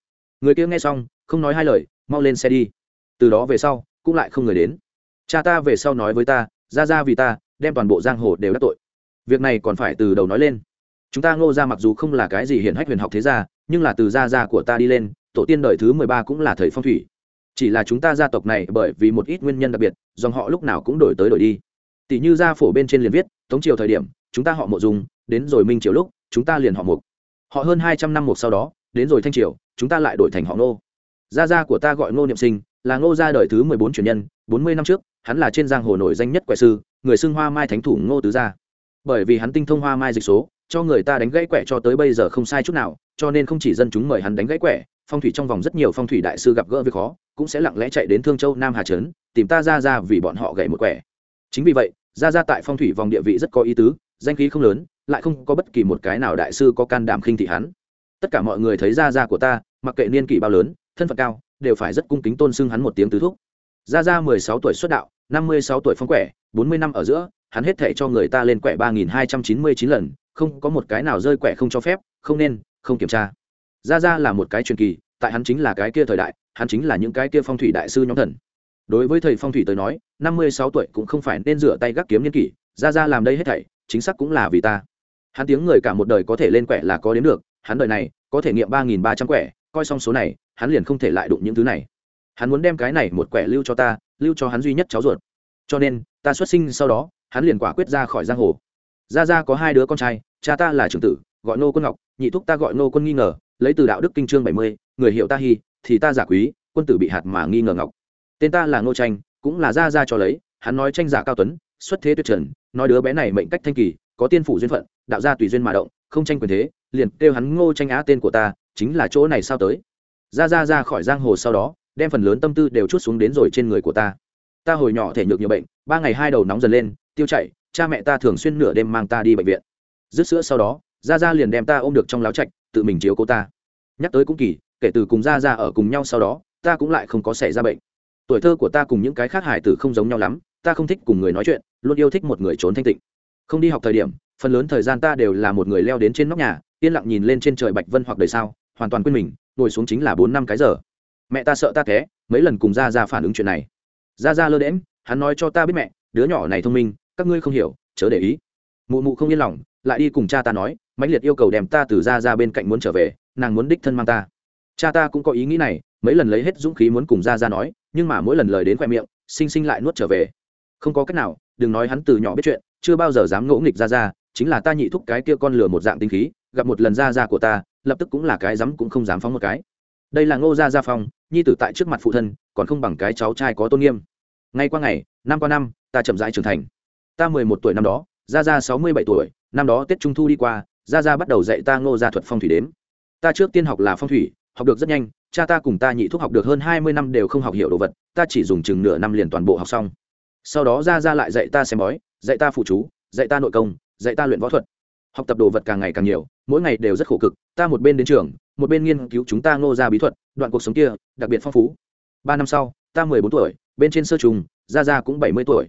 Người kia nghe xong, không nói hai lời, mau lên xe đi. Từ đó về sau, cũng lại không người đến. Cha ta về sau nói với ta, ra ra vì ta, đem toàn bộ giang hồ đều đắc tội. Việc này còn phải từ đầu nói lên. Chúng ta ngô ra mặc dù không là cái gì hiển hách huyền học thế gia nhưng là từ gia gia của ta đi lên, tổ tiên đời thứ mười ba cũng là thầy phong thủy. Chỉ là chúng ta gia tộc này bởi vì một ít nguyên nhân đặc biệt, dòng họ lúc nào cũng đổi tới đổi đi. Tỷ như gia phổ bên trên liền viết, tống triều thời điểm, chúng ta họ mộ dùng đến rồi minh triều lúc, chúng ta liền họ mục. Họ hơn hai trăm năm một sau đó, đến rồi thanh triều, chúng ta lại đổi thành họ ngô. Gia gia của ta gọi ngô niệm sinh, là ngô gia đời thứ mười bốn truyền nhân, bốn mươi năm trước, hắn là trên giang hồ nổi danh nhất quẻ sư, người xưng hoa mai thánh thủ ngô tứ gia. Bởi vì hắn tinh thông hoa mai dịch số cho người ta đánh gãy quẻ cho tới bây giờ không sai chút nào, cho nên không chỉ dân chúng mời hắn đánh gãy quẻ, phong thủy trong vòng rất nhiều phong thủy đại sư gặp gỡ việc khó, cũng sẽ lặng lẽ chạy đến thương châu, nam hà trấn, tìm ta ra ra vì bọn họ gãy một quẻ. Chính vì vậy ra ra tại phong thủy vòng địa vị rất có ý tứ, danh khí không lớn, lại không có bất kỳ một cái nào đại sư có can đảm khinh thị hắn. Tất cả mọi người thấy ra ra của ta, mặc kệ niên kỷ bao lớn, thân phận cao, đều phải rất cung kính tôn xưng hắn một tiếng tứ thúc. Ra ra mười sáu tuổi xuất đạo, năm mươi sáu tuổi phong quẻ, bốn mươi năm ở giữa, hắn hết thể cho người ta lên quẻ ba nghìn hai trăm chín mươi chín lần không có một cái nào rơi quẻ không cho phép, không nên, không kiểm tra. Ra ra là một cái truyền kỳ, tại hắn chính là cái kia thời đại, hắn chính là những cái kia phong thủy đại sư nhóm thần. Đối với thầy phong thủy tới nói, năm mươi sáu tuổi cũng không phải nên rửa tay gác kiếm nhân kỷ ra ra làm đây hết thảy, chính xác cũng là vì ta. Hắn tiếng người cả một đời có thể lên quẻ là có đến được, hắn đời này, có thể nghiệm ba nghìn ba trăm quẻ, coi xong số này, hắn liền không thể lại đụng những thứ này. Hắn muốn đem cái này một quẻ lưu cho ta, lưu cho hắn duy nhất cháu ruột. Cho nên, ta xuất sinh sau đó, hắn liền quả quyết ra khỏi giang hồ gia gia có hai đứa con trai, cha ta là trưởng tử, gọi nô quân ngọc, nhị thúc ta gọi nô quân nghi ngờ, lấy từ đạo đức kinh trương bảy mươi, người hiệu ta hy thì ta giả quý, quân tử bị hạt mà nghi ngờ ngọc. Tên ta là nô tranh, cũng là gia gia cho lấy, hắn nói tranh giả cao tuấn, xuất thế tuyệt trần, nói đứa bé này mệnh cách thanh kỳ, có tiên phủ duyên phận, đạo gia tùy duyên mà động, không tranh quyền thế, liền kêu hắn ngô tranh á tên của ta, chính là chỗ này sao tới. Ra ra ra khỏi giang hồ sau đó, đem phần lớn tâm tư đều chút xuống đến rồi trên người của ta. Ta hồi nhỏ thể nhược nhiều bệnh, ba ngày hai đầu nóng dần lên, tiêu chảy cha mẹ ta thường xuyên nửa đêm mang ta đi bệnh viện. Dứt sữa sau đó ra ra liền đem ta ôm được trong láo trạch, tự mình chiếu cô ta. Nhắc tới cũng kỳ, kể từ cùng ra ra ở cùng nhau sau đó, ta cũng lại không có xảy ra bệnh. Tuổi thơ của ta cùng những cái khác hải tử không giống nhau lắm, ta không thích cùng người nói chuyện, luôn yêu thích một người trốn thanh tịnh. Không đi học thời điểm, phần lớn thời gian ta đều là một người leo đến trên nóc nhà, yên lặng nhìn lên trên trời bạch vân hoặc đời sao hoàn toàn quên mình, ngồi xuống chính là bốn năm cái giờ. Mẹ ta sợ ta té, mấy lần cùng ra ra phản ứng chuyện này. Ra ra lơ đễm hắn nói cho ta biết mẹ, đứa nhỏ này thông minh các ngươi không hiểu, chớ để ý. Mụ mụ không yên lòng, lại đi cùng cha ta nói, mãnh liệt yêu cầu đem ta từ ra ra bên cạnh muốn trở về, nàng muốn đích thân mang ta. Cha ta cũng có ý nghĩ này, mấy lần lấy hết dũng khí muốn cùng ra ra nói, nhưng mà mỗi lần lời đến khoe miệng sinh sinh lại nuốt trở về. Không có cách nào, đừng nói hắn từ nhỏ biết chuyện, chưa bao giờ dám ngỗ nghịch ra ra, chính là ta nhị thúc cái kia con lừa một dạng tinh khí, gặp một lần ra ra của ta, lập tức cũng là cái dám cũng không dám phóng một cái. Đây là ngô gia gia phong, nhi tử tại trước mặt phụ thân, còn không bằng cái cháu trai có tôn nghiêm. Ngay qua ngày, năm qua năm, ta chậm rãi trưởng thành ta mười một tuổi năm đó, gia gia sáu mươi bảy tuổi, năm đó tết trung thu đi qua, gia gia bắt đầu dạy ta ngô gia thuật phong thủy đếm. Ta trước tiên học là phong thủy, học được rất nhanh, cha ta cùng ta nhị thuốc học được hơn hai mươi năm đều không học hiểu đồ vật, ta chỉ dùng chừng nửa năm liền toàn bộ học xong. Sau đó gia gia lại dạy ta xem bói, dạy ta phụ chú, dạy ta nội công, dạy ta luyện võ thuật. Học tập đồ vật càng ngày càng nhiều, mỗi ngày đều rất khổ cực, ta một bên đến trường, một bên nghiên cứu chúng ta ngô ra bí thuật, đoạn cuộc sống kia, đặc biệt phong phú. Ba năm sau, ta mười bốn tuổi, bên trên sơ trùng, gia gia cũng bảy mươi tuổi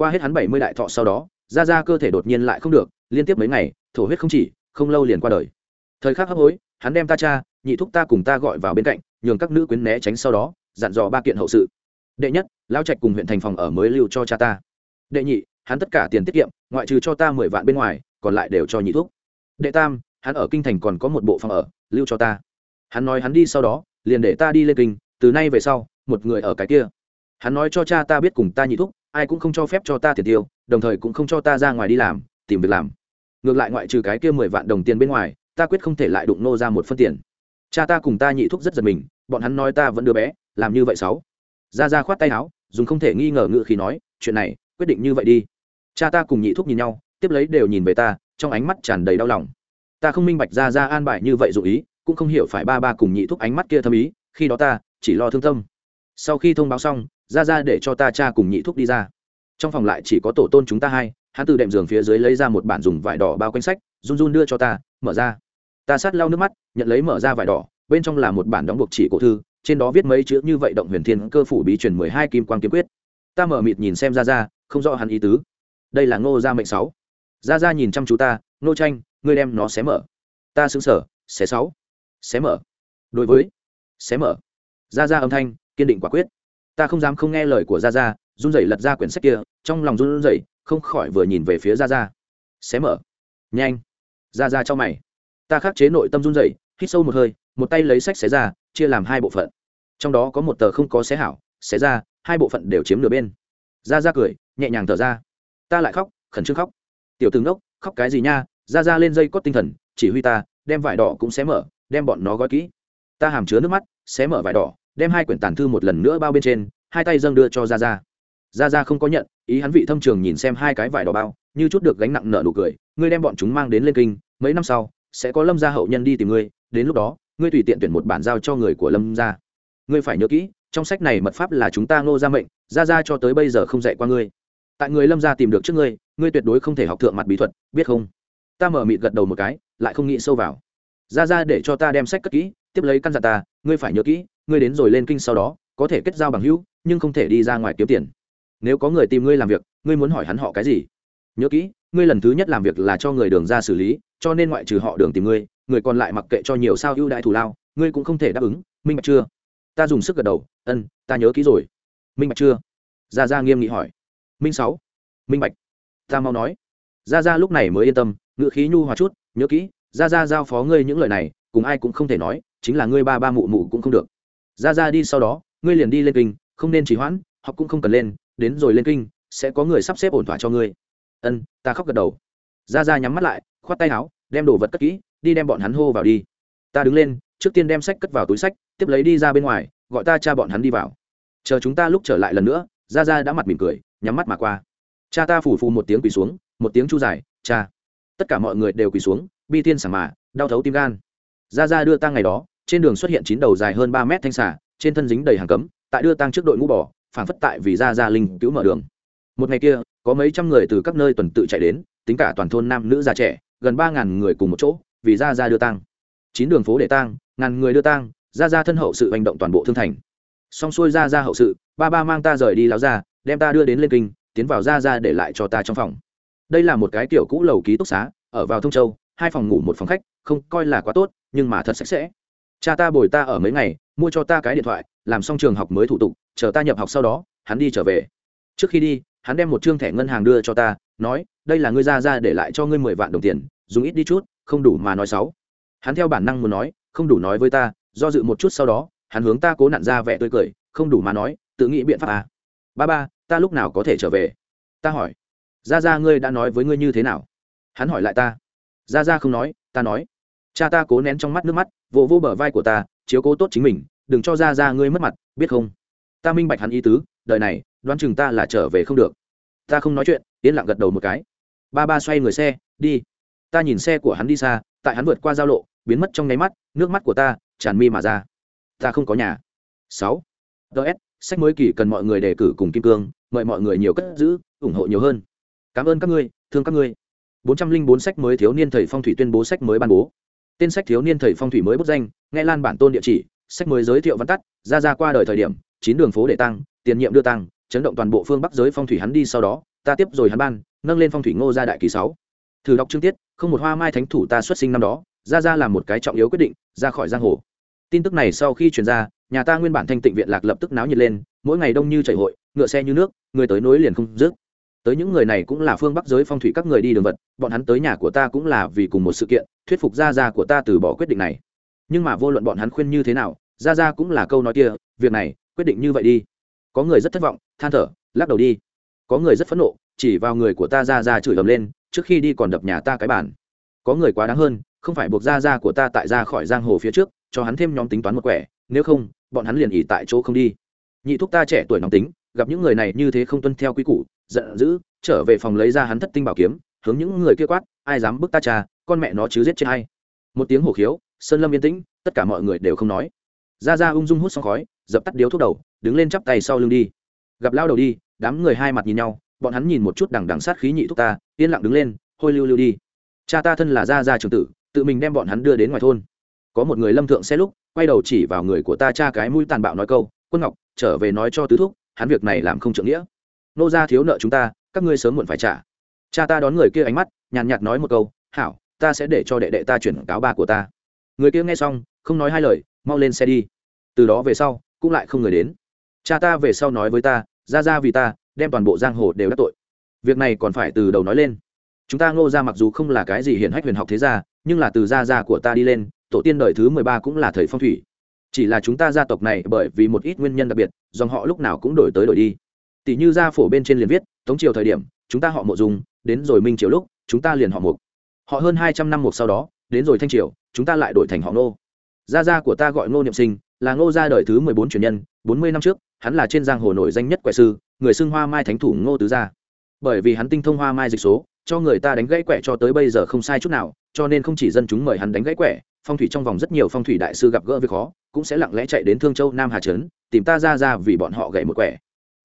qua hết hắn bảy mươi đại thọ sau đó gia gia cơ thể đột nhiên lại không được, liên tiếp mấy ngày, thổ huyết không chỉ, không lâu liền qua đời. Thời khắc hấp hối, hắn đem ta cha, nhị thúc ta cùng ta gọi vào bên cạnh, nhường các nữ quyến né tránh sau đó, dặn dò ba kiện hậu sự. Đệ nhất lao trạch cùng huyện thành phòng ở mới lưu cho cha ta. Đệ nhị, hắn tất cả tiền tiết kiệm, ngoại trừ cho ta mười vạn bên ngoài, còn lại đều cho nhị thúc. Đệ tam, hắn ở kinh thành còn có một bộ phòng ở, lưu cho ta. Hắn nói hắn đi sau đó, liền để ta đi lên kinh, từ nay về sau, một người ở cái kia. Hắn nói cho cha ta biết cùng ta nhị thúc ai cũng không cho phép cho ta tiền tiêu, đồng thời cũng không cho ta ra ngoài đi làm, tìm việc làm. Ngược lại ngoại trừ cái kia mười vạn đồng tiền bên ngoài, ta quyết không thể lại đụng nô ra một phân tiền. Cha ta cùng ta nhị thúc rất giật mình, bọn hắn nói ta vẫn đứa bé, làm như vậy sáu ra ra khoát tay áo, dùng không thể nghi ngờ ngự khi nói, chuyện này, quyết định như vậy đi. Cha ta cùng nhị thúc nhìn nhau, tiếp lấy đều nhìn về ta, trong ánh mắt tràn đầy đau lòng. Ta không minh bạch ra ra an bài như vậy dụ ý, cũng không hiểu phải ba ba cùng nhị thúc ánh mắt kia thâm ý, khi đó ta chỉ lo thương tâm. Sau khi thông báo xong ra ra để cho ta cha cùng nhị thúc đi ra. Trong phòng lại chỉ có tổ tôn chúng ta hai, hắn từ đệm giường phía dưới lấy ra một bản dùng vải đỏ bao quanh sách, run run đưa cho ta, mở ra. Ta sát lau nước mắt, nhận lấy mở ra vải đỏ, bên trong là một bản đóng buộc chỉ cổ thư, trên đó viết mấy chữ như vậy động huyền thiên cơ phủ bí truyền mười hai kim quang kiếm quyết. Ta mở mịt nhìn xem ra ra, không rõ hắn ý tứ. Đây là ngô gia mệnh sáu. Ra ra nhìn chăm chú ta, Ngô tranh, ngươi đem nó xé mở. Ta xứng sở xé sáu. Xé mở. Đối với. Xé mở. Ra ra âm thanh, kiên định quả quyết ta không dám không nghe lời của ra ra run rẩy lật ra quyển sách kia, trong lòng run rẩy, không khỏi vừa nhìn về phía ra ra xé mở. Nhanh. Ra ra cho mày. Ta khắc chế nội tâm run rẩy, hít sâu một hơi, một tay lấy sách xé ra, chia làm hai bộ phận. Trong đó có một tờ không có xé hảo, xé ra, hai bộ phận đều chiếm nửa bên. Ra ra cười, nhẹ nhàng thở ra. Ta lại khóc, khẩn trương khóc. Tiểu tướng đốc, khóc cái gì nha? Ra ra lên dây cót tinh thần, chỉ huy ta, đem vải đỏ cũng xé mở, đem bọn nó gói kỹ. Ta hàm chứa nước mắt, xé mở vải đỏ đem hai quyển tàn thư một lần nữa bao bên trên, hai tay dâng đưa cho ra ra ra ra không có nhận, ý hắn vị thâm trường nhìn xem hai cái vải đỏ bao, như chút được gánh nặng nợ nụ cười, ngươi đem bọn chúng mang đến lên kinh, mấy năm sau, sẽ có lâm gia hậu nhân đi tìm ngươi, đến lúc đó, ngươi tùy tiện tuyển một bản giao cho người của lâm gia. Ngươi phải nhớ kỹ, trong sách này mật pháp là chúng ta ngô ra mệnh ra ra cho tới bây giờ không dạy qua ngươi. Tại người lâm gia tìm được trước ngươi ngươi tuyệt đối không thể học thượng mặt bí thuật, biết không? Ta mở mịt gật đầu một cái, lại không nghĩ sâu vào. Ra ra để cho ta đem sách cất kỹ tiếp lấy căn dặn ta, ngươi phải nhớ kỹ, ngươi đến rồi lên kinh sau đó, có thể kết giao bằng hữu, nhưng không thể đi ra ngoài kiếm tiền. Nếu có người tìm ngươi làm việc, ngươi muốn hỏi hắn họ cái gì? Nhớ kỹ, ngươi lần thứ nhất làm việc là cho người đường ra xử lý, cho nên ngoại trừ họ đường tìm ngươi, người còn lại mặc kệ cho nhiều sao ưu đại thù lao, ngươi cũng không thể đáp ứng, minh bạch chưa? Ta dùng sức gật đầu, ân, ta nhớ kỹ rồi. Minh bạch chưa? Gia gia nghiêm nghị hỏi. Minh sáu. Minh bạch. Ta mau nói. Gia gia lúc này mới yên tâm ngự khí nhu hòa chút, nhớ kỹ, gia gia giao phó ngươi những lời này, cùng ai cũng không thể nói chính là ngươi ba ba mụ mụ cũng không được. Ra Ra đi sau đó, ngươi liền đi lên kinh, không nên trì hoãn, học cũng không cần lên, đến rồi lên kinh, sẽ có người sắp xếp ổn thỏa cho ngươi. Ân, ta khóc gật đầu. Ra Ra nhắm mắt lại, khoát tay áo, đem đồ vật cất kỹ, đi đem bọn hắn hô vào đi. Ta đứng lên, trước tiên đem sách cất vào túi sách, tiếp lấy đi ra bên ngoài, gọi ta cha bọn hắn đi vào. Chờ chúng ta lúc trở lại lần nữa, Ra Ra đã mặt mỉm cười, nhắm mắt mà qua. Cha ta phủ phù một tiếng quỳ xuống, một tiếng chu dài, cha. Tất cả mọi người đều quỳ xuống, bi tiên sảng mà, đau thấu tim gan gia gia đưa tang ngày đó trên đường xuất hiện chín đầu dài hơn ba mét thanh xà, trên thân dính đầy hàng cấm tại đưa tang trước đội ngũ bỏ phản phất tại vì gia gia linh cứu mở đường. Một ngày kia có mấy trăm người từ các nơi tuần tự chạy đến tính cả toàn thôn nam nữ già trẻ gần ba ngàn người cùng một chỗ vì gia gia đưa tang. Chín đường phố để tang ngàn người đưa tang gia gia thân hậu sự hành động toàn bộ thương thành. Xong xuôi gia gia hậu sự ba ba mang ta rời đi láo ra đem ta đưa đến lên kinh tiến vào gia gia để lại cho ta trong phòng. Đây là một cái kiểu cũ lầu ký túc xá ở vào thông châu hai phòng ngủ một phòng khách không coi là quá tốt nhưng mà thật sạch sẽ. Cha ta bồi ta ở mấy ngày, mua cho ta cái điện thoại, làm xong trường học mới thủ tục, chờ ta nhập học sau đó, hắn đi trở về. Trước khi đi, hắn đem một chương thẻ ngân hàng đưa cho ta, nói, đây là ngươi ra ra để lại cho ngươi mười vạn đồng tiền, dùng ít đi chút, không đủ mà nói sáu hắn theo bản năng muốn nói, không đủ nói với ta, do dự một chút sau đó, hắn hướng ta cố nặn ra vẻ tươi cười, không đủ mà nói, tự nghĩ biện pháp à. ba ba, ta lúc nào có thể trở về? Ta hỏi. Ra ra ngươi đã nói với ngươi như thế nào? Hắn hỏi lại ta. Ra ra không nói, ta nói cha ta cố nén trong mắt nước mắt, vỗ vỗ bờ vai của ta, chiếu cố tốt chính mình, đừng cho ra ra ngươi mất mặt, biết không? Ta minh bạch hắn ý tứ, đời này, đoán chừng ta là trở về không được. Ta không nói chuyện, yên lặng gật đầu một cái. Ba ba xoay người xe, đi. Ta nhìn xe của hắn đi xa, tại hắn vượt qua giao lộ, biến mất trong nháy mắt, nước mắt của ta tràn mi mà ra. Ta không có nhà. Sáu. Ts sách mới kỳ cần mọi người đề cử cùng kim cương, mời mọi người nhiều cất giữ, ủng hộ nhiều hơn. Cảm ơn các ngươi, thương các ngươi. Bốn trăm linh bốn sách mới thiếu niên thầy phong thủy tuyên bố sách mới ban bố tên sách thiếu niên thầy phong thủy mới bút danh, nghe lan bản tôn địa chỉ, sách mới giới thiệu văn tắt, ra ra qua đời thời điểm, chín đường phố để tăng, tiền nhiệm đưa tăng, chấn động toàn bộ phương bắc giới phong thủy hắn đi sau đó, ta tiếp rồi hắn ban, nâng lên phong thủy ngô gia đại kỳ sáu. Thử đọc chương tiết, không một hoa mai thánh thủ ta xuất sinh năm đó, ra ra làm một cái trọng yếu quyết định, ra khỏi giang hồ. Tin tức này sau khi truyền ra, nhà ta nguyên bản thanh tịnh viện lạc lập tức náo nhiệt lên, mỗi ngày đông như chảy hội, ngựa xe như nước, người tới nối liền không dứt tới những người này cũng là phương bắc giới phong thủy các người đi đường vật, bọn hắn tới nhà của ta cũng là vì cùng một sự kiện, thuyết phục gia gia của ta từ bỏ quyết định này. Nhưng mà vô luận bọn hắn khuyên như thế nào, gia gia cũng là câu nói kia, việc này, quyết định như vậy đi. Có người rất thất vọng, than thở, lắc đầu đi. Có người rất phẫn nộ, chỉ vào người của ta ra ra chửi ầm lên, trước khi đi còn đập nhà ta cái bàn. Có người quá đáng hơn, không phải buộc ra ra của ta tại ra khỏi giang hồ phía trước, cho hắn thêm nhóm tính toán một quẻ, nếu không, bọn hắn liền ỉ tại chỗ không đi. Nhị thúc ta trẻ tuổi nóng tính, gặp những người này như thế không tuân theo quy củ giận dữ, trở về phòng lấy ra hắn thất tinh bảo kiếm, hướng những người kia quát, ai dám bức ta cha, con mẹ nó chứ giết chết hay một tiếng hổ khiếu, sơn lâm yên tĩnh, tất cả mọi người đều không nói. Ra ra ung dung hút xong khói, dập tắt điếu thuốc đầu, đứng lên chắp tay sau lưng đi. Gặp lao đầu đi, đám người hai mặt nhìn nhau, bọn hắn nhìn một chút đằng đằng sát khí nhị thúc ta, yên lặng đứng lên, hôi lưu lưu đi. Cha ta thân là gia gia trường tử, tự mình đem bọn hắn đưa đến ngoài thôn. Có một người lâm thượng xe lúc, quay đầu chỉ vào người của ta cha cái mũi tàn bạo nói câu, quân ngọc, trở về nói cho tứ thúc, hắn việc này làm không trượng nghĩa nô gia thiếu nợ chúng ta, các ngươi sớm muộn phải trả. Cha ta đón người kia ánh mắt, nhàn nhạt nói một câu, hảo, ta sẽ để cho đệ đệ ta chuyển cáo ba của ta. Người kia nghe xong, không nói hai lời, mau lên xe đi. Từ đó về sau, cũng lại không người đến. Cha ta về sau nói với ta, ra ra vì ta, đem toàn bộ giang hồ đều đắc tội. Việc này còn phải từ đầu nói lên. Chúng ta ngô ra mặc dù không là cái gì hiển hách huyền học thế gia, nhưng là từ gia gia của ta đi lên, tổ tiên đời thứ mười ba cũng là thầy phong thủy. Chỉ là chúng ta gia tộc này bởi vì một ít nguyên nhân đặc biệt, dòng họ lúc nào cũng đổi tới đổi đi tỷ như gia phổ bên trên liền viết, tống triều thời điểm, chúng ta họ mộ dùng đến rồi minh triều lúc, chúng ta liền họ mục. Họ hơn hai trăm năm mục sau đó, đến rồi thanh triều, chúng ta lại đổi thành họ ngô. Gia gia của ta gọi ngô niệm sinh, là ngô gia đời thứ mười bốn truyền nhân, bốn mươi năm trước, hắn là trên giang hồ nổi danh nhất quẻ sư, người xưng hoa mai thánh thủ ngô tứ gia. Bởi vì hắn tinh thông hoa mai dịch số, cho người ta đánh gãy quẻ cho tới bây giờ không sai chút nào, cho nên không chỉ dân chúng mời hắn đánh gãy quẻ, phong thủy trong vòng rất nhiều phong thủy đại sư gặp gỡ việc khó, cũng sẽ lặng lẽ chạy đến thương châu, nam hà trấn, tìm ta ra ra vì bọn họ gãy một quẻ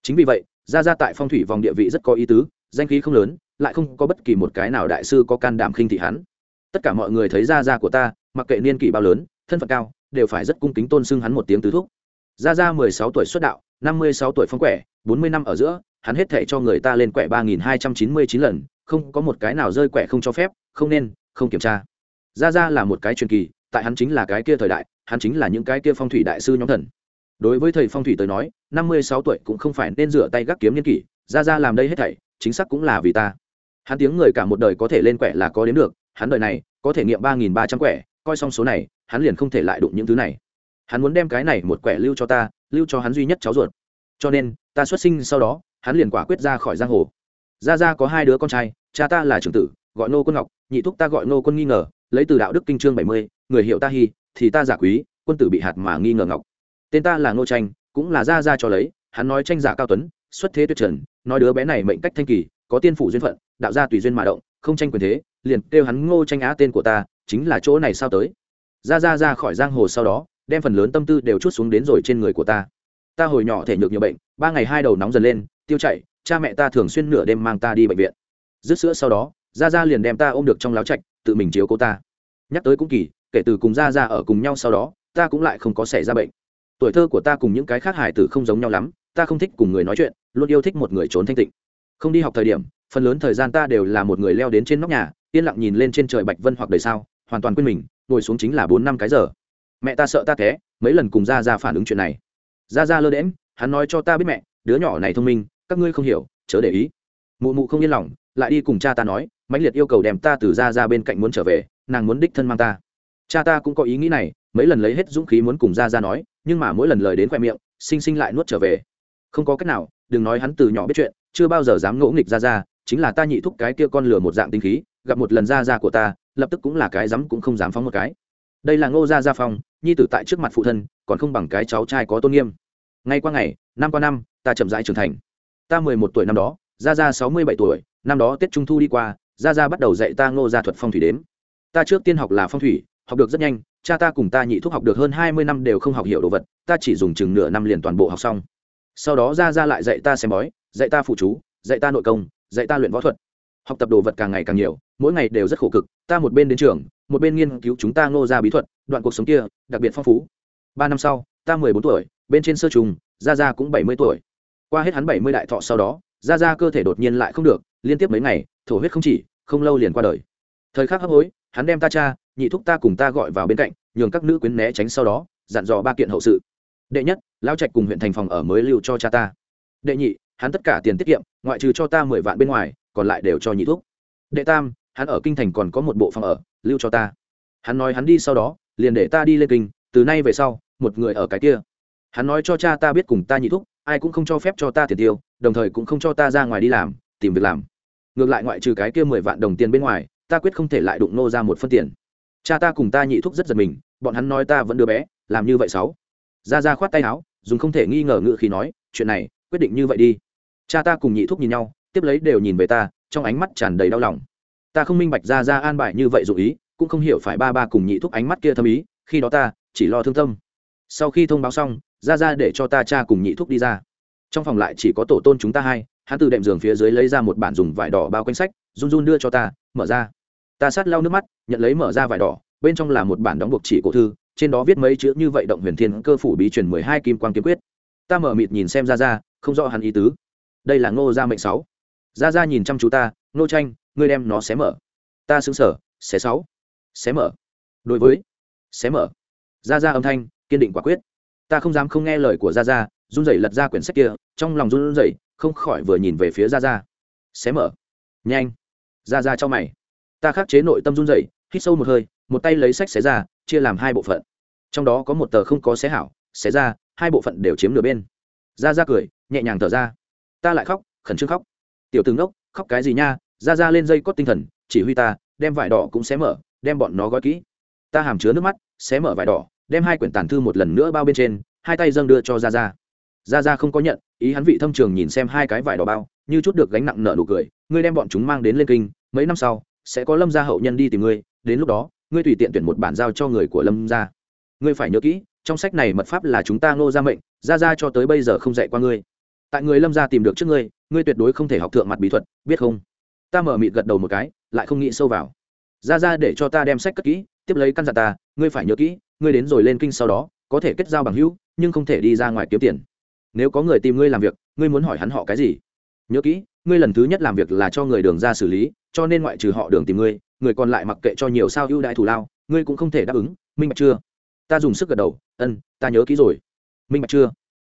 chính vì vậy ra ra tại phong thủy vòng địa vị rất có ý tứ, danh khí không lớn, lại không có bất kỳ một cái nào đại sư có can đảm khinh thị hắn. Tất cả mọi người thấy ra ra của ta, mặc kệ niên kỷ bao lớn, thân phận cao, đều phải rất cung kính tôn xưng hắn một tiếng tứ thúc. Ra ra mười sáu tuổi xuất đạo, năm mươi sáu tuổi phong quẻ, bốn mươi năm ở giữa, hắn hết thể cho người ta lên quẻ ba nghìn hai trăm chín mươi chín lần, không có một cái nào rơi quẻ không cho phép, không nên, không kiểm tra. Ra ra là một cái truyền kỳ, tại hắn chính là cái kia thời đại, hắn chính là những cái kia phong thủy đại sư nhóm thần đối với thầy phong thủy tới nói, năm mươi sáu tuổi cũng không phải nên rửa tay gác kiếm niên kỷ, ra ra làm đây hết thảy, chính xác cũng là vì ta. Hắn tiếng người cả một đời có thể lên quẻ là có đến được, hắn đời này có thể nghiệm ba nghìn ba trăm quẻ, coi xong số này, hắn liền không thể lại đụng những thứ này. Hắn muốn đem cái này một quẻ lưu cho ta, lưu cho hắn duy nhất cháu ruột. Cho nên, ta xuất sinh sau đó, hắn liền quả quyết ra khỏi giang hồ. Gia gia có hai đứa con trai, cha ta là trưởng tử, gọi nô quân ngọc, nhị thúc ta gọi nô quân nghi ngờ, lấy từ đạo đức kinh chương bảy mươi, người hiệu ta hy thì ta giả quý, quân tử bị hạt mà nghi ngờ ngọc tên ta là ngô tranh, cũng là gia gia cho lấy, hắn nói tranh giả cao tuấn, xuất thế tuyệt trần, nói đứa bé này mệnh cách thanh kỳ, có tiên phủ duyên phận, đạo gia tùy duyên mà động, không tranh quyền thế, liền kêu hắn ngô tranh á tên của ta, chính là chỗ này sao tới? Gia gia ra khỏi giang hồ sau đó, đem phần lớn tâm tư đều chút xuống đến rồi trên người của ta. Ta hồi nhỏ thể nhược nhiều bệnh, ba ngày hai đầu nóng dần lên, tiêu chảy, cha mẹ ta thường xuyên nửa đêm mang ta đi bệnh viện. Dứt sữa sau đó gia gia liền đem ta ôm được trong láo trạch, tự mình chiếu cô ta. Nhắc tới cũng kỳ, kể từ cùng gia gia ở cùng nhau sau đó, ta cũng lại không có xảy ra bệnh tuổi thơ của ta cùng những cái khác hải tử không giống nhau lắm, ta không thích cùng người nói chuyện, luôn yêu thích một người trốn thanh tịnh. Không đi học thời điểm, phần lớn thời gian ta đều là một người leo đến trên nóc nhà, yên lặng nhìn lên trên trời bạch vân hoặc đời sao, hoàn toàn quên mình, ngồi xuống chính là bốn năm cái giờ. Mẹ ta sợ ta té, mấy lần cùng ra ra phản ứng chuyện này. Ra ra lơ đễm hắn nói cho ta biết mẹ, đứa nhỏ này thông minh, các ngươi không hiểu, chớ để ý. Mụ mụ không yên lòng, lại đi cùng cha ta nói, mãnh liệt yêu cầu đem ta từ ra ra bên cạnh muốn trở về, nàng muốn đích thân mang ta. Cha ta cũng có ý nghĩ này, mấy lần lấy hết dũng khí muốn cùng ra ra nói nhưng mà mỗi lần lời đến khoe miệng, sinh sinh lại nuốt trở về. Không có cách nào, đừng nói hắn từ nhỏ biết chuyện, chưa bao giờ dám ngỗ nghịch ra ra chính là ta nhị thúc cái kia con lửa một dạng tinh khí, gặp một lần ra ra của ta, lập tức cũng là cái dám cũng không dám phóng một cái. Đây là ngô gia gia phong, nhi tử tại trước mặt phụ thân, còn không bằng cái cháu trai có tôn nghiêm. Ngay qua ngày, năm qua năm, ta chậm rãi trưởng thành. Ta mười một tuổi năm đó, gia gia sáu mươi bảy tuổi, năm đó tết trung thu đi qua, gia gia bắt đầu dạy ta ngô gia thuật phong thủy đếm. Ta trước tiên học là phong thủy học được rất nhanh, cha ta cùng ta nhị thuốc học được hơn hai mươi năm đều không học hiểu đồ vật, ta chỉ dùng chừng nửa năm liền toàn bộ học xong. Sau đó gia gia lại dạy ta xem bói, dạy ta phụ chú, dạy ta nội công, dạy ta luyện võ thuật. Học tập đồ vật càng ngày càng nhiều, mỗi ngày đều rất khổ cực, ta một bên đến trường, một bên nghiên cứu chúng ta ngô ra bí thuật, đoạn cuộc sống kia, đặc biệt phong phú. Ba năm sau, ta mười bốn tuổi, bên trên sơ trùng gia gia cũng bảy mươi tuổi. Qua hết hắn bảy mươi đại thọ sau đó gia gia cơ thể đột nhiên lại không được, liên tiếp mấy ngày, thổ huyết không chỉ, không lâu liền qua đời. Thời khắc hấp hối, hắn đem ta cha nhị thúc ta cùng ta gọi vào bên cạnh, nhường các nữ quyến né tránh sau đó, dặn dò ba kiện hậu sự. Đệ nhất, lao trạch cùng huyện thành phòng ở mới lưu cho cha ta. Đệ nhị, hắn tất cả tiền tiết kiệm, ngoại trừ cho ta mười vạn bên ngoài, còn lại đều cho nhị thuốc đệ tam, hắn ở kinh thành còn có một bộ phòng ở, lưu cho ta. Hắn nói hắn đi sau đó, liền để ta đi lên kinh, từ nay về sau, một người ở cái kia. Hắn nói cho cha ta biết cùng ta nhị thúc, ai cũng không cho phép cho ta tiền tiêu, đồng thời cũng không cho ta ra ngoài đi làm, tìm việc làm. Ngược lại ngoại trừ cái kia mười vạn đồng tiền bên ngoài, ta quyết không thể lại đụng nô ra một phân tiền cha ta cùng ta nhị thúc rất giật mình, bọn hắn nói ta vẫn đứa bé, làm như vậy sáu ra ra khoát tay áo, dùng không thể nghi ngờ ngự khi nói, chuyện này, quyết định như vậy đi. Cha ta cùng nhị thúc nhìn nhau, tiếp lấy đều nhìn về ta, trong ánh mắt tràn đầy đau lòng. Ta không minh bạch ra ra an bài như vậy dụ ý, cũng không hiểu phải ba ba cùng nhị thúc ánh mắt kia thâm ý, khi đó ta, chỉ lo thương tâm. Sau khi thông báo xong, ra ra để cho ta cha cùng nhị thúc đi ra. Trong phòng lại chỉ có tổ tôn chúng ta hai, hắn từ đệm giường phía dưới lấy ra một bản dùng vải đỏ bao quanh sách, run run đưa cho ta, mở ra ta sát lau nước mắt, nhận lấy mở ra vải đỏ, bên trong là một bản đóng buộc chỉ cổ thư, trên đó viết mấy chữ như vậy động huyền thiên cơ phủ bí truyền mười hai kim quan kiếm quyết. Ta mở mịt nhìn xem ra ra không rõ hắn ý tứ. Đây là ngô gia mệnh sáu. Ra ra nhìn chăm chú ta, ngô tranh, ngươi đem nó xé mở. Ta xứng sở, xé sáu. Xé mở. Đối với. Xé mở. Ra ra âm thanh, kiên định quả quyết. Ta không dám không nghe lời của ra ra run rẩy lật ra quyển sách kia, trong lòng run rẩy, không khỏi vừa nhìn về phía ra ra xé mở. Nhanh. Ra ra cho mày ta khắc chế nội tâm run rẩy, hít sâu một hơi, một tay lấy sách xé ra, chia làm hai bộ phận. Trong đó có một tờ không có xé hảo, xé ra, hai bộ phận đều chiếm nửa bên. Ra ra cười, nhẹ nhàng thở ra. Ta lại khóc, khẩn trương khóc. Tiểu tướng đốc, khóc cái gì nha? Ra ra lên dây cót tinh thần, chỉ huy ta, đem vải đỏ cũng xé mở, đem bọn nó gói kỹ. Ta hàm chứa nước mắt, xé mở vải đỏ, đem hai quyển tàn thư một lần nữa bao bên trên, hai tay dâng đưa cho ra ra. Ra ra không có nhận, ý hắn vị thâm trường nhìn xem hai cái vải đỏ bao, như chút được gánh nặng nợ nụ cười. Ngươi đem bọn chúng mang đến lên kinh, mấy năm sau sẽ có lâm gia hậu nhân đi tìm ngươi, đến lúc đó, ngươi tùy tiện tuyển một bản giao cho người của lâm gia. Ngươi phải nhớ kỹ, trong sách này mật pháp là chúng ta ngô ra mệnh ra ra cho tới bây giờ không dạy qua ngươi. Tại người lâm gia tìm được trước ngươi ngươi tuyệt đối không thể học thượng mặt bí thuật, biết không? Ta mở mịt gật đầu một cái, lại không nghĩ sâu vào. Ra ra để cho ta đem sách cất kỹ, tiếp lấy căn dặn ta, ngươi phải nhớ kỹ, ngươi đến rồi lên kinh sau đó, có thể kết giao bằng hữu, nhưng không thể đi ra ngoài kiếm tiền. Nếu có người tìm ngươi làm việc, ngươi muốn hỏi hắn họ cái gì? Nhớ kỹ ngươi lần thứ nhất làm việc là cho người đường ra xử lý, cho nên ngoại trừ họ đường tìm ngươi, người còn lại mặc kệ cho nhiều sao ưu đại thủ lao, ngươi cũng không thể đáp ứng, minh bạch chưa? Ta dùng sức gật đầu, ân, ta nhớ kỹ rồi. Minh bạch chưa?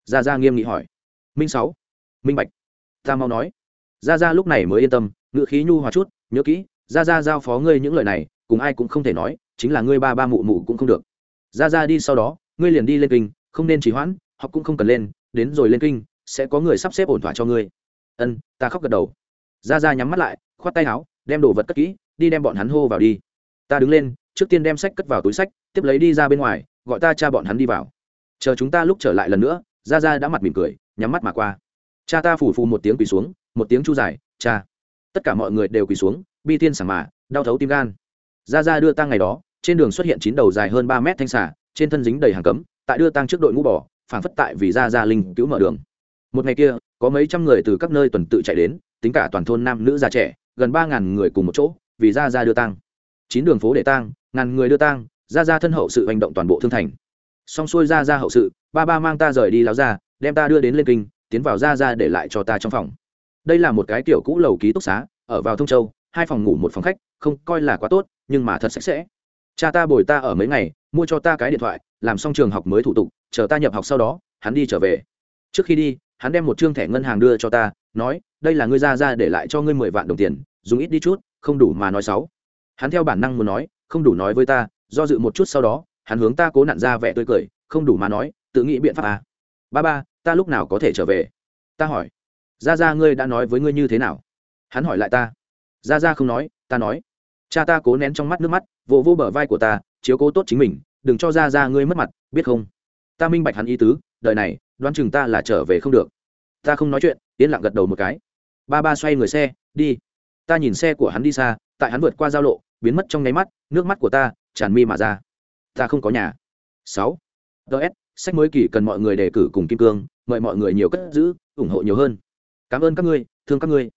Gia gia nghiêm nghị hỏi. Minh sáu. Minh bạch. Ta mau nói. Gia gia lúc này mới yên tâm ngự khí nhu hòa chút, nhớ kỹ, gia gia giao phó ngươi những lời này, cùng ai cũng không thể nói, chính là ngươi ba ba mụ mụ cũng không được. Gia gia đi sau đó, ngươi liền đi lên kinh, không nên trì hoãn, học cũng không cần lên, đến rồi lên kinh, sẽ có người sắp xếp ổn thỏa cho ngươi ân, ta khóc gật đầu. Ra Ra nhắm mắt lại, khoát tay áo, đem đồ vật cất kỹ, đi đem bọn hắn hô vào đi. Ta đứng lên, trước tiên đem sách cất vào túi sách, tiếp lấy đi ra bên ngoài, gọi ta cha bọn hắn đi vào. Chờ chúng ta lúc trở lại lần nữa, Ra Ra đã mặt mỉm cười, nhắm mắt mà qua. Cha ta phủ phù một tiếng quỳ xuống, một tiếng chu dài, cha. Tất cả mọi người đều quỳ xuống, bi tiên sảng mà đau thấu tim gan. Ra Ra đưa tang ngày đó, trên đường xuất hiện chín đầu dài hơn ba mét thanh xả trên thân dính đầy hàng cấm, tại đưa tang trước đội ngũ bò phản phất tại vì Ra Ra linh cứu mở đường. Một ngày kia có mấy trăm người từ các nơi tuần tự chạy đến, tính cả toàn thôn nam nữ già trẻ, gần ba ngàn người cùng một chỗ, vì gia gia đưa tang. Chín đường phố để tang, ngàn người đưa tang, gia gia thân hậu sự hành động toàn bộ thương thành. Xong xuôi gia gia hậu sự, ba ba mang ta rời đi láo ra, đem ta đưa đến lên kinh, tiến vào gia gia để lại cho ta trong phòng. Đây là một cái kiểu cũ lầu ký túc xá, ở vào thông châu, hai phòng ngủ một phòng khách, không coi là quá tốt, nhưng mà thật sạch sẽ. Cha ta bồi ta ở mấy ngày, mua cho ta cái điện thoại, làm xong trường học mới thủ tục, chờ ta nhập học sau đó, hắn đi trở về. Trước khi đi hắn đem một chương thẻ ngân hàng đưa cho ta, nói, đây là ngươi ra ra để lại cho ngươi mười vạn đồng tiền, dùng ít đi chút, không đủ mà nói sáu hắn theo bản năng muốn nói, không đủ nói với ta, do dự một chút sau đó, hắn hướng ta cố nặn ra vẻ tươi cười, không đủ mà nói, tự nghĩ biện pháp à. ba ba, ta lúc nào có thể trở về? Ta hỏi. Ra ra ngươi đã nói với ngươi như thế nào? Hắn hỏi lại ta. Ra ra không nói, ta nói. Cha ta cố nén trong mắt nước mắt, vỗ vỗ bờ vai của ta, chiếu cố tốt chính mình, đừng cho ra ra ngươi mất mặt, biết không? Ta minh bạch hắn ý tứ đợi này đoán chừng ta là trở về không được. Ta không nói chuyện, yên lặng gật đầu một cái. Ba ba xoay người xe, đi. Ta nhìn xe của hắn đi xa, tại hắn vượt qua giao lộ, biến mất trong nháy mắt, nước mắt của ta tràn mi mà ra. Ta không có nhà. Sáu. Ts sách mới kỳ cần mọi người đề cử cùng kim cương, mời mọi người nhiều cất giữ, ủng hộ nhiều hơn. Cảm ơn các ngươi, thương các ngươi.